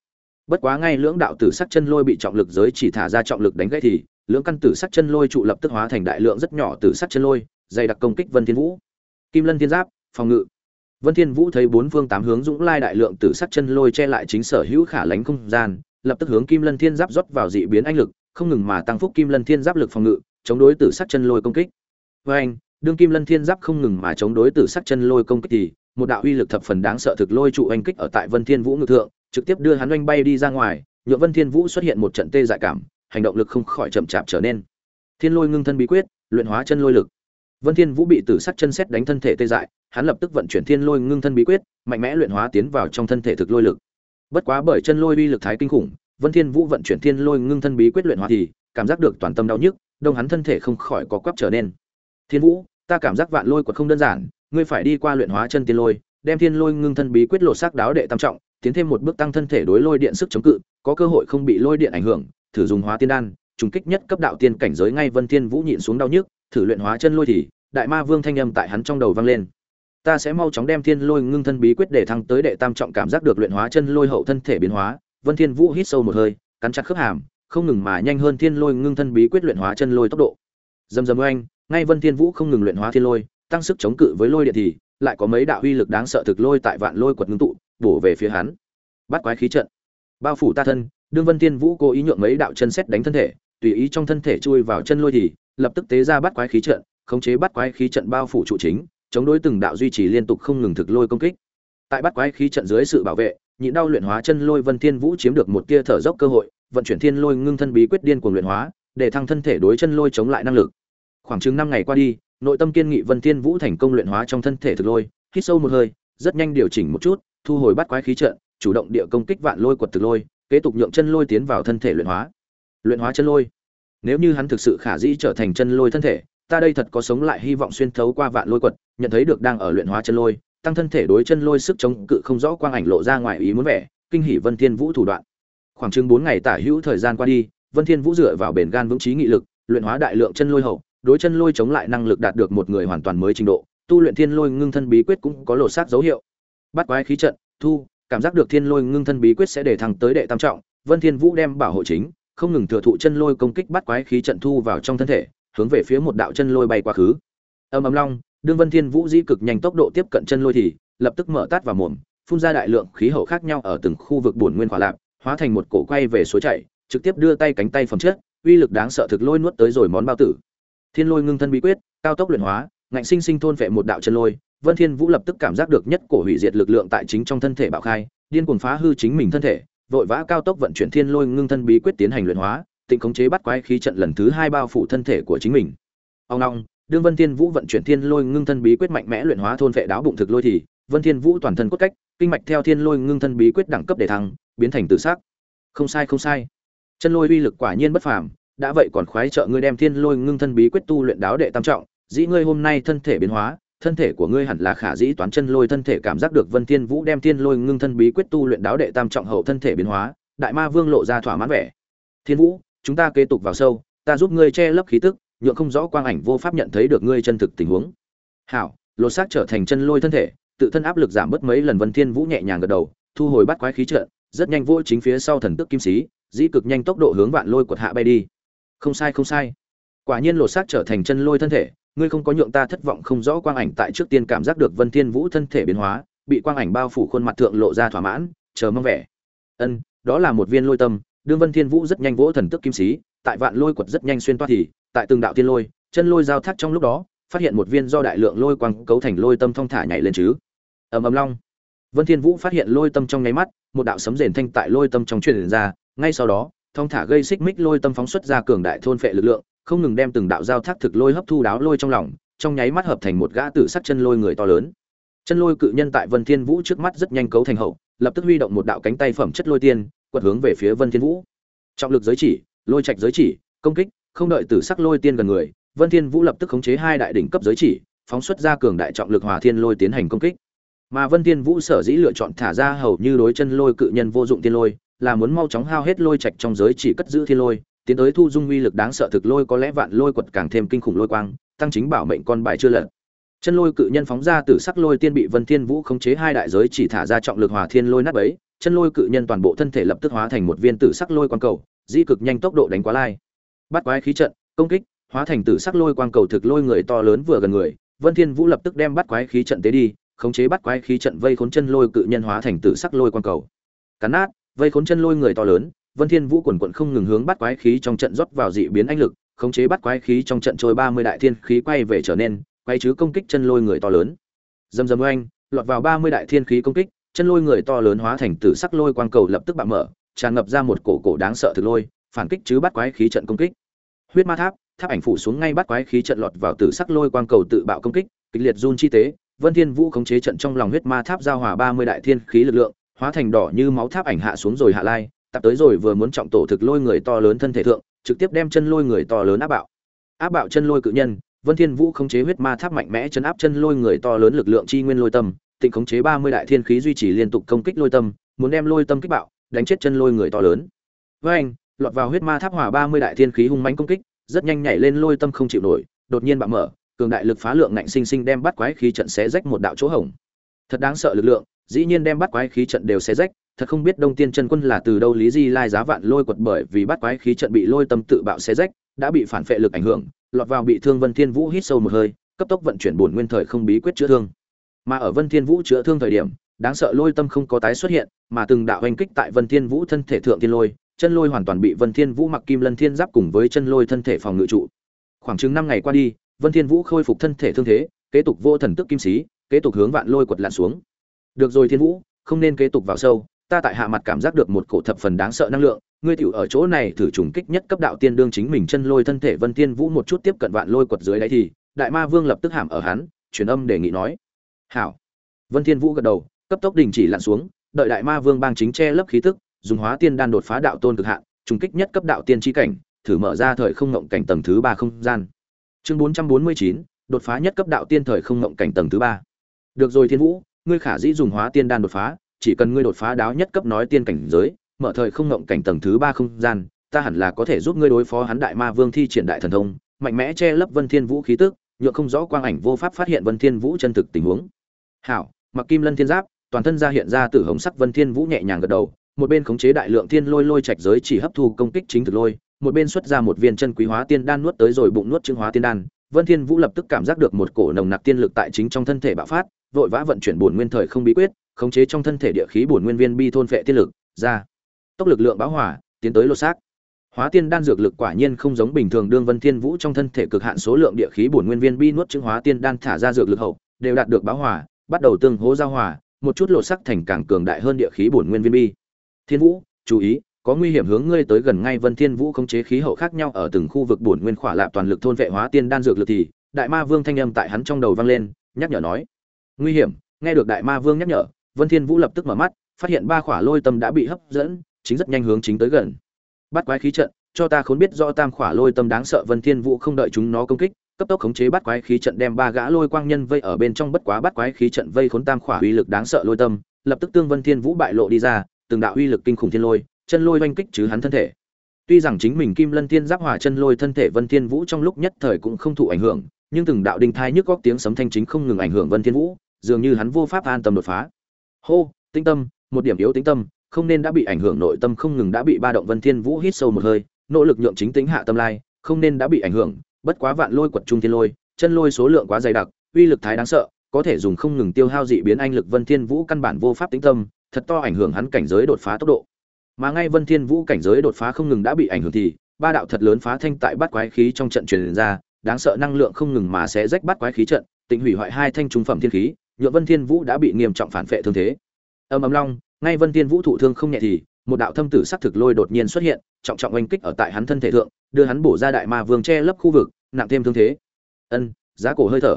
Bất quá ngay lưỡng đạo tử sắc chân lôi bị trọng lực giới chỉ thả ra trọng lực đánh gãy thì, lưỡng căn tử sắc chân lôi trụ lập tức hóa thành đại lượng rất nhỏ tử sắc chân lôi, dày đặc công kích vân thiên vũ. Kim lân thiên giáp, phòng ngự. Vân thiên vũ thấy bốn phương tám hướng dũng lai đại lượng tử sắc chân lôi che lại chính sở hữu khả lánh không gian, lập tức hướng kim lân thiên giáp rót vào dị biến anh lực, không ngừng mà tăng phúc kim lân thiên giáp lực phòng ngự, chống đối tử sắc chân lôi công kích. Với anh đương kim lân thiên giáp không ngừng mà chống đối tử sắc chân lôi công kích thì một đạo uy lực thập phần đáng sợ thực lôi trụ anh kích ở tại vân thiên vũ ngự thượng, trực tiếp đưa hắn oanh bay đi ra ngoài nhựa vân thiên vũ xuất hiện một trận tê dại cảm, hành động lực không khỏi chậm chạp trở nên. Thiên lôi ngưng thân bí quyết, luyện hóa chân lôi lực. Vân thiên vũ bị tử sắc chân xét đánh thân thể tê dại, hắn lập tức vận chuyển thiên lôi ngưng thân bí quyết, mạnh mẽ luyện hóa tiến vào trong thân thể thực lôi lực. Bất quá bởi chân lôi uy lực thái kinh khủng, vân thiên vũ vận chuyển thiên lôi ngưng thân bí quyết luyện hóa thì, cảm giác được toàn tâm đau nhức, đông hắn thân thể không khỏi có quắp trở nên. Thiên vũ, ta cảm giác vạn lôi quật không đơn giản ngươi phải đi qua luyện hóa chân tiên lôi, đem thiên lôi ngưng thân bí quyết lộ sắc đáo đệ tam trọng, tiến thêm một bước tăng thân thể đối lôi điện sức chống cự, có cơ hội không bị lôi điện ảnh hưởng, thử dùng hóa tiên đan, trùng kích nhất cấp đạo tiên cảnh giới ngay vân thiên vũ nhịn xuống đau nhức, thử luyện hóa chân lôi thì, đại ma vương thanh âm tại hắn trong đầu vang lên. Ta sẽ mau chóng đem thiên lôi ngưng thân bí quyết để thăng tới đệ tam trọng cảm giác được luyện hóa chân lôi hậu thân thể biến hóa, vân thiên vũ hít sâu một hơi, cắn chặt khớp hàm, không ngừng mà nhanh hơn thiên lôi ngưng thân bí quyết luyện hóa chân lôi tốc độ. Dầm dầm oanh, ngay vân thiên vũ không ngừng luyện hóa thiên lôi tăng sức chống cự với lôi điện thì lại có mấy đạo uy lực đáng sợ thực lôi tại vạn lôi quật ngưng tụ, bổ về phía hắn. Bắt quái khí trận. Bao phủ ta thân, đương vân thiên vũ cố ý nhượng mấy đạo chân xét đánh thân thể, tùy ý trong thân thể chui vào chân lôi thì lập tức tế ra bắt quái khí trận, khống chế bắt quái khí trận bao phủ trụ chính, chống đối từng đạo duy trì liên tục không ngừng thực lôi công kích. Tại bắt quái khí trận dưới sự bảo vệ nhịn đau luyện hóa chân lôi vân thiên vũ chiếm được một tia thở dốc cơ hội, vận chuyển thiên lôi ngưng thân bí quyết điên cuồng luyện hóa, để thăng thân thể đối chân lôi chống lại năng lực. Khoảng chừng năm ngày qua đi nội tâm kiên nghị vân thiên vũ thành công luyện hóa trong thân thể thực lôi, hít sâu một hơi, rất nhanh điều chỉnh một chút, thu hồi bắt quái khí trận, chủ động địa công kích vạn lôi quật thực lôi, kế tục nhượng chân lôi tiến vào thân thể luyện hóa. Luyện hóa chân lôi. Nếu như hắn thực sự khả dĩ trở thành chân lôi thân thể, ta đây thật có sống lại hy vọng xuyên thấu qua vạn lôi quật, nhận thấy được đang ở luyện hóa chân lôi, tăng thân thể đối chân lôi sức chống cự không rõ quang ảnh lộ ra ngoài ý muốn vẻ, kinh hỉ vân thiên vũ thủ đoạn. Khoảng chừng bốn ngày tả hữu thời gian qua đi, vân thiên vũ dựa vào bền gan vững trí nghị lực, luyện hóa đại lượng chân lôi hậu đối chân lôi chống lại năng lực đạt được một người hoàn toàn mới trình độ, tu luyện thiên lôi ngưng thân bí quyết cũng có lột xác dấu hiệu. Bắt quái khí trận, thu, cảm giác được thiên lôi ngưng thân bí quyết sẽ để thăng tới đệ tam trọng, vân thiên vũ đem bảo hộ chính, không ngừng thừa thụ chân lôi công kích bắt quái khí trận thu vào trong thân thể, hướng về phía một đạo chân lôi bay qua khứ. Âm ầm long, đương vân thiên vũ dĩ cực nhanh tốc độ tiếp cận chân lôi thì, lập tức mở tát vào mồm, phun ra đại lượng khí hậu khác nhau ở từng khu vực bổn nguyên hỏa lạc, hóa thành một cổ quay về suối chảy, trực tiếp đưa tay cánh tay phẩm chất, uy lực đáng sợ thực lôi nuốt tới rồi món bao tử thiên lôi ngưng thân bí quyết, cao tốc luyện hóa, ngạnh sinh sinh thôn vệ một đạo chân lôi, vân thiên vũ lập tức cảm giác được nhất cổ hủy diệt lực lượng tại chính trong thân thể bạo khai, điên cuồng phá hư chính mình thân thể, vội vã cao tốc vận chuyển thiên lôi ngưng thân bí quyết tiến hành luyện hóa, tịnh khống chế bắt quái khí trận lần thứ hai bao phủ thân thể của chính mình. Ông long, đương vân thiên vũ vận chuyển thiên lôi ngưng thân bí quyết mạnh mẽ luyện hóa thôn vệ đáo bụng thực lôi thì, vân thiên vũ toàn thân cốt cách, kinh mạch theo thiên lôi ngưng thân bí quyết đẳng cấp để thăng, biến thành tự sắc không sai không sai. Chân lôi uy lực quả nhiên bất phàm đã vậy còn khoái trợ ngươi đem thiên lôi ngưng thân bí quyết tu luyện đáo đệ tam trọng, dĩ ngươi hôm nay thân thể biến hóa, thân thể của ngươi hẳn là khả dĩ toán chân lôi thân thể cảm giác được vân thiên vũ đem thiên lôi ngưng thân bí quyết tu luyện đáo đệ tam trọng hậu thân thể biến hóa, đại ma vương lộ ra thỏa mãn vẻ. Thiên vũ, chúng ta kế tục vào sâu, ta giúp ngươi che lấp khí tức, nhượng không rõ quang ảnh vô pháp nhận thấy được ngươi chân thực tình huống. Hảo, lột xác trở thành chân lôi thân thể, tự thân áp lực giảm bớt mấy lần vân thiên vũ nhẹ nhàng gật đầu, thu hồi bắt quái khí trận, rất nhanh vô chính phía sau thần tức kim sĩ, dĩ cực nhanh tốc độ hướng vạn lôi quật hạ bay đi không sai không sai. Quả nhiên lột xác trở thành chân lôi thân thể, ngươi không có nhượng ta thất vọng không rõ quang ảnh tại trước tiên cảm giác được vân thiên vũ thân thể biến hóa, bị quang ảnh bao phủ khuôn mặt thượng lộ ra thỏa mãn, chờ mong vẻ. Ân, đó là một viên lôi tâm, đương vân thiên vũ rất nhanh vỗ thần tức kim sĩ, tại vạn lôi quật rất nhanh xuyên toa thì, tại từng đạo thiên lôi, chân lôi giao thác trong lúc đó, phát hiện một viên do đại lượng lôi quang cấu thành lôi tâm thong thả nhảy lên chứ. Ầm ầm long. Vân thiên vũ phát hiện lôi tâm trong nháy mắt, một đạo sấm rền thanh tại lôi tâm trong truyền ra, ngay sau đó thong thả gây xích mích lôi tâm phóng xuất ra cường đại thôn phệ lực lượng, không ngừng đem từng đạo giao thác thực lôi hấp thu đáo lôi trong lòng, trong nháy mắt hợp thành một gã tử sắc chân lôi người to lớn. Chân lôi cự nhân tại vân thiên vũ trước mắt rất nhanh cấu thành hậu, lập tức huy động một đạo cánh tay phẩm chất lôi tiên, quật hướng về phía vân thiên vũ. Trọng lực giới chỉ, lôi trạch giới chỉ, công kích, không đợi tử sắc lôi tiên gần người, vân thiên vũ lập tức khống chế hai đại đỉnh cấp giới chỉ, phóng xuất ra cường đại trọng lực hòa thiên lôi tiến hành công kích. Mà vân thiên vũ sở dĩ lựa chọn thả ra hầu như đối chân lôi cự nhân vô dụng tiên lôi là muốn mau chóng hao hết lôi trạch trong giới chỉ cất giữ thiên lôi, tiến tới thu dung uy lực đáng sợ thực lôi có lẽ vạn lôi quật càng thêm kinh khủng lôi quang, tăng chính bảo mệnh con bài chưa lật. Chân lôi cự nhân phóng ra từ sắc lôi tiên bị vân thiên vũ khống chế hai đại giới chỉ thả ra trọng lực hòa thiên lôi nát bấy, chân lôi cự nhân toàn bộ thân thể lập tức hóa thành một viên tử sắc lôi quang cầu, di cực nhanh tốc độ đánh quá lai. Bắt quái khí trận, công kích, hóa thành tử sắc lôi quang cầu thực lôi người to lớn vừa gần người, vân thiên vũ lập tức đem bắt quái khí trận tế đi, khống chế bắt quái khí trận vây khốn chân lôi cự nhân hóa thành tử sắc lôi quang cầu. Cắn nát vây khốn chân lôi người to lớn, vân thiên vũ quần quận không ngừng hướng bắt quái khí trong trận rót vào dị biến anh lực, khống chế bắt quái khí trong trận trôi 30 đại thiên khí quay về trở nên, quay chứ công kích chân lôi người to lớn. Dầm dầm oanh, lọt vào 30 đại thiên khí công kích, chân lôi người to lớn hóa thành tử sắc lôi quang cầu lập tức bạo mở, tràn ngập ra một cổ cổ đáng sợ thực lôi, phản kích chứ bắt quái khí trận công kích. Huyết ma tháp tháp ảnh phủ xuống ngay bắt quái khí trận lọt vào tử sắc lôi quang cầu tự bạo công kích, kịch liệt run chi tế, vân thiên vũ khống chế trận trong lòng huyết ma tháp giao hòa 30 đại thiên khí lực lượng hóa thành đỏ như máu tháp ảnh hạ xuống rồi hạ lai, tập tới rồi vừa muốn trọng tổ thực lôi người to lớn thân thể thượng, trực tiếp đem chân lôi người to lớn áp bạo. Áp bạo chân lôi cự nhân, vân thiên vũ khống chế huyết ma tháp mạnh mẽ chấn áp chân lôi người to lớn lực lượng chi nguyên lôi tâm, tịnh khống chế 30 đại thiên khí duy trì liên tục công kích lôi tâm, muốn đem lôi tâm kích bạo, đánh chết chân lôi người to lớn. Với anh, lọt vào huyết ma tháp hỏa 30 đại thiên khí hung mãnh công kích, rất nhanh nhảy lên lôi tâm không chịu nổi, đột nhiên bạo mở, cường đại lực phá lượng ngạnh sinh sinh đem bắt quái khí trận xé rách một đạo chỗ hổng. Thật đáng sợ lực lượng dĩ nhiên đem bắt quái khí trận đều xé rách, thật không biết đông tiên chân quân là từ đâu lý di lai giá vạn lôi quật bởi vì bắt quái khí trận bị lôi tâm tự bạo xé rách, đã bị phản phệ lực ảnh hưởng, lọt vào bị thương vân thiên vũ hít sâu một hơi, cấp tốc vận chuyển bổn nguyên thời không bí quyết chữa thương. Mà ở vân thiên vũ chữa thương thời điểm, đáng sợ lôi tâm không có tái xuất hiện, mà từng đạo hành kích tại vân thiên vũ thân thể thượng tiên lôi, chân lôi hoàn toàn bị vân thiên vũ mặc kim lân thiên giáp cùng với chân lôi thân thể phòng ngự trụ. Khoảng chừng năm ngày qua đi, vân thiên vũ khôi phục thân thể thương thế, kế tục vô thần tức kim sĩ, kế tục hướng vạn lôi quật lặn xuống được rồi thiên vũ không nên kế tục vào sâu ta tại hạ mặt cảm giác được một cổ thập phần đáng sợ năng lượng ngươi tiểu ở chỗ này thử trùng kích nhất cấp đạo tiên đương chính mình chân lôi thân thể vân thiên vũ một chút tiếp cận vạn lôi quật dưới đáy thì đại ma vương lập tức hàm ở hắn truyền âm đề nghị nói. Hảo. Vân thiên vũ gật đầu cấp tốc đình chỉ lặn xuống đợi đại ma vương bang chính che lấp khí tức dùng hóa tiên đan đột phá đạo tôn cực hạn trùng kích nhất cấp đạo tiên chi cảnh thử mở ra thời không ngộng cảnh tầng thứ ba không gian. Chương 449, đột phá nhất cấp đạo tiên thời không ngộng cảnh tầng thứ ba. Được rồi thiên vũ ngươi khả dĩ dùng hóa tiên đan đột phá, chỉ cần ngươi đột phá đáo nhất cấp nói tiên cảnh giới, mở thời không ngộng cảnh tầng thứ ba không gian, ta hẳn là có thể giúp ngươi đối phó hắn đại ma vương thi triển đại thần thông, mạnh mẽ che lấp vân thiên vũ khí tức nhựa không rõ quang ảnh vô pháp phát hiện vân thiên vũ chân thực tình huống. Hảo, mặc kim lân thiên giáp, toàn thân ra hiện ra tử hồng sắc vân thiên vũ nhẹ nhàng gật đầu, một bên khống chế đại lượng thiên lôi lôi trạch giới chỉ hấp thu công kích chính thực lôi, một bên xuất ra một viên chân quý hóa tiên đan nuốt tới rồi bụng nuốt trương hóa tiên đan, vân thiên vũ lập tức cảm giác được một cổ nồng nặc tiên lực tại chính trong thân thể bạo phát vội vã vận chuyển bổn nguyên thời không bí quyết, khống chế trong thân thể địa khí bổn nguyên viên bi thôn phệ tiên lực, ra. Tốc lực lượng bão hỏa tiến tới lô xác. Hóa tiên đan dược lực quả nhiên không giống bình thường đương vân thiên vũ trong thân thể cực hạn số lượng địa khí bổn nguyên viên bi nuốt chứng hóa tiên đan thả ra dược lực hậu, đều đạt được bão hỏa bắt đầu tương hỗ giao hòa, một chút lô sắc thành càng cường đại hơn địa khí bổn nguyên viên bi. Thiên vũ, chú ý, có nguy hiểm hướng ngươi tới gần ngay vân thiên vũ khống chế khí hậu khác nhau ở từng khu vực bổn nguyên khỏa lạp toàn lực thôn vệ hóa tiên đan dược lực thì, đại ma vương thanh âm tại hắn trong đầu vang lên, nhắc nhở nói nguy hiểm, nghe được đại ma vương nhắc nhở, vân thiên vũ lập tức mở mắt, phát hiện ba khỏa lôi tâm đã bị hấp dẫn, chính rất nhanh hướng chính tới gần. Bắt quái khí trận, cho ta khốn biết rõ tam khỏa lôi tâm đáng sợ, vân thiên vũ không đợi chúng nó công kích, cấp tốc khống chế bắt quái khí trận đem ba gã lôi quang nhân vây ở bên trong bất quá bắt quái khí trận vây khốn tam khỏa uy lực đáng sợ lôi tâm, lập tức tương vân thiên vũ bại lộ đi ra, từng đạo uy lực kinh khủng thiên lôi, chân lôi oanh kích chứ hắn thân thể. Tuy rằng chính mình kim lân thiên giáp hỏa chân lôi thân thể vân thiên vũ trong lúc nhất thời cũng không thụ ảnh hưởng, nhưng từng đạo đinh thai nhức góc tiếng sấm thanh chính không ngừng ảnh hưởng vân thiên vũ dường như hắn vô pháp an tâm đột phá. Hô, tinh tâm, một điểm yếu tĩnh tâm, không nên đã bị ảnh hưởng nội tâm không ngừng đã bị ba động vân thiên vũ hít sâu một hơi, nỗ lực nhượng chính tính hạ tâm lai, không nên đã bị ảnh hưởng, bất quá vạn lôi quật trung thiên lôi, chân lôi số lượng quá dày đặc, uy lực thái đáng sợ, có thể dùng không ngừng tiêu hao dị biến anh lực vân thiên vũ căn bản vô pháp tĩnh tâm, thật to ảnh hưởng hắn cảnh giới đột phá tốc độ. Mà ngay vân thiên vũ cảnh giới đột phá không ngừng đã bị ảnh hưởng thì, ba đạo thật lớn phá thanh tại bát quái khí trong trận truyền ra, đáng sợ năng lượng không ngừng mà sẽ rách bát quái khí trận, tịnh hủy hoại hai thanh trung phẩm thiên khí nhựa vân thiên vũ đã bị nghiêm trọng phản phệ thương thế. Âm ầm long, ngay vân thiên vũ thụ thương không nhẹ thì, một đạo thâm tử sắc thực lôi đột nhiên xuất hiện, trọng trọng oanh kích ở tại hắn thân thể thượng, đưa hắn bổ ra đại ma vương che lấp khu vực, nặng thêm thương thế. Ân, giá cổ hơi thở.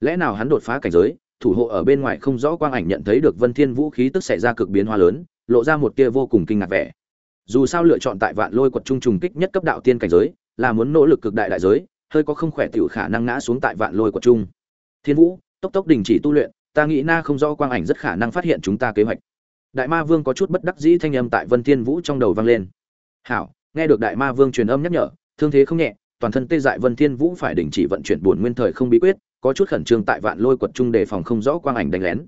Lẽ nào hắn đột phá cảnh giới, thủ hộ ở bên ngoài không rõ quang ảnh nhận thấy được vân thiên vũ khí tức xảy ra cực biến hóa lớn, lộ ra một tia vô cùng kinh ngạc vẻ. Dù sao lựa chọn tại vạn lôi quật trung trùng kích nhất cấp đạo tiên cảnh giới, là muốn nỗ lực cực đại đại giới, hơi có không khỏe tiểu khả năng ngã xuống tại vạn lôi quật trung. Thiên vũ tốc tốc đình chỉ tu luyện, ta nghĩ na không rõ quang ảnh rất khả năng phát hiện chúng ta kế hoạch. Đại ma vương có chút bất đắc dĩ thanh âm tại vân thiên vũ trong đầu vang lên. Hảo, nghe được đại ma vương truyền âm nhắc nhở, thương thế không nhẹ, toàn thân tê dại vân thiên vũ phải đình chỉ vận chuyển buồn nguyên thời không bí quyết, có chút khẩn trương tại vạn lôi quật trung đề phòng không rõ quang ảnh đánh lén.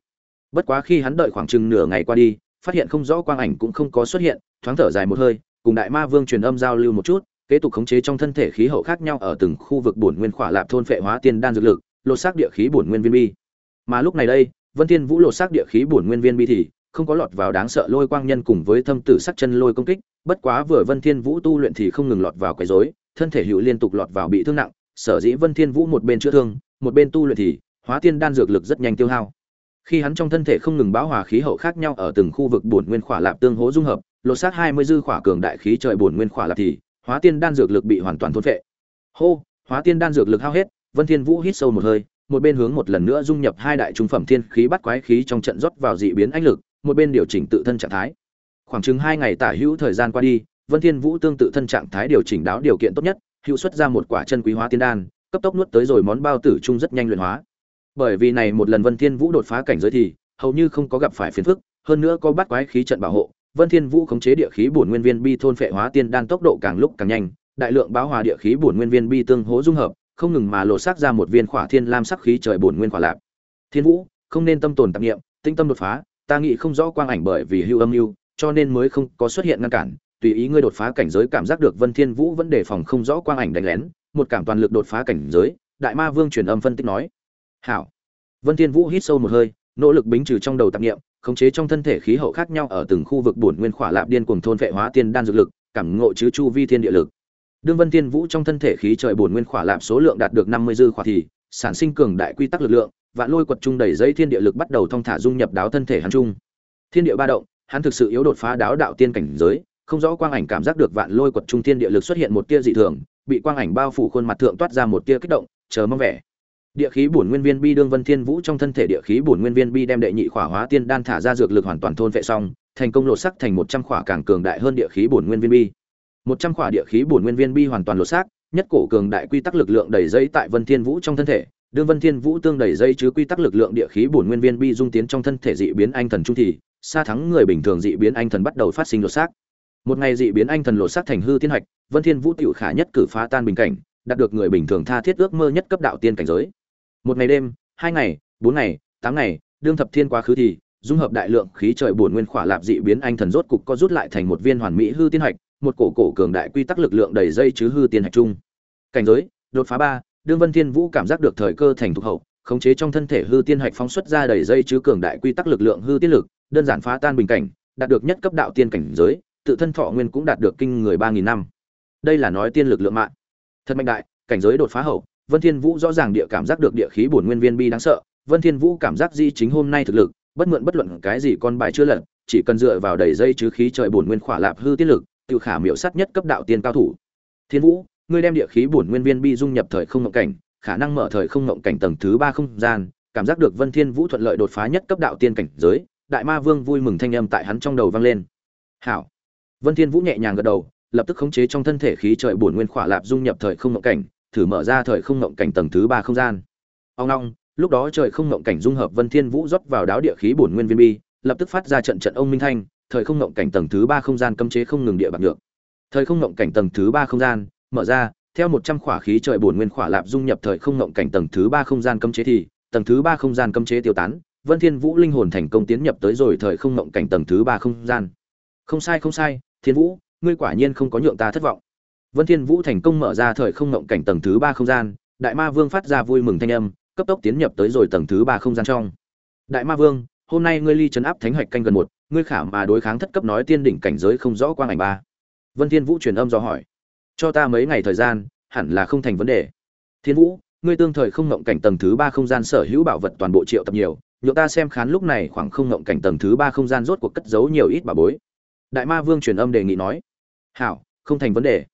Bất quá khi hắn đợi khoảng chừng nửa ngày qua đi, phát hiện không rõ quang ảnh cũng không có xuất hiện, thoáng thở dài một hơi, cùng đại ma vương truyền âm giao lưu một chút, kế tục khống chế trong thân thể khí hậu khác nhau ở từng khu vực bổn nguyên khỏa lạp thôn phệ hóa tiên đan dược lực lột xác địa khí bổn nguyên viên bi. Mà lúc này đây, vân thiên vũ lột xác địa khí bổn nguyên viên bi thì không có lọt vào đáng sợ lôi quang nhân cùng với thâm tử sắc chân lôi công kích, bất quá vừa vân thiên vũ tu luyện thì không ngừng lọt vào quấy rối, thân thể hữu liên tục lọt vào bị thương nặng, sở dĩ vân thiên vũ một bên chữa thương, một bên tu luyện thì hóa tiên đan dược lực rất nhanh tiêu hao. Khi hắn trong thân thể không ngừng bão hòa khí hậu khác nhau ở từng khu vực bổn nguyên khỏa lạp tương hỗ dung hợp, lột xác hai mươi dư khỏa cường đại khí trời bổn nguyên khỏa lạp thì hóa tiên đan dược lực bị hoàn toàn thôn phệ. Hô, hóa tiên đan dược lực hao hết vân thiên vũ hít sâu một hơi, một bên hướng một lần nữa dung nhập hai đại trung phẩm thiên khí bắt quái khí trong trận rót vào dị biến ánh lực, một bên điều chỉnh tự thân trạng thái. Khoảng chừng hai ngày tả hữu thời gian qua đi, vân thiên vũ tương tự thân trạng thái điều chỉnh đáo điều kiện tốt nhất, hữu xuất ra một quả chân quý hóa tiên đan, cấp tốc nuốt tới rồi món bao tử trung rất nhanh luyện hóa. Bởi vì này một lần vân thiên vũ đột phá cảnh giới thì, hầu như không có gặp phải phiền phức, hơn nữa có bắt quái khí trận bảo hộ, vân thiên vũ khống chế địa khí bổn nguyên viên bi thôn phệ hóa tiên đan tốc độ càng lúc càng nhanh, đại lượng báo hòa địa khí bổn nguyên viên bi tương hỗ dung hợp không ngừng mà lộ sắc ra một viên khỏa thiên lam sắc khí trời bổn nguyên khỏa lạp thiên vũ, không nên tâm tồn tạp niệm, tinh tâm đột phá, ta nghĩ không rõ quang ảnh bởi vì hưu âm mưu, cho nên mới không có xuất hiện ngăn cản, tùy ý ngươi đột phá cảnh giới cảm giác được vân thiên vũ vẫn đề phòng không rõ quang ảnh đánh lén, một cảm toàn lực đột phá cảnh giới, đại ma vương truyền âm phân tích nói. Hảo. Vân thiên vũ hít sâu một hơi, nỗ lực bính trừ trong đầu tạp niệm, khống chế trong thân thể khí hậu khác nhau ở từng khu vực bổn nguyên khỏa lạp điên cuồng thôn vệ hóa tiên đan dược lực, cảm ngộ chứ chu vi thiên địa lực đương vân thiên vũ trong thân thể khí trời bổn nguyên khỏa lạp số lượng đạt được 50 dư khỏa thì, sản sinh cường đại quy tắc lực lượng, vạn lôi quật trung đẩy dây thiên địa lực bắt đầu thông thả dung nhập đáo thân thể hắn trung. Thiên địa ba động, hắn thực sự yếu đột phá đáo đạo tiên cảnh giới, không rõ quang ảnh cảm giác được vạn lôi quật trung thiên địa lực xuất hiện một tia dị thường, bị quang ảnh bao phủ khuôn mặt thượng toát ra một tia kích động, chờ mong vẻ. Địa khí bổn nguyên viên bi đương vân thiên vũ trong thân thể địa khí bổn nguyên viên bi đem đệ nhị khỏa hóa tiên đan thả ra dược lực hoàn toàn thôn vệ xong, thành công lột sắc thành một trăm khỏa càng cường đại hơn địa khí bổn nguyên viên bi một trăm khỏa địa khí bổn nguyên viên bi hoàn toàn lột xác, nhất cổ cường đại quy tắc lực lượng đầy dây tại vân thiên vũ trong thân thể. Đương vân thiên vũ tương đầy dây chứa quy tắc lực lượng địa khí bổn nguyên viên bi dung tiến trong thân thể dị biến anh thần trung thì xa thắng người bình thường dị biến anh thần bắt đầu phát sinh lột xác. Một ngày dị biến anh thần lột xác thành hư thiên hạch, vân thiên vũ tiểu khả nhất cử phá tan bình cảnh, đạt được người bình thường tha thiết ước mơ nhất cấp đạo tiên cảnh giới. Một ngày đêm, hai ngày, bốn ngày, tám ngày, đương thập thiên quá khứ thì, dung hợp đại lượng khí trời bổn nguyên khỏa lạp dị biến anh thần rốt cục có rút lại thành một viên hoàn mỹ hư tiên hạch một cổ cổ cường đại quy tắc lực lượng đầy dây chứ hư tiên hạch trung. Cảnh giới, đột phá ba, đương vân thiên vũ cảm giác được thời cơ thành thục hậu, khống chế trong thân thể hư tiên hạch phóng xuất ra đầy dây chứ cường đại quy tắc lực lượng hư tiên lực, đơn giản phá tan bình cảnh, đạt được nhất cấp đạo tiên cảnh giới, tự thân thọ nguyên cũng đạt được kinh người ba nghìn năm. Đây là nói tiên lực lượng mạng. Thật mạnh đại, cảnh giới đột phá hậu, vân thiên vũ rõ ràng địa cảm giác được địa khí bổn nguyên viên bi đáng sợ, vân thiên vũ cảm giác di chính hôm nay thực lực, bất mượn bất luận cái gì con bài chưa lật, chỉ cần dựa vào đầy dây chứ khí trời bổn nguyên khỏa lạp hư tiên lực tự khả miểu sát nhất cấp đạo tiên cao thủ. Thiên vũ, ngươi đem địa khí bổn nguyên viên bi dung nhập thời không ngộng cảnh, khả năng mở thời không ngộng cảnh tầng thứ ba không gian, cảm giác được vân thiên vũ thuận lợi đột phá nhất cấp đạo tiên cảnh giới, đại ma vương vui mừng thanh âm tại hắn trong đầu vang lên. Hảo. Vân thiên vũ nhẹ nhàng gật đầu, lập tức khống chế trong thân thể khí trời bổn nguyên khỏa lạp dung nhập thời không ngộng cảnh, thử mở ra thời không ngộng cảnh tầng thứ ba không gian. Ông long, lúc đó trời không ngộng cảnh dung hợp vân thiên vũ rót vào đáo địa khí bổn nguyên viên bi, lập tức phát ra trận trận ông minh thanh thời không ngộng cảnh tầng thứ ba không gian cấm chế không ngừng địa bạc được thời không ngộng cảnh tầng thứ ba không gian, mở ra, theo một trăm khỏa khí trời bổn nguyên khỏa lạp dung nhập thời không ngộng cảnh tầng thứ ba không gian cấm chế thì, tầng thứ ba không gian cấm chế tiêu tán, vân thiên vũ linh hồn thành công tiến nhập tới rồi thời không ngộng cảnh tầng thứ ba không gian. Không sai không sai, thiên vũ, ngươi quả nhiên không có nhượng ta thất vọng. Vân thiên vũ thành công mở ra thời không ngộng cảnh tầng thứ ba không gian, đại ma vương phát ra vui mừng thanh âm, cấp tốc tiến nhập tới rồi tầng thứ ba không gian trong. Đại ma vương, hôm nay ngươi ly trấn áp thánh hoạch canh gần một ngươi khả mà đối kháng thất cấp nói tiên đỉnh cảnh giới không rõ quang ảnh ba. Vân thiên vũ truyền âm do hỏi. Cho ta mấy ngày thời gian, hẳn là không thành vấn đề. Thiên vũ, ngươi tương thời không ngộng cảnh tầng thứ ba không gian sở hữu bảo vật toàn bộ triệu tập nhiều nhựa ta xem khán lúc này khoảng không ngộng cảnh tầng thứ ba không gian rốt cuộc cất giấu nhiều ít bà bối. Đại ma vương truyền âm đề nghị nói. Hảo, không thành vấn đề.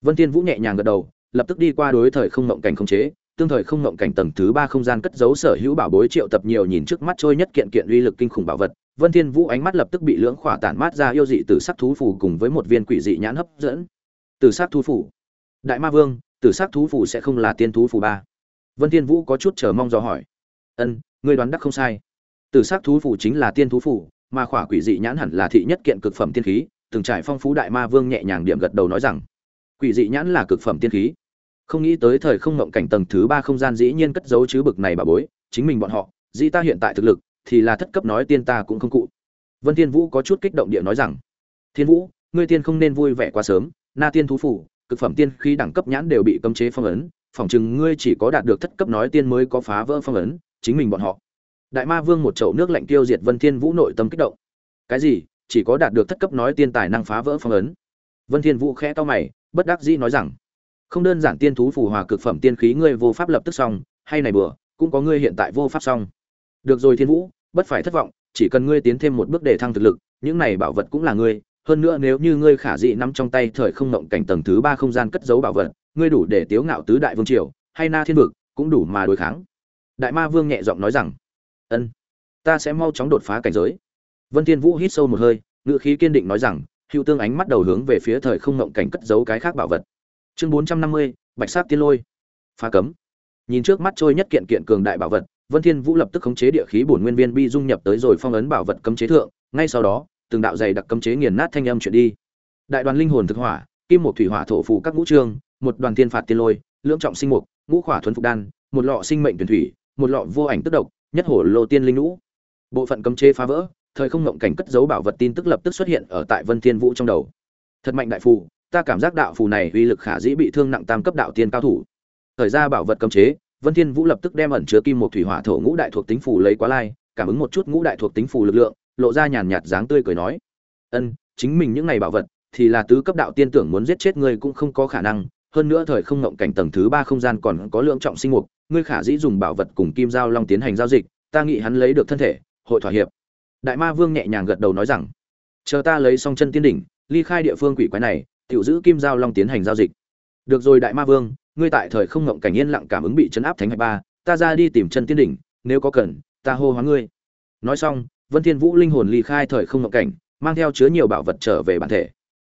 Vân thiên vũ nhẹ nhàng gật đầu, lập tức đi qua đối thời không ngộng cảnh không chế, tương thời không ngộng cảnh tầng thứ ba không gian cất giấu sở hữu bảo bối triệu tập nhiều nhìn trước mắt trôi nhất kiện kiện uy lực kinh khủng bảo vật vân thiên vũ ánh mắt lập tức bị lưỡng khỏa tản mát ra yêu dị tử sắc thú phù cùng với một viên quỷ dị nhãn hấp dẫn. Tử sắc thú phù, đại ma vương tử sắc thú phù sẽ không là tiên thú phù ba. Vân thiên vũ có chút chờ mong do hỏi. Ân ngươi đoán đắc không sai. Tử sắc thú phù chính là tiên thú phù, mà khỏa quỷ dị nhãn hẳn là thị nhất kiện cực phẩm tiên khí từng trải phong phú đại ma vương nhẹ nhàng điểm gật đầu nói rằng quỷ dị nhãn là cực phẩm tiên khí. Không nghĩ tới thời không ngộng cảnh tầng thứ ba không gian dĩ nhiên cất giấu chứ bực này bà bối chính mình bọn họ dĩ ta hiện tại thực lực thì là thất cấp nói tiên ta cũng không cụ. Vân thiên vũ có chút kích động địa nói rằng, thiên vũ, ngươi tiên không nên vui vẻ quá sớm, na tiên thú phủ, cực phẩm tiên khí đẳng cấp nhãn đều bị cấm chế phong ấn, phỏng chừng ngươi chỉ có đạt được thất cấp nói tiên mới có phá vỡ phong ấn, chính mình bọn họ. Đại ma vương một chậu nước lạnh tiêu diệt vân thiên vũ nội tâm kích động. Cái gì? Chỉ có đạt được thất cấp nói tiên tài năng phá vỡ phong ấn? Vân thiên vũ khẽ to mày, bất đắc dĩ nói rằng, không đơn giản tiên thú phù hòa cực phẩm tiên khí ngươi vô pháp lập tức xong, hay này bữa cũng có ngươi hiện tại vô pháp xong. Được rồi thiên vũ bất phải thất vọng, chỉ cần ngươi tiến thêm một bước để thăng thực lực, những này bảo vật cũng là ngươi. Hơn nữa nếu như ngươi khả dị nắm trong tay thời không ngộng cảnh tầng thứ ba không gian cất giấu bảo vật, ngươi đủ để tiếu ngạo tứ đại vương triều, hay na thiên vực, cũng đủ mà đối kháng. Đại ma vương nhẹ giọng nói rằng, ân, ta sẽ mau chóng đột phá cảnh giới. Vân thiên vũ hít sâu một hơi ngự khí kiên định nói rằng, hữu tương ánh mắt đầu hướng về phía thời không ngộng cảnh cất giấu cái khác bảo vật. Chương bốn trăm năm mươi, bạch sắc tiên lôi. Phá cấm. Nhìn trước mắt trôi nhất kiện kiện cường đại bảo vật vân thiên vũ lập tức khống chế địa khí bổn nguyên viên bi dung nhập tới rồi phong ấn bảo vật cấm chế thượng, ngay sau đó, từng đạo dày đặc cấm chế nghiền nát thanh âm chuyển đi. Đại đoàn linh hồn thực hỏa, kim một thủy hỏa thổ phù các ngũ trương, một đoàn tiên phạt tiên lôi, lưỡng trọng sinh mục, ngũ khỏa thuần phục đan, một lọ sinh mệnh tuyển thủy, một lọ vô ảnh tức độc, nhất hổ lô tiên linh nũ. bộ phận cấm chế phá vỡ, thời không ngộng cảnh cất giấu bảo vật tin tức lập tức xuất hiện ở tại vân thiên vũ trong đầu. Thật mạnh đại phù, ta cảm giác đạo phù này uy lực khả dĩ bị thương nặng tam cấp đạo tiên cao thủ. Thời ra bảo vật cấm chế vân thiên vũ lập tức đem ẩn chứa kim một thủy hỏa thổ ngũ đại thuộc tính phù lấy quá lai, cảm ứng một chút ngũ đại thuộc tính phù lực lượng, lộ ra nhàn nhạt dáng tươi cười nói, ân, chính mình những này bảo vật thì là tứ cấp đạo tiên tưởng muốn giết chết ngươi cũng không có khả năng, hơn nữa thời không ngộng cảnh tầng thứ ba không gian còn có lượng trọng sinh mục, ngươi khả dĩ dùng bảo vật cùng kim giao long tiến hành giao dịch, ta nghĩ hắn lấy được thân thể, hội thỏa hiệp. Đại ma vương nhẹ nhàng gật đầu nói rằng, chờ ta lấy xong chân tiên đỉnh, ly khai địa phương quỷ quái này, tiểu giữ kim giao long tiến hành giao dịch. Được rồi, đại ma vương ngươi tại thời không ngộng cảnh yên lặng cảm ứng bị chấn áp thánh hạch ba ta ra đi tìm chân tiên đỉnh nếu có cần ta hô hoán ngươi nói xong vân thiên vũ linh hồn ly khai thời không ngộng cảnh mang theo chứa nhiều bảo vật trở về bản thể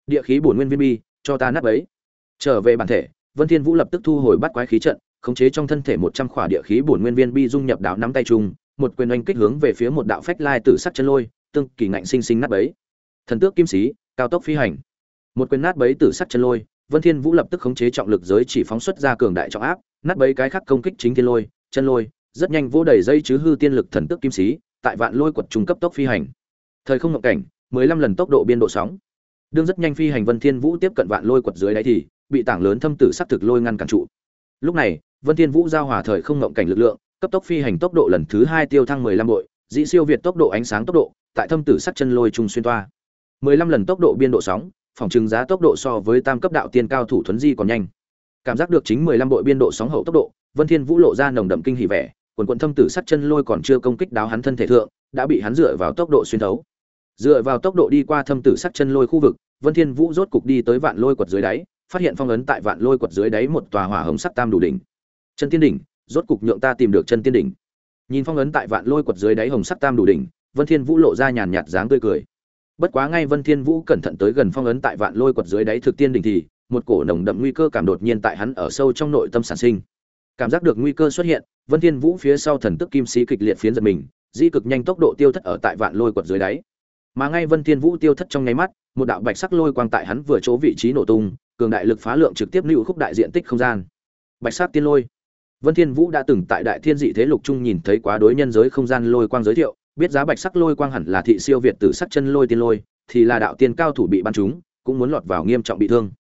địa khí bổn nguyên viên bi cho ta nắp ấy trở về bản thể vân thiên vũ lập tức thu hồi bắt quái khí trận khống chế trong thân thể một trăm khỏa địa khí bổn nguyên viên bi dung nhập đạo nắm tay chung, một quyền oanh kích hướng về phía một đạo phách lai tử sắc chân lôi, tương kỳ ngạnh sinh sinh nát bấy. Thần tước kim sĩ, cao tốc phi hành. Một quyền nát bấy tử sắc chân lôi, Vân Thiên Vũ lập tức khống chế trọng lực giới chỉ phóng xuất ra cường đại trọng áp, nát bấy cái khác công kích chính thiên lôi, chân lôi, rất nhanh vỗ đầy dây chứ hư tiên lực thần tước kim sĩ, tại vạn lôi quật trung cấp tốc phi hành. Thời không ngộng cảnh, 15 lần tốc độ biên độ sóng. Đương rất nhanh phi hành Vân Thiên Vũ tiếp cận vạn lôi quật dưới đáy thì bị tảng lớn thâm tử sắc thực lôi ngăn cản trụ. Lúc này, Vân Thiên Vũ giao hòa thời không ngộng cảnh lực lượng, cấp tốc phi hành tốc độ lần thứ hai tiêu thăng 15 bội, dĩ siêu việt tốc độ ánh sáng tốc độ, tại thâm tử sắc chân lôi trung xuyên toa. 15 lần tốc độ biên độ sóng, phòng trừng giá tốc độ so với tam cấp đạo tiên cao thủ thuấn di còn nhanh. Cảm giác được chính 15 bội biên độ sóng hậu tốc độ, Vân Thiên Vũ lộ ra nồng đậm kinh hỉ vẻ, quần quần thâm tử sắt chân lôi còn chưa công kích đáo hắn thân thể thượng, đã bị hắn dựa vào tốc độ xuyên thấu. Dựa vào tốc độ đi qua thâm tử sắt chân lôi khu vực, Vân Thiên Vũ rốt cục đi tới vạn lôi quật dưới đáy, phát hiện phong ấn tại vạn lôi quật dưới đáy một tòa hỏa hồng sắc tam đủ đỉnh. Chân tiên đỉnh, rốt cục nhượng ta tìm được chân tiên đỉnh. Nhìn phong ấn tại vạn lôi quật dưới đáy hồng sắc tam đủ đỉnh, Vân Thiên Vũ lộ ra nhàn nhạt dáng tươi cười. Bất quá ngay Vân Thiên Vũ cẩn thận tới gần phong ấn tại vạn lôi quật dưới đáy thực tiên đỉnh thì, một cổ nồng đậm nguy cơ cảm đột nhiên tại hắn ở sâu trong nội tâm sản sinh. Cảm giác được nguy cơ xuất hiện, Vân Thiên Vũ phía sau thần tức kim sĩ kịch liệt phiến giật mình, di cực nhanh tốc độ tiêu thất ở tại vạn lôi quật dưới đáy. Mà ngay Vân Thiên Vũ tiêu thất trong nháy mắt, một đạo bạch sắc lôi quang tại hắn vừa chỗ vị trí nổ tung, cường đại lực phá lượng trực tiếp lưu khúc đại diện tích không gian. Bạch sắc tiên lôi. Vân Thiên Vũ đã từng tại Đại Thiên dị thế lục trung nhìn thấy quá đối nhân giới không gian lôi quang giới thiệu, biết giá bạch sắc lôi quang hẳn là thị siêu việt tử sắc chân lôi tiên lôi, thì là đạo tiên cao thủ bị ban chúng, cũng muốn lọt vào nghiêm trọng bị thương.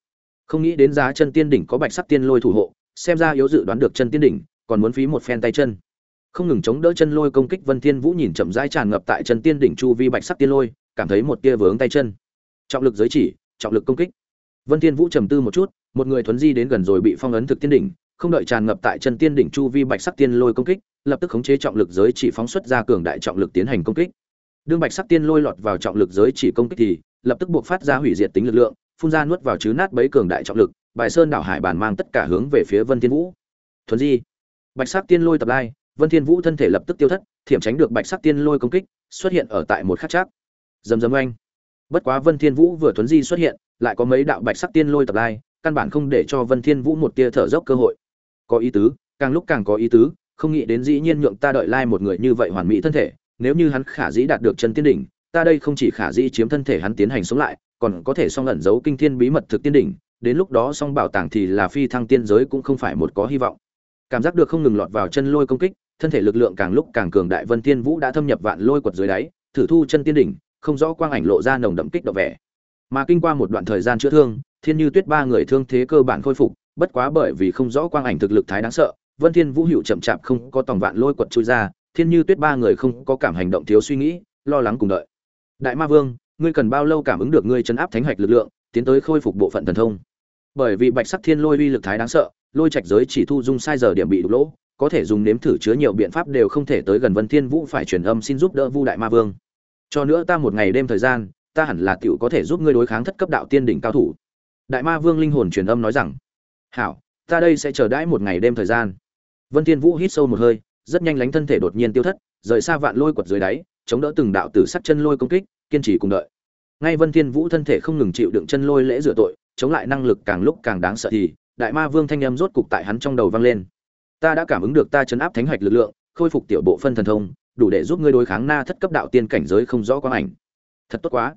Không nghĩ đến giá chân tiên đỉnh có bạch sắc tiên lôi thủ hộ, xem ra yếu dự đoán được chân tiên đỉnh, còn muốn phí một phen tay chân. Không ngừng chống đỡ chân lôi công kích Vân Thiên Vũ nhìn chậm rãi tràn ngập tại chân tiên đỉnh chu vi bạch sắc tiên lôi, cảm thấy một tia vướng tay chân. Trọng lực giới chỉ, trọng lực công kích. Vân Thiên Vũ trầm tư một chút, một người thuấn di đến gần rồi bị phong ấn thực tiên đỉnh, không đợi tràn ngập tại chân tiên đỉnh chu vi bạch sắc tiên lôi công kích, lập tức khống chế trọng lực giới chỉ phóng xuất ra cường đại trọng lực tiến hành công kích. Đương bạch sắc tiên lôi lọt vào trọng lực giới chỉ công kích thì lập tức buộc phát ra hủy diệt tính lực lượng, phun ra nuốt vào chứ nát bấy cường đại trọng lực, bài sơn đảo hải bản mang tất cả hướng về phía Vân Thiên Vũ. thuần di, bạch sắc tiên lôi tập lai, Vân Thiên Vũ thân thể lập tức tiêu thất, thiểm tránh được bạch sắc tiên lôi công kích, xuất hiện ở tại một khắc chắc. Rầm rầm oanh. Bất quá Vân Thiên Vũ vừa thuấn di xuất hiện, lại có mấy đạo bạch sắc tiên lôi tập lai, căn bản không để cho Vân Thiên Vũ một tia thở dốc cơ hội. Có ý tứ, càng lúc càng có ý tứ, không nghĩ đến dĩ nhiên nhượng ta đợi lai một người như vậy hoàn mỹ thân thể, nếu như hắn khả dĩ đạt được chân tiên đỉnh, ta đây không chỉ khả dĩ chiếm thân thể hắn tiến hành sống lại, còn có thể song ẩn giấu kinh thiên bí mật thực tiên đỉnh, đến lúc đó song bảo tàng thì là phi thăng tiên giới cũng không phải một có hy vọng. Cảm giác được không ngừng lọt vào chân lôi công kích, thân thể lực lượng càng lúc càng cường đại Vân Tiên Vũ đã thâm nhập vạn lôi quật dưới đáy, thử thu chân tiên đỉnh, không rõ quang ảnh lộ ra nồng đậm kích động vẻ. Mà kinh qua một đoạn thời gian chữa thương, Thiên Như Tuyết ba người thương thế cơ bản khôi phục, bất quá bởi vì không rõ quang ảnh thực lực thái đáng sợ, Vân Thiên Vũ hữu chậm chạp không có tòng vạn lôi quật chui ra, Thiên Như Tuyết ba người không có cảm hành động thiếu suy nghĩ, lo lắng cùng đợi. Đại Ma Vương, ngươi cần bao lâu cảm ứng được ngươi chấn áp thánh Hạch lực lượng, tiến tới khôi phục bộ phận thần thông? Bởi vì Bạch Sắc Thiên Lôi uy lực thái đáng sợ, lôi trạch giới chỉ thu dung sai giờ điểm bị đục lỗ, có thể dùng nếm thử chứa nhiều biện pháp đều không thể tới gần Vân Thiên Vũ phải truyền âm xin giúp đỡ Vu Đại Ma Vương. Cho nữa ta một ngày đêm thời gian, ta hẳn là tiểu có thể giúp ngươi đối kháng thất cấp đạo tiên đỉnh cao thủ. Đại Ma Vương linh hồn truyền âm nói rằng: "Hảo, ta đây sẽ chờ đãi một ngày đêm thời gian." Vân Thiên Vũ hít sâu một hơi, rất nhanh lánh thân thể đột nhiên tiêu thất, rời xa vạn lôi quật dưới đáy, chống đỡ từng đạo tử sắc chân lôi công kích, kiên trì cùng đợi. Ngay Vân Thiên Vũ thân thể không ngừng chịu đựng chân lôi lễ rửa tội, chống lại năng lực càng lúc càng đáng sợ thì, Đại Ma Vương thanh âm rốt cục tại hắn trong đầu vang lên. Ta đã cảm ứng được ta chấn áp thánh hoạch lực lượng khôi phục tiểu bộ phân thần thông đủ để giúp ngươi đối kháng na thất cấp đạo tiên cảnh giới không rõ quang ảnh. Thật tốt quá.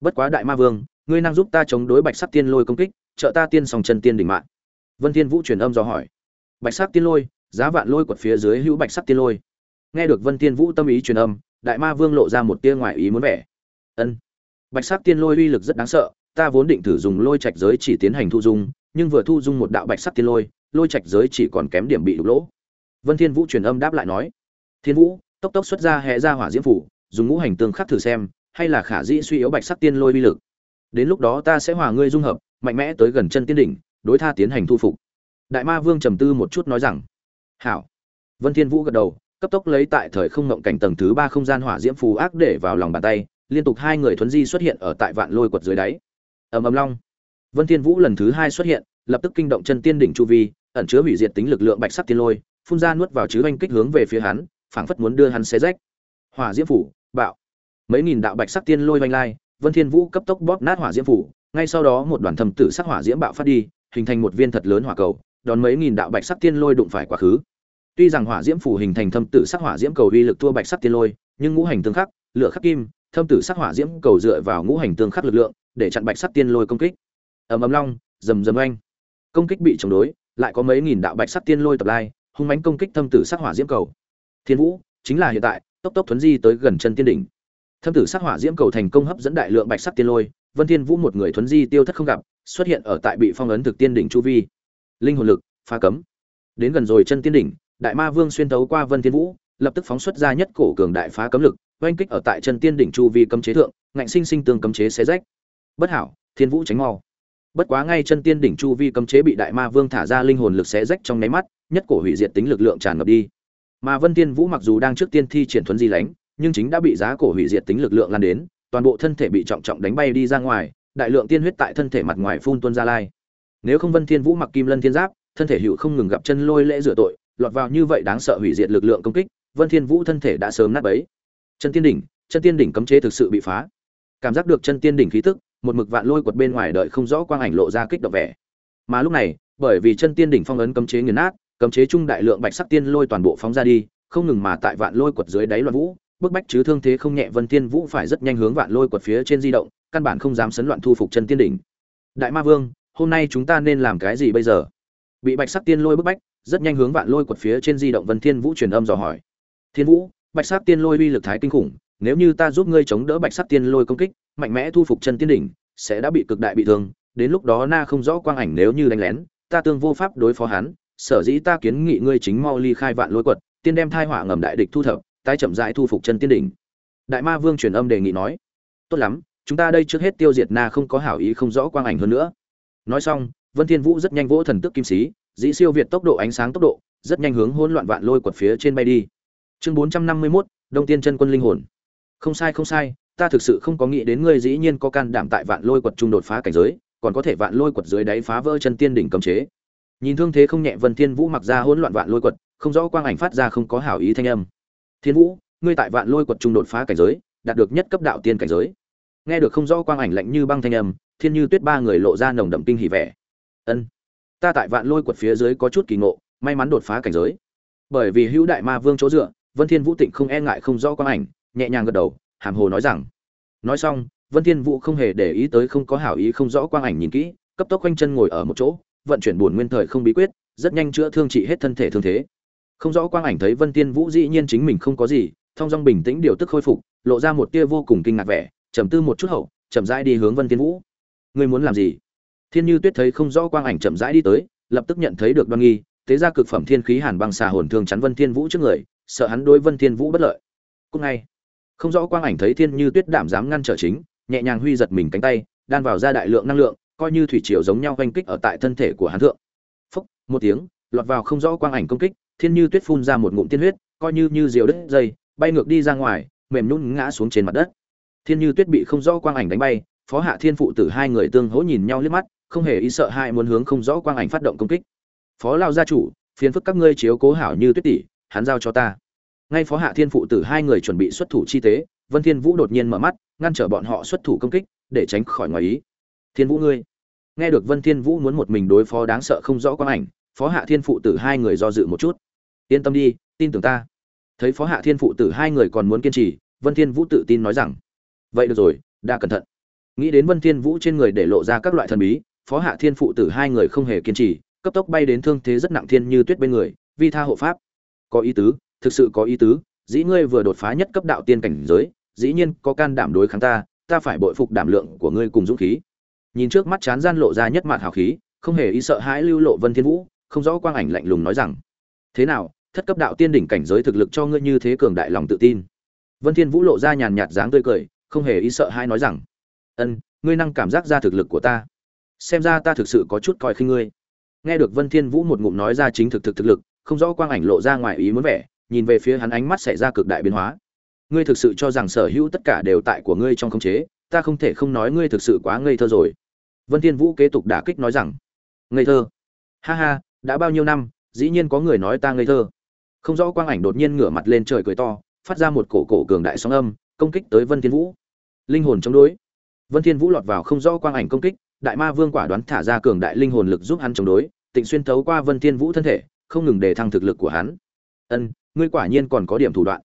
Bất quá đại ma vương ngươi năng giúp ta chống đối bạch sắc tiên lôi công kích trợ ta tiên sòng chân tiên đỉnh mạng. Vân thiên vũ truyền âm do hỏi. Bạch sắc tiên lôi giá vạn lôi quật phía dưới hữu bạch sắc tiên lôi. Nghe được vân thiên vũ tâm ý truyền âm, đại ma vương lộ ra một tia ngoại ý muốn vẻ. Ân, bạch sắc tiên lôi uy lực rất đáng sợ, ta vốn định thử dùng lôi trạch giới chỉ tiến hành thu dung, nhưng vừa thu dung một đạo bạch sắc tiên lôi lôi trạch giới chỉ còn kém điểm bị đục lỗ. Vân thiên vũ truyền âm đáp lại nói, thiên vũ, tốc tốc xuất ra hệ ra hỏa diễm phủ, dùng ngũ hành tương khắc thử xem, hay là khả dĩ suy yếu bạch sắc tiên lôi uy lực. Đến lúc đó ta sẽ hòa ngươi dung hợp, mạnh mẽ tới gần chân tiên đỉnh, đối tha tiến hành thu phục. Đại ma vương trầm tư một chút nói rằng hảo vân thiên vũ gật đầu cấp tốc lấy tại thời không ngộng cảnh tầng thứ ba không gian hỏa diễm phù ác để vào lòng bàn tay liên tục hai người thuấn di xuất hiện ở tại vạn lôi quật dưới đáy ầm ầm long vân thiên vũ lần thứ hai xuất hiện lập tức kinh động chân tiên đỉnh chu vi ẩn chứa hủy diệt tính lực lượng bạch sắc tiên lôi, phun ra nuốt vào chứ anh kích hướng về phía hắn, phảng phất muốn đưa hắn xé rách. Hỏa diễm phủ, bạo. Mấy nghìn đạo bạch sắc tiên lôi vành lai, Vân Thiên Vũ cấp tốc bóp nát hỏa diễm phủ, ngay sau đó một đoàn thầm tử sắc hỏa diễm bạo phát đi, hình thành một viên thật lớn hỏa cầu, đón mấy nghìn đạo bạch sắc tiên lôi đụng phải quá khứ tuy rằng hỏa diễm phủ hình thành thâm tử sắc hỏa diễm cầu uy lực thua bạch sắc tiên lôi, nhưng ngũ hành tương khắc, lửa khắc kim, thâm tử sắc hỏa diễm cầu dựa vào ngũ hành tương khắc lực lượng, để chặn bạch sắc tiên lôi công kích. Ầm ầm long, rầm rầm oanh. Công kích bị chống đối, lại có mấy nghìn đạo bạch sắc tiên lôi tập lai, hung mãnh công kích thâm tử sắc hỏa diễm cầu. Thiên vũ, chính là hiện tại, tốc tốc thuấn di tới gần chân tiên đỉnh. Thâm tử sắc hỏa diễm cầu thành công hấp dẫn đại lượng bạch sắc tiên lôi, vân thiên vũ một người thuấn di tiêu thất không gặp, xuất hiện ở tại bị phong ấn thực tiên đỉnh chu vi. Linh hồn lực, phá cấm. Đến gần rồi chân tiên đỉnh đại ma vương xuyên thấu qua vân thiên vũ, lập tức phóng xuất ra nhất cổ cường đại phá cấm lực, oanh kích ở tại chân tiên đỉnh chu vi cấm chế thượng, ngạnh sinh sinh tương cấm chế xé rách. Bất hảo, thiên vũ tránh mau. Bất quá ngay chân tiên đỉnh chu vi cấm chế bị đại ma vương thả ra linh hồn lực xé rách trong nháy mắt, nhất cổ hủy diệt tính lực lượng tràn ngập đi. Mà vân Thiên vũ mặc dù đang trước tiên thi triển thuấn di lánh, nhưng chính đã bị giá cổ hủy diệt tính lực lượng lan đến, toàn bộ thân thể bị trọng trọng đánh bay đi ra ngoài, đại lượng tiên huyết tại thân thể mặt ngoài phun tuôn ra lai. Nếu không vân thiên vũ mặc kim lân thiên giáp, thân thể hữu không ngừng gặp chân lôi lễ rửa tội lọt vào như vậy đáng sợ hủy diệt lực lượng công kích, vân thiên vũ thân thể đã sớm nát bấy. Chân tiên đỉnh, chân tiên đỉnh cấm chế thực sự bị phá. Cảm giác được chân tiên đỉnh khí tức, một mực vạn lôi quật bên ngoài đợi không rõ quang ảnh lộ ra kích động vẻ. Mà lúc này, bởi vì chân tiên đỉnh phong ấn cấm chế nghiền nát, cấm chế trung đại lượng bạch sắc tiên lôi toàn bộ phóng ra đi, không ngừng mà tại vạn lôi quật dưới đáy loạn vũ, bức bách chứ thương thế không nhẹ vân tiên vũ phải rất nhanh hướng vạn lôi quật phía trên di động, căn bản không dám sấn loạn thu phục chân tiên đỉnh. Đại ma vương, hôm nay chúng ta nên làm cái gì bây giờ? Bị bạch sắc tiên lôi bức bách rất nhanh hướng vạn lôi quật phía trên di động vân thiên vũ truyền âm dò hỏi. Thiên vũ, bạch sắc tiên lôi uy lực thái kinh khủng, nếu như ta giúp ngươi chống đỡ bạch sắc tiên lôi công kích, mạnh mẽ thu phục chân tiên đỉnh, sẽ đã bị cực đại bị thương, đến lúc đó na không rõ quang ảnh nếu như đánh lén, ta tương vô pháp đối phó hắn, sở dĩ ta kiến nghị ngươi chính mau ly khai vạn lôi quật, tiên đem thai hỏa ngầm đại địch thu thập, tái chậm rãi thu phục chân tiên đỉnh. Đại ma vương truyền âm đề nghị nói. Tốt lắm, chúng ta đây trước hết tiêu diệt na không có hảo ý không rõ quang ảnh hơn nữa. Nói xong, vân thiên vũ rất nhanh vỗ thần tước kim sĩ dĩ siêu việt tốc độ ánh sáng tốc độ rất nhanh hướng hỗn loạn vạn lôi quật phía trên bay đi. Chương 451, đông tiên chân quân linh hồn. Không sai không sai ta thực sự không có nghĩ đến ngươi dĩ nhiên có can đảm tại vạn lôi quật trung đột phá cảnh giới còn có thể vạn lôi quật dưới đáy phá vỡ chân tiên đỉnh cấm chế. Nhìn thương thế không nhẹ vân thiên vũ mặc ra hỗn loạn vạn lôi quật không rõ quang ảnh phát ra không có hảo ý thanh âm. Thiên vũ ngươi tại vạn lôi quật trung đột phá cảnh giới đạt được nhất cấp đạo tiên cảnh giới. Nghe được không rõ quang ảnh lạnh như băng thanh âm thiên như tuyết ba người lộ ra nồng đậm kinh hỉ vẻ. Ân ta tại vạn lôi quật phía dưới có chút kỳ ngộ, may mắn đột phá cảnh giới. Bởi vì hữu đại ma vương chỗ dựa, vân thiên vũ tịnh không e ngại không rõ quang ảnh, nhẹ nhàng gật đầu, hàm hồ nói rằng, nói xong, vân thiên vũ không hề để ý tới không có hảo ý không rõ quang ảnh nhìn kỹ, cấp tốc quanh chân ngồi ở một chỗ, vận chuyển buồn nguyên thời không bí quyết, rất nhanh chữa thương trị hết thân thể thương thế. Không rõ quang ảnh thấy vân thiên vũ dĩ nhiên chính mình không có gì, thông dong bình tĩnh điều tức khôi phục, lộ ra một tia vô cùng kinh ngạc vẻ, trầm tư một chút hậu, chậm rãi đi hướng vân thiên vũ. Ngươi muốn làm gì? Thiên như tuyết thấy không rõ quang ảnh chậm rãi đi tới, lập tức nhận thấy được đoan nghi, thế ra cực phẩm thiên khí hàn băng xà hồn thương chắn vân thiên vũ trước người, sợ hắn đối vân thiên vũ bất lợi. Cũng ngay, không rõ quang ảnh thấy thiên như tuyết đảm dám ngăn trở chính, nhẹ nhàng huy giật mình cánh tay, đan vào ra đại lượng năng lượng, coi như thủy triều giống nhau oanh kích ở tại thân thể của hắn thượng. Phúc, một tiếng, lọt vào không rõ quang ảnh công kích, thiên như tuyết phun ra một ngụm tiên huyết, coi như như diều đứt dây, bay ngược đi ra ngoài, mềm nhún ngã xuống trên mặt đất. Thiên như tuyết bị không rõ quang ảnh đánh bay, phó hạ thiên phụ tử hai người tương hỗ nhìn nhau liếc mắt không hề ý sợ hai muốn hướng không rõ quang ảnh phát động công kích. Phó lao gia chủ, phiền phức các ngươi chiếu cố hảo như tuyết tỷ, hắn giao cho ta. Ngay phó hạ thiên phụ tử hai người chuẩn bị xuất thủ chi tế, vân thiên vũ đột nhiên mở mắt, ngăn trở bọn họ xuất thủ công kích, để tránh khỏi ngoài ý. Thiên vũ ngươi. Nghe được vân thiên vũ muốn một mình đối phó đáng sợ không rõ quang ảnh, phó hạ thiên phụ tử hai người do dự một chút. Yên tâm đi, tin tưởng ta. Thấy phó hạ thiên phụ tử hai người còn muốn kiên trì, vân thiên vũ tự tin nói rằng, vậy được rồi, đa cẩn thận. Nghĩ đến vân thiên vũ trên người để lộ ra các loại thần bí phó hạ thiên phụ tử hai người không hề kiên trì, cấp tốc bay đến thương thế rất nặng thiên như tuyết bên người, vi tha hộ pháp. Có ý tứ, thực sự có ý tứ, dĩ ngươi vừa đột phá nhất cấp đạo tiên cảnh giới, dĩ nhiên có can đảm đối kháng ta ta phải bội phục đảm lượng của ngươi cùng dũng khí. Nhìn trước mắt chán gian lộ ra nhất mặt hào khí, không hề ý sợ hãi lưu lộ vân thiên vũ, không rõ quang ảnh lạnh lùng nói rằng, thế nào, thất cấp đạo tiên đỉnh cảnh giới thực lực cho ngươi như thế cường đại lòng tự tin? Vân thiên vũ lộ ra nhàn nhạt dáng tươi cười, không hề ý sợ hãi nói rằng, ân, ngươi năng cảm giác ra thực lực của ta xem ra ta thực sự có chút coi khinh ngươi. Nghe được vân thiên vũ một ngụm nói ra chính thực thực thực lực, không rõ quang ảnh lộ ra ngoài ý muốn vẻ, nhìn về phía hắn ánh mắt xảy ra cực đại biến hóa. Ngươi thực sự cho rằng sở hữu tất cả đều tại của ngươi trong khống chế, ta không thể không nói ngươi thực sự quá ngây thơ rồi. Vân thiên vũ kế tục đả kích nói rằng, ngây thơ? Ha ha, đã bao nhiêu năm, dĩ nhiên có người nói ta ngây thơ. Không rõ quang ảnh đột nhiên ngửa mặt lên trời cười to, phát ra một cổ cổ cường đại sóng âm, công kích tới vân thiên vũ. Linh hồn chống đối. Vân thiên vũ lọt vào không rõ quang ảnh công kích đại ma vương quả đoán thả ra cường đại linh hồn lực giúp hắn chống đối, tịnh xuyên thấu qua vân thiên vũ thân thể, không ngừng đề thăng thực lực của hắn. Ân, ngươi quả nhiên còn có điểm thủ đoạn.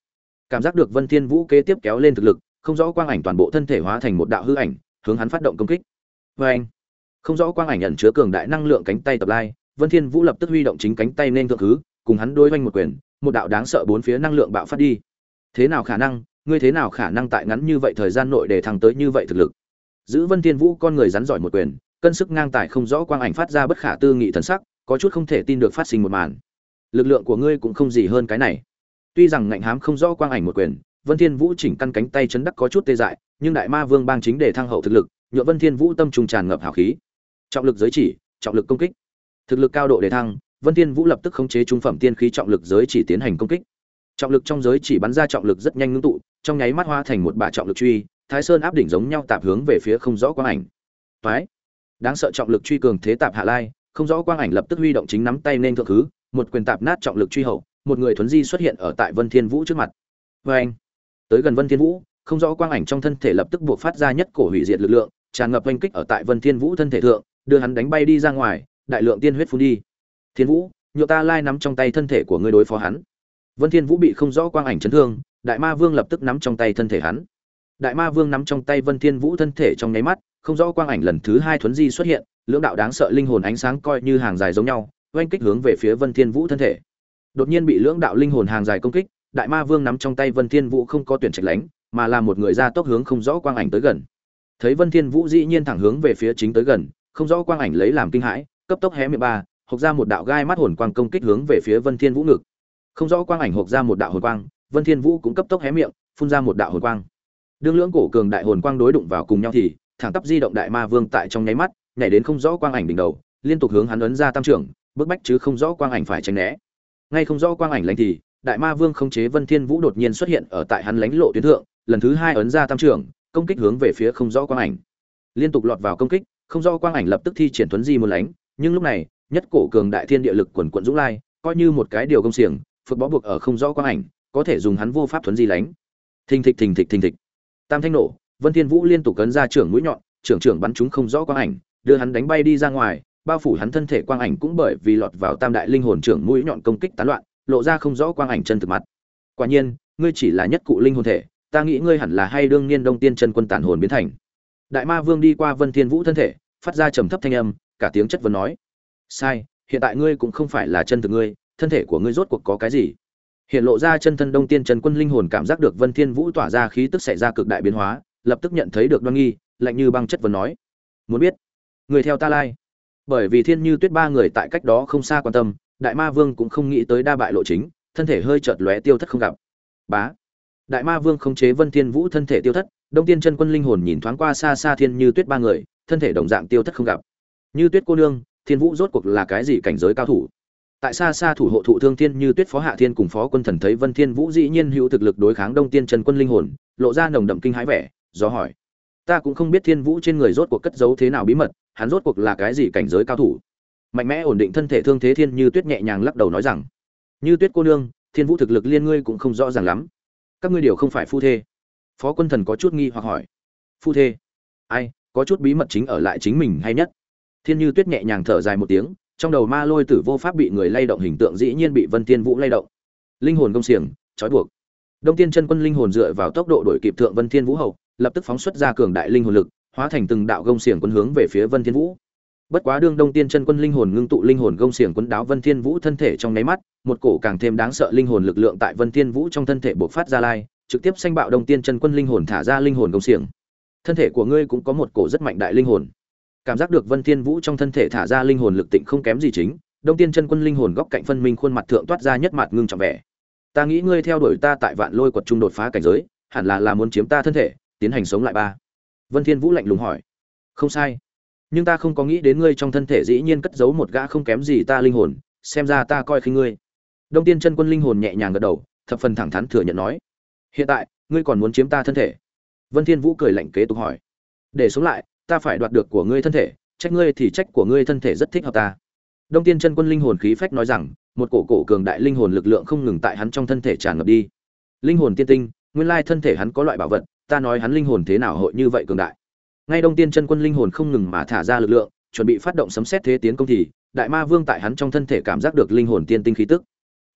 Cảm giác được vân thiên vũ kế tiếp kéo lên thực lực, không rõ quang ảnh toàn bộ thân thể hóa thành một đạo hư ảnh, hướng hắn phát động công kích. Với anh không rõ quang ảnh ẩn chứa cường đại năng lượng cánh tay tập lai, vân thiên vũ lập tức huy động chính cánh tay nên thượng thứ, cùng hắn đối với một quyền, một đạo đáng sợ bốn phía năng lượng bạo phát đi. Thế nào khả năng, ngươi thế nào khả năng tại ngắn như vậy thời gian nội để thăng tới như vậy thực lực? Giữ vân thiên vũ con người rắn giỏi một quyền, cân sức ngang tài không rõ quang ảnh phát ra bất khả tư nghị thần sắc, có chút không thể tin được phát sinh một màn. Lực lượng của ngươi cũng không gì hơn cái này. Tuy rằng ngạnh hám không rõ quang ảnh một quyền, vân thiên vũ chỉnh căn cánh tay chấn đắc có chút tê dại, nhưng đại ma vương bang chính để thăng hậu thực lực nhựa vân thiên vũ tâm trùng tràn ngập hào khí. Trọng lực giới chỉ, trọng lực công kích. Thực lực cao độ để thăng, vân thiên vũ lập tức khống chế trung phẩm tiên khí trọng lực giới chỉ tiến hành công kích. Trọng lực trong giới chỉ bắn ra trọng lực rất nhanh ngưng tụ, trong nháy mắt hóa thành một bả trọng lực truy thái sơn áp đỉnh giống nhau tạp hướng về phía không rõ quang ảnh. Toái. Đáng sợ trọng lực truy cường thế tạp hạ lai, không rõ quang ảnh lập tức huy động chính nắm tay nên thượng thứ, một quyền tạp nát trọng lực truy hậu, một người thuấn di xuất hiện ở tại vân thiên vũ trước mặt. Vê anh tới gần vân thiên vũ, không rõ quang ảnh trong thân thể lập tức buộc phát ra nhất cổ hủy diệt lực lượng, tràn ngập oanh kích ở tại vân thiên vũ thân thể thượng, đưa hắn đánh bay đi ra ngoài, đại lượng tiên huyết phun đi. Thiên vũ nhựa ta lai nắm trong tay thân thể của ngươi đối phó hắn. Vân thiên vũ bị không rõ quang ảnh chấn thương, đại ma vương lập tức nắm trong tay thân thể hắn đại ma vương nắm trong tay vân thiên vũ thân thể trong nháy mắt, không rõ quang ảnh lần thứ hai thuấn di xuất hiện, lưỡng đạo đáng sợ linh hồn ánh sáng coi như hàng dài giống nhau, oanh kích hướng về phía vân thiên vũ thân thể. Đột nhiên bị lưỡng đạo linh hồn hàng dài công kích, đại ma vương nắm trong tay vân thiên vũ không có tuyển trạch lánh, mà là một người ra tốc hướng không rõ quang ảnh tới gần. Thấy vân thiên vũ dĩ nhiên thẳng hướng về phía chính tới gần, không rõ quang ảnh lấy làm kinh hãi, cấp tốc hé miệng ba, hộc ra một đạo gai mắt hồn quang công kích hướng về phía vân thiên vũ ngực. Không rõ quang ảnh hộc ra một đạo hồn quang, vân thiên vũ cũng cấp tốc hé miệng, phun ra một đạo hồn quang đương lưỡng cổ cường đại hồn quang đối đụng vào cùng nhau thì, thẳng tắp di động đại ma vương tại trong nháy mắt, nhảy đến không rõ quang ảnh đỉnh đầu, liên tục hướng hắn ấn ra tam trưởng, bức bách chứ không rõ quang ảnh phải tránh né. Ngay không rõ quang ảnh lãnh thì, đại ma vương không chế vân thiên vũ đột nhiên xuất hiện ở tại hắn lãnh lộ tuyến thượng, lần thứ hai ấn ra tam trưởng, công kích hướng về phía không rõ quang ảnh. Liên tục lọt vào công kích, không rõ quang ảnh lập tức thi triển tuấn di một lánh, nhưng lúc này, nhất cổ cường đại thiên địa lực quần quận dũng lai, coi như một cái điều công xiềng phật bó buộc ở không rõ quang ảnh, có thể dùng hắn vô pháp tuấn di lánh. Thình thịch thình thịch thình thịch tam thanh nổ, vân thiên vũ liên tục cấn ra trưởng mũi nhọn, trưởng trưởng bắn chúng không rõ quang ảnh, đưa hắn đánh bay đi ra ngoài, bao phủ hắn thân thể quang ảnh cũng bởi vì lọt vào tam đại linh hồn trưởng mũi nhọn công kích tán loạn, lộ ra không rõ quang ảnh chân thực mặt. Quả nhiên, ngươi chỉ là nhất cụ linh hồn thể, ta nghĩ ngươi hẳn là hay đương niên đông tiên chân quân tản hồn biến thành. Đại ma vương đi qua vân thiên vũ thân thể, phát ra trầm thấp thanh âm, cả tiếng chất vấn nói. Sai, hiện tại ngươi cũng không phải là chân thực ngươi, thân thể của ngươi rốt cuộc có cái gì? Hiện lộ ra chân thân đông tiên trần quân linh hồn cảm giác được vân thiên vũ tỏa ra khí tức xảy ra cực đại biến hóa, lập tức nhận thấy được đoan nghi, lạnh như băng chất vấn nói, muốn biết, người theo ta lai? Bởi vì thiên như tuyết ba người tại cách đó không xa quan tâm, đại ma vương cũng không nghĩ tới đa bại lộ chính, thân thể hơi chợt lóe tiêu thất không gặp. Bá! Đại ma vương khống chế vân thiên vũ thân thể tiêu thất, đông tiên chân quân linh hồn nhìn thoáng qua xa xa thiên như tuyết ba người, thân thể đồng dạng tiêu thất không gặp. Như tuyết cô nương, thiên vũ rốt cuộc là cái gì cảnh giới cao thủ? Tại xa xa thủ hộ thụ thương thiên như tuyết phó hạ thiên cùng phó quân thần thấy vân thiên vũ dĩ nhiên hữu thực lực đối kháng đông tiên trần quân linh hồn, lộ ra nồng đậm kinh hãi vẻ, do hỏi. Ta cũng không biết thiên vũ trên người rốt cuộc cất giấu thế nào bí mật, hắn rốt cuộc là cái gì cảnh giới cao thủ? Mạnh mẽ ổn định thân thể thương thế thiên như tuyết nhẹ nhàng lắc đầu nói rằng. Như tuyết cô nương, thiên vũ thực lực liên ngươi cũng không rõ ràng lắm. Các ngươi đều không phải phu thê. Phó quân thần có chút nghi hoặc hỏi. Phu thê? Ai, có chút bí mật chính ở lại chính mình hay nhất? Thiên như tuyết nhẹ nhàng thở dài một tiếng trong đầu ma lôi tử vô pháp bị người lay động hình tượng dĩ nhiên bị vân thiên vũ lay động. Linh hồn công xiềng, trói buộc. Đông tiên chân quân linh hồn dựa vào tốc độ đổi kịp thượng vân thiên vũ hậu, lập tức phóng xuất ra cường đại linh hồn lực, hóa thành từng đạo gông xiềng quân hướng về phía vân thiên vũ. Bất quá đương đông tiên chân quân linh hồn ngưng tụ linh hồn gông xiềng quân đáo vân thiên vũ thân thể trong nháy mắt, một cổ càng thêm đáng sợ linh hồn lực lượng tại vân thiên vũ trong thân thể bộc phát ra lai, trực tiếp sanh bạo đông tiên chân quân linh hồn thả ra linh hồn gông xiềng. Thân thể của ngươi cũng có một cổ rất mạnh đại linh hồn cảm giác được vân thiên vũ trong thân thể thả ra linh hồn lực tịnh không kém gì chính, đông tiên chân quân linh hồn góc cạnh phân minh khuôn mặt thượng toát ra nhất mặt ngưng trọng vẻ. Ta nghĩ ngươi theo đuổi ta tại vạn lôi quật trung đột phá cảnh giới, hẳn là là muốn chiếm ta thân thể, tiến hành sống lại ba. Vân thiên vũ lạnh lùng hỏi. Không sai. Nhưng ta không có nghĩ đến ngươi trong thân thể dĩ nhiên cất giấu một gã không kém gì ta linh hồn, xem ra ta coi khinh ngươi. Đông tiên chân quân linh hồn nhẹ nhàng gật đầu, thập phần thẳng thắn thừa nhận nói. Hiện tại, ngươi còn muốn chiếm ta thân thể? Vân thiên vũ cười lạnh kế tục hỏi. Để sống lại ta phải đoạt được của ngươi thân thể, trách ngươi thì trách của ngươi thân thể rất thích hợp ta. Đông tiên chân quân linh hồn khí phách nói rằng, một cổ cổ cường đại linh hồn lực lượng không ngừng tại hắn trong thân thể tràn ngập đi. Linh hồn tiên tinh, nguyên lai thân thể hắn có loại bảo vật, ta nói hắn linh hồn thế nào hội như vậy cường đại. Ngay đông tiên chân quân linh hồn không ngừng mà thả ra lực lượng, chuẩn bị phát động sấm xét thế tiến công thì, đại ma vương tại hắn trong thân thể cảm giác được linh hồn tiên tinh khí tức.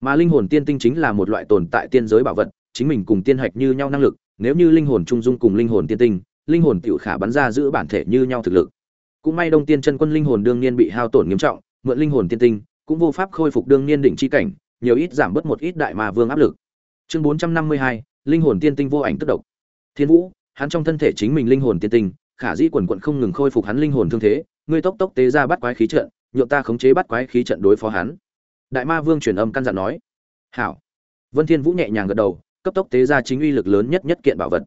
Mà linh hồn tiên tinh chính là một loại tồn tại tiên giới bảo vật, chính mình cùng tiên hạch như nhau năng lực, nếu như linh hồn trung dung cùng linh hồn tiên tinh linh hồn tiểu khả bắn ra giữ bản thể như nhau thực lực. Cũng may đông tiên chân quân linh hồn đương nhiên bị hao tổn nghiêm trọng, mượn linh hồn tiên tinh, cũng vô pháp khôi phục đương nhiên đỉnh chi cảnh, nhiều ít giảm bớt một ít đại ma vương áp lực. Chương bốn trăm năm mươi hai, linh hồn tiên tinh vô ảnh tức độc. Thiên vũ, hắn trong thân thể chính mình linh hồn tiên tinh, khả dĩ quần quần không ngừng khôi phục hắn linh hồn thương thế, ngươi tốc tốc tế ra bắt quái khí trận, nhượng ta khống chế bắt quái khí trận đối phó hắn. Đại ma vương truyền âm căn dặn nói. Hảo. Vân thiên vũ nhẹ nhàng gật đầu, cấp tốc tế ra chính uy lực lớn nhất nhất kiện bảo vật.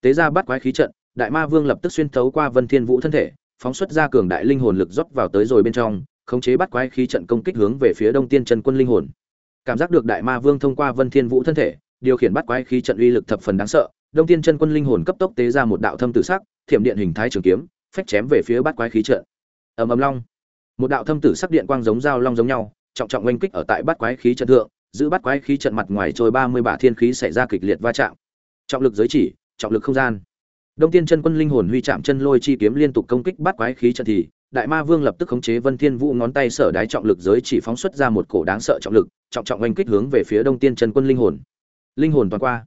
Tế ra bắt quái khí trận đại ma vương lập tức xuyên thấu qua vân thiên vũ thân thể, phóng xuất ra cường đại linh hồn lực rót vào tới rồi bên trong, khống chế bắt quái khí trận công kích hướng về phía đông tiên chân quân linh hồn. Cảm giác được đại ma vương thông qua vân thiên vũ thân thể, điều khiển bắt quái khí trận uy lực thập phần đáng sợ, đông tiên chân quân linh hồn cấp tốc tế ra một đạo thâm tử sắc, thiểm điện hình thái trường kiếm, phách chém về phía bắt quái khí trận. Ầm ầm long. Một đạo thâm tử sắc điện quang giống dao long giống nhau, trọng trọng oanh kích ở tại bắt quái khí trận thượng, giữ bắt quái khí trận mặt ngoài trôi ba mươi bả thiên khí xảy ra kịch liệt va chạm. Trọng lực giới chỉ, trọng lực không gian đông tiên chân quân linh hồn huy chạm chân lôi chi kiếm liên tục công kích bắt quái khí trận thì, đại ma vương lập tức khống chế vân thiên vũ ngón tay sở đái trọng lực giới chỉ phóng xuất ra một cổ đáng sợ trọng lực, trọng trọng oanh kích hướng về phía đông tiên chân quân linh hồn. Linh hồn toàn qua.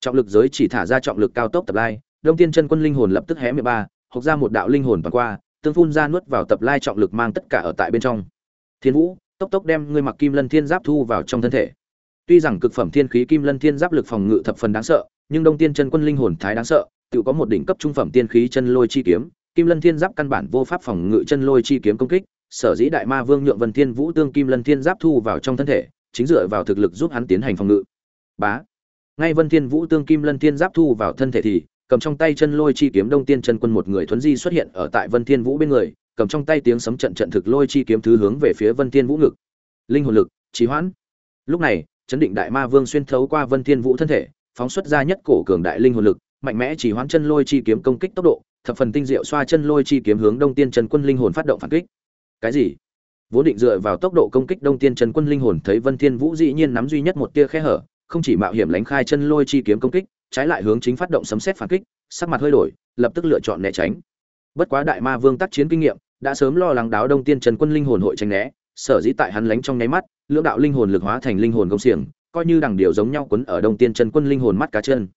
Trọng lực giới chỉ thả ra trọng lực cao tốc tập lai, đông tiên chân quân linh hồn lập tức hé miệng ba, hộc ra một đạo linh hồn toàn qua, tương phun ra nuốt vào tập lai trọng lực mang tất cả ở tại bên trong. Thiên vũ, tốc tốc đem ngươi mặc kim lân thiên giáp thu vào trong thân thể. Tuy rằng cực phẩm thiên khí kim lân thiên giáp lực phòng ngự thập phần đáng sợ, nhưng đông tiên chân quân linh hồn thái đáng sợ tự có một đỉnh cấp trung phẩm tiên khí chân lôi chi kiếm, kim lân thiên giáp căn bản vô pháp phòng ngự chân lôi chi kiếm công kích, sở dĩ đại ma vương nhượng vân thiên vũ tương kim lân thiên giáp thu vào trong thân thể, chính dựa vào thực lực giúp hắn tiến hành phòng ngự. Bá. Ngay vân thiên vũ tương kim lân thiên giáp thu vào thân thể thì, cầm trong tay chân lôi chi kiếm đông tiên chân quân một người thuấn di xuất hiện ở tại vân thiên vũ bên người, cầm trong tay tiếng sấm trận trận thực lôi chi kiếm thứ hướng về phía vân thiên vũ ngực. Linh hồn lực, trì hoãn. Lúc này, chấn định đại ma vương xuyên thấu qua vân thiên vũ thân thể, phóng xuất ra nhất cổ cường đại linh hồn lực mạnh mẽ chỉ hoán chân lôi chi kiếm công kích tốc độ, thập phần tinh diệu xoa chân lôi chi kiếm hướng đông tiên chân quân linh hồn phát động phản kích. Cái gì? Vốn định dựa vào tốc độ công kích đông tiên chân quân linh hồn thấy vân thiên vũ dĩ nhiên nắm duy nhất một tia khe hở, không chỉ mạo hiểm lánh khai chân lôi chi kiếm công kích, trái lại hướng chính phát động sấm xét phản kích, sắc mặt hơi đổi, lập tức lựa chọn né tránh. Bất quá đại ma vương tác chiến kinh nghiệm, đã sớm lo lắng đáo đông tiên trần quân linh hồn hội tránh né, sở dĩ tại hắn lánh trong nháy mắt, lưỡng đạo linh hồn lực hóa thành linh hồn công xiềng, coi như đằng điều giống nhau quấn ở đông tiên trần quân linh hồn mắt cá chân.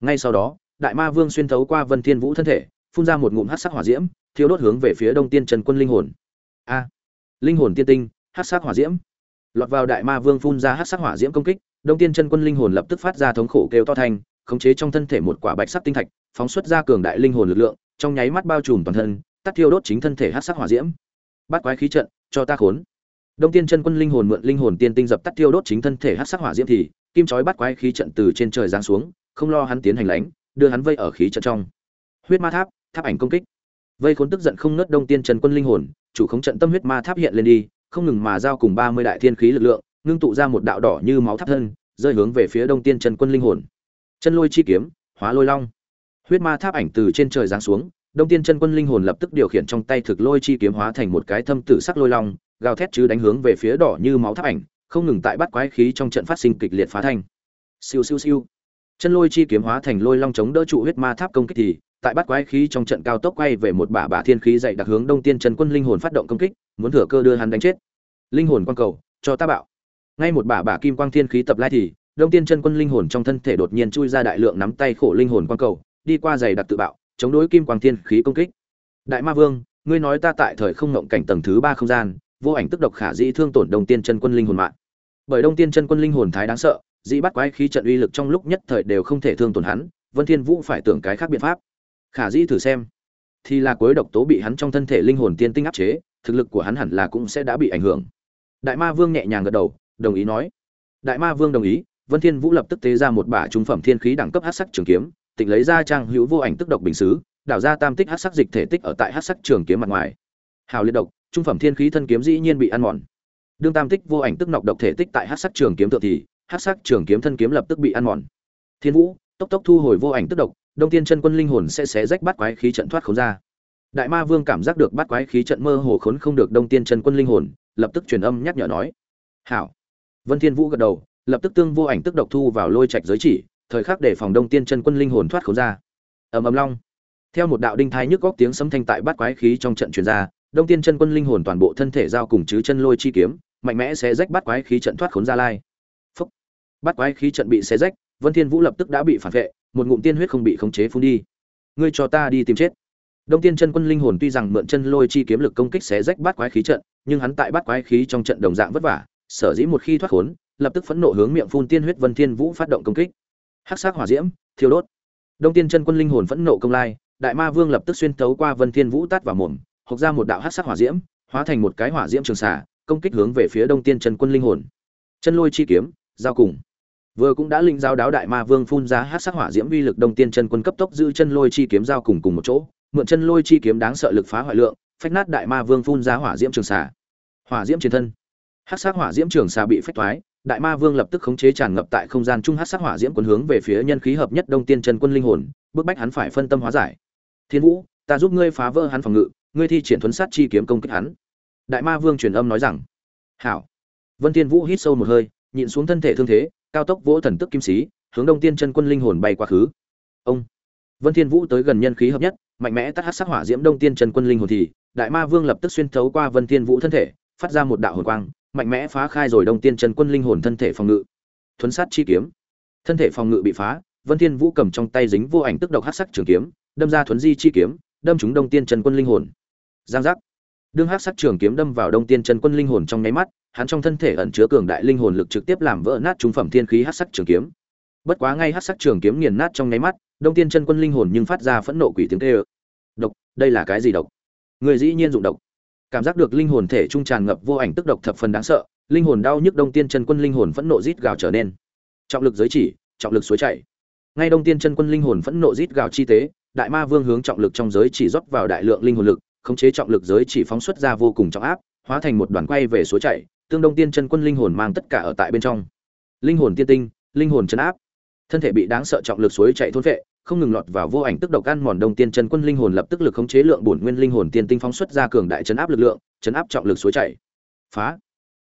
Ngay sau đó đại ma vương xuyên thấu qua vân thiên vũ thân thể, phun ra một ngụm hắc sắc hỏa diễm, thiêu đốt hướng về phía đông tiên trần quân linh hồn. A, linh hồn tiên tinh, hắc sắc hỏa diễm. Lọt vào đại ma vương phun ra hắc sắc hỏa diễm công kích, đông tiên chân quân linh hồn lập tức phát ra thống khổ kêu to thành khống chế trong thân thể một quả bạch sắc tinh thạch, phóng xuất ra cường đại linh hồn lực lượng, trong nháy mắt bao trùm toàn thân, tắt thiêu đốt chính thân thể hắc sắc hỏa diễm. Bắt quái khí trận, cho ta khốn. Đông tiên chân quân linh hồn mượn linh hồn tiên tinh dập tắt thiêu đốt chính thân thể hắc sắc hỏa diễm thì, kim chói bắt quái khí trận từ trên trời giáng xuống, không lo hắn tiến hành lánh đưa hắn vây ở khí trận trong. Huyết ma tháp tháp ảnh công kích. Vây khốn tức giận không nớt đông tiên Trần quân linh hồn, chủ khống trận tâm huyết ma tháp hiện lên đi, không ngừng mà giao cùng ba mươi đại thiên khí lực lượng, ngưng tụ ra một đạo đỏ như máu tháp thân, rơi hướng về phía đông tiên Trần quân linh hồn. Chân lôi chi kiếm, hóa lôi long. Huyết ma tháp ảnh từ trên trời giáng xuống, đông tiên chân quân linh hồn lập tức điều khiển trong tay thực lôi chi kiếm hóa thành một cái thâm tử sắc lôi long, gào thét chứ đánh hướng về phía đỏ như máu tháp ảnh, không ngừng tại bắt quái khí trong trận phát sinh kịch liệt phá thanh siêu siêu siêu chân lôi chi kiếm hóa thành lôi long chống đỡ trụ huyết ma tháp công kích thì, tại bắt quái khí trong trận cao tốc quay về một bả bả thiên khí dạy đặc hướng đông tiên chân quân linh hồn phát động công kích, muốn thừa cơ đưa hắn đánh chết. Linh hồn quan cầu, cho ta bạo. Ngay một bả bả kim quang thiên khí tập lai thì, đông tiên chân quân linh hồn trong thân thể đột nhiên chui ra đại lượng nắm tay khổ linh hồn quan cầu, đi qua giày đặc tự bạo, chống đối kim quang thiên khí công kích. Đại ma vương, ngươi nói ta tại thời không ngộng cảnh tầng thứ ba không gian, vô ảnh tức độc khả dĩ thương tổn đông tiên chân quân linh hồn mạng. Bởi đông tiên chân quân linh hồn thái đáng sợ dĩ bắt quái khí trận uy lực trong lúc nhất thời đều không thể thương tổn hắn, vân thiên vũ phải tưởng cái khác biện pháp. Khả dĩ thử xem. Thì là cuối độc tố bị hắn trong thân thể linh hồn tiên tinh áp chế, thực lực của hắn hẳn là cũng sẽ đã bị ảnh hưởng. Đại ma vương nhẹ nhàng gật đầu, đồng ý nói. Đại ma vương đồng ý, vân thiên vũ lập tức tế ra một bả trung phẩm thiên khí đẳng cấp hắc sắc trường kiếm, tịnh lấy ra trang hữu vô ảnh tức độc bình sứ đảo ra tam tích hắc sắc dịch thể tích ở tại hắc sắc trường kiếm mặt ngoài. Hào liệt độc, trung phẩm thiên khí thân kiếm dĩ nhiên bị ăn mòn. Đương tam tích vô ảnh tức nọc độc thể tích tại hắc sắc trường kiếm tự thì hắc sắc trường kiếm thân kiếm lập tức bị ăn mòn. Thiên vũ, tốc tốc thu hồi vô ảnh tức độc, đông tiên chân quân linh hồn sẽ xé rách bắt quái khí trận thoát khốn ra. Đại ma vương cảm giác được bắt quái khí trận mơ hồ khốn không được đông tiên chân quân linh hồn, lập tức truyền âm nhắc nhở nói, hảo. Vân thiên vũ gật đầu, lập tức tương vô ảnh tức độc thu vào lôi trạch giới chỉ, thời khắc để phòng đông tiên chân quân linh hồn thoát khốn ra. Ầm ầm long. Theo một đạo đinh thai nhức góc tiếng sấm thanh tại bát quái khí trong trận truyền ra, đông tiên chân quân linh hồn toàn bộ thân thể giao cùng chứ chân lôi chi kiếm, mạnh mẽ sẽ rách bát quái khí trận thoát khốn ra lai bắt quái khí trận bị xé rách, vân thiên vũ lập tức đã bị phản vệ, một ngụm tiên huyết không bị khống chế phun đi. Ngươi cho ta đi tìm chết. Đông tiên chân quân linh hồn tuy rằng mượn chân lôi chi kiếm lực công kích xé rách bắt quái khí trận, nhưng hắn tại bắt quái khí trong trận đồng dạng vất vả, sở dĩ một khi thoát khốn, lập tức phẫn nộ hướng miệng phun tiên huyết vân thiên vũ phát động công kích. Hắc sắc hỏa diễm, thiêu đốt. Đông tiên chân quân linh hồn phẫn nộ công lai, đại ma vương lập tức xuyên tấu qua vân thiên vũ tát vào mồm, hộc ra một đạo hắc sắc hỏa diễm, hóa thành một cái hỏa diễm trường xả công kích hướng về phía đông tiên chân quân linh hồn. Chân lôi chi kiếm, giao cùng vừa cũng đã linh giao đáo đại ma vương phun ra hắc sắc hỏa diễm vi lực đông tiên chân quân cấp tốc giữ chân lôi chi kiếm giao cùng cùng một chỗ, mượn chân lôi chi kiếm đáng sợ lực phá hoại lượng, phách nát đại ma vương phun ra hỏa diễm trường xà. Hỏa diễm chiến thân. Hắc sắc hỏa diễm trường xà bị phách thoái, đại ma vương lập tức khống chế tràn ngập tại không gian trung hắc sắc hỏa diễm quân hướng về phía nhân khí hợp nhất đông tiên chân quân linh hồn, bức bách hắn phải phân tâm hóa giải. Thiên vũ, ta giúp ngươi phá vỡ hắn phòng ngự, ngươi thi triển thuấn sát chi kiếm công kích hắn. Đại ma vương truyền âm nói rằng, hảo. Vân thiên vũ hít sâu một hơi, nhịn xuống thân thể thương thế cao tốc vỗ thần tức kim sĩ, hướng đông tiên chân quân linh hồn bay qua khứ. Ông vân thiên vũ tới gần nhân khí hợp nhất, mạnh mẽ tắt hắc sắc hỏa diễm đông tiên chân quân linh hồn thì, đại ma vương lập tức xuyên thấu qua vân thiên vũ thân thể, phát ra một đạo hồn quang, mạnh mẽ phá khai rồi đông tiên chân quân linh hồn thân thể phòng ngự. Thuấn sát chi kiếm. Thân thể phòng ngự bị phá, vân thiên vũ cầm trong tay dính vô ảnh tức độc hắc sắc trường kiếm, đâm ra thuấn di chi kiếm, đâm trúng đông tiên chân quân linh hồn. Giang giác đương hắc sắc trường kiếm đâm vào đông tiên chân quân linh hồn trong nháy mắt, hắn trong thân thể ẩn chứa cường đại linh hồn lực trực tiếp làm vỡ nát trung phẩm thiên khí hắc sắc trường kiếm. Bất quá ngay hắc sắc trường kiếm nghiền nát trong nháy mắt, đông tiên chân quân linh hồn nhưng phát ra phẫn nộ quỷ tiếng kêu. Độc, đây là cái gì độc? Người dĩ nhiên dụng độc. Cảm giác được linh hồn thể trung tràn ngập vô ảnh tức độc thập phần đáng sợ, linh hồn đau nhức đông tiên chân quân linh hồn phẫn nộ rít gào trở nên. Trọng lực giới chỉ, trọng lực suối chảy. Ngay đông tiên chân quân linh hồn phẫn nộ rít gào chi tế, đại ma vương hướng trọng lực trong giới chỉ rót vào đại lượng linh hồn lực khống chế trọng lực giới chỉ phóng xuất ra vô cùng trọng áp, hóa thành một đoàn quay về suối chảy, tương đông tiên chân quân linh hồn mang tất cả ở tại bên trong. Linh hồn tiên tinh, linh hồn chấn áp. Thân thể bị đáng sợ trọng lực suối chảy thôn vệ không ngừng lọt vào vô ảnh tức độc ăn mòn đông tiên chân quân linh hồn lập tức lực khống chế lượng bổn nguyên linh hồn tiên tinh phóng xuất ra cường đại chấn áp lực lượng chấn áp trọng lực suối chảy. Phá.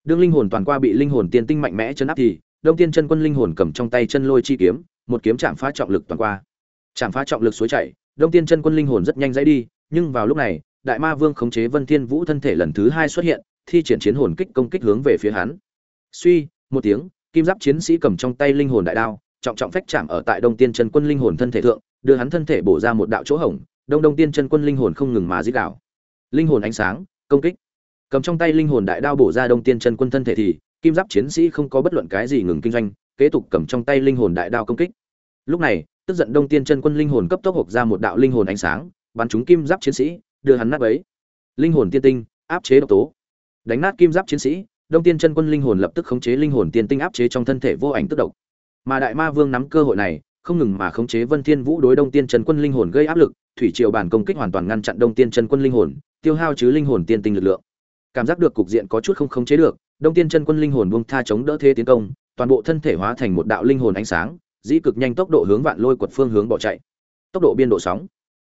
Đương linh hồn toàn qua bị linh hồn tiên tinh mạnh mẽ chấn áp thì, đông tiên chân quân linh hồn cầm trong tay chân lôi chi kiếm, một kiếm chạm phá trọng lực toàn qua. Chạm phá trọng lực suối chảy, đông tiên chân quân linh hồn rất nhanh dãy đi, nhưng vào lúc này đại ma vương khống chế vân thiên vũ thân thể lần thứ hai xuất hiện, thi triển chiến hồn kích công kích hướng về phía hắn. Suy, một tiếng, kim giáp chiến sĩ cầm trong tay linh hồn đại đao, trọng trọng phách chạm ở tại đông tiên chân quân linh hồn thân thể thượng, đưa hắn thân thể bổ ra một đạo chỗ hổng, đông đông tiên chân quân linh hồn không ngừng mà dít đảo linh hồn ánh sáng, công kích. Cầm trong tay linh hồn đại đao bổ ra đông tiên chân quân thân thể thì, kim giáp chiến sĩ không có bất luận cái gì ngừng kinh doanh, kế tục cầm trong tay linh hồn đại đao công kích. Lúc này, tức giận đông tiên chân quân linh hồn cấp tốc hộp ra một đạo linh hồn ánh sáng, bắn trúng kim giáp chiến sĩ đưa hắn nát ấy linh hồn tiên tinh, áp chế độc tố. Đánh nát kim giáp chiến sĩ, đông tiên chân quân linh hồn lập tức khống chế linh hồn tiên tinh áp chế trong thân thể vô ảnh tức độc. Mà đại ma vương nắm cơ hội này, không ngừng mà khống chế vân thiên vũ đối đông tiên chân quân linh hồn gây áp lực, thủy triều bản công kích hoàn toàn ngăn chặn đông tiên chân quân linh hồn, tiêu hao chứ linh hồn tiên tinh lực lượng. Cảm giác được cục diện có chút không khống chế được, đông tiên chân quân linh hồn buông tha chống đỡ thế tiến công, toàn bộ thân thể hóa thành một đạo linh hồn ánh sáng, dĩ cực nhanh tốc độ hướng vạn lôi quật phương hướng bỏ chạy. Tốc độ biên độ sóng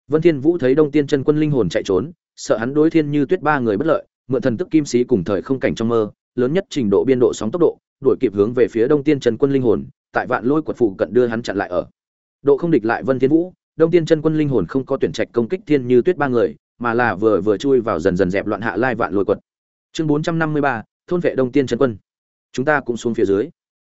vân thiên vũ thấy đông tiên chân quân linh hồn chạy trốn, sợ hắn đối thiên như tuyết ba người bất lợi, mượn thần tức kim sĩ cùng thời không cảnh trong mơ, lớn nhất trình độ biên độ sóng tốc độ, đuổi kịp hướng về phía đông tiên chân quân linh hồn, tại vạn lôi quật phụ cận đưa hắn chặn lại ở. Độ không địch lại vân thiên vũ, đông tiên chân quân linh hồn không có tuyển trạch công kích thiên như tuyết ba người, mà là vừa vừa chui vào dần dần dẹp loạn hạ lai vạn lôi quật. Chương bốn trăm năm mươi ba, thôn vệ đông tiên chân quân. Chúng ta cũng xuống phía dưới.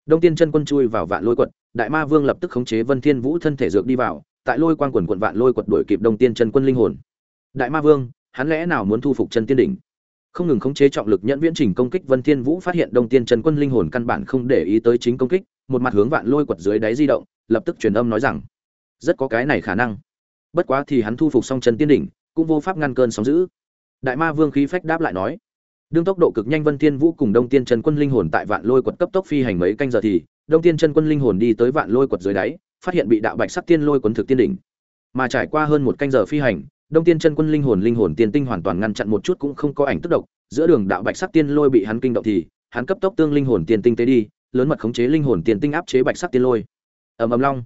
Đông tiên chân quân chui vào vạn lôi quật, đại ma vương lập tức khống chế vân thiên vũ thân thể dược đi vào tại lôi quang quần quận vạn lôi quật đuổi kịp đông tiên chân quân linh hồn. Đại ma vương, hắn lẽ nào muốn thu phục chân tiên đỉnh? Không ngừng khống chế trọng lực nhận viễn trình công kích, vân thiên vũ phát hiện đông tiên chân quân linh hồn căn bản không để ý tới chính công kích, một mặt hướng vạn lôi quật dưới đáy di động, lập tức truyền âm nói rằng, rất có cái này khả năng. Bất quá thì hắn thu phục xong chân tiên đỉnh, cũng vô pháp ngăn cơn sóng dữ. Đại ma vương khí phách đáp lại nói, đương tốc độ cực nhanh vân thiên vũ cùng đông tiên chân quân linh hồn tại vạn lôi quật cấp tốc phi hành mấy canh giờ thì, đông tiên chân quân linh hồn đi tới vạn lôi quật dưới đáy phát hiện bị đạo bạch sắc tiên lôi quấn thực tiên đỉnh. Mà trải qua hơn một canh giờ phi hành, đông tiên chân quân linh hồn linh hồn tiên tinh hoàn toàn ngăn chặn một chút cũng không có ảnh tức độc. Giữa đường đạo bạch sắc tiên lôi bị hắn kinh động thì, hắn cấp tốc tương linh hồn tiên tinh tế đi, lớn mật khống chế linh hồn tiên tinh áp chế bạch sắc tiên lôi. Ầm ầm long.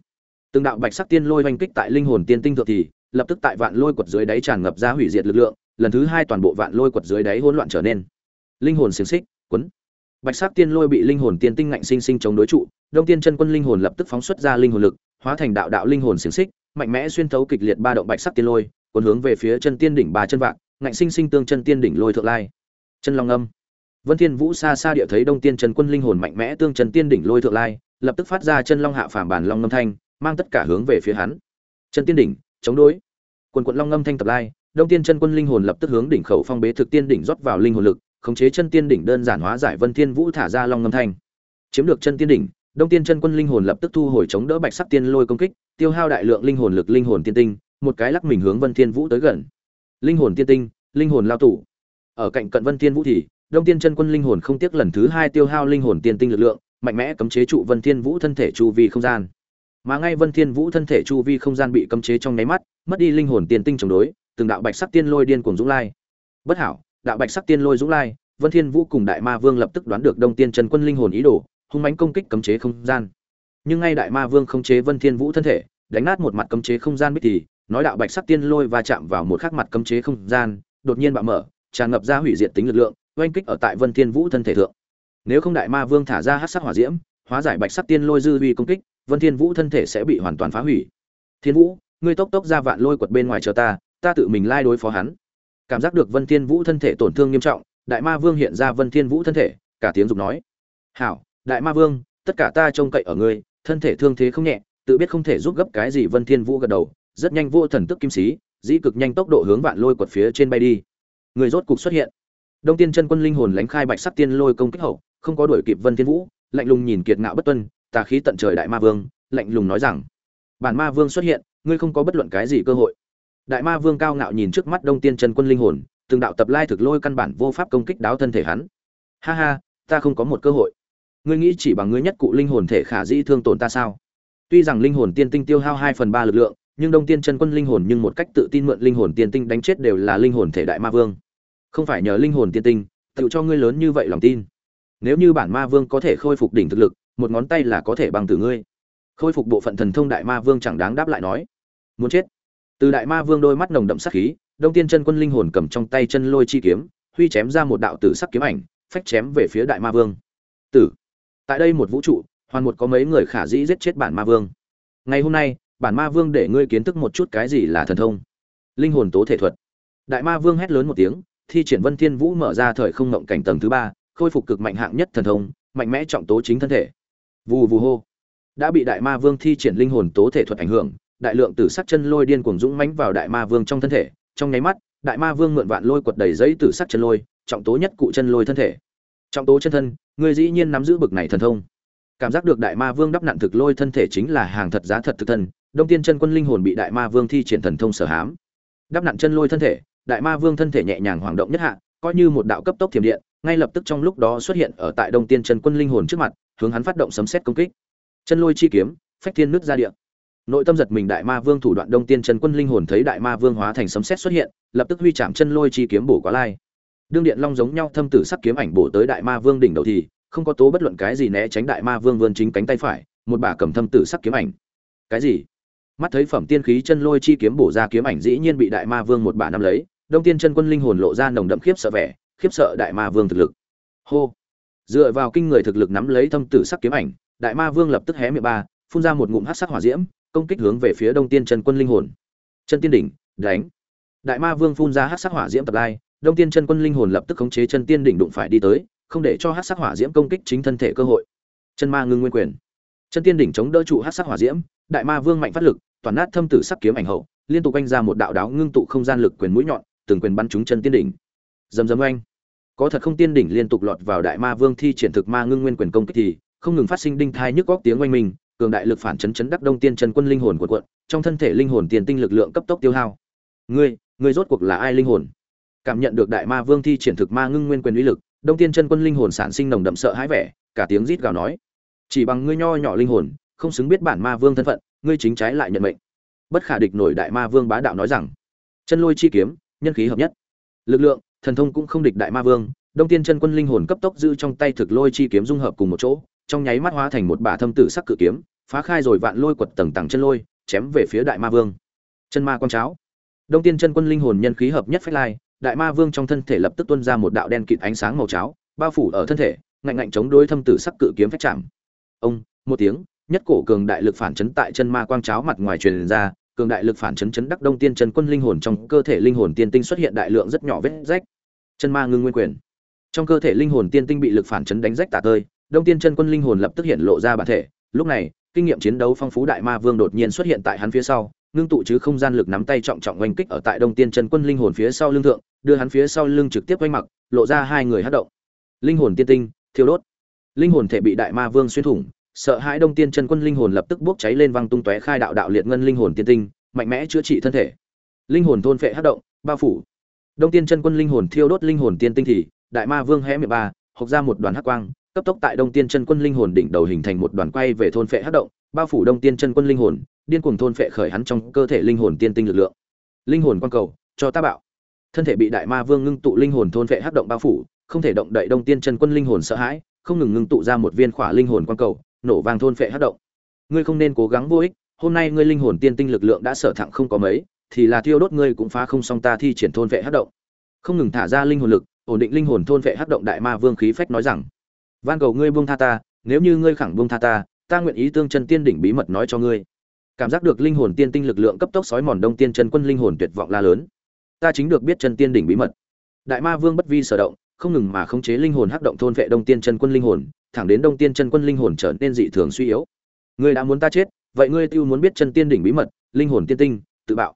Từng đạo bạch sắc tiên lôi vành kích tại linh hồn tiên tinh thượng thì, lập tức tại vạn lôi quật dưới đáy tràn ngập ra hủy diệt lực lượng, lần thứ hai toàn bộ vạn lôi quật dưới đáy hỗn loạn trở nên. Linh hồn xiển xích, quấn. Bạch sắc tiên lôi bị linh hồn tiên tinh ngạnh sinh sinh chống đối trụ đông tiên chân quân linh hồn lập tức phóng xuất ra linh hồn lực, hóa thành đạo đạo linh hồn xiển xích, mạnh mẽ xuyên thấu kịch liệt ba động bạch sắc tiên lôi, cuốn hướng về phía chân tiên đỉnh ba chân vạn, ngạnh sinh sinh tương chân tiên đỉnh lôi thượng lai. Chân long âm. Vân thiên vũ xa xa địa thấy đông tiên chân quân linh hồn mạnh mẽ tương chân tiên đỉnh lôi thượng lai, lập tức phát ra chân long hạ phàm bản long ngâm thanh, mang tất cả hướng về phía hắn. Chân tiên đỉnh, chống đối. Quần quận long ngâm thanh tập lai, đông tiên chân quân linh hồn lập tức hướng đỉnh khẩu phong bế thực tiên đỉnh rót vào linh hồn lực, khống chế chân tiên đỉnh đơn giản hóa giải vân thiên vũ thả ra long ngâm thanh. Chiếm được chân tiên đỉnh đông tiên chân quân linh hồn lập tức thu hồi chống đỡ bạch sắc tiên lôi công kích, tiêu hao đại lượng linh hồn lực, linh hồn tiên tinh, một cái lắc mình hướng vân thiên vũ tới gần. Linh hồn tiên tinh, linh hồn lao tủ ở cạnh cận vân thiên vũ thì, đông tiên chân quân linh hồn không tiếc lần thứ hai tiêu hao linh hồn tiên tinh lực lượng, mạnh mẽ cấm chế trụ vân thiên vũ thân thể chu vi không gian. Mà ngay vân thiên vũ thân thể chu vi không gian bị cấm chế trong nháy mắt, mất đi linh hồn tiên tinh chống đối, từng đạo bạch sắc tiên lôi điên cuồng dũng lai. Bất hảo, đạo bạch sắc tiên lôi dũng lai, vân thiên vũ cùng đại ma vương lập tức đoán được đông tiên chân quân linh hồn ý đồ hung mãnh công kích cấm chế không gian. Nhưng ngay đại ma vương không chế vân thiên vũ thân thể, đánh nát một mặt cấm chế không gian bích thì, nói đạo bạch sắc tiên lôi va chạm vào một khắc mặt cấm chế không gian, đột nhiên bạo mở, tràn ngập ra hủy diệt tính lực lượng, oanh kích ở tại vân thiên vũ thân thể thượng. Nếu không đại ma vương thả ra hắc sắc hỏa diễm, hóa giải bạch sắc tiên lôi dư uy công kích, vân thiên vũ thân thể sẽ bị hoàn toàn phá hủy. Thiên vũ, ngươi tốc tốc ra vạn lôi quật bên ngoài chờ ta ta tự mình lai đối phó hắn. Cảm giác được vân thiên vũ thân thể tổn thương nghiêm trọng, đại ma vương hiện ra vân thiên vũ thân thể, cả tiếng dục nói. Hảo đại ma vương, tất cả ta trông cậy ở ngươi, thân thể thương thế không nhẹ, tự biết không thể giúp gấp cái gì. Vân thiên vũ gật đầu, rất nhanh vô thần tức kim sĩ, dĩ cực nhanh tốc độ hướng vạn lôi quật phía trên bay đi. Người rốt cục xuất hiện. Đông tiên chân quân linh hồn lánh khai bạch sắc tiên lôi công kích hậu, không có đuổi kịp vân thiên vũ, lạnh lùng nhìn kiệt ngạo bất tuân, tà khí tận trời đại ma vương, lạnh lùng nói rằng, bản ma vương xuất hiện, ngươi không có bất luận cái gì cơ hội. Đại ma vương cao ngạo nhìn trước mắt đông tiên chân quân linh hồn, từng đạo tập lai thực lôi căn bản vô pháp công kích đáo thân thể hắn. Ha ha, ta không có một cơ hội ngươi nghĩ chỉ bằng ngươi nhất cụ linh hồn thể khả dĩ thương tổn ta sao? Tuy rằng linh hồn tiên tinh tiêu hao hai phần ba lực lượng, nhưng đông tiên chân quân linh hồn nhưng một cách tự tin mượn linh hồn tiên tinh đánh chết đều là linh hồn thể đại ma vương. Không phải nhờ linh hồn tiên tinh, tự cho ngươi lớn như vậy lòng tin. Nếu như bản ma vương có thể khôi phục đỉnh thực lực, một ngón tay là có thể bằng tử ngươi. Khôi phục bộ phận thần thông đại ma vương chẳng đáng đáp lại nói. Muốn chết. Từ đại ma vương đôi mắt nồng đậm sắc khí, đông tiên chân quân linh hồn cầm trong tay chân lôi chi kiếm, huy chém ra một đạo tử sắc kiếm ảnh, phách chém về phía đại ma vương. Tử tại đây một vũ trụ, hoàn một có mấy người khả dĩ giết chết bản ma vương. Ngày hôm nay, bản ma vương để ngươi kiến thức một chút cái gì là thần thông. Linh hồn tố thể thuật. Đại ma vương hét lớn một tiếng, thi triển vân thiên vũ mở ra thời không ngộng cảnh tầng thứ ba, khôi phục cực mạnh hạng nhất thần thông, mạnh mẽ trọng tố chính thân thể. Vù vù hô. Đã bị đại ma vương thi triển linh hồn tố thể thuật ảnh hưởng, đại lượng tử sắc chân lôi điên cuồng dũng mãnh vào đại ma vương trong thân thể. Trong nháy mắt, đại ma vương mượn vạn lôi quật đầy giấy tử sắc chân lôi, trọng tố nhất cụ chân lôi thân thể. Trọng tố chân thân ngươi dĩ nhiên nắm giữ bực này thần thông. Cảm giác được đại ma vương đắp nặn thực lôi thân thể chính là hàng thật giá thật thực thân, đông tiên chân quân linh hồn bị đại ma vương thi triển thần thông sở hám. Đắp nặn chân lôi thân thể, đại ma vương thân thể nhẹ nhàng hoảng động nhất hạ, coi như một đạo cấp tốc thiểm điện, ngay lập tức trong lúc đó xuất hiện ở tại đông tiên chân quân linh hồn trước mặt, hướng hắn phát động sấm xét công kích. Chân lôi chi kiếm, phách thiên nước ra địa. nội tâm giật mình đại ma vương thủ đoạn đông tiên chân quân linh hồn thấy đại ma vương hóa thành sấm xét xuất hiện, lập tức huy chạm chân lôi chi kiếm bổ quá lai đương điện long giống nhau thâm tử sắc kiếm ảnh bổ tới đại ma vương đỉnh đầu thì không có tố bất luận cái gì né tránh đại ma vương vươn chính cánh tay phải, một bà cầm thâm tử sắc kiếm ảnh. Cái gì? Mắt thấy phẩm tiên khí chân lôi chi kiếm bổ ra kiếm ảnh dĩ nhiên bị đại ma vương một bà nắm lấy, đông tiên chân quân linh hồn lộ ra nồng đậm khiếp sợ vẻ, khiếp sợ đại ma vương thực lực. Hô! Dựa vào kinh người thực lực nắm lấy thâm tử sắc kiếm ảnh, đại ma vương lập tức hé miệng ba, phun ra một ngụm hát sắc hỏa diễm, công kích hướng về phía đông tiên chân quân linh hồn. Chân tiên đỉnh, đánh. Đại ma vương phun ra hát sắc hỏa diễm tập lai đông tiên chân quân linh hồn lập tức khống chế chân tiên đỉnh đụng phải đi tới, không để cho hát sắc hỏa diễm công kích chính thân thể cơ hội. Chân ma ngưng nguyên quyền. Chân tiên đỉnh chống đỡ trụ hát sắc hỏa diễm, đại ma vương mạnh phát lực, toàn nát thâm tử sắc kiếm ảnh hậu, liên tục quanh ra một đạo đáo ngưng tụ không gian lực quyền mũi nhọn, từng quyền bắn trúng chân tiên đỉnh. Dầm dầm oanh. Có thật không tiên đỉnh liên tục lọt vào đại ma vương thi triển thực ma ngưng nguyên quyền công kích thì, không ngừng phát sinh đinh thai nhức góc tiếng oanh minh, cường đại lực phản chấn chấn đắc đông tiên chân quân linh hồn của quận trong thân thể linh hồn tiền tinh lực lượng cấp tốc tiêu hao. Ngươi ngươi rốt cuộc là ai linh hồn? Cảm nhận được đại ma vương thi triển thực ma ngưng nguyên quyền uy lực, đông tiên chân quân linh hồn sản sinh nồng đậm sợ hãi vẻ, cả tiếng rít gào nói, chỉ bằng ngươi nho nhỏ linh hồn, không xứng biết bản ma vương thân phận, ngươi chính trái lại nhận mệnh. Bất khả địch nổi đại ma vương bá đạo nói rằng, chân lôi chi kiếm, nhân khí hợp nhất. Lực lượng, thần thông cũng không địch đại ma vương, đông tiên chân quân linh hồn cấp tốc giữ trong tay thực lôi chi kiếm dung hợp cùng một chỗ, trong nháy mắt hóa thành một bả thâm tử sắc cự kiếm, phá khai rồi vạn lôi quật tầng tầng chân lôi, chém về phía đại ma vương. Chân ma con cháo. Đông tiên chân quân linh hồn nhân khí hợp nhất phách lai đại ma vương trong thân thể lập tức tuôn ra một đạo đen kịt ánh sáng màu cháo, bao phủ ở thân thể, ngạnh ngạnh chống đối thâm tử sắc cự kiếm phách chạm. Ông, một tiếng, nhất cổ cường đại lực phản chấn tại chân ma quang cháo mặt ngoài truyền ra, cường đại lực phản chấn chấn đắc đông tiên chân quân linh hồn trong cơ thể linh hồn tiên tinh xuất hiện đại lượng rất nhỏ vết rách. Chân ma ngưng nguyên quyền. Trong cơ thể linh hồn tiên tinh bị lực phản chấn đánh rách tả tơi, đông tiên chân quân linh hồn lập tức hiện lộ ra bản thể. Lúc này, kinh nghiệm chiến đấu phong phú đại ma vương đột nhiên xuất hiện tại hắn phía sau, ngưng tụ chứ không gian lực nắm tay trọng trọng oanh kích ở tại đông tiên chân quân linh hồn phía sau lưng thượng đưa hắn phía sau lưng trực tiếp quanh mặc lộ ra hai người hát động. Linh hồn tiên tinh, thiêu đốt. Linh hồn thể bị đại ma vương xuyên thủng, sợ hãi đông tiên chân quân linh hồn lập tức bốc cháy lên văng tung tóe khai đạo đạo liệt ngân linh hồn tiên tinh, mạnh mẽ chữa trị thân thể. Linh hồn thôn phệ hát động, bao phủ. Đông tiên chân quân linh hồn thiêu đốt linh hồn tiên tinh thì, đại ma vương hé miệng ba, hộc ra một đoàn hắc quang, cấp tốc tại đông tiên chân quân linh hồn đỉnh đầu hình thành một đoàn quay về thôn phệ hắc động, bao phủ đông tiên chân quân linh hồn, điên cuồng thôn phệ khởi hắn trong cơ thể linh hồn tiên tinh lực lượng. Linh hồn quan cầu, cho ta bạo thân thể bị đại ma vương ngưng tụ linh hồn thôn vệ hắc động bao phủ, không thể động đậy đông tiên chân quân linh hồn sợ hãi, không ngừng ngưng tụ ra một viên khỏa linh hồn quan cầu, nổ vàng thôn vệ hắc động. Ngươi không nên cố gắng vô ích, hôm nay ngươi linh hồn tiên tinh lực lượng đã sở thẳng không có mấy, thì là thiêu đốt ngươi cũng phá không xong ta thi triển thôn vệ hắc động. Không ngừng thả ra linh hồn lực, ổn định linh hồn thôn vệ hắc động đại ma vương khí phách nói rằng, van cầu ngươi buông tha ta, nếu như ngươi khẳng buông tha ta ta nguyện ý tương chân tiên đỉnh bí mật nói cho ngươi. Cảm giác được linh hồn tiên tinh lực lượng cấp tốc sói mòn đông tiên chân quân linh hồn tuyệt vọng la lớn ta chính được biết chân tiên đỉnh bí mật. Đại ma vương bất vi sở động, không ngừng mà khống chế linh hồn hắc động thôn vệ đông tiên chân quân linh hồn, thẳng đến đông tiên chân quân linh hồn trở nên dị thường suy yếu. Ngươi đã muốn ta chết, vậy ngươi tiêu muốn biết chân tiên đỉnh bí mật, linh hồn tiên tinh, tự bạo.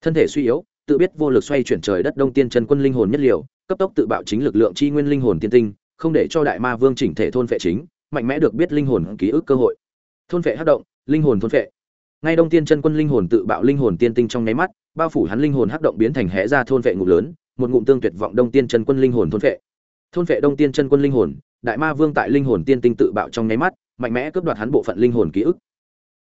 Thân thể suy yếu, tự biết vô lực xoay chuyển trời đất đông tiên chân quân linh hồn nhất liều, cấp tốc tự bạo chính lực lượng chi nguyên linh hồn tiên tinh, không để cho đại ma vương chỉnh thể thôn vệ chính, mạnh mẽ được biết linh hồn ký ức cơ hội. Thôn vệ hắc động, linh hồn thôn vệ. Ngay đông tiên chân quân linh hồn tự bạo linh hồn tiên tinh trong nháy mắt bao phủ hắn linh hồn hắc động biến thành hẽ ra thôn vệ ngục lớn, một ngụm tương tuyệt vọng đông tiên chân quân linh hồn thôn vệ. Thôn vệ đông tiên chân quân linh hồn, đại ma vương tại linh hồn tiên tinh tự bạo trong nháy mắt, mạnh mẽ cướp đoạt hắn bộ phận linh hồn ký ức.